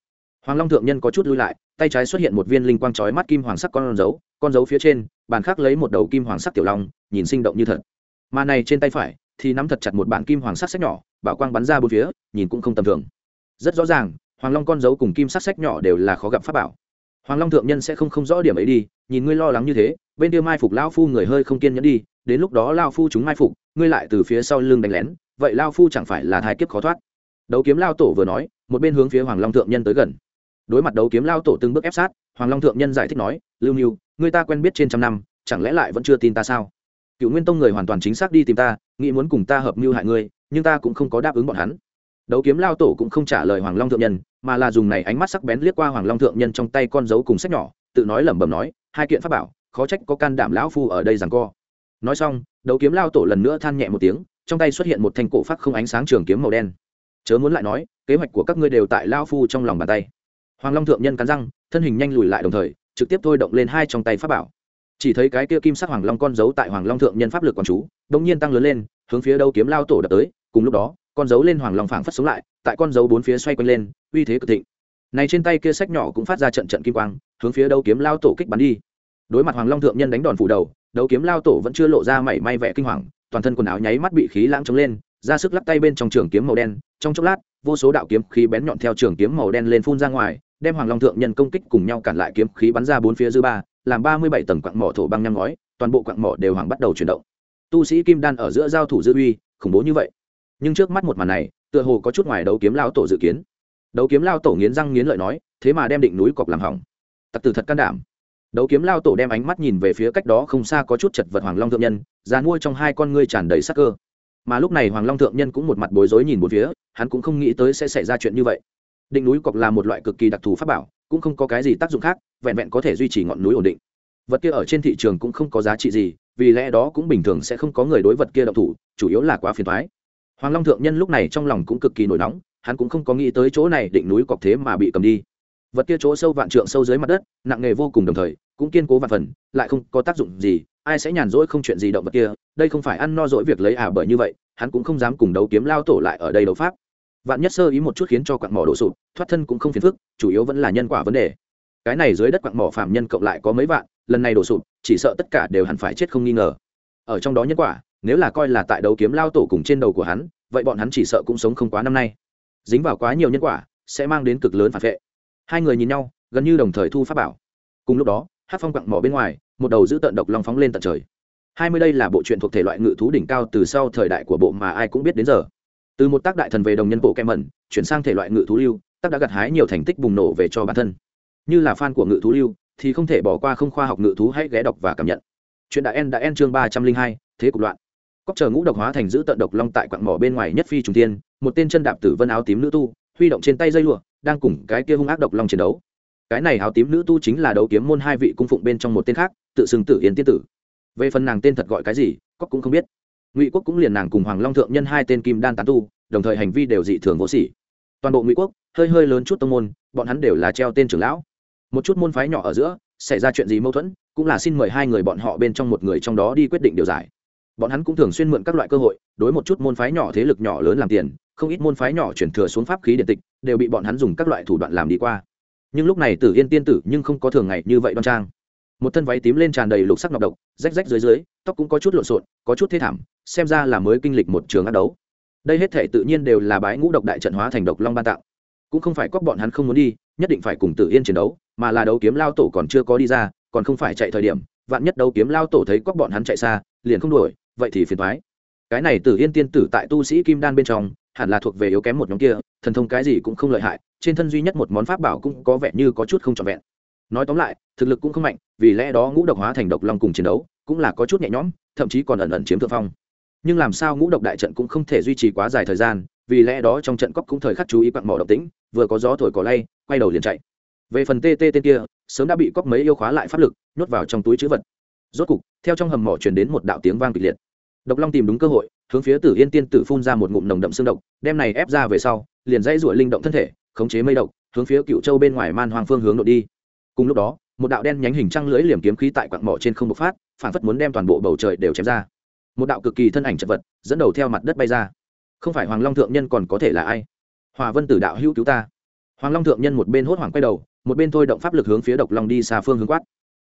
Speaker 1: hoàng long thượng nhân có chút lui lại, tay trái xuất hiện một viên linh quang chói mắt kim hoàng sắc con dấu con dấu phía trên, bàn khác lấy một đầu kim hoàng sắc tiểu long, nhìn sinh động như thật. Mà này trên tay phải thì nắm thật chặt một bản kim hoàng sắc sách nhỏ, bảo quang bắn ra bốn phía, nhìn cũng không tầm thường. Rất rõ ràng, hoàng long con dấu cùng kim sắc sách nhỏ đều là khó gặp pháp bảo. Hoàng long thượng nhân sẽ không không rõ điểm ấy đi, nhìn ngươi lo lắng như thế, bên kia mai phục lao phu người hơi không kiên nhẫn đi, đến lúc đó lao phu chúng mai phục, ngươi lại từ phía sau lưng đánh lén, vậy lao phu chẳng phải là thái kiếp khó thoát. Đấu kiếm lao tổ vừa nói, một bên hướng phía hoàng long thượng nhân tới gần đối mặt đấu kiếm lao tổ từng bước ép sát, hoàng long thượng nhân giải thích nói, lưu mưu người ta quen biết trên trăm năm, chẳng lẽ lại vẫn chưa tin ta sao? Cựu nguyên tông người hoàn toàn chính xác đi tìm ta, nghĩ muốn cùng ta hợp mưu hại ngươi, nhưng ta cũng không có đáp ứng bọn hắn. Đấu kiếm lao tổ cũng không trả lời hoàng long thượng nhân, mà là dùng này ánh mắt sắc bén liếc qua hoàng long thượng nhân trong tay con dấu cùng sách nhỏ, tự nói lẩm bẩm nói, hai kiện pháp bảo, khó trách có can đảm lão phu ở đây rằng co. Nói xong, đấu kiếm lao tổ lần nữa than nhẹ một tiếng, trong tay xuất hiện một thanh cổ phát không ánh sáng trường kiếm màu đen. Chớ muốn lại nói, kế hoạch của các ngươi đều tại lao phu trong lòng bàn tay hoàng long thượng nhân cắn răng, thân hình nhanh lùi lại đồng thời, trực tiếp thôi động lên hai trong tay pháp bảo. Chỉ thấy cái kia kim sắc hoàng long con dấu tại hoàng long thượng nhân pháp lực quán chú đông nhiên tăng lớn lên, hướng phía đâu kiếm lao tổ đập tới, cùng lúc đó, con dấu lên hoàng long phảng phất sống lại, tại con dấu bốn phía xoay quanh lên, uy thế cực thịnh. Này trên tay kia sách nhỏ cũng phát ra trận trận kim quang, hướng phía đâu kiếm lao tổ kích bắn đi. Đối mặt hoàng long thượng nhân đánh đòn phủ đầu đấu kiếm lao tổ vẫn chưa lộ ra mảy may vẻ kinh hoàng, toàn thân quần áo nháy mắt bị khí lãng trống lên, ra sức lắc tay bên trong trường kiếm màu đen, trong chốc lát, vô số đạo kiếm khí bén nhọn theo trường kiếm màu đen lên phun ra ngoài đem hoàng long thượng nhân công kích cùng nhau cản lại kiếm khí bắn ra bốn phía dư ba, làm ba mươi bảy tầng quặng mỏ thổ băng nhăm ngói, toàn bộ quặng mỏ đều hoàng bắt đầu chuyển động. Tu sĩ kim đan ở giữa giao thủ dư uy, khủng bố như vậy. Nhưng trước mắt một màn này, tựa hồ có chút ngoài đấu kiếm lao tổ dự kiến. Đấu kiếm lao tổ nghiến răng nghiến lợi nói, thế mà đem định núi cọc làm hỏng. Tặc tử thật can đảm. Đấu kiếm lao tổ đem ánh mắt nhìn về phía cách đó không xa có chút chật vật hoàng long thượng nhân, già nuôi trong hai con ngươi tràn đầy sắc cơ. Mà lúc này hoàng long thượng nhân cũng một mặt bối rối nhìn một phía, hắn cũng không nghĩ tới sẽ xảy ra chuyện như vậy định núi cọc là một loại cực kỳ đặc thù pháp bảo, cũng không có cái gì tác dụng khác, vẹn vẹn có thể duy trì ngọn núi ổn định. Vật kia ở trên thị trường cũng không có giá trị gì, vì lẽ đó cũng bình thường sẽ không có người đối vật kia động thủ, chủ yếu là quá phiền thoái hoàng long thượng nhân lúc này trong lòng cũng cực kỳ nổi nóng, hắn cũng không có nghĩ tới chỗ này định núi cọc thế mà bị cầm đi. Vật kia chỗ sâu vạn trượng sâu dưới mặt đất, nặng nghề vô cùng đồng thời, cũng kiên cố vạn phần, lại không có tác dụng gì, ai sẽ nhàn rỗi không chuyện gì động vật kia, đây không phải ăn no dỗi việc lấy à bởi như vậy, hắn cũng không dám cùng đấu kiếm lao tổ lại ở đây đấu pháp vạn nhất sơ ý một chút khiến cho quặng mỏ đổ sụp, thoát thân cũng không phiền phức, chủ yếu vẫn là nhân quả vấn đề. Cái này dưới đất quặng mỏ phạm nhân cộng lại có mấy vạn, lần này đổ sụp, chỉ sợ tất cả đều hẳn phải chết không nghi ngờ. Ở trong đó nhân quả, nếu là coi là tại đấu kiếm lao tổ cùng trên đầu của hắn, vậy bọn hắn chỉ sợ cũng sống không quá năm nay. Dính vào quá nhiều nhân quả, sẽ mang đến cực lớn phản vệ. Hai người nhìn nhau, gần như đồng thời thu pháp bảo. Cùng lúc đó, hát phong quặng mỏ bên ngoài, một đầu giữ tận độc long phóng lên tận trời. Hai mươi đây là bộ truyện thuộc thể loại ngự thú đỉnh cao từ sau thời đại của bộ mà ai cũng biết đến giờ từ một tác đại thần về đồng nhân bộ kem mẩn, chuyển sang thể loại ngự thú lưu, tác đã gặt hái nhiều thành tích bùng nổ về cho bản thân. Như là fan của ngự thú lưu, thì không thể bỏ qua không khoa học ngự thú hãy ghé đọc và cảm nhận. Chuyện đại en đã en chương ba trăm linh hai, thế cục loạn. Cóc chờ ngũ độc hóa thành giữ tận độc long tại quặng mỏ bên ngoài nhất phi trùng tiên một tên chân đạp tử vân áo tím nữ tu, huy động trên tay dây lụa, đang cùng cái kia hung ác độc long chiến đấu. Cái này áo tím nữ tu chính là đấu kiếm môn hai vị cung phụng bên trong một tên khác, tự xưng tử yến tiên tử. Về phần nàng tên thật gọi cái gì cóc cũng không biết ngụy quốc cũng liền nàng cùng hoàng long thượng nhân hai tên kim đan tán tu, đồng thời hành vi đều dị thường vô sỉ. Toàn bộ ngụy quốc, hơi hơi lớn chút tông môn, bọn hắn đều là treo tên trưởng lão. Một chút môn phái nhỏ ở giữa, xảy ra chuyện gì mâu thuẫn, cũng là xin mời hai người bọn họ bên trong một người trong đó đi quyết định điều giải. Bọn hắn cũng thường xuyên mượn các loại cơ hội, đối một chút môn phái nhỏ thế lực nhỏ lớn làm tiền, không ít môn phái nhỏ chuyển thừa xuống pháp khí điện tịch, đều bị bọn hắn dùng các loại thủ đoạn làm đi qua. Nhưng lúc này tử yên tiên tử nhưng không có thường ngày như vậy đoan trang. Một thân váy tím lên tràn đầy lục sắc ngọc độc, rách rách dưới dưới, tóc cũng có chút lộn xộn, có chút thê thảm xem ra là mới kinh lịch một trường ác đấu. Đây hết thể tự nhiên đều là bái ngũ độc đại trận hóa thành độc long ban tạo cũng không phải có bọn hắn không muốn đi, nhất định phải cùng tử yên chiến đấu, mà là đấu kiếm lao tổ còn chưa có đi ra, còn không phải chạy thời điểm, vạn nhất đấu kiếm lao tổ thấy quắc bọn hắn chạy xa, liền không đuổi, vậy thì phiền thoái cái này tử yên tiên tử tại tu sĩ kim đan bên trong, hẳn là thuộc về yếu kém một nhóm kia, thần thông cái gì cũng không lợi hại, trên thân duy nhất một món pháp bảo cũng có vẻ như có chút không trọn vẹn. Nói tóm lại, thực lực cũng không mạnh, vì lẽ đó ngũ độc hóa thành độc long cùng chiến đấu, cũng là có chút nhẹ nhõm, thậm chí còn ẩn ẩn chiếm thượng phong nhưng làm sao ngũ độc đại trận cũng không thể duy trì quá dài thời gian, vì lẽ đó trong trận cóc cũng thời khắc chú ý quặng mỏ độc tĩnh, vừa có gió thổi cỏ lay, quay đầu liền chạy. Về phần tt tên kia, sớm đã bị cóc mấy yêu khóa lại pháp lực, nhốt vào trong túi chữ vật. Rốt cục, theo trong hầm mỏ truyền đến một đạo tiếng vang kịch liệt. Độc long tìm đúng cơ hội, hướng phía tử yên tiên tử phun ra một ngụm nồng đậm xương độc, đem này ép ra về sau, liền dãy ruổi linh động thân thể, khống chế mây độc, hướng phía cựu châu bên ngoài man hoàng phương hướng nội đi. Cùng lúc đó, một đạo đen nhánh hình trăng lưỡi liềm kiếm khí tại quặng mỏ trên không bộc phát, phản phất muốn đem toàn bộ bầu trời đều chém ra một đạo cực kỳ thân ảnh chật vật, dẫn đầu theo mặt đất bay ra. Không phải hoàng long thượng nhân còn có thể là ai? Hòa vân tử đạo hữu cứu ta. Hoàng long thượng nhân một bên hốt hoảng quay đầu, một bên thôi động pháp lực hướng phía độc long đi xa phương hướng quát.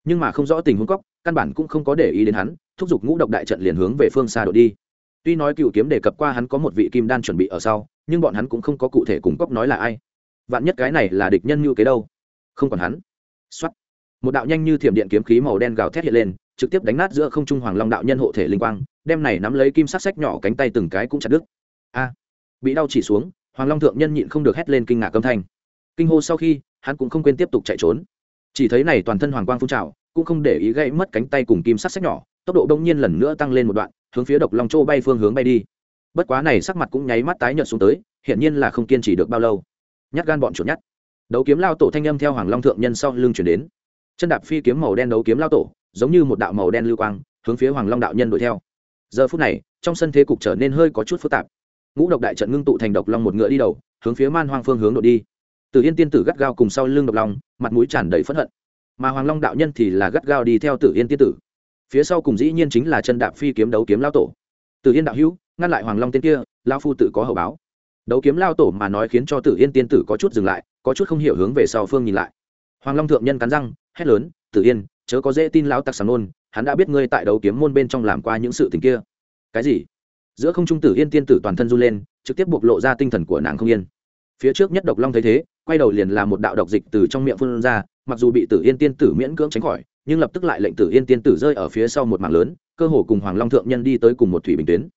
Speaker 1: Nhưng mà không rõ tình huống cóc căn bản cũng không có để ý đến hắn, thúc giục ngũ độc đại trận liền hướng về phương xa đội đi. Tuy nói cựu kiếm đề cập qua hắn có một vị kim đan chuẩn bị ở sau, nhưng bọn hắn cũng không có cụ thể cùng cóc nói là ai. Vạn nhất cái này là địch nhân như kế đâu? Không còn hắn. Xuất một đạo nhanh như thiểm điện kiếm khí màu đen gào thét hiện lên trực tiếp đánh nát giữa không trung hoàng long đạo nhân hộ thể linh quang, đem này nắm lấy kim sắc sách nhỏ cánh tay từng cái cũng chặt đứt. A, bị đau chỉ xuống, hoàng long thượng nhân nhịn không được hét lên kinh ngạc âm thanh. Kinh hô sau khi, hắn cũng không quên tiếp tục chạy trốn. Chỉ thấy này toàn thân hoàng quang phun trào, cũng không để ý gãy mất cánh tay cùng kim sắc sách nhỏ, tốc độ đông nhiên lần nữa tăng lên một đoạn, hướng phía độc long châu bay phương hướng bay đi. Bất quá này sắc mặt cũng nháy mắt tái nhợt xuống tới, hiển nhiên là không kiên trì được bao lâu. Nhát gan bọn chuột nhát. Đấu kiếm lao tổ thanh âm theo hoàng long thượng nhân sau lưng chuyển đến chân đạp phi kiếm màu đen đấu kiếm lao tổ, giống như một đạo màu đen lưu quang, hướng phía hoàng long đạo nhân đuổi theo. Giờ phút này, trong sân thế cục trở nên hơi có chút phức tạp. Ngũ độc đại trận ngưng tụ thành độc long một ngựa đi đầu, hướng phía man hoang phương hướng đội đi. Từ yên tiên tử gắt gao cùng sau lưng độc long, mặt mũi tràn đầy phẫn hận. Mà hoàng long đạo nhân thì là gắt gao đi theo tử yên tiên tử. Phía sau cùng dĩ nhiên chính là chân đạp phi kiếm đấu kiếm lao tổ. Tử yên đạo hữu, ngăn lại hoàng long tiên kia lao phu tự có hậu báo. Đấu kiếm lao tổ mà nói khiến cho tử yên tiên tử có chút dừng lại, có chút không hiểu hướng về sau phương nhìn lại. Hoàng long thượng nhân cắn răng hét lớn, tử yên, chớ có dễ tin lão tặc sàng nôn, hắn đã biết ngươi tại đấu kiếm môn bên trong làm qua những sự tình kia. Cái gì? Giữa không trung tử yên tiên tử toàn thân run lên, trực tiếp bộc lộ ra tinh thần của nàng không yên. Phía trước nhất độc long thấy thế, quay đầu liền là một đạo độc dịch từ trong miệng phun ra, mặc dù bị tử yên tiên tử miễn cưỡng tránh khỏi, nhưng lập tức lại lệnh tử yên tiên tử rơi ở phía sau một mảng lớn, cơ hồ cùng hoàng long thượng nhân đi tới cùng một thủy bình tuyến.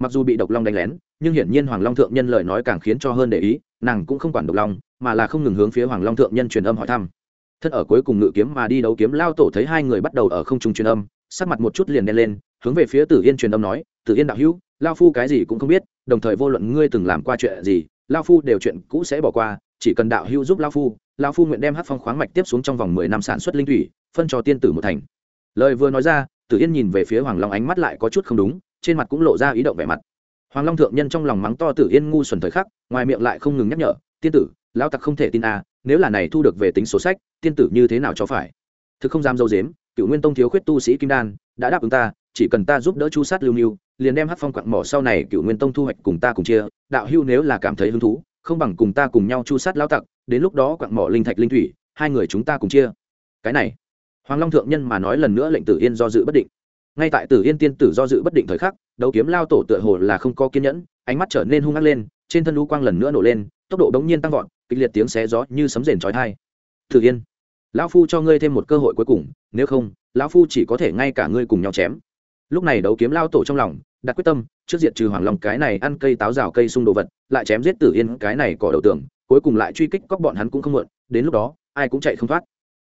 Speaker 1: Mặc dù bị độc long đánh lén, nhưng hiển nhiên hoàng long thượng nhân lời nói càng khiến cho hơn để ý, nàng cũng không quản độc long, mà là không ngừng hướng phía hoàng long thượng nhân truyền âm hỏi thăm thân ở cuối cùng ngự kiếm mà đi đấu kiếm, lao tổ thấy hai người bắt đầu ở không trung truyền âm, sắc mặt một chút liền đen lên, hướng về phía tử yên truyền âm nói, tử yên đạo hữu, lao phu cái gì cũng không biết, đồng thời vô luận ngươi từng làm qua chuyện gì, lao phu đều chuyện cũ sẽ bỏ qua, chỉ cần đạo hữu giúp lao phu lao phu nguyện đem hát phong khoáng mạch tiếp xuống trong vòng mười năm sản xuất linh thủy, phân cho tiên tử một thành. Lời vừa nói ra, tử yên nhìn về phía hoàng long ánh mắt lại có chút không đúng, trên mặt cũng lộ ra ý động vẻ mặt. Hoàng long thượng nhân trong lòng mắng to tử yên ngu xuẩn thời khắc, ngoài miệng lại không ngừng nhắc nhở, tiên tử lão tặc không thể tin à nếu là này thu được về tính số sách, tiên tử như thế nào cho phải? Thực không dám dâu dếm, cựu nguyên tông thiếu khuyết tu sĩ kim đan, đã đáp ứng ta, chỉ cần ta giúp đỡ chu sát lưu mưu liền đem hát phong quặng mỏ sau này cựu nguyên tông thu hoạch cùng ta cùng chia, đạo hưu nếu là cảm thấy hứng thú, không bằng cùng ta cùng nhau chu sát lao tặc, đến lúc đó quặng mỏ linh thạch linh thủy, hai người chúng ta cùng chia. Cái này, hoàng long thượng nhân mà nói lần nữa lệnh tử yên do dự bất định. Ngay tại tử yên tiên tử do dự bất định thời khắc, đấu kiếm lao tổ tựa hồ là không có kiên nhẫn, ánh mắt trở nên hung ác lên, trên thân lũ quang lần nữa nổ lên, tốc độ bỗng nhiên tăng vọt kịch liệt tiếng xé gió như sấm rền trói thai tử yên, lão phu cho ngươi thêm một cơ hội cuối cùng, nếu không, lão phu chỉ có thể ngay cả ngươi cùng nhau chém. Lúc này đấu kiếm lao tổ trong lòng, đặt quyết tâm, trước diện trừ hoàng long cái này ăn cây táo rào cây xung đồ vật, lại chém giết tử yên cái này cỏ đầu tường, cuối cùng lại truy kích cóc bọn hắn cũng không muộn, đến lúc đó, ai cũng chạy không thoát.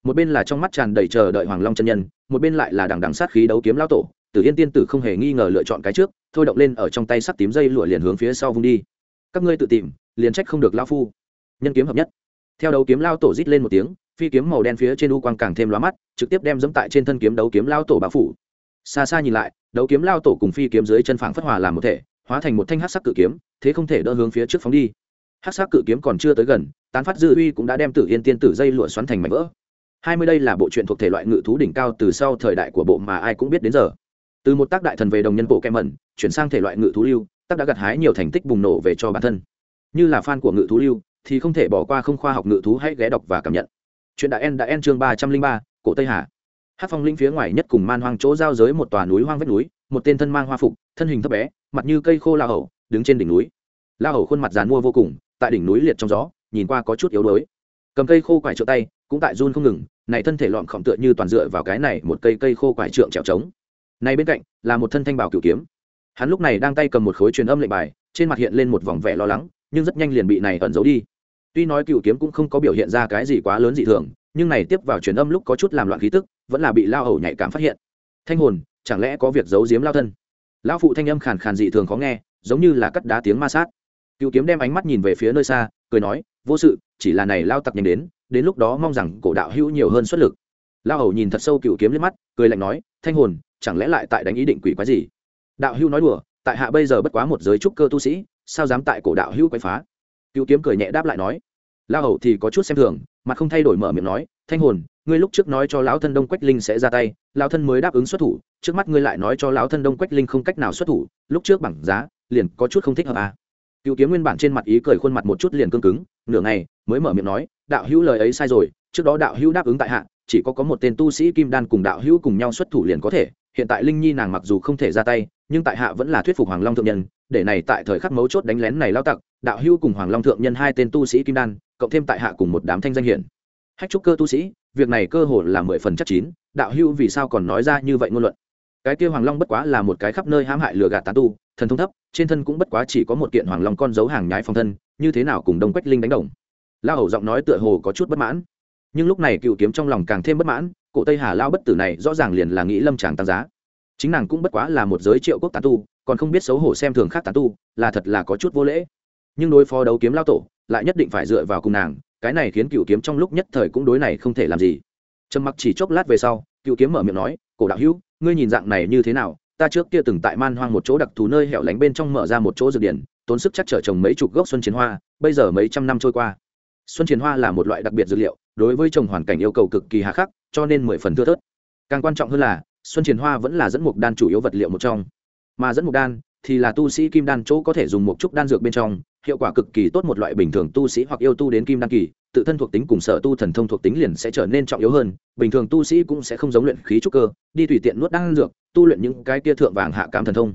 Speaker 1: Một bên là trong mắt tràn đầy chờ đợi hoàng long chân nhân, một bên lại là đằng đằng sát khí đấu kiếm lao tổ, tử yên tiên tử không hề nghi ngờ lựa chọn cái trước, thôi động lên ở trong tay sắt tím dây lụa liền hướng phía sau vung đi. Các ngươi tự tìm, liền trách không được lao phu nhân kiếm hợp nhất. Theo đấu kiếm lao tổ rít lên một tiếng, phi kiếm màu đen phía trên u quang càng thêm lóa mắt, trực tiếp đem dẫm tại trên thân kiếm đấu kiếm lao tổ bao phủ. Xa xa nhìn lại, đấu kiếm lao tổ cùng phi kiếm dưới chân phẳng phất hòa làm một thể, hóa thành một thanh hát sắc cự kiếm, thế không thể đỡ hướng phía trước phóng đi. Hát sắc cự kiếm còn chưa tới gần, tán phát dư uy cũng đã đem tử yên tiên tử dây lụa xoắn thành mảnh vỡ. Hai mươi đây là bộ truyện thuộc thể loại ngự thú đỉnh cao từ sau thời đại của bộ mà ai cũng biết đến giờ. Từ một tác đại thần về đồng nhân bộ kem mẩn, chuyển sang thể loại ngự thú lưu, tác đã gặt hái nhiều thành tích bùng nổ về cho bản thân. Như là fan của ngự thú lưu thì không thể bỏ qua không khoa học ngự thú hãy ghé đọc và cảm nhận. Chuyện đã en đã en chương ba trăm linh ba, cổ tây hà. Hát phong linh phía ngoài nhất cùng man hoang chỗ giao giới một tòa núi hoang vách núi, một tên thân mang hoa phục, thân hình thấp bé, mặt như cây khô la hầu, đứng trên đỉnh núi. La hầu khuôn mặt dàn mua vô cùng, tại đỉnh núi liệt trong gió, nhìn qua có chút yếu đuối. Cầm cây khô quải trượng tay, cũng tại run không ngừng, này thân thể lọn khổng tựa như toàn dựa vào cái này một cây cây khô quải trượng trèo trống. Này bên cạnh, là một thân thanh bảo cửu kiếm. Hắn lúc này đang tay cầm một khối truyền âm lệnh bài, trên mặt hiện lên một vòng vẻ lo lắng, nhưng rất nhanh liền bị này ẩn giấu đi tuy nói cựu kiếm cũng không có biểu hiện ra cái gì quá lớn dị thường, nhưng này tiếp vào truyền âm lúc có chút làm loạn khí tức, vẫn là bị lao hầu nhạy cảm phát hiện. Thanh hồn, chẳng lẽ có việc giấu giếm lao thân? Lão phụ thanh âm khàn khàn dị thường khó nghe, giống như là cắt đá tiếng ma sát. Cựu kiếm đem ánh mắt nhìn về phía nơi xa, cười nói, vô sự, chỉ là này lao tặc nhanh đến đến lúc đó mong rằng cổ đạo hữu nhiều hơn xuất lực. Lao hầu nhìn thật sâu cựu kiếm lên mắt, cười lạnh nói, thanh hồn, chẳng lẽ lại tại đánh ý định quỷ quái gì? Đạo hữu nói đùa, tại hạ bây giờ bất quá một giới trúc cơ tu sĩ, sao dám tại cổ đạo hữu quái phá? Cựu kiếm cười nhẹ đáp lại nói la hầu thì có chút xem thường mặt không thay đổi mở miệng nói, thanh hồn, ngươi lúc trước nói cho lão thân đông quách linh sẽ ra tay, lão thân mới đáp ứng xuất thủ, trước mắt ngươi lại nói cho lão thân đông quách linh không cách nào xuất thủ, lúc trước bằng giá, liền có chút không thích hợp à. cựu kiếm nguyên bản trên mặt ý cười khuôn mặt một chút liền cương cứng, nửa ngày mới mở miệng nói, đạo hữu lời ấy sai rồi, trước đó đạo hữu đáp ứng tại hạ, chỉ có có một tên tu sĩ kim đan cùng đạo hữu cùng nhau xuất thủ liền có thể, hiện tại linh nhi nàng mặc dù không thể ra tay, nhưng tại hạ vẫn là thuyết phục hoàng long thượng nhân để này tại thời khắc mấu chốt đánh lén này lao tặc, đạo hưu cùng hoàng long thượng nhân hai tên tu sĩ kim đan, cộng thêm tại hạ cùng một đám thanh danh hiển. Hách trúc cơ tu sĩ, việc này cơ hồ là mười phần chắc chín, đạo hưu vì sao còn nói ra như vậy ngôn luận? Cái kia hoàng long bất quá là một cái khắp nơi hãm hại lừa gạt tán tu, thần thông thấp, trên thân cũng bất quá chỉ có một kiện hoàng long con dấu hàng nhái phong thân, như thế nào cùng đông quách linh đánh đồng? Lao hầu giọng nói tựa hồ có chút bất mãn. Nhưng lúc này cựu kiếm trong lòng càng thêm bất mãn, cổ tây hà lao bất tử này rõ ràng liền là nghĩ lâm tràng tăng giá. Chính nàng cũng bất quá là một giới triệu quốc tán tu còn không biết xấu hổ xem thường khác tán tu, là thật là có chút vô lễ. Nhưng đối phó đấu kiếm lao tổ, lại nhất định phải dựa vào cùng nàng, cái này khiến cựu kiếm trong lúc nhất thời cũng đối này không thể làm gì. Trầm mặc chỉ chốc lát về sau, cựu kiếm mở miệng nói, cổ đạo hữu, ngươi nhìn dạng này như thế nào? Ta trước kia từng tại man hoang một chỗ đặc thù nơi hẻo lánh bên trong mở ra một chỗ dược điển, tốn sức chắc trở trồng mấy chục gốc xuân chiến hoa, bây giờ mấy trăm năm trôi qua. Xuân chiến hoa là một loại đặc biệt dược liệu, đối với trồng hoàn cảnh yêu cầu cực kỳ hà khắc, cho nên mười phần thưa thớt. Càng quan trọng hơn là, xuân chiến hoa vẫn là dẫn mục đan chủ yếu vật liệu một trong mà dẫn mục đan thì là tu sĩ kim đan chỗ có thể dùng một chút đan dược bên trong, hiệu quả cực kỳ tốt một loại bình thường tu sĩ hoặc yêu tu đến kim đan kỳ, tự thân thuộc tính cùng sở tu thần thông thuộc tính liền sẽ trở nên trọng yếu hơn, bình thường tu sĩ cũng sẽ không giống luyện khí trúc cơ, đi tùy tiện nuốt đan dược, tu luyện những cái kia thượng vàng hạ cám thần thông.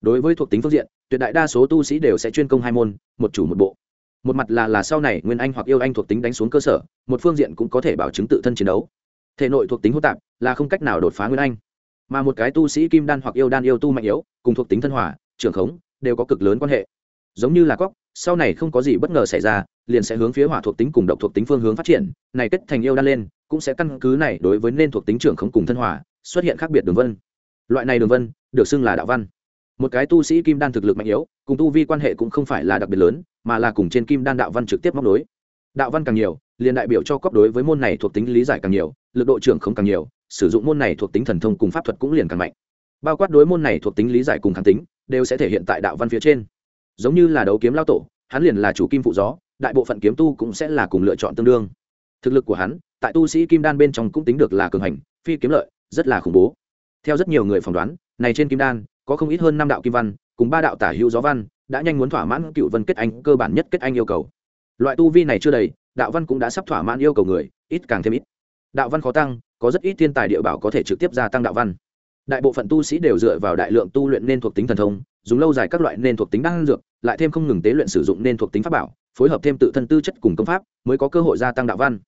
Speaker 1: Đối với thuộc tính phương diện, tuyệt đại đa số tu sĩ đều sẽ chuyên công hai môn, một chủ một bộ. Một mặt là là sau này nguyên anh hoặc yêu anh thuộc tính đánh xuống cơ sở, một phương diện cũng có thể bảo chứng tự thân chiến đấu. Thể nội thuộc tính hô tạp là không cách nào đột phá nguyên anh mà một cái tu sĩ kim đan hoặc yêu đan yêu tu mạnh yếu cùng thuộc tính thân hỏa, trưởng khống đều có cực lớn quan hệ. Giống như là cóc sau này không có gì bất ngờ xảy ra liền sẽ hướng phía hỏa thuộc tính cùng độc thuộc tính phương hướng phát triển này kết thành yêu đan lên cũng sẽ căn cứ này đối với nên thuộc tính trưởng khống cùng thân hỏa xuất hiện khác biệt đường vân. Loại này đường vân được xưng là đạo văn. Một cái tu sĩ kim đan thực lực mạnh yếu cùng tu vi quan hệ cũng không phải là đặc biệt lớn mà là cùng trên kim đan đạo văn trực tiếp móc đối đạo văn càng nhiều liền đại biểu cho cóc đối với môn này thuộc tính lý giải càng nhiều lực độ trưởng không càng nhiều, sử dụng môn này thuộc tính thần thông cùng pháp thuật cũng liền càng mạnh. Bao quát đối môn này thuộc tính lý giải cùng kháng tính, đều sẽ thể hiện tại đạo văn phía trên. Giống như là đấu kiếm lao tổ, hắn liền là chủ kim phụ gió, đại bộ phận kiếm tu cũng sẽ là cùng lựa chọn tương đương. Thực lực của hắn, tại tu sĩ kim đan bên trong cũng tính được là cường hành, phi kiếm lợi, rất là khủng bố. Theo rất nhiều người phỏng đoán, này trên kim đan, có không ít hơn năm đạo kim văn, cùng ba đạo tả hữu gió văn, đã nhanh muốn thỏa mãn cựu vân kết anh, cơ bản nhất kết anh yêu cầu. Loại tu vi này chưa đầy, đạo văn cũng đã sắp thỏa mãn yêu cầu người, ít càng thêm ít đạo văn khó tăng, có rất ít thiên tài địa bảo có thể trực tiếp gia tăng đạo văn. Đại bộ phận tu sĩ đều dựa vào đại lượng tu luyện nên thuộc tính thần thông, dùng lâu dài các loại nên thuộc tính đan dược, lại thêm không ngừng tế luyện sử dụng nên thuộc tính pháp bảo, phối hợp thêm tự thân tư chất cùng công pháp, mới có cơ hội gia tăng đạo văn.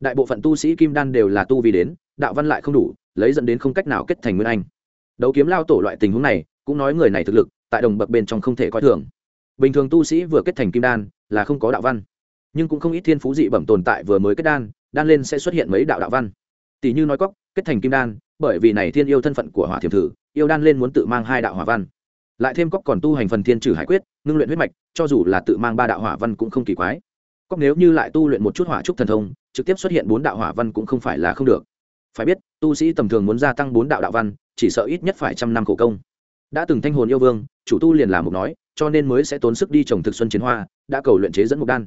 Speaker 1: Đại bộ phận tu sĩ kim đan đều là tu vi đến, đạo văn lại không đủ, lấy dẫn đến không cách nào kết thành nguyên anh. Đấu kiếm lao tổ loại tình huống này, cũng nói người này thực lực, tại đồng bậc bên trong không thể coi thường. Bình thường tu sĩ vừa kết thành kim đan, là không có đạo văn. Nhưng cũng không ít thiên phú dị bẩm tồn tại vừa mới kết đan đan lên sẽ xuất hiện mấy đạo đạo văn. Tỷ như nói cóc, kết thành kim đan, bởi vì này thiên yêu thân phận của hỏa thiềm thử, yêu đan lên muốn tự mang hai đạo hỏa văn. Lại thêm cóc còn tu hành phần thiên trừ hải quyết, ngưng luyện huyết mạch, cho dù là tự mang ba đạo hỏa văn cũng không kỳ quái. Cóc nếu như lại tu luyện một chút hỏa trúc thần thông, trực tiếp xuất hiện bốn đạo hỏa văn cũng không phải là không được. Phải biết, tu sĩ tầm thường muốn gia tăng bốn đạo đạo văn, chỉ sợ ít nhất phải trăm năm khổ công. Đã từng thanh hồn yêu vương, chủ tu liền làm một nói, cho nên mới sẽ tốn sức đi trồng thực xuân chiến hoa, đã cầu luyện chế dẫn mục đan.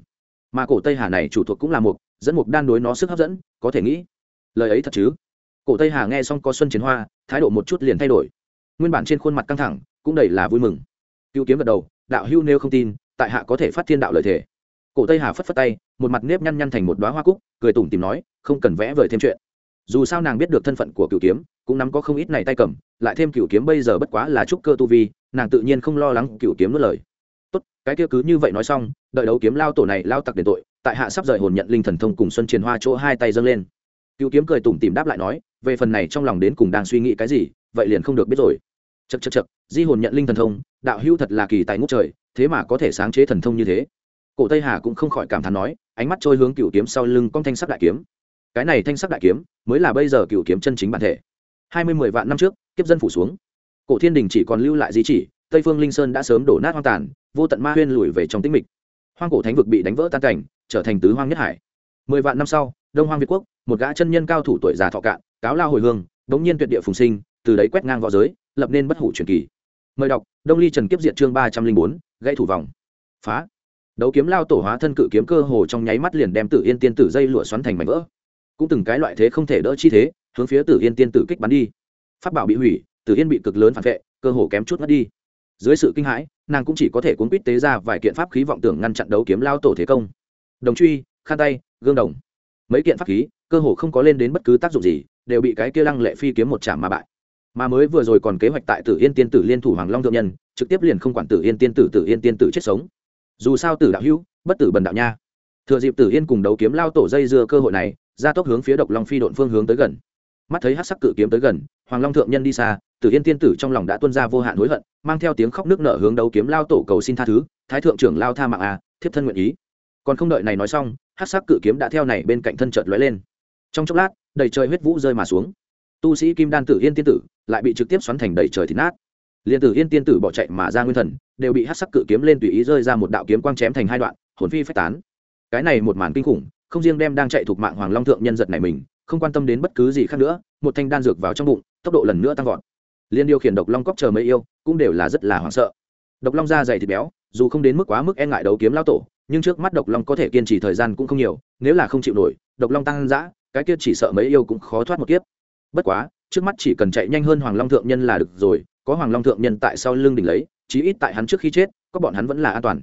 Speaker 1: Mà cổ tây hà này chủ thuộc cũng là mục dẫn mục đan đối nó sức hấp dẫn, có thể nghĩ. Lời ấy thật chứ? Cổ tây hà nghe xong có xuân chiến hoa, thái độ một chút liền thay đổi. Nguyên bản trên khuôn mặt căng thẳng, cũng đầy là vui mừng. Cựu kiếm gật đầu, đạo hưu nếu không tin, tại hạ có thể phát thiên đạo lợi thể cổ tây hà phất phất tay, một mặt nếp nhăn nhăn thành một đoá hoa cúc, cười tủm tìm nói, không cần vẽ vời thêm chuyện. Dù sao nàng biết được thân phận của cựu kiếm, cũng nắm có không ít này tay cầm, lại thêm cựu kiếm bây giờ bất quá là trúc cơ tu vi, nàng tự nhiên không lo lắng cựu kiếm nuốt lời. Tốt, cái kia cứ như vậy nói xong, đợi đấu kiếm lao tổ này lao tặc đền tội tại hạ sắp rời hồn nhận linh thần thông cùng xuân triền hoa chỗ hai tay dâng lên. Cựu kiếm cười tủm tìm đáp lại nói, về phần này trong lòng đến cùng đang suy nghĩ cái gì, vậy liền không được biết rồi. Chật chật chật di hồn nhận linh thần thông, đạo hữu thật là kỳ tài ngút trời, thế mà có thể sáng chế thần thông như thế. Cổ tây hà cũng không khỏi cảm thán nói, ánh mắt trôi hướng cựu kiếm sau lưng con thanh sắc đại kiếm. Cái này thanh sắc đại kiếm, mới là bây giờ cựu kiếm chân chính bản thể. Hai mươi mười vạn năm trước, kiếp dân phủ xuống. Cổ thiên đình chỉ còn lưu lại di chỉ, tây phương linh sơn đã sớm đổ nát hoang tàn, vô tận ma huyên lùi về trong tĩnh mịch hoang cổ thánh vực bị đánh vỡ tan cảnh, trở thành tứ hoang nhất hải. Mười vạn năm sau, đông hoang việt quốc, một gã chân nhân cao thủ tuổi già thọ cạn, cáo lao hồi hương, đống nhiên tuyệt địa phùng sinh, từ đấy quét ngang v õ giới, lập nên bất hủ truyền kỳ. Mời đọc, đông ly trần kiếp diệt chương ba trăm linh bốn, gãy thủ vòng. Phá. Đấu kiếm lao tổ hóa thân cự kiếm cơ hồ trong nháy mắt liền đem tử yên tiên tử dây lụa xoắn thành mảnh vỡ. Cũng từng cái loại thế không thể đỡ chi thế, hướng phía tử yên tiên tử kích bắn đi. Phát bảo bị hủy, tử yên bị cực lớn phản vệ, cơ hồ kém chút mất đi dưới sự kinh hãi, nàng cũng chỉ có thể cuốn quýt tế ra vài kiện pháp khí vọng tưởng ngăn chặn đấu kiếm lao tổ thế công. Đồng truy khăn tay, gương đồng. Mấy kiện pháp khí, cơ hồ không có lên đến bất cứ tác dụng gì, đều bị cái kia lăng lệ phi kiếm một chạm mà bại. Mà mới vừa rồi còn kế hoạch tại tử yên tiên tử liên thủ hoàng long thượng nhân, trực tiếp liền không quản tử yên tiên tử tử yên tiên tử chết sống. Dù sao tử đạo hữu, bất tử bần đạo nha. Thừa dịp tử yên cùng đấu kiếm lao tổ dây dưa cơ hội này ra tốc hướng phía độc long phi độn phương hướng tới gần mắt thấy hát sắc cự kiếm tới gần, hoàng long thượng nhân đi xa, tử yên tiên tử trong lòng đã tuân ra vô hạn hối hận, mang theo tiếng khóc nước nở hướng đấu kiếm lao tổ cầu xin tha thứ, thái thượng trưởng lao tha mạng à thiếp thân nguyện ý. Còn không đợi này nói xong, hát sắc cự kiếm đã theo này bên cạnh thân chợt lóe lên. Trong chốc lát, đầy trời huyết vũ rơi mà xuống. Tu sĩ kim đan tử yên tiên tử lại bị trực tiếp xoắn thành đầy trời thịt nát. Liền tử yên tiên tử bỏ chạy mà ra nguyên thần, đều bị hát sắc cự kiếm lên tùy ý rơi ra một đạo kiếm quang chém thành hai đoạn, hồn phi phách tán. Cái này một màn kinh khủng, không riêng đem đang chạy thuộc mạng hoàng long thượng nhân giật này mình không quan tâm đến bất cứ gì khác nữa, một thanh đan dược vào trong bụng, tốc độ lần nữa tăng vọt. Liên điều khiển độc long cóc chờ mấy yêu, cũng đều là rất là hoảng sợ. Độc long da dày thịt béo, dù không đến mức quá mức e ngại đấu kiếm lao tổ, nhưng trước mắt độc long có thể kiên trì thời gian cũng không nhiều, nếu là không chịu nổi, độc long tăng dã, cái kia chỉ sợ mấy yêu cũng khó thoát một kiếp. Bất quá, trước mắt chỉ cần chạy nhanh hơn hoàng long thượng nhân là được rồi, có hoàng long thượng nhân tại sau lưng đỉnh lấy, chí ít tại hắn trước khi chết, có bọn hắn vẫn là an toàn.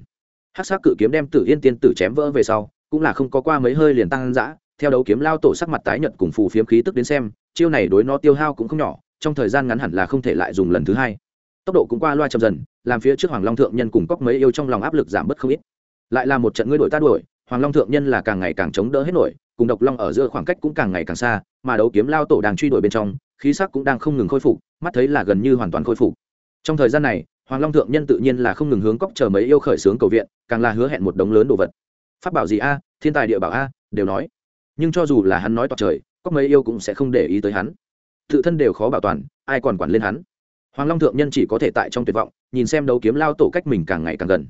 Speaker 1: Hát xác cự kiếm đem tử yên tiên tử chém vỡ về sau, cũng là không có qua mấy hơi liền tăng dã theo đấu kiếm lao tổ sắc mặt tái nhợt cùng phù phiếm khí tức đến xem, chiêu này đối nó tiêu hao cũng không nhỏ, trong thời gian ngắn hẳn là không thể lại dùng lần thứ hai. Tốc độ cũng qua loa chậm dần, làm phía trước hoàng long thượng nhân cùng cóc mấy yêu trong lòng áp lực giảm bớt không ít. Lại là một trận ngươi đổi ta đuổi, hoàng long thượng nhân là càng ngày càng chống đỡ hết nổi, cùng độc long ở giữa khoảng cách cũng càng ngày càng xa, mà đấu kiếm lao tổ đang truy đuổi bên trong, khí sắc cũng đang không ngừng khôi phục, mắt thấy là gần như hoàn toàn khôi phục. Trong thời gian này, hoàng long thượng nhân tự nhiên là không ngừng hướng cóc chờ mấy yêu khởi sướng cầu viện, càng là hứa hẹn một đống lớn đồ vật. Pháp bảo gì a? Thiên tài địa bảo a? Đều nói nhưng cho dù là hắn nói toạc trời cóc mấy yêu cũng sẽ không để ý tới hắn. Tự thân đều khó bảo toàn, ai còn quản lên hắn? Hoàng long thượng nhân chỉ có thể tại trong tuyệt vọng, nhìn xem đấu kiếm lao tổ cách mình càng ngày càng gần.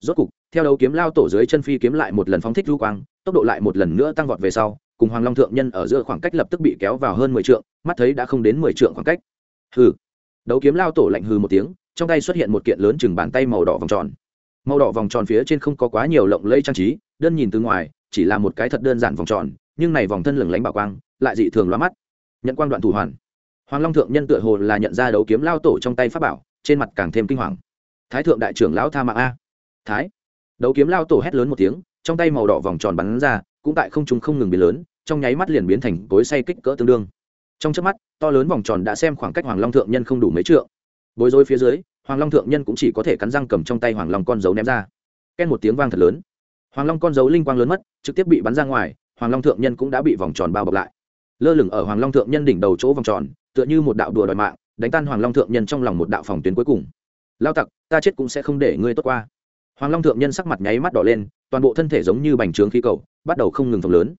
Speaker 1: Rốt cục, theo đấu kiếm lao tổ dưới chân phi kiếm lại một lần phóng thích du quang, tốc độ lại một lần nữa tăng vọt về sau, cùng hoàng long thượng nhân ở giữa khoảng cách lập tức bị kéo vào hơn mười trượng, mắt thấy đã không đến mười trượng khoảng cách. Hừ. Đấu kiếm lao tổ lạnh hừ một tiếng, trong tay xuất hiện một kiện lớn chừng bàn tay màu đỏ vòng tròn. Màu đỏ vòng tròn phía trên không có quá nhiều lộng lây trang trí, đơn nhìn từ ngoài, chỉ là một cái thật đơn giản vòng tròn nhưng này vòng thân lửng lánh bảo quang, lại dị thường loa mắt. Nhận quang đoạn thủ hoàn. Hoàng long thượng nhân tựa hồ là nhận ra đấu kiếm lao tổ trong tay pháp bảo, trên mặt càng thêm kinh hoàng. Thái thượng đại trưởng lão tha mạng a. Thái. Đấu kiếm lao tổ hét lớn một tiếng, trong tay màu đỏ vòng tròn bắn ra, cũng tại không trung không ngừng biến lớn, trong nháy mắt liền biến thành cối say kích cỡ tương đương. Trong trước mắt, to lớn vòng tròn đã xem khoảng cách hoàng long thượng nhân không đủ mấy trượng. Bối rối phía dưới, hoàng long thượng nhân cũng chỉ có thể cắn răng cầm trong tay hoàng long con dấu ném ra. Ken một tiếng vang thật lớn. Hoàng long con dấu linh quang lớn mất, trực tiếp bị bắn ra ngoài hoàng long thượng nhân cũng đã bị vòng tròn bao bọc lại. Lơ lửng ở hoàng long thượng nhân đỉnh đầu chỗ vòng tròn, tựa như một đạo đùa đòi mạng, đánh tan hoàng long thượng nhân trong lòng một đạo phòng tuyến cuối cùng. Lao tặc, ta chết cũng sẽ không để ngươi tốt qua. Hoàng long thượng nhân sắc mặt nháy mắt đỏ lên, toàn bộ thân thể giống như bành trướng khí cầu, bắt đầu không ngừng phồng lớn.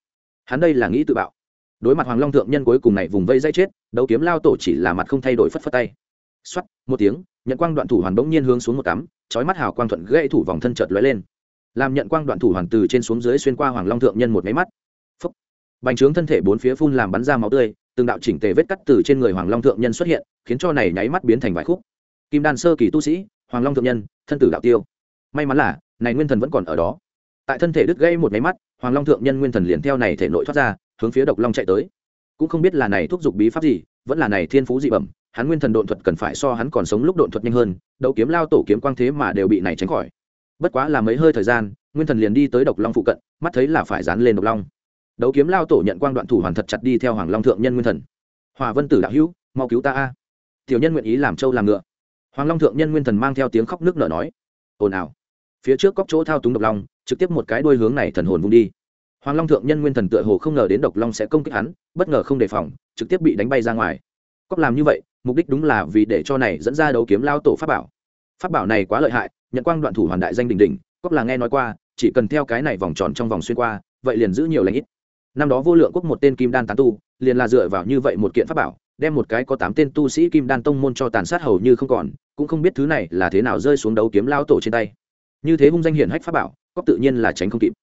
Speaker 1: Hắn đây là nghĩ tự bạo. Đối mặt hoàng long thượng nhân cuối cùng này vùng vây dây chết, đấu kiếm lao tổ chỉ là mặt không thay đổi phất phất tay. Xoắt một tiếng, nhận quang đoạn thủ hoàn bỗng nhiên hướng xuống một tắm, chói mắt hào quang thuận gãy thủ vòng thân chợt lóe lên. Làm nhận quang đoạn thủ hoàn từ trên xuống dưới xuyên qua hoàng long thượng nhân một máy mắt bành trướng thân thể bốn phía phun làm bắn ra máu tươi, từng đạo chỉnh tề vết cắt từ trên người hoàng long thượng nhân xuất hiện, khiến cho này nháy mắt biến thành vài khúc. Kim đan sơ kỳ tu sĩ, hoàng long thượng nhân, thân tử đạo tiêu. May mắn là, này nguyên thần vẫn còn ở đó. Tại thân thể đứt gây một nháy mắt, hoàng long thượng nhân nguyên thần liền theo này thể nội thoát ra, hướng phía độc long chạy tới. Cũng không biết là này thúc giục bí pháp gì, vẫn là này thiên phú dị bẩm, hắn nguyên thần độn thuật cần phải so hắn còn sống lúc độn thuật nhanh hơn, đấu kiếm lao tổ kiếm quang thế mà đều bị này tránh khỏi. Bất quá là mấy hơi thời gian, nguyên thần liền đi tới độc long phụ cận, mắt thấy là phải dán lên độc long đấu kiếm lao tổ nhận quang đoạn thủ hoàn thật chặt đi theo hoàng long thượng nhân nguyên thần. Hòa vân tử đạo hữu, mau cứu ta a. Tiểu nhân nguyện ý làm trâu làm ngựa. Hoàng long thượng nhân nguyên thần mang theo tiếng khóc nước nở nói. Ồn ào. Phía trước cóc chỗ thao túng độc long, trực tiếp một cái đuôi hướng này thần hồn vung đi. Hoàng long thượng nhân nguyên thần tựa hồ không ngờ đến độc long sẽ công kích hắn, bất ngờ không đề phòng, trực tiếp bị đánh bay ra ngoài. Cóc làm như vậy, mục đích đúng là vì để cho này dẫn ra đấu kiếm lao tổ pháp bảo. Pháp bảo này quá lợi hại, nhận quang đoạn thủ hoàn đại danh đình đình cóc là nghe nói qua, chỉ cần theo cái này vòng tròn trong vòng xuyên qua, vậy liền giữ nhiều lãnh ít năm đó vô lượng quốc một tên kim đan tán tu, liền là dựa vào như vậy một kiện pháp bảo, đem một cái có tám tên tu sĩ kim đan tông môn cho tàn sát hầu như không còn, cũng không biết thứ này là thế nào rơi xuống đấu kiếm lao tổ trên tay. Như thế hung danh hiển hách pháp bảo, cóc tự nhiên là tránh không kịp.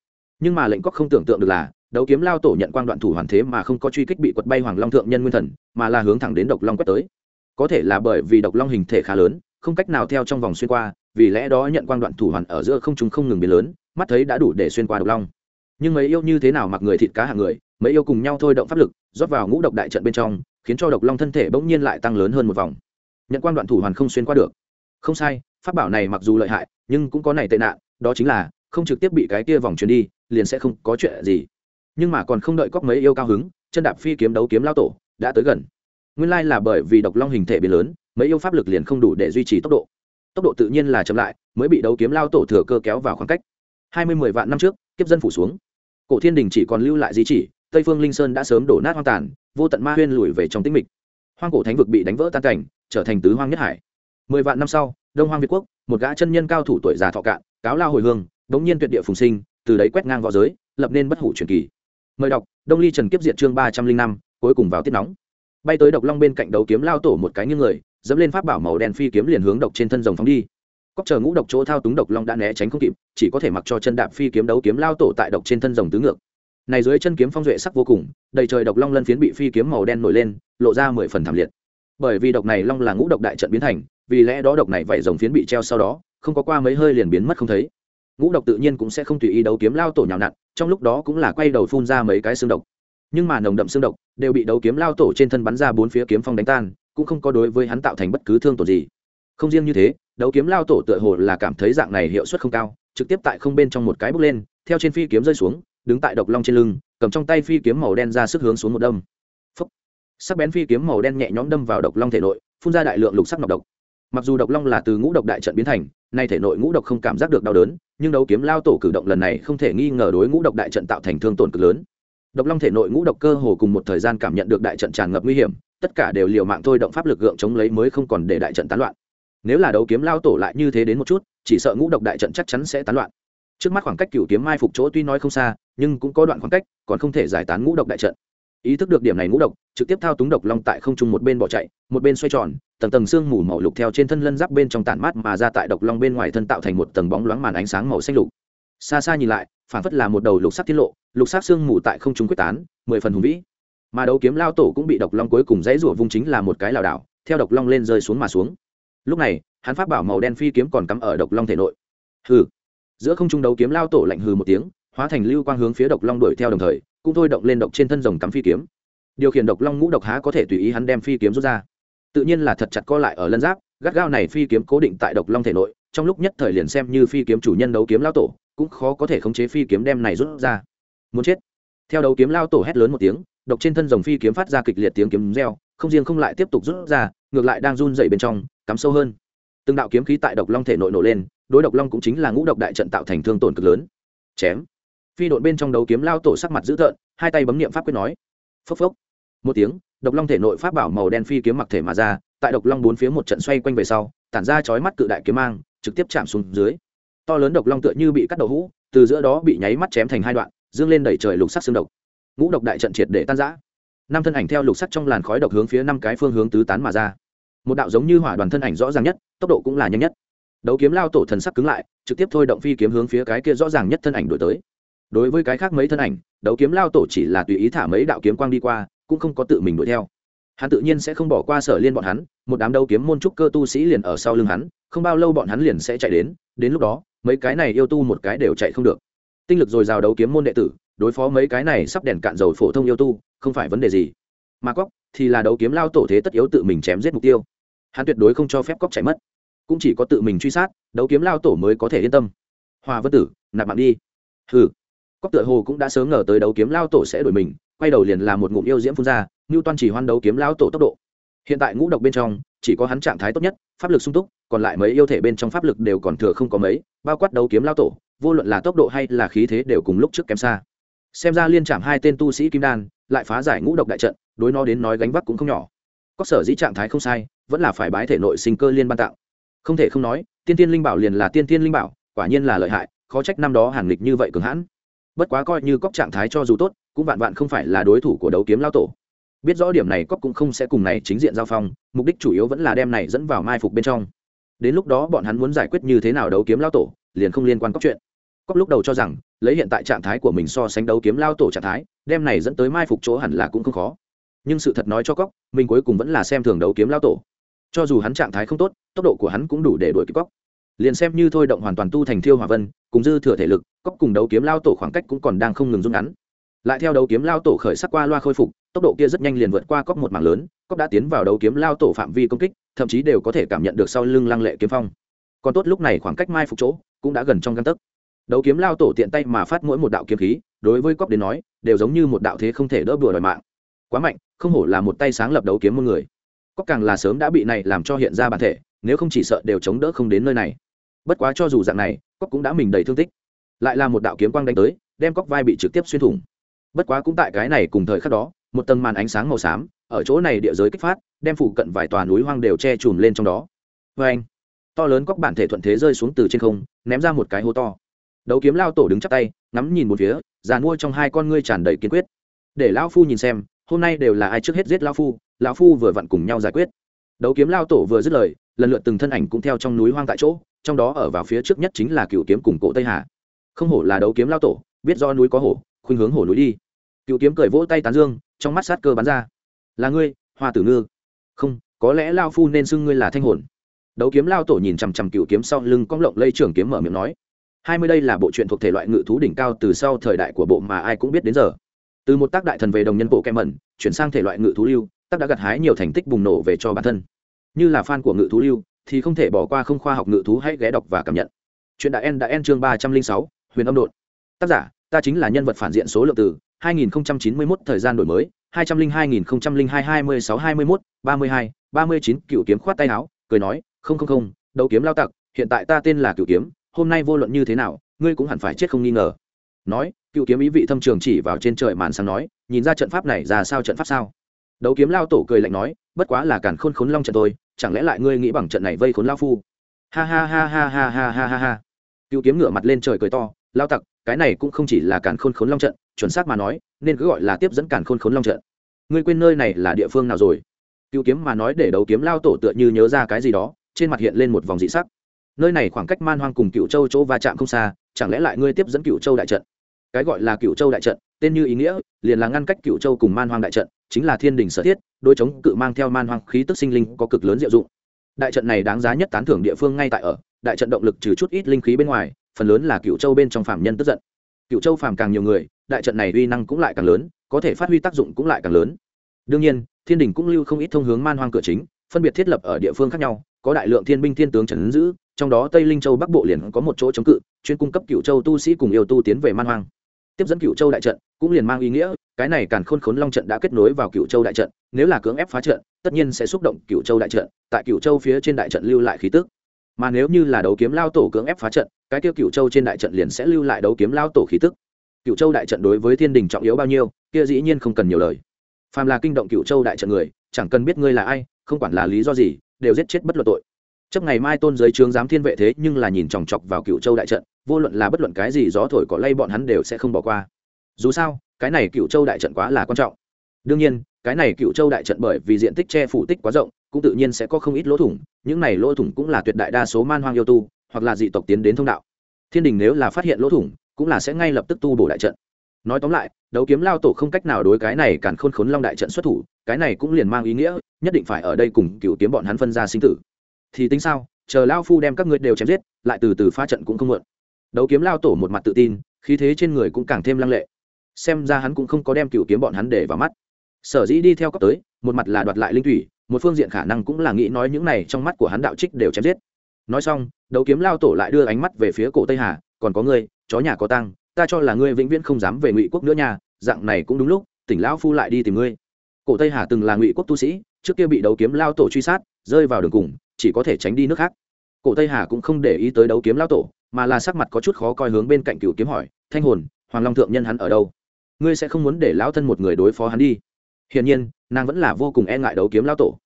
Speaker 1: Nhưng mà lệnh cóc không tưởng tượng được là, đấu kiếm lao tổ nhận quang đoạn thủ hoàn thế mà không có truy kích bị quật bay hoàng long thượng nhân nguyên thần, mà là hướng thẳng đến độc long quét tới. Có thể là bởi vì độc long hình thể khá lớn, không cách nào theo trong vòng xuyên qua, vì lẽ đó nhận quang đoạn thủ hoàn ở giữa không chúng không ngừng biến lớn, mắt thấy đã đủ để xuyên qua độc long nhưng mấy yêu như thế nào mặc người thịt cá hạng người, mấy yêu cùng nhau thôi động pháp lực, rót vào ngũ độc đại trận bên trong, khiến cho độc long thân thể bỗng nhiên lại tăng lớn hơn một vòng. Nhận quan đoạn thủ hoàn không xuyên qua được. Không sai, pháp bảo này mặc dù lợi hại, nhưng cũng có này tệ nạn, đó chính là, không trực tiếp bị cái kia vòng chuyển đi, liền sẽ không có chuyện gì. Nhưng mà còn không đợi cóc mấy yêu cao hứng, chân đạp phi kiếm đấu kiếm lao tổ, đã tới gần. Nguyên lai là bởi vì độc long hình thể biến lớn, mấy yêu pháp lực liền không đủ để duy trì tốc độ. Tốc độ tự nhiên là chậm lại, mới bị đấu kiếm lao tổ thừa cơ kéo vào khoảng cách. Hai mươi mười vạn năm trước, kiếp dân phủ xuống cổ thiên đình chỉ còn lưu lại di chỉ, tây phương linh sơn đã sớm đổ nát hoang tàn, vô tận ma huyên lùi về trong tĩnh mịch. Hoang cổ thánh vực bị đánh vỡ tan cảnh, trở thành tứ hoang nhất hải. Mười vạn năm sau, đông hoang việt quốc, một gã chân nhân cao thủ tuổi già thọ cạn, cáo lao hồi hương, đống nhiên tuyệt địa phùng sinh, từ đấy quét ngang v õ giới, lập nên bất hủ truyền kỳ. Mời đọc, đông ly trần kiếp diệt chương ba trăm linh năm, cuối cùng vào tiết nóng. Bay tới độc long bên cạnh đấu kiếm lao tổ một cái như người, dẫm lên pháp bảo màu đen phi kiếm liền hướng độc trên thân rồng phóng đi cóc chờ ngũ độc chỗ thao túng độc long đã né tránh không kịp, chỉ có thể mặc cho chân đạp phi kiếm đấu kiếm lao tổ tại độc trên thân rồng tứ ngược. Này dưới chân kiếm phong duệ sắc vô cùng, đầy trời độc long lân phiến bị phi kiếm màu đen nổi lên, lộ ra mười phần thảm liệt. Bởi vì độc này long là ngũ độc đại trận biến thành, vì lẽ đó độc này vảy rồng phiến bị treo sau đó, không có qua mấy hơi liền biến mất không thấy. Ngũ độc tự nhiên cũng sẽ không tùy ý đấu kiếm lao tổ nhào nặn, trong lúc đó cũng là quay đầu phun ra mấy cái xương độc. Nhưng mà nồng đậm xương độc đều bị đấu kiếm lao tổ trên thân bắn ra bốn phía kiếm phong đánh tan, cũng không có đối với hắn tạo thành bất cứ thương tổn gì. Không riêng như thế đấu kiếm lao tổ tựa hồ là cảm thấy dạng này hiệu suất không cao, trực tiếp tại không bên trong một cái bước lên, theo trên phi kiếm rơi xuống, đứng tại độc long trên lưng, cầm trong tay phi kiếm màu đen ra sức hướng xuống một đâm. Phúc. sắc bén phi kiếm màu đen nhẹ nhõm đâm vào độc long thể nội, phun ra đại lượng lục sắc nọc độc. Mặc dù độc long là từ ngũ độc đại trận biến thành, nay thể nội ngũ độc không cảm giác được đau đớn, nhưng đấu kiếm lao tổ cử động lần này không thể nghi ngờ đối ngũ độc đại trận tạo thành thương tổn cực lớn. Độc long thể nội ngũ độc cơ hồ cùng một thời gian cảm nhận được đại trận tràn ngập nguy hiểm, tất cả đều liều mạng thôi động pháp lực gượng chống lấy mới không còn để đại trận tán loạn nếu là đấu kiếm lao tổ lại như thế đến một chút, chỉ sợ ngũ độc đại trận chắc chắn sẽ tán loạn. Trước mắt khoảng cách cựu kiếm mai phục chỗ tuy nói không xa, nhưng cũng có đoạn khoảng cách, còn không thể giải tán ngũ độc đại trận. Ý thức được điểm này ngũ độc, trực tiếp thao túng độc long tại không trung một bên bỏ chạy, một bên xoay tròn, tầng tầng xương mù màu lục theo trên thân lân giáp bên trong tản mát mà ra tại độc long bên ngoài thân tạo thành một tầng bóng loáng màn ánh sáng màu xanh lục. Xa xa nhìn lại, phản phất là một đầu lục sắc tiết lộ, lục sắc xương mù tại không trung quyết tán, mười phần hùng vĩ. Mà đấu kiếm lao tổ cũng bị độc long cuối cùng dãy rủa vung chính là một cái lảo đảo, theo độc long lên rơi xuống mà xuống lúc này, hắn pháp bảo màu đen phi kiếm còn cắm ở độc long thể nội. Hừ. Giữa không trung đấu kiếm lao tổ lạnh hừ một tiếng, hóa thành lưu quang hướng phía độc long đuổi theo đồng thời, cũng thôi động lên độc trên thân rồng cắm phi kiếm. Điều khiển độc long ngũ độc há có thể tùy ý hắn đem phi kiếm rút ra. Tự nhiên là thật chặt co lại ở lân giáp, gắt gao này phi kiếm cố định tại độc long thể nội, trong lúc nhất thời liền xem như phi kiếm chủ nhân đấu kiếm lao tổ, cũng khó có thể khống chế phi kiếm đem này rút ra. Muốn chết. Theo đấu kiếm lao tổ hét lớn một tiếng, độc trên thân rồng phi kiếm phát ra kịch liệt tiếng kiếm reo, không riêng không lại tiếp tục rút ra, ngược lại đang run dậy bên trong cắm sâu hơn. Từng đạo kiếm khí tại độc long thể nội nổ lên, đối độc long cũng chính là ngũ độc đại trận tạo thành thương tổn cực lớn. Chém. Phi đội bên trong đấu kiếm lao tổ sắc mặt dữ tợn, hai tay bấm niệm pháp quyết nói. Phốc phốc. Một tiếng, độc long thể nội pháp bảo màu đen phi kiếm mặc thể mà ra, tại độc long bốn phía một trận xoay quanh về sau, tản ra chói mắt cự đại kiếm mang, trực tiếp chạm xuống dưới. To lớn độc long tựa như bị cắt đầu hũ, từ giữa đó bị nháy mắt chém thành hai đoạn, dương lên đẩy trời lục sắc xương độc. Ngũ độc đại trận triệt để tan giã năm thân ảnh theo lục sắc trong làn khói độc hướng phía năm cái phương hướng tứ tán mà ra một đạo giống như hỏa đoàn thân ảnh rõ ràng nhất, tốc độ cũng là nhanh nhất. Đấu kiếm lao tổ thần sắc cứng lại, trực tiếp thôi động phi kiếm hướng phía cái kia rõ ràng nhất thân ảnh đổi tới. Đối với cái khác mấy thân ảnh, đấu kiếm lao tổ chỉ là tùy ý thả mấy đạo kiếm quang đi qua, cũng không có tự mình đuổi theo. Hắn tự nhiên sẽ không bỏ qua sở liên bọn hắn, một đám đấu kiếm môn trúc cơ tu sĩ liền ở sau lưng hắn, không bao lâu bọn hắn liền sẽ chạy đến đến lúc đó, mấy cái này yêu tu một cái đều chạy không được. Tinh lực dồi dào đấu kiếm môn đệ tử, đối phó mấy cái này sắp đèn cạn dầu phổ thông yêu tu, không phải vấn đề gì. Mà cóc thì là đấu kiếm lao tổ thế tất yếu tự mình chém giết mục tiêu hắn tuyệt đối không cho phép cóc chạy mất. Cũng chỉ có tự mình truy sát, đấu kiếm lao tổ mới có thể yên tâm. Hòa vân tử, nạp mạng đi. Hừ. Cóc tựa hồ cũng đã sớm ngờ tới đấu kiếm lao tổ sẽ đuổi mình, quay đầu liền làm một ngụm yêu diễm phun ra như toan chỉ hoan đấu kiếm lao tổ tốc độ. Hiện tại ngũ độc bên trong, chỉ có hắn trạng thái tốt nhất, pháp lực sung túc, còn lại mấy yêu thể bên trong pháp lực đều còn thừa không có mấy, bao quát đấu kiếm lao tổ, vô luận là tốc độ hay là khí thế đều cùng lúc trước kém xa. Xem ra liên trạm hai tên tu sĩ kim đan, lại phá giải ngũ độc đại trận, đối nó đến nói gánh vác cũng không nhỏ. Có sở dĩ trạng thái không sai vẫn là phải bái thể nội sinh cơ liên ban tạo không thể không nói, tiên tiên linh bảo liền là tiên tiên linh bảo, quả nhiên là lợi hại, khó trách năm đó hàn lịch như vậy cường hãn. Bất quá coi như cóc trạng thái cho dù tốt, cũng vạn vạn không phải là đối thủ của đấu kiếm lao tổ. Biết rõ điểm này cóc cũng không sẽ cùng này chính diện giao phong, mục đích chủ yếu vẫn là đem này dẫn vào mai phục bên trong. Đến lúc đó bọn hắn muốn giải quyết như thế nào đấu kiếm lao tổ, liền không liên quan cóc chuyện. Cóc lúc đầu cho rằng, lấy hiện tại trạng thái của mình so sánh đấu kiếm lao tổ trạng thái, đem này dẫn tới mai phục chỗ hẳn là cũng không khó. Nhưng sự thật nói cho cóc mình cuối cùng vẫn là xem thường đấu kiếm lao tổ cho dù hắn trạng thái không tốt, tốc độ của hắn cũng đủ để đuổi kịp cóc. Liền xem như thôi động hoàn toàn tu thành thiêu hỏa vân, cùng dư thừa thể lực, cóc cùng đấu kiếm lao tổ khoảng cách cũng còn đang không ngừng rút ngắn. Lại theo đấu kiếm lao tổ khởi sắc qua loa khôi phục, tốc độ kia rất nhanh liền vượt qua cóc một mảng lớn, cóc đã tiến vào đấu kiếm lao tổ phạm vi công kích, thậm chí đều có thể cảm nhận được sau lưng lăng lệ kiếm phong. Còn tốt lúc này khoảng cách mai phục chỗ cũng đã gần trong găng tấc. Đấu kiếm lao tổ tiện tay mà phát mỗi một đạo kiếm khí, đối với cóc đến nói, đều giống như một đạo thế không thể đỡ bừa đòi mạng. Quá mạnh, không hổ là một tay sáng lập đấu kiếm một người cóc càng là sớm đã bị này làm cho hiện ra bản thể, nếu không chỉ sợ đều chống đỡ không đến nơi này. Bất quá cho dù dạng này cóc cũng đã mình đầy thương tích. Lại là một đạo kiếm quang đánh tới, đem cóc vai bị trực tiếp xuyên thủng. Bất quá cũng tại cái này cùng thời khắc đó, một tầng màn ánh sáng màu xám ở chỗ này địa giới kích phát, đem phụ cận vài tòa núi hoang đều che chùm lên trong đó. Vê anh, to lớn cóc bản thể thuận thế rơi xuống từ trên không, ném ra một cái hố to. Đấu kiếm lao tổ đứng chắp tay, ngắm nhìn một phía, già nuôi trong hai con ngươi tràn đầy kiên quyết. Để lão phu nhìn xem hôm nay đều là ai trước hết giết lão phu lão phu vừa vặn cùng nhau giải quyết. Đấu kiếm lao tổ vừa dứt lời, lần lượt từng thân ảnh cũng theo trong núi hoang tại chỗ, trong đó ở vào phía trước nhất chính là cựu kiếm cùng cổ tây hà. Không hổ là đấu kiếm lao tổ, biết do núi có hổ, khuynh hướng hổ núi đi. Cựu kiếm cười vỗ tay tán dương, trong mắt sát cơ bắn ra. Là ngươi, hoa tử ngư. Không, có lẽ lao phu nên xưng ngươi là thanh hồn. Đấu kiếm lao tổ nhìn chằm chằm cựu kiếm sau lưng cong lộng lây trưởng kiếm mở miệng nói. Hai mươi đây là bộ truyện thuộc thể loại ngự thú đỉnh cao từ sau thời đại của bộ mà ai cũng biết đến giờ từ một tác đại thần về đồng nhân bộ kem mẩn, chuyển sang thể loại ngự thú lưu, tác đã gặt hái nhiều thành tích bùng nổ về cho bản thân. Như là fan của ngự thú lưu, thì không thể bỏ qua không khoa học ngự thú hãy ghé đọc và cảm nhận. Chuyện đã en đã en chương ba trăm linh sáu, huyền âm đột tác giả, ta chính là nhân vật phản diện số lượng từ 2091 thời gian đổi mới 202.002 26 21 32 39 cựu kiếm khoát tay áo, cười nói, không không không, đấu kiếm lao tặc, hiện tại ta tên là cựu kiếm, hôm nay vô luận như thế nào, ngươi cũng hẳn phải chết không nghi ngờ. Nói cựu kiếm ý vị thâm trường chỉ vào trên trời màn sáng nói, nhìn ra trận pháp này ra sao trận pháp sao? Đấu kiếm lao tổ cười lạnh nói, bất quá là cản khôn khốn long trận tôi chẳng lẽ lại ngươi nghĩ bằng trận này vây khốn lao phu? Ha ha ha ha ha ha ha ha ha. Cựu kiếm ngửa mặt lên trời cười to, lao tặc, cái này cũng không chỉ là cản khôn khốn long trận, chuẩn xác mà nói, nên cứ gọi là tiếp dẫn cản khôn khốn long trận. Ngươi quên nơi này là địa phương nào rồi? Cựu kiếm mà nói để đấu kiếm lao tổ tựa như nhớ ra cái gì đó, trên mặt hiện lên một vòng dị sắc. Nơi này khoảng cách man hoang cùng cựu châu chỗ va chạm không xa, chẳng lẽ lại ngươi tiếp dẫn cựu châu đại trận? Cái gọi là cựu châu đại trận, tên như ý nghĩa, liền là ngăn cách cựu châu cùng man hoang đại trận, chính là thiên đình sở thiết đôi chống cự mang theo man hoang khí tức sinh linh có cực lớn diệu dụng. Đại trận này đáng giá nhất tán thưởng địa phương ngay tại ở, đại trận động lực trừ chút ít linh khí bên ngoài, phần lớn là cựu châu bên trong phạm nhân tức giận. Cựu châu phàm càng nhiều người, đại trận này uy năng cũng lại càng lớn, có thể phát huy tác dụng cũng lại càng lớn. Đương nhiên, thiên đình cũng lưu không ít thông hướng man hoang cửa chính, phân biệt thiết lập ở địa phương khác nhau, có đại lượng thiên binh thiên tướng trần giữ, trong đó tây linh châu bắc bộ liền có một chỗ chống cự, chuyên cung cấp cựu châu tu sĩ cùng yêu tu tiến về man hoang tiếp dẫn cựu châu đại trận, cũng liền mang ý nghĩa, cái này càng khôn khốn long trận đã kết nối vào cựu châu đại trận, nếu là cưỡng ép phá trận, tất nhiên sẽ xúc động cựu châu đại trận, tại cựu châu phía trên đại trận lưu lại khí tức. Mà nếu như là đấu kiếm lao tổ cưỡng ép phá trận, cái kia cựu châu trên đại trận liền sẽ lưu lại đấu kiếm lao tổ khí tức. Cựu châu đại trận đối với thiên đình trọng yếu bao nhiêu, kia dĩ nhiên không cần nhiều lời. Phàm là kinh động cựu châu đại trận người, chẳng cần biết ngươi là ai, không quản là lý do gì, đều giết chết bất luận tội. Chấp ngày mai tôn giới trướng giám thiên vệ thế nhưng là nhìn chòng chọc vào cựu châu đại trận vô luận là bất luận cái gì gió thổi có lay bọn hắn đều sẽ không bỏ qua. Dù sao, cái này cựu châu đại trận quá là quan trọng. Đương nhiên, cái này cựu châu đại trận bởi vì diện tích che phủ tích quá rộng, cũng tự nhiên sẽ có không ít lỗ thủng, những này lỗ thủng cũng là tuyệt đại đa số man hoang yêu tu, hoặc là dị tộc tiến đến thông đạo. Thiên đình nếu là phát hiện lỗ thủng, cũng là sẽ ngay lập tức tu bổ đại trận. Nói tóm lại, đấu kiếm lao tổ không cách nào đối cái này càn khôn khốn long đại trận xuất thủ, cái này cũng liền mang ý nghĩa, nhất định phải ở đây cùng cựu kiếm bọn hắn phân ra sinh tử. Thì tính sao, chờ lao phu đem các ngươi đều chém giết, lại từ từ phá trận cũng không mượn đấu kiếm lao tổ một mặt tự tin, khí thế trên người cũng càng thêm lăng lệ. Xem ra hắn cũng không có đem cựu kiếm bọn hắn để vào mắt. Sở dĩ đi theo cấp tới, một mặt là đoạt lại linh thủy, một phương diện khả năng cũng là nghĩ nói những này trong mắt của hắn đạo trích đều chém giết. Nói xong, đấu kiếm lao tổ lại đưa ánh mắt về phía cổ tây hà, còn có ngươi, chó nhà có tăng ta cho là ngươi vĩnh viễn không dám về ngụy quốc nữa nha, dạng này cũng đúng lúc, tỉnh lão phu lại đi tìm ngươi. Cổ tây hà từng là ngụy quốc tu sĩ, trước kia bị đấu kiếm lao tổ truy sát, rơi vào đường cùng, chỉ có thể tránh đi nước khác. Cổ tây hà cũng không để ý tới đấu kiếm lao tổ mà là sắc mặt có chút khó coi hướng bên cạnh cựu kiếm hỏi, thanh hồn, hoàng long thượng nhân hắn ở đâu? Ngươi sẽ không muốn để lão thân một người đối phó hắn đi? Hiển nhiên, nàng vẫn là vô cùng e ngại đấu kiếm lao tổ.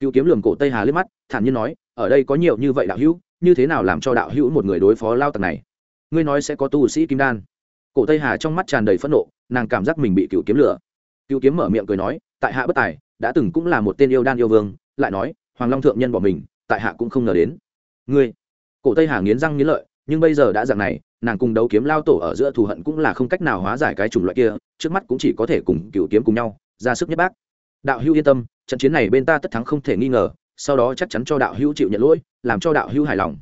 Speaker 1: Cựu kiếm lường cổ tây hà liếc mắt, thản nhiên nói, ở đây có nhiều như vậy đạo hữu, như thế nào làm cho đạo hữu một người đối phó lao tặc này? Ngươi nói sẽ có tu sĩ kim đan. Cổ tây hà trong mắt tràn đầy phẫn nộ, nàng cảm giác mình bị cựu kiếm lửa cựu kiếm mở miệng cười nói, tại hạ bất tài, đã từng cũng là một tên yêu đan yêu vương, lại nói, hoàng long thượng nhân bỏ mình, tại hạ cũng không ngờ đến. Ngươi? Cổ tây hà nghiến răng nghiến lợi nhưng bây giờ đã dạng này, nàng cùng đấu kiếm lao tổ ở giữa thù hận cũng là không cách nào hóa giải cái chủng loại kia, trước mắt cũng chỉ có thể cùng cựu kiếm cùng nhau, ra sức nhất bác. Đạo hữu yên tâm, trận chiến này bên ta tất thắng không thể nghi ngờ, sau đó chắc chắn cho đạo hữu chịu nhận lỗi, làm cho đạo hữu hài lòng.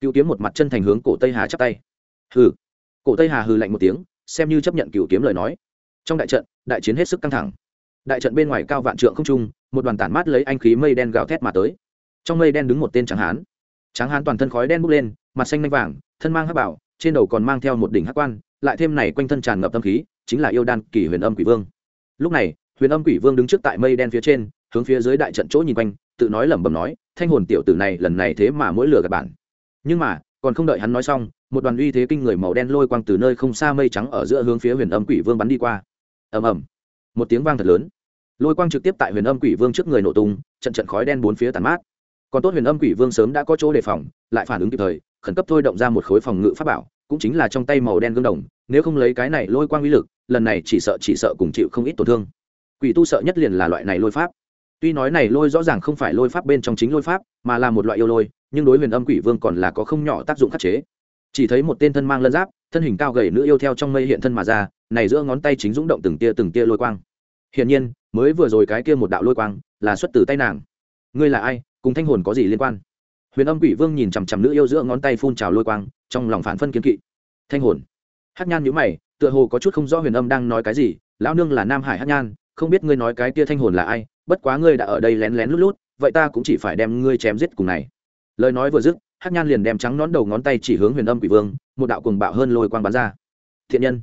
Speaker 1: Cựu kiếm một mặt chân thành hướng cổ tây hà chắp tay. Hừ. Cổ tây hà hừ lạnh một tiếng, xem như chấp nhận cựu kiếm lời nói. Trong đại trận, đại chiến hết sức căng thẳng. Đại trận bên ngoài cao vạn trượng không trung, một đoàn tản mát lấy anh khí mây đen gào thét mà tới. Trong mây đen đứng một tên tráng hán. Tráng hán toàn thân khói đen bốc lên mặt xanh nanh vàng, thân mang hắc bảo, trên đầu còn mang theo một đỉnh hắc quan, lại thêm này quanh thân tràn ngập tâm khí, chính là yêu đan kỳ huyền âm quỷ vương. Lúc này, huyền âm quỷ vương đứng trước tại mây đen phía trên, hướng phía dưới đại trận chỗ nhìn quanh, tự nói lẩm bẩm nói, thanh hồn tiểu tử này lần này thế mà mỗi lừa gạt bản nhưng mà, còn không đợi hắn nói xong, một đoàn uy thế kinh người màu đen lôi quang từ nơi không xa mây trắng ở giữa hướng phía huyền âm quỷ vương bắn đi qua. Ầm ầm. Một tiếng vang thật lớn. Lôi quang trực tiếp tại huyền âm quỷ vương trước người nổ tung, trận trận khói đen bốn phía tàn mát còn tốt huyền âm quỷ vương sớm đã có chỗ đề phòng, lại phản ứng kịp thời, khẩn cấp thôi động ra một khối phòng ngự pháp bảo, cũng chính là trong tay màu đen gương đồng, nếu không lấy cái này lôi quang uy lực, lần này chỉ sợ chỉ sợ cùng chịu không ít tổn thương. Quỷ tu sợ nhất liền là loại này lôi pháp. Tuy nói này lôi rõ ràng không phải lôi pháp bên trong chính lôi pháp, mà là một loại yêu lôi, nhưng đối huyền âm quỷ vương còn là có không nhỏ tác dụng khắc chế. Chỉ thấy một tên thân mang lân giáp, thân hình cao gầy nữ yêu theo trong mây hiện thân mà ra, này giữa ngón tay chính rung động từng tia từng tia lôi quang. Hiển nhiên, mới vừa rồi cái kia một đạo lôi quang là xuất từ tay nàng. Ngươi là ai? Cùng thanh hồn có gì liên quan? Huyền âm quỷ vương nhìn chằm chằm nữ yêu giữa ngón tay phun trào lôi quang, trong lòng phản phân kiến kỵ. Thanh hồn. Hát nhan nhữ mày, tựa hồ có chút không rõ huyền âm đang nói cái gì, lão nương là nam hải hát nhan, không biết ngươi nói cái kia thanh hồn là ai, bất quá ngươi đã ở đây lén lén lút lút, vậy ta cũng chỉ phải đem ngươi chém giết cùng này. Lời nói vừa dứt hát nhan liền đem trắng nón đầu ngón tay chỉ hướng huyền âm quỷ vương, một đạo cùng bạo hơn lôi quang bắn ra. Thiện nhân.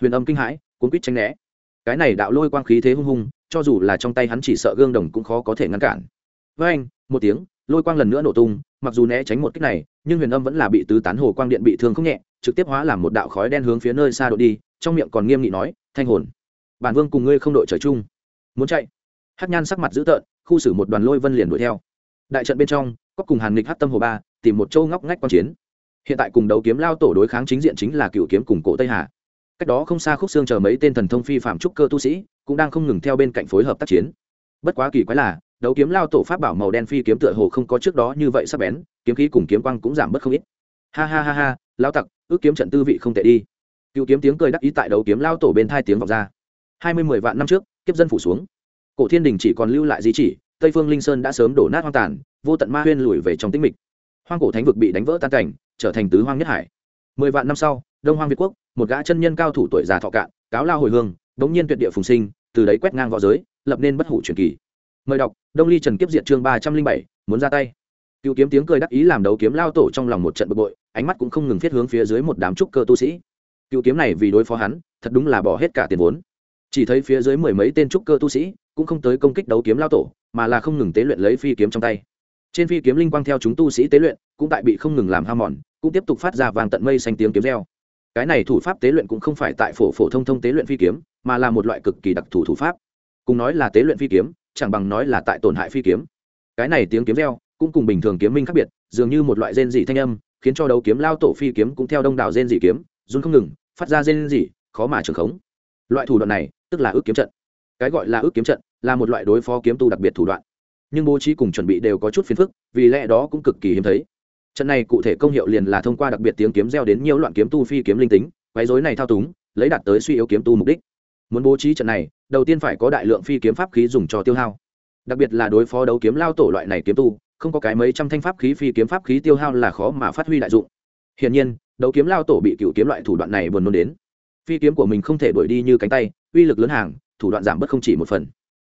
Speaker 1: Huyền âm kinh hãi, cuốn quýt tranh né. Cái này đạo lôi quang khí thế hung hung, cho dù là trong tay hắn chỉ sợ gương đồng cũng khó có thể ngăn cản. Với anh một tiếng, lôi quang lần nữa nổ tung, mặc dù né tránh một cách này, nhưng huyền âm vẫn là bị tứ tán hồ quang điện bị thương không nhẹ, trực tiếp hóa làm một đạo khói đen hướng phía nơi xa đội đi, trong miệng còn nghiêm nghị nói, thanh hồn, bản vương cùng ngươi không đội trời chung. Muốn chạy. Hát nhan sắc mặt dữ tợn, khu xử một đoàn lôi vân liền đuổi theo. Đại trận bên trong có cùng hàn nghịch hát tâm hồ ba tìm một châu ngóc ngách quan chiến. Hiện tại cùng đấu kiếm lao tổ đối kháng chính diện chính là cựu kiếm cùng cổ tây hà. Cách đó không xa khúc xương chờ mấy tên thần thông phi phạm trúc cơ tu sĩ, cũng đang không ngừng theo bên cạnh phối hợp tác chiến. Bất quá kỳ quái là đấu kiếm lao tổ pháp bảo màu đen phi kiếm tựa hồ không có trước đó như vậy sắp bén, kiếm khí cùng kiếm quang cũng giảm bớt không ít. Ha ha ha ha, lao tặc, ước kiếm trận tư vị không tệ đi. Cựu kiếm tiếng cười đắc ý tại đấu kiếm lao tổ bên thai tiếng vọng ra. Hai mươi mười vạn năm trước, kiếp dân phủ xuống. Cổ thiên đình chỉ còn lưu lại di chỉ, tây phương linh sơn đã sớm đổ nát hoang tàn, vô tận ma huyên lùi về trong tĩnh mịch. Hoang cổ thánh vực bị đánh vỡ tan cảnh, trở thành tứ hoang nhất hải. Mười vạn năm sau, đông hoang việt quốc, một gã chân nhân cao thủ tuổi già thọ cạn, cáo lao hồi hương, bỗng nhiên tuyệt địa phùng sinh, từ đấy quét ngang v õ giới, lập nên bất hủ truyền kỳ mời đọc, đông ly trần kiếp diện chương ba trăm linh bảy, muốn ra tay. Cựu kiếm tiếng cười đắc ý làm đấu kiếm lao tổ trong lòng một trận bực bội, ánh mắt cũng không ngừng thiết hướng phía dưới một đám trúc cơ tu sĩ. Cựu kiếm này vì đối phó hắn, thật đúng là bỏ hết cả tiền vốn. Chỉ thấy phía dưới mười mấy tên trúc cơ tu sĩ, cũng không tới công kích đấu kiếm lao tổ, mà là không ngừng tế luyện lấy phi kiếm trong tay. Trên phi kiếm linh quang theo chúng tu sĩ tế luyện, cũng tại bị không ngừng làm ham mòn, cũng tiếp tục phát ra vàng tận mây xanh tiếng kiếm reo. Cái này thủ pháp tế luyện cũng không phải tại phổ phổ thông thông tế luyện phi kiếm, mà là một loại cực kỳ đặc thù thủ pháp. Cùng nói là tế luyện phi kiếm chẳng bằng nói là tại tổn hại phi kiếm. Cái này tiếng kiếm reo cũng cùng bình thường kiếm minh khác biệt, dường như một loại rên dị thanh âm, khiến cho đấu kiếm lao tổ phi kiếm cũng theo đông đảo rên dị kiếm, run không ngừng, phát ra rên dị khó mà trường khống. Loại thủ đoạn này, tức là ước kiếm trận. Cái gọi là ước kiếm trận là một loại đối phó kiếm tu đặc biệt thủ đoạn. Nhưng bố trí cùng chuẩn bị đều có chút phiền phức, vì lẽ đó cũng cực kỳ hiếm thấy. Trận này cụ thể công hiệu liền là thông qua đặc biệt tiếng kiếm gieo đến nhiều loạn kiếm tu phi kiếm linh tính, quấy rối này thao túng, lấy đạt tới suy yếu kiếm tu mục đích. Muốn bố trí trận này đầu tiên phải có đại lượng phi kiếm pháp khí dùng cho tiêu hao. Đặc biệt là đối phó đấu kiếm lao tổ loại này kiếm tu, không có cái mấy trăm thanh pháp khí phi kiếm pháp khí tiêu hao là khó mà phát huy đại dụng. Hiển nhiên, đấu kiếm lao tổ bị cựu kiếm loại thủ đoạn này buồn nôn đến. Phi kiếm của mình không thể đuổi đi như cánh tay, uy lực lớn hàng, thủ đoạn giảm bớt không chỉ một phần.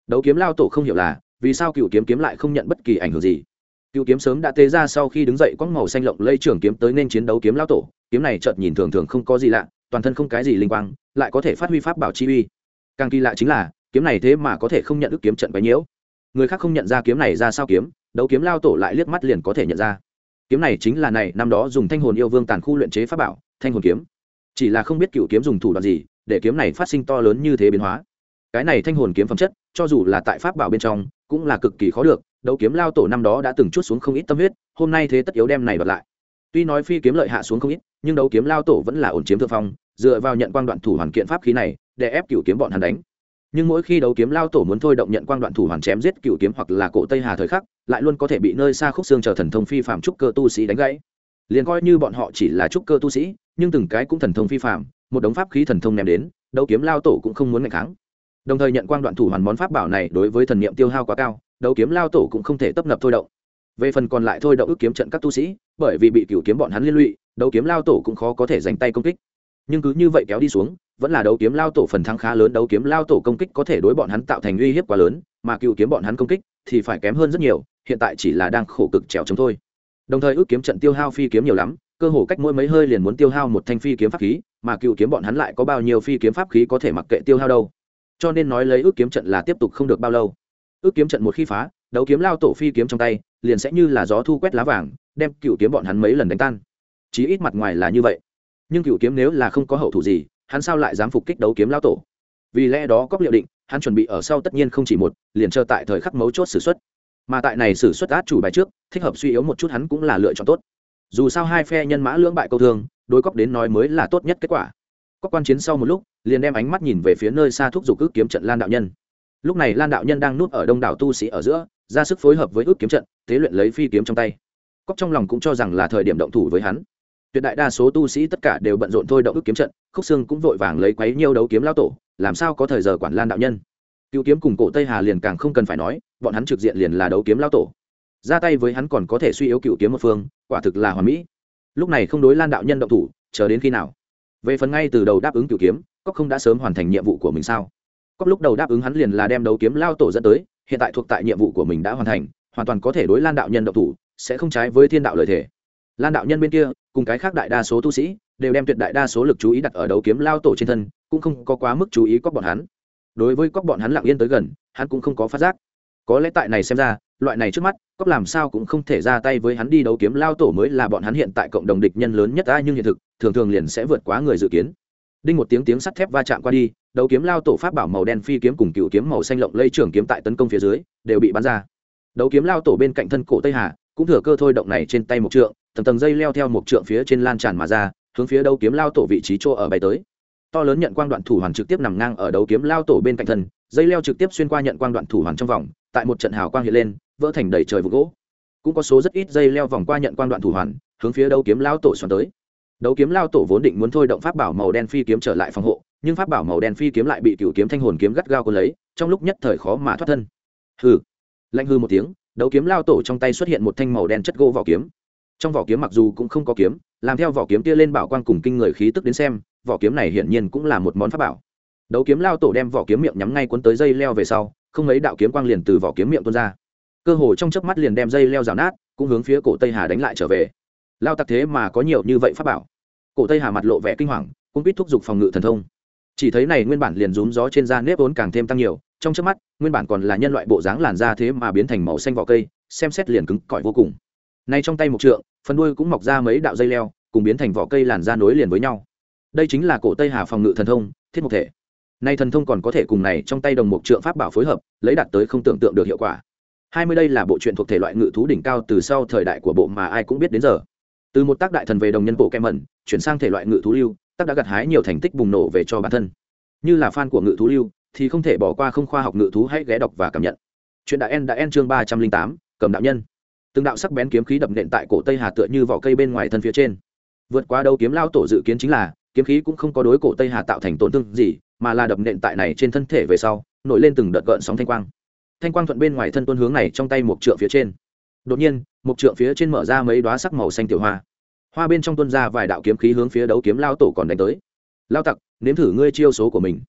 Speaker 1: Đấu kiếm lao tổ không hiểu là, vì sao cựu kiếm kiếm lại không nhận bất kỳ ảnh hưởng gì. Cựu kiếm sớm đã tế ra sau khi đứng dậy quăng màu xanh lộng lây trưởng kiếm tới nên chiến đấu kiếm lao tổ, kiếm này chợt nhìn thường thường không có gì lạ, toàn thân không cái gì linh quang, lại có thể phát huy pháp bảo chi uy càng kỳ lạ chính là, kiếm này thế mà có thể không nhận ức kiếm trận quấy nhiễu. Người khác không nhận ra kiếm này ra sao kiếm, đấu kiếm lao tổ lại liếc mắt liền có thể nhận ra. Kiếm này chính là này, năm đó dùng thanh hồn yêu vương tàn khu luyện chế pháp bảo, thanh hồn kiếm. Chỉ là không biết cựu kiếm dùng thủ đoạn gì, để kiếm này phát sinh to lớn như thế biến hóa. Cái này thanh hồn kiếm phẩm chất, cho dù là tại pháp bảo bên trong, cũng là cực kỳ khó được, đấu kiếm lao tổ năm đó đã từng chút xuống không ít tâm huyết, hôm nay thế tất yếu đem này đoạt lại. Tuy nói phi kiếm lợi hạ xuống không ít, nhưng đấu kiếm lao tổ vẫn là ổn chiếm thượng phong dựa vào nhận quang đoạn thủ hoàn kiện pháp khí này, để ép cựu kiếm bọn hắn đánh. Nhưng mỗi khi đấu kiếm lao tổ muốn thôi động nhận quang đoạn thủ hoàn chém giết cựu kiếm hoặc là cổ tây hà thời khắc, lại luôn có thể bị nơi xa khúc xương chờ thần thông phi phạm trúc cơ tu sĩ đánh gãy. Liền coi như bọn họ chỉ là trúc cơ tu sĩ, nhưng từng cái cũng thần thông phi phạm một đống pháp khí thần thông ném đến, đấu kiếm lao tổ cũng không muốn ngày kháng. Đồng thời nhận quang đoạn thủ hoàn món pháp bảo này đối với thần niệm tiêu hao quá cao, đấu kiếm lao tổ cũng không thể tấp nập thôi động. Về phần còn lại thôi động ước kiếm trận các tu sĩ, bởi vì bị cựu kiếm bọn hắn liên lụy, đấu kiếm lao tổ cũng khó có thể dành tay công kích nhưng cứ như vậy kéo đi xuống, vẫn là đấu kiếm lao tổ phần thắng khá lớn, đấu kiếm lao tổ công kích có thể đối bọn hắn tạo thành uy hiếp quá lớn, mà cựu kiếm bọn hắn công kích thì phải kém hơn rất nhiều, hiện tại chỉ là đang khổ cực trèo chống thôi. Đồng thời ước kiếm trận tiêu hao phi kiếm nhiều lắm, cơ hồ cách mỗi mấy hơi liền muốn tiêu hao một thanh phi kiếm pháp khí, mà cựu kiếm bọn hắn lại có bao nhiêu phi kiếm pháp khí có thể mặc kệ tiêu hao đâu. Cho nên nói lấy ước kiếm trận là tiếp tục không được bao lâu. Ước kiếm trận một khi phá, đấu kiếm lao tổ phi kiếm trong tay liền sẽ như là gió thu quét lá vàng, đem cựu kiếm bọn hắn mấy lần đánh tan. Chí ít mặt ngoài là như vậy nhưng cựu kiếm nếu là không có hậu thủ gì, hắn sao lại dám phục kích đấu kiếm lao tổ? Vì lẽ đó cóc liệu định, hắn chuẩn bị ở sau tất nhiên không chỉ một, liền chờ tại thời khắc mấu chốt xử t mà tại này xử t át chủ bài trước, thích hợp suy yếu một chút hắn cũng là lựa chọn tốt. Dù sao hai phe nhân mã lưỡng bại câu thương, đối cóc đến nói mới là tốt nhất kết quả. Cóc quan chiến sau một lúc, liền đem ánh mắt nhìn về phía nơi xa thúc giục ước kiếm trận lan đạo nhân. Lúc này lan đạo nhân đang núp ở đông đảo tu sĩ ở giữa, ra sức phối hợp với ước kiếm trận thế luyện lấy phi kiếm trong tay. Cóc trong lòng cũng cho rằng là thời điểm động thủ với hắn tuyệt đại đa số tu sĩ tất cả đều bận rộn thôi động ức kiếm trận, khúc xương cũng vội vàng lấy quấy nhiêu đấu kiếm lao tổ, làm sao có thời giờ quản lan đạo nhân? Cựu kiếm cùng cổ tây hà liền càng không cần phải nói, bọn hắn trực diện liền là đấu kiếm lao tổ. Ra tay với hắn còn có thể suy yếu cựu kiếm một phương, quả thực là hoàn mỹ. Lúc này không đối lan đạo nhân động thủ, chờ đến khi nào? Về phần ngay từ đầu đáp ứng cựu kiếm cóc không đã sớm hoàn thành nhiệm vụ của mình sao? Cóc lúc đầu đáp ứng hắn liền là đem đấu kiếm lao tổ dẫn tới, hiện tại thuộc tại nhiệm vụ của mình đã hoàn thành, hoàn toàn có thể đối lan đạo nhân động thủ, sẽ không trái với thiên đạo lời thể lan đạo nhân bên kia, cùng cái khác đại đa số tu sĩ, đều đem tuyệt đại đa số lực chú ý đặt ở đấu kiếm lao tổ trên thân, cũng không có quá mức chú ý cóc bọn hắn. Đối với cóc bọn hắn lặng yên tới gần, hắn cũng không có phát giác. Có lẽ tại này xem ra, loại này trước mắt, cóc làm sao cũng không thể ra tay với hắn đi đấu kiếm lao tổ mới là bọn hắn hiện tại cộng đồng địch nhân lớn nhất ta nhưng hiện thực, thường thường liền sẽ vượt quá người dự kiến. Đinh một tiếng tiếng sắt thép va chạm qua đi, đấu kiếm lao tổ pháp bảo màu đen phi kiếm cùng cựu kiếm màu xanh lộng lây trường kiếm tại tấn công phía dưới, đều bị bắn ra. Đấu kiếm lao tổ bên cạnh thân cổ tây hà, cũng thừa cơ thôi động này trên tay một trượng tầng tầng dây leo theo một trượng phía trên lan tràn mà ra, hướng phía đấu kiếm lao tổ vị trí chỗ ở bay tới. To lớn nhận quang đoạn thủ hoàn trực tiếp nằm ngang ở đấu kiếm lao tổ bên cạnh thân, dây leo trực tiếp xuyên qua nhận quang đoạn thủ hoàn trong vòng, tại một trận hào quang hiện lên, vỡ thành đầy trời vụ gỗ. Cũng có số rất ít dây leo vòng qua nhận quang đoạn thủ hoàn, hướng phía đấu kiếm lao tổ xoắn tới. Đấu kiếm lao tổ vốn định muốn thôi động pháp bảo màu đen phi kiếm trở lại phòng hộ, nhưng pháp bảo màu đen phi kiếm lại bị cựu kiếm thanh hồn kiếm gắt gao cuốn lấy, trong lúc nhất thời khó mà thoát thân. Hừ. Lạnh hư một tiếng, đấu kiếm lao tổ trong tay xuất hiện một thanh màu đen chất gỗ vỏ kiếm trong vỏ kiếm mặc dù cũng không có kiếm, làm theo vỏ kiếm kia lên bảo quang cùng kinh người khí tức đến xem, vỏ kiếm này hiển nhiên cũng là một món pháp bảo. Đấu kiếm lao tổ đem vỏ kiếm miệng nhắm ngay cuốn tới dây leo về sau, không mấy đạo kiếm quang liền từ vỏ kiếm miệng tuôn ra. Cơ hồ trong chớp mắt liền đem dây leo rào nát, cũng hướng phía cổ tây hà đánh lại trở về. Lao tặc thế mà có nhiều như vậy pháp bảo. Cổ tây hà mặt lộ vẻ kinh hoàng, cũng biết thúc giục phòng ngự thần thông. Chỉ thấy này nguyên bản liền rúm gió trên da nếp vốn càng thêm tăng nhiều, trong trước mắt, nguyên bản còn là nhân loại bộ dáng làn da thế mà biến thành màu xanh vỏ cây, xem xét liền cứng cỏi vô cùng. Nay trong tay một trượng phần đuôi cũng mọc ra mấy đạo dây leo, cùng biến thành vỏ cây làn da nối liền với nhau. Đây chính là cổ tây hà phòng ngự thần thông, thiết mục thể. Nay thần thông còn có thể cùng này trong tay đồng mục trượng pháp bảo phối hợp, lấy đạt tới không tưởng tượng được hiệu quả. Hai mươi đây là bộ truyện thuộc thể loại ngự thú đỉnh cao từ sau thời đại của bộ mà ai cũng biết đến giờ. Từ một tác đại thần về đồng nhân bộ kem mẩn chuyển sang thể loại ngự thú lưu, tác đã gặt hái nhiều thành tích bùng nổ về cho bản thân. Như là fan của ngự thú lưu, thì không thể bỏ qua không khoa học ngự thú hãy ghé đọc và cảm nhận. Chuyện đã en đã en chương ba trăm linh tám, cầm đạo nhân từng đạo sắc bén kiếm khí đập nện tại cổ tây hà tựa như vỏ cây bên ngoài thân phía trên. Vượt qua đâu kiếm lao tổ dự kiến chính là, kiếm khí cũng không có đối cổ tây hà tạo thành tổn thương gì, mà là đập nện tại này trên thân thể về sau, nổi lên từng đợt gợn sóng thanh quang. Thanh quang thuận bên ngoài thân tuôn hướng này trong tay một trượng phía trên. Đột nhiên, một trượng phía trên mở ra mấy đoá sắc màu xanh tiểu hoa. Hoa bên trong tuôn ra vài đạo kiếm khí hướng phía đấu kiếm lao tổ còn đánh tới. Lao tặc, nếm thử ngươi chiêu số của mình.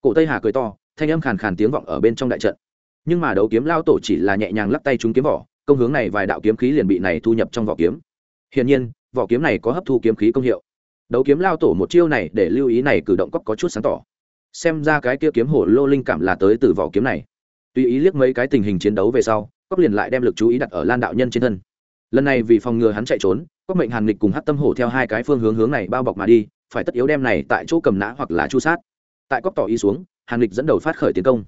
Speaker 1: Cổ tây hà cười to, thanh âm khàn khàn tiếng vọng ở bên trong đại trận. Nhưng mà đấu kiếm lao tổ chỉ là nhẹ nhàng lắp tay chúng kiếm vỏ công hướng này vài đạo kiếm khí liền bị này thu nhập trong vỏ kiếm. Hiển nhiên, vỏ kiếm này có hấp thu kiếm khí công hiệu. Đấu kiếm lao tổ một chiêu này để lưu ý này cử động cóc có chút sáng tỏ. Xem ra cái kia kiếm hổ lô linh cảm là tới từ vỏ kiếm này. Tùy ý liếc mấy cái tình hình chiến đấu về sau cóc liền lại đem lực chú ý đặt ở lan đạo nhân trên thân. Lần này vì phòng ngừa hắn chạy trốn cóc mệnh hàn lịch cùng hát tâm hổ theo hai cái phương hướng hướng này bao bọc mà đi, phải tất yếu đem này tại chỗ cầm nã hoặc là chu sát. Tại cóc tỏ ý xuống, hàn lịch dẫn đầu phát khởi tiến công.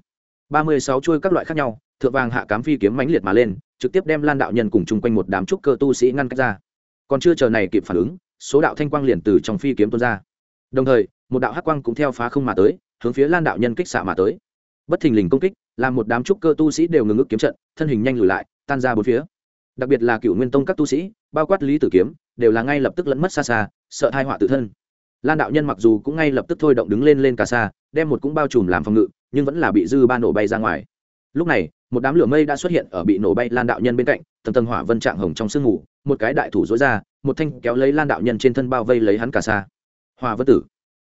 Speaker 1: Ba mươi sáu chuôi các loại khác nhau, thượng vàng hạ cám phi kiếm mãnh liệt mà lên trực tiếp đem lan đạo nhân cùng chung quanh một đám trúc cơ tu sĩ ngăn cách ra. Còn chưa chờ này kịp phản ứng, số đạo thanh quang liền từ trong phi kiếm tuôn ra. Đồng thời, một đạo hắc quang cũng theo phá không mà tới, hướng phía lan đạo nhân kích xạ mà tới. Bất thình lình công kích, làm một đám trúc cơ tu sĩ đều ngừng ức kiếm trận, thân hình nhanh lùi lại, tan ra bốn phía. Đặc biệt là cựu nguyên tông các tu sĩ, bao quát lý tử kiếm, đều là ngay lập tức lẫn mất xa xa, sợ thai họa tự thân. Lan đạo nhân mặc dù cũng ngay lập tức thôi động đứng lên lên cả xa, đem một cũng bao trùm làm phòng ngự, nhưng vẫn là bị dư ba nổ bay ra ngoài. Lúc này một đám lửa mây đã xuất hiện ở bị nổ bay lan đạo nhân bên cạnh, tầng tầng hỏa vân trạng hồng trong sương ngủ một cái đại thủ dối ra, một thanh kéo lấy lan đạo nhân trên thân bao vây lấy hắn cả xa. Hòa vân tử.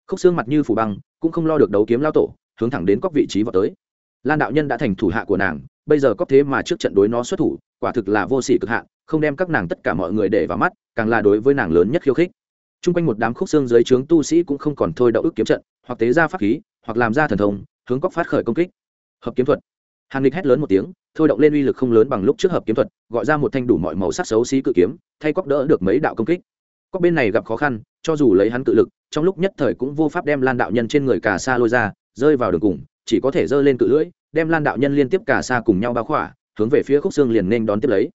Speaker 1: Khúc xương mặt như phủ băng, cũng không lo được đấu kiếm lao tổ, hướng thẳng đến cóc vị trí vào tới. Lan đạo nhân đã thành thủ hạ của nàng, bây giờ có thế mà trước trận đối nó xuất thủ, quả thực là vô sỉ cực hạn, không đem các nàng tất cả mọi người để vào mắt, càng là đối với nàng lớn nhất khiêu khích. T r u n g quanh một đám khúc xương dưới trướng tu sĩ cũng không còn thôi đậu ức kiếm trận, hoặc tế ra pháp khí, hoặc làm ra thần thông, hướng cóc phát khởi công kích. Hợp kiếm thuật hàn lịch hét lớn một tiếng, thôi động lên uy lực không lớn bằng lúc trước hợp kiếm thuật, gọi ra một thanh đủ mọi màu sắc xấu xí cự kiếm, thay cóc đỡ được mấy đạo công kích. Cóc bên này gặp khó khăn, cho dù lấy hắn cự lực, trong lúc nhất thời cũng vô pháp đem lan đạo nhân trên người cà sa lôi ra, rơi vào đường cùng, chỉ có thể giơ lên cự lưỡi, đem lan đạo nhân liên tiếp cả xa cùng nhau bao khỏa, hướng về phía khúc xương liền nên đón tiếp lấy.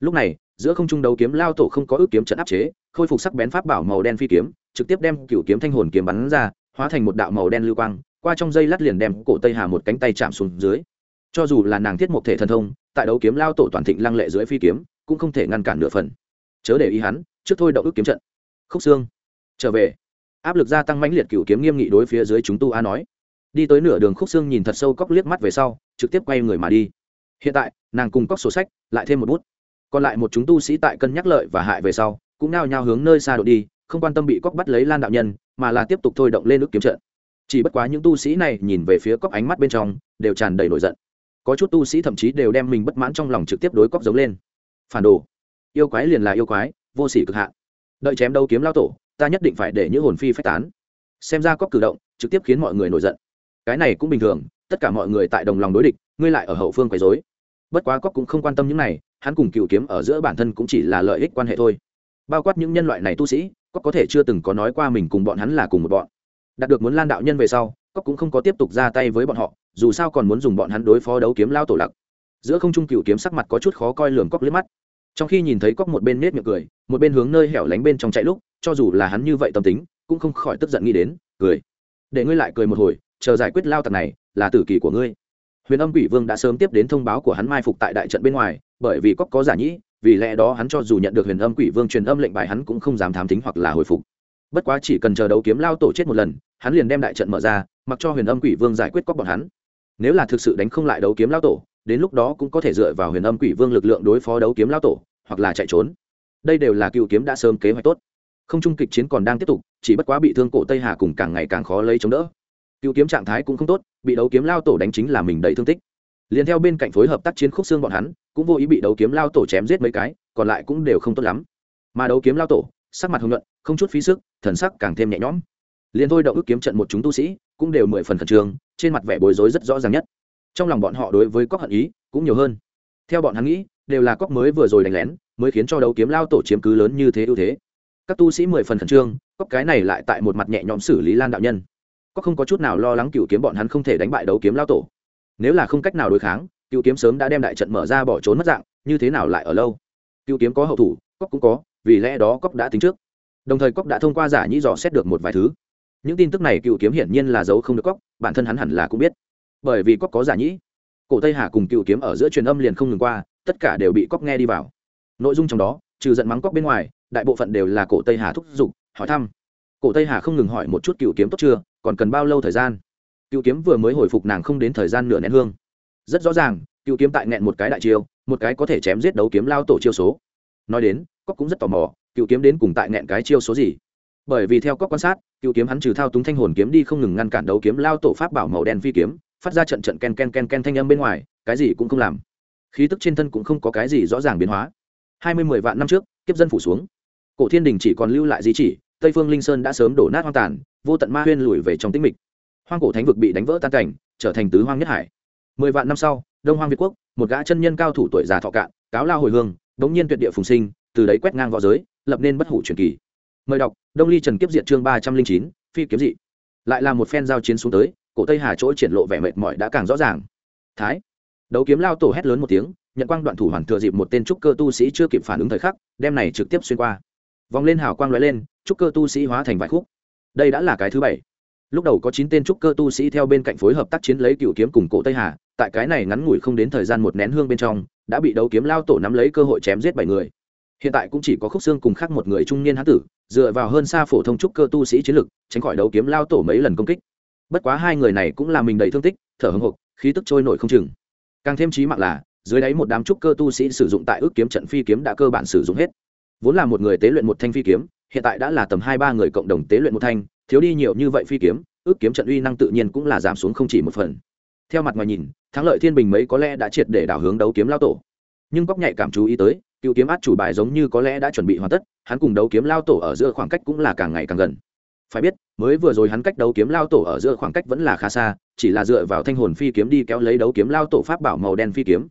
Speaker 1: Lúc này, giữa không trung đấu kiếm lao tổ không có ước kiếm trận áp chế, khôi phục sắc bén pháp bảo màu đen phi kiếm, trực tiếp đem cựu kiếm thanh hồn kiếm bắn ra, hóa thành một đạo màu đen lưu quang, qua trong dây lát liền đem cổ tây hà một cánh tay chạm xuống dưới cho dù là nàng thiết một thể thần thông, tại đấu kiếm lao tổ toàn thịnh lăng lệ dưới phi kiếm, cũng không thể ngăn cản nửa phần. Chớ để ý hắn, trước thôi động ước kiếm trận. Khúc xương trở về. Áp lực gia tăng mãnh liệt cựu kiếm nghiêm nghị đối phía dưới chúng tu a nói. Đi tới nửa đường khúc xương nhìn thật sâu cóc liếc mắt về sau, trực tiếp quay người mà đi. Hiện tại, nàng cùng cóc sổ sách, lại thêm một bút. Còn lại một chúng tu sĩ tại cân nhắc lợi và hại về sau, cũng nao nhao hướng nơi xa đội đi, không quan tâm bị cóc bắt lấy lan đạo nhân, mà là tiếp tục thôi động lên ước kiếm trận. Chỉ bất quá những tu sĩ này nhìn về phía cóc ánh mắt bên trong, đều tràn đầy nổi giận có chút tu sĩ thậm chí đều đem mình bất mãn trong lòng trực tiếp đối cóc giống lên. Phản đồ. Yêu quái liền là yêu quái, vô sỉ cực hạn. Đợi chém đâu kiếm lao tổ, ta nhất định phải để những hồn phi phách tán. Xem ra cóc cử động, trực tiếp khiến mọi người nổi giận. Cái này cũng bình thường, tất cả mọi người tại đồng lòng đối địch, ngươi lại ở hậu phương quấy dối bất quá cóc cũng không quan tâm những này, hắn cùng cựu kiếm ở giữa bản thân cũng chỉ là lợi ích quan hệ thôi. Bao quát những nhân loại này tu sĩ, cóc có thể chưa từng có nói qua mình cùng bọn hắn là cùng một bọn. Đạt được muốn lan đạo nhân về sau, cóc cũng không có tiếp tục ra tay với bọn họ dù sao còn muốn dùng bọn hắn đối phó đấu kiếm lao tổ lặc. Giữa không trung cựu kiếm sắc mặt có chút khó coi lường cóc liếc mắt. Trong khi nhìn thấy cóc một bên nết miệng cười, một bên hướng nơi hẻo lánh bên trong chạy lúc, cho dù là hắn như vậy tâm tính, cũng không khỏi tức giận nghĩ đến, cười. Để ngươi lại cười một hồi, chờ giải quyết lao tặc này, là tử kỳ của ngươi. Huyền âm quỷ vương đã sớm tiếp đến thông báo của hắn mai phục tại đại trận bên ngoài, bởi vì cóc có giả nhĩ, vì lẽ đó hắn cho dù nhận được huyền âm quỷ vương truyền âm lệnh bài hắn cũng không dám thám tính hoặc là hồi phục. Bất quá chỉ cần chờ đấu kiếm lao tổ chết một lần, hắn liền đem đại trận mở ra, mặc cho huyền âm quỷ vương giải quyết cóc bọn hắn nếu là thực sự đánh không lại đấu kiếm lao tổ, đến lúc đó cũng có thể dựa vào huyền âm quỷ vương lực lượng đối phó đấu kiếm lao tổ, hoặc là chạy trốn. Đây đều là cựu kiếm đã sớm kế hoạch tốt. Không trung kịch chiến còn đang tiếp tục, chỉ bất quá bị thương cổ tây hà cùng càng ngày càng khó lấy chống đỡ. Cựu kiếm trạng thái cũng không tốt, bị đấu kiếm lao tổ đánh chính là mình đầy thương tích. Liền theo bên cạnh phối hợp tác chiến khúc xương bọn hắn, cũng vô ý bị đấu kiếm lao tổ chém giết mấy cái, còn lại cũng đều không tốt lắm. Mà đấu kiếm lao tổ, sắc mặt hồng luận không chút phí sức, thần sắc càng thêm nhẹ nhõm. Liền thôi động ước kiếm trận một chúng tu sĩ, cũng đều mười phần khẩn trương trên mặt vẻ bối rối rất rõ ràng nhất. Trong lòng bọn họ đối với cóc hận ý cũng nhiều hơn. Theo bọn hắn nghĩ, đều là cóc mới vừa rồi đánh lén, mới khiến cho đấu kiếm lao tổ chiếm cứ lớn như thế ưu thế. Các tu sĩ mười phần khẩn trương cóc cái này lại tại một mặt nhẹ nhõm xử lý lan đạo nhân. Cóc không có chút nào lo lắng cựu kiếm bọn hắn không thể đánh bại đấu kiếm lao tổ. Nếu là không cách nào đối kháng, cựu kiếm sớm đã đem đại trận mở ra bỏ trốn mất dạng, như thế nào lại ở lâu? Cựu kiếm có hậu thủ cóc cũng có, vì lẽ đó cóc đã tính trước. Đồng thời cóc đã thông qua giả nhĩ dò xét được một vài thứ những tin tức này cựu kiếm hiển nhiên là giấu không được cóc, bản thân hắn hẳn là cũng biết. Bởi vì cóc có giả nhĩ. Cổ tây hà cùng cựu kiếm ở giữa truyền âm liền không ngừng qua, tất cả đều bị cóc nghe đi vào. Nội dung trong đó, trừ giận mắng cóc bên ngoài, đại bộ phận đều là cổ tây hà thúc giục, hỏi thăm. Cổ tây hà không ngừng hỏi một chút cựu kiếm tốt chưa, còn cần bao lâu thời gian? Cựu kiếm vừa mới hồi phục nàng không đến thời gian nửa nén hương. Rất rõ ràng, cựu kiếm tại nghẹn một cái đại chiêu, một cái có thể chém giết đấu kiếm lao tổ chiêu số. Nói đến, cóc cũng rất tò mò, cựu kiếm đến cùng tại nghẹn cái chiêu số gì? Bởi vì theo các quan sát, cựu kiếm hắn trừ thao túng thanh hồn kiếm đi không ngừng ngăn cản đấu kiếm lao tổ pháp bảo màu đen phi kiếm, phát ra trận trận ken ken ken ken thanh âm bên ngoài, cái gì cũng không làm. Khí tức trên thân cũng không có cái gì rõ ràng biến hóa. Hai mươi mười vạn năm trước, kiếp dân phủ xuống. Cổ thiên đình chỉ còn lưu lại di chỉ, tây phương linh sơn đã sớm đổ nát hoang tàn, vô tận ma huyên lùi về trong tĩnh mịch. Hoang cổ thánh vực bị đánh vỡ tan cảnh, trở thành tứ hoang nhất hải. Mười vạn năm sau, đông hoang việt quốc, một gã chân nhân cao thủ tuổi già thọ cạn, cáo lao hồi hương, đống nhiên tuyệt địa phùng sinh, từ đấy quét ngang v õ giới, lập nên bất hủ truyền kỳ mời đọc, đông ly trần kiếp diệt chương ba trăm linh chín, phi kiếm dị. Lại là một phen giao chiến xuống tới, cổ tây hà chỗ triển lộ vẻ mệt mỏi đã càng rõ ràng. Thái. Đấu kiếm lao tổ hét lớn một tiếng, nhận quang đoạn thủ hoàn thừa dịp một tên trúc cơ tu sĩ chưa kịp phản ứng thời khắc, đem này trực tiếp xuyên qua. Vòng lên hào quang lóe lên, trúc cơ tu sĩ hóa thành vài khúc. Đây đã là cái thứ bảy. Lúc đầu có chín tên trúc cơ tu sĩ theo bên cạnh phối hợp tác chiến lấy cựu kiếm cùng cổ tây hà, tại cái này ngắn ngủi không đến thời gian một nén hương bên trong, đã bị đấu kiếm lao tổ nắm lấy cơ hội chém giết bảy người hiện tại cũng chỉ có khúc xương cùng khác một người trung niên hán tử, dựa vào hơn xa phổ thông trúc cơ tu sĩ chiến lực, tránh khỏi đấu kiếm lao tổ mấy lần công kích. Bất quá hai người này cũng là mình đầy thương tích, thở hồng hộc, khí tức trôi nổi không chừng. Càng thêm trí mạng là, dưới đáy một đám trúc cơ tu sĩ sử dụng tại ước kiếm trận phi kiếm đã cơ bản sử dụng hết. Vốn là một người tế luyện một thanh phi kiếm, hiện tại đã là tầm hai ba người cộng đồng tế luyện một thanh, thiếu đi nhiều như vậy phi kiếm, ước kiếm trận uy năng tự nhiên cũng là giảm xuống không chỉ một phần. Theo mặt ngoài nhìn, thắng lợi thiên bình mấy có lẽ đã triệt để đảo hướng đấu kiếm lao tổ. Nhưng góc nhạy cảm chú ý tới cựu kiếm át chủ bài giống như có lẽ đã chuẩn bị hoàn tất, hắn cùng đấu kiếm lao tổ ở giữa khoảng cách cũng là càng ngày càng gần. Phải biết, mới vừa rồi hắn cách đấu kiếm lao tổ ở giữa khoảng cách vẫn là khá xa, chỉ là dựa vào thanh hồn phi kiếm đi kéo lấy đấu kiếm lao tổ pháp bảo màu đen phi kiếm.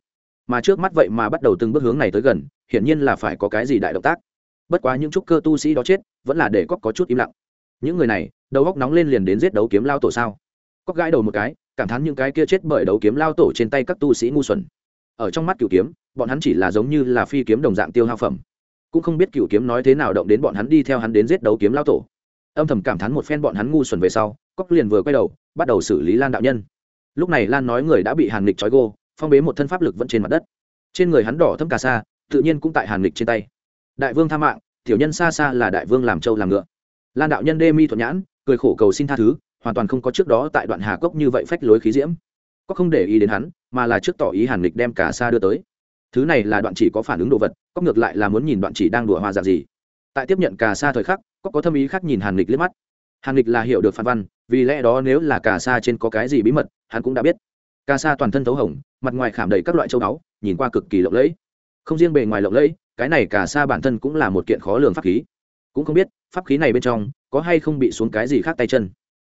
Speaker 1: Mà trước mắt vậy mà bắt đầu từng bước hướng này tới gần, hiển nhiên là phải có cái gì đại động tác. Bất quá những trúc cơ tu sĩ đó chết, vẫn là để cóc có chút im lặng. Những người này, đầu góc nóng lên liền đến giết đấu kiếm lao tổ sao? Cóc gãi đầu một cái, cảm thán những cái kia chết bởi đấu kiếm lao tổ trên tay các tu sĩ ngu xuẩn. Ở trong mắt cựu kiếm bọn hắn chỉ là giống như là phi kiếm đồng dạng tiêu hao phẩm. Cũng không biết cựu kiếm nói thế nào động đến bọn hắn đi theo hắn đến giết đấu kiếm lao tổ. Âm thầm cảm thán một phen bọn hắn ngu xuẩn về sau cóc liền vừa quay đầu, bắt đầu xử lý lan đạo nhân. Lúc này lan nói người đã bị hàn lịch trói gô, phong bế một thân pháp lực vẫn trên mặt đất. Trên người hắn đỏ thâm cà sa, tự nhiên cũng tại hàn lịch trên tay. Đại vương tha mạng, tiểu nhân xa xa là đại vương làm trâu làm ngựa. Lan đạo nhân đê mi thuận nhãn, cười khổ cầu xin tha thứ, hoàn toàn không có trước đó tại đoạn hà cốc như vậy phách lối khí diễm. Có không để ý đến hắn, mà là trước tỏ ý hàn lịch đem cả xa đưa tới thứ này là đoạn chỉ có phản ứng đồ vật, có ngược lại là muốn nhìn đoạn chỉ đang đùa hoa dạng gì. Tại tiếp nhận cả sa thời khắc, có có thâm ý khác nhìn hàn lịch liếc mắt. Hàn lịch là hiểu được phản văn, vì lẽ đó nếu là cả sa trên có cái gì bí mật, hắn cũng đã biết. Cà sa toàn thân thấu hồng, mặt ngoài khảm đầy các loại châu báu, nhìn qua cực kỳ lộng lẫy. Không riêng bề ngoài lộng lẫy, cái này cả sa bản thân cũng là một kiện khó lường pháp khí. Cũng không biết, pháp khí này bên trong, có hay không bị xuống cái gì khác tay chân.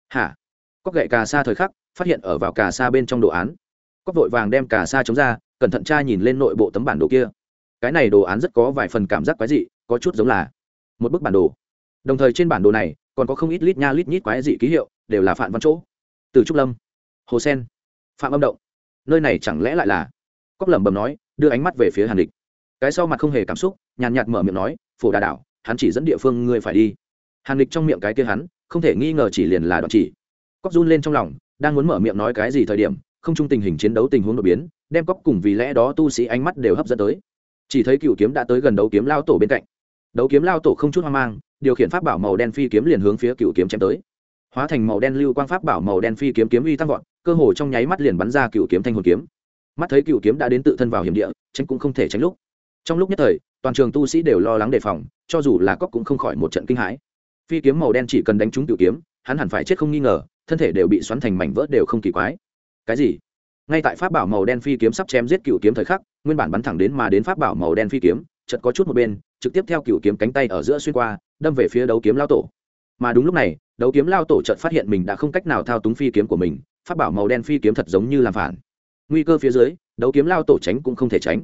Speaker 1: Hả? Cóc gậy cà sa thời khắc, phát hiện ở vào cà sa bên trong đồ án. Cóc vội vàng đem cà sa chống ra cẩn thận tra nhìn lên nội bộ tấm bản đồ kia. Cái này đồ án rất có vài phần cảm giác quái dị, có chút giống là một bức bản đồ. Đồng thời trên bản đồ này còn có không ít lít nha lít nhít quái dị ký hiệu, đều là phạm văn chỗ. Từ trúc lâm, hồ sen, phạm âm động. Nơi này chẳng lẽ lại là? Cóc lẩm bẩm nói, đưa ánh mắt về phía hàn địch cái sau mặt không hề cảm xúc, nhàn nhạt mở miệng nói, phổ đà đảo, hắn chỉ dẫn địa phương ngươi phải đi. Hàn địch trong miệng cái kia hắn, không thể nghi ngờ chỉ liền là đoạn chỉ. Cóc run lên trong lòng, đang muốn mở miệng nói cái gì thời điểm, không chung tình hình chiến đấu tình huống đột biến đem cóc cùng vì lẽ đó tu sĩ ánh mắt đều hấp dẫn tới. Chỉ thấy cựu kiếm đã tới gần đấu kiếm lao tổ bên cạnh. Đấu kiếm lao tổ không chút hoang mang, điều khiển pháp bảo màu đen phi kiếm liền hướng phía cựu kiếm chém tới. Hóa thành màu đen lưu quang pháp bảo màu đen phi kiếm kiếm uy tăng vọt, cơ hồ trong nháy mắt liền bắn ra cựu kiếm thanh hồn kiếm. Mắt thấy cựu kiếm đã đến tự thân vào hiểm địa, tránh cũng không thể tránh lúc. Trong lúc nhất thời, toàn trường tu sĩ đều lo lắng đề phòng, cho dù là cóc cũng không khỏi một trận kinh hãi. Phi kiếm màu đen chỉ cần đánh trúng cựu kiếm, hắn hẳn phải chết không nghi ngờ, thân thể đều bị xoắn thành mảnh vỡ đều không kỳ quái. Cái gì? Ngay tại pháp bảo màu đen phi kiếm sắp chém giết cựu kiếm thời khắc, nguyên bản bắn thẳng đến mà đến pháp bảo màu đen phi kiếm chật có chút một bên, trực tiếp theo cựu kiếm cánh tay ở giữa xuyên qua, đâm về phía đấu kiếm lao tổ. Mà đúng lúc này, đấu kiếm lao tổ chợt phát hiện mình đã không cách nào thao túng phi kiếm của mình, pháp bảo màu đen phi kiếm thật giống như làm phản. Nguy cơ phía dưới, đấu kiếm lao tổ tránh cũng không thể tránh.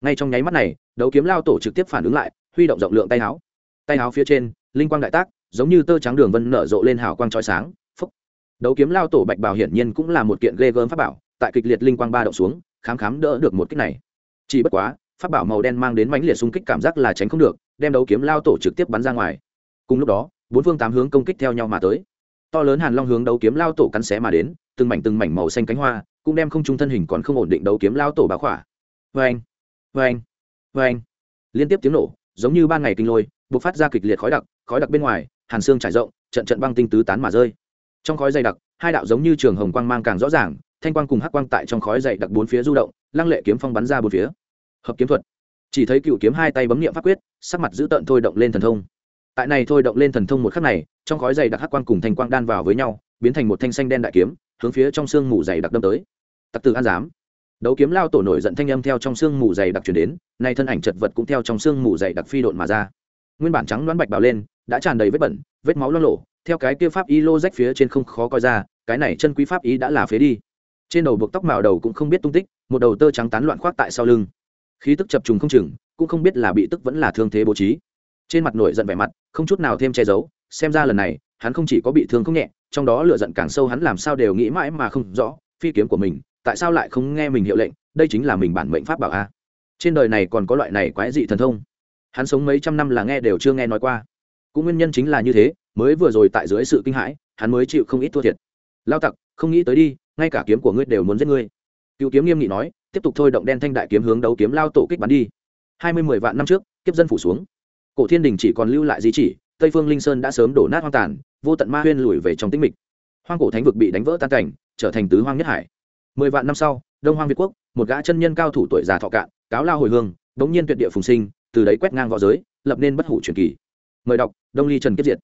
Speaker 1: Ngay trong nháy mắt này, đấu kiếm lao tổ trực tiếp phản ứng lại, huy động rộng lượng tay áo. Tay áo phía trên, linh quang đại tác, giống như tơ trắng đường vân nở rộ lên hào quang trói sáng. Phúc. Đấu kiếm lao tổ bạch bảo hiển nhiên cũng là một kiện ghê gớm pháp bảo tại kịch liệt linh quang ba động xuống, khám khám đỡ được một kích này. Chỉ bất quá, pháp bảo màu đen mang đến mãnh liệt xung kích cảm giác là tránh không được, đem đấu kiếm lao tổ trực tiếp bắn ra ngoài. Cùng lúc đó, bốn phương tám hướng công kích theo nhau mà tới. To lớn hàn long hướng đấu kiếm lao tổ cắn xé mà đến, từng mảnh từng mảnh màu xanh cánh hoa, cũng đem không trung thân hình còn không ổn định đấu kiếm lao tổ bá khỏa. Vê anh vê anh vê anh liên tiếp tiếng nổ, giống như ban ngày kinh lôi buộc phát ra kịch liệt khói đặc khói đặc bên ngoài, hàn xương trải rộng, trận trận băng tinh tứ tán mà rơi. Trong khói dày đặc, hai đạo giống như trường hồng quang mang càng rõ ràng thanh quang cùng hắc quang tại trong khói dày đặc bốn phía du động, lăng lệ kiếm phong bắn ra bốn phía. Hợp kiếm thuật. Chỉ thấy cựu kiếm hai tay bấm nghiệm pháp quyết, sắc mặt giữ tợn thôi động lên thần thông. Tại này thôi động lên thần thông một khắc này, trong khói dày đặc hắc quang cùng thanh quang đan vào với nhau, biến thành một thanh xanh đen đại kiếm, hướng phía trong xương mù dày đặc đâm tới. Tặc tử an giám. Đấu kiếm lao tổ nổi giận thanh âm theo trong xương mù dày đặc chuyển đến, nay thân ảnh chật vật cũng theo trong xương mù dày đặc phi độn mà ra. Nguyên bản trắng đoán bạch bào lên, đã tràn đầy vết bẩn, vết máu lo lộ theo cái kia pháp y lô rách phía trên không khó coi ra, cái này chân quý pháp ý đã là phế đi trên đầu buộc tóc màu đầu cũng không biết tung tích, một đầu tơ trắng tán loạn khoác tại sau lưng. Khí tức chập trùng không chừng, cũng không biết là bị tức vẫn là thương thế bố trí. Trên mặt nổi giận vẻ mặt, không chút nào thêm che giấu, xem ra lần này, hắn không chỉ có bị thương không nhẹ, trong đó lựa giận càng sâu hắn làm sao đều nghĩ mãi mà không rõ, phi kiếm của mình, tại sao lại không nghe mình hiệu lệnh, đây chính là mình bản mệnh pháp bảo a. Trên đời này còn có loại này quái dị thần thông. Hắn sống mấy trăm năm là nghe đều chưa nghe nói qua. Cũng nguyên nhân chính là như thế, mới vừa rồi tại dưới sự kinh hãi, hắn mới chịu không ít thua thiệt. Lao tặc, không nghĩ tới đi ngay cả kiếm của ngươi đều muốn giết ngươi. Cựu kiếm nghiêm nghị nói, tiếp tục thôi động đen thanh đại kiếm hướng đấu kiếm lao tổ kích bắn đi. Hai mươi mười vạn năm trước, kiếp dân phủ xuống. Cổ thiên đình chỉ còn lưu lại di chỉ, tây phương linh sơn đã sớm đổ nát hoang tàn, vô tận ma huyên lùi về trong tĩnh mịch. Hoang cổ thánh vực bị đánh vỡ tan cảnh, trở thành tứ hoang nhất hải. Mười vạn năm sau, đông hoang việt quốc, một gã chân nhân cao thủ tuổi già thọ cạn, cáo lao hồi hương, bỗng nhiên tuyệt địa phùng sinh, từ đấy quét ngang v õ giới, lập nên bất hủ truyền kỳ. Mời đọc, đông ly trần kiếp diệt.